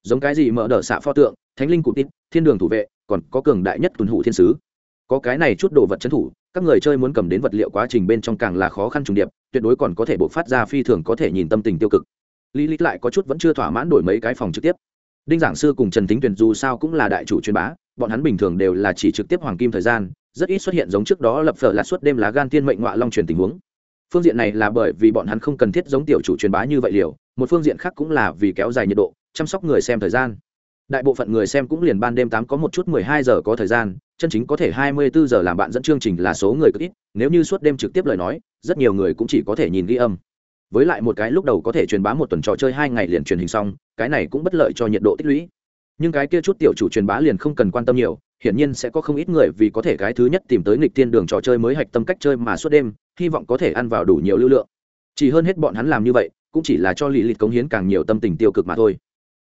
Giống cái gì mở đ ợ xạ pho tượng, thánh linh cụ tít, thiên đường thủ vệ, còn có cường đại nhất tuần hủ thiên sứ có cái này chút đồ vật trấn thủ, các người chơi muốn cầm đến vật liệu quá trình bên trong càng là khó khăn trùng điệp, tuyệt đối còn có thể bộc phát ra phi thường có thể nhìn tâm tình tiêu cực. Lý lịch lại có chút vẫn chưa thỏa mãn đổi mấy cái phòng trực tiếp. Đinh giảng sư cùng trần tính Tuyền dù sao cũng là đại chủ truyền bá, bọn hắn bình thường đều là chỉ trực tiếp hoàng kim thời gian, rất ít xuất hiện giống trước đó lập phở là suốt đêm lá gan tiên mệnh ngoại long truyền tình huống. Phương diện này là bởi vì bọn hắn không cần thiết giống tiểu chủ truyền bá như vậy liều, một phương diện khác cũng là vì kéo dài nhiệt độ, chăm sóc người xem thời gian. Đại bộ phận người xem cũng liền ban đêm tám có một chút mười hai giờ có thời gian chân chính có thể hai mươi bốn giờ làm bạn dẫn chương trình là số người cực ít, nếu như suốt đêm trực tiếp lời nói, rất nhiều người cũng chỉ có thể nhìn ghi âm. Với lại một cái lúc đầu có thể truyền bá một tuần trò chơi hai ngày liền truyền hình xong, cái này cũng bất lợi cho nhiệt độ tích lũy. Nhưng cái kia chút tiểu chủ truyền bá liền không cần quan tâm nhiều, hiển nhiên sẽ có không ít người vì có thể cái thứ nhất tìm tới nghịch tiên đường trò chơi mới hạch tâm cách chơi mà suốt đêm, hy vọng có thể ăn vào đủ nhiều lưu lượng. Chỉ hơn hết bọn hắn làm như vậy, cũng chỉ là cho lì lịch cống hiến càng nhiều tâm tình tiêu cực mà thôi.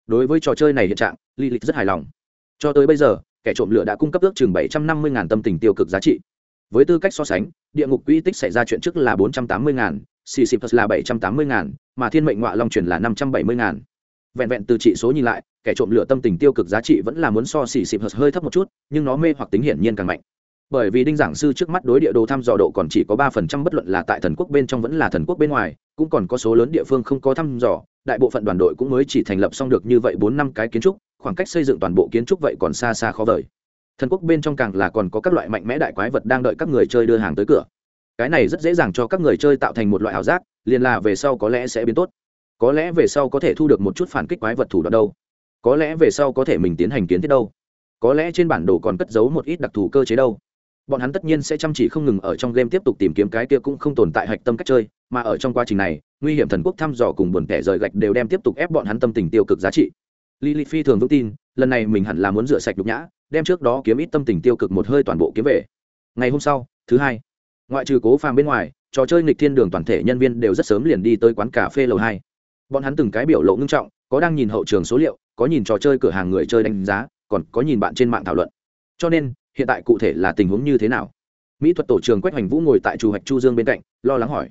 Đối với trò chơi này hiện trạng lì lịch rất hài lòng. Cho tới bây giờ kẻ trộm lửa đã cung cấp ước chừng bảy trăm năm mươi tâm tình tiêu cực giá trị. Với tư cách so sánh, địa ngục quỹ tích xảy ra chuyện trước là bốn trăm tám mươi ngàn xì xịp là bảy trăm tám mươi ngàn, mà thiên mệnh ngoại long truyền là năm trăm bảy mươi ngàn. Vẹn vẹn từ trị số nhìn lại, kẻ trộm lửa tâm tình tiêu cực giá trị vẫn là muốn so xì xịp hơi thấp một chút, nhưng nó mê hoặc tính hiển nhiên càng mạnh. Bởi vì đinh giảng sư trước mắt đối địa đồ thăm dò độ còn chỉ có ba phần trăm, bất luận là tại thần quốc bên trong vẫn là thần quốc bên ngoài, cũng còn có số lớn địa phương không có thăm dò, đại bộ phận đoàn đội cũng mới chỉ thành lập xong được như vậy bốn năm cái kiến trúc khoảng cách xây dựng toàn bộ kiến trúc vậy còn xa xa khó vời. Thần quốc bên trong càng là còn có các loại mạnh mẽ đại quái vật đang đợi các người chơi đưa hàng tới cửa. Cái này rất dễ dàng cho các người chơi tạo thành một loại ảo giác, liền là về sau có lẽ sẽ biến tốt. Có lẽ về sau có thể thu được một chút phản kích quái vật thủ đoạn đâu. Có lẽ về sau có thể mình tiến hành kiến thiết đâu. Có lẽ trên bản đồ còn cất giấu một ít đặc thù cơ chế đâu. Bọn hắn tất nhiên sẽ chăm chỉ không ngừng ở trong game tiếp tục tìm kiếm cái kia cũng không tồn tại hạch tâm cách chơi, mà ở trong quá trình này, nguy hiểm thần quốc thăm dò cùng buồn kẻ rời gạch đều đem tiếp tục ép bọn hắn tâm tình tiêu cực giá trị lily phi thường vững tin, lần này mình hẳn là muốn rửa sạch nhục nhã, đem trước đó kiếm ít tâm tình tiêu cực một hơi toàn bộ kiếm về. Ngày hôm sau, thứ hai, ngoại trừ cố phàm bên ngoài, trò chơi nghịch thiên đường toàn thể nhân viên đều rất sớm liền đi tới quán cà phê lầu hai. Bọn hắn từng cái biểu lộ nghiêm trọng, có đang nhìn hậu trường số liệu, có nhìn trò chơi cửa hàng người chơi đánh giá, còn có nhìn bạn trên mạng thảo luận. Cho nên, hiện tại cụ thể là tình huống như thế nào? Mỹ thuật tổ trường quách hoành vũ ngồi tại chủ hạch chu dương bên cạnh, lo lắng hỏi.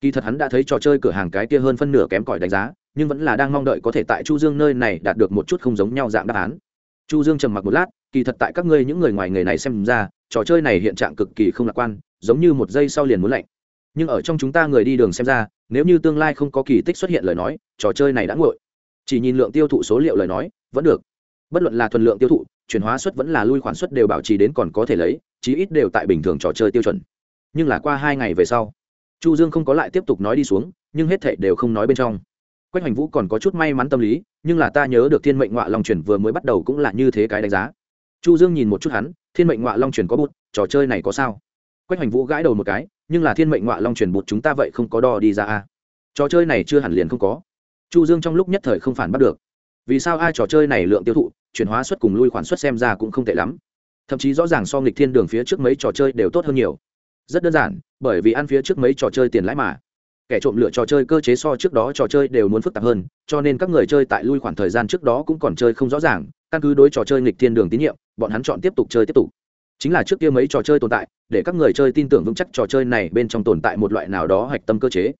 Kỳ thật hắn đã thấy trò chơi cửa hàng cái kia hơn phân nửa kém cỏi đánh giá nhưng vẫn là đang mong đợi có thể tại chu dương nơi này đạt được một chút không giống nhau dạng đáp án. Chu dương trầm mặc một lát, kỳ thật tại các ngươi những người ngoài nghề này xem ra, trò chơi này hiện trạng cực kỳ không lạc quan, giống như một giây sau liền muốn lạnh. Nhưng ở trong chúng ta người đi đường xem ra, nếu như tương lai không có kỳ tích xuất hiện lời nói, trò chơi này đã nguội. Chỉ nhìn lượng tiêu thụ số liệu lời nói, vẫn được. Bất luận là thuần lượng tiêu thụ, chuyển hóa suất vẫn là lui khoản suất đều bảo trì đến còn có thể lấy, chí ít đều tại bình thường trò chơi tiêu chuẩn. Nhưng là qua hai ngày về sau, chu dương không có lại tiếp tục nói đi xuống, nhưng hết thệ đều không nói bên trong quách hoành vũ còn có chút may mắn tâm lý, nhưng là ta nhớ được thiên mệnh ngoại long chuyển vừa mới bắt đầu cũng là như thế cái đánh giá. Chu dương nhìn một chút hắn, thiên mệnh ngoại long chuyển có bút trò chơi này có sao? Quách hoành vũ gãi đầu một cái, nhưng là thiên mệnh ngoại long chuyển bút chúng ta vậy không có đo đi ra a. Trò chơi này chưa hẳn liền không có. Chu dương trong lúc nhất thời không phản bắt được. Vì sao ai trò chơi này lượng tiêu thụ, chuyển hóa suất cùng lui khoản suất xem ra cũng không tệ lắm. Thậm chí rõ ràng so nghịch thiên đường phía trước mấy trò chơi đều tốt hơn nhiều. Rất đơn giản, bởi vì ăn phía trước mấy trò chơi tiền lãi mà kẻ trộm lựa trò chơi cơ chế so trước đó trò chơi đều muốn phức tạp hơn, cho nên các người chơi tại lui khoản thời gian trước đó cũng còn chơi không rõ ràng, căn cứ đối trò chơi nghịch thiên đường tín nhiệm, bọn hắn chọn tiếp tục chơi tiếp tục. Chính là trước kia mấy trò chơi tồn tại, để các người chơi tin tưởng vững chắc trò chơi này bên trong tồn tại một loại nào đó hạch tâm cơ chế.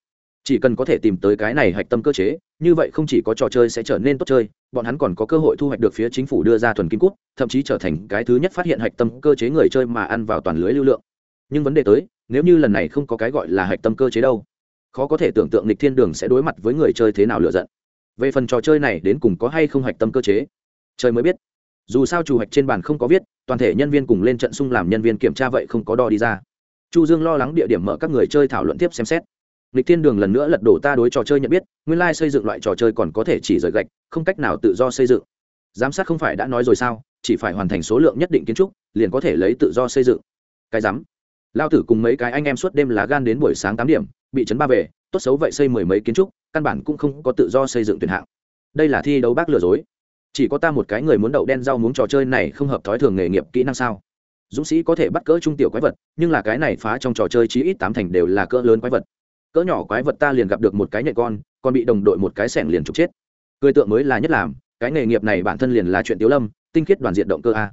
Chỉ cần có thể tìm tới cái này hạch tâm cơ chế, như vậy không chỉ có trò chơi sẽ trở nên tốt chơi, bọn hắn còn có cơ hội thu hoạch được phía chính phủ đưa ra thuần kim cút, thậm chí trở thành cái thứ nhất phát hiện hạch tâm cơ chế người chơi mà ăn vào toàn lưới lưu lượng. Nhưng vấn đề tới, nếu như lần này không có cái gọi là hạch tâm cơ chế đâu khó có thể tưởng tượng lịch thiên đường sẽ đối mặt với người chơi thế nào lựa giận. Về phần trò chơi này đến cùng có hay không hạch tâm cơ chế? Chơi mới biết. Dù sao chủ hạch trên bàn không có viết, toàn thể nhân viên cùng lên trận xung làm nhân viên kiểm tra vậy không có đo đi ra. Chu dương lo lắng địa điểm mở các người chơi thảo luận tiếp xem xét. Lịch thiên đường lần nữa lật đổ ta đối trò chơi nhận biết, nguyên lai xây dựng loại trò chơi còn có thể chỉ rời gạch, không cách nào tự do xây dựng. Giám sát không phải đã nói rồi sao, chỉ phải hoàn thành số lượng nhất định kiến trúc, liền có thể lấy tự do xây dựng. Cái rắm lao tử cùng mấy cái anh em suốt đêm lá gan đến buổi sáng tám điểm, bị chấn ba về, tốt xấu vậy xây mười mấy kiến trúc, căn bản cũng không có tự do xây dựng tuyển hạng. Đây là thi đấu bác lừa dối. Chỉ có ta một cái người muốn đậu đen rau muốn trò chơi này không hợp thói thường nghề nghiệp kỹ năng sao? Dũng sĩ có thể bắt cỡ trung tiểu quái vật, nhưng là cái này phá trong trò chơi chí ít tám thành đều là cỡ lớn quái vật. Cỡ nhỏ quái vật ta liền gặp được một cái nhện con, còn bị đồng đội một cái sẻng liền trục chết. Cười tượng mới là nhất làm, cái nghề nghiệp này bản thân liền là chuyện tiếu lâm, tinh khiết đoàn diện động cơ a.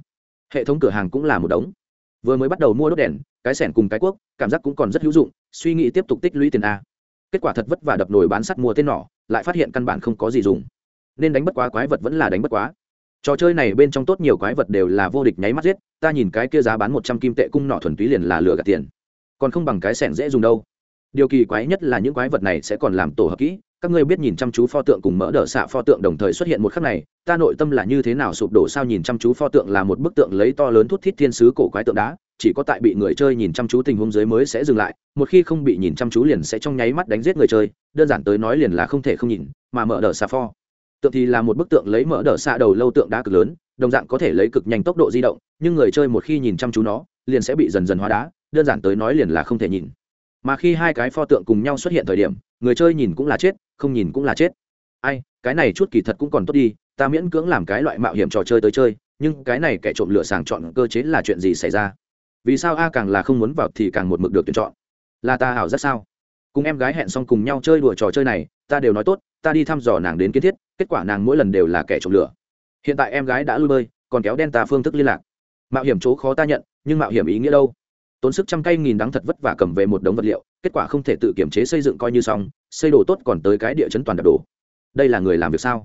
Hệ thống cửa hàng cũng là một đống vừa mới bắt đầu mua đốt đèn, cái sẻn cùng cái cuốc, cảm giác cũng còn rất hữu dụng, suy nghĩ tiếp tục tích lũy tiền a. Kết quả thật vất vả đập nồi bán sắt mua tên nỏ, lại phát hiện căn bản không có gì dùng. Nên đánh bất quá quái vật vẫn là đánh bất quá. Trò chơi này bên trong tốt nhiều quái vật đều là vô địch nháy mắt giết, ta nhìn cái kia giá bán một trăm kim tệ cung nọ thuần túy liền là lừa gạt tiền. Còn không bằng cái sẻn dễ dùng đâu. Điều kỳ quái nhất là những quái vật này sẽ còn làm tổ hợp kỹ các ngươi biết nhìn chăm chú pho tượng cùng mỡ đỡ xạ pho tượng đồng thời xuất hiện một khắc này, ta nội tâm là như thế nào sụp đổ sao nhìn chăm chú pho tượng là một bức tượng lấy to lớn thút thít thiên sứ cổ quái tượng đá, chỉ có tại bị người chơi nhìn chăm chú tình huống dưới mới sẽ dừng lại, một khi không bị nhìn chăm chú liền sẽ trong nháy mắt đánh giết người chơi, đơn giản tới nói liền là không thể không nhìn, mà mỡ đỡ xạ pho tượng thì là một bức tượng lấy mỡ đỡ xạ đầu lâu tượng đá cực lớn, đồng dạng có thể lấy cực nhanh tốc độ di động, nhưng người chơi một khi nhìn chăm chú nó, liền sẽ bị dần dần hóa đá, đơn giản tới nói liền là không thể nhìn. Mà khi hai cái pho tượng cùng nhau xuất hiện thời điểm người chơi nhìn cũng là chết, không nhìn cũng là chết. Ai, cái này chút kỳ thật cũng còn tốt đi, ta miễn cưỡng làm cái loại mạo hiểm trò chơi tới chơi, nhưng cái này kẻ trộm lửa sàng chọn cơ chế là chuyện gì xảy ra? Vì sao a càng là không muốn vào thì càng một mực được tuyển chọn? Là ta hảo rất sao? Cùng em gái hẹn xong cùng nhau chơi đùa trò chơi này, ta đều nói tốt, ta đi thăm dò nàng đến kiến thiết, kết quả nàng mỗi lần đều là kẻ trộm lửa. Hiện tại em gái đã lui bơi, còn kéo đen ta phương thức liên lạc. Mạo hiểm chỗ khó ta nhận, nhưng mạo hiểm ý nghĩa đâu? Tốn sức trăm cây nghìn đắng thật vất vả cầm về một đống vật liệu, kết quả không thể tự kiểm chế xây dựng coi như xong, xây đồ tốt còn tới cái địa chấn toàn đập đổ. Đây là người làm việc sao?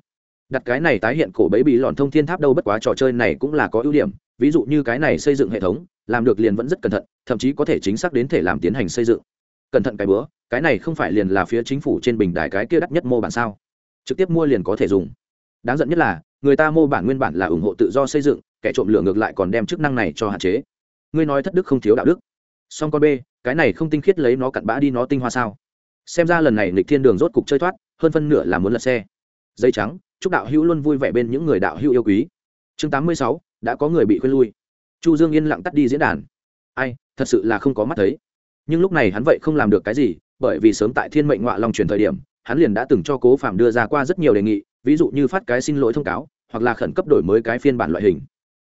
Đặt cái này tái hiện cổ bẫy bị lòn thông thiên tháp đâu bất quá trò chơi này cũng là có ưu điểm, ví dụ như cái này xây dựng hệ thống, làm được liền vẫn rất cẩn thận, thậm chí có thể chính xác đến thể làm tiến hành xây dựng. Cẩn thận cái bữa, cái này không phải liền là phía chính phủ trên bình đài cái kia đắt nhất mô bản sao? Trực tiếp mua liền có thể dùng. Đáng giận nhất là, người ta mô bản nguyên bản là ủng hộ tự do xây dựng, kẻ trộm lửa ngược lại còn đem chức năng này cho hạn chế. Ngươi nói thất đức không thiếu đạo đức song con b cái này không tinh khiết lấy nó cặn bã đi nó tinh hoa sao? Xem ra lần này lịch thiên đường rốt cục chơi thoát, hơn phân nửa là muốn lật xe. Dây trắng, chúc đạo hữu luôn vui vẻ bên những người đạo hữu yêu quý. Chương tám mươi sáu, đã có người bị khuyên lui. Chu dương yên lặng tắt đi diễn đàn. Ai, thật sự là không có mắt thấy. Nhưng lúc này hắn vậy không làm được cái gì, bởi vì sớm tại thiên mệnh ngoại long truyền thời điểm, hắn liền đã từng cho cố phạm đưa ra qua rất nhiều đề nghị, ví dụ như phát cái xin lỗi thông cáo, hoặc là khẩn cấp đổi mới cái phiên bản loại hình.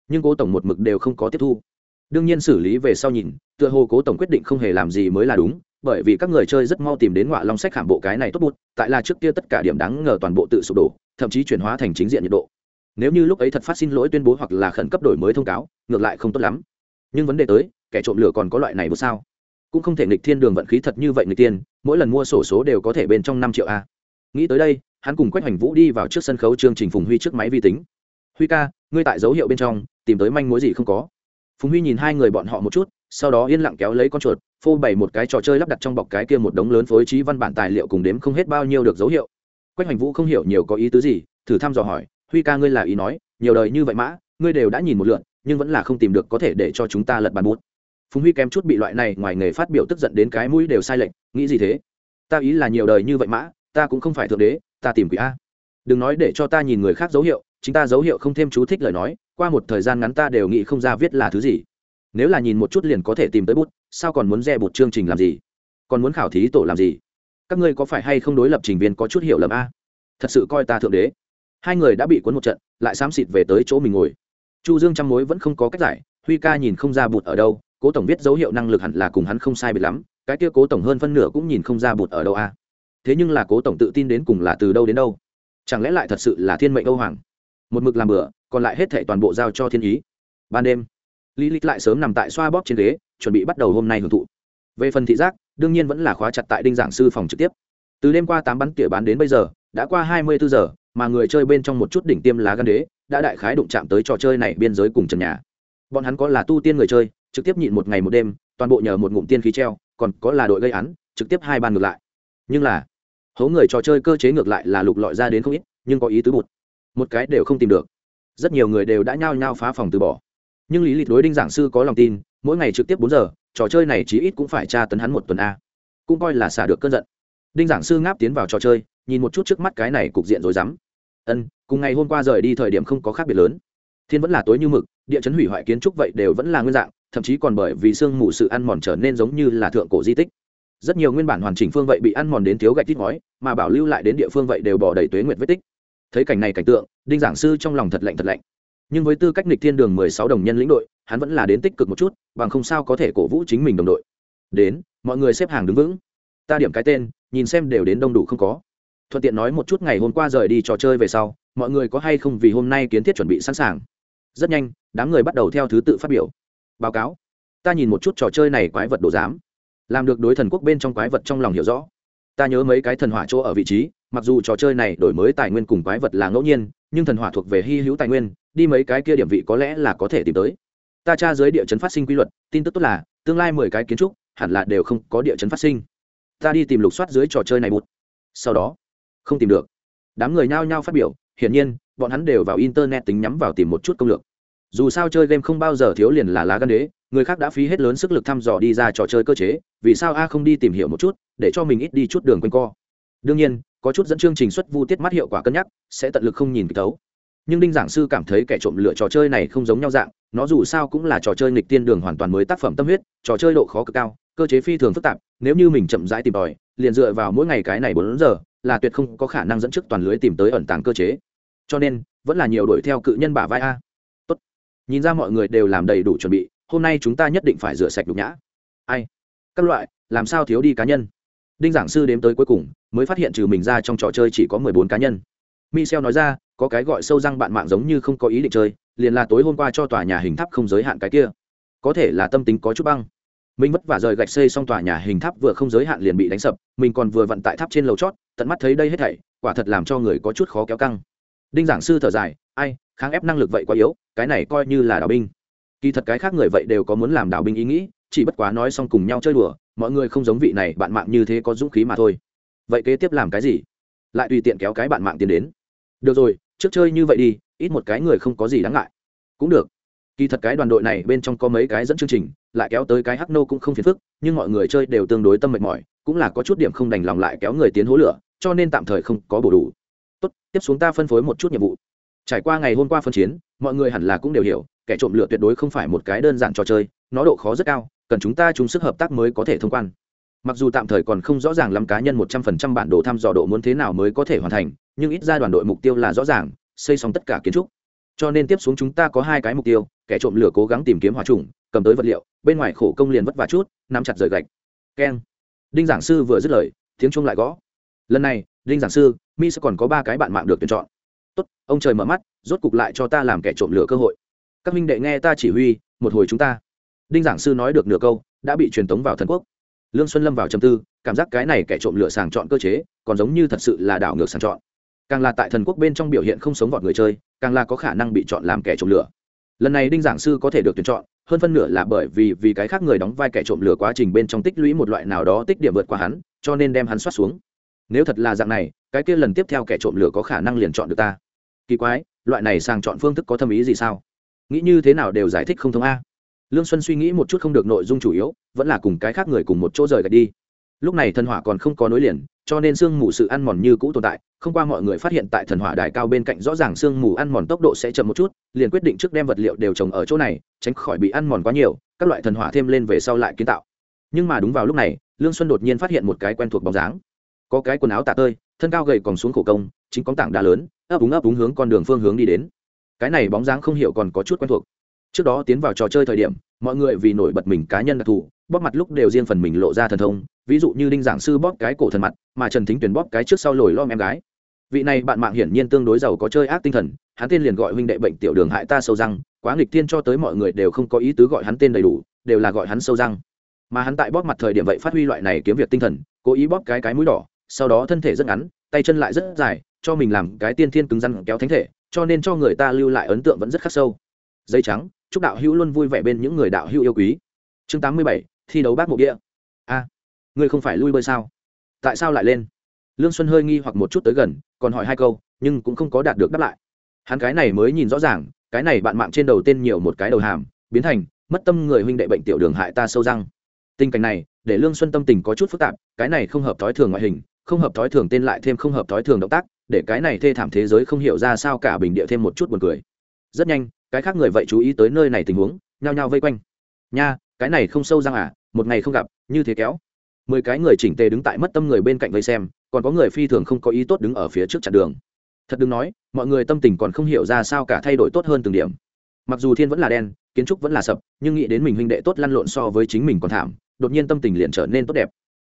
Nhưng cố tổng một mực đều không có tiếp thu đương nhiên xử lý về sau nhìn, tựa hồ cố tổng quyết định không hề làm gì mới là đúng, bởi vì các người chơi rất mau tìm đến ngọa long sách khảm bộ cái này tốt bút, tại là trước kia tất cả điểm đáng ngờ toàn bộ tự sụp đổ, thậm chí chuyển hóa thành chính diện nhiệt độ. Nếu như lúc ấy thật phát xin lỗi tuyên bố hoặc là khẩn cấp đổi mới thông cáo, ngược lại không tốt lắm. Nhưng vấn đề tới, kẻ trộm lửa còn có loại này một sao? Cũng không thể nghịch thiên đường vận khí thật như vậy người tiên, mỗi lần mua sổ số đều có thể bên trong năm triệu a. Nghĩ tới đây, hắn cùng quách hoành vũ đi vào trước sân khấu chương trình phùng huy trước máy vi tính. Huy ca, ngươi tại dấu hiệu bên trong, tìm tới manh mối gì không có? Phùng huy nhìn hai người bọn họ một chút, sau đó yên lặng kéo lấy con chuột, phô bày một cái trò chơi lắp đặt trong bọc cái kia một đống lớn phối trí văn bản tài liệu cùng đếm không hết bao nhiêu được dấu hiệu. Quách hoành vũ không hiểu nhiều có ý tứ gì, thử thăm dò hỏi, huy ca ngươi là ý nói, nhiều đời như vậy mã, ngươi đều đã nhìn một lượn nhưng vẫn là không tìm được có thể để cho chúng ta lật bàn bút. Phùng huy kém chút bị loại này ngoài nghề phát biểu tức giận đến cái mũi đều sai lệch, nghĩ gì thế? Ta ý là nhiều đời như vậy mã, ta cũng không phải thượng đế, ta tìm quỷ a. Đừng nói để cho ta nhìn người khác dấu hiệu, chính ta dấu hiệu không thêm chú thích lời nói qua một thời gian ngắn ta đều nghĩ không ra viết là thứ gì. Nếu là nhìn một chút liền có thể tìm tới bút, sao còn muốn re bột chương trình làm gì? Còn muốn khảo thí tổ làm gì? Các ngươi có phải hay không đối lập trình viên có chút hiểu lầm a? Thật sự coi ta thượng đế. Hai người đã bị cuốn một trận, lại xám xịt về tới chỗ mình ngồi. Chu dương trăm mối vẫn không có cách giải, huy ca nhìn không ra bụt ở đâu, cố tổng biết dấu hiệu năng lực hẳn là cùng hắn không sai biệt lắm, cái kia cố tổng hơn phân nửa cũng nhìn không ra bụt ở đâu a. Thế nhưng là cố tổng tự tin đến cùng là từ đâu đến đâu? Chẳng lẽ lại thật sự là thiên mệnh âu hoàng? Một mực làm bữa còn lại hết thệ toàn bộ giao cho thiên ý. Ban đêm, lý lịch lại sớm nằm tại xoa bóp trên ghế, chuẩn bị bắt đầu hôm nay hưởng thụ. Về phần thị giác, đương nhiên vẫn là khóa chặt tại đinh giảng sư phòng trực tiếp. Từ đêm qua tám bắn tỉa bán đến bây giờ, đã qua hai mươi bốn giờ, mà người chơi bên trong một chút đỉnh tiêm lá gan đế, đã đại khái đụng chạm tới trò chơi này biên giới cùng trần nhà. Bọn hắn có là tu tiên người chơi, trực tiếp nhịn một ngày một đêm, toàn bộ nhờ một ngụm tiên khí treo, còn có là đội gây án, trực tiếp hai ban ngược lại. Nhưng là, hố người trò chơi cơ chế ngược lại là lục lọi ra đến không ít, nhưng có ý tứ bụt một cái đều không tìm được. Rất nhiều người đều đã nhao nhao phá phòng từ bỏ. Nhưng lý lịch đối đinh giảng sư có lòng tin, mỗi ngày trực tiếp bốn giờ, trò chơi này chí ít cũng phải tra tấn hắn một tuần a. Cũng coi là xả được cơn giận. Đinh giảng sư ngáp tiến vào trò chơi, nhìn một chút trước mắt cái này cục diện rồi dám ân, cùng ngày hôm qua rời đi thời điểm không có khác biệt lớn. Thiên vẫn là tối như mực, địa chấn hủy hoại kiến trúc vậy đều vẫn là nguyên dạng, thậm chí còn bởi vì sương mù sự ăn mòn trở nên giống như là thượng cổ di tích. Rất nhiều nguyên bản hoàn chỉnh phương vậy bị ăn mòn đến thiếu gạch tít ngói, mà bảo lưu lại đến địa phương vậy đều bỏ đầy tuế nguyệt vết tích thấy cảnh này cảnh tượng, đinh giảng sư trong lòng thật lạnh thật lạnh. Nhưng với tư cách nịch thiên đường mười sáu đồng nhân lĩnh đội, hắn vẫn là đến tích cực một chút, bằng không sao có thể cổ vũ chính mình đồng đội. Đến, mọi người xếp hàng đứng vững. Ta điểm cái tên, nhìn xem đều đến đông đủ không có. Thuận tiện nói một chút ngày hôm qua rời đi trò chơi về sau, mọi người có hay không vì hôm nay kiến thiết chuẩn bị sẵn sàng? Rất nhanh, đám người bắt đầu theo thứ tự phát biểu. Báo cáo. Ta nhìn một chút trò chơi này quái vật đồ giám. Làm được đối thần quốc bên trong quái vật trong lòng hiểu rõ ta nhớ mấy cái thần hỏa chỗ ở vị trí, mặc dù trò chơi này đổi mới tài nguyên cùng quái vật là ngẫu nhiên, nhưng thần hỏa thuộc về hy hữu tài nguyên, đi mấy cái kia điểm vị có lẽ là có thể tìm tới. Ta tra dưới địa chấn phát sinh quy luật, tin tức tốt là, tương lai mười cái kiến trúc, hẳn là đều không có địa chấn phát sinh. Ta đi tìm lục soát dưới trò chơi này bụt sau đó, không tìm được. Đám người nhao nhao phát biểu, hiển nhiên, bọn hắn đều vào internet tính nhắm vào tìm một chút công lược dù sao chơi game không bao giờ thiếu liền là lá gan đế, người khác đã phí hết lớn sức lực thăm dò đi ra trò chơi cơ chế, vì sao a không đi tìm hiểu một chút, để cho mình ít đi chút đường quanh co? Đương nhiên, có chút dẫn chương trình xuất vu tiết mắt hiệu quả cân nhắc, sẽ tận lực không nhìn kịch tấu. Nhưng đinh giảng sư cảm thấy kẻ trộm lựa trò chơi này không giống nhau dạng, nó dù sao cũng là trò chơi nghịch tiên đường hoàn toàn mới tác phẩm tâm huyết, trò chơi độ khó cực cao, cơ chế phi thường phức tạp, nếu như mình chậm rãi tìm tòi, liền dựa vào mỗi ngày cái này bốn giờ, là tuyệt không có khả năng dẫn trước toàn lưới tìm tới ẩn tàng cơ chế. Cho nên, vẫn là nhiều đuổi theo cự nhân bả vai a nhìn ra mọi người đều làm đầy đủ chuẩn bị, hôm nay chúng ta nhất định phải rửa sạch đục nhã. Ai? Các loại, làm sao thiếu đi cá nhân? Đinh giảng sư đếm tới cuối cùng, mới phát hiện trừ mình ra trong trò chơi chỉ có mười bốn cá nhân. Michel nói ra, có cái gọi sâu răng bạn mạng giống như không có ý định chơi, liền là tối hôm qua cho tòa nhà hình tháp không giới hạn cái kia. Có thể là tâm tính có chút băng. Mình vất vả rời gạch xây xong tòa nhà hình tháp vừa không giới hạn liền bị đánh sập, mình còn vừa vận tại tháp trên lầu chót, tận mắt thấy đây hết thảy, quả thật làm cho người có chút khó kéo căng. Đinh giảng sư thở dài, ai kháng ép năng lực vậy quá yếu, cái này coi như là đạo binh. Kỳ thật cái khác người vậy đều có muốn làm đạo binh ý nghĩ, chỉ bất quá nói xong cùng nhau chơi đùa, mọi người không giống vị này bạn mạng như thế có dũng khí mà thôi. Vậy kế tiếp làm cái gì? Lại tùy tiện kéo cái bạn mạng tiến đến. Được rồi, trước chơi như vậy đi, ít một cái người không có gì đáng ngại. Cũng được. Kỳ thật cái đoàn đội này bên trong có mấy cái dẫn chương trình, lại kéo tới cái hắc nô cũng không phiền phức, nhưng mọi người chơi đều tương đối tâm mệt mỏi, cũng là có chút điểm không đành lòng lại kéo người tiến hố lửa, cho nên tạm thời không có bổ đủ. Tốt, tiếp xuống ta phân phối một chút nhiệm vụ trải qua ngày hôm qua phân chiến, mọi người hẳn là cũng đều hiểu, kẻ trộm lửa tuyệt đối không phải một cái đơn giản trò chơi, nó độ khó rất cao, cần chúng ta chung sức hợp tác mới có thể thông quan. Mặc dù tạm thời còn không rõ ràng lắm cá nhân một trăm phần trăm bản đồ thăm dò độ muốn thế nào mới có thể hoàn thành, nhưng ít ra đoàn đội mục tiêu là rõ ràng, xây xong tất cả kiến trúc. Cho nên tiếp xuống chúng ta có hai cái mục tiêu, kẻ trộm lửa cố gắng tìm kiếm hòa trùng, cầm tới vật liệu, bên ngoài khổ công liền vất vả chút, nắm chặt rời gạch. Keng. Đinh giảng sư vừa dứt lời, tiếng chuông lại gõ. Lần này, đinh giảng sư mi sẽ còn có ba cái bạn mạng được tuyển chọn tốt, ông trời mở mắt, rốt cục lại cho ta làm kẻ trộm lửa cơ hội. Các minh đệ nghe ta chỉ huy, một hồi chúng ta. Đinh giảng sư nói được nửa câu, đã bị truyền tống vào thần quốc. Lương xuân lâm vào châm tư, cảm giác cái này kẻ trộm lửa sàng chọn cơ chế, còn giống như thật sự là đảo ngược sàng chọn. Càng là tại thần quốc bên trong biểu hiện không sống vọt người chơi, càng là có khả năng bị chọn làm kẻ trộm lửa lần này đinh giảng sư có thể được tuyển chọn, hơn phân nửa là bởi vì vì cái khác người đóng vai kẻ trộm lửa quá trình bên trong tích lũy một loại nào đó tích điểm vượt qua hắn, cho nên đem hắn soát xuống. Nếu thật là dạng này cái kia lần tiếp theo kẻ trộm lửa có khả năng liền chọn được ta. Kỳ quái, loại này sang chọn phương thức có thâm ý gì sao? Nghĩ như thế nào đều giải thích không thông a. Lương xuân suy nghĩ một chút không được nội dung chủ yếu, vẫn là cùng cái khác người cùng một chỗ rời gạch đi. Lúc này thần hỏa còn không có nối liền, cho nên sương mù sự ăn mòn như cũ tồn tại, không qua mọi người phát hiện tại thần hỏa đài cao bên cạnh rõ ràng sương mù ăn mòn tốc độ sẽ chậm một chút, liền quyết định trước đem vật liệu đều trồng ở chỗ này, tránh khỏi bị ăn mòn quá nhiều, các loại thần hỏa thêm lên về sau lại kiến tạo. Nhưng mà đúng vào lúc này, lương xuân đột nhiên phát hiện một cái quen thuộc bóng dáng. Có cái quần áo tạ tơi thân cao gầy còn xuống khổ công, chính có tảng đá lớn, ấp úng ấp úng hướng con đường phương hướng đi đến. Cái này bóng dáng không hiểu còn có chút quen thuộc. Trước đó tiến vào trò chơi thời điểm, mọi người vì nổi bật mình cá nhân đặc thù, bóp mặt lúc đều riêng phần mình lộ ra thần thông, ví dụ như đinh giảng sư bóp cái cổ thần mặt, mà trần thính tuyển bóp cái trước sau lồi lom em gái. Vị này bạn mạng hiển nhiên tương đối giàu có chơi ác tinh thần, hắn tên liền gọi huynh đệ bệnh tiểu đường hại ta sâu răng, quá nghịch tiên cho tới mọi người đều không có ý tứ gọi hắn tên đầy đủ, đều là gọi hắn sâu răng. Mà hắn tại bóp mặt thời điểm vậy phát huy loại này kiếm việc tinh thần, cố ý bóp cái cái mũi đỏ sau đó thân thể rất ngắn, tay chân lại rất dài, cho mình làm cái tiên thiên cứng rắn kéo thánh thể, cho nên cho người ta lưu lại ấn tượng vẫn rất khắc sâu. Dây trắng, chúc đạo hữu luôn vui vẻ bên những người đạo hữu yêu quý. Chương tám mươi bảy, thi đấu bác mộ địa. A, ngươi không phải lui bơi sao? Tại sao lại lên? Lương xuân hơi nghi hoặc một chút tới gần, còn hỏi hai câu, nhưng cũng không có đạt được đáp lại. Hắn cái này mới nhìn rõ ràng, cái này bạn mạng trên đầu tên nhiều một cái đầu hàm, biến thành, mất tâm người huynh đệ bệnh tiểu đường hại ta sâu răng. Tình cảnh này, để lương xuân tâm tình có chút phức tạp, cái này không hợp thói thường ngoại hình không hợp thói thường tên lại thêm không hợp thói thường động tác, để cái này thê thảm thế giới không hiểu ra sao cả bình địa thêm một chút buồn cười. Rất nhanh, cái khác người vậy chú ý tới nơi này tình huống, nhao nhao vây quanh. Nha, cái này không sâu răng à một ngày không gặp, như thế kéo. Mười cái người chỉnh tề đứng tại mất tâm người bên cạnh vây xem, còn có người phi thường không có ý tốt đứng ở phía trước chặn đường. Thật đừng nói, mọi người tâm tình còn không hiểu ra sao cả thay đổi tốt hơn từng điểm. Mặc dù thiên vẫn là đen, kiến trúc vẫn là sập, nhưng nghĩ đến mình huynh đệ tốt lăn lộn so với chính mình còn thảm, đột nhiên tâm tình liền trở nên tốt đẹp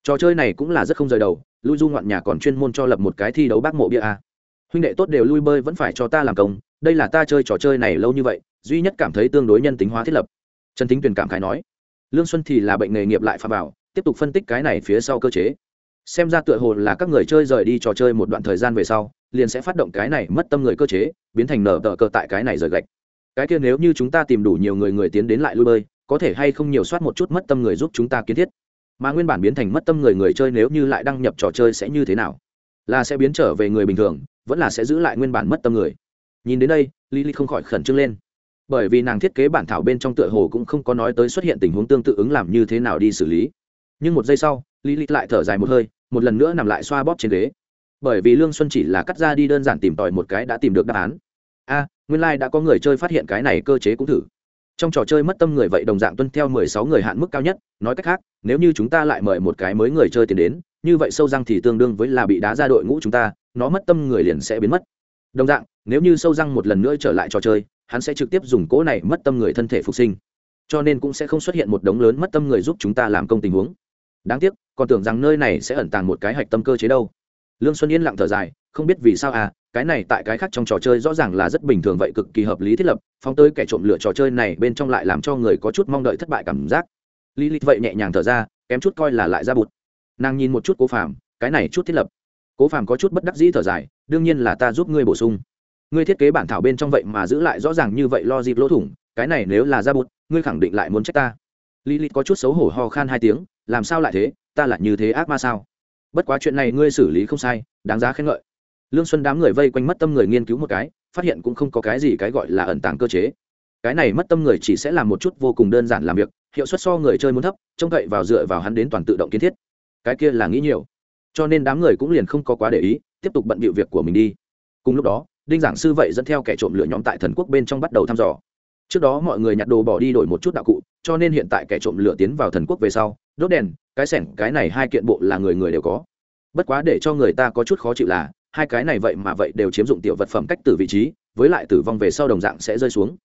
trò chơi này cũng là rất không rời đầu, lui du ngoạn nhà còn chuyên môn cho lập một cái thi đấu bác mộ bia a. Huynh đệ tốt đều lui bơi vẫn phải cho ta làm công, đây là ta chơi trò chơi này lâu như vậy, duy nhất cảm thấy tương đối nhân tính hóa thiết lập. Trần thính tuyền cảm khái nói, lương xuân thì là bệnh nghề nghiệp lại pha vào, tiếp tục phân tích cái này phía sau cơ chế. Xem ra tựa hồ là các người chơi rời đi trò chơi một đoạn thời gian về sau, liền sẽ phát động cái này mất tâm người cơ chế, biến thành nở tờ cờ tại cái này rời gạch. Cái kia nếu như chúng ta tìm đủ nhiều người người tiến đến lại lui bơi, có thể hay không nhiều soát một chút mất tâm người giúp chúng ta kiến thiết mà nguyên bản biến thành mất tâm người người chơi nếu như lại đăng nhập trò chơi sẽ như thế nào? Là sẽ biến trở về người bình thường, vẫn là sẽ giữ lại nguyên bản mất tâm người? Nhìn đến đây, lily không khỏi khẩn trương lên. Bởi vì nàng thiết kế bản thảo bên trong tựa hồ cũng không có nói tới xuất hiện tình huống tương tự ứng làm như thế nào đi xử lý. Nhưng một giây sau, lily lại thở dài một hơi, một lần nữa nằm lại xoa bóp trên ghế. Bởi vì lương xuân chỉ là cắt ra đi đơn giản tìm tòi một cái đã tìm được đáp án. A, nguyên lai、like、đã có người chơi phát hiện cái này cơ chế cũng thử trong trò chơi mất tâm người vậy đồng dạng tuân theo mười sáu người hạn mức cao nhất, nói cách khác, nếu như chúng ta lại mời một cái mới người chơi tiền đến, như vậy sâu răng thì tương đương với là bị đá ra đội ngũ chúng ta, nó mất tâm người liền sẽ biến mất. Đồng dạng, nếu như sâu răng một lần nữa trở lại trò chơi, hắn sẽ trực tiếp dùng cỗ này mất tâm người thân thể phục sinh. Cho nên cũng sẽ không xuất hiện một đống lớn mất tâm người giúp chúng ta làm công tình huống. Đáng tiếc, còn tưởng rằng nơi này sẽ ẩn tàng một cái hạch tâm cơ chế đâu. Lương xuân yên lặng thở dài, không biết vì sao à cái này tại cái khác trong trò chơi rõ ràng là rất bình thường vậy, cực kỳ hợp lý thiết lập. Phóng tới kẻ trộm lửa trò chơi này bên trong lại làm cho người có chút mong đợi thất bại cảm giác. Lý lịch vậy nhẹ nhàng thở ra, kém chút coi là lại ra bụt. Nàng nhìn một chút cố phàm, cái này chút thiết lập. Cố phàm có chút bất đắc dĩ thở dài, đương nhiên là ta giúp ngươi bổ sung. Ngươi thiết kế bản thảo bên trong vậy mà giữ lại rõ ràng như vậy lo dịp lỗ thủng, cái này nếu là ra bụt, ngươi khẳng định lại muốn trách ta. Lý lịch có chút xấu hổ ho khan hai tiếng, làm sao lại thế, ta là như thế ác ma sao? Bất quá chuyện này ngươi xử lý không sai, đáng giá khen ngợi lương xuân đám người vây quanh mất tâm người nghiên cứu một cái, phát hiện cũng không có cái gì cái gọi là ẩn tàng cơ chế. Cái này mất tâm người chỉ sẽ làm một chút vô cùng đơn giản làm việc, hiệu suất so người chơi muốn thấp, trông cậy vào dựa vào hắn đến toàn tự động kiến thiết. Cái kia là nghĩ nhiều. Cho nên đám người cũng liền không có quá để ý, tiếp tục bận bịu việc của mình đi. Cùng lúc đó, đinh giảng sư vậy dẫn theo kẻ trộm lửa nhóm tại thần quốc bên trong bắt đầu thăm dò. Trước đó mọi người nhặt đồ bỏ đi đổi một chút đạo cụ, cho nên hiện tại kẻ trộm lửa tiến vào thần quốc về sau, đốt đèn, cái sẻng, cái này hai kiện bộ là người người đều có. Bất quá để cho người ta có chút khó chịu là hai cái này vậy mà vậy đều chiếm dụng tiểu vật phẩm cách từ vị trí, với lại tử vong về sau đồng dạng sẽ rơi xuống.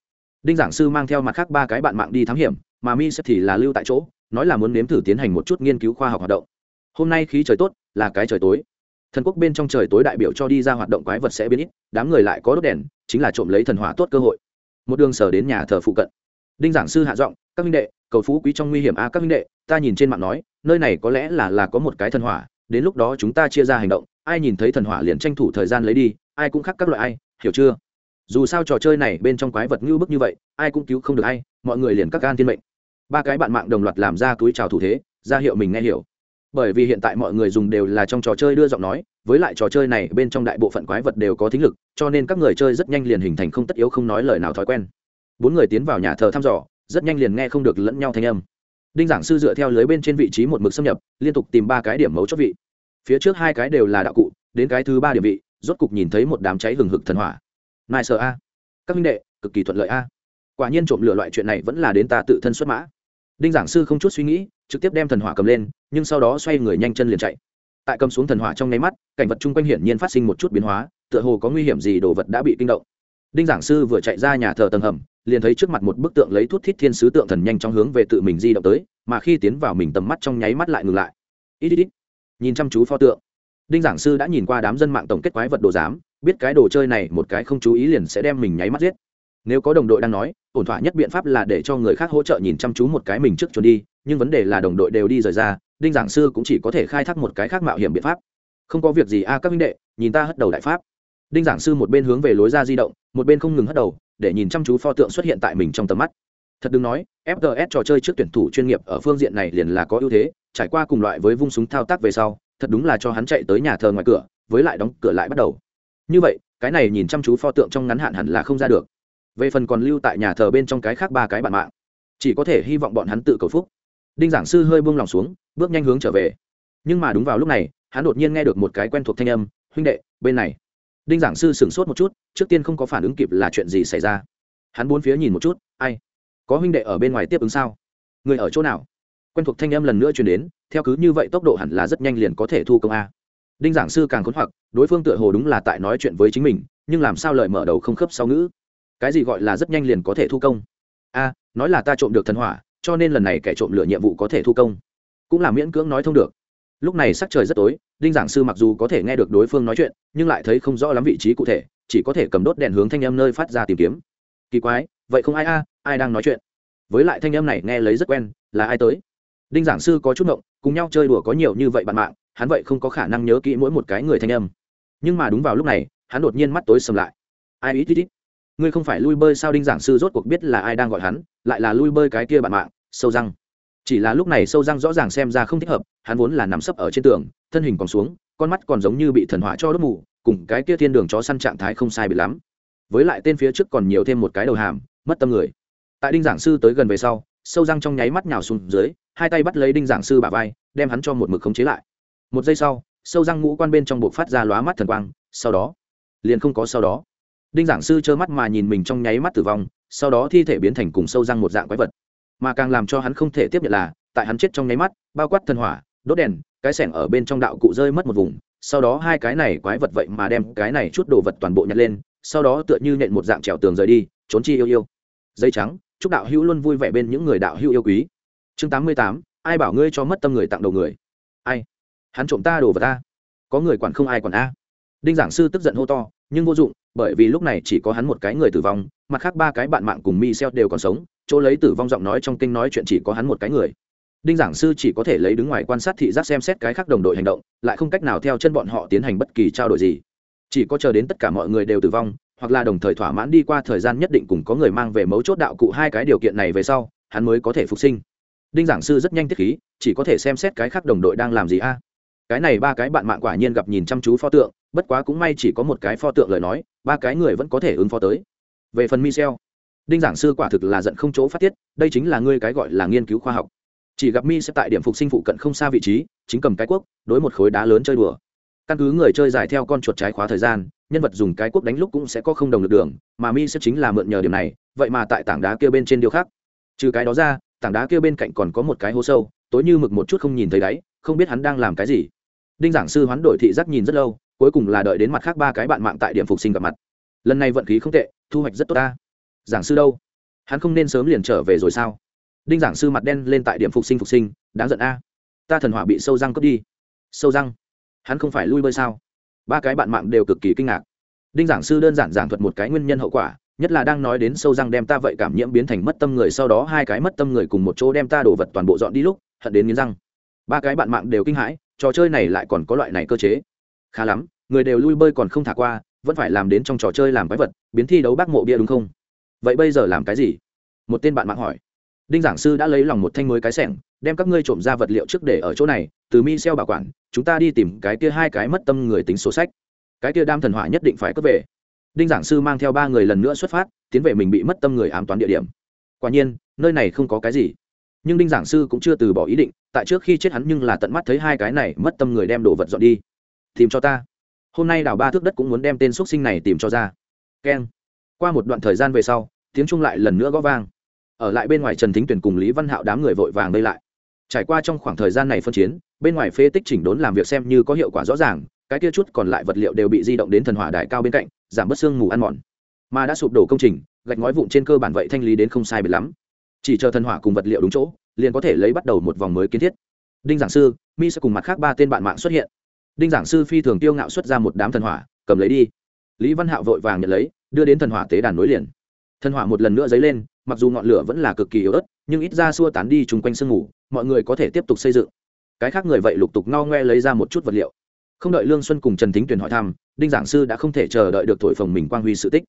Đinh giảng sư mang theo mặt khác ba cái bạn mạng đi thám hiểm, mà mi sẽ thì là lưu tại chỗ, nói là muốn nếm thử tiến hành một chút nghiên cứu khoa học hoạt động. Hôm nay khí trời tốt, là cái trời tối. Thần quốc bên trong trời tối đại biểu cho đi ra hoạt động quái vật sẽ biến ít, đám người lại có đốt đèn, chính là trộm lấy thần hỏa tốt cơ hội. Một đường sở đến nhà thờ phụ cận. Đinh giảng sư hạ giọng, các minh đệ, cầu phú quý trong nguy hiểm a, các minh đệ, ta nhìn trên mạng nói, nơi này có lẽ là là có một cái thần hỏa, đến lúc đó chúng ta chia ra hành động ai nhìn thấy thần hỏa liền tranh thủ thời gian lấy đi, ai cũng khác các loại ai, hiểu chưa? Dù sao trò chơi này bên trong quái vật ngưu bức như vậy, ai cũng cứu không được ai, mọi người liền các gan thiên mệnh. Ba cái bạn mạng đồng loạt làm ra túi chào thủ thế, ra hiệu mình nghe hiểu. Bởi vì hiện tại mọi người dùng đều là trong trò chơi đưa giọng nói, với lại trò chơi này bên trong đại bộ phận quái vật đều có thính lực, cho nên các người chơi rất nhanh liền hình thành không tất yếu không nói lời nào thói quen. Bốn người tiến vào nhà thờ thăm dò, rất nhanh liền nghe không được lẫn nhau thanh âm. Đinh giảng sư dựa theo lưới bên trên vị trí một mực xâm nhập, liên tục tìm ba cái điểm mấu chốt vị phía trước hai cái đều là đạo cụ, đến cái thứ ba điểm vị, rốt cục nhìn thấy một đám cháy hừng hực thần hỏa. Nài sợ a. Các minh đệ, cực kỳ thuận lợi a. Quả nhiên trộm lửa loại chuyện này vẫn là đến ta tự thân xuất mã. Đinh giảng sư không chút suy nghĩ, trực tiếp đem thần hỏa cầm lên, nhưng sau đó xoay người nhanh chân liền chạy. Tại cầm xuống thần hỏa trong nháy mắt, cảnh vật chung quanh hiển nhiên phát sinh một chút biến hóa, tựa hồ có nguy hiểm gì đồ vật đã bị kinh động. Đinh giảng sư vừa chạy ra nhà thờ tầng hầm, liền thấy trước mặt một bức tượng lấy thuốc thít thiên sứ tượng thần nhanh chóng hướng về tự mình di động tới, mà khi tiến vào mình tầm mắt trong nháy mắt lại ngừng lại. Ít ít ít nhìn chăm chú pho tượng. Đinh giảng sư đã nhìn qua đám dân mạng tổng kết quái vật đồ giám, biết cái đồ chơi này một cái không chú ý liền sẽ đem mình nháy mắt giết. Nếu có đồng đội đang nói, ổn thỏa nhất biện pháp là để cho người khác hỗ trợ nhìn chăm chú một cái mình trước trốn đi, nhưng vấn đề là đồng đội đều đi rời ra, đinh giảng sư cũng chỉ có thể khai thác một cái khác mạo hiểm biện pháp. Không có việc gì a, các minh đệ, nhìn ta hất đầu đại pháp. Đinh giảng sư một bên hướng về lối ra di động, một bên không ngừng hất đầu, để nhìn chăm chú pho tượng xuất hiện tại mình trong tầm mắt thật đừng nói fts trò chơi trước tuyển thủ chuyên nghiệp ở phương diện này liền là có ưu thế, trải qua cùng loại với vung súng thao tác về sau, thật đúng là cho hắn chạy tới nhà thờ ngoài cửa, với lại đóng cửa lại bắt đầu. Như vậy, cái này nhìn chăm chú pho tượng trong ngắn hạn hẳn là không ra được. Về phần còn lưu tại nhà thờ bên trong cái khác ba cái bản mạng, chỉ có thể hy vọng bọn hắn tự cầu phúc. Đinh giảng sư hơi buông lòng xuống, bước nhanh hướng trở về. Nhưng mà đúng vào lúc này, hắn đột nhiên nghe được một cái quen thuộc thanh âm, huynh đệ, bên này. Đinh giảng sư sửng sốt một chút, trước tiên không có phản ứng kịp là chuyện gì xảy ra. Hắn bốn phía nhìn một chút, ai? Có huynh đệ ở bên ngoài tiếp ứng sao? Người ở chỗ nào? Quen thuộc thanh âm lần nữa chuyển đến, theo cứ như vậy tốc độ hẳn là rất nhanh liền có thể thu công a. Đinh giảng sư càng khốn hoặc, đối phương tựa hồ đúng là tại nói chuyện với chính mình, nhưng làm sao lời mở đầu không khớp sau ngữ? Cái gì gọi là rất nhanh liền có thể thu công? A, nói là ta trộm được thần hỏa, cho nên lần này kẻ trộm lửa nhiệm vụ có thể thu công. Cũng là miễn cưỡng nói thông được. Lúc này sắc trời rất tối, đinh giảng sư mặc dù có thể nghe được đối phương nói chuyện, nhưng lại thấy không rõ lắm vị trí cụ thể, chỉ có thể cầm đốt đèn hướng thanh âm nơi phát ra tìm kiếm. Kỳ quái vậy không ai a, ai đang nói chuyện? Với lại thanh em này nghe lấy rất quen, là ai tới? Đinh giảng sư có chút ngộng, cùng nhau chơi đùa có nhiều như vậy bạn mạng, hắn vậy không có khả năng nhớ kỹ mỗi một cái người thanh âm. Nhưng mà đúng vào lúc này, hắn đột nhiên mắt tối sầm lại. Ai ít ít ít ngươi không phải lui bơi sao đinh giảng sư rốt cuộc biết là ai đang gọi hắn, lại là lui bơi cái kia bạn mạng, sâu răng. Chỉ là lúc này sâu răng rõ ràng xem ra không thích hợp, hắn vốn là nằm sấp ở trên tường, thân hình còn xuống, con mắt còn giống như bị thần hỏa cho đốt mù, cùng cái kia thiên đường chó săn trạng thái không sai bị lắm. Với lại tên phía trước còn nhiều thêm một cái đầu hàm mất tâm người. Tại đinh giảng sư tới gần về sau, sâu răng trong nháy mắt nhào xuống dưới, hai tay bắt lấy đinh giảng sư bả vai, đem hắn cho một mực khống chế lại. Một giây sau, sâu răng ngũ quan bên trong buộc phát ra lóa mắt thần quang, sau đó, liền không có sau đó. Đinh giảng sư trơ mắt mà nhìn mình trong nháy mắt tử vong, sau đó thi thể biến thành cùng sâu răng một dạng quái vật. Mà càng làm cho hắn không thể tiếp nhận là, tại hắn chết trong nháy mắt, bao quát thần hỏa, đốt đèn, cái sẻng ở bên trong đạo cụ rơi mất một vùng, sau đó hai cái này quái vật vậy mà đem cái này chút đồ vật toàn bộ nhặt lên, sau đó tựa như nện một dạng trèo tường rời đi, trốn chi yêu yêu dây trắng, chúc đạo hữu luôn vui vẻ bên những người đạo hữu yêu quý. Chương tám mươi tám, ai bảo ngươi cho mất tâm người tặng đầu người? Ai? Hắn trộm ta đồ vật ta. Có người quản không ai quản a. Đinh giảng sư tức giận hô to, nhưng vô dụng, bởi vì lúc này chỉ có hắn một cái người tử vong, mặt khác ba cái bạn mạng cùng mi xeo đều còn sống, chỗ lấy tử vong giọng nói trong kinh nói chuyện chỉ có hắn một cái người. Đinh giảng sư chỉ có thể lấy đứng ngoài quan sát thị giác xem xét cái khác đồng đội hành động, lại không cách nào theo chân bọn họ tiến hành bất kỳ trao đổi gì. Chỉ có chờ đến tất cả mọi người đều tử vong hoặc là đồng thời thỏa mãn đi qua thời gian nhất định cùng có người mang về mấu chốt đạo cụ hai cái điều kiện này về sau, hắn mới có thể phục sinh. Đinh giảng sư rất nhanh tiết khí, chỉ có thể xem xét cái khác đồng đội đang làm gì a. Cái này ba cái bạn mạng quả nhiên gặp nhìn chăm chú pho tượng, bất quá cũng may chỉ có một cái pho tượng lời nói, ba cái người vẫn có thể ứng phó tới. Về phần michel, đinh giảng sư quả thực là giận không chỗ phát tiết, đây chính là ngươi cái gọi là nghiên cứu khoa học. Chỉ gặp mi sẽ tại điểm phục sinh phụ cận không xa vị trí, chính cầm cái quốc đối một khối đá lớn chơi đùa. Căn cứ người chơi giải theo con chuột trái khóa thời gian nhân vật dùng cái cuốc đánh lúc cũng sẽ có không đồng lực đường, mà mi sẽ chính là mượn nhờ điểm này, vậy mà tại tảng đá kia bên trên điêu khắc trừ cái đó ra, tảng đá kia bên cạnh còn có một cái hố sâu, tối như mực một chút không nhìn thấy đáy, không biết hắn đang làm cái gì. Đinh giảng sư hoán đổi thị giác nhìn rất lâu, cuối cùng là đợi đến mặt khác ba cái bạn mạng tại điểm phục sinh gặp mặt. Lần này vận khí không tệ, thu hoạch rất tốt ta. Giảng sư đâu? Hắn không nên sớm liền trở về rồi sao? Đinh giảng sư mặt đen lên tại điểm phục sinh phục sinh, đáng giận a. Ta thần hỏa bị sâu răng cướp đi. Sâu răng? Hắn không phải lui bơi sao? Ba cái bạn mạng đều cực kỳ kinh ngạc. Đinh giảng sư đơn giản giảng thuật một cái nguyên nhân hậu quả, nhất là đang nói đến sâu răng đem ta vậy cảm nhiễm biến thành mất tâm người, sau đó hai cái mất tâm người cùng một chỗ đem ta đổ vật toàn bộ dọn đi lúc, hận đến nghiến răng. Ba cái bạn mạng đều kinh hãi, trò chơi này lại còn có loại này cơ chế. Khá lắm, người đều lui bơi còn không thả qua, vẫn phải làm đến trong trò chơi làm quái vật, biến thi đấu bác mộ bia đúng không? Vậy bây giờ làm cái gì? Một tên bạn mạng hỏi đinh giảng sư đã lấy lòng một thanh mới cái sẻng, đem các ngươi trộm ra vật liệu trước để ở chỗ này, từ mi xeo bảo quản, chúng ta đi tìm cái kia hai cái mất tâm người tính sổ sách. Cái kia đam thần hỏa nhất định phải cướp về. Đinh giảng sư mang theo ba người lần nữa xuất phát, tiến về mình bị mất tâm người ám toán địa điểm. Quả nhiên, nơi này không có cái gì. Nhưng đinh giảng sư cũng chưa từ bỏ ý định, tại trước khi chết hắn nhưng là tận mắt thấy hai cái này mất tâm người đem đồ vật dọn đi. Tìm cho ta. Hôm nay đào ba thước đất cũng muốn đem tên x sinh này tìm cho ra. Keng. Qua một đoạn thời gian về sau, tiếng trung lại lần nữa gõ vang ở lại bên ngoài trần thính tuyển cùng lý văn hạo đám người vội vàng lây lại. Trải qua trong khoảng thời gian này phân chiến, bên ngoài phế tích chỉnh đốn làm việc xem như có hiệu quả rõ ràng, cái kia chút còn lại vật liệu đều bị di động đến thần hỏa đại cao bên cạnh, giảm bớt xương mù ăn mòn. Mà đã sụp đổ công trình, gạch ngói vụn trên cơ bản vậy thanh lý đến không sai biệt lắm. Chỉ chờ thần hỏa cùng vật liệu đúng chỗ, liền có thể lấy bắt đầu một vòng mới kiến thiết. Đinh giảng sư, mi sẽ cùng mặt khác ba tên bạn mạng xuất hiện. Đinh giảng sư phi thường tiêu ngạo xuất ra một đám thần hỏa, cầm lấy đi. Lý văn hạo vội vàng nhận lấy, đưa đến thần hỏa tế đàn nối liền. Thần hỏa một lần nữa dấy lên mặc dù ngọn lửa vẫn là cực kỳ yếu ớt nhưng ít ra xua tán đi chung quanh sương ngủ, mọi người có thể tiếp tục xây dựng. Cái khác người vậy lục tục ngao ngoe lấy ra một chút vật liệu. Không đợi lương xuân cùng trần thính tuyền hỏi thăm đinh giảng sư đã không thể chờ đợi được thổi phồng mình quang huy sự tích.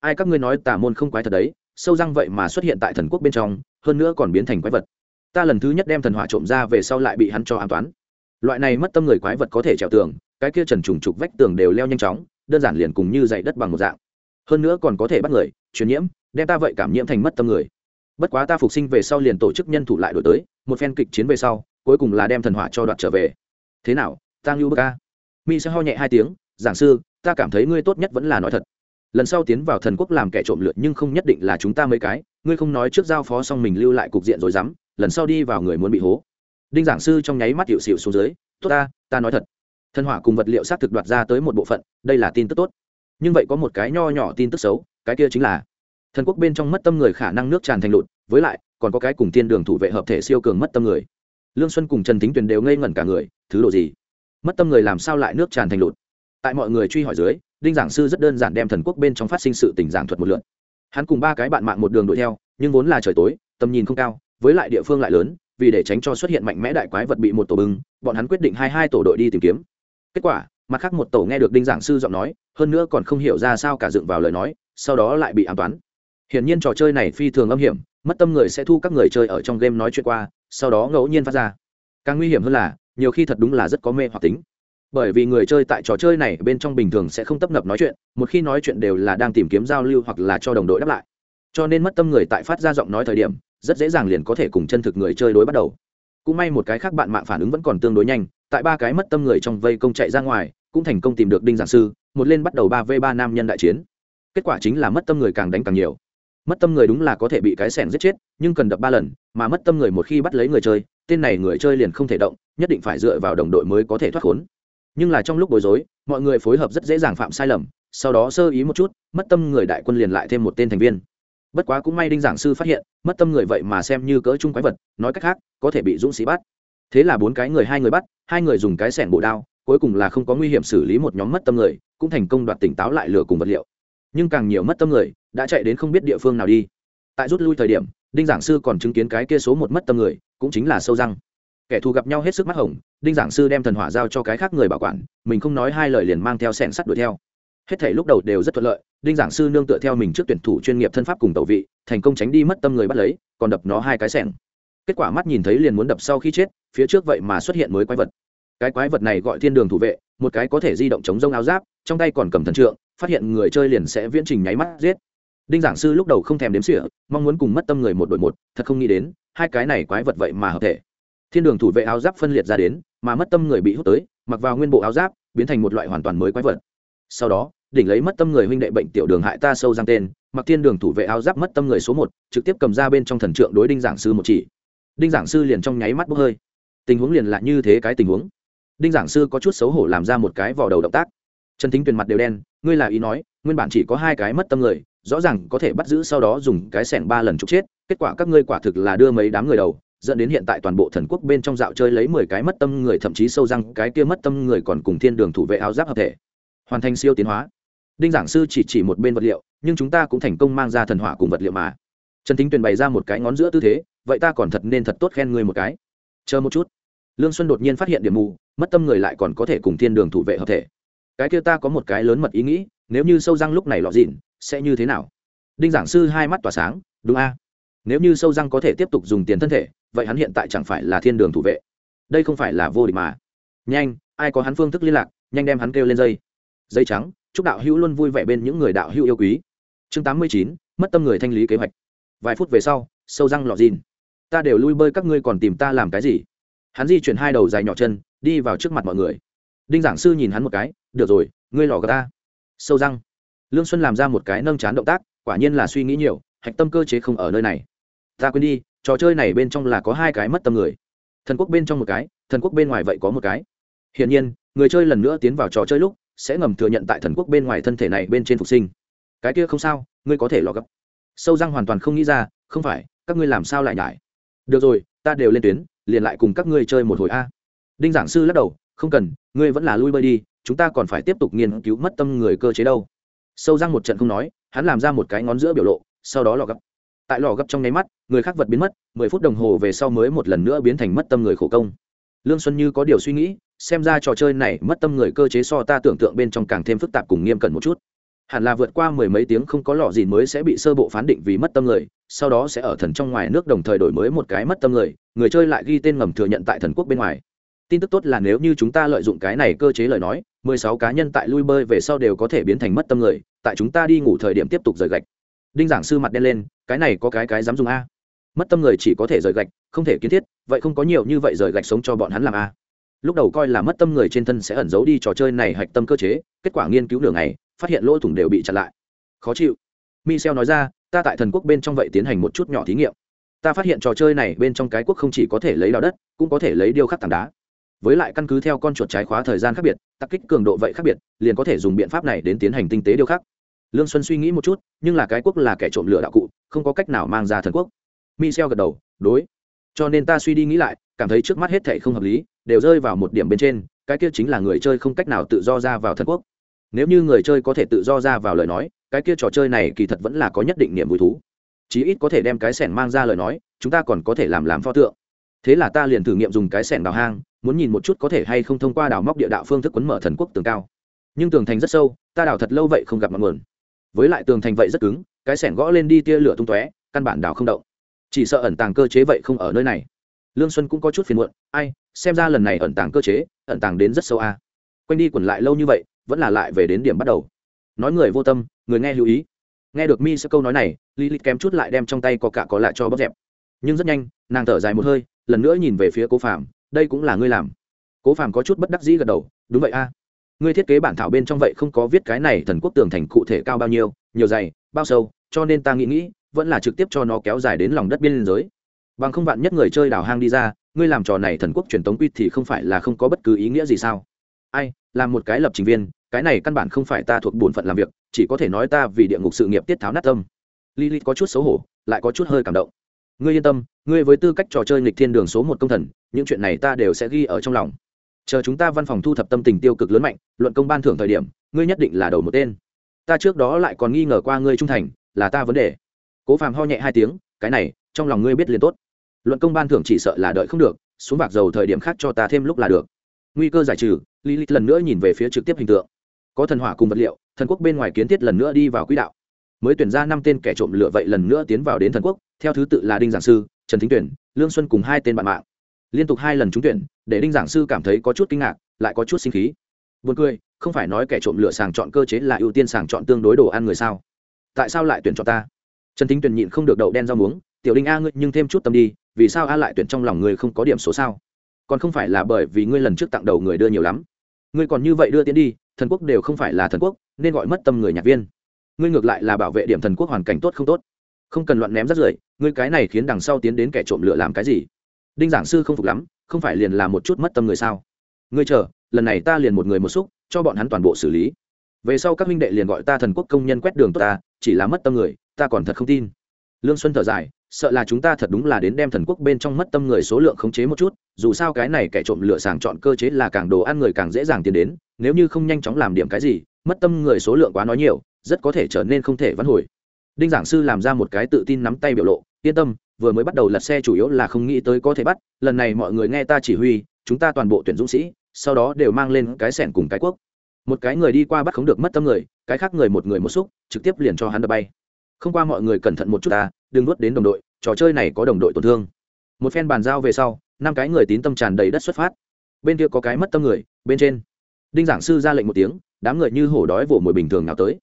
Ai các ngươi nói tà môn không quái thật đấy sâu răng vậy mà xuất hiện tại thần quốc bên trong hơn nữa còn biến thành quái vật. Ta lần thứ nhất đem thần hỏa trộm ra về sau lại bị hắn cho an toán. Loại này mất tâm người quái vật có thể trèo tường cái kia trần trùng trục vách tường đều leo nhanh chóng đơn giản liền cùng như dày đất bằng một dạng hơn nữa còn có thể bắt người, truyền nhiễm, đem ta vậy cảm nhiễm thành mất tâm người. Bất quá ta phục sinh về sau liền tổ chức nhân thủ lại đổi tới, một phen kịch chiến về sau, cuối cùng là đem thần hỏa cho đoạt trở về. Thế nào ta ngưu bơ ca mi sẽ ho nhẹ hai tiếng, giảng sư, ta cảm thấy ngươi tốt nhất vẫn là nói thật. Lần sau tiến vào thần quốc làm kẻ trộm lượt nhưng không nhất định là chúng ta mấy cái, ngươi không nói trước giao phó xong mình lưu lại cục diện rồi dám, lần sau đi vào người muốn bị hố. Đinh giảng sư trong nháy mắt hiệu xịu xuống dưới, tốt ta ta nói thật. Thần hỏa cùng vật liệu xác thực đoạt ra tới một bộ phận, đây là tin tức tốt nhưng vậy có một cái nho nhỏ tin tức xấu cái kia chính là thần quốc bên trong mất tâm người khả năng nước tràn thành lụt với lại còn có cái cùng tiên đường thủ vệ hợp thể siêu cường mất tâm người. Lương xuân cùng trần thính tuyền đều ngây ngẩn cả người thứ độ gì? Mất tâm người làm sao lại nước tràn thành lụt? Tại mọi người truy hỏi dưới đinh giảng sư rất đơn giản đem thần quốc bên trong phát sinh sự tình giảng thuật một lượt, hắn cùng ba cái bạn mạng một đường đuổi theo nhưng vốn là trời tối tầm nhìn không cao với lại địa phương lại lớn vì để tránh cho xuất hiện mạnh mẽ đại quái vật bị một tổ bưng bọn hắn quyết định hai hai tổ đội đi tìm kiếm. Kết quả mặt khác một tổ nghe được đinh giảng sư giọng nói hơn nữa còn không hiểu ra sao cả dựng vào lời nói, sau đó lại bị an toán. Hiển nhiên trò chơi này phi thường âm hiểm, mất tâm người sẽ thu các người chơi ở trong game nói chuyện qua, sau đó ngẫu nhiên phát ra. Càng nguy hiểm hơn là, nhiều khi thật đúng là rất có mê hoặc tính. Bởi vì người chơi tại trò chơi này bên trong bình thường sẽ không tấp nập nói chuyện, một khi nói chuyện đều là đang tìm kiếm giao lưu hoặc là cho đồng đội đáp lại. Cho nên mất tâm người tại phát ra giọng nói thời điểm, rất dễ dàng liền có thể cùng chân thực người chơi đối bắt đầu. Cũng may một cái khác bạn mạng phản ứng vẫn còn tương đối nhanh, tại ba cái mất tâm người trong vây công chạy ra ngoài, cũng thành công tìm được đinh giảng sư một lên bắt đầu ba v ba nam nhân đại chiến. Kết quả chính là mất tâm người càng đánh càng nhiều. Mất tâm người đúng là có thể bị cái sẻng giết chết, nhưng cần đập ba lần, mà mất tâm người một khi bắt lấy người chơi, tên này người chơi liền không thể động, nhất định phải dựa vào đồng đội mới có thể thoát khốn. Nhưng là trong lúc bối rối, mọi người phối hợp rất dễ dàng phạm sai lầm, sau đó sơ ý một chút, mất tâm người đại quân liền lại thêm một tên thành viên. Bất quá cũng may đinh giảng sư phát hiện, mất tâm người vậy mà xem như cỡ chung quái vật, nói cách khác, có thể bị dũng sĩ bắt. Thế là bốn cái người hai người bắt, hai người dùng cái sẻng bộ đao cuối cùng là không có nguy hiểm xử lý một nhóm mất tâm người, cũng thành công đoạt tỉnh táo lại lửa cùng vật liệu. Nhưng càng nhiều mất tâm người, đã chạy đến không biết địa phương nào đi. Tại rút lui thời điểm, đinh giảng sư còn chứng kiến cái kia số một mất tâm người, cũng chính là sâu răng. Kẻ thù gặp nhau hết sức mắt hồng, đinh giảng sư đem thần hỏa giao cho cái khác người bảo quản, mình không nói hai lời liền mang theo sẻn sắt đuổi theo. Hết thể lúc đầu đều rất thuận lợi, đinh giảng sư nương tựa theo mình trước tuyển thủ chuyên nghiệp thân pháp cùng tẩu vị, thành công tránh đi mất tâm người bắt lấy, còn đập nó hai cái sẻng kết quả mắt nhìn thấy liền muốn đập sau khi chết, phía trước vậy mà xuất hiện mới quái vật cái quái vật này gọi thiên đường thủ vệ, một cái có thể di động chống rông áo giáp, trong tay còn cầm thần trượng, phát hiện người chơi liền sẽ viễn trình nháy mắt giết. Đinh giảng sư lúc đầu không thèm đếm sỉa mong muốn cùng mất tâm người một đội một, thật không nghĩ đến, hai cái này quái vật vậy mà hợp thể. Thiên đường thủ vệ áo giáp phân liệt ra đến, mà mất tâm người bị hút tới, mặc vào nguyên bộ áo giáp, biến thành một loại hoàn toàn mới quái vật. Sau đó, đỉnh lấy mất tâm người huynh đệ bệnh tiểu đường hại ta sâu giang tên, mặc thiên đường thủ vệ áo giáp mất tâm người số một, trực tiếp cầm ra bên trong thần trượng đối đinh giảng sư một chỉ. Đinh giảng sư liền trong nháy mắt bốc hơi. Tình huống liền là như thế cái tình huống đinh giảng sư có chút xấu hổ làm ra một cái vò đầu động tác. Trần thính tuyền mặt đều đen, ngươi là ý nói, nguyên bản chỉ có hai cái mất tâm người, rõ ràng có thể bắt giữ sau đó dùng cái sẻng ba lần trục chết, kết quả các ngươi quả thực là đưa mấy đám người đầu, dẫn đến hiện tại toàn bộ thần quốc bên trong dạo chơi lấy mười cái mất tâm người, thậm chí sâu răng, cái kia mất tâm người còn cùng thiên đường thủ vệ áo giáp hợp thể. Hoàn thành siêu tiến hóa. Đinh giảng sư chỉ chỉ một bên vật liệu, nhưng chúng ta cũng thành công mang ra thần hỏa cùng vật liệu mà. Trần thính tuyền bày ra một cái ngón giữa tư thế, vậy ta còn thật nên thật tốt khen ngươi một cái. Chờ một chút lương xuân đột nhiên phát hiện điểm mù, mất tâm người lại còn có thể cùng thiên đường thủ vệ hợp thể. Cái kia ta có một cái lớn mật ý nghĩ, nếu như sâu răng lúc này lọt dịn, sẽ như thế nào? Đinh giảng sư hai mắt tỏa sáng, đúng a? Nếu như sâu răng có thể tiếp tục dùng tiền thân thể, vậy hắn hiện tại chẳng phải là thiên đường thủ vệ. Đây không phải là vô địch mà. Nhanh, ai có hắn phương thức liên lạc, nhanh đem hắn kêu lên dây. Dây trắng, chúc đạo hữu luôn vui vẻ bên những người đạo hữu yêu quý. Chương tám mươi chín, mất tâm người thanh lý kế hoạch. Vài phút về sau, sâu răng lọt dìn ta đều lui bơi, các ngươi còn tìm ta làm cái gì? Hắn di chuyển hai đầu dài nhỏ chân, đi vào trước mặt mọi người. Đinh giảng sư nhìn hắn một cái, được rồi, ngươi lò gà ta. Sâu răng. Lương xuân làm ra một cái nâng chán động tác, quả nhiên là suy nghĩ nhiều, hạch tâm cơ chế không ở nơi này. Ta quên đi, trò chơi này bên trong là có hai cái mất tâm người. Thần quốc bên trong một cái, thần quốc bên ngoài vậy có một cái. Hiển nhiên, người chơi lần nữa tiến vào trò chơi lúc, sẽ ngầm thừa nhận tại thần quốc bên ngoài thân thể này bên trên phục sinh. Cái kia không sao, ngươi có thể lò gấp sâu răng hoàn toàn không nghĩ ra, không phải, các ngươi làm sao lại nhải? Được rồi, ta đều lên tuyến liền lại cùng các ngươi chơi một hồi a. Đinh giảng sư lắc đầu, không cần, ngươi vẫn là lui bơi đi, chúng ta còn phải tiếp tục nghiên cứu mất tâm người cơ chế đâu. Sâu răng một trận không nói, hắn làm ra một cái ngón giữa biểu lộ, sau đó lò gấp. Tại lò gấp trong nháy mắt, người khác vật biến mất, mười phút đồng hồ về sau mới một lần nữa biến thành mất tâm người khổ công. Lương xuân như có điều suy nghĩ, xem ra trò chơi này mất tâm người cơ chế so ta tưởng tượng bên trong càng thêm phức tạp cùng nghiêm cẩn một chút hẳn là vượt qua mười mấy tiếng không có lọ gì mới sẽ bị sơ bộ phán định vì mất tâm người, sau đó sẽ ở thần trong ngoài nước đồng thời đổi mới một cái mất tâm người người chơi lại ghi tên ngầm thừa nhận tại thần quốc bên ngoài. Tin tức tốt là nếu như chúng ta lợi dụng cái này cơ chế lời nói, mười sáu cá nhân tại lui bơi về sau đều có thể biến thành mất tâm người, tại chúng ta đi ngủ thời điểm tiếp tục rời gạch. Đinh giảng sư mặt đen lên, cái này có cái cái dám dùng a? Mất tâm người chỉ có thể rời gạch, không thể kiến thiết, vậy không có nhiều như vậy rời gạch sống cho bọn hắn làm a? Lúc đầu coi là mất tâm người trên thân sẽ ẩn giấu đi trò chơi này hạch tâm cơ chế, kết quả nghiên cứu nửa ngày phát hiện lỗ thủng đều bị chặn lại. Khó chịu. Michel nói ra, ta tại thần quốc bên trong vậy tiến hành một chút nhỏ thí nghiệm. Ta phát hiện trò chơi này bên trong cái quốc không chỉ có thể lấy đào đất, cũng có thể lấy điêu khắc tảng đá. Với lại căn cứ theo con chuột trái khóa thời gian khác biệt tác kích cường độ vậy khác biệt, liền có thể dùng biện pháp này đến tiến hành tinh tế điêu khắc. Lương xuân suy nghĩ một chút, nhưng là cái quốc là kẻ trộm lửa đạo cụ, không có cách nào mang ra thần quốc. Michel gật đầu, đối. Cho nên ta suy đi nghĩ lại, cảm thấy trước mắt hết thảy không hợp lý, đều rơi vào một điểm bên trên, cái kia chính là người chơi không cách nào tự do ra vào thần quốc nếu như người chơi có thể tự do ra vào lời nói, cái kia trò chơi này kỳ thật vẫn là có nhất định niềm vui thú. Chí ít có thể đem cái sẻn mang ra lời nói, chúng ta còn có thể làm làm pho tượng. Thế là ta liền thử nghiệm dùng cái sẻn đào hang, muốn nhìn một chút có thể hay không thông qua đào móc địa đạo phương thức quấn mở thần quốc tường cao. Nhưng tường thành rất sâu, ta đào thật lâu vậy không gặp mặt nguồn. Với lại tường thành vậy rất cứng, cái sẻn gõ lên đi tia lửa tung tóe, căn bản đào không động. Chỉ sợ ẩn tàng cơ chế vậy không ở nơi này. Lương xuân cũng có chút phiền muộn, ai, xem ra lần này ẩn tàng cơ chế, ẩn tàng đến rất sâu a. Quanh đi quẩn lại lâu như vậy vẫn là lại về đến điểm bắt đầu. Nói người vô tâm, người nghe lưu ý. Nghe được mi sẽ câu nói này lý lịch kém chút lại đem trong tay có cả có lại cho bóp dẹp. Nhưng rất nhanh, nàng thở dài một hơi, lần nữa nhìn về phía cố phạm đây cũng là ngươi làm. Cố phạm có chút bất đắc dĩ gật đầu, đúng vậy a. Ngươi thiết kế bản thảo bên trong vậy không có viết cái này thần quốc tường thành cụ thể cao bao nhiêu, nhiều dày, bao sâu, cho nên ta nghĩ nghĩ, vẫn là trực tiếp cho nó kéo dài đến lòng đất biên giới. Bằng không vạn nhất người chơi đào hang đi ra, ngươi làm trò này thần quốc truyền tống quy thì không phải là không có bất cứ ý nghĩa gì sao? Ai, làm một cái lập trình viên cái này căn bản không phải ta thuộc bổn phận làm việc, chỉ có thể nói ta vì địa ngục sự nghiệp tiết tháo nát tâm. Lilith có chút xấu hổ, lại có chút hơi cảm động. Ngươi yên tâm, ngươi với tư cách trò chơi nghịch thiên đường số một công thần, những chuyện này ta đều sẽ ghi ở trong lòng. Chờ chúng ta văn phòng thu thập tâm tình tiêu cực lớn mạnh, luận công ban thưởng thời điểm, ngươi nhất định là đầu một tên. Ta trước đó lại còn nghi ngờ qua ngươi trung thành, là ta vấn đề. Cố phàm ho nhẹ hai tiếng, cái này, trong lòng ngươi biết liền tốt. Luận công ban thưởng chỉ sợ là đợi không được, xuống bạc dầu thời điểm khác cho ta thêm lúc là được. Nguy cơ giải trừ lý lịch lần nữa nhìn về phía trực tiếp hình tượng có thần hỏa cùng vật liệu thần quốc bên ngoài kiến thiết lần nữa đi vào quỹ đạo mới tuyển ra năm tên kẻ trộm lửa vậy lần nữa tiến vào đến thần quốc theo thứ tự là đinh giảng sư trần thính tuyển lương xuân cùng hai tên bạn mạng liên tục hai lần trúng tuyển để đinh giảng sư cảm thấy có chút kinh ngạc lại có chút sinh khí Buồn cười, không phải nói kẻ trộm lửa sàng chọn cơ chế là ưu tiên sàng chọn tương đối đồ ăn người sao? Tại sao lại tuyển cho ta? Trần Thính Tuyển nhịn không được đậu đen rau muống, "Tiểu Đinh a ngươi nhưng thêm chút tâm đi, vì sao a lại tuyển trong lòng ngươi không có điểm số sao? Còn không phải là bởi vì ngươi lần trước tặng đầu người đưa nhiều lắm. Ngươi còn như vậy đưa tiến đi, thần quốc đều không phải là thần quốc, nên gọi mất tâm người nhạc viên. Ngươi ngược lại là bảo vệ điểm thần quốc hoàn cảnh tốt không tốt? Không cần loạn ném rắt rưởi, ngươi cái này khiến đằng sau tiến đến kẻ trộm lựa làm cái gì?" Đinh giảng sư không phục lắm, không phải liền là một chút mất tâm người sao? Ngươi chờ, lần này ta liền một người một xúc cho bọn hắn toàn bộ xử lý về sau các huynh đệ liền gọi ta thần quốc công nhân quét đường tốt ta chỉ là mất tâm người ta còn thật không tin lương xuân thở dài sợ là chúng ta thật đúng là đến đem thần quốc bên trong mất tâm người số lượng khống chế một chút dù sao cái này kẻ trộm lựa sàng chọn cơ chế là càng đồ ăn người càng dễ dàng tiến đến nếu như không nhanh chóng làm điểm cái gì, mất tâm người số lượng quá nói nhiều, rất có thể trở nên không thể vãn hồi. Đinh giảng sư làm ra một cái tự tin nắm tay biểu lộ, yên tâm, vừa mới bắt đầu lật xe chủ yếu là không nghĩ tới có thể bắt, lần này mọi người nghe ta chỉ huy, chúng ta toàn bộ tuyển dũng sĩ, sau đó đều mang lên cái sẻn cùng cái quốc một cái người đi qua bắt không được mất tâm người, cái khác người một người một xúc, trực tiếp liền cho hắn đập bay. Không qua mọi người cẩn thận một chút ta, đừng nuốt đến đồng đội, trò chơi này có đồng đội tổn thương. Một phen bàn giao về sau, năm cái người tín tâm tràn đầy đất xuất phát. Bên kia có cái mất tâm người, bên trên đinh giảng sư ra lệnh một tiếng, đám người như hổ đói vỗ mồi bình thường nào tới.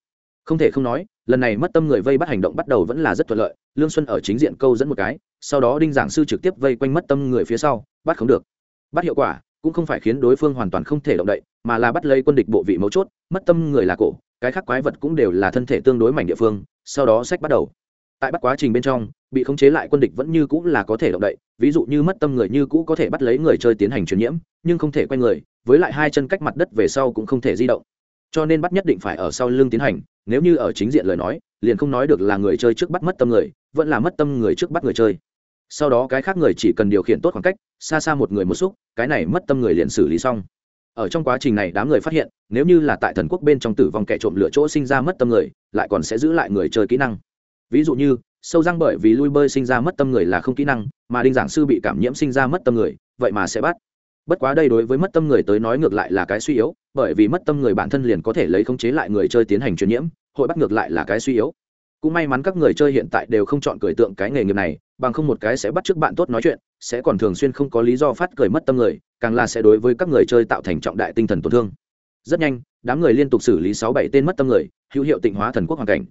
Không thể không nói, lần này mất tâm người vây bắt hành động bắt đầu vẫn là rất thuận lợi, lương xuân ở chính diện câu dẫn một cái, sau đó đinh giảng sư trực tiếp vây quanh mất tâm người phía sau, bắt không được. Bắt hiệu quả, cũng không phải khiến đối phương hoàn toàn không thể động đậy, mà là bắt lấy quân địch bộ vị mấu chốt, mất tâm người là cổ, cái khác quái vật cũng đều là thân thể tương đối mảnh địa phương, sau đó sách bắt đầu. Tại bắt quá trình bên trong, bị khống chế lại quân địch vẫn như cũ là có thể động đậy, ví dụ như mất tâm người như cũ có thể bắt lấy người chơi tiến hành truyền nhiễm, nhưng không thể quay người với lại hai chân cách mặt đất về sau cũng không thể di động. Cho nên bắt nhất định phải ở sau lưng tiến hành, nếu như ở chính diện lời nói, liền không nói được là người chơi trước bắt mất tâm người, vẫn là mất tâm người trước bắt người chơi. Sau đó cái khác người chỉ cần điều khiển tốt khoảng cách, xa xa một người một xúc, cái này mất tâm người liền xử lý xong. Ở trong quá trình này đám người phát hiện, nếu như là tại thần quốc bên trong tử vong kẻ trộm lựa chỗ sinh ra mất tâm người, lại còn sẽ giữ lại người chơi kỹ năng. Ví dụ như, sâu răng bởi vì lui bơi sinh ra mất tâm người là không kỹ năng, mà đinh giảng sư bị cảm nhiễm sinh ra mất tâm người, vậy mà sẽ bắt bất quá đây đối với mất tâm người tới nói ngược lại là cái suy yếu, bởi vì mất tâm người bản thân liền có thể lấy khống chế lại người chơi tiến hành truyền nhiễm, hội bắt ngược lại là cái suy yếu. Cũng may mắn các người chơi hiện tại đều không chọn cười tượng cái nghề nghiệp này, bằng không một cái sẽ bắt trước bạn tốt nói chuyện, sẽ còn thường xuyên không có lý do phát cười mất tâm người, càng là sẽ đối với các người chơi tạo thành trọng đại tinh thần tổn thương. Rất nhanh, đám người liên tục xử lý sáu bảy tên mất tâm người, hữu hiệu tịnh hóa thần quốc hoàn cảnh.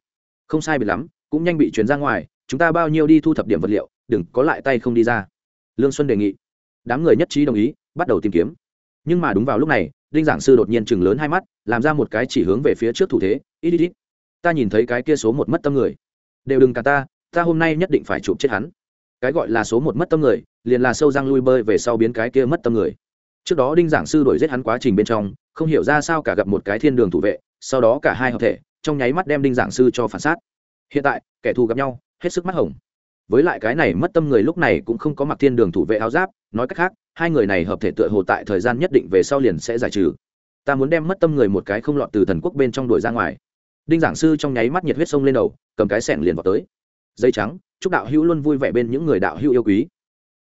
Không sai bị lắm, cũng nhanh bị chuyển ra ngoài, chúng ta bao nhiêu đi thu thập điểm vật liệu, đừng có lại tay không đi ra. Lương xuân đề nghị. Đám người nhất trí đồng ý bắt đầu tìm kiếm. Nhưng mà đúng vào lúc này, đinh giảng sư đột nhiên chừng lớn hai mắt, làm ra một cái chỉ hướng về phía trước thủ thế, ít ít ít, ta nhìn thấy cái kia số một mất tâm người. Đều đừng cả ta ta hôm nay nhất định phải chụp chết hắn. Cái gọi là số một mất tâm người, liền là sâu răng lui bơi về sau biến cái kia mất tâm người. Trước đó đinh giảng sư đuổi giết hắn quá trình bên trong, không hiểu ra sao cả gặp một cái thiên đường thủ vệ, sau đó cả hai hợp thể, trong nháy mắt đem đinh giảng sư cho phản sát. Hiện tại, kẻ thù gặp nhau, hết sức mắt hồng với lại cái này mất tâm người lúc này cũng không có mặc thiên đường thủ vệ áo giáp, nói cách khác, hai người này hợp thể tựa hồ tại thời gian nhất định về sau liền sẽ giải trừ. Ta muốn đem mất tâm người một cái không lọt từ thần quốc bên trong đuổi ra ngoài. Đinh giảng sư trong nháy mắt nhiệt huyết sông lên đầu, cầm cái sẻng liền vào tới. Dây trắng, chúc đạo hữu luôn vui vẻ bên những người đạo hữu yêu quý.